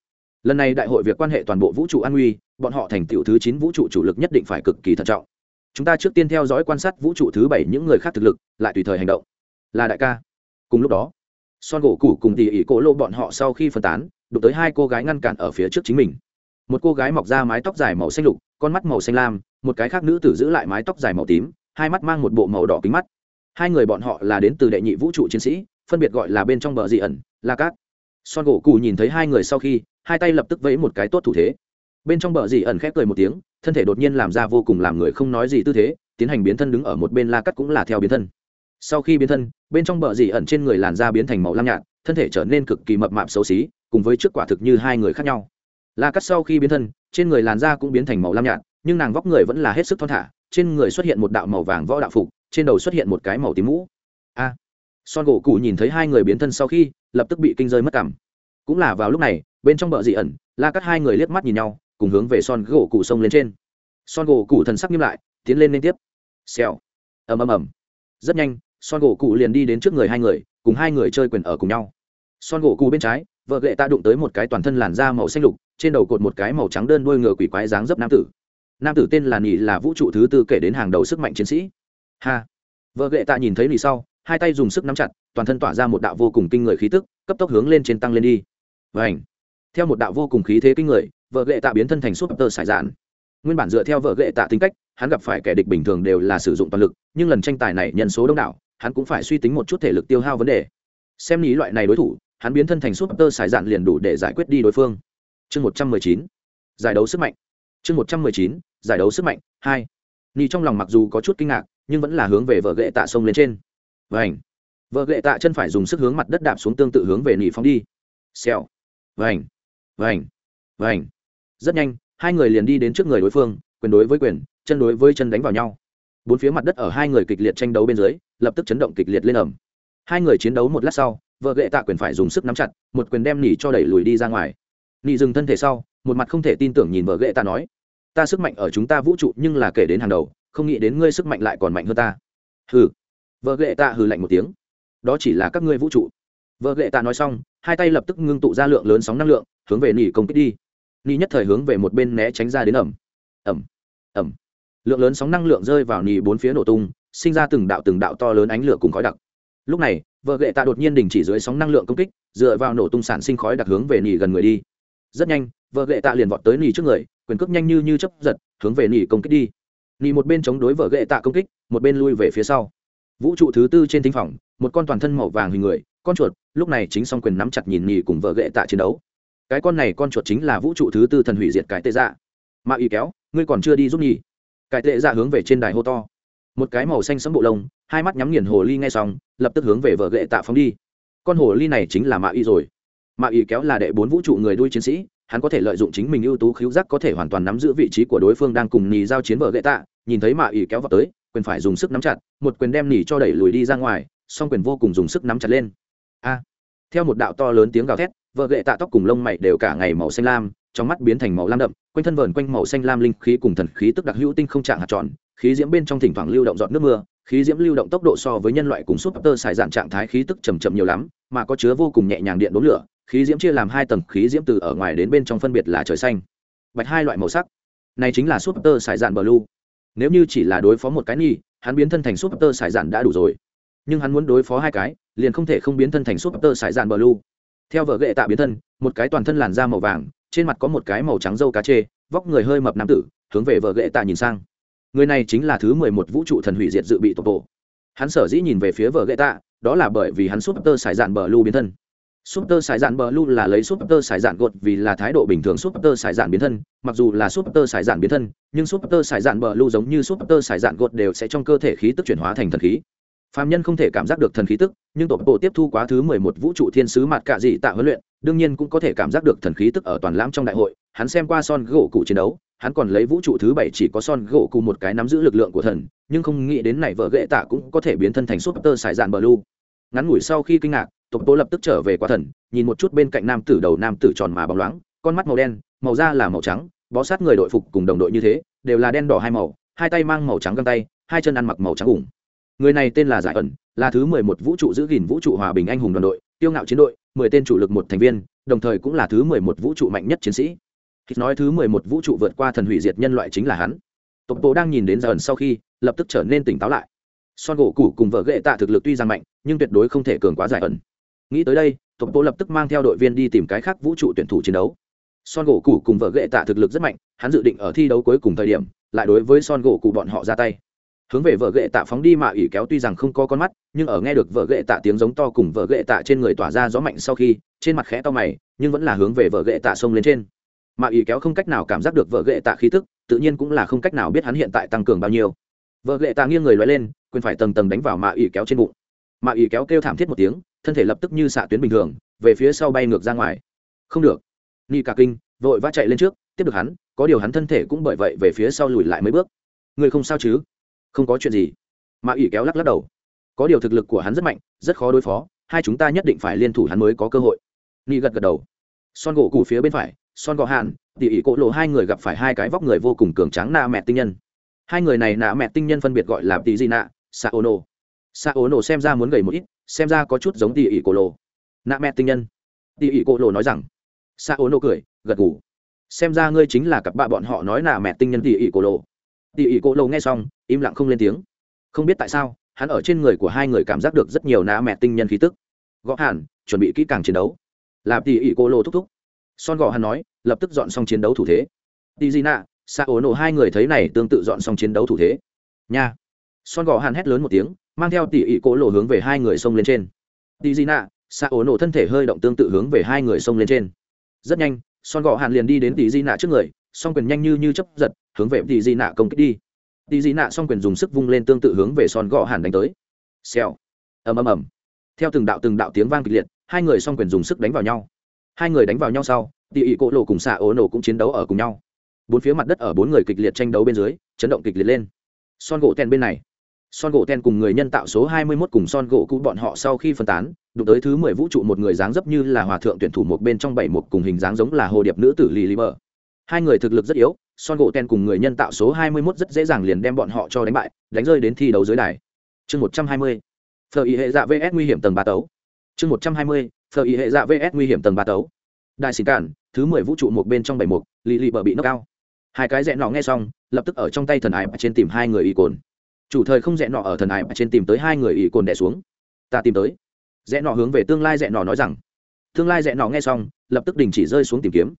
Lần này đại hội việc quan hệ toàn bộ vũ trụ an nguy, bọn họ thành tựu thứ chín vũ trụ chủ lực nhất định phải cực kỳ thận trọng. Chúng ta trước tiên theo dõi quan sát vũ trụ thứ bảy những người khác thực lực, lại tùy thời hành động. Là đại ca. Cùng lúc đó, son gỗ củ cùng tỉ ỉ cổ lô bọn họ sau khi phân tán, đụng tới hai cô gái ngăn cản ở phía trước chính mình. Một cô gái mọc ra mái tóc dài màu xanh lục, con mắt màu xanh lam, một cái khác nữ tử giữ lại mái tóc dài màu tím, hai mắt mang một bộ màu đỏ kính mắt. Hai người bọn họ là đến từ đệ nhị vũ trụ chiến sĩ phân biệt gọi là bên trong bờ dị ẩn, la cát. Son gỗ cụ nhìn thấy hai người sau khi, hai tay lập tức vẫy một cái tốt thủ thế. Bên trong bờ dị ẩn khép cười một tiếng, thân thể đột nhiên làm ra vô cùng làm người không nói gì tư thế, tiến hành biến thân đứng ở một bên la cắt cũng là theo biến thân. Sau khi biến thân, bên trong bờ dị ẩn trên người làn da biến thành màu lam nhạt, thân thể trở nên cực kỳ mập mạp xấu xí, cùng với trước quả thực như hai người khác nhau. La cắt sau khi biến thân, trên người làn da cũng biến thành màu lam nhạt, nhưng nàng vóc người vẫn là hết sức thon thả, trên người xuất hiện một đạo màu vàng võ đạo phục, trên đầu xuất hiện một cái màu tím mũ. A! Son gỗ cụ nhìn thấy hai người biến thân sau khi, lập tức bị kinh rơi mất cảm. Cũng là vào lúc này, bên trong bờ dị ẩn, la cắt hai người liếc mắt nhìn nhau, cùng hướng về son gỗ cụ sông lên trên. Son gỗ cụ thần sắc nghiêm lại, tiến lên liên tiếp. Xèo. Ầm ầm ầm. Rất nhanh, son gỗ cụ liền đi đến trước người hai người, cùng hai người chơi quyền ở cùng nhau. Son gỗ cụ bên trái, vợ gệ ta đụng tới một cái toàn thân làn da màu xanh lục, trên đầu cột một cái màu trắng đơn đuôi ngựa quỷ quái dáng dấp nam tử. Nam tử tên là nỉ là vũ trụ thứ tư kể đến hàng đầu sức mạnh chiến sĩ. Ha. Vợ gệ tạ nhìn thấy nỉ sau hai tay dùng sức nắm chặt, toàn thân tỏa ra một đạo vô cùng kinh người khí tức, cấp tốc hướng lên trên tăng lên đi. Và ảnh theo một đạo vô cùng khí thế kinh người, vợ gệ tạ biến thân thành súp tơ sải dạn. Nguyên bản dựa theo vợ gệ tạ tính cách, hắn gặp phải kẻ địch bình thường đều là sử dụng toàn lực, nhưng lần tranh tài này nhân số đông đảo, hắn cũng phải suy tính một chút thể lực tiêu hao vấn đề. Xem lý loại này đối thủ, hắn biến thân thành súp tơ sải dạn liền đủ để giải quyết đi đối phương. Chương một trăm mười chín. Giải đấu sức mạnh. Chương một trăm mười chín. Giải đấu sức mạnh. Hai. Ni trong lòng mặc dù có chút kinh ngạc, nhưng vẫn là hướng về vợ gệ tạ sông lên trên và ảnh. Vợ gệ tạ chân phải dùng sức hướng mặt đất đạp xuống tương tự hướng về nỉ phóng đi. Xèo. Vành vành vành rất nhanh, hai người liền đi đến trước người đối phương, quyền đối với quyền, chân đối với chân đánh vào nhau. Bốn phía mặt đất ở hai người kịch liệt tranh đấu bên dưới, lập tức chấn động kịch liệt lên ẩm hai người chiến đấu một lát sau, vợ gệ tạ quyền phải dùng sức nắm chặt, một quyền đem nỉ cho đẩy lùi đi ra ngoài. Nỉ dừng thân thể sau, một mặt không thể tin tưởng nhìn vợ gệ tạ nói, ta sức mạnh ở chúng ta vũ trụ nhưng là kể đến hàng đầu, không nghĩ đến ngươi sức mạnh lại còn mạnh hơn ta. Hừ vợ ghệ tạ hừ lạnh một tiếng. Đó chỉ là các ngươi vũ trụ. Vợ ghệ tạ nói xong, hai tay lập tức ngưng tụ ra lượng lớn sóng năng lượng, hướng về nỉ công kích đi. Nỉ nhất thời hướng về một bên né tránh ra đến ẩm. Ẩm. Ẩm. Lượng lớn sóng năng lượng rơi vào nỉ bốn phía nổ tung, sinh ra từng đạo từng đạo to lớn ánh lửa cùng khói đặc. Lúc này, vợ ghệ tạ đột nhiên đình chỉ dưới sóng năng lượng công kích, dựa vào nổ tung sản sinh khói đặc hướng về nỉ gần người đi. Rất nhanh, vợ ghệ tạ liền vọt tới nỉ trước người, quyền cước nhanh như như chấp giật, hướng về nỉ công kích đi. Nỉ một bên chống đối vợ ghệ tạ công kích, một bên lui về phía sau vũ trụ thứ tư trên thính phòng, một con toàn thân màu vàng hình người, con chuột, lúc này chính song quyền nắm chặt nhìn nhì cùng vợ gệ tạ chiến đấu. Cái con này con chuột chính là vũ trụ thứ tư thần hủy diệt cái tệ dạ. Mạ y kéo, ngươi còn chưa đi giúp nhì. Cái tệ dạ hướng về trên đài hô to. Một cái màu xanh sẫm bộ lông, hai mắt nhắm nghiền hồ ly ngay xong, lập tức hướng về vợ gệ tạ phóng đi. Con hồ ly này chính là mạ y rồi. Mạ y kéo là đệ bốn vũ trụ người đuôi chiến sĩ, hắn có thể lợi dụng chính mình ưu tú khiếu giác có thể hoàn toàn nắm giữ vị trí của đối phương đang cùng nhì giao chiến vợ gệ tạ. Nhìn thấy mạ y kéo vào tới quyền phải dùng sức nắm chặt, một quyền đem nỉ cho đẩy lùi đi ra ngoài, song quyền vô cùng dùng sức nắm chặt lên. A. Theo một đạo to lớn tiếng gào thét, vợ gệ tạ tóc cùng lông mày đều cả ngày màu xanh lam, trong mắt biến thành màu lam đậm, quanh thân vờn quanh màu xanh lam linh khí cùng thần khí tức đặc hữu tinh không trạng hạt tròn, khí diễm bên trong thỉnh thoảng lưu động giọt nước mưa, khí diễm lưu động tốc độ so với nhân loại cùng súp tơ xài dạn trạng thái khí tức chầm chậm nhiều lắm, mà có chứa vô cùng nhẹ nhàng điện đốn lửa, khí diễm chia làm hai tầng khí diễm từ ở ngoài đến bên trong phân biệt là trời xanh. Bạch hai loại màu sắc. Này chính là súp tơ xài dạn blue nếu như chỉ là đối phó một cái nhi hắn biến thân thành súp tơ dạn đã đủ rồi. Nhưng hắn muốn đối phó hai cái, liền không thể không biến thân thành súp tơ dạn blue. Theo vợ ghệ tạ biến thân, một cái toàn thân làn da màu vàng, trên mặt có một cái màu trắng dâu cá chê, vóc người hơi mập nam tử, hướng về vợ ghệ tạ nhìn sang. Người này chính là thứ mười một vũ trụ thần hủy diệt dự bị tộc bộ hắn sở dĩ nhìn về phía vợ ghệ tạ, đó là bởi vì hắn súp tơ xài dạn bờ lu biến thân. Super tơ xài dạn bờ lu là lấy super tơ xài dạn gột vì là thái độ bình thường Super tơ xài dạn biến thân mặc dù là super tơ xài dạn biến thân nhưng super tơ xài dạn bờ lu giống như super tơ xài dạn gột đều sẽ trong cơ thể khí tức chuyển hóa thành thần khí Phạm nhân không thể cảm giác được thần khí tức, nhưng tổ bộ tiếp thu quá thứ mười một vũ trụ thiên sứ mặt cả dị tạo huấn luyện, đương nhiên cũng có thể cảm giác được thần khí tức ở toàn lãm trong đại hội. Hắn xem qua son gỗ cụ chiến đấu, hắn còn lấy vũ trụ thứ bảy chỉ có son gỗ cụ một cái nắm giữ lực lượng của thần, nhưng không nghĩ đến này vợ ghệ tạ cũng có thể biến thân thành super sải dạn blue. Ngắn ngủi sau khi kinh ngạc, tộc tố lập tức trở về quá thần, nhìn một chút bên cạnh nam tử đầu nam tử tròn mà bóng loáng, con mắt màu đen, màu da là màu trắng, bó sát người đội phục cùng đồng đội như thế, đều là đen đỏ hai màu, hai tay mang màu trắng găng tay, hai chân ăn mặc màu trắng ủng. Người này tên là giải ẩn là thứ mười một vũ trụ giữ gìn vũ trụ hòa bình anh hùng đoàn đội tiêu ngạo chiến đội mười tên chủ lực một thành viên đồng thời cũng là thứ mười một vũ trụ mạnh nhất chiến sĩ. Khi nói thứ mười một vũ trụ vượt qua thần hủy diệt nhân loại chính là hắn. Tộc tố đang nhìn đến giải ẩn sau khi lập tức trở nên tỉnh táo lại. Son gỗ cũ cùng vợ ghệ tạ thực lực tuy rằng mạnh nhưng tuyệt đối không thể cường quá giải ẩn nghĩ tới đây tổng bộ lập tức mang theo đội viên đi tìm cái khác vũ trụ tuyển thủ chiến đấu. Son gỗ cụ cùng vợ ghệ tạ thực lực rất mạnh, hắn dự định ở thi đấu cuối cùng thời điểm, lại đối với son gỗ cụ bọn họ ra tay. Hướng về vợ ghệ tạ phóng đi mạ ỉ kéo tuy rằng không có con mắt, nhưng ở nghe được vợ ghệ tạ tiếng giống to cùng vợ ghệ tạ trên người tỏa ra gió mạnh sau khi, trên mặt khẽ to mày, nhưng vẫn là hướng về vợ ghệ tạ sông lên trên. Mạ ỉ kéo không cách nào cảm giác được vợ ghệ tạ khí tức, tự nhiên cũng là không cách nào biết hắn hiện tại tăng cường bao nhiêu. Vợ ghệ tạ nghiêng người loay lên quên phải tầng tầng đánh vào mạ ỉ kéo trên bụng. Mạ ỉ kéo kêu thảm thiết một tiếng thân thể lập tức như xạ tuyến bình thường, về phía sau bay ngược ra ngoài. Không được. Ni cả kinh vội vã chạy lên trước, tiếp được hắn, có điều hắn thân thể cũng bởi vậy về phía sau lùi lại mấy bước. Người không sao chứ? Không có chuyện gì. Mạ ỉ kéo lắc lắc đầu. Có điều thực lực của hắn rất mạnh, rất khó đối phó, hai chúng ta nhất định phải liên thủ hắn mới có cơ hội. Ni gật gật đầu. Son gỗ cù phía bên phải, son gò hàn, tỉ ỉ cỗ lộ hai người gặp phải hai cái vóc người vô cùng cường tráng nạ mẹ tinh nhân. Hai người này nạ mẹ tinh nhân phân biệt gọi là tỉ di nạ, sa ô nô. Sa ô nô xem ra muốn gầy một ít xem ra có chút giống tỉ ỉ cổ lộ nạ mẹ tinh nhân. Tỉ ỉ cổ lộ nói rằng. Xa ố nô cười, gật gù. Xem ra ngươi chính là cặp bạ bọn họ nói nạ mẹ tinh nhân tỉ ỉ cổ lộ tỉ ỉ cổ lộ nghe xong, im lặng không lên tiếng. Không biết tại sao, hắn ở trên người của hai người cảm giác được rất nhiều nạ mẹ tinh nhân khí tức. Gõ hẳn chuẩn bị kỹ càng chiến đấu. Làm tỉ ỉ cổ lộ thúc thúc. Son gò hắn nói, lập tức dọn xong chiến đấu thủ thế. Tỉ di nạ xa ố nô hai người thấy này tương tự dọn xong chiến đấu thủ thế. Nha. Son gò hàn hét lớn một tiếng mang theo tỷ ỉ cỗ lộ hướng về hai người xông lên trên. Tỷ di nạ xạ ổ nổ thân thể hơi động tương tự hướng về hai người xông lên trên. Rất nhanh, son gò hàn liền đi đến tỷ di nạ trước người, song quyền nhanh như như chấp giật, hướng về tỷ di nạ công kích đi. Tỷ di nạ song quyền dùng sức vung lên tương tự hướng về son gò hàn đánh tới. Xèo. Ầm ầm ầm. Theo từng đạo từng đạo tiếng vang kịch liệt, hai người song quyền dùng sức đánh vào nhau. Hai người đánh vào nhau sau tỷ ỉ cỗ lộ cùng xạ ổ nổ cũng chiến đấu ở cùng nhau. Bốn phía mặt đất ở bốn người kịch liệt tranh đấu bên dưới, chấn động kịch liệt lên. Son gỗ tèn bên này son gỗ ten cùng người nhân tạo số 21 cùng son gỗ cũ bọn họ sau khi phân tán, đụng tới thứ mười vũ trụ một người dáng dấp như là hòa thượng tuyển thủ một bên trong bảy một cùng hình dáng giống là hồ điệp nữ tử lì lì mờ hai người thực lực rất yếu, son gỗ ten cùng người nhân tạo số 21 rất dễ dàng liền đem bọn họ cho đánh bại, đánh rơi đến thi đấu dưới đài. Chương một trăm hai mươi phờ ý hệ dạ vs nguy hiểm tầng ba tấu. Chương một trăm hai mươi phờ ý hệ dạ vs nguy hiểm tầng ba tấu. Đại sĩ cản, thứ mười vũ trụ một bên trong bảy một lì lì bờ bị knock cao hai cái rẽ nọ nghe xong, lập tức ở trong tay thần ải trên tìm hai người y cồn chủ thời không rẽ nọ ở thần ải trên tìm tới hai người y cồn đẻ xuống. Ta tìm tới. Rẽ nọ hướng về tương lai rẽ nọ nói rằng. Tương lai rẽ nọ nghe xong, lập tức đình chỉ rơi xuống tìm kiếm.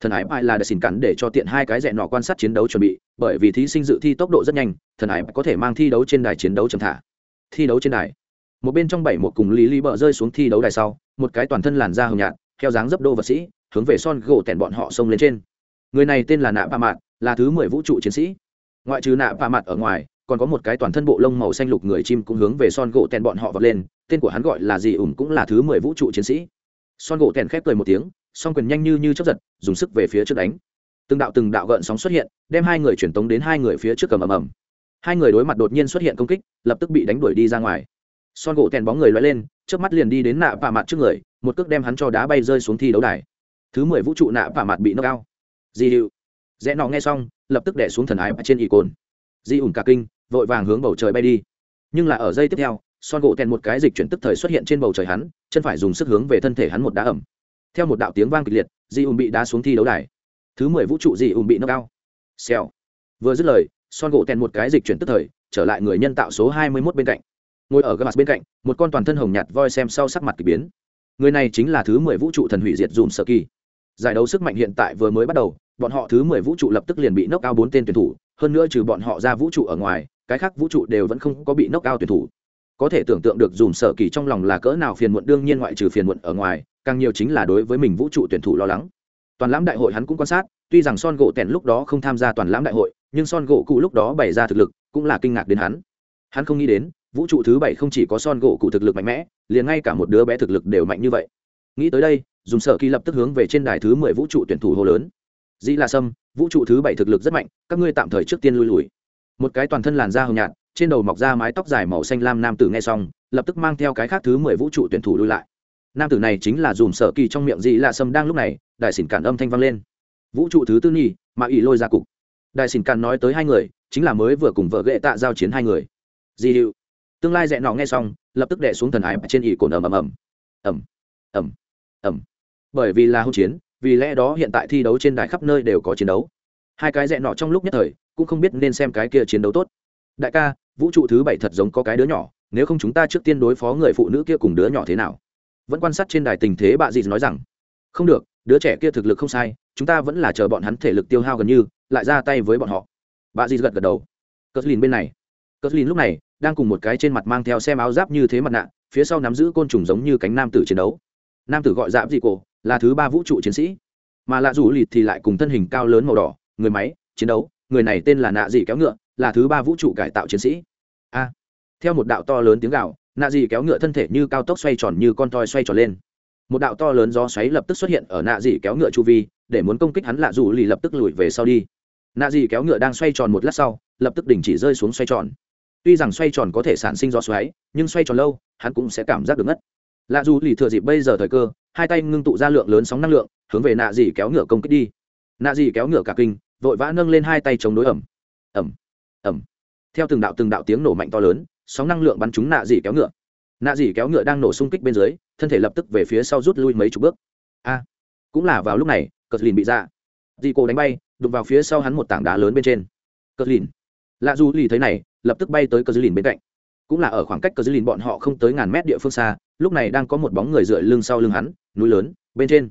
Thần ải mai là đã xin cắn để cho tiện hai cái rẽ nọ quan sát chiến đấu chuẩn bị, bởi vì thí sinh dự thi tốc độ rất nhanh, thần ải có thể mang thi đấu trên đài chiến đấu chậm thả. Thi đấu trên đài. Một bên trong bảy một cùng lý lý bợ rơi xuống thi đấu đài sau, một cái toàn thân làn da hồng nhạt theo dáng dấp đô vật sĩ, hướng về son gỗ tẻn bọn họ xông lên trên. Người này tên là nạ ba mạt, là thứ mười vũ trụ chiến sĩ. Ngoại trừ nạ ba mạt ở ngoài còn có một cái toàn thân bộ lông màu xanh lục người chim cũng hướng về son gỗ tèn bọn họ vọt lên, tên của hắn gọi là gì ủng cũng là thứ mười vũ trụ chiến sĩ. Son gỗ tèn khép cười một tiếng, song quyền nhanh như như chấp giật, dùng sức về phía trước đánh. Từng đạo từng đạo gợn sóng xuất hiện, đem hai người truyền tống đến hai người phía trước cầm ầm ầm. Hai người đối mặt đột nhiên xuất hiện công kích, lập tức bị đánh đuổi đi ra ngoài. Son gỗ tèn bóng người loay lên trước mắt liền đi đến nạ vạ mặt trước người, một cước đem hắn cho đá bay rơi xuống thi đấu đài. Thứ mười vũ trụ nạ vạ mặt bị nâng cao di hiệu rẽ nọ nghe xong, lập tức đẻ xuống thần ái trên ỷ cồn. Di ủng cả kinh vội vàng hướng bầu trời bay đi. Nhưng là ở giây tiếp theo, son gỗ tèn một cái dịch chuyển tức thời xuất hiện trên bầu trời hắn, chân phải dùng sức hướng về thân thể hắn một đá ẩm. Theo một đạo tiếng vang kịch liệt di ùm bị đá xuống thi đấu đài. Thứ mười vũ trụ di ùm bị nâng cao xèo. Vừa dứt lời, son gỗ tèn một cái dịch chuyển tức thời, trở lại người nhân tạo số hai mươi mốt bên cạnh. Ngồi ở gương mặt bên cạnh, một con toàn thân hồng nhạt voi xem sau sắc mặt k ỳ biến. Người này chính là thứ mười vũ trụ thần hủy diệt dùm sơ kỳ. Giải đấu sức mạnh hiện tại vừa mới bắt đầu, bọn họ thứ mười vũ trụ lập tức liền bị nốc cao bốn tên tuyển thủ, hơn nữa trừ bọn họ ra vũ trụ ở ngoài cái khác vũ trụ đều vẫn không có bị nốc cao tuyển thủ. Có thể tưởng tượng được dùm sở kỳ trong lòng là cỡ nào phiền muộn, đương nhiên ngoại trừ phiền muộn ở ngoài, càng nhiều chính là đối với mình vũ trụ tuyển thủ lo lắng. Toàn lãm đại hội hắn cũng quan sát, tuy rằng son gỗ tèn lúc đó không tham gia toàn lãm đại hội, nhưng son gỗ cụ lúc đó bày ra thực lực cũng là kinh ngạc đến hắn. Hắn không nghĩ đến, vũ trụ thứ bảy không chỉ có son gỗ cụ thực lực mạnh mẽ, liền ngay cả một đứa bé thực lực đều mạnh như vậy. Nghĩ tới đây dùng sở kỳ lập tức hướng về trên đài thứ mười vũ trụ tuyển thủ hô lớn. Dĩ la sâm, vũ trụ thứ bảy thực lực rất mạnh, các ngươi tạm thời trước tiên lui lùi một cái toàn thân làn da hồng nhạt, trên đầu mọc ra mái tóc dài màu xanh lam nam tử nghe xong, lập tức mang theo cái khác thứ mười vũ trụ tuyển thủ lui lại. Nam tử này chính là dùm sở kỳ trong miệng dị lạ sâm đang lúc này, đại xỉn cản âm thanh vang lên. Vũ trụ thứ tư nhi mà ỷ lôi ra cục. Đại xỉn cản nói tới hai người, chính là mới vừa cùng vợ ghệ tạ giao chiến hai người. Di hiệu tương lai dẹn nọ nghe xong, lập tức đẻ xuống thần ái trên ỷ cồn ầm ầm ầm. Ầm ầm ầm. Bởi vì là hỗn chiến, vì lẽ đó hiện tại thi đấu trên đài khắp nơi đều có chiến đấu hai cái rẽ nọ trong lúc nhất thời, cũng không biết nên xem cái kia chiến đấu tốt. Đại ca, vũ trụ thứ bảy thật giống có cái đứa nhỏ, nếu không chúng ta trước tiên đối phó người phụ nữ kia cùng đứa nhỏ thế nào? Vẫn quan sát trên đài tình thế bà dì nói rằng, không được, đứa trẻ kia thực lực không sai, chúng ta vẫn là chờ bọn hắn thể lực tiêu hao gần như, lại ra tay với bọn họ. Bà dì gật gật đầu. Cờ lìn bên này. Cờ lìn lúc này đang cùng một cái trên mặt mang theo xem áo giáp như thế mặt nạ, phía sau nắm giữ côn trùng giống như cánh nam tử chiến đấu. Nam tử gọi giáp dị cổ, là thứ ba vũ trụ chiến sĩ. Mà lạ rủ lịt thì lại cùng thân hình cao lớn màu đỏ người máy, chiến đấu, người này tên là nạ dị kéo ngựa, là thứ ba vũ trụ cải tạo chiến sĩ. A, theo một đạo to lớn tiếng gạo nạ dị kéo ngựa thân thể như cao tốc xoay tròn như con toi xoay tròn lên. Một đạo to lớn gió xoáy lập tức xuất hiện ở nạ dị kéo ngựa chu vi, để muốn công kích hắn lạ dù lì lập tức lùi về sau đi. Nạ dị kéo ngựa đang xoay tròn một lát sau, lập tức đình chỉ rơi xuống xoay tròn. Tuy rằng xoay tròn có thể sản sinh gió xoáy, nhưng xoay tròn lâu, hắn cũng sẽ cảm giác được ngất. Lạ dù lì thừa dịp bây giờ thời cơ, hai tay ngưng tụ ra lượng lớn sóng năng lượng, hướng về nạ dị kéo ngựa công kích đi. Nạ dị kéo ngựa cả kinh vội vã nâng lên hai tay chống đối ẩm. Ẩm. Ẩm. Theo từng đạo từng đạo tiếng nổ mạnh to lớn, sóng năng lượng bắn chúng nạ dị kéo ngựa. Nạ dị kéo ngựa đang nổ xung kích bên dưới, thân thể lập tức về phía sau rút lui mấy chục bước. A. Cũng là vào lúc này cờ lìn bị ra dị cô đánh bay, đụng vào phía sau hắn một tảng đá lớn bên trên. Cờ lìn. Lạ dù lì thấy này, lập tức bay tới cờ dư lìn bên cạnh. Cũng là ở khoảng cách cờ dư lìn bọn họ không tới ngàn mét địa phương xa, lúc này đang có một bóng người dựa lưng sau lưng hắn, núi lớn, bên trên.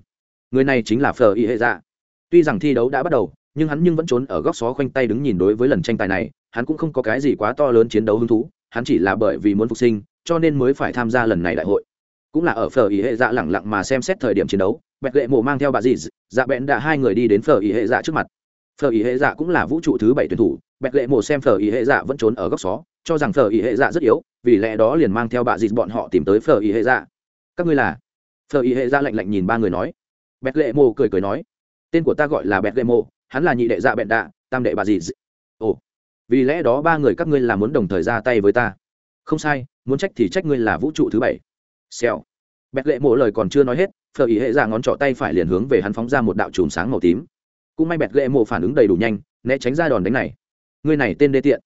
Người này chính là phờ y hệ dạ. Tuy rằng thi đấu đã bắt đầu nhưng hắn nhưng vẫn trốn ở góc xó khoanh tay đứng nhìn đối với lần tranh tài này, hắn cũng không có cái gì quá to lớn chiến đấu hứng thú, hắn chỉ là bởi vì muốn phục sinh, cho nên mới phải tham gia lần này đại hội. Cũng là ở phở ý hệ dạ lẳng lặng mà xem xét thời điểm chiến đấu, bẹt lệ mộ mang theo bà dì dạ bẹn đã hai người đi đến phở ý hệ dạ trước mặt. Phở ý hệ dạ cũng là vũ trụ thứ bảy tuyển thủ, bẹt lệ mộ xem phở ý hệ dạ vẫn trốn ở góc xó, cho rằng phở ý hệ dạ rất yếu, vì lẽ đó liền mang theo bà dì bọn họ tìm tới phở ý hệ dạ. Các ngươi là? Phở ý hệ dạ lạnh lạnh nhìn ba người nói. Bẹt lệ mộ cười cười nói. Tên của ta gọi là bẹt lệ mộ hắn là nhị đệ dạ bẹn đạ, tam đệ bà dì ồ, vì lẽ đó ba người các ngươi là muốn đồng thời ra tay với ta. Không sai, muốn trách thì trách ngươi là vũ trụ thứ bảy. Xèo. Bẹt lệ mộ lời còn chưa nói hết, Phở ý hệ dạ ngón trỏ tay phải liền hướng về hắn phóng ra một đạo chùm sáng màu tím. Cũng may bẹt lệ mộ phản ứng đầy đủ nhanh, né tránh ra đòn đánh này. Ngươi này tên đê tiện.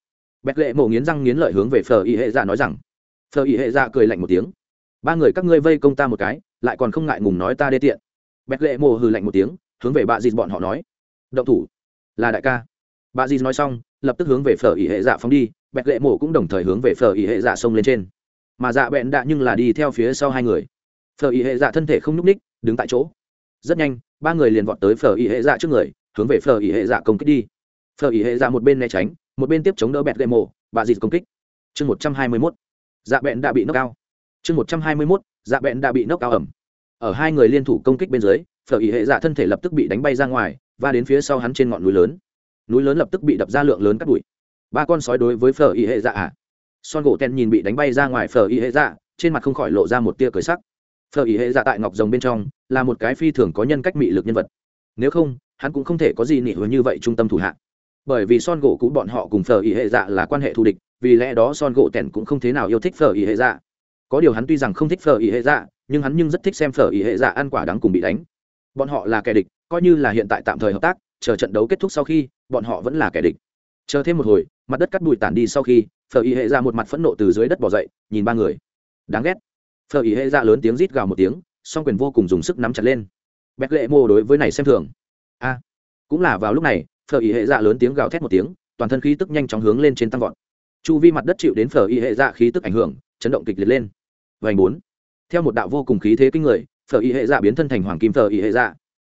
Bẹt lệ mộ nghiến răng nghiến lợi hướng về phở ý hệ dạ nói rằng. Phở ý hệ dạ cười lạnh một tiếng. Ba người các ngươi vây công ta một cái, lại còn không ngại ngùng nói ta đê tiện. Bẹt lệ mộ hừ lạnh một tiếng, hướng về bà dịt bọn họ nói động thủ. Là đại ca. Bà di nói xong, lập tức hướng về phở ỉ hệ dạ phóng đi, bẹt lệ mổ cũng đồng thời hướng về phở ỉ hệ dạ xông lên trên. Mà dạ bẹn đạ nhưng là đi theo phía sau hai người. Phở ỉ hệ dạ thân thể không nhúc ních, đứng tại chỗ. Rất nhanh, ba người liền vọt tới phở ỉ hệ dạ trước người, hướng về phở ỉ hệ dạ công kích đi. Phở ỉ hệ dạ một bên né tránh, một bên tiếp chống đỡ bẹt lệ mổ, bà dịt công kích. Chương một trăm hai mươi mốt. Dạ bẹn đã bị nốc cao. Chương một trăm hai mươi mốt dạ bẹn đã bị nốc cao ẩm. Ở hai người liên thủ công kích bên dưới, phở ỉ hệ dạ thân thể lập tức bị đánh bay ra ngoài và đến phía sau hắn trên ngọn núi lớn. Núi lớn lập tức bị đập ra lượng lớn cắt bụi. Ba con sói đối với phở Y hệ dạ à? Son gỗ ten nhìn bị đánh bay ra ngoài phở Y hệ dạ trên mặt không khỏi lộ ra một tia cười sắc. Phở Y hệ dạ tại ngọc rồng bên trong là một cái phi thường có nhân cách mị lực nhân vật. Nếu không, hắn cũng không thể có gì nị hứa như vậy trung tâm thủ hạ. Bởi vì son gỗ cũ bọn họ cùng phở Y hệ dạ là quan hệ thù địch, vì lẽ đó son gỗ Tèn cũng không thế nào yêu thích phở Y hệ dạ. Có điều hắn tuy rằng không thích phở Y hệ dạ nhưng hắn nhưng rất thích xem phở Y hệ dạ ăn quả đắng cùng bị đánh. Bọn họ là kẻ địch coi như là hiện tại tạm thời hợp tác, chờ trận đấu kết thúc sau khi, bọn họ vẫn là kẻ địch. Chờ thêm một hồi, mặt đất cắt bụi tản đi sau khi, phở Y hệ Ra một mặt phẫn nộ từ dưới đất bỏ dậy, nhìn ba người. Đáng ghét. Phở Y hệ Ra lớn tiếng rít gào một tiếng, song quyền vô cùng dùng sức nắm chặt lên. Bẹt lệ mô đối với này xem thường. A. Cũng là vào lúc này, phở Y hệ Ra lớn tiếng gào thét một tiếng, toàn thân khí tức nhanh chóng hướng lên trên tăng vọt. Chu vi mặt đất chịu đến phở Y hệ Ra khí tức ảnh hưởng, chấn động kịch liệt lên. Vành bốn. Theo một đạo vô cùng khí thế kinh người, phở Y hệ Ra biến thân thành hoàng kim phở Y hệ Ra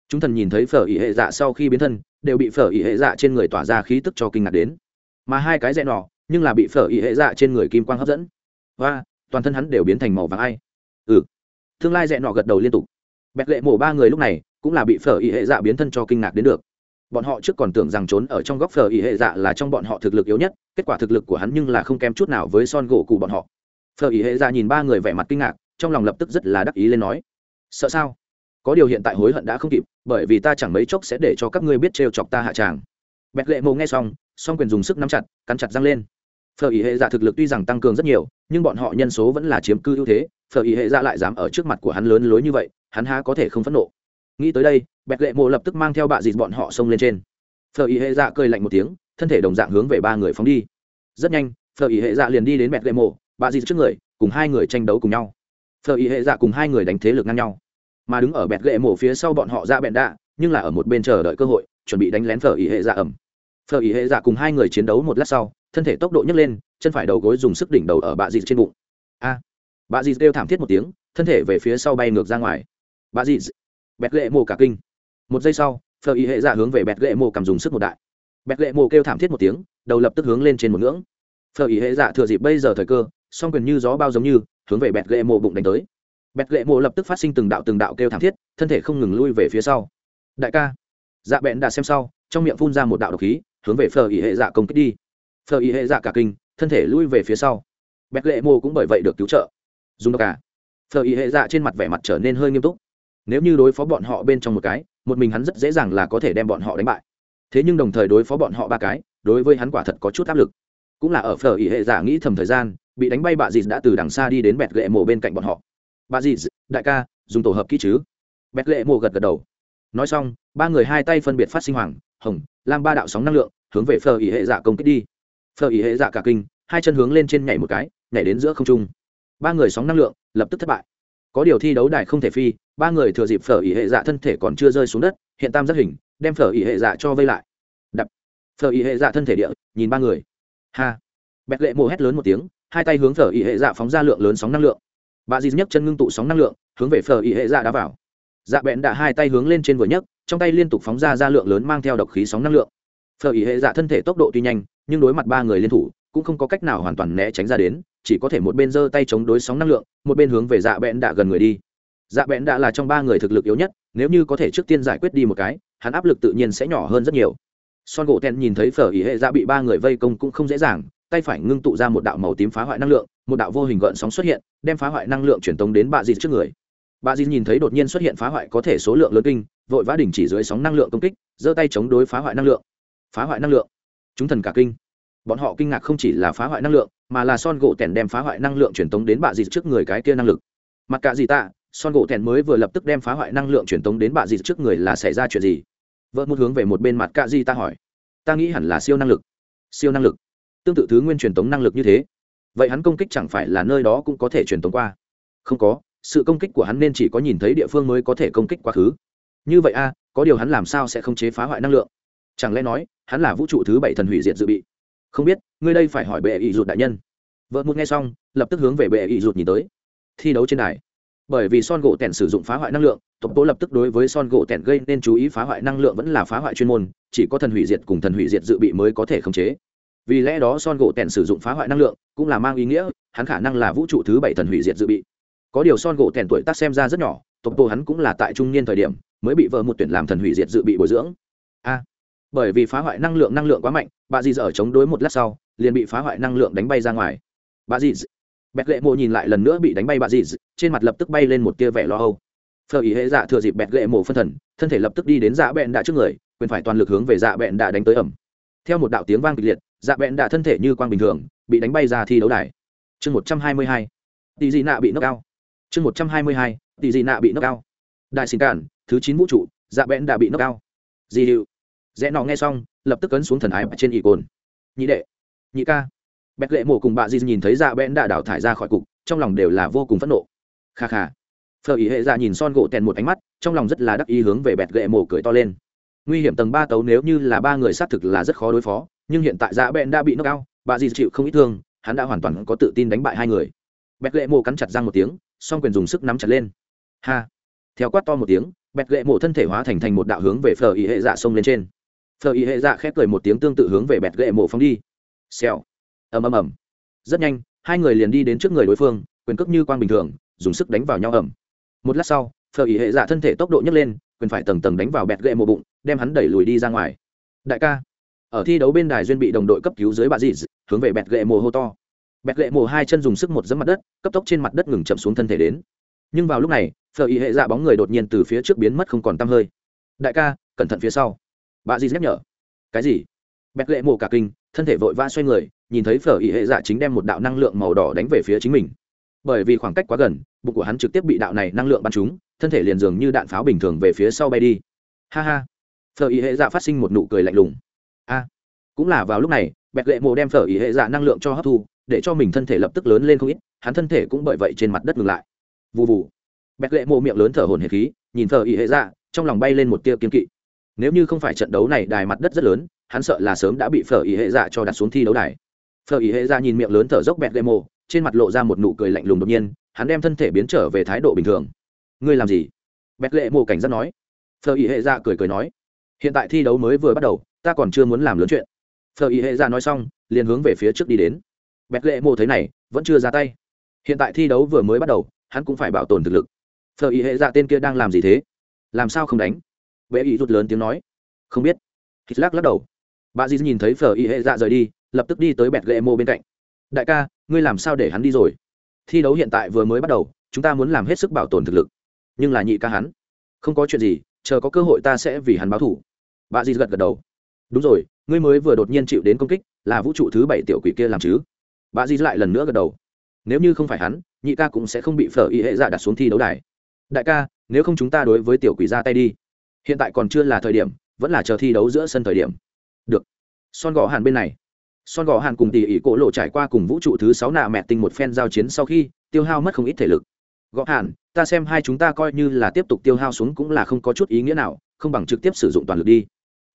chúng thần nhìn thấy phở ỉ hệ dạ sau khi biến thân, đều bị phở ỉ hệ dạ trên người tỏa ra khí tức cho kinh ngạc đến. Mà hai cái rẽ nọ, nhưng là bị phở ỉ hệ dạ trên người kim quang hấp dẫn. Và toàn thân hắn đều biến thành màu vàng ai. Ừ. Tương lai rẽ nọ gật đầu liên tục. Bẹt lệ mổ ba người lúc này, cũng là bị phở ỉ hệ dạ biến thân cho kinh ngạc đến được. Bọn họ trước còn tưởng rằng trốn ở trong góc phở ỉ hệ dạ là trong bọn họ thực lực yếu nhất, kết quả thực lực của hắn nhưng là không kém chút nào với son gỗ cụ bọn họ. Phở ỉ hệ dạ nhìn ba người vẻ mặt kinh ngạc, trong lòng lập tức rất là đắc ý lên nói, sợ sao? Có điều hiện tại hối hận đã không kịp, bởi vì ta chẳng mấy chốc sẽ để cho các ngươi biết trêu chọc ta hạ tràng. Bẹt lệ mộ nghe xong, song quyền dùng sức nắm chặt, cắn chặt răng lên. Phở ý hệ dạ thực lực tuy rằng tăng cường rất nhiều, nhưng bọn họ nhân số vẫn là chiếm cư ưu thế, phở ý hệ dạ lại dám ở trước mặt của hắn lớn lối như vậy, hắn há có thể không phẫn nộ. Nghĩ tới đây, bẹt lệ mộ lập tức mang theo bạ dịt bọn họ xông lên trên. Phở ý hệ dạ cười lạnh một tiếng, thân thể đồng dạng hướng về ba người phóng đi. Rất nhanh, phở ý hệ dạ liền đi đến bẹt lệ mộ, bạ dịt trước người, cùng hai người tranh đấu cùng nhau. Phở ý hệ dạ cùng hai người đánh thế lực ngang nhau mà đứng ở bẹt gậy mộ phía sau bọn họ ra bẹn đạ nhưng là ở một bên chờ đợi cơ hội chuẩn bị đánh lén phở ý hệ dạ ẩm. Phở ý hệ dạ cùng hai người chiến đấu một lát sau thân thể tốc độ nhấc lên chân phải đầu gối dùng sức đỉnh đầu ở bạ dịt trên bụng. A! À, bạ dịt kêu thảm thiết một tiếng thân thể về phía sau bay ngược ra ngoài. Bạ dịt bẹt gậy mộ cả kinh. Một giây sau phở ý hệ dạ hướng về bẹt gậy mộ cầm dùng sức một đại. Bẹt gậy mộ kêu thảm thiết một tiếng đầu lập tức hướng lên trên một ngưỡng. Phở ý hệ dạ thừa dịp bây giờ thời cơ song quyền như gió bao giống như hướng về bẹt gậy mộ bụng đánh tới bẹt lệ mộ lập tức phát sinh từng đạo từng đạo kêu thảm thiết, thân thể không ngừng lui về phía sau. Đại ca. Dạ bẹn đã xem sau, trong miệng phun ra một đạo độc khí, hướng về phở ý hệ dạ công kích đi. Phở ý hệ dạ cả kinh, thân thể lui về phía sau. Bẹt lệ mộ cũng bởi vậy được cứu trợ. Dùng độc cả phở ý hệ dạ trên mặt vẻ mặt trở nên hơi nghiêm túc. Nếu như đối phó bọn họ bên trong một cái, một mình hắn rất dễ dàng là có thể đem bọn họ đánh bại. Thế nhưng đồng thời đối phó bọn họ ba cái, đối với hắn quả thật có chút áp lực. Cũng là ở phở ý hệ giả nghĩ thầm thời gian, bị đánh bay bạ dì đã từ đằng xa đi đến bẹt gệ mổ bên cạnh bọn họ bà dì đại ca, dùng tổ hợp kỹ chứ. Bẹt lệ mộ gật gật đầu. Nói xong, ba người hai tay phân biệt phát sinh hoàng, hồng, lam ba đạo sóng năng lượng, hướng về phở ý hệ giả công kích đi. Phở ý hệ giả cả kinh, hai chân hướng lên trên nhảy một cái, nhảy đến giữa không trung. Ba người sóng năng lượng lập tức thất bại. Có điều thi đấu đài không thể phi, ba người thừa dịp phở ỉ hệ dạ thân thể còn chưa rơi xuống đất, hiện tam giác hình, đem phở ỉ hệ dạ cho vây lại. Đập. Phở ỉ hệ dạ thân thể địa, nhìn ba người. Ha. Bẹt lệ mồ hét lớn một tiếng, hai tay hướng phở ỉ hệ dạ phóng ra lượng lớn sóng năng lượng bà dì nhấc chân ngưng tụ sóng năng lượng, hướng về phở y hệ dạ đá vào. Dạ bẹn đã hai tay hướng lên trên vừa nhấc, trong tay liên tục phóng ra ra lượng lớn mang theo độc khí sóng năng lượng. Phở y hệ dạ thân thể tốc độ tuy nhanh, nhưng đối mặt ba người liên thủ, cũng không có cách nào hoàn toàn né tránh ra đến, chỉ có thể một bên giơ tay chống đối sóng năng lượng, một bên hướng về dạ bẹn đã gần người đi. Dạ bẹn đã là trong ba người thực lực yếu nhất, nếu như có thể trước tiên giải quyết đi một cái, hắn áp lực tự nhiên sẽ nhỏ hơn rất nhiều. Son gỗ ten nhìn thấy phở ý hệ dạ bị ba người vây công cũng không dễ dàng, tay phải ngưng tụ ra một đạo màu tím phá hoại năng lượng một đạo vô hình gợn sóng xuất hiện, đem phá hoại năng lượng truyền tống đến bà dì trước người. Bà dì nhìn thấy đột nhiên xuất hiện phá hoại có thể số lượng lớn kinh, vội vã đình chỉ dưới sóng năng lượng công kích, giơ tay chống đối phá hoại năng lượng. Phá hoại năng lượng. Chúng thần cả kinh. Bọn họ kinh ngạc không chỉ là phá hoại năng lượng, mà là son gỗ tèn đem phá hoại năng lượng truyền tống đến bà dì trước người cái kia năng lực. Mặt cả dì tạ son gỗ tèn mới vừa lập tức đem phá hoại năng lượng truyền tống đến bà dì trước người là xảy ra chuyện gì? Vợ một hướng về một bên mặt cả dì ta hỏi. Ta nghĩ hẳn là siêu năng lực. Siêu năng lực. Tương tự thứ nguyên truyền tống năng lực như thế vậy hắn công kích chẳng phải là nơi đó cũng có thể truyền tống qua? Không có, sự công kích của hắn nên chỉ có nhìn thấy địa phương mới có thể công kích quá khứ. Như vậy a, có điều hắn làm sao sẽ không chế phá hoại năng lượng? Chẳng lẽ nói, hắn là vũ trụ thứ bảy thần hủy diệt dự bị? Không biết, ngươi đây phải hỏi bệ ỵ rụt đại nhân. Vợ một nghe xong, lập tức hướng về bệ ỵ rụt nhìn tới. Thi đấu trên đài. Bởi vì son gỗ tẻn sử dụng phá hoại năng lượng, tộc tố lập tức đối với son gỗ tẻn gây nên chú ý phá hoại năng lượng vẫn là phá hoại chuyên môn, chỉ có thần hủy diệt cùng thần hủy diệt dự bị mới có thể khống chế vì lẽ đó son gỗ tèn sử dụng phá hoại năng lượng, cũng là mang ý nghĩa, hắn khả năng là vũ trụ thứ bảy thần hủy diệt dự bị. Có điều son gỗ tèn tuổi tác xem ra rất nhỏ, tộc tô hắn cũng là tại trung niên thời điểm, mới bị vợ một tuyển làm thần hủy diệt dự bị bồi dưỡng. A, bởi vì phá hoại năng lượng năng lượng quá mạnh, bà dì dở chống đối một lát sau, liền bị phá hoại năng lượng đánh bay ra ngoài. Bà dì, bẹt lệ mộ nhìn lại lần nữa bị đánh bay bà dì, trên mặt lập tức bay lên một tia vẻ lo âu. Phờ ý hệ dạ thừa dịp bẹt lệ mộ phân thần, thân thể lập tức đi đến dạ bẹn đạ trước người, quyền phải toàn lực hướng về dạ bẹn đạ đánh tới ẩm theo một đạo tiếng vang kịch liệt dạ bẹn đạ thân thể như quang bình thường, bị đánh bay ra thi đấu đài. Chương một trăm hai mươi hai, tỷ dị nạ bị nốc cao chương một trăm hai mươi hai, tỷ dị nạ bị nốc cao đại xin cản, thứ chín vũ trụ dạ bẹn đã bị nốc cao di hiệu rẽ nọ nghe xong, lập tức cấn xuống thần ái trên ỷ cồn. Nhị đệ. Nhị ca. Bẹt lệ mổ cùng bà di nhìn thấy dạ bẹn đã đào thải ra khỏi cục, trong lòng đều là vô cùng phẫn nộ. Kha kha. Phở ý hệ dạ nhìn son gỗ tèn một ánh mắt, trong lòng rất là đắc ý hướng về bẹt lệ mổ cười to lên nguy hiểm tầng ba tấu nếu như là ba người xác thực là rất khó đối phó, nhưng hiện tại dạ bẹn đã bị nốc cao bà dì chịu không ít thương, hắn đã hoàn toàn có tự tin đánh bại hai người. Bẹt lệ mổ cắn chặt răng một tiếng, song quyền dùng sức nắm chặt lên. Ha! Theo quát to một tiếng, bẹt lệ mổ thân thể hóa thành thành một đạo hướng về phở ý hệ dạ xông lên trên. Phở ý hệ dạ khép cười một tiếng tương tự hướng về bẹt lệ mổ phóng đi. Xèo! Ầm ầm ầm. Rất nhanh, hai người liền đi đến trước người đối phương, quyền cước như quang bình thường, dùng sức đánh vào nhau ẩm một lát sau, phở ý hệ dạ thân thể tốc độ nhấc lên quyền phải tầng tầng đánh vào bẹt gậy một bụng, đem hắn đẩy lùi đi ra ngoài. Đại ca, ở thi đấu bên đài duyên bị đồng đội cấp cứu dưới bà dì hướng về bẹt gậy mồ hô to. Bẹt gậy mồ hai chân dùng sức một dẫm mặt đất, cấp tốc trên mặt đất ngừng chậm xuống thân thể đến. Nhưng vào lúc này phở ý hệ dạ bóng người đột nhiên từ phía trước biến mất không còn tăm hơi. Đại ca, cẩn thận phía sau. Bà dì nhắc nhở. Cái gì? Bẹt gậy mồ cả kinh, thân thể vội vã xoay người, nhìn thấy phở ý hệ dạ chính đem một đạo năng lượng màu đỏ đánh về phía chính mình. Bởi vì khoảng cách quá gần, bụng của hắn trực tiếp bị đạo này năng lượng bắn trúng thân thể liền dường như đạn pháo bình thường về phía sau bay đi. Ha ha. Phở ý hệ dạ phát sinh một nụ cười lạnh lùng. A. Cũng là vào lúc này, bẹt lệ mộ đem phở ý hệ dạ năng lượng cho hấp thu, để cho mình thân thể lập tức lớn lên không ít, hắn thân thể cũng bởi vậy trên mặt đất ngừng lại. Vụ vụ bẹt lệ mộ miệng lớn thở hồn hệ khí, nhìn phở ý hệ dạ trong lòng bay lên một tia kiên kỵ. Nếu như không phải trận đấu này đài mặt đất rất lớn, hắn sợ là sớm đã bị phở ý hệ dạ cho đặt xuống thi đấu đài. Phở ý hệ dạ nhìn miệng lớn thở dốc bẹt lệ mộ, trên mặt lộ ra một nụ cười lạnh lùng đột nhiên, hắn đem thân thể biến trở về thái độ bình thường ngươi làm gì? Bẹt lệ mộ cảnh giác nói. Phờ ý hệ ra cười cười nói. Hiện tại thi đấu mới vừa bắt đầu, ta còn chưa muốn làm lớn chuyện. Phờ ý hệ ra nói xong, liền hướng về phía trước đi đến. Bẹt lệ mộ thấy này, vẫn chưa ra tay. Hiện tại thi đấu vừa mới bắt đầu, hắn cũng phải bảo tồn thực lực. Phờ ý hệ ra tên kia đang làm gì thế? Làm sao không đánh? Vệ ý rút lớn tiếng nói. Không biết. Hít lắc lắc đầu. Bà dì nhìn thấy phờ ý hệ ra rời đi, lập tức đi tới bẹt lệ mộ bên cạnh. Đại ca, ngươi làm sao để hắn đi rồi? Thi đấu hiện tại vừa mới bắt đầu, chúng ta muốn làm hết sức bảo tồn thực lực nhưng là nhị ca hắn. Không có chuyện gì, chờ có cơ hội ta sẽ vì hắn báo thủ bà di gật gật đầu. Đúng rồi, ngươi mới vừa đột nhiên chịu đến công kích, là vũ trụ thứ bảy tiểu quỷ kia làm chứ? Bà di lại lần nữa gật đầu. Nếu như không phải hắn, nhị ca cũng sẽ không bị phở y hệ dạ đặt xuống thi đấu đài. Đại ca, nếu không chúng ta đối với tiểu quỷ ra tay đi. Hiện tại còn chưa là thời điểm, vẫn là chờ thi đấu giữa sân thời điểm. Được. Son gò hàn bên này. Son gò hàn cùng tỷ ỉ cổ lộ trải qua cùng vũ trụ thứ sáu nạ mẹ tinh một phen giao chiến sau khi, tiêu hao mất không ít thể lực. Gõ hàn ta xem hai chúng ta coi như là tiếp tục tiêu hao xuống cũng là không có chút ý nghĩa nào, không bằng trực tiếp sử dụng toàn lực đi.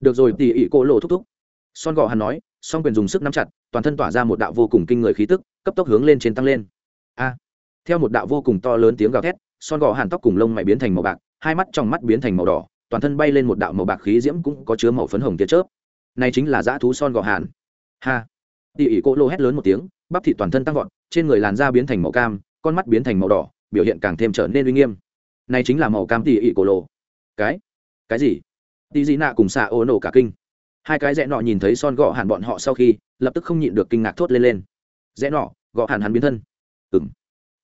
Được rồi, tỷ ỉ cô lộ thúc thúc. Son gò hàn nói, song quyền dùng sức nắm chặt, toàn thân tỏa ra một đạo vô cùng kinh người khí tức, cấp tốc hướng lên trên tăng lên. A. Theo một đạo vô cùng to lớn tiếng gào thét, son gò hàn tóc cùng lông mày biến thành màu bạc, hai mắt trong mắt biến thành màu đỏ, toàn thân bay lên một đạo màu bạc khí diễm cũng có chứa màu phấn hồng tia chớp. Này chính là dã thú son gò hàn. Ha. Tỉ ỉ cô lô hét lớn một tiếng, bắp thị toàn thân tăng vọt, trên người làn da biến thành màu cam, con mắt biến thành màu đỏ biểu hiện càng thêm trở nên uy nghiêm. Này chính là màu cam tỉ ỉ cổ lộ. cái? Cái gì? Tỉ dị nạ cùng xạ ô nổ cả kinh. Hai cái rẽ nọ nhìn thấy son gọ hàn bọn họ sau khi, lập tức không nhịn được kinh ngạc thốt lên lên. Rẽ nọ, gọ hàn hắn biến thân. Ừng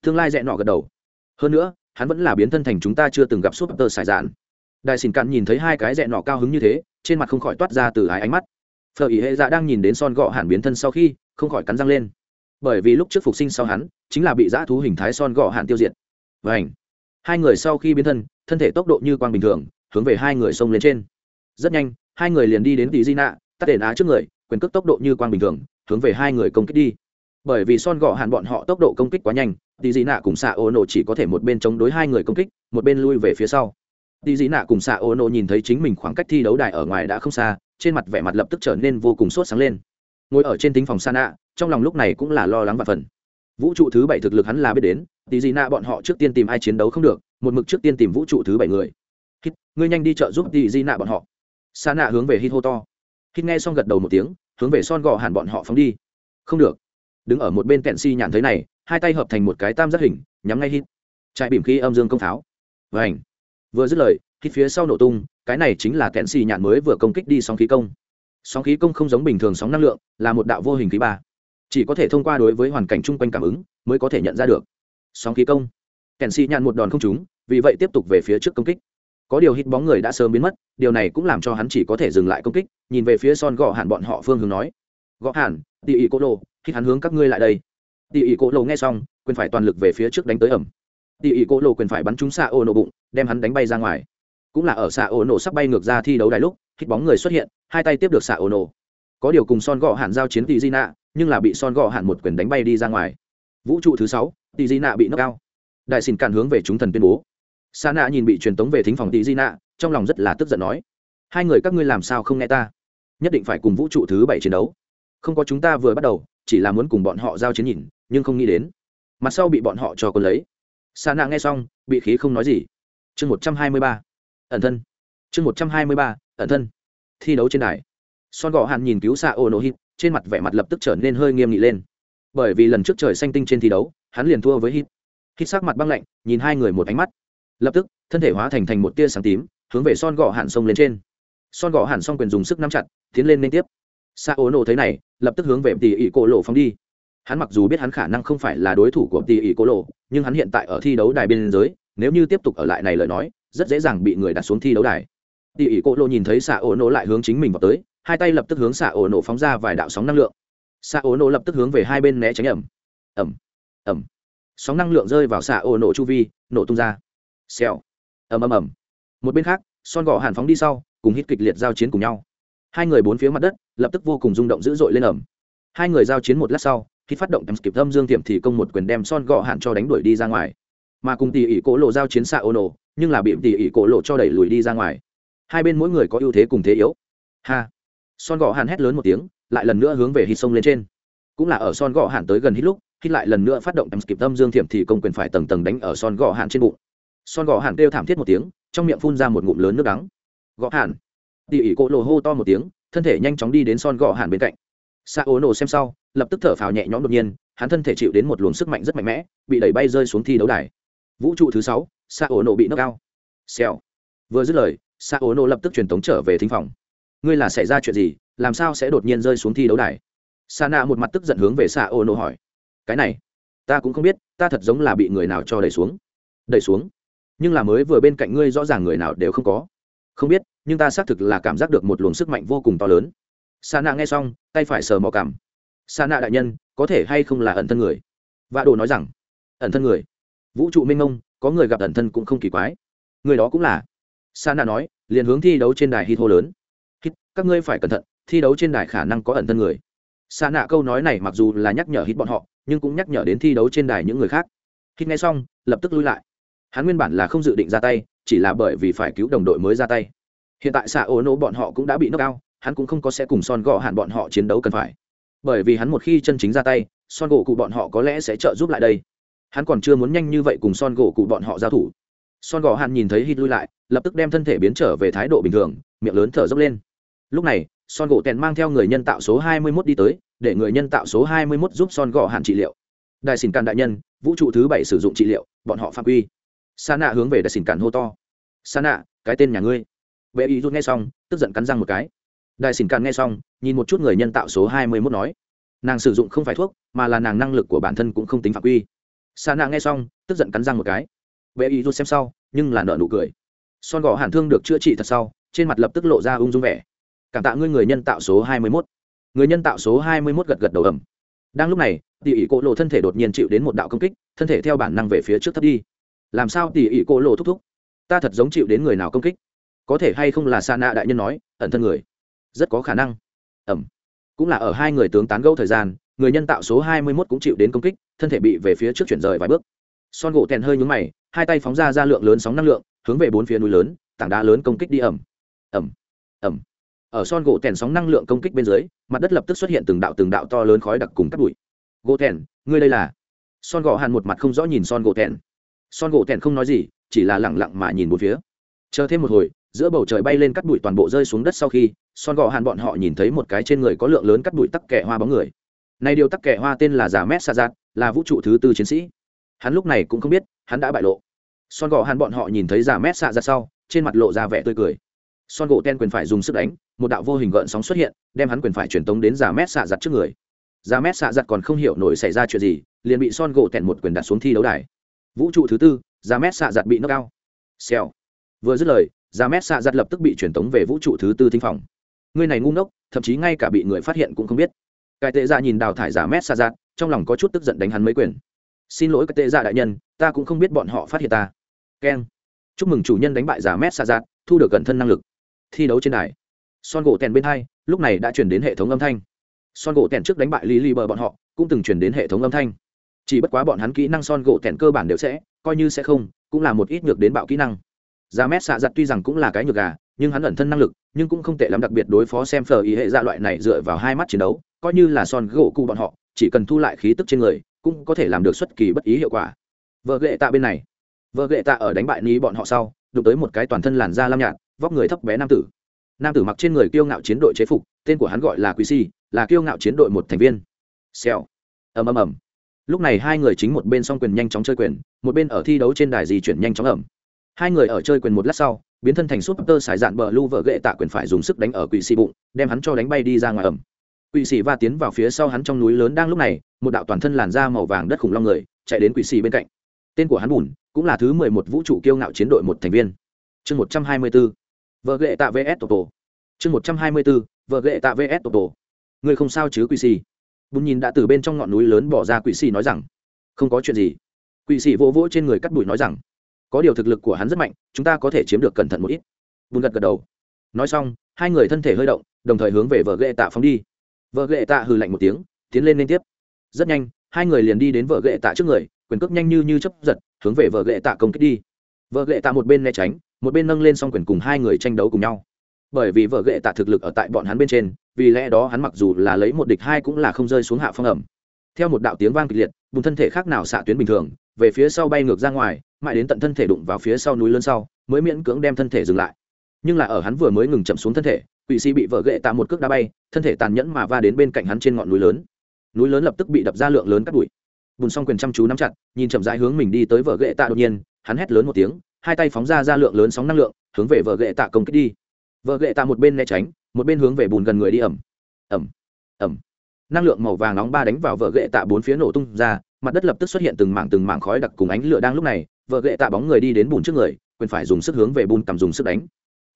tương lai rẽ nọ gật đầu. Hơn nữa, hắn vẫn là biến thân thành chúng ta chưa từng gặp súp tơ sải dạn đại xin cạn nhìn thấy hai cái rẽ nọ cao hứng như thế, trên mặt không khỏi toát ra từ ái ánh mắt. Phở ý hệ dạ đang nhìn đến son gọ hàn biến thân sau khi, không khỏi cắn răng lên bởi vì lúc trước phục sinh sau hắn, chính là bị dã thú hình thái son gọ hàn tiêu diệt. Và ảnh hai người sau khi biến thân thân thể tốc độ như quang bình thường, hướng về hai người xông lên trên. Rất nhanh, hai người liền đi đến tỷ di nạ, tắt đền á trước người, quyền cước tốc độ như quang bình thường, hướng về hai người công kích đi. Bởi vì son gọ hàn bọn họ tốc độ công kích quá nhanh, tỷ di nạ cùng xạ ô Nộ chỉ có thể một bên chống đối hai người công kích, một bên lui về phía sau. Tỷ di nạ cùng xạ ô Nộ nhìn thấy chính mình khoảng cách thi đấu đài ở ngoài đã không xa, trên mặt vẻ mặt lập tức trở nên vô cùng sốt sáng lên. Ngồi ở trên tính phòng sa nạ trong lòng lúc này cũng là lo lắng và phần. Vũ trụ thứ bảy thực lực hắn là biết đến tí gì nạ bọn họ trước tiên tìm ai chiến đấu không được, một mực trước tiên tìm vũ trụ thứ bảy người. Hít, ngươi nhanh đi chợ giúp tí di nạ bọn họ. Sa nạ hướng về hít hô to. Hít nghe xong gật đầu một tiếng, hướng về son gò hẳn bọn họ phóng đi. Không được. Đứng ở một bên kẹn si nhàn thấy này, hai tay hợp thành một cái tam giác hình, nhắm ngay hít. Chạy bìm khi âm dương công pháo. Vảnh vừa dứt lời, hít phía sau nổ tung, cái này chính là kẽn si nhạn mới vừa công kích đi sóng khí công. Sóng khí công không giống bình thường sóng năng lượng, là một đạo vô hình khí ba chỉ có thể thông qua đối với hoàn cảnh chung quanh cảm ứng mới có thể nhận ra được. Sóng khí công. Kèn xì nhạn một đòn không trúng, vì vậy tiếp tục về phía trước công kích. Có điều hít bóng người đã sớm biến mất, điều này cũng làm cho hắn chỉ có thể dừng lại công kích, nhìn về phía son gõ hẳn bọn họ phương hướng nói. Gõ hẳn tỉ ỉ cỗ lộ khi hắn hướng các ngươi lại đây. Tỉ ỉ cỗ lộ nghe xong, quyền phải toàn lực về phía trước đánh tới ẩm. Tỉ ỉ cỗ lộ quyền phải bắn trúng xạ ô nổ bụng, đem hắn đánh bay ra ngoài. Cũng là ở xạ ô nổ sắp bay ngược ra thi đấu đài lúc hít bóng người xuất hiện, hai tay tiếp được xạ ô nổ có điều cùng son gọ hạn giao chiến tỷ di nạ nhưng là bị son gọ hạn một quyền đánh bay đi ra ngoài. Vũ trụ thứ sáu tỷ di nạ bị nâng cao đại xin cản hướng về chúng thần tuyên bố. Sa nạ nhìn bị truyền tống về thính phòng tỷ di nạ trong lòng rất là tức giận nói, hai người các ngươi làm sao không nghe ta? Nhất định phải cùng vũ trụ thứ bảy chiến đấu. Không có chúng ta vừa bắt đầu, chỉ là muốn cùng bọn họ giao chiến nhìn, nhưng không nghĩ đến. Mặt sau bị bọn họ cho quân lấy. Sa nạ nghe xong, bị khí không nói gì. Chương một trăm hai mươi ba, ẩn thân. Chương một trăm hai mươi ba, ẩn thân. Thi đấu trên đài son gò hàn nhìn cứu xạ ô nô hít trên mặt vẻ mặt lập tức trở nên hơi nghiêm nghị lên. Bởi vì lần trước trời xanh tinh trên thi đấu, hắn liền thua với hít. Hít sắc mặt băng lạnh, nhìn hai người một ánh mắt. Lập tức, thân thể hóa thành thành một tia sáng tím, hướng về son gò hàn sông lên trên. Son gò hàn xong quyền dùng sức nắm chặt, tiến lên liên tiếp. Xạ ô nô thấy này, lập tức hướng về Tỷ ỉ cổ lộ phóng đi. Hắn mặc dù biết hắn khả năng không phải là đối thủ của Tỷ ỉ cổ lộ, nhưng hắn hiện tại ở thi đấu đài biên giới, nếu như tiếp tục ở lại này lời nói, rất dễ dàng bị người đặt xuống thi đấu đài. Tỷ ỉ Cổ Lộ nhìn thấy xạ ổ nổ lại hướng chính mình vào tới hai tay lập tức hướng xạ ổ nổ phóng ra vài đạo sóng năng lượng. Xạ ổ nổ lập tức hướng về hai bên né tránh ẩm. Ẩm. Ẩm. Sóng năng lượng rơi vào xạ ổ nổ chu vi, nổ tung ra. Xèo. Ầm ầm ầm. Một bên khác, son gò hàn phóng đi sau, cùng hít kịch liệt giao chiến cùng nhau. Hai người bốn phía mặt đất, lập tức vô cùng rung động dữ dội lên ẩm. Hai người giao chiến một lát sau khi phát động em kịp thâm dương tiệm thì công một quyền đem son gò hàn cho đánh đuổi đi ra ngoài. Mà cùng tỷ ỉ cỗ lộ giao chiến xạ ô nổ, nhưng là bị tỷ ỉ cổ lộ cho đẩy lùi đi ra ngoài. Hai bên mỗi người có ưu thế cùng thế yếu. Ha! Son gõ hàn hét lớn một tiếng, lại lần nữa hướng về hít sông lên trên. Cũng là ở son gõ hàn tới gần hít lúc, hít lại lần nữa phát động em kịp tâm dương thiểm thì công quyền phải tầng tầng đánh ở son gõ hàn trên bụng. Son gõ hàn kêu thảm thiết một tiếng, trong miệng phun ra một ngụm lớn nước đắng. Gõ hàn. Tỷ ỉ cỗ lộ hô to một tiếng, thân thể nhanh chóng đi đến son gọ hàn bên cạnh. Sa ố nổ xem sau, lập tức thở phào nhẹ nhõm đột nhiên, hắn thân thể chịu đến một luồng sức mạnh rất mạnh mẽ, bị đẩy bay rơi xuống thi đấu đài. Vũ trụ thứ sáu, Sa ố nổ bị nâng cao. Xèo. Vừa dứt lời, Sa ố nổ lập tức truyền tống trở về thính phòng ngươi là xảy ra chuyện gì, làm sao sẽ đột nhiên rơi xuống thi đấu đài? Sa nạ một mặt tức giận hướng về xa ô nô hỏi. Cái này, ta cũng không biết, ta thật giống là bị người nào cho đẩy xuống. Đẩy xuống? Nhưng là mới vừa bên cạnh ngươi rõ ràng người nào đều không có. Không biết, nhưng ta xác thực là cảm giác được một luồng sức mạnh vô cùng to lớn. Sa nạ nghe xong, tay phải sờ mò cảm sa nạ đại nhân, có thể hay không là ẩn thân người? Vạ đồ nói rằng, ẩn thân người. Vũ trụ minh ông có người gặp ẩn thân cũng không kỳ quái. Người đó cũng là. Sa nạ nói, liền hướng thi đấu trên đài hít hô lớn các ngươi phải cẩn thận, thi đấu trên đài khả năng có ẩn thân người. Xa nạ câu nói này mặc dù là nhắc nhở hít bọn họ, nhưng cũng nhắc nhở đến thi đấu trên đài những người khác. Khi nghe xong, lập tức lui lại. Hắn nguyên bản là không dự định ra tay, chỉ là bởi vì phải cứu đồng đội mới ra tay. Hiện tại xạ ô nỗ bọn họ cũng đã bị nước cao hắn cũng không có sẽ cùng son gò hạn bọn họ chiến đấu cần phải. Bởi vì hắn một khi chân chính ra tay, son gỗ cụ bọn họ có lẽ sẽ trợ giúp lại đây. Hắn còn chưa muốn nhanh như vậy cùng son gỗ cụ bọn họ giao thủ. Son gò hạn nhìn thấy hít lui lại, lập tức đem thân thể biến trở về thái độ bình thường, miệng lớn thở dốc lên lúc này, son gỗ tèn mang theo người nhân tạo số 21 đi tới, để người nhân tạo số 21 giúp son gỗ hạn trị liệu. Đại xin càn đại nhân, vũ trụ thứ bảy sử dụng trị liệu, bọn họ phạm quy. Sa nạ hướng về đại xin càn hô to. Sa nạ cái tên nhà ngươi. Vệ ý rút nghe xong, tức giận cắn răng một cái. Đại xin càn nghe xong, nhìn một chút người nhân tạo số 21 nói. Nàng sử dụng không phải thuốc, mà là nàng năng lực của bản thân cũng không tính phạm quy. Sa nạ nghe xong, tức giận cắn răng một cái. Vệ ý rút xem sau, nhưng là nợ nụ cười. Son gỗ hàn thương được chữa trị thật sau, trên mặt lập tức lộ ra ung dung vẻ cảm tạ ngươi người nhân tạo số 21. người nhân tạo số 21 gật gật đầu ẩm đang lúc này tỉ ỉ cô lộ thân thể đột nhiên chịu đến một đạo công kích, thân thể theo bản năng về phía trước thấp đi. Làm sao tỉ ỉ cô lộ thúc thúc? Ta thật giống chịu đến người nào công kích. Có thể hay không là sa nạ đại nhân nói, ẩn thân người. Rất có khả năng. Ẩm cũng là ở hai người tướng tán gẫu thời gian, người nhân tạo số 21 cũng chịu đến công kích, thân thể bị về phía trước chuyển rời vài bước. Son gỗ tèn hơi nhúng mày, hai tay phóng ra ra lượng lớn sóng năng lượng, hướng về bốn phía núi lớn, tảng đá lớn công kích đi ẩm ẩm ẩm ở son gỗ tèn sóng năng lượng công kích bên dưới, mặt đất lập tức xuất hiện từng đạo từng đạo to lớn khói đặc cùng cắt bụi. Gỗ tèn, ngươi đây là? Son gỗ hàn một mặt không rõ nhìn son gỗ tèn. Son gỗ tèn không nói gì, chỉ là lẳng lặng mà nhìn một phía. Chờ thêm một hồi, giữa bầu trời bay lên cắt bụi toàn bộ rơi xuống đất sau khi, son gỗ hàn bọn họ nhìn thấy một cái trên người có lượng lớn cắt bụi tắc kẻ hoa bóng người. Này điều tắc kẻ hoa tên là giả mét sa giạt, là vũ trụ thứ tư chiến sĩ. Hắn lúc này cũng không biết, hắn đã bại lộ. Son gỗ hàn bọn họ nhìn thấy giả mét xạ ra sau, trên mặt lộ ra vẻ tươi cười. Son gỗ ten quyền phải dùng sức đánh một đạo vô hình gợn sóng xuất hiện, đem hắn quyền phải truyền tống đến giả mét xạ giặt trước người. Giả mét xạ giặt còn không hiểu nổi xảy ra chuyện gì, liền bị son gỗ tẹn một quyền đặt xuống thi đấu đài. Vũ trụ thứ tư, giả mét xạ giặt bị nâng cao xèo. Vừa dứt lời, giả mét xạ giặt lập tức bị truyền tống về vũ trụ thứ tư thinh phòng. Người này ngu ngốc, thậm chí ngay cả bị người phát hiện cũng không biết. Cải tệ ra nhìn đào thải giả mét xạ giặt trong lòng có chút tức giận đánh hắn mấy quyền. Xin lỗi cải tệ ra đại nhân, ta cũng không biết bọn họ phát hiện ta. Keng. Chúc mừng chủ nhân đánh bại giả mét xạ giặt thu được gần thân năng lực. Thi đấu trên đài son gỗ tèn bên hai, lúc này đã chuyển đến hệ thống âm thanh. Son gỗ tèn trước đánh bại lý li bờ bọn họ, cũng từng chuyển đến hệ thống âm thanh. Chỉ bất quá bọn hắn kỹ năng son gỗ tèn cơ bản đều sẽ, coi như sẽ không, cũng là một ít nhược đến bạo kỹ năng. Giá mét xạ giặt tuy rằng cũng là cái nhược gà, nhưng hắn ẩn thân năng lực, nhưng cũng không tệ lắm, đặc biệt đối phó xem phờ ý hệ dạ loại này dựa vào hai mắt chiến đấu, coi như là son gỗ cụ bọn họ, chỉ cần thu lại khí tức trên người, cũng có thể làm được xuất kỳ bất ý hiệu quả. Vợ ghệ tạ bên này. Vợ ghệ tạ ở đánh bại ní bọn họ sau, đụng tới một cái toàn thân làn da lam nhạt, vóc người thấp bé nam tử nam tử mặc trên người kiêu ngạo chiến đội chế phục, tên của hắn gọi là quý si, là kiêu ngạo chiến đội một thành viên. Xèo. Ầm ầm ầm. Lúc này hai người chính một bên song quyền nhanh chóng chơi quyền, một bên ở thi đấu trên đài di chuyển nhanh chóng ẩm hai người ở chơi quyền một lát sau, biến thân thành súp tơ sải dạn bờ lu vợ gệ tạ quyền phải dùng sức đánh ở quỷ xì bụng, đem hắn cho đánh bay đi ra ngoài ẩm quỷ xì va tiến vào phía sau hắn trong núi lớn đang lúc này, một đạo toàn thân làn da màu vàng đất khủng long người, chạy đến quỷ xì bên cạnh. Tên của hắn bùn, cũng là thứ mười một vũ trụ kiêu ngạo chiến đội một thành viên. Chương một trăm hai mươi bốn vợ ghệ tạ vs tổ tổ. Chương một trăm hai mươi bốn, vợ ghệ tạ vs tổ tổ. Người không sao chứ quỷ xì? Bùn nhìn đã từ bên trong ngọn núi lớn bỏ ra quỷ xì nói rằng, không có chuyện gì. Quỷ xì vỗ vỗ trên người cắt bụi nói rằng, có điều thực lực của hắn rất mạnh, chúng ta có thể chiếm được cẩn thận một ít. Bùn gật gật đầu. Nói xong, hai người thân thể hơi động, đồng thời hướng về vợ ghệ tạ phóng đi. Vợ ghệ tạ hừ lạnh một tiếng, tiến lên liên tiếp. Rất nhanh, hai người liền đi đến vợ ghệ tạ trước người, quyền cước nhanh như như chấp giật, hướng về vợ ghệ tạ công kích đi. Vợ ghệ tạ một bên né tránh một bên nâng lên song quyền cùng hai người tranh đấu cùng nhau. Bởi vì vợ ghệ tạ thực lực ở tại bọn hắn bên trên, vì lẽ đó hắn mặc dù là lấy một địch hai cũng là không rơi xuống hạ phong ẩm. Theo một đạo tiếng vang kịch liệt bùn thân thể khác nào xạ tuyến bình thường, về phía sau bay ngược ra ngoài, mãi đến tận thân thể đụng vào phía sau núi lớn sau, mới miễn cưỡng đem thân thể dừng lại. Nhưng là ở hắn vừa mới ngừng chậm xuống thân thể, quỷ sĩ bị vợ ghệ tạ một cước đá bay, thân thể tàn nhẫn mà va đến bên cạnh hắn trên ngọn núi lớn. Núi lớn lập tức bị đập ra lượng lớn cắt bụi. Bùn xong quyền chăm chú nắm chặt, nhìn chậm rãi hướng mình đi tới vợ ghệ tạ đột nhiên, hắn hét lớn một tiếng hai tay phóng ra ra lượng lớn sóng năng lượng, hướng về vợ ghệ tạ công kích đi. Vợ ghệ tạ một bên né tránh, một bên hướng về bùn gần người đi ẩm. Ẩm. Ẩm. Năng lượng màu vàng nóng ba đánh vào vợ ghệ tạ bốn phía nổ tung ra, mặt đất lập tức xuất hiện từng mảng từng mảng khói đặc cùng ánh lửa đang lúc này, vợ ghệ tạ bóng người đi đến bùn trước người, quyền phải dùng sức hướng về bùn cầm dùng sức đánh.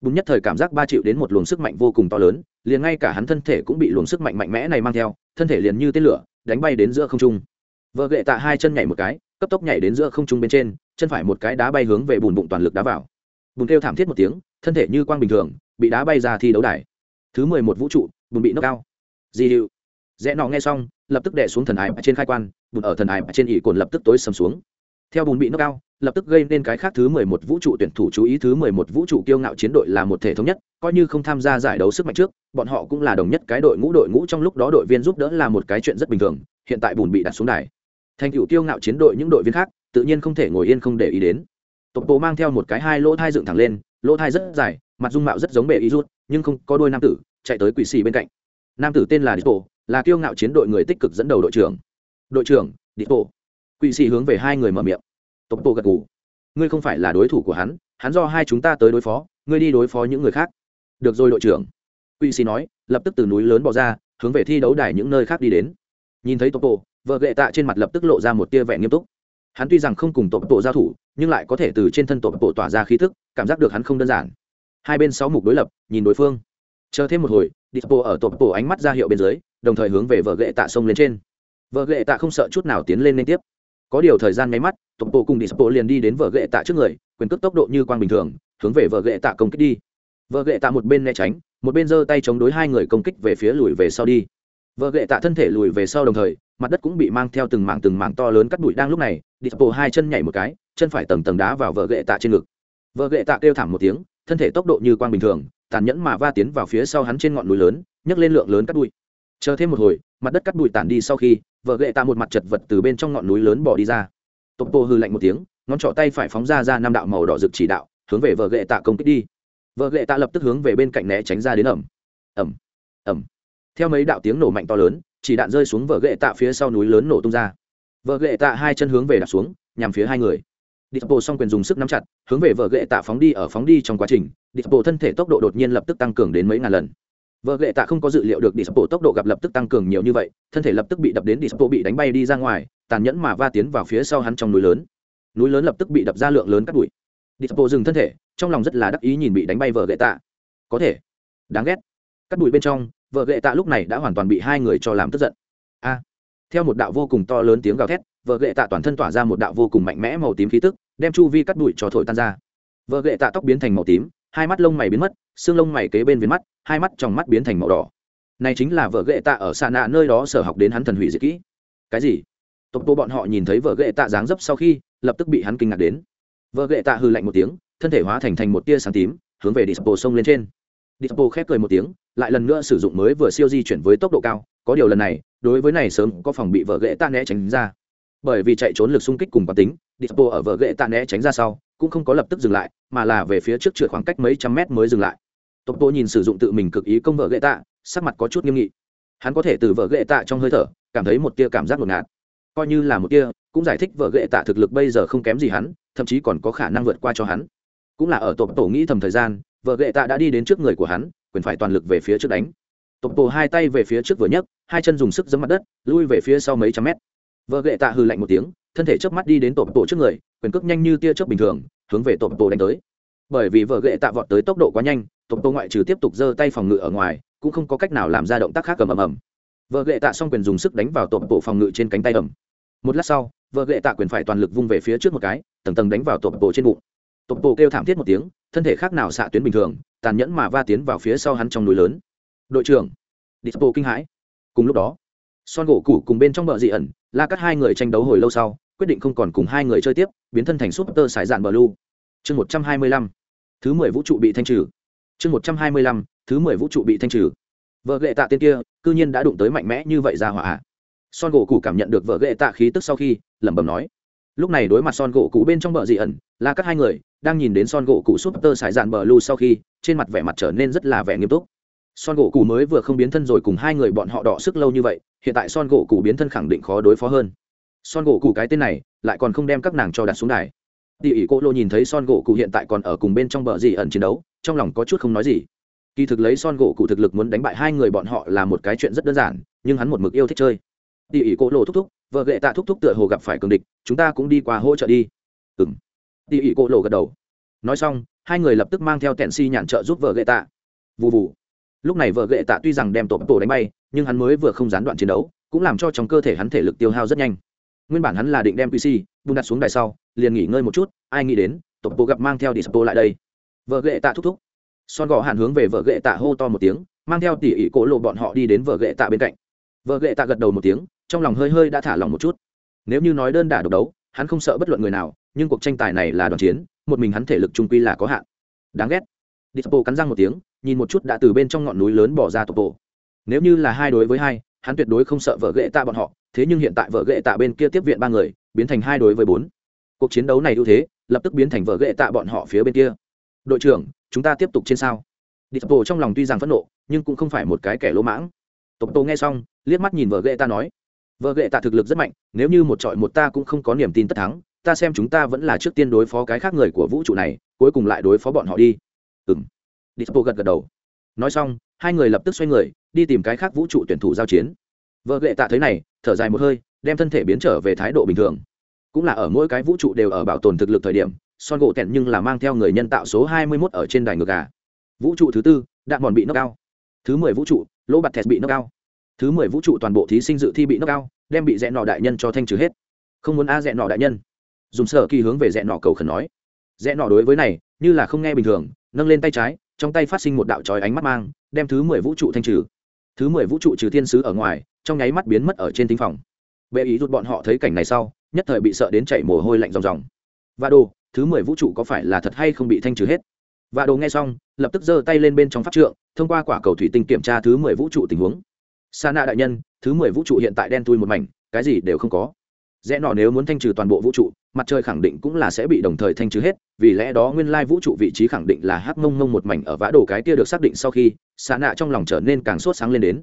Bùn nhất thời cảm giác ba chịu đến một luồng sức mạnh vô cùng to lớn, liền ngay cả hắn thân thể cũng bị luồng sức mạnh mạnh mẽ này mang theo, thân thể liền như tên lửa, đánh bay đến giữa không trung. Vợ ghệ tạ hai chân nhảy một cái, cấp tốc nhảy đến giữa không trung bên trên chân phải một cái đá bay hướng về bùn bụng toàn lực đá vào. Bùn kêu thảm thiết một tiếng, thân thể như quang bình thường, bị đá bay ra thi đấu đài. Thứ mười một vũ trụ, bùn bị nâng cao. Di hiệu rẽ nọ nghe xong, lập tức đè xuống thần ải trên khai quan, bùn ở thần ải trên ỉ cồn lập tức tối sầm xuống. Theo bùn bị nâng cao, lập tức gây nên cái khác thứ mười một vũ trụ tuyển thủ chú ý thứ mười một vũ trụ kiêu ngạo chiến đội là một thể thống nhất, coi như không tham gia giải đấu sức mạnh trước, bọn họ cũng là đồng nhất cái đội ngũ đội ngũ trong lúc đó đội viên giúp đỡ là một cái chuyện rất bình thường, hiện tại bùn bị đặt xuống đài. Thành tựu kiêu ngạo chiến đội những đội viên khác tự nhiên không thể ngồi yên không để ý đến. Tộc bộ mang theo một cái hai lỗ thai dựng thẳng lên, lỗ thai rất dài, mặt dung mạo rất giống bệ ý rút, nhưng không có đôi nam tử, chạy tới quỷ xì bên cạnh. Nam tử tên là đi bộ là kiêu ngạo chiến đội người tích cực dẫn đầu đội trưởng. Đội trưởng đi bộ quỷ xì hướng về hai người mở miệng. Tộc bộ gật gù. Ngươi không phải là đối thủ của hắn hắn do hai chúng ta tới đối phó, ngươi đi đối phó những người khác. Được rồi, đội trưởng. Quỷ xì nói, lập tức từ núi lớn bỏ ra, hướng về thi đấu đài những nơi khác đi đến. Nhìn thấy tộc bộ, vợ gệ tạ trên mặt lập tức lộ ra một tia vẻ nghiêm túc hắn tuy rằng không cùng tộc bộ giao thủ, nhưng lại có thể từ trên thân tổ bộ tỏa ra khí thức cảm giác được hắn không đơn giản. Hai bên sáu mục đối lập, nhìn đối phương. Chờ thêm một hồi dispo ở tổ bộ ánh mắt ra hiệu bên dưới, đồng thời hướng về vợ gệ tạ sông lên trên. Vợ gệ tạ không sợ chút nào tiến lên liên tiếp. Có điều thời gian nháy mắt tổ bộ cùng dispo liền đi đến vợ gệ tạ trước người, quyền cước tốc độ như quang bình thường, hướng về vợ gệ tạ công kích đi. Vợ gệ tạ một bên né tránh, một bên giơ tay chống đối hai người công kích về phía lùi về sau đi vợ ghệ tạ thân thể lùi về sau đồng thời, mặt đất cũng bị mang theo từng mảng từng mảng to lớn cắt bụi đang lúc này dispo hai chân nhảy một cái, chân phải tầng tầng đá vào vợ ghệ tạ trên ngực. Vợ ghệ tạ kêu thảm một tiếng, thân thể tốc độ như quang bình thường, tàn nhẫn mà va tiến vào phía sau hắn trên ngọn núi lớn, nhấc lên lượng lớn cắt bụi. Chờ thêm một hồi, mặt đất cắt bụi tản đi sau khi, vợ ghệ tạ một mặt chật vật từ bên trong ngọn núi lớn bỏ đi ra. Topo hư lạnh một tiếng, ngón trỏ tay phải phóng ra ra năm đạo màu đỏ rực chỉ đạo, hướng về vợ ghệ tạ công kích đi. Vợ ghệ tạ lập tức hướng về bên cạnh né tránh ra đến ẩm. Ẩm. Ẩm theo mấy đạo tiếng nổ mạnh to lớn chỉ đạn rơi xuống vợ ghệ tạ phía sau núi lớn nổ tung ra vợ ghệ tạ hai chân hướng về đặt xuống nhằm phía hai người Dispo song quyền dùng sức nắm chặt, hướng về vợ ghệ tạ phóng đi ở phóng đi trong quá trình, Dispo thân thể tốc độ đột nhiên lập tức tăng cường đến mấy ngàn lần. Vợ gệ tạ không có dự liệu được Dispo tốc độ gặp lập tức tăng cường nhiều như vậy, thân thể lập tức bị đập đến Dispo bị đánh bay đi ra ngoài, tàn nhẫn mà va tiến vào phía sau hắn trong núi lớn. Núi lớn lập tức bị đập ra lượng lớn cát bụi. Dispo dừng thân thể, trong lòng rất là đắc ý nhìn bị đánh bay vợ gệ tạ. Có thể, đáng ghét. Cát bụi bên trong, vợ gệ tạ lúc này đã hoàn toàn bị hai người cho làm tức giận. A! theo một đạo vô cùng to lớn tiếng gào thét, vợ gệ tạ toàn thân tỏa ra một đạo vô cùng mạnh mẽ màu tím khí tức, đem chu vi cắt đuổi cho thổi tan ra. Vợ gệ tạ tóc biến thành màu tím hai mắt lông mày biến mất xương lông mày kế bên viền mắt hai mắt trong mắt biến thành màu đỏ. Này chính là vợ gệ tạ ở xa nạ nơi đó sở học đến hắn thần hủy diệt kỹ. Cái gì? Tộc tô bọn họ nhìn thấy vợ gệ tạ dáng dấp sau khi lập tức bị hắn kinh ngạc đến. Vợ gệ tạ hư lạnh một tiếng thân thể hóa thành thành một tia sáng tím hướng về dispo sông lên trên dispo khép cười một tiếng, lại lần nữa sử dụng mới vừa siêu di chuyển với tốc độ cao. Có điều lần này, đối với này sớm có phòng bị vợ gệ tạ né tránh ra. Bởi vì chạy trốn lực xung kích cùng quán tính dispo ở vợ ghệ tạ né tránh ra sau, cũng không có lập tức dừng lại, mà là về phía trước trượt khoảng cách mấy trăm mét mới dừng lại. Tộc tô nhìn sử dụng tự mình cực ý công vợ ghệ tạ sắc mặt có chút nghiêm nghị. Hắn có thể từ vợ ghệ tạ trong hơi thở, cảm thấy một tia cảm giác ngột coi như là một tia, cũng giải thích vợ ghệ tạ thực lực bây giờ không kém gì hắn, thậm chí còn có khả năng vượt qua cho hắn. Cũng là ở tộc tổ nghĩ thầm thời gian vợ gệ tạ đã đi đến trước người của hắn, quyền phải toàn lực về phía trước đánh. Tộc tổ hai tay về phía trước vừa nhấc, hai chân dùng sức giấm mặt đất, lui về phía sau mấy trăm mét. Vợ gệ tạ hư lạnh một tiếng, thân thể chớp mắt đi đến tộc tổ trước người, quyền cước nhanh như tia chớp bình thường, hướng về tộc tổ đánh tới. Bởi vì vợ gệ tạ vọt tới tốc độ quá nhanh, tộc tổ ngoại trừ tiếp tục giơ tay phòng ngự ở ngoài, cũng không có cách nào làm ra động tác khác cầm ầm ầm. Vợ gệ tạ xong quyền dùng sức đánh vào tộc tổ phòng ngự trên cánh tay ầm. một lát sau vợ gệ tạ quyền phải toàn lực vung về phía trước một cái, tầng tầng đánh vào tộc tổ trên bụng tộp bộ kêu thảm thiết một tiếng, thân thể khác nào xạ tuyến bình thường, tàn nhẫn mà va tiến vào phía sau hắn trong núi lớn. Đội trưởng dispo kinh hãi. Cùng lúc đó, son gỗ củ cùng bên trong bờ dị ẩn, la cắt hai người tranh đấu hồi lâu sau, quyết định không còn cùng hai người chơi tiếp, biến thân thành súp tơ sải dạn bờ lu chương một trăm hai mươi lăm, thứ mười vũ trụ bị thanh trừ. Chương một trăm hai mươi lăm, thứ mười vũ trụ bị thanh trừ. Vợ ghệ tạ tên kia c ư nhiên đã đụng tới mạnh mẽ như vậy ra hỏa. Son gỗ cũ cảm nhận được vợ ghệ tạ khí tức sau khi, lẩm bẩm nói lúc này đối mặt son gỗ cụ bên trong bờ dị ẩn là các hai người đang nhìn đến son gỗ cụ súp tơ sải dạn bờ lu sau khi, trên mặt vẻ mặt trở nên rất là vẻ nghiêm túc. Son gỗ cụ mới vừa không biến thân rồi cùng hai người bọn họ đọ sức lâu như vậy, hiện tại son gỗ cụ biến thân khẳng định khó đối phó hơn. Son gỗ cụ cái tên này lại còn không đem các nàng cho đặt xuống đài. Tỉ ỉ cô lô nhìn thấy son gỗ cụ hiện tại còn ở cùng bên trong bờ gì ẩn chiến đấu, trong lòng có chút không nói gì. Kỳ thực lấy son gỗ cụ thực lực muốn đánh bại hai người bọn họ là một cái chuyện rất đơn giản, nhưng hắn một mực yêu thích chơi. Tỉ ỉ cô lô thúc thúc vợ gệ tạ thúc thúc tựa hồ gặp phải cường địch, chúng ta cũng đi qua hỗ trợ đi. Ừ m tỉ ỉ cô lộ gật đầu. Nói xong, hai người lập tức mang theo tẹn si nhạn trợ giúp vợ gệ tạ. V ù lúc này vợ gệ tạ tuy rằng đem tổ tổ đánh bay, nhưng hắn mới vừa không gián đoạn chiến đấu, cũng làm cho trong cơ thể hắn thể lực tiêu hao rất nhanh. Nguyên bản hắn là định đem pc bung đặt xuống đài sau, liền nghỉ ngơi một chút, ai nghĩ đến tổ bộ gặp mang theo dispo lại đây. Vợ gệ tạ thúc thúc. Son gò hàn hướng về vợ gệ tạ hô to một tiếng, mang theo tỉ ỉ cỗ lộ bọn họ đi đến vợ gệ tạ bên cạnh. Vợ gệ tạ gật đầu một tiếng trong lòng hơi hơi đã thả lòng một chút. Nếu như nói đơn đả độc đấu, hắn không sợ bất luận người nào, nhưng cuộc tranh tài này là đoàn chiến, một mình hắn thể lực trung quy là có hạn. Đáng ghét. Dispo cắn răng một tiếng, nhìn một chút đã từ bên trong ngọn núi lớn bỏ ra tổ. Bộ nếu như là hai đối với hai, hắn tuyệt đối không sợ vợ ghệ tạ bọn họ, thế nhưng hiện tại vợ ghệ tạ bên kia tiếp viện ba người, biến thành hai đối với bốn. Cuộc chiến đấu này ưu thế, lập tức biến thành vợ ghệ tạ bọn họ phía bên kia. Đội trưởng, chúng ta tiếp tục trên sao. Dispo trong lòng tuy rằng phẫn nộ, nhưng cũng không phải một cái kẻ lỗ mãng. Tộc tô nghe xong, liếc mắt nhìn vợ ghệ ta nói vợ ghệ tạ thực lực rất mạnh, nếu như một trọi một ta cũng không có niềm tin tất thắng, ta xem chúng ta vẫn là trước tiên đối phó cái khác người của vũ trụ này, cuối cùng lại đối phó bọn họ đi. Ừ m dispo gật gật đầu. Nói xong, hai người lập tức xoay người, đi tìm cái khác vũ trụ tuyển thủ giao chiến. Vợ ghệ tạ thấy này, thở dài một hơi, đem thân thể biến trở về thái độ bình thường. Cũng là ở mỗi cái vũ trụ đều ở bảo tồn thực lực thời điểm, son gỗ tẹn nhưng là mang theo người nhân tạo số hai mươi 21 ở trên đài ngược gà vũ trụ thứ tư, đạn mòn bị nâng cao thứ mười vũ trụ, lỗ bạt thẹt bị nâng cao thứ mười vũ trụ toàn bộ thí sinh dự thi bị nâng cao đem bị rẽ nọ đại nhân cho thanh trừ hết. Không muốn a rẽ nọ đại nhân. Dùng sở kỳ hướng về rẽ nọ cầu khẩn nói. Rẽ nọ đối với này, như là không nghe bình thường, nâng lên tay trái, trong tay phát sinh một đạo trói ánh mắt mang, đem thứ mười vũ trụ thanh trừ. Thứ mười vũ trụ trừ thiên sứ ở ngoài, trong nháy mắt biến mất ở trên thính phòng. Bệ ý rút bọn họ thấy cảnh này sau, nhất thời bị sợ đến chảy mồ hôi lạnh ròng ròng. Và đồ, thứ mười vũ trụ có phải là thật hay không bị thanh trừ hết? Và đồ nghe xong, lập tức giơ tay lên bên trong pháp trượng, thông qua quả cầu thủy tinh kiểm tra thứ mười vũ trụ tình huống sa nạ đại nhân, thứ mười vũ trụ hiện tại đen tui một mảnh, cái gì đều không có. Rẽ nọ nếu muốn thanh trừ toàn bộ vũ trụ, mặt trời khẳng định cũng là sẽ bị đồng thời thanh trừ hết, vì lẽ đó nguyên lai vũ trụ vị trí khẳng định là hắc mông mông một mảnh ở vã đồ cái kia được xác định sau khi xa nạ trong lòng trở nên càng sốt sáng lên đến.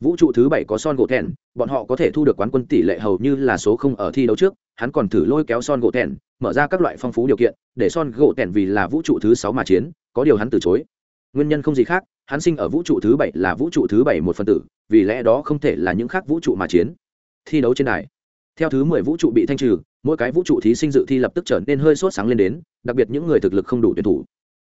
Vũ trụ thứ bảy có son gỗ thẹn, bọn họ có thể thu được quán quân tỷ lệ hầu như là số không ở thi đấu trước, hắn còn thử lôi kéo son gỗ thẹn, mở ra các loại phong phú điều kiện, để son gỗ thẹn vì là vũ trụ thứ sáu mà chiến, có điều hắn từ chối. Nguyên nhân không gì khác, hắn sinh ở vũ trụ thứ bảy là vũ trụ thứ bảy một phần tử vì lẽ đó không thể là những khác vũ trụ mà chiến. Thi đấu trên đài. Theo thứ mười vũ trụ bị thanh trừ, mỗi cái vũ trụ thí sinh dự thi lập tức trở nên hơi sốt sáng lên đến, đặc biệt những người thực lực không đủ tuyển thủ.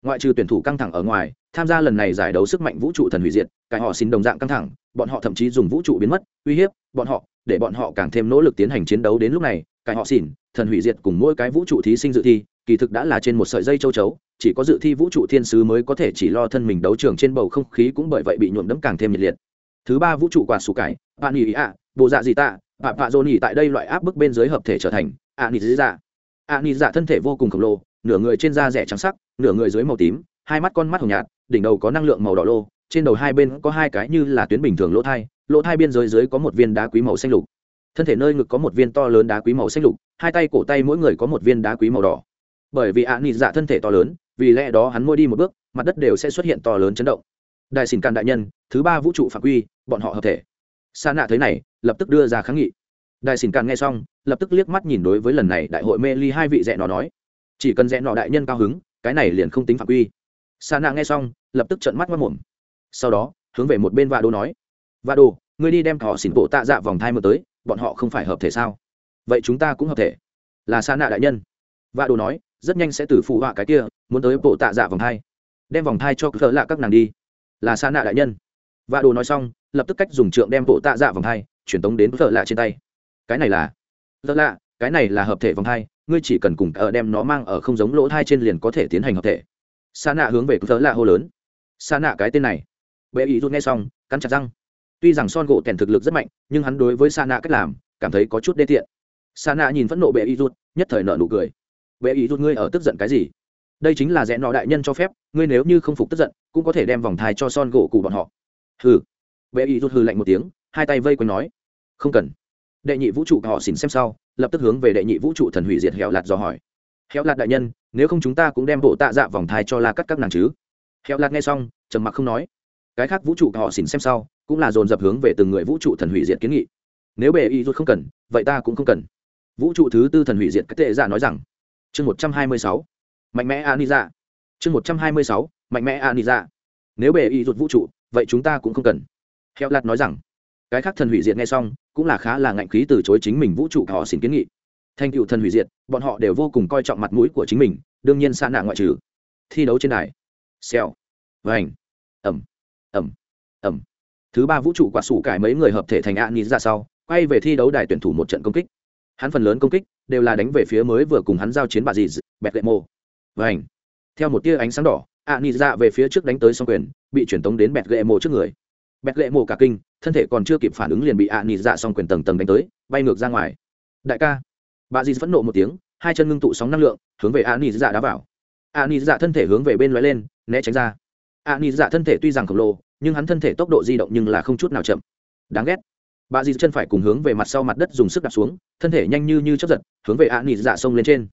Ngoại trừ tuyển thủ căng thẳng ở ngoài, tham gia lần này giải đấu sức mạnh vũ trụ thần hủy diệt, cái họ xin đồng dạng căng thẳng, bọn họ thậm chí dùng vũ trụ biến mất, uy hiếp bọn họ, để bọn họ càng thêm nỗ lực tiến hành chiến đấu đến lúc này, cái họ xin, thần hủy diệt cùng mỗi cái vũ trụ thí sinh dự thi, kỳ thực đã là trên một sợi dây châu chấu, chỉ có dự thi vũ trụ thiên sứ mới có thể chỉ lo thân mình đấu trường trên bầu không khí cũng bởi vậy bị nhuộm đẫm càng thêm nhiệt liệt thứ ba vũ trụ quả sủ cải, bạn nghỉ ạ, bộ dạ gì tạ, bạn bạ dồn nhỉ tại đây loại áp bức bên dưới hợp thể trở thành ạ nghỉ dạ. ạ nghỉ dạ thân thể vô cùng khổng lồ, nửa người trên da rẻ trắng sắc, nửa người dưới màu tím, hai mắt con mắt hồng nhạt, đỉnh đầu có năng lượng màu đỏ lô, trên đầu hai bên có hai cái như là tuyến bình thường lỗ thai lỗ thai biên giới dưới có một viên đá quý màu xanh lục. Thân thể nơi ngực có một viên to lớn đá quý màu xanh lục, hai tay cổ tay mỗi người có một viên đá quý màu đỏ. Bởi vì ạ nghỉ dạ thân thể to lớn, vì lẽ đó hắn môi đi một bước, mặt đất đều sẽ xuất hiện to lớn chấn động. Đại xin can đại nhân thứ ba vũ trụ phạm quy, bọn họ hợp thể. Sa nạ thấy này, lập tức đưa ra kháng nghị. Đại xin càn nghe xong, lập tức liếc mắt nhìn đối với lần này đại hội mê ly hai vị rẽ nó nói. Chỉ cần rẽ nọ đại nhân cao hứng, cái này liền không tính phạm quy. Sa nạ nghe xong, lập tức trợn mắt mất mồm. Sau đó, hướng về một bên vạ đồ nói. Vạ đồ ngươi đi đem họ xỉn bộ tạ dạ vòng thai mơ tới, bọn họ không phải hợp thể sao? Vậy chúng ta cũng hợp thể. Là sa nạ đại nhân. Vạ đồ nói, rất nhanh sẽ từ phụ họa cái kia, muốn tới bộ tạ dạ vòng thai. Đem vòng thai cho cỡ lạ các nàng đi. Là sa nạ đại nhân vạ đồ nói xong, lập tức cách dùng trượng đem bộ tạ dạ vòng thai truyền tống đến vợ lạ trên tay. Cái này là? Vợ lạ, cái này là hợp thể vòng thai ngươi chỉ cần cùng ở đem nó mang ở không giống lỗ thai trên liền có thể tiến hành hợp thể. Sa nạ hướng về vợ lạ hô lớn. Sa nạ cái tên này. Bệ ý rút nghe xong, cắn chặt răng. Tuy rằng son gỗ tèn thực lực rất mạnh, nhưng hắn đối với sa nạ cách làm, cảm thấy có chút đê tiện. Sa nạ nhìn phẫn nộ bệ ý rút nhất thời nợ nụ cười. Bệ ý rút ngươi ở tức giận cái gì? Đây chính là rẽ nọ đại nhân cho phép, ngươi nếu như không phục tức giận, cũng có thể đem vòng thai cho son gỗ cụ bọn họ hừ. Bệ ý rút hừ lạnh một tiếng, hai tay vây quanh nói, không cần. Đệ nhị vũ trụ họ xỉn xem sau, lập tức hướng về đệ nhị vũ trụ thần hủy diệt hẹo lạt dò hỏi, hẹo lạt đại nhân, nếu không chúng ta cũng đem bộ tạ dạ vòng thai cho la cắt các nàng chứ? Hẹo lạt nghe xong, trầm mặc không nói. Cái khác vũ trụ họ xỉn xem sau, cũng là dồn dập hướng về từng người vũ trụ thần hủy diệt kiến nghị. Nếu bệ y rút không cần, vậy ta cũng không cần. Vũ trụ thứ tư thần hủy diệt các tệ giả nói rằng, chương một trăm hai mươi sáu, mạnh mẽ ani ra dạ. chương một trăm hai mươi sáu, mạnh mẽ ani ra dạ. nếu bệ y rút vũ trụ vậy chúng ta cũng không cần. Heo lạt nói rằng, cái khác thần hủy diệt nghe xong, cũng là khá là ngạnh khí từ chối chính mình vũ trụ họ xin kiến nghị. Thành cựu thần hủy diệt, bọn họ đều vô cùng coi trọng mặt mũi của chính mình, đương nhiên xa nạ ngoại trừ. Thi đấu trên đài. Xèo. Vành. Ẩm. Ẩm. Ẩm. Thứ ba vũ trụ quả sủ cải mấy người hợp thể thành ạ nít ra sau, quay về thi đấu đài tuyển thủ một trận công kích. Hắn phần lớn công kích đều là đánh về phía mới vừa cùng hắn giao chiến bà dì, bẹt lệ mô. Vành. Theo một tia ánh sáng đỏ ạ nị dạ về phía trước đánh tới song quyền, bị truyền tống đến bẹt lệ mộ trước người. Bẹt lệ mộ cả kinh, thân thể còn chưa kịp phản ứng liền bị ạ nị dạ song quyền tầng tầng đánh tới, bay ngược ra ngoài. Đại ca. Bà dì phẫn nộ một tiếng, hai chân ngưng tụ sóng năng lượng, hướng về ạ nị dạ đá vào. Ạ nị dạ thân thể hướng về bên lóe lên, né tránh ra. Ạ nị dạ thân thể tuy rằng khổng lồ, nhưng hắn thân thể tốc độ di động nhưng là không chút nào chậm. Đáng ghét. Bà dì chân phải cùng hướng về mặt sau mặt đất dùng sức đạp xuống, thân thể nhanh như như chấp giật, hướng về ạ nị dạ xông lên trên.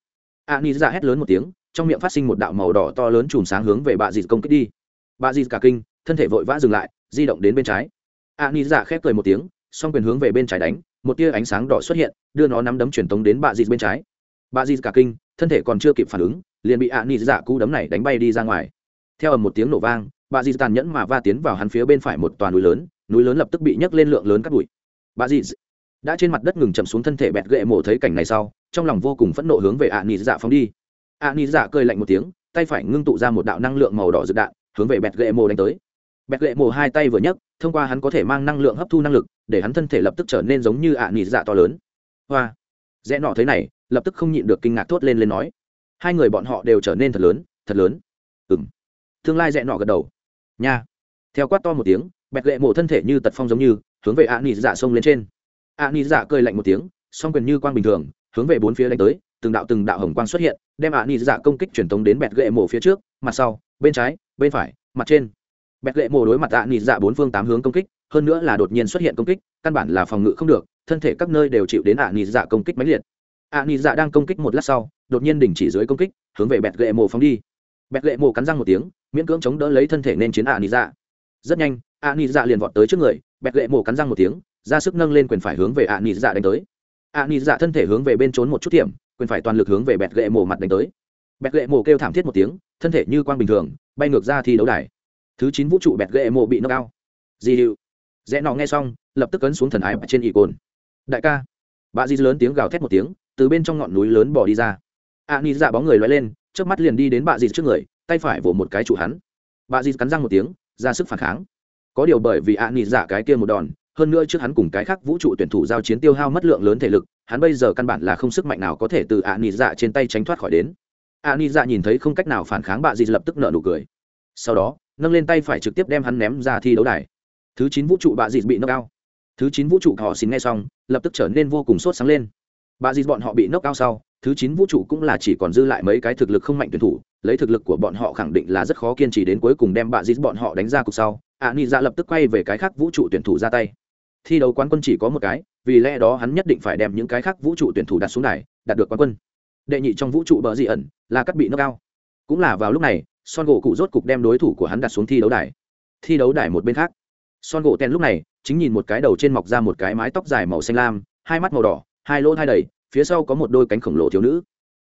Ạ nị dạ hét lớn một tiếng trong miệng phát sinh một đạo màu đỏ to lớn chùm sáng hướng về bà dì công kích đi. Bà dì cả kinh, thân thể vội vã dừng lại, di động đến bên trái. A ni dạ khép cười một tiếng, song quyền hướng về bên trái đánh, một tia ánh sáng đỏ xuất hiện, đưa nó nắm đấm truyền tống đến bà dì bên trái. Bà dì cả kinh, thân thể còn chưa kịp phản ứng, liền bị a ni dạ cú đấm này đánh bay đi ra ngoài. Theo ầm một tiếng nổ vang bà dì tàn nhẫn mà va tiến vào hắn phía bên phải một toàn núi lớn núi lớn lập tức bị nhấc lên lượng lớn cắt bụi. Bà dì đã trên mặt đất ngừng chậm xuống thân thể bẹt gậy mổ thấy cảnh này sau, trong lòng vô cùng phẫn nộ hướng về ạ nị dạ phóng đi a ni dạ cười lạnh một tiếng, tay phải ngưng tụ ra một đạo năng lượng màu đỏ rực đạn, hướng về bẹt gậy mồ đánh tới. Bẹt gậy mồ hai tay vừa nhấc, thông qua hắn có thể mang năng lượng hấp thu năng lực, để hắn thân thể lập tức trở nên giống như ạ nị dạ to lớn. Hoa! Rẽ nọ thế này, lập tức không nhịn được kinh ngạc thốt lên lên nói. Hai người bọn họ đều trở nên thật lớn thật lớn. Ừ m tương lai rẽ nọ gật đầu. Nha! Theo quát to một tiếng, bẹt gậy mồ thân thể như tật phong giống như, hướng về ạ nị dạ xông lên trên. Ạ nị dạ cười lạnh một tiếng, song quyền như quang bình thường, hướng về bốn phía đánh tới từng đạo từng đạo hồng quang xuất hiện, đem ạ nị dạ công kích truyền tống đến bẹt gậy mổ phía trước, mặt sau, bên trái, bên phải, mặt trên. Bẹt gậy mổ đối mặt ạ nị dạ bốn phương tám hướng công kích, hơn nữa là đột nhiên xuất hiện công kích, căn bản là phòng ngự không được, thân thể các nơi đều chịu đến ạ nị dạ công kích mãnh liệt. ạ nị dạ đang công kích một lát sau, đột nhiên đình chỉ dưới công kích, hướng về bẹt gậy mổ phóng đi. Bẹt gậy mổ cắn răng một tiếng, miễn cưỡng chống đỡ lấy thân thể nên chiến ạ nị dạ. Rất nhanh, ạ nị dạ liền vọt tới trước người, bẹt gậy mổ cắn răng một tiếng, ra sức nâng lên quyền phải hướng về ạ nị dạ đánh tới. ạ nị dạ thân thể hướng về bên trốn một chút điểm quyền phải toàn lực hướng về bẹt gậy mổ mặt đánh tới. Bẹt gậy mổ kêu thảm thiết một tiếng, thân thể như quang bình thường, bay ngược ra thi đấu đài. Thứ chín vũ trụ bẹt gậy mổ bị nâng cao di hiệu rẽ nọ nghe xong, lập tức cấn xuống thần ái trên ỷ cồn đại ca. Bà di lớn tiếng gào thét một tiếng, từ bên trong ngọn núi lớn bỏ đi ra. A ni dạ bóng người loay lên trước mắt liền đi đến bà di trước người, tay phải vỗ một cái trụ hắn. Bà di cắn răng một tiếng, ra sức phản kháng. Có điều bởi vì a ni dạ cái kia một đòn hơn nữa trước hắn cùng cái khác vũ trụ tuyển thủ giao chiến tiêu hao mất lượng lớn thể lực, hắn bây giờ căn bản là không sức mạnh nào có thể từ ạ nị dạ trên tay tránh thoát khỏi đến. ạ nị dạ nhìn thấy không cách nào phản kháng bạ dị lập tức nợ nụ cười. Sau đó, nâng lên tay phải trực tiếp đem hắn ném ra thi đấu đài. Thứ chín vũ trụ bạ dị bị nâng cao thứ chín vũ trụ họ xin nghe xong, lập tức trở nên vô cùng sốt sáng lên. Bạ dì bọn họ bị nâng cao sau, thứ chín vũ trụ cũng là chỉ còn dư lại mấy cái thực lực không mạnh tuyển thủ, lấy thực lực của bọn họ khẳng định là rất khó kiên trì đến cuối cùng đem bạ dì bọn họ đánh ra cục sau. ạ nị dạ lập tức quay về cái khác vũ trụ tuyển thủ ra tay thi đấu quán quân chỉ có một cái, vì lẽ đó hắn nhất định phải đem những cái khác vũ trụ tuyển thủ đặt xuống này đạt được quán quân. Đệ nhị trong vũ trụ bờ dị ẩn, là cắt bị nước cao cũng là vào lúc này, son gỗ cụ rốt cục đem đối thủ của hắn đặt xuống thi đấu đài. Thi đấu đài một bên khác. Son gỗ ten lúc này, chính nhìn một cái đầu trên mọc ra một cái mái tóc dài màu xanh lam, hai mắt màu đỏ, hai lỗ hai đầy, phía sau có một đôi cánh khổng lồ thiếu nữ.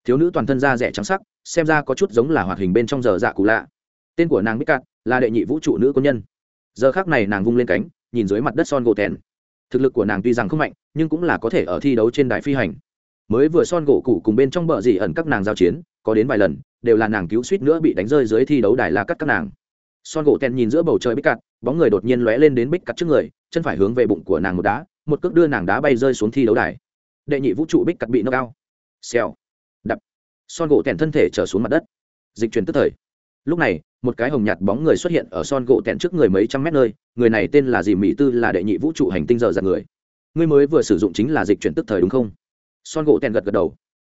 Thiếu nữ toàn thân da rẻ trắng sắc, xem ra có chút giống là hoạt hình bên trong giờ dạ cụ lạ. Tên của nàng bích cạn là đệ nhị vũ trụ nữ quân nhân. Giờ khác này nàng vung lên cánh nhìn dưới mặt đất son gỗ tèn. Thực lực của nàng tuy rằng không mạnh, nhưng cũng là có thể ở thi đấu trên đài phi hành. Mới vừa son gỗ cụ cùng bên trong bờ dì ẩn các nàng giao chiến, có đến vài lần, đều là nàng cứu suýt nữa bị đánh rơi dưới thi đấu đài la cắt các nàng. Son gỗ tèn nhìn giữa bầu trời bích cắt bóng người đột nhiên lóe lên đến bích cắt trước người, chân phải hướng về bụng của nàng một đá, một cước đưa nàng đá bay rơi xuống thi đấu đài. Đệ nhị vũ trụ bích cắt bị nâng cao. Xèo. Đập. Son gỗ tèn thân thể trở xuống mặt đất. Dịch chuyển tức thời lúc này, một cái hồng nhạt bóng người xuất hiện ở son gỗ tẹn trước người mấy trăm mét nơi, người này tên là dì mỹ tư là đệ nhị vũ trụ hành tinh giờ giặc người. Người mới vừa sử dụng chính là dịch chuyển tức thời đúng không? Son gỗ tẹn gật gật đầu.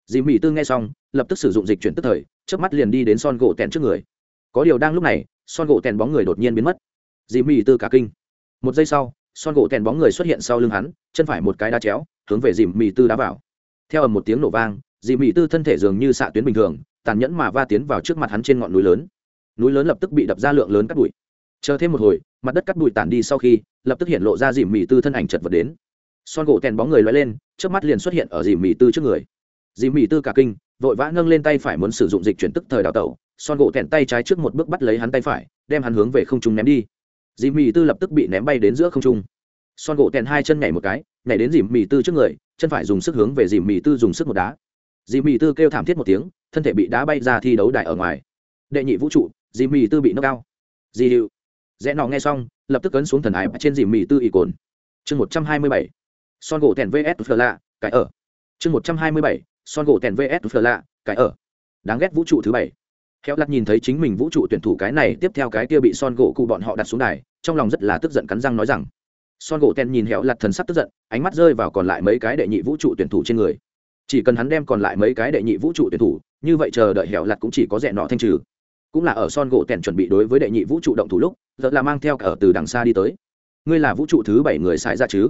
Dì mỹ tư nghe xong, lập tức sử dụng dịch chuyển tức thời trước mắt liền đi đến son gỗ tẹn trước người. Có điều đang lúc này, son gỗ tẹn bóng người đột nhiên biến mất. Dì mỹ tư cả kinh. Một giây sau, son gỗ tẹn bóng người xuất hiện sau lưng hắn, chân phải một cái đá chéo, hướng về dì mỹ tư đá vào. Theo ầm một tiếng nổ vang, dì mỹ tư thân thể dường như xạ tuyến bình thường, tàn nhẫn mà va tiến vào trước mặt hắn trên ngọn núi lớn núi lớn lập tức bị đập ra lượng lớn cắt bụi. Chờ thêm một hồi, mặt đất cắt bụi tản đi sau khi, lập tức hiện lộ ra dìm mì tư thân ảnh chật vật đến. Son gỗ tèn bóng người loay lên trước mắt liền xuất hiện ở dìm mì tư trước người. Dìm mì tư cả kinh, vội vã nâng lên tay phải muốn sử dụng dịch chuyển tức thời đào tẩu. Son gỗ tèn tay trái trước một bước bắt lấy hắn tay phải, đem hắn hướng về không trung ném đi. Dìm mì tư lập tức bị ném bay đến giữa không trung. Son gỗ tèn hai chân nhảy một cái, nhảy đến dìm mì tư trước người, chân phải dùng sức hướng về dìm mì tư dùng sức một đá. Dìm mì tư kêu thảm thiết một tiếng, thân thể bị đá bay ra thi đấu đại ở ngoài. Đệ nhị vũ trụ Dì mì tư bị nâng cao. Dì hiệu rẽ nọ nghe xong, lập tức cấn xuống thần ái trên dì mì tư ỷ cồn chương một trăm hai mươi bảy. Son gỗ tèn vs phờ lạ, cải ở. Chương một trăm hai mươi bảy. Son gỗ tèn vs phờ lạ, cải ở. Đáng ghét vũ trụ thứ bảy. Khéo lặt nhìn thấy chính mình vũ trụ tuyển thủ cái này, tiếp theo cái kia bị son gỗ cụ bọn họ đặt xuống đài, trong lòng rất là tức giận cắn răng nói rằng, son gỗ tèn nhìn héo lặt thần sắc tức giận, ánh mắt rơi vào còn lại mấy cái đệ nhị vũ trụ tuyển thủ trên người. Chỉ cần hắn đem còn lại mấy cái đệ nhị vũ trụ tuyển thủ, như vậy chờ đợi héo lặt cũng chỉ có rẻ nọ thanh trừ cũng là ở son gỗ tèn chuẩn bị đối với đệ nhị vũ trụ động thủ lúc giờ là mang theo cả ở từ đằng xa đi tới. Ngươi là vũ trụ thứ bảy người xài ra chứ?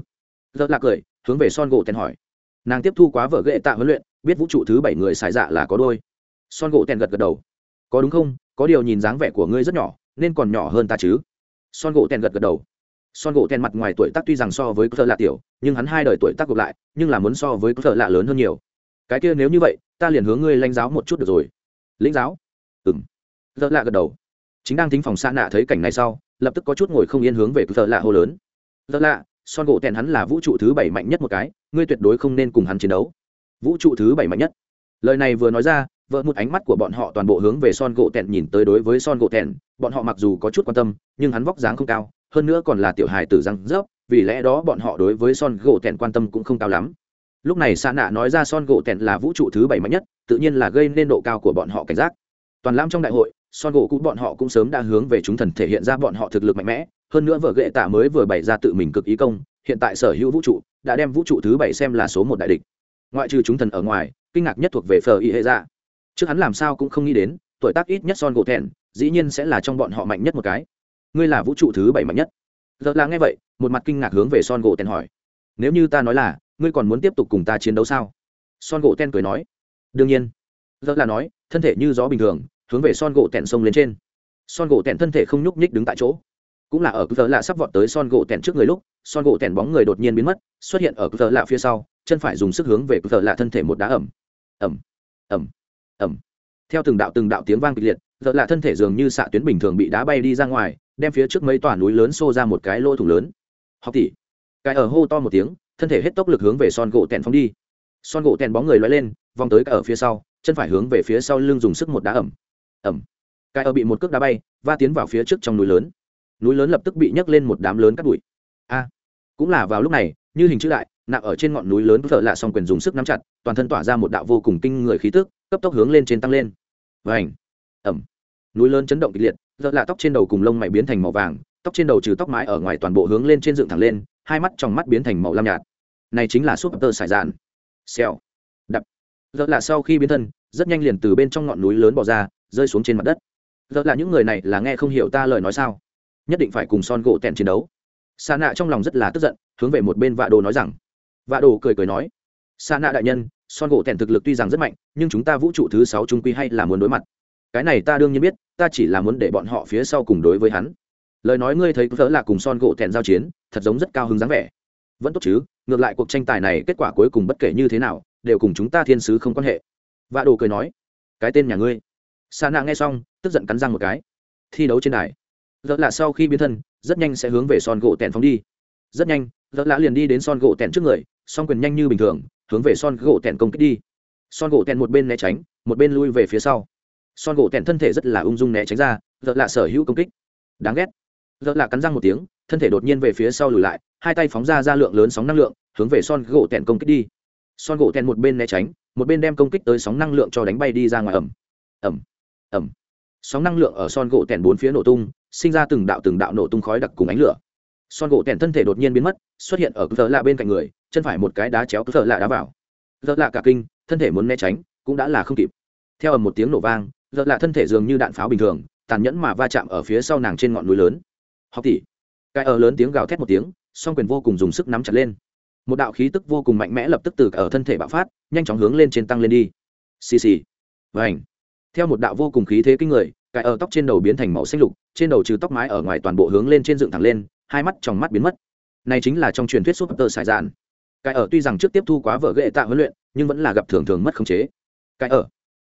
Giờ là cười, hướng về son gỗ tèn hỏi. Nàng tiếp thu quá vở ghệ tạ huấn luyện, biết vũ trụ thứ bảy người xài dạ là có đôi. Son gỗ tèn gật gật đầu. Có đúng không? Có điều nhìn dáng vẻ của ngươi rất nhỏ, nên còn nhỏ hơn ta chứ? Son gỗ tèn gật gật đầu. Son gỗ tèn mặt ngoài tuổi tác tuy rằng so với cơ lạ tiểu, nhưng hắn hai đời tuổi tác gộp lại, nhưng là muốn so với cơ lạ lớn hơn nhiều. Cái kia nếu như vậy, ta liền hướng ngươi lãnh giáo một chút được rồi. Lĩnh giáo? Ừ m cờ lạ gật đầu. Chính đang thính phòng xa nạ thấy cảnh này sau, lập tức có chút ngồi không yên hướng về cờ lạ hô lớn. Cờ lạ, son gỗ tèn hắn là vũ trụ thứ bảy mạnh nhất một cái, ngươi tuyệt đối không nên cùng hắn chiến đấu. Vũ trụ thứ bảy mạnh nhất. Lời này vừa nói ra, vợ một ánh mắt của bọn họ toàn bộ hướng về son gỗ tèn nhìn tới đối với son gỗ tèn, bọn họ mặc dù có chút quan tâm, nhưng hắn vóc dáng không cao, hơn nữa còn là tiểu hài tử răng rớp, vì lẽ đó bọn họ đối với son gỗ tèn quan tâm cũng không cao lắm. Lúc này xa nạ nói ra son gỗ tèn là vũ trụ thứ bảy mạnh nhất, tự nhiên là gây nên độ cao của bọn họ cảnh giác. Toàn lam trong đại hội son gỗ cũ bọn họ cũng sớm đã hướng về chúng thần thể hiện ra bọn họ thực lực mạnh mẽ, hơn nữa vợ ghệ tạ mới vừa bày ra tự mình cực ý công, hiện tại sở hữu vũ trụ đã đem vũ trụ thứ bảy xem là số một đại địch. Ngoại trừ chúng thần ở ngoài, kinh ngạc nhất thuộc về phờ y hệ ra trước hắn làm sao cũng không nghĩ đến, tuổi tác ít nhất son gỗ thẹn, dĩ nhiên sẽ là trong bọn họ mạnh nhất một cái. Ngươi là vũ trụ thứ bảy mạnh nhất. Giờ là nghe vậy, một mặt kinh ngạc hướng về son gỗ thẹn hỏi. Nếu như ta nói là, ngươi còn muốn tiếp tục cùng ta chiến đấu sao? Son gỗ ten cười nói. Đương nhiên. Giờ là nói, thân thể như gió bình thường hướng về son gỗ tẹn sông lên trên. Son gỗ tẹn thân thể không nhúc nhích đứng tại chỗ. Cũng là ở giờ lạ sắp vọt tới son gỗ tẹn trước người lúc, son gỗ tẹn bóng người đột nhiên biến mất, xuất hiện ở giờ lạ phía sau, chân phải dùng sức hướng về giờ lạ thân thể một đá ẩm. Ẩm. Ẩm. Ẩm. Theo từng đạo từng đạo tiếng vang kịch liệt giờ lạ thân thể dường như xạ tuyến bình thường bị đá bay đi ra ngoài, đem phía trước mấy tòa núi lớn xô ra một cái lỗ thủng lớn. Học tỷ. Cái ở hô to một tiếng, thân thể hết tốc lực hướng về son gỗ tèn phóng đi. Son gỗ tèn bóng người loay lên, vòng tới cái ở phía sau, chân phải hướng về phía sau lưng dùng sức một đá ẩm ẩm. Cái ở bị một cước đá bay, va tiến vào phía trước trong núi lớn. Núi lớn lập tức bị nhấc lên một đám lớn cắt bụi. A, cũng là vào lúc này, như hình chữ đại, nặng ở trên ngọn núi lớn thợ lạ xong quyền dùng sức nắm chặt, toàn thân tỏa ra một đạo vô cùng kinh người khí tức, cấp tốc hướng lên trên tăng lên. Và ảnh ẩm. Núi lớn chấn động kịch liệt thợ lạ tóc trên đầu cùng lông mày biến thành màu vàng, tóc trên đầu trừ tóc mái ở ngoài toàn bộ hướng lên trên dựng thẳng lên, hai mắt trong mắt biến thành màu lam nhạt. Này chính là súp tơ sải dạn. Xèo. Đập. Thợ lạ sau khi biến thân, rất nhanh liền từ bên trong ngọn núi lớn bỏ ra rơi xuống trên mặt đất. Giờ là những người này là nghe không hiểu ta lời nói sao? Nhất định phải cùng son gỗ tèn chiến đấu. Xa nạ trong lòng rất là tức giận, hướng về một bên vạ đồ nói rằng, vạ đồ cười cười nói xa nạ đại nhân, son gỗ tèn thực lực tuy rằng rất mạnh, nhưng chúng ta vũ trụ thứ sáu trung quy hay là muốn đối mặt. Cái này ta đương nhiên biết, ta chỉ là muốn để bọn họ phía sau cùng đối với hắn. Lời nói ngươi thấy cỡ là cùng son gỗ tèn giao chiến, thật giống rất cao hứng dáng vẻ. Vẫn tốt chứ, ngược lại cuộc tranh tài này kết quả cuối cùng bất kể như thế nào, đều cùng chúng ta thiên sứ không quan hệ. Vạ đồ cười nói, cái tên nhà ngươi sa nạ nghe xong, tức giận cắn răng một cái. Thi đấu trên đài. Dỡ lạ sau khi biến thân, rất nhanh sẽ hướng về son gỗ tẹn phóng đi. Rất nhanh dỡ lạ liền đi đến son gỗ tẹn trước người, song quyền nhanh như bình thường, hướng về son gỗ tẹn công kích đi. Son gỗ tẹn một bên né tránh, một bên lui về phía sau. Son gỗ tẹn thân thể rất là ung dung né tránh ra dợ lạ sở hữu công kích. Đáng ghét. Dợ lạ cắn răng một tiếng, thân thể đột nhiên về phía sau lùi lại, hai tay phóng ra ra lượng lớn sóng năng lượng, hướng về son gỗ tẹn công kích đi. Son gỗ tẹn một bên né tránh, một bên đem công kích tới sóng năng lượng cho đánh bay đi ra ngoài ẩm ẩm ẩm. Sóng năng lượng ở son gỗ tèn bốn phía nổ tung, sinh ra từng đạo từng đạo nổ tung khói đặc cùng ánh lửa. Son gỗ tèn thân thể đột nhiên biến mất, xuất hiện ở cờ lạ bên cạnh người, chân phải một cái đá chéo cờ lạ đá vào. Cơ lạ cả kinh, thân thể muốn né tránh, cũng đã là không kịp. Theo ầm một tiếng nổ vang cơ lạ thân thể dường như đạn pháo bình thường, tàn nhẫn mà va chạm ở phía sau nàng trên ngọn núi lớn. Học tỷ. Cái ở lớn tiếng gào thét một tiếng, song quyền vô cùng dùng sức nắm chặt lên. Một đạo khí tức vô cùng mạnh mẽ lập tức từ ở thân thể bạo phát, nhanh chóng hướng lên trên tăng lên đi. Xì xì. Và ảnh theo một đạo vô cùng khí thế kinh người, cái ở tóc trên đầu biến thành màu xanh lục, trên đầu trừ tóc mái ở ngoài toàn bộ hướng lên trên dựng thẳng lên, hai mắt trong mắt biến mất. Này chính là trong truyền thuyết súp tơ sải dạn cái ở tuy rằng trước tiếp thu quá vở ghệ tạ huấn luyện, nhưng vẫn là gặp thường thường mất khống chế. Cái ở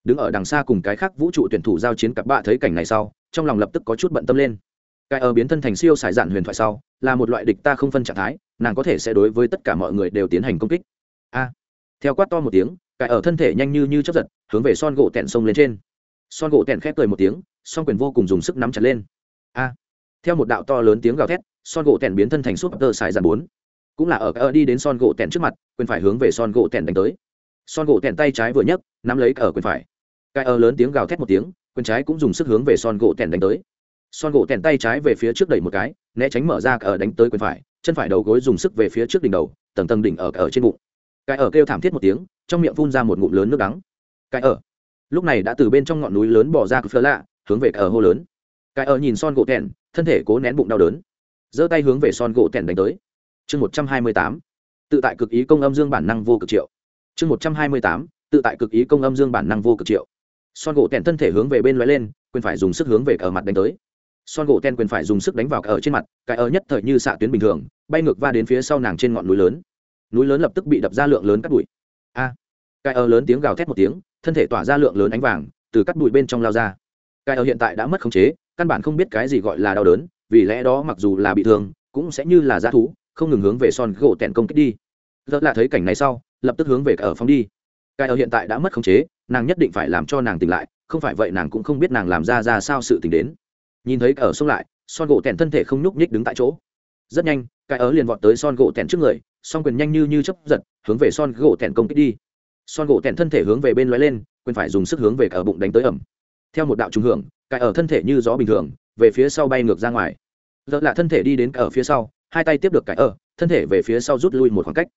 đứng ở đằng xa cùng cái khác vũ trụ tuyển thủ giao chiến cặp bạ thấy cảnh này sau, trong lòng lập tức có chút bận tâm lên. Cái ở biến thân thành siêu sải dạn huyền thoại sau, là một loại địch ta không phân trạng thái, nàng có thể sẽ đối với tất cả mọi người đều tiến hành công kích. A. Theo quát to một tiếng, cái ở thân thể nhanh như như chấp giật, hướng về son gỗ tẹn sông lên trên son gỗ tèn khép cười một tiếng son quyền vô cùng dùng sức nắm chặt lên. A! Theo một đạo to lớn tiếng gào thét, son gỗ tèn biến thân thành súp tơ xài dàn bốn. Cũng là ở ở đi đến son gỗ tèn trước mặt, quyền phải hướng về son gỗ tèn đánh tới. Son gỗ tèn tay trái vừa nhấc, nắm lấy cờ quyền phải. Cái ở lớn tiếng gào thét một tiếng, quyền trái cũng dùng sức hướng về son gỗ tèn đánh tới. Son gỗ tèn tay trái về phía trước đẩy một cái, né tránh mở ra cờ đánh tới quyền phải, chân phải đầu gối dùng sức về phía trước đỉnh đầu, tầng tầng đỉnh ở ở trên bụng. Cái ở kêu thảm thiết một tiếng, trong miệng phun ra một ngụm lớn nước đắng. Cái ở lúc này đã từ bên trong ngọn núi lớn bỏ ra phơ lạ, hướng về cờ ở hô lớn. Cái ở nhìn son gỗ tẹn thân thể cố nén bụng đau đớn. Giơ tay hướng về son gỗ tẹn đánh tới. Chương một trăm hai mươi tám, tự tại cực ý công âm dương bản năng vô cực triệu. Chương một trăm hai mươi tám, tự tại cực ý công âm dương bản năng vô cực triệu. Son gỗ tẹn thân thể hướng về bên lóe lên, quyền phải dùng sức hướng về ở mặt đánh tới. Son gỗ ten quyền phải dùng sức đánh vào ở trên mặt, cái ở nhất thời như xạ tuyến bình thường, bay ngược va đến phía sau nàng trên ngọn núi lớn. Núi lớn lập tức bị đập ra lượng lớn cắt bụi. A! Cái ở lớn tiếng gào thét một tiếng thân thể tỏa ra lượng lớn ánh vàng, từ cắt bụi bên trong lao ra. Cái ở hiện tại đã mất khống chế, căn bản không biết cái gì gọi là đau đớn, vì lẽ đó mặc dù là bị thương, cũng sẽ như là g thú, không ngừng hướng về son gỗ tẹn công kích đi. Rất là thấy cảnh này sau, lập tức hướng về ở phóng đi. Cái ở hiện tại đã mất khống chế, nàng nhất định phải làm cho nàng tỉnh lại, không phải vậy nàng cũng không biết nàng làm ra ra sao sự tình đến. Nhìn thấy ở xông lại, son gỗ tẹn thân thể không nhúc nhích đứng tại chỗ. Rất nhanh, cái ở liền vọt tới son gỗ tẹn trước người, song quyền nhanh như như chấp giật, hướng về son gỗ tẹn công kích đi son gỗ tèn thân thể hướng về bên lóe lên quên phải dùng sức hướng về cả bụng đánh tới ẩm. Theo một đạo trùng hưởng cài ở thân thể như gió bình thường, về phía sau bay ngược ra ngoài. Giờ là thân thể đi đến ở phía sau, hai tay tiếp được cài ở, thân thể về phía sau rút lui một khoảng cách.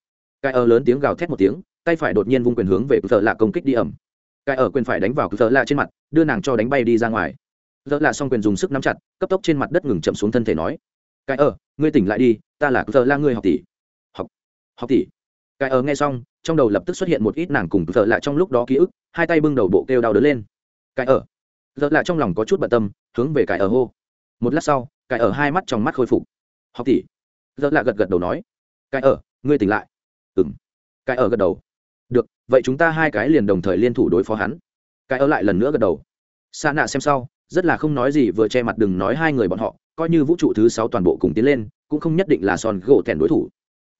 Cài ở lớn tiếng gào thét một tiếng, tay phải đột nhiên vung quyền hướng về giờ lạ công kích đi ẩm. Cài ở quyền phải đánh vào giờ lạ trên mặt, đưa nàng cho đánh bay đi ra ngoài. Giờ là xong quyền dùng sức nắm chặt, cấp tốc trên mặt đất ngừng chậm xuống thân thể nói cài ở, ngươi tỉnh lại đi, ta là giờ là ngươi học tỷ. Học học tỷ? Cái ở nghe xong, trong đầu lập tức xuất hiện một ít nàng cùng giờ lại trong lúc đó ký ức, hai tay bưng đầu bộ kêu đau đớn lên. Cái ở. Giờ lại trong lòng có chút bận tâm, hướng về cái ở hô. Một lát sau, cái ở hai mắt trong mắt khôi phục. Học tỷ. Giờ lại gật gật đầu nói. Cái ở, ngươi tỉnh lại. Ừng cái ở gật đầu. Được, vậy chúng ta hai cái liền đồng thời liên thủ đối phó hắn. Cái ở lại lần nữa gật đầu. Xa nạ xem sau, rất là không nói gì vừa che mặt đừng nói hai người bọn họ, coi như vũ trụ thứ sáu toàn bộ cùng tiến lên, cũng không nhất định là son gỗ thèn đối thủ.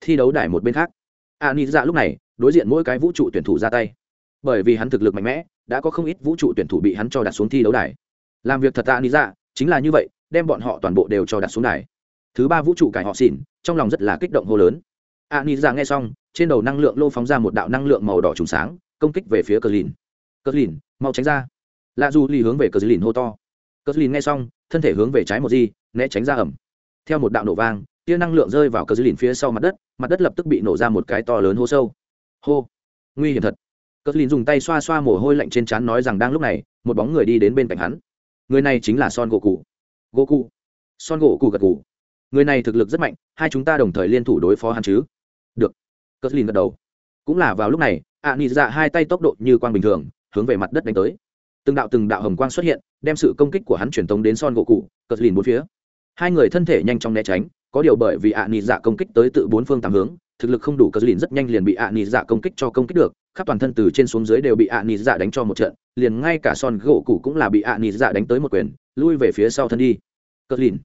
Thi đấu đài một bên khác. À, a ni dạ lúc này, đối diện mỗi cái vũ trụ tuyển thủ ra tay. Bởi vì hắn thực lực mạnh mẽ, đã có không ít vũ trụ tuyển thủ bị hắn cho đặt xuống thi đấu đài. Làm việc thật à, a ni dạ chính là như vậy, đem bọn họ toàn bộ đều cho đặt xuống đài. Thứ ba vũ trụ cải họ xỉn, trong lòng rất là kích động hô lớn. À, a ni dạ nghe xong, trên đầu năng lượng lô phóng ra một đạo năng lượng màu đỏ trùng sáng, công kích về phía cờ lìn cờ lìn mau tránh ra. Lạ dù lì hướng về cờ lìn hô to. Cờ lìn nghe xong, thân thể hướng về trái một di, né tránh ra ẩm. Theo một đạo nổ vang, tia năng lượng rơi vào cờ lìn phía sau mặt đất mặt đất lập tức bị nổ ra một cái to lớn hô sâu. Hô! Nguy hiểm thật. Cất lìn dùng tay xoa xoa mồ hôi lạnh trên trán nói rằng đang lúc này, một bóng người đi đến bên cạnh hắn. Người này chính là son gỗ cụ. Gỗ cụ? Son gỗ cụ gật cụ người này thực lực rất mạnh, hai chúng ta đồng thời liên thủ đối phó hắn chứ? Được. Cất lìn gật đầu. Cũng là vào lúc này, ạ nị dạ hai tay tốc độ như quang bình thường, hướng về mặt đất đánh tới. Từng đạo từng đạo hồng quang xuất hiện, đem sự công kích của hắn truyền tống đến son gỗ cụ cất lìn bốn phía. Hai người thân thể nhanh chóng né tránh có điều bởi vì ạ nị dạ công kích tới tự bốn phương tám hướng, thực lực không đủ cờ lìn rất nhanh liền bị ạ nị dạ công kích cho công kích được, khắp toàn thân từ trên xuống dưới đều bị ạ nị dạ đánh cho một trận, liền ngay cả son gỗ cụ cũng là bị ạ nị dạ đánh tới một quyền, lui về phía sau thân đi. Cờ lìn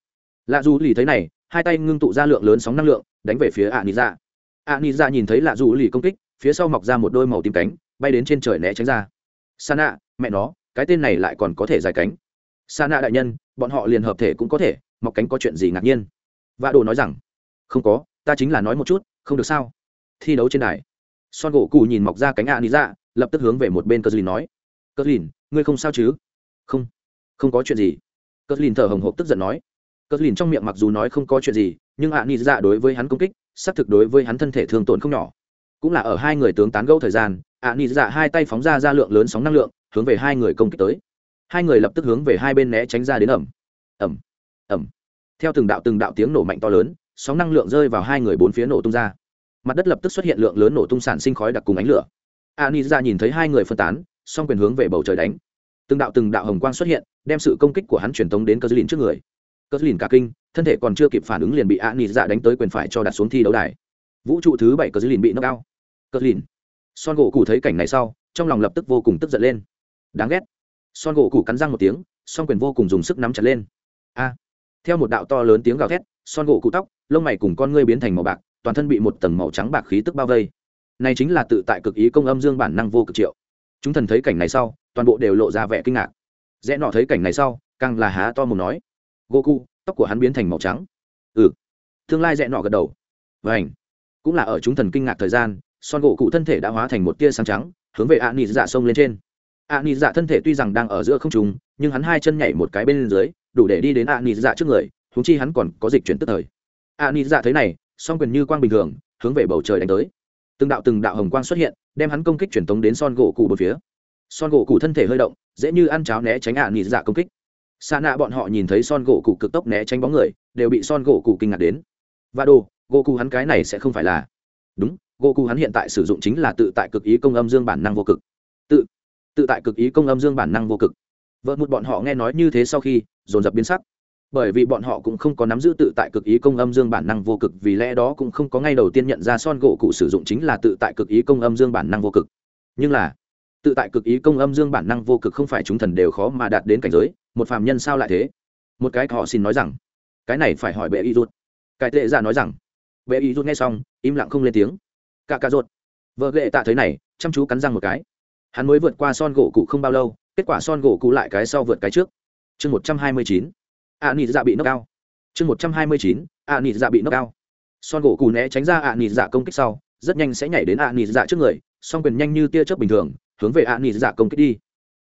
lạ dù lì thấy này, hai tay ngưng tụ ra lượng lớn sóng năng lượng, đánh về phía ạ nị dạ. Ạ nị dạ nhìn thấy lạ dù lì công kích, phía sau mọc ra một đôi màu tím cánh, bay đến trên trời né tránh ra. Sana, mẹ nó, cái tên này lại còn có thể dài cánh. Sa nạ đại nhân, bọn họ liền hợp thể cũng có thể, mọc cánh có chuyện gì ngạc nhiên vạ đồ nói rằng, không có, ta chính là nói một chút, không được sao? Thi đấu trên đài, son gỗ cụ nhìn mọc ra cánh ạ à lý dạ lập tức hướng về một bên cờ lìn nói cờ lìn ngươi không sao chứ? Không không có chuyện gì. Cờ lìn thở hồng hộc tức giận nói. Cờ lìn trong miệng mặc dù nói không có chuyện gì, nhưng ạ à lý dạ đối với hắn công kích, xác thực đối với hắn thân thể thương tổn không nhỏ. Cũng là ở hai người tướng tán gẫu thời gian, ạ à ra dạ hai tay phóng ra ra lượng lớn sóng năng lượng, hướng về hai người công kích tới. Hai người lập tức hướng về hai bên né tránh ra đến ẩm. Ẩm ẩm theo từng đạo từng đạo tiếng nổ mạnh to lớn, sóng năng lượng rơi vào hai người bốn phía nổ tung ra. Mặt đất lập tức xuất hiện lượng lớn nổ tung sản sinh khói đặc cùng ánh lửa. Aniza ra nhìn thấy hai người phân tán, song quyền hướng về bầu trời đánh. Từng đạo từng đạo hồng quang xuất hiện, đem sự công kích của hắn truyền tống đến cơ lìn trước người. Cơ lìn cả kinh, thân thể còn chưa kịp phản ứng liền bị aniza đánh tới quyền phải cho đặt xuống thi đấu đài. Vũ trụ thứ bảy cơ lìn bị nâng cao cơ lìn son gỗ cụ thấy cảnh này sau, trong lòng lập tức vô cùng tức giận lên. Đáng ghét. Son gỗ cụ cắn răng một tiếng, song quyền vô cùng dùng sức nắm chặt lên. A theo một đạo to lớn tiếng gào thét, son gỗ cụ tóc, lông mày cùng con ngươi biến thành màu bạc, toàn thân bị một tầng màu trắng bạc khí tức bao vây. Này chính là tự tại cực ý công âm dương bản năng vô cực triệu. Chúng thần thấy cảnh này sau, toàn bộ đều lộ ra vẻ kinh ngạc. Rẽ nọ thấy cảnh này sau, càng là há to mồm nói. Goku tóc của hắn biến thành màu trắng. Ừ. Tương lai rẽ nọ gật đầu. Vảnh cũng là ở chúng thần kinh ngạc thời gian, son gỗ cụ thân thể đã hóa thành một tia sáng trắng, hướng về ạ nị dạ sông lên trên ạ nị dạ thân thể tuy rằng đang ở giữa không trùng nhưng hắn hai chân nhảy một cái bên dưới, đủ để đi đến ạ nị dạ trước người húng chi hắn còn có dịch chuyển tức thời. ạ nị dạ thấy này, song quyền như quang bình thường, hướng về bầu trời đánh tới. Từng đạo từng đạo hồng quang xuất hiện, đem hắn công kích truyền tống đến son gỗ cụ một phía. Son gỗ cụ thân thể hơi động, dễ như ăn cháo né tránh ạ nị dạ công kích. Xa nạ bọn họ nhìn thấy son gỗ cụ cực tốc né tránh bóng người, đều bị son gỗ cụ kinh ngạc đến. Và đồ, gỗ cụ hắn cái này sẽ không phải là. Đúng, gỗ cụ hắn hiện tại sử dụng chính là tự tại cực ý công âm dương bản năng vô cực. Tự tự tại cực ý công âm dương bản năng vô cực. Vợ một bọn họ nghe nói như thế sau khi, dồn dập biến sắc. Bởi vì bọn họ cũng không có nắm giữ tự tại cực ý công âm dương bản năng vô cực, vì lẽ đó cũng không có ngay đầu tiên nhận ra son gỗ cụ sử dụng chính là tự tại cực ý công âm dương bản năng vô cực. Nhưng là, tự tại cực ý công âm dương bản năng vô cực không phải chúng thần đều khó mà đạt đến cảnh giới, một phàm nhân sao lại thế? Một cái họ xin nói rằng, cái này phải hỏi bệ y rút cái tệ ra nói rằng, bệ y rút nghe xong, im lặng không lên tiếng. Cả cà rột vợ ghệ tạ thấy này, chăm chú cắn răng một cái hắn mới vượt qua son gỗ cụ không bao lâu, kết quả son gỗ cụ lại cái sau vượt cái trước. Chương một trăm hai mươi chín, ạ nị dạ bị nâng cao. Chương một trăm hai mươi chín, ạ nị dạ bị nâng cao. Son gỗ cụ né tránh ra ạ nị dạ công kích sau, rất nhanh sẽ nhảy đến ạ nị dạ trước người, song quyền nhanh như tia chớp bình thường, hướng về ạ nị dạ công kích đi.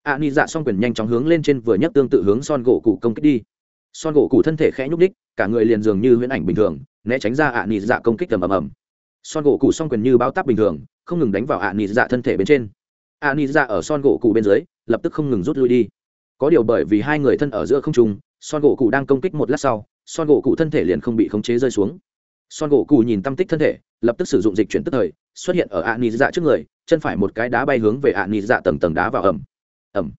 Ạ nị dạ song quyền nhanh chóng hướng lên trên vừa nhất tương tự hướng son gỗ cụ công kích đi. Son gỗ cụ thân thể khẽ nhúc đích cả người liền dường như huyễn ảnh bình thường, né tránh ra ạ nị dạ công kích ầm ầm ầm. Son gỗ cụ song quyền như bao táp bình thường, không ngừng đánh vào ạ nị dạ thân thể bên trên a dạ ở son gỗ cụ bên dưới, lập tức không ngừng rút lui đi. Có điều bởi vì hai người thân ở giữa không trung, son gỗ cụ đang công kích một lát sau, son gỗ cụ thân thể liền không bị khống chế rơi xuống. Son gỗ cụ nhìn tâm tích thân thể, lập tức sử dụng dịch chuyển tức thời, xuất hiện ở ạ dạ trước người, chân phải một cái đá bay hướng về ạ dạ tầng tầng đá vào ẩm ẩm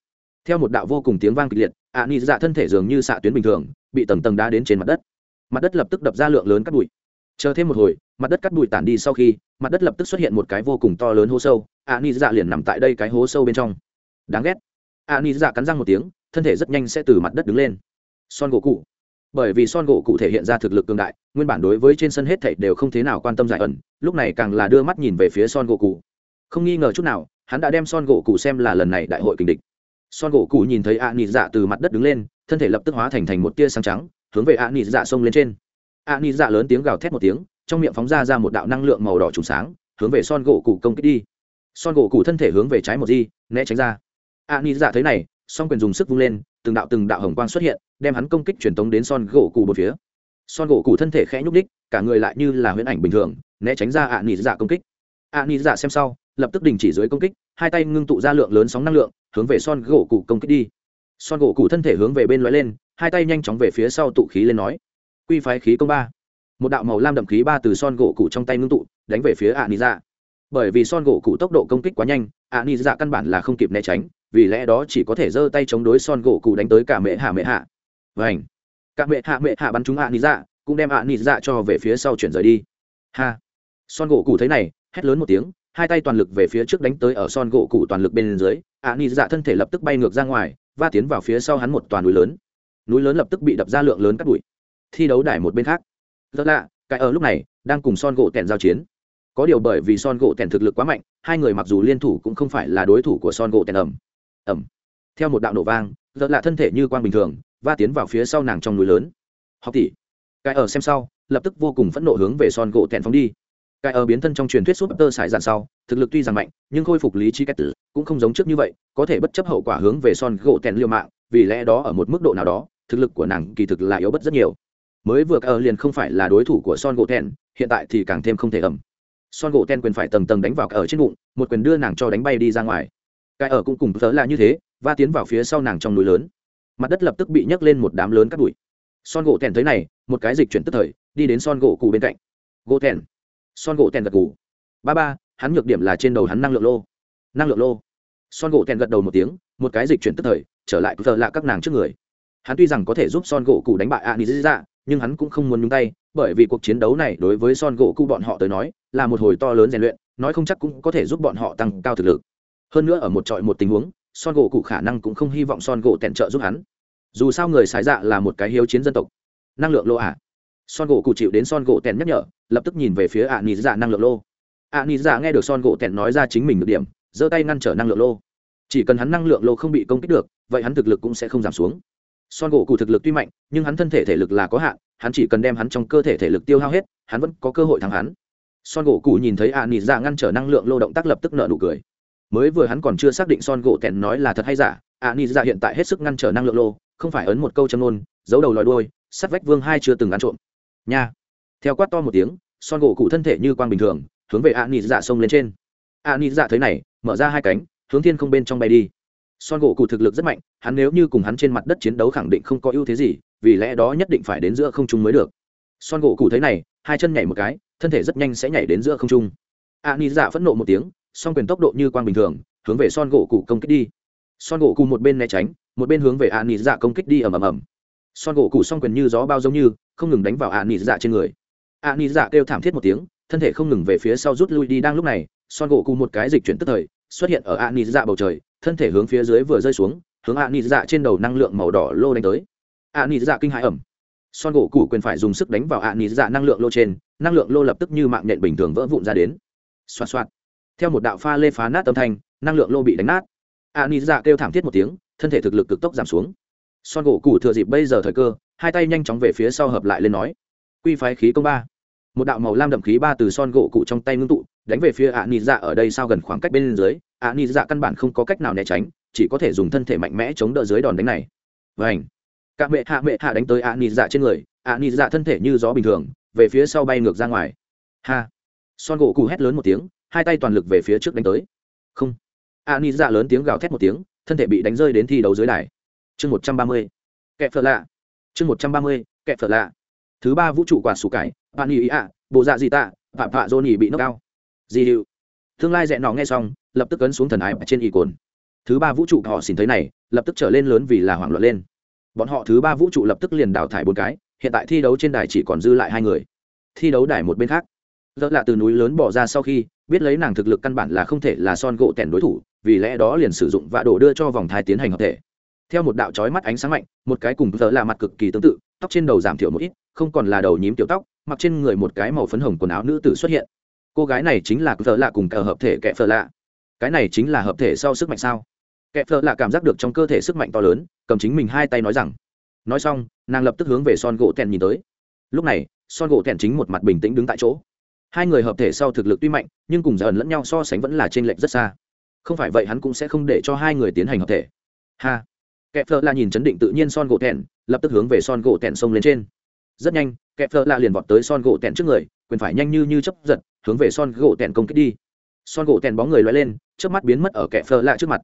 theo một đạo vô cùng tiếng vang kịch liệt ạ dạ thân thể dường như xạ tuyến bình thường, bị tầng tầng đá đến trên mặt đất. Mặt đất lập tức đập ra lượng lớn cắt bụi. Chờ thêm một hồi mặt đất cắt bụi tản đi sau khi, mặt đất lập tức xuất hiện một cái vô cùng to lớn hố sâu. A ni dạ liền nằm tại đây cái hố sâu bên trong. Đáng ghét. A ni dạ cắn răng một tiếng, thân thể rất nhanh sẽ từ mặt đất đứng lên. Son gỗ cụ. Bởi vì son gỗ cụ thể hiện ra thực lực cường đại, nguyên bản đối với trên sân hết thảy đều không thế nào quan tâm giải ẩn, lúc này càng là đưa mắt nhìn về phía son gỗ cụ. Không nghi ngờ chút nào, hắn đã đem son gỗ cụ xem là lần này đại hội kình địch. Son gỗ cụ nhìn thấy A nịt dạ từ mặt đất đứng lên, thân thể lập tức hóa thành thành một tia sáng trắng, hướng về A nịt dạ xông lên trên. A nịt dạ lớn tiếng gào thét một tiếng trong miệng phóng ra ra một đạo năng lượng màu đỏ trùng sáng, hướng về son gỗ cụ công kích đi. Son gỗ cụ thân thể hướng về trái một di, né tránh ra. A ni dạ thấy này, song quyền dùng sức vung lên, từng đạo từng đạo hồng quang xuất hiện, đem hắn công kích truyền tống đến son gỗ cụ một phía. Son gỗ cụ thân thể khẽ nhúc đích cả người lại như là huyễn ảnh bình thường, né tránh ra a ni dạ công kích. A ni dạ xem sau, lập tức đình chỉ dưới công kích, hai tay ngưng tụ ra lượng lớn sóng năng lượng, hướng về son gỗ cụ công kích đi. Son gỗ cụ thân thể hướng về bên lóe lên, hai tay nhanh chóng về phía sau tụ khí lên nói, quy phái khí công ba một đạo màu lam đậm khí ba từ son gỗ cụ trong tay ngưng tụ, đánh về phía ạ nị dạ bởi vì son gỗ cụ tốc độ công kích quá nhanh ạ nị dạ căn bản là không kịp né tránh, vì lẽ đó chỉ có thể giơ tay chống đối son gỗ cụ đánh tới cả mẹ hạ mẹ hạ. Vảnh cả mẹ hạ mẹ hạ bắn chúng ạ nị dạ cũng đem ạ nị dạ cho về phía sau chuyển rời đi. Ha. Son gỗ cụ thấy này, hét lớn một tiếng, hai tay toàn lực về phía trước đánh tới ở son gỗ cụ toàn lực bên dưới ạ nị dạ thân thể lập tức bay ngược ra ngoài và tiến vào phía sau hắn một toàn núi lớn. Núi lớn lập tức bị đập ra lượng lớn cắt bụi. Thi đấu đài một bên khác rất lạ, cái ở lúc này, đang cùng son gỗ tèn giao chiến. Có điều bởi vì son gỗ tèn thực lực quá mạnh, hai người mặc dù liên thủ cũng không phải là đối thủ của son gỗ tèn ẩm ẩm theo một đạo nổ vang, rất lạ thân thể như quang bình thường và tiến vào phía sau nàng trong núi lớn. Học tỷ. Cái ở xem sau, lập tức vô cùng phẫn nộ hướng về son gỗ tèn phóng đi. Cái ở biến thân trong truyền thuyết súp tơ sải dạn sau, thực lực tuy rằng mạnh, nhưng khôi phục lý trí cách tử cũng không giống trước như vậy, có thể bất chấp hậu quả hướng về son gỗ tèn liêu mạng, vì lẽ đó ở một mức độ nào đó, thực lực của nàng kỳ thực là yếu bất rất nhiều mới vừa ở liền không phải là đối thủ của son gỗ tèn hiện tại thì càng thêm không thể ẩm. Son gỗ tèn quyền phải tầng tầng đánh vào ở trên bụng, một quyền đưa nàng cho đánh bay đi ra ngoài. Cái ở cũng cùng tớ là như thế và tiến vào phía sau nàng trong núi lớn. Mặt đất lập tức bị nhấc lên một đám lớn cắt bụi. Son gỗ tèn thấy này, một cái dịch chuyển tức thời, đi đến son gỗ cụ bên cạnh. Gỗ tèn son gỗ tèn gật cụ ba ba, hắn nhược điểm là trên đầu hắn năng lượng lô. Năng lượng lô. Son gỗ tèn gật đầu một tiếng, một cái dịch chuyển tức thời, trở lại cứ là lạ các nàng trước người. Hắn tuy rằng có thể giúp son gỗ cụ đánh bại a nị nhưng hắn cũng không muốn nhúng tay, bởi vì cuộc chiến đấu này đối với son gỗ cụ bọn họ tới nói, là một hồi to lớn rèn luyện, nói không chắc cũng có thể giúp bọn họ tăng cao thực lực. Hơn nữa ở một trọi một tình huống, son gỗ cụ khả năng cũng không hy vọng son gỗ tèn trợ giúp hắn. Dù sao người sái dạ là một cái hiếu chiến dân tộc. Năng lượng lô ạ. À. son gỗ cụ chịu đến son gỗ tèn nhắc nhở, lập tức nhìn về phía ạ nị dạ năng lượng lô. Ạ nị dạ nghe được son gỗ tèn nói ra chính mình được điểm, giơ tay ngăn trở năng lượng lô. Chỉ cần hắn năng lượng lô không bị công kích được, vậy hắn thực lực cũng sẽ không giảm xuống son gỗ cụ thực lực tuy mạnh, nhưng hắn thân thể thể lực là có hạn, hắn chỉ cần đem hắn trong cơ thể thể lực tiêu hao hết, hắn vẫn có cơ hội thắng hắn. Son gỗ cụ nhìn thấy ạ nị dạ ngăn trở năng lượng lô động tác lập tức nợ nụ cười. Mới vừa hắn còn chưa xác định son gỗ tèn nói là thật hay giả ạ nị dạ hiện tại hết sức ngăn trở năng lượng lô, không phải ấn một câu châm nôn giấu đầu lòi đôi sắt vách vương hai chưa từng ăn trộm. Nha. Theo quát to một tiếng, son gỗ cụ thân thể như quang bình thường, hướng về ạ nị dạ xông lên trên. Ạ nị dạ thấy này, mở ra hai cánh, hướng thiên không bên trong bay đi son gỗ cụ thực lực rất mạnh, hắn nếu như cùng hắn trên mặt đất chiến đấu khẳng định không có ưu thế gì, vì lẽ đó nhất định phải đến giữa không trung mới được. Son gỗ cụ thấy này, hai chân nhảy một cái, thân thể rất nhanh sẽ nhảy đến giữa không trung. A ni dạ phẫn nộ một tiếng, song quyền tốc độ như quang bình thường, hướng về son gỗ cụ công kích đi. Son gỗ cụ một bên né tránh, một bên hướng về a ni dạ công kích đi ầm ầm ầm. Son gỗ cụ song quyền như gió bao giống như, không ngừng đánh vào a ni dạ trên người. A ni dạ kêu thảm thiết một tiếng, thân thể không ngừng về phía sau rút lui đi. Đang lúc này, son gỗ cụ một cái dịch chuyển tức thời, xuất hiện ở a ni dạ bầu trời thân thể hướng phía dưới vừa rơi xuống, hướng ạ nị dạ trên đầu năng lượng màu đỏ lô đánh tới. Ạ nị dạ kinh hãi ẩm. Son gỗ củ quyền phải dùng sức đánh vào ạ nị dạ năng lượng lô trên, năng lượng lô lập tức như mạng nhện bình thường vỡ vụn ra đến. Xoa xoa theo một đạo pha lê phá nát âm thanh, năng lượng lô bị đánh nát. Ạ nị dạ kêu thảm thiết một tiếng, thân thể thực lực cực tốc giảm xuống. Son gỗ củ thừa dịp bây giờ thời cơ, hai tay nhanh chóng về phía sau hợp lại lên nói. Quy phái khí công ba. Một đạo màu lam đậm khí ba từ son gỗ cụ trong tay ngưng tụ đánh về phía ạ nị dạ ở đây sao gần khoảng cách bên dưới, ạ nị dạ căn bản không có cách nào né tránh, chỉ có thể dùng thân thể mạnh mẽ chống đỡ dưới đòn đánh này. Và ảnh các mẹ hạ mẹ hạ đánh tới ạ nị dạ trên người, ạ nị dạ thân thể như gió bình thường, về phía sau bay ngược ra ngoài. Ha. Son gỗ cụ hét lớn một tiếng, hai tay toàn lực về phía trước đánh tới. Không. Ạ nị dạ lớn tiếng gào thét một tiếng, thân thể bị đánh rơi đến thi đấu dưới đài. Chương một trăm ba mươi. Kẹp phở lạ. Chương một trăm ba mươi kẹp phở lạ. Thứ ba vũ trụ quả sủ cải, bạn ý ạ, bộ dạ gì tạ phạm phạ dô nhì bị nâng cao di hiệu tương lai dẹn nọ nghe xong, lập tức ấn xuống thần ái trên y cồn. Thứ ba vũ trụ họ xin thấy này, lập tức trở lên lớn vì là hoảng loạn lên. Bọn họ thứ ba vũ trụ lập tức liền đào thải bốn cái, hiện tại thi đấu trên đài chỉ còn dư lại hai người. Thi đấu đài một bên khác. Dỡ là từ núi lớn bỏ ra sau khi, biết lấy nàng thực lực căn bản là không thể là son gỗ tẻn đối thủ, vì lẽ đó liền sử dụng vạ đổ đưa cho vòng thai tiến hành hợp thể. Theo một đạo trói mắt ánh sáng mạnh, một cái cùng dỡ là mặt cực kỳ tương tự, tóc trên đầu giảm thiểu một ít, không còn là đầu nhím tiểu tóc, mặc trên người một cái màu phấn hồng quần áo nữ tử xuất hiện cô gái này chính là phở lạ cùng cờ hợp thể kẻ phở lạ. Cái này chính là hợp thể sau sức mạnh sao? Kẻ phở lạ cảm giác được trong cơ thể sức mạnh to lớn, cầm chính mình hai tay nói rằng, nói xong, nàng lập tức hướng về son gỗ tèn nhìn tới. Lúc này, son gỗ tèn chính một mặt bình tĩnh đứng tại chỗ. Hai người hợp thể sau thực lực tuy mạnh, nhưng cùng giờ ẩn lẫn nhau so sánh vẫn là t r ê n lệch rất xa. Không phải vậy hắn cũng sẽ không để cho hai người tiến hành hợp thể. Ha. Kẻ phở lạ nhìn chấn định tự nhiên son gỗ tèn, lập tức hướng về son gỗ tèn xông lên trên rất nhanh kẹp thợ lạ liền vọt tới son gỗ tẹn trước người, quyền phải nhanh như như chấp giật, hướng về son gỗ tẹn công kích đi. Son gỗ tẹn bóng người loay lên trước mắt biến mất ở kẹp thợ lạ trước mặt.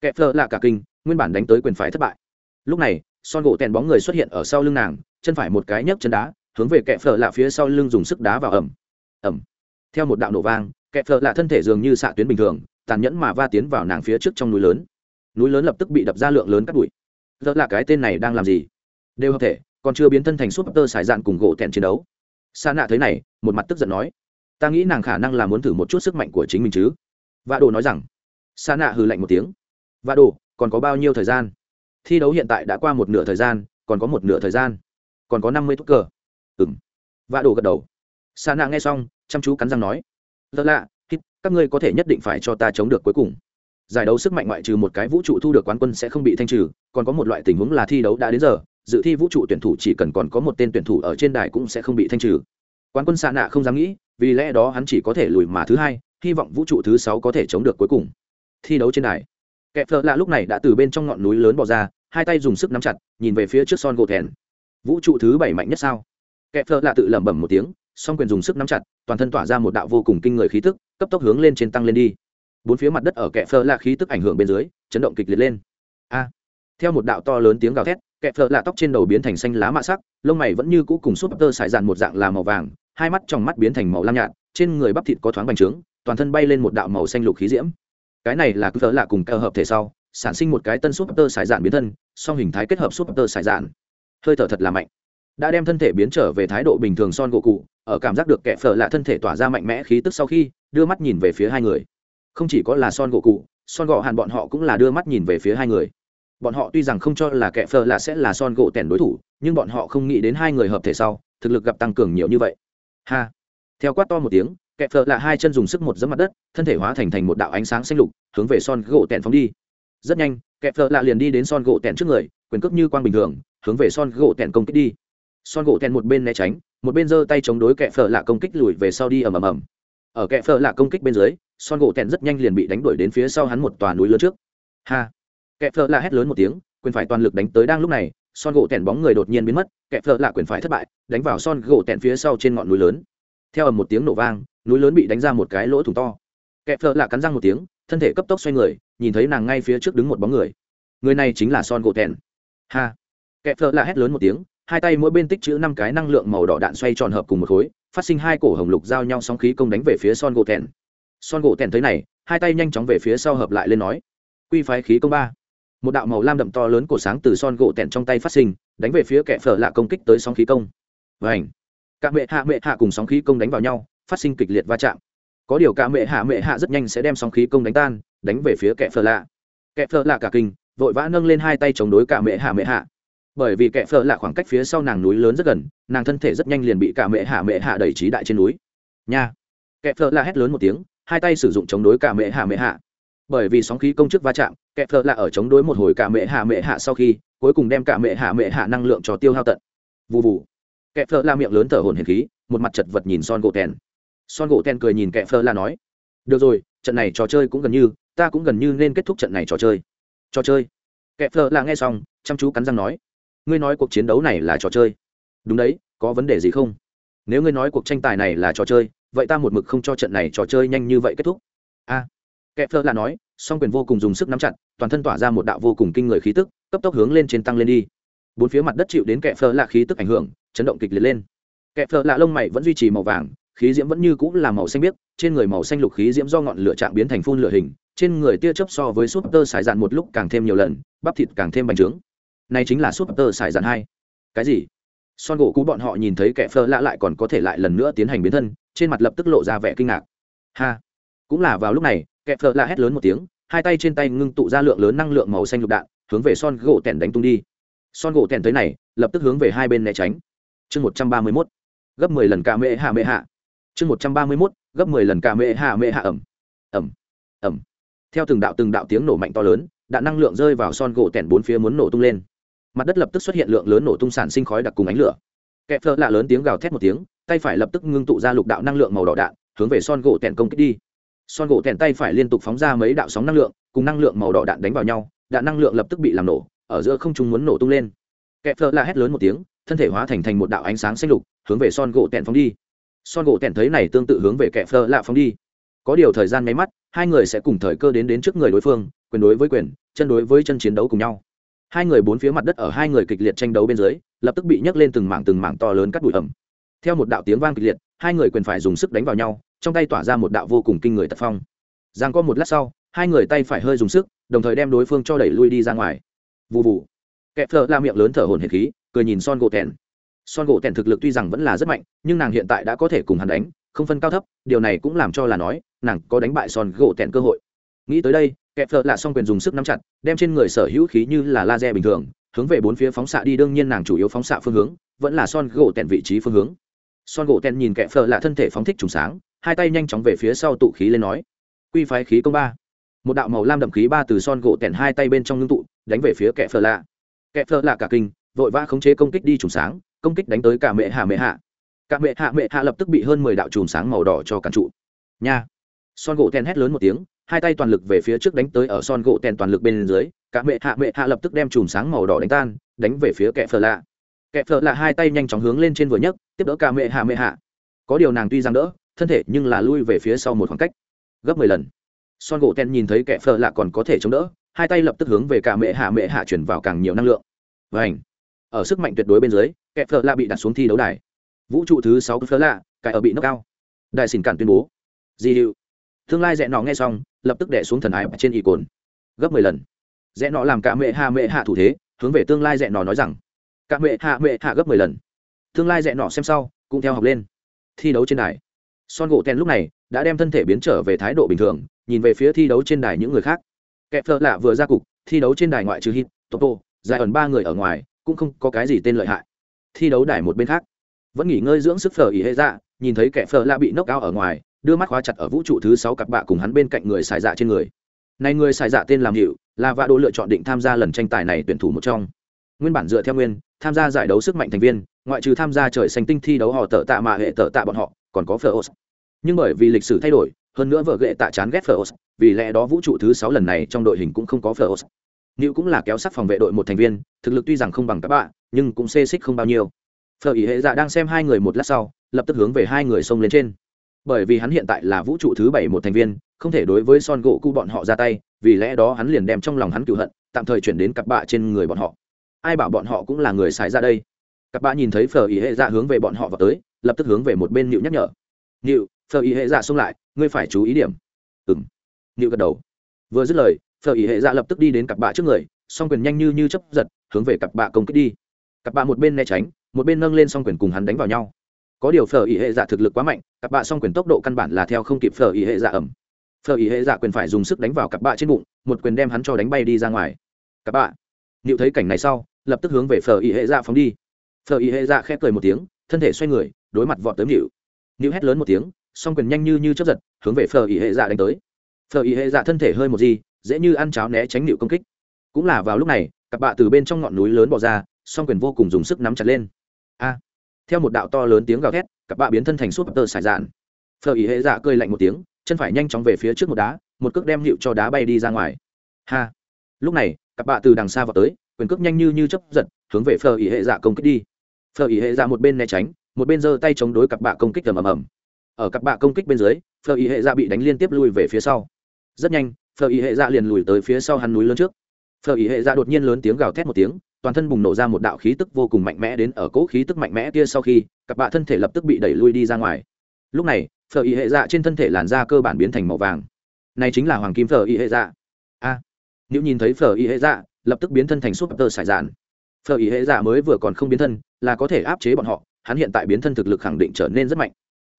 Kẹp thợ lạ cả kinh, nguyên bản đánh tới quyền phải thất bại. Lúc này, son gỗ tẹn bóng người xuất hiện ở sau lưng nàng, chân phải một cái nhấc chân đá, hướng về kẹp thợ lạ phía sau lưng dùng sức đá vào ẩm ẩm theo một đạo nổ vang kẹp thợ lạ thân thể dường như xạ tuyến bình thường, tàn nhẫn mà va tiến vào nàng phía trước trong núi lớn. Núi lớn lập tức bị đập ra lượng lớn cắt bụi. Thợ lạ cái tên này đang làm gì? Đều hợp thể còn chưa biến thân thành súp tơ xài dạn cùng gỗ tèn chiến đấu. Sa nạ thấy này, một mặt tức giận nói, ta nghĩ nàng khả năng là muốn thử một chút sức mạnh của chính mình chứ? Vạ đồ nói rằng, sa nạ hừ lạnh một tiếng, vạ đồ, còn có bao nhiêu thời gian? Thi đấu hiện tại đã qua một nửa thời gian, còn có một nửa thời gian, còn có năm mươi thuốc cờ ừ m vạ đồ gật đầu. Sa nạ nghe xong, chăm chú cắn răng nói thật lạ các ngươi có thể nhất định phải cho ta chống được cuối cùng. Giải đấu sức mạnh ngoại trừ một cái vũ trụ thu được quán quân sẽ không bị thanh trừ, còn có một loại tình huống là thi đấu đã đến giờ dự thi vũ trụ tuyển thủ chỉ cần còn có một tên tuyển thủ ở trên đài cũng sẽ không bị thanh trừ. Quán quân xạ nạ không dám nghĩ, vì lẽ đó hắn chỉ có thể lùi mà thứ hai, hy vọng vũ trụ thứ sáu có thể chống được cuối cùng. Thi đấu trên đài, kẹp thợ lạ lúc này đã từ bên trong ngọn núi lớn bỏ ra, hai tay dùng sức nắm chặt, nhìn về phía trước son gỗ thèn. Vũ trụ thứ bảy mạnh nhất sao? Kẹp thợ lạ tự lẩm bẩm một tiếng, song quyền dùng sức nắm chặt, toàn thân tỏa ra một đạo vô cùng kinh người khí tức, cấp tốc hướng lên trên tăng lên đi. Bốn phía mặt đất ở kẹp thợ lạ khí tức ảnh hưởng bên dưới, chấn động kịch liệt lên. A! Theo một đạo to lớn tiếng gào thét kẻ phở lạ tóc trên đầu biến thành xanh lá mạ sắc, lông mày vẫn như cũ cùng súp tơ xài dàn một dạng là màu vàng, hai mắt trong mắt biến thành màu lam nhạt, trên người bắp thịt có thoáng bành trướng, toàn thân bay lên một đạo màu xanh lục khí diễm. Cái này là cứ phở lạ cùng cơ hợp thể sau, sản sinh một cái tân súp tơ xài dạn biến thân, song hình thái kết hợp súp tơ xài dạn. Hơi thở thật là mạnh. Đã đem thân thể biến trở về thái độ bình thường son gỗ cụ, ở cảm giác được kẻ phở lạ thân thể tỏa ra mạnh mẽ khí tức sau khi, đưa mắt nhìn về phía hai người. Không chỉ có là son gỗ cụ, son gỗ hàn bọn họ cũng là đưa mắt nhìn về phía hai người bọn họ tuy rằng không cho là kẻ phờ là sẽ là son gỗ tẻn đối thủ, nhưng bọn họ không nghĩ đến hai người hợp thể sau, thực lực gặp tăng cường nhiều như vậy. Ha. Theo quát to một tiếng, kẻ phờ là hai chân dùng sức một dẫm mặt đất, thân thể hóa thành thành một đạo ánh sáng xanh lục, hướng về son gỗ tẻn phóng đi. Rất nhanh, kẻ phờ là liền đi đến son gỗ tẻn trước người, quyền cước như quang bình thường, hướng về son gỗ tẻn công kích đi. Son gỗ tẻn một bên né tránh, một bên giơ tay chống đối kẻ phờ là công kích lùi về sau đi ầm ầm ầm. Ở kẻ phờ là công kích bên dưới, son gỗ tẻn rất nhanh liền bị đánh đuổi đến phía sau hắn một tòa núi lớn trước. Ha kẹp phở là hét lớn một tiếng, quyền phải toàn lực đánh tới đang lúc này, son gỗ tẻn bóng người đột nhiên biến mất kẹp phở là quyền phải thất bại, đánh vào son gỗ tẻn phía sau trên ngọn núi lớn. Theo ầm một tiếng nổ vang, núi lớn bị đánh ra một cái lỗ thủng to. Kẹp phở là cắn răng một tiếng, thân thể cấp tốc xoay người, nhìn thấy nàng ngay phía trước đứng một bóng người. Người này chính là son gỗ tẻn ha! Kẹp phở là hét lớn một tiếng, hai tay mỗi bên tích chữ năm cái năng lượng màu đỏ đạn xoay tròn hợp cùng một khối, phát sinh hai cổ hồng lục giao nhau sóng khí công đánh về phía son gỗ tẻn. son gỗ tẻn thấy này, hai tay nhanh chóng về phía sau hợp lại lên nói, quy phái khí công ba một đạo màu lam đậm to lớn cổ sáng từ son gỗ tẹn trong tay phát sinh, đánh về phía kẻ phở lạ công kích tới sóng khí công. Vảnh cả mẹ hạ mẹ hạ cùng sóng khí công đánh vào nhau, phát sinh kịch liệt va chạm. Có điều cả mẹ hạ mẹ hạ rất nhanh sẽ đem sóng khí công đánh tan, đánh về phía kẻ phở lạ. Kẻ phở lạ cả kinh, vội vã nâng lên hai tay chống đối cả mẹ hạ mẹ hạ. Bởi vì kẻ phở lạ khoảng cách phía sau nàng núi lớn rất gần, nàng thân thể rất nhanh liền bị cả mẹ hạ mẹ hạ đẩy trí đại trên núi. Nha! Kẻ phở lạ hét lớn một tiếng, hai tay sử dụng chống đối cả mẹ hạ mẹ hạ bởi vì sóng khí công chức va chạm kẹp thợ là ở chống đối một hồi cả mẹ hạ mẹ hạ sau khi cuối cùng đem cả mẹ hạ mẹ hạ năng lượng cho tiêu hao tận. Vụ vụ kẹp thợ lạ miệng lớn thở hổn hển khí một mặt chật vật nhìn son gỗ tèn son gỗ tèn cười nhìn kẹp thợ lạ nói được rồi trận này trò chơi cũng gần như ta cũng gần như nên kết thúc trận này trò chơi. Trò chơi? Kẹp thợ lạ nghe xong chăm chú cắn răng nói ngươi nói cuộc chiến đấu này là trò chơi. Đúng đấy có vấn đề gì không? Nếu ngươi nói cuộc tranh tài này là trò chơi vậy ta một mực không cho trận này trò chơi nhanh như vậy kết thúc. A à, kẹp thơ là nói, song quyền vô cùng dùng sức nắm chặt, toàn thân tỏa ra một đạo vô cùng kinh người khí tức, cấp tốc hướng lên trên tăng lên đi. Bốn phía mặt đất chịu đến kẹp thơ là khí tức ảnh hưởng, chấn động kịch liệt lên. Kẹp thơ là lông mày vẫn duy trì màu vàng, khí diễm vẫn như cũng là màu xanh biếc, trên người màu xanh lục khí diễm do ngọn lửa trạng biến thành phun lửa hình, trên người tia chớp so với súp tơ xài dạn một lúc càng thêm nhiều lần, bắp thịt càng thêm bành trướng. Này chính là súp tơ xài dạn hai. Cái gì? Son gỗ cú bọn họ nhìn thấy kẻ phơ lạ lại còn có thể lại lần nữa tiến hành biến thân, trên mặt lập tức lộ ra vẻ kinh ngạc. Ha! Cũng là vào lúc này kẹp phơ là hét lớn một tiếng, hai tay trên tay ngưng tụ ra lượng lớn năng lượng màu xanh lục đạn, hướng về son gỗ tẻn đánh tung đi. Son gỗ tẻn tới này, lập tức hướng về hai bên né tránh. Chương một trăm ba mươi mốt. Gấp mười lần cả mệ hạ mệ hạ. Chương một trăm ba mươi mốt, gấp mười lần cả mệ hạ mệ hạ ẩm. Ẩm. Ẩm. Theo từng đạo từng đạo tiếng nổ mạnh to lớn, đạn năng lượng rơi vào son gỗ tẻn bốn phía muốn nổ tung lên. Mặt đất lập tức xuất hiện lượng lớn nổ tung sản sinh khói đặc cùng ánh lửa. Kẹp phơ lạ lớn tiếng gào thét một tiếng, tay phải lập tức ngưng tụ ra lục đạo năng lượng màu đỏ đạn, hướng về son gỗ tẻn công kích đi son gỗ tèn tay phải liên tục phóng ra mấy đạo sóng năng lượng, cùng năng lượng màu đỏ đạn đánh vào nhau, đạn năng lượng lập tức bị làm nổ, ở giữa không trung muốn nổ tung lên. Kẹp phơ la hét lớn một tiếng, thân thể hóa thành thành một đạo ánh sáng xanh lục, hướng về son gỗ tèn phóng đi. Son gỗ tèn thấy này tương tự hướng về kẹp phơ la phóng đi. Có điều thời gian nháy mắt, hai người sẽ cùng thời cơ đến đến trước người đối phương, quyền đối với quyền, chân đối với chân chiến đấu cùng nhau. Hai người bốn phía mặt đất ở hai người kịch liệt tranh đấu bên dưới, lập tức bị nhấc lên từng mảng từng mảng to lớn cắt bụi ẩm. Theo một đạo tiếng vang kịch liệt, hai người quyền phải dùng sức đánh vào nhau trong tay tỏa ra một đạo vô cùng kinh người tật phong. Giang có một lát sau, hai người tay phải hơi dùng sức, đồng thời đem đối phương cho đẩy lui đi ra ngoài. Vụ vụ kẹp thợ la miệng lớn thở hồn hệ khí, cười nhìn son gỗ tèn. Son gỗ tèn thực lực tuy rằng vẫn là rất mạnh, nhưng nàng hiện tại đã có thể cùng hắn đánh, không phân cao thấp, điều này cũng làm cho là nói, nàng có đánh bại son gỗ tèn cơ hội. Nghĩ tới đây, kẹp thợ là song quyền dùng sức nắm chặt, đem trên người sở hữu khí như là laser bình thường, hướng về bốn phía phóng xạ đi, đương nhiên nàng chủ yếu phóng xạ phương hướng, vẫn là son gỗ tèn vị trí phương hướng. Son gỗ tèn nhìn kẹp thợ là thân thể phóng thích trùng sáng hai tay nhanh chóng về phía sau tụ khí lên nói, quy phái khí công ba. Một đạo màu lam đậm khí ba từ son gỗ tèn hai tay bên trong ngưng tụ, đánh về phía kẹp phở lạ. Kẹp phở lạ cả kinh, vội vã khống chế công kích đi trùng sáng, công kích đánh tới cả mẹ hạ mẹ hạ. Cả mẹ hạ mẹ hạ lập tức bị hơn mười đạo trùng sáng màu đỏ cho cản trụ. Nha! Son gỗ tèn hét lớn một tiếng, hai tay toàn lực về phía trước đánh tới ở son gỗ tèn toàn lực bên dưới, cả mẹ hạ mẹ hạ lập tức đem chùm sáng màu đỏ đánh tan, đánh về phía kẻ phở lạ. Kẻ phở lạ hai tay nhanh chóng hướng lên trên vừa nhấc, tiếp đỡ cả mẹ hạ mẹ hạ. Có điều nàng tuy rằng đỡ thân thể nhưng là lui về phía sau một khoảng cách, gấp mười lần. Son gỗ ten nhìn thấy kẻ phờ lạ còn có thể chống đỡ, hai tay lập tức hướng về cả mẹ hạ mẹ hạ chuyển vào càng nhiều năng lượng. Vảnh ở sức mạnh tuyệt đối bên dưới, kẻ phờ lạ bị đặt xuống thi đấu đài. Vũ trụ thứ sáu phờ lạ cải ở bị nâng cao đại xin cản tuyên bố. Di hiệu tương lai dẹ nọ nghe xong, lập tức đẻ xuống thần ái trên y cồn. Gấp mười lần. Rẽ nọ làm cả mẹ hạ mẹ hạ thủ thế, hướng về tương lai rẽ nọ nói rằng. Cả mẹ hạ mẹ hạ gấp mười lần. Tương lai rẽ nọ xem sau, cũng theo học lên. Thi đấu trên đài son gỗ ten lúc này đã đem thân thể biến trở về thái độ bình thường, nhìn về phía thi đấu trên đài những người khác. Kẹp phở lạ vừa ra cục, thi đấu trên đài ngoại trừ hit topo dài ẩn ba người ở ngoài, cũng không có cái gì tên lợi hại. Thi đấu đài một bên khác, vẫn nghỉ ngơi dưỡng sức phở ý hệ dạ nhìn thấy kẻ phở lạ bị nốc cao ở ngoài, đưa mắt khóa chặt ở vũ trụ thứ sáu cặp bạ cùng hắn bên cạnh người xài dạ trên người. Này người xài dạ tên làm hiệu, là vạ đồ lựa chọn định tham gia lần tranh tài này tuyển thủ một trong. Nguyên bản dựa theo nguyên, tham gia giải đấu sức mạnh thành viên, ngoại trừ tham gia trời xanh tinh thi đấu họ tờ tạ mà hệ tờ tạ bọn họ, còn có phở nhưng bởi vì lịch sử thay đổi hơn nữa vợ ghệ tạ chán ghét phở vì lẽ đó vũ trụ thứ sáu lần này trong đội hình cũng không có phở Nữu cũng là kéo sắc phòng vệ đội một thành viên, thực lực tuy rằng không bằng các bạn, nhưng cũng xê xích không bao nhiêu. Phở ý hệ dạ đang xem hai người một lát sau, lập tức hướng về hai người xông lên trên. Bởi vì hắn hiện tại là vũ trụ thứ bảy một thành viên, không thể đối với Son gỗ cu bọn họ ra tay, vì lẽ đó hắn liền đem trong lòng hắn cựu hận, tạm thời chuyển đến cặp bạ trên người bọn họ. Ai bảo bọn họ cũng là người xài ra đây. Cặp bạ nhìn thấy Phở ý hệ dạ hướng về bọn họ vào tới, lập tức hướng về một bên Nữu nhắc nhở. Nữu, Phở ý hệ dạ xông lại, ngươi phải chú ý điểm. Ừm. Nữu gật đầu. Vừa dứt lời, phở ý hệ dạ lập tức đi đến cặp bạ trước người song quyền nhanh như như chấp giật hướng về cặp bạ công kích đi. Cặp bạ một bên né tránh một bên nâng lên song quyền cùng hắn đánh vào nhau. Có điều phở ý hệ dạ thực lực quá mạnh cặp bạ song quyền tốc độ căn bản là theo không kịp phở ý hệ dạ ẩm. Phở ý hệ dạ quyền phải dùng sức đánh vào cặp bạ trên bụng một quyền đem hắn cho đánh bay đi ra ngoài. Cặp bạ. Liệu thấy cảnh này sau lập tức hướng về phở ý hệ dạ phóng đi. Phở ý hệ dạ khẽ cười một tiếng thân thể xoay người đối mặt vọt tới nịu nịu hét lớn một tiếng song quyền nhanh như như chấp giật, hướng về phờ ý hệ dạ đánh tới. Phờ ý hệ dạ thân thể hơi một gì, dễ như ăn cháo né tránh nịu công kích. Cũng là vào lúc này, cặp bạ từ bên trong ngọn núi lớn bỏ ra, song quyền vô cùng dùng sức nắm chặt lên. A! Theo một đạo to lớn tiếng gào thét, cặp bạ biến thân thành súp tơ sải dạn. Phờ ý hệ dạ cơi lạnh một tiếng, chân phải nhanh chóng về phía trước một đá, một cước đem nịu cho đá bay đi ra ngoài. Ha! Lúc này, cặp bạ từ đằng xa vào tới, quyền cước nhanh như như chấp giật, hướng về phờ ý hệ dạ công kích đi. Phờ ý hệ dạ một bên né tránh, một bên giơ tay chống đối cặp bạ công kích ầm ầm ầm ở cặp bạ công kích bên dưới phờ ý hệ dạ bị đánh liên tiếp lui về phía sau. Rất nhanh phờ ý hệ dạ liền lùi tới phía sau hắn núi lớn trước. Phờ ý hệ dạ đột nhiên lớn tiếng gào thét một tiếng toàn thân bùng nổ ra một đạo khí tức vô cùng mạnh mẽ đến ở cỗ khí tức mạnh mẽ kia sau khi cặp bạ thân thể lập tức bị đẩy lui đi ra ngoài. Lúc này phờ ý hệ dạ trên thân thể làn da cơ bản biến thành màu vàng. Này chính là hoàng kim phờ ý hệ dạ. A. À, nếu nhìn thấy phờ ý hệ dạ lập tức biến thân thành súp tơ sải dạn phờ ý hệ dạ mới vừa còn không biến thân là có thể áp chế bọn họ hắn hiện tại biến thân thực lực khẳng định trở nên rất mạnh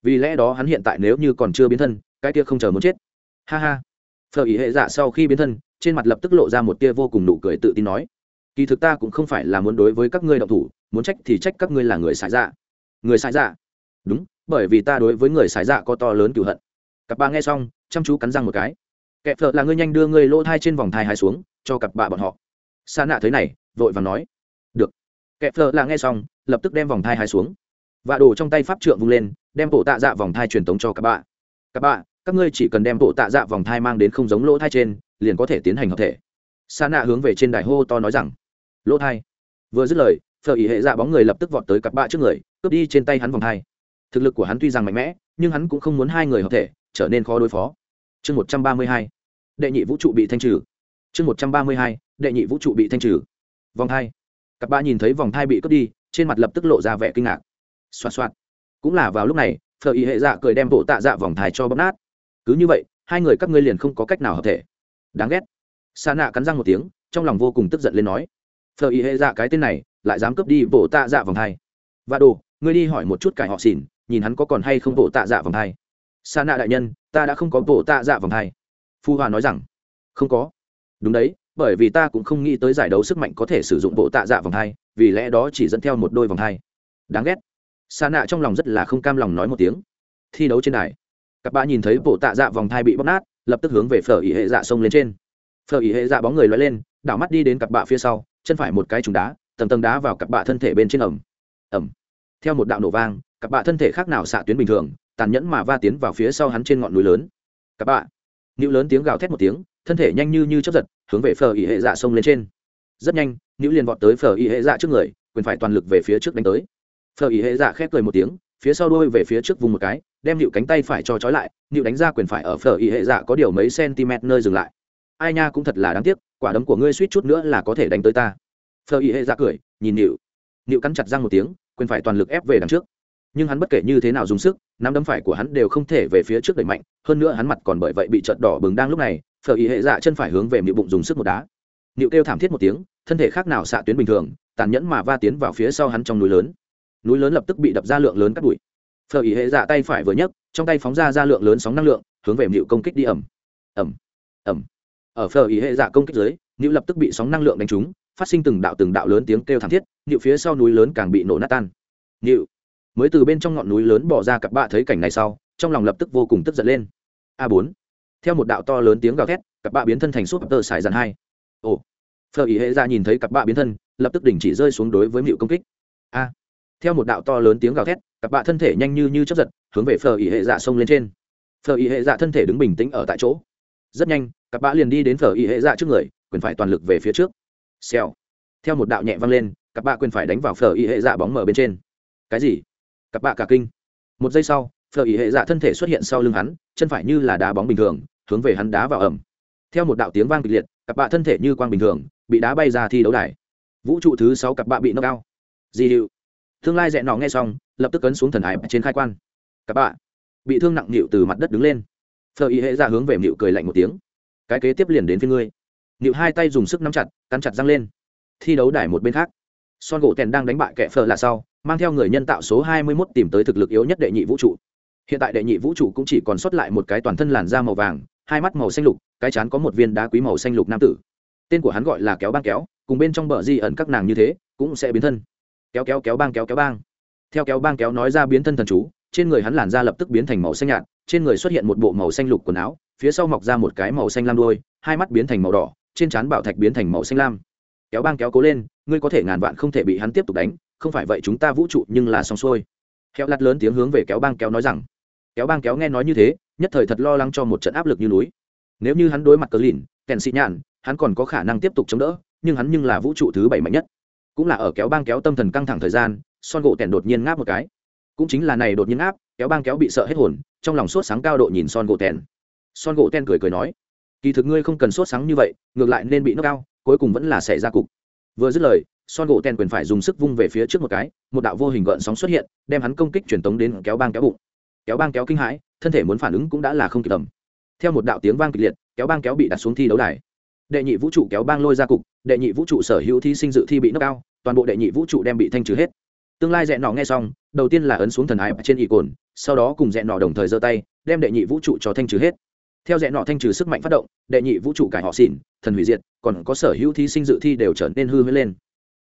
vì lẽ đó hắn hiện tại nếu như còn chưa biến thân, cái kia không chờ muốn chết. Ha ha. Phở ý hệ dạ sau khi biến thân, trên mặt lập tức lộ ra một tia vô cùng nụ cười tự tin nói, kỳ thực ta cũng không phải là muốn đối với các ngươi động thủ, muốn trách thì trách các ngươi là người xài dạ. Người xài dạ? Đúng, bởi vì ta đối với người xài dạ có to lớn cựu hận. Cặp ba nghe xong, chăm chú cắn răng một cái. Kẹp phở là ngươi nhanh đưa ngươi lỗ thai trên vòng thai hai xuống, cho cặp bà bọn họ. Sa nạ thấy này, vội và nói, được. Kẹp phở là nghe xong, lập tức đem vòng thai hai xuống. Và đổ trong tay pháp trượng vung lên đem bộ tạ dạ vòng thai truyền tống cho các bạn, các bạn, các ngươi chỉ cần đem bộ tạ dạ vòng thai mang đến không giống lỗ thai trên liền có thể tiến hành hợp thể. Sa nạ hướng về trên đài hô to nói rằng lỗ thai. Vừa dứt lời phở ý hệ dạ bóng người lập tức vọt tới cặp bạ trước người cướp đi trên tay hắn vòng thai. Thực lực của hắn tuy rằng mạnh mẽ nhưng hắn cũng không muốn hai người hợp thể trở nên khó đối phó. Chương một trăm ba mươi hai đệ nhị vũ trụ bị thanh trừ. Chương một trăm ba mươi hai đệ nhị vũ trụ bị thanh trừ. Vòng thai. Cặp bạ nhìn thấy vòng thai bị cướp đi trên mặt lập tức lộ ra vẻ kinh ngạc. Xoạt xoạt cũng là vào lúc này phở ý hệ dạ cười đem bộ tạ dạ vòng thai cho bóp nát cứ như vậy hai người các ngươi liền không có cách nào hợp thể đáng ghét sa nạ cắn răng một tiếng trong lòng vô cùng tức giận lên nói phờ ý hệ dạ cái tên này lại dám cướp đi bộ tạ dạ vòng thai. và đồ ngươi đi hỏi một chút cải họ xỉn nhìn hắn có còn hay không bộ tạ dạ vòng thai. sa nạ đại nhân ta đã không có bộ tạ dạ vòng thai. phu hòa nói rằng không có đúng đấy bởi vì ta cũng không nghĩ tới giải đấu sức mạnh có thể sử dụng bộ tạ dạ vòng thai, vì lẽ đó chỉ dẫn theo một đôi vòng thai. đáng ghét xa nạ trong lòng rất là không cam lòng nói một tiếng. Thi đấu trên đài các bạn nhìn thấy bộ tạ dạ vòng thai bị bóc nát, lập tức hướng về phở ỉ hệ dạ sông lên trên. Phở ỉ hệ dạ bóng người loay lên, đảo mắt đi đến cặp bạ phía sau, chân phải một cái trùng đá, tầng tầng đá vào cặp bạ thân thể bên trên ẩm ẩm theo một đạo nổ vang, cặp bạ thân thể khác nào xạ tuyến bình thường, tàn nhẫn mà va tiến vào phía sau hắn trên ngọn núi lớn. Cặp bạ nữ lớn tiếng gào thét một tiếng, thân thể nhanh như như chấp giật, hướng về phở ỉ hệ dạ sông lên trên. Rất nhanh nữ liền vọt tới phở ỉ hệ dạ trước người, quyền phải toàn lực về phía trước đánh tới phở ý hệ dạ khép cười một tiếng, phía sau đôi về phía trước vùng một cái, đem nịu cánh tay phải cho trói lại nịu đánh ra quyền phải ở phở ý hệ dạ có điều mấy cm nơi dừng lại. Ai nha cũng thật là đáng tiếc, quả đấm của ngươi suýt chút nữa là có thể đánh tới ta. Phở ý hệ dạ cười, nhìn nịu nịu cắn chặt răng một tiếng, quyền phải toàn lực ép về đằng trước. Nhưng hắn bất kể như thế nào dùng sức, nắm đấm phải của hắn đều không thể về phía trước đẩy mạnh, hơn nữa hắn mặt còn bởi vậy bị trợt đỏ bừng đang lúc này, phở ý hệ dạ chân phải hướng về miệng bụng dùng sức một đá. Nịu kêu thảm thiết một tiếng, thân thể khác nào xạ tuyến bình thường, tàn nhẫn mà va tiến vào phía sau hắn trong núi lớn núi lớn lập tức bị đập ra lượng lớn cắt bụi. Phở ý hệ dạ tay phải vừa nhấc, trong tay phóng ra ra lượng lớn sóng năng lượng, hướng về mịu công kích đi ẩm ẩm ẩm ở phở ý hệ dạ công kích dưới mịu lập tức bị sóng năng lượng đánh trúng, phát sinh từng đạo từng đạo lớn tiếng kêu thảm thiết mịu phía sau núi lớn càng bị nổ nát tan. Mịu mới từ bên trong ngọn núi lớn bỏ ra cặp bạ thấy cảnh này sau, trong lòng lập tức vô cùng tức giận lên. A bốn. Theo một đạo to lớn tiếng gào thét, cặp bạ biến thân thành súp tơ xài dàn hai. Ồ. Phở ý hệ dạ nhìn thấy cặp bạ biến thân, lập tức đình chỉ rơi xuống đối với mịu công kích. A theo một đạo to lớn tiếng gào thét, cặp bạ thân thể nhanh như như chấp giật, hướng về phở ỉ hệ dạ xông lên trên. Phở ỉ hệ dạ thân thể đứng bình tĩnh ở tại chỗ. Rất nhanh, cặp bạ liền đi đến phở ỉ hệ dạ trước người, quyền phải toàn lực về phía trước. Xèo. Theo một đạo nhẹ văng lên, cặp bạ quyền phải đánh vào phở ỉ hệ dạ bóng mở bên trên. Cái gì? Cặp bạ cả kinh. Một giây sau, phở ỉ hệ dạ thân thể xuất hiện sau lưng hắn, chân phải như là đá bóng bình thường, hướng về hắn đá vào ẩm. Theo một đạo tiếng vang kịch liệt, cặp bạ thân thể như quang bình thường, bị đá bay ra thi đấu đài. Vũ trụ thứ sáu cặp bạ bị nâng cao di hiệu tương lai dẹn nọ nghe xong, lập tức cấn xuống thần ải trên khai quan. Các bạn. Bị thương nặng nịu từ mặt đất đứng lên. Phở y hệ ra hướng về nịu cười lạnh một tiếng. Cái kế tiếp liền đến phía ngươi. Nịu hai tay dùng sức nắm chặt, cắn chặt răng lên. Thi đấu đài một bên khác. Son gỗ tèn đang đánh bại kẻ phở là sau, mang theo người nhân tạo số 21 tìm tới thực lực yếu nhất đệ nhị vũ trụ. Hiện tại đệ nhị vũ trụ cũng chỉ còn sót lại một cái toàn thân làn da màu vàng, hai mắt màu xanh lục, cái chán có một viên đá quý màu xanh lục nam tử. Tên của hắn gọi là kéo băng kéo, cùng bên trong bờ di ẩn các nàng như thế, cũng sẽ biến thân kéo kéo kéo bang kéo kéo bang. Theo kéo bang kéo nói ra biến thân thần chú, trên người hắn làn da lập tức biến thành màu xanh nhạt, trên người xuất hiện một bộ màu xanh lục quần áo, phía sau mọc ra một cái màu xanh lam đôi hai mắt biến thành màu đỏ, trên trán bảo thạch biến thành màu xanh lam. Kéo bang kéo cố lên, ngươi có thể ngàn vạn không thể bị hắn tiếp tục đánh, không phải vậy chúng ta vũ trụ nhưng là xong xuôi. Kéo lặt lớn tiếng hướng về kéo bang kéo nói rằng. Kéo bang kéo nghe nói như thế, nhất thời thật lo lắng cho một trận áp lực như núi. Nếu như hắn đối mặt cờ lìn, kèn xị nhạn, hắn còn có khả năng tiếp tục chống đỡ, nhưng hắn nhưng là vũ trụ thứ bảy mạnh nhất cũng là ở kéo bang kéo tâm thần căng thẳng thời gian son gỗ tẻn đột nhiên ngáp một cái. Cũng chính là này đột nhiên áp kéo bang kéo bị sợ hết hồn trong lòng sốt sáng cao độ nhìn son gỗ tẻn, son gỗ tẻn cười cười nói kỳ thực ngươi không cần sốt sáng như vậy ngược lại nên bị nước cao cuối cùng vẫn là xảy ra cục. Vừa dứt lời son gỗ tèn quyền phải dùng sức vung về phía trước một cái một đạo vô hình gợn sóng xuất hiện đem hắn công kích truyền tống đến kéo bang kéo bụng. Kéo bang kéo kinh hãi thân thể muốn phản ứng cũng đã là không kịp tầm. Theo một đạo tiếng vang kịch liệt kéo bang kéo bị đặt xuống thi đấu đài đệ nhị vũ trụ kéo bang lôi ra cục, đệ nhị vũ trụ sở hữu thi sinh dự thi bị nước cao toàn bộ đệ nhị vũ trụ đem bị thanh trừ hết. Tương lai dẹn nọ nghe xong, đầu tiên là ấn xuống thần ái trên ỷ cồn, sau đó cùng dẹn nọ đồng thời giơ tay, đem đệ nhị vũ trụ cho thanh trừ hết. Theo dẹn nọ thanh trừ sức mạnh phát động, đệ nhị vũ trụ cải họ xỉn, thần hủy diệt, còn có sở hữu thi sinh dự thi đều trở nên hư huyết lên.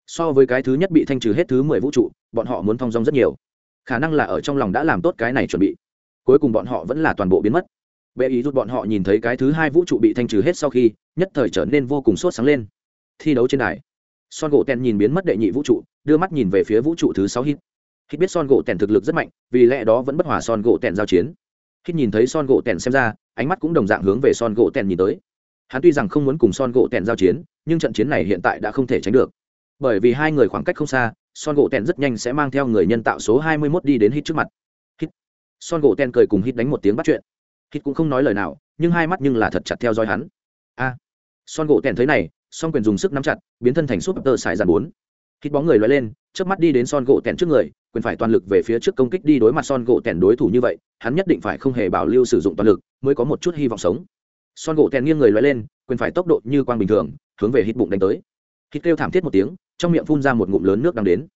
So với cái thứ nhất bị thanh trừ hết thứ mười vũ trụ, bọn họ muốn thong dong rất nhiều. Khả năng là ở trong lòng đã làm tốt cái này chuẩn bị. Cuối cùng bọn họ vẫn là toàn bộ biến mất bệ ý rút bọn họ nhìn thấy cái thứ hai vũ trụ bị thanh trừ hết sau khi, nhất thời trở nên vô cùng sốt sáng lên. Thi đấu trên đài, son gỗ tèn nhìn biến mất đệ nhị vũ trụ, đưa mắt nhìn về phía vũ trụ thứ sáu hít hít biết son gỗ tèn thực lực rất mạnh, vì lẽ đó vẫn bất hòa son gỗ tèn giao chiến. Hít nhìn thấy son gỗ tèn xem ra, ánh mắt cũng đồng dạng hướng về son gỗ tèn nhìn tới. Hắn tuy rằng không muốn cùng son gỗ tèn giao chiến, nhưng trận chiến này hiện tại đã không thể tránh được. Bởi vì hai người khoảng cách không xa, son gỗ tèn rất nhanh sẽ mang theo người nhân tạo số hai mươi 21 đi đến hít trước mặt. Hít son gỗ tèn cười cùng hít đánh một tiếng bắt chuyện hít cũng không nói lời nào, nhưng hai mắt nhưng là thật chặt theo dõi hắn. A, son gỗ tèn thấy này son quyền dùng sức nắm chặt, biến thân thành súp tơ xài dàn bốn. Hít bóng người loay lên trước mắt đi đến son gỗ tèn trước người, quyền phải toàn lực về phía trước công kích đi đối mặt son gỗ tèn đối thủ như vậy, hắn nhất định phải không hề bảo lưu sử dụng toàn lực, mới có một chút hy vọng sống. Son gỗ tèn nghiêng người loay lên, quyền phải tốc độ như quang bình thường, hướng về hít bụng đánh tới. Hít kêu thảm thiết một tiếng, trong miệng phun ra một ngụm lớn nước đang đến.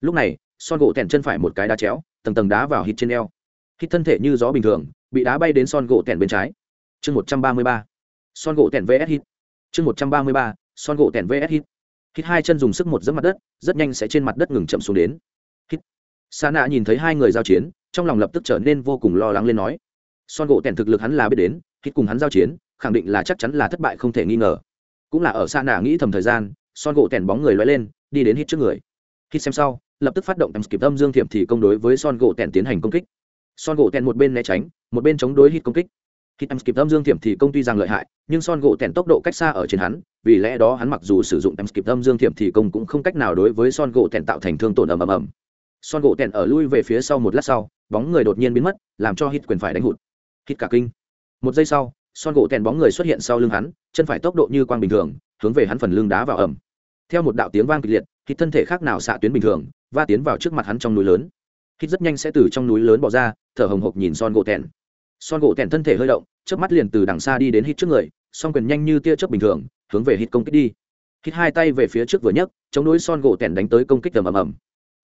Lúc này, son gỗ tèn chân phải một cái đá chéo, tầng tầng đá vào hít trên eo. Hít thân thể như gió bình thường bị đá bay đến son gỗ tẻn bên trái. Chương một trăm ba mươi ba. Son gỗ tẻn vs hit. Chương một trăm ba mươi ba. Son gỗ tẻn vs hit. Hít hai chân dùng sức một dẫm mặt đất, rất nhanh sẽ trên mặt đất ngừng chậm xuống đến. Hít sa nạ nhìn thấy hai người giao chiến, trong lòng lập tức trở nên vô cùng lo lắng lên nói. Son gỗ tẻn thực lực hắn là biết đến hít cùng hắn giao chiến, khẳng định là chắc chắn là thất bại không thể nghi ngờ. Cũng là ở sa nạ nghĩ thầm thời gian, son gỗ tẻn bóng người loay lên, đi đến hít trước người. Hít xem sau, lập tức phát động tầm kịp âm dương thiểm thì công đối với son gỗ tèn tiến hành công kích. Son gỗ tèn một bên né tránh một bên chống đối hít công kích. Khi em kịp âm dương thiểm thì công tuy rằng lợi hại, nhưng son gỗ tèn tốc độ cách xa ở trên hắn, vì lẽ đó hắn mặc dù sử dụng em kịp âm dương thiểm thì công cũng không cách nào đối với son gỗ tèn tạo thành thương tổn ầm ầm ầm. Son gỗ tèn ở lui về phía sau một lát sau, bóng người đột nhiên biến mất, làm cho hít quyền phải đánh hụt. Hít cả kinh. Một giây sau, son gỗ tèn bóng người xuất hiện sau lưng hắn, chân phải tốc độ như quang bình thường, hướng về hắn phần lưng đá vào ẩm theo một đạo tiếng vang kịch liệt, hit thân thể khác nào xạ tuyến bình thường và tiến vào trước mặt hắn trong núi lớn hít rất nhanh sẽ từ trong núi lớn bỏ ra, thở hồng hộc nhìn son gỗ tèn. Son gỗ tèn thân thể hơi động trước mắt liền từ đằng xa đi đến hít trước người, song quyền nhanh như tia chớp bình thường, hướng về hít công kích đi. Hít hai tay về phía trước vừa nhấc, chống đối son gỗ tèn đánh tới công kích tầm ầm ầm.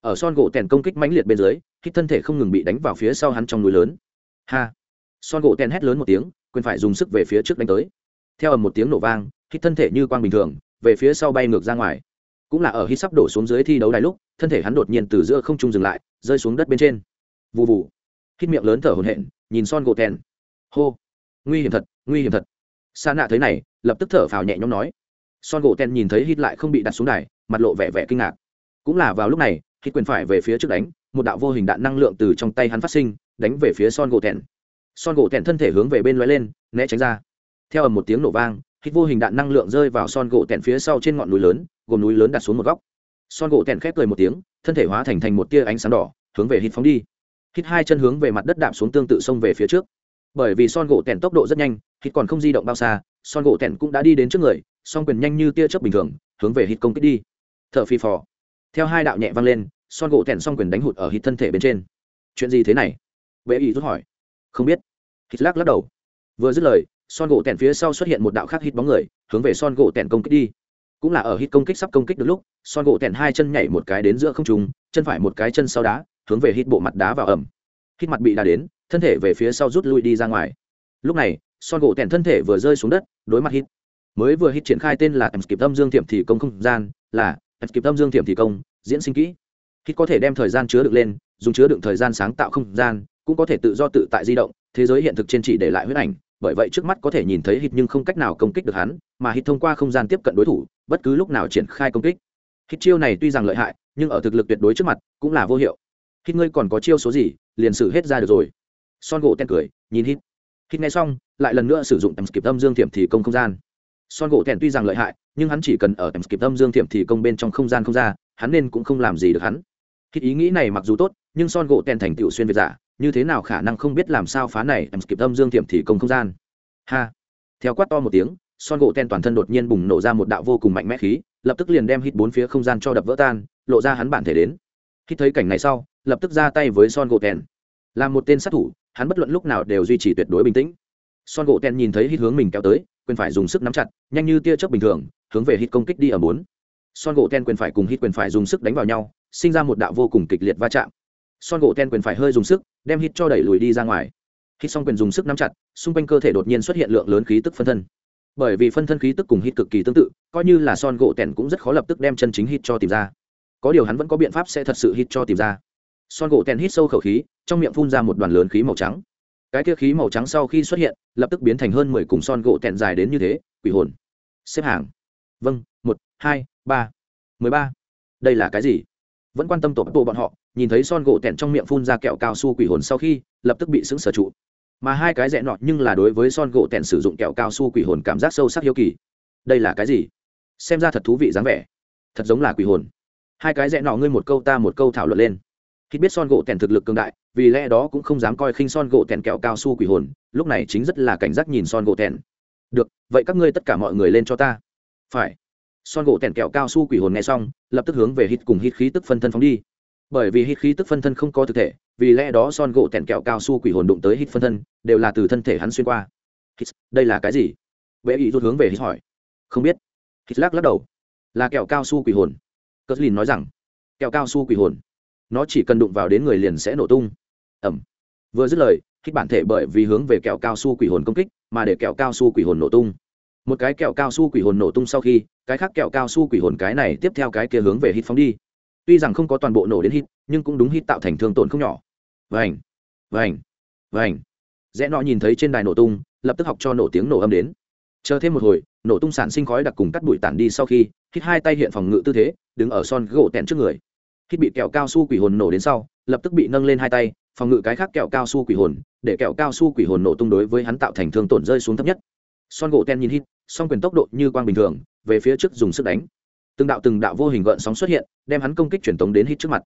Ở son gỗ tèn công kích mãnh liệt bên dưới, hít thân thể không ngừng bị đánh vào phía sau hắn trong núi lớn. Ha! Son gỗ tèn hét lớn một tiếng, quyền phải dùng sức về phía trước đánh tới. Theo ầm một tiếng nổ vang, hít thân thể như quang bình thường, về phía sau bay ngược ra ngoài. Cũng là ở hít sắp đổ xuống dưới thi đấu đài lúc, thân thể hắn đột nhiên từ giữa không trung dừng lại rơi xuống đất bên trên. Vụ vụ hít miệng lớn thở hổn hển, nhìn son gỗ tèn. Hô. Nguy hiểm thật, nguy hiểm thật. Sa nạ thấy này, lập tức thở phào nhẹ nhõm nói. Son gỗ tèn nhìn thấy hít lại không bị đặt xuống đài, mặt lộ vẻ vẻ kinh ngạc. Cũng là vào lúc này, hít quyền phải về phía trước đánh, một đạo vô hình đạn năng lượng từ trong tay hắn phát sinh, đánh về phía son gỗ tèn. Son gỗ tèn thân thể hướng về bên lóe lên, né tránh ra. Theo ầm một tiếng nổ vang, hít vô hình đạn năng lượng rơi vào son gỗ tèn phía sau trên ngọn núi lớn, gồm núi lớn đặt xuống một góc. Son gỗ tèn khép cười một tiếng thân thể hóa thành thành một tia ánh sáng đỏ, hướng về hít phóng đi. Hít hai chân hướng về mặt đất đạp xuống tương tự xông về phía trước. Bởi vì son gỗ tèn tốc độ rất nhanh, hít còn không di động bao xa, son gỗ tèn cũng đã đi đến trước người, song quyền nhanh như tia chớp bình thường, hướng về hít công kích đi. T h ở phi phò. Theo hai đạo nhẹ vang lên, son gỗ tèn song quyền đánh hụt ở hít thân thể bên trên. Chuyện gì thế này? Vệ ý rút hỏi. Không biết. Hít lắc lắc đầu. Vừa dứt lời, son gỗ tèn phía sau xuất hiện một đạo khác hít bóng người, hướng về son gỗ tèn công kích đi cũng là ở hít công kích sắp công kích được lúc, son gỗ tẹn hai chân nhảy một cái đến giữa không trùng chân phải một cái chân sau đá, hướng về hít bộ mặt đá vào ẩm. Hít mặt bị đá đến, thân thể về phía sau rút lui đi ra ngoài. Lúc này, son gỗ tẹn thân thể vừa rơi xuống đất, đối mặt hít mới vừa hít triển khai tên là em kịp tâm dương thiểm thì công không gian, là em kịp tâm dương thiểm thì công, diễn sinh kỹ. Hít có thể đem thời gian chứa được lên, dùng chứa đựng thời gian sáng tạo không gian, cũng có thể tự do tự tại di động, thế giới hiện thực trên chỉ để lại huyết ảnh bởi vậy trước mắt có thể nhìn thấy hít nhưng không cách nào công kích được hắn, mà hít thông qua không gian tiếp cận đối thủ, bất cứ lúc nào triển khai công kích. Hít chiêu này tuy rằng lợi hại, nhưng ở thực lực tuyệt đối trước mặt cũng là vô hiệu. Hít ngươi còn có chiêu số gì, liền xử hết ra được rồi. Son gỗ ten cười, nhìn hít. Hít nghe xong, lại lần nữa sử dụng tầm kịp âm dương thiểm thì công không gian. Son gỗ ten tuy rằng lợi hại, nhưng hắn chỉ cần ở tầm kịp âm dương thiểm thì công bên trong không gian không ra, hắn nên cũng không làm gì được hắn. Hít ý nghĩ này mặc dù tốt, nhưng son gỗ ten thành tựu xuyên việt giả như thế nào khả năng không biết làm sao phá này, em kịp âm dương thiểm thì công không gian. Ha. Theo quát to một tiếng, son gỗ ten toàn thân đột nhiên bùng nổ ra một đạo vô cùng mạnh mẽ khí, lập tức liền đem hít bốn phía không gian cho đập vỡ tan, lộ ra hắn bản thể đến. Khi thấy cảnh này sau, lập tức ra tay với son gỗ ten. Là một tên sát thủ, hắn bất luận lúc nào đều duy trì tuyệt đối bình tĩnh. Son gỗ ten nhìn thấy hít hướng mình kéo tới, quyền phải dùng sức nắm chặt, nhanh như tia chớp bình thường, hướng về hít công kích đi ở bốn. Son gỗ ten quyền phải cùng hít quyền phải dùng sức đánh vào nhau, sinh ra một đạo vô cùng kịch liệt va chạm son gỗ ten quyền phải hơi dùng sức, đem hít cho đẩy lùi đi ra ngoài. Hít xong quyền dùng sức nắm chặt, xung quanh cơ thể đột nhiên xuất hiện lượng lớn khí tức phân thân. Bởi vì phân thân khí tức cùng hít cực kỳ tương tự, coi như là son gỗ tèn cũng rất khó lập tức đem chân chính hít cho tìm ra. Có điều hắn vẫn có biện pháp sẽ thật sự hít cho tìm ra. Son gỗ tèn hít sâu khẩu khí, trong miệng phun ra một đoàn lớn khí màu trắng. Cái kia khí màu trắng sau khi xuất hiện, lập tức biến thành hơn mười cùng son gỗ tèn dài đến như thế, quỷ hồn. Xếp hàng. Vâng một, hai, ba, mười ba. Đây là cái gì? Vẫn quan tâm tổ bộ bọn họ nhìn thấy son gỗ tẹn trong miệng phun ra kẹo cao su quỷ hồn sau khi, lập tức bị sững sở trụ. Mà hai cái rẽ nọt nhưng là đối với son gỗ tẹn sử dụng kẹo cao su quỷ hồn cảm giác sâu sắc hiếu kỳ. Đây là cái gì? Xem ra thật thú vị dáng vẻ. Thật giống là quỷ hồn. Hai cái rẽ nọ ngươi một câu ta một câu thảo luận lên. Khi biết son gỗ tẹn thực lực cường đại, vì lẽ đó cũng không dám coi khinh son gỗ tẹn kẹo cao su quỷ hồn, lúc này chính rất là cảnh giác nhìn son gỗ tẹn. Được, vậy các ngươi tất cả mọi người lên cho ta. Phải. Son gỗ tẹn kẹo cao su quỷ hồn nghe xong, lập tức hướng về hít cùng hít khí tức phân thân phóng đi bởi vì hít khí tức phân thân không có thực thể, vì lẽ đó son gỗ tẹn kẹo cao su quỷ hồn đụng tới hít phân thân, đều là từ thân thể hắn xuyên qua. Hít, đây là cái gì? Vệ ý rút hướng về hít hỏi. Không biết. Hít lắc lắc đầu. Là kẹo cao su quỷ hồn. Cất lìn nói rằng, kẹo cao su quỷ hồn. Nó chỉ cần đụng vào đến người liền sẽ nổ tung. Ẩm. Vừa dứt lời, hít bản thể bởi vì hướng về kẹo cao su quỷ hồn công kích, mà để kẹo cao su quỷ hồn nổ tung. Một cái kẹo cao su quỷ hồn nổ tung sau khi, cái khác kẹo cao su quỷ hồn cái này tiếp theo cái kia hướng về hít phóng đi tuy rằng không có toàn bộ nổ đến hít nhưng cũng đúng hít tạo thành thương tổn không nhỏ. Vành vành vành. Rẽ nọ nhìn thấy trên đài nổ tung, lập tức học cho nổ tiếng nổ âm đến. Chờ thêm một hồi, nổ tung sản sinh khói đặc cùng cắt bụi tản đi sau khi hít hai tay hiện phòng ngự tư thế, đứng ở son gỗ tẹn trước người. Hít bị kẹo cao su quỷ hồn nổ đến sau, lập tức bị nâng lên hai tay, phòng ngự cái khác kẹo cao su quỷ hồn, để kẹo cao su quỷ hồn nổ tung đối với hắn tạo thành thương tổn rơi xuống thấp nhất. Son gỗ ten nhìn hít song quyền tốc độ như quang bình thường, về phía trước dùng sức đánh từng đạo từng đạo vô hình gợn sóng xuất hiện, đem hắn công kích truyền tống đến hít trước mặt.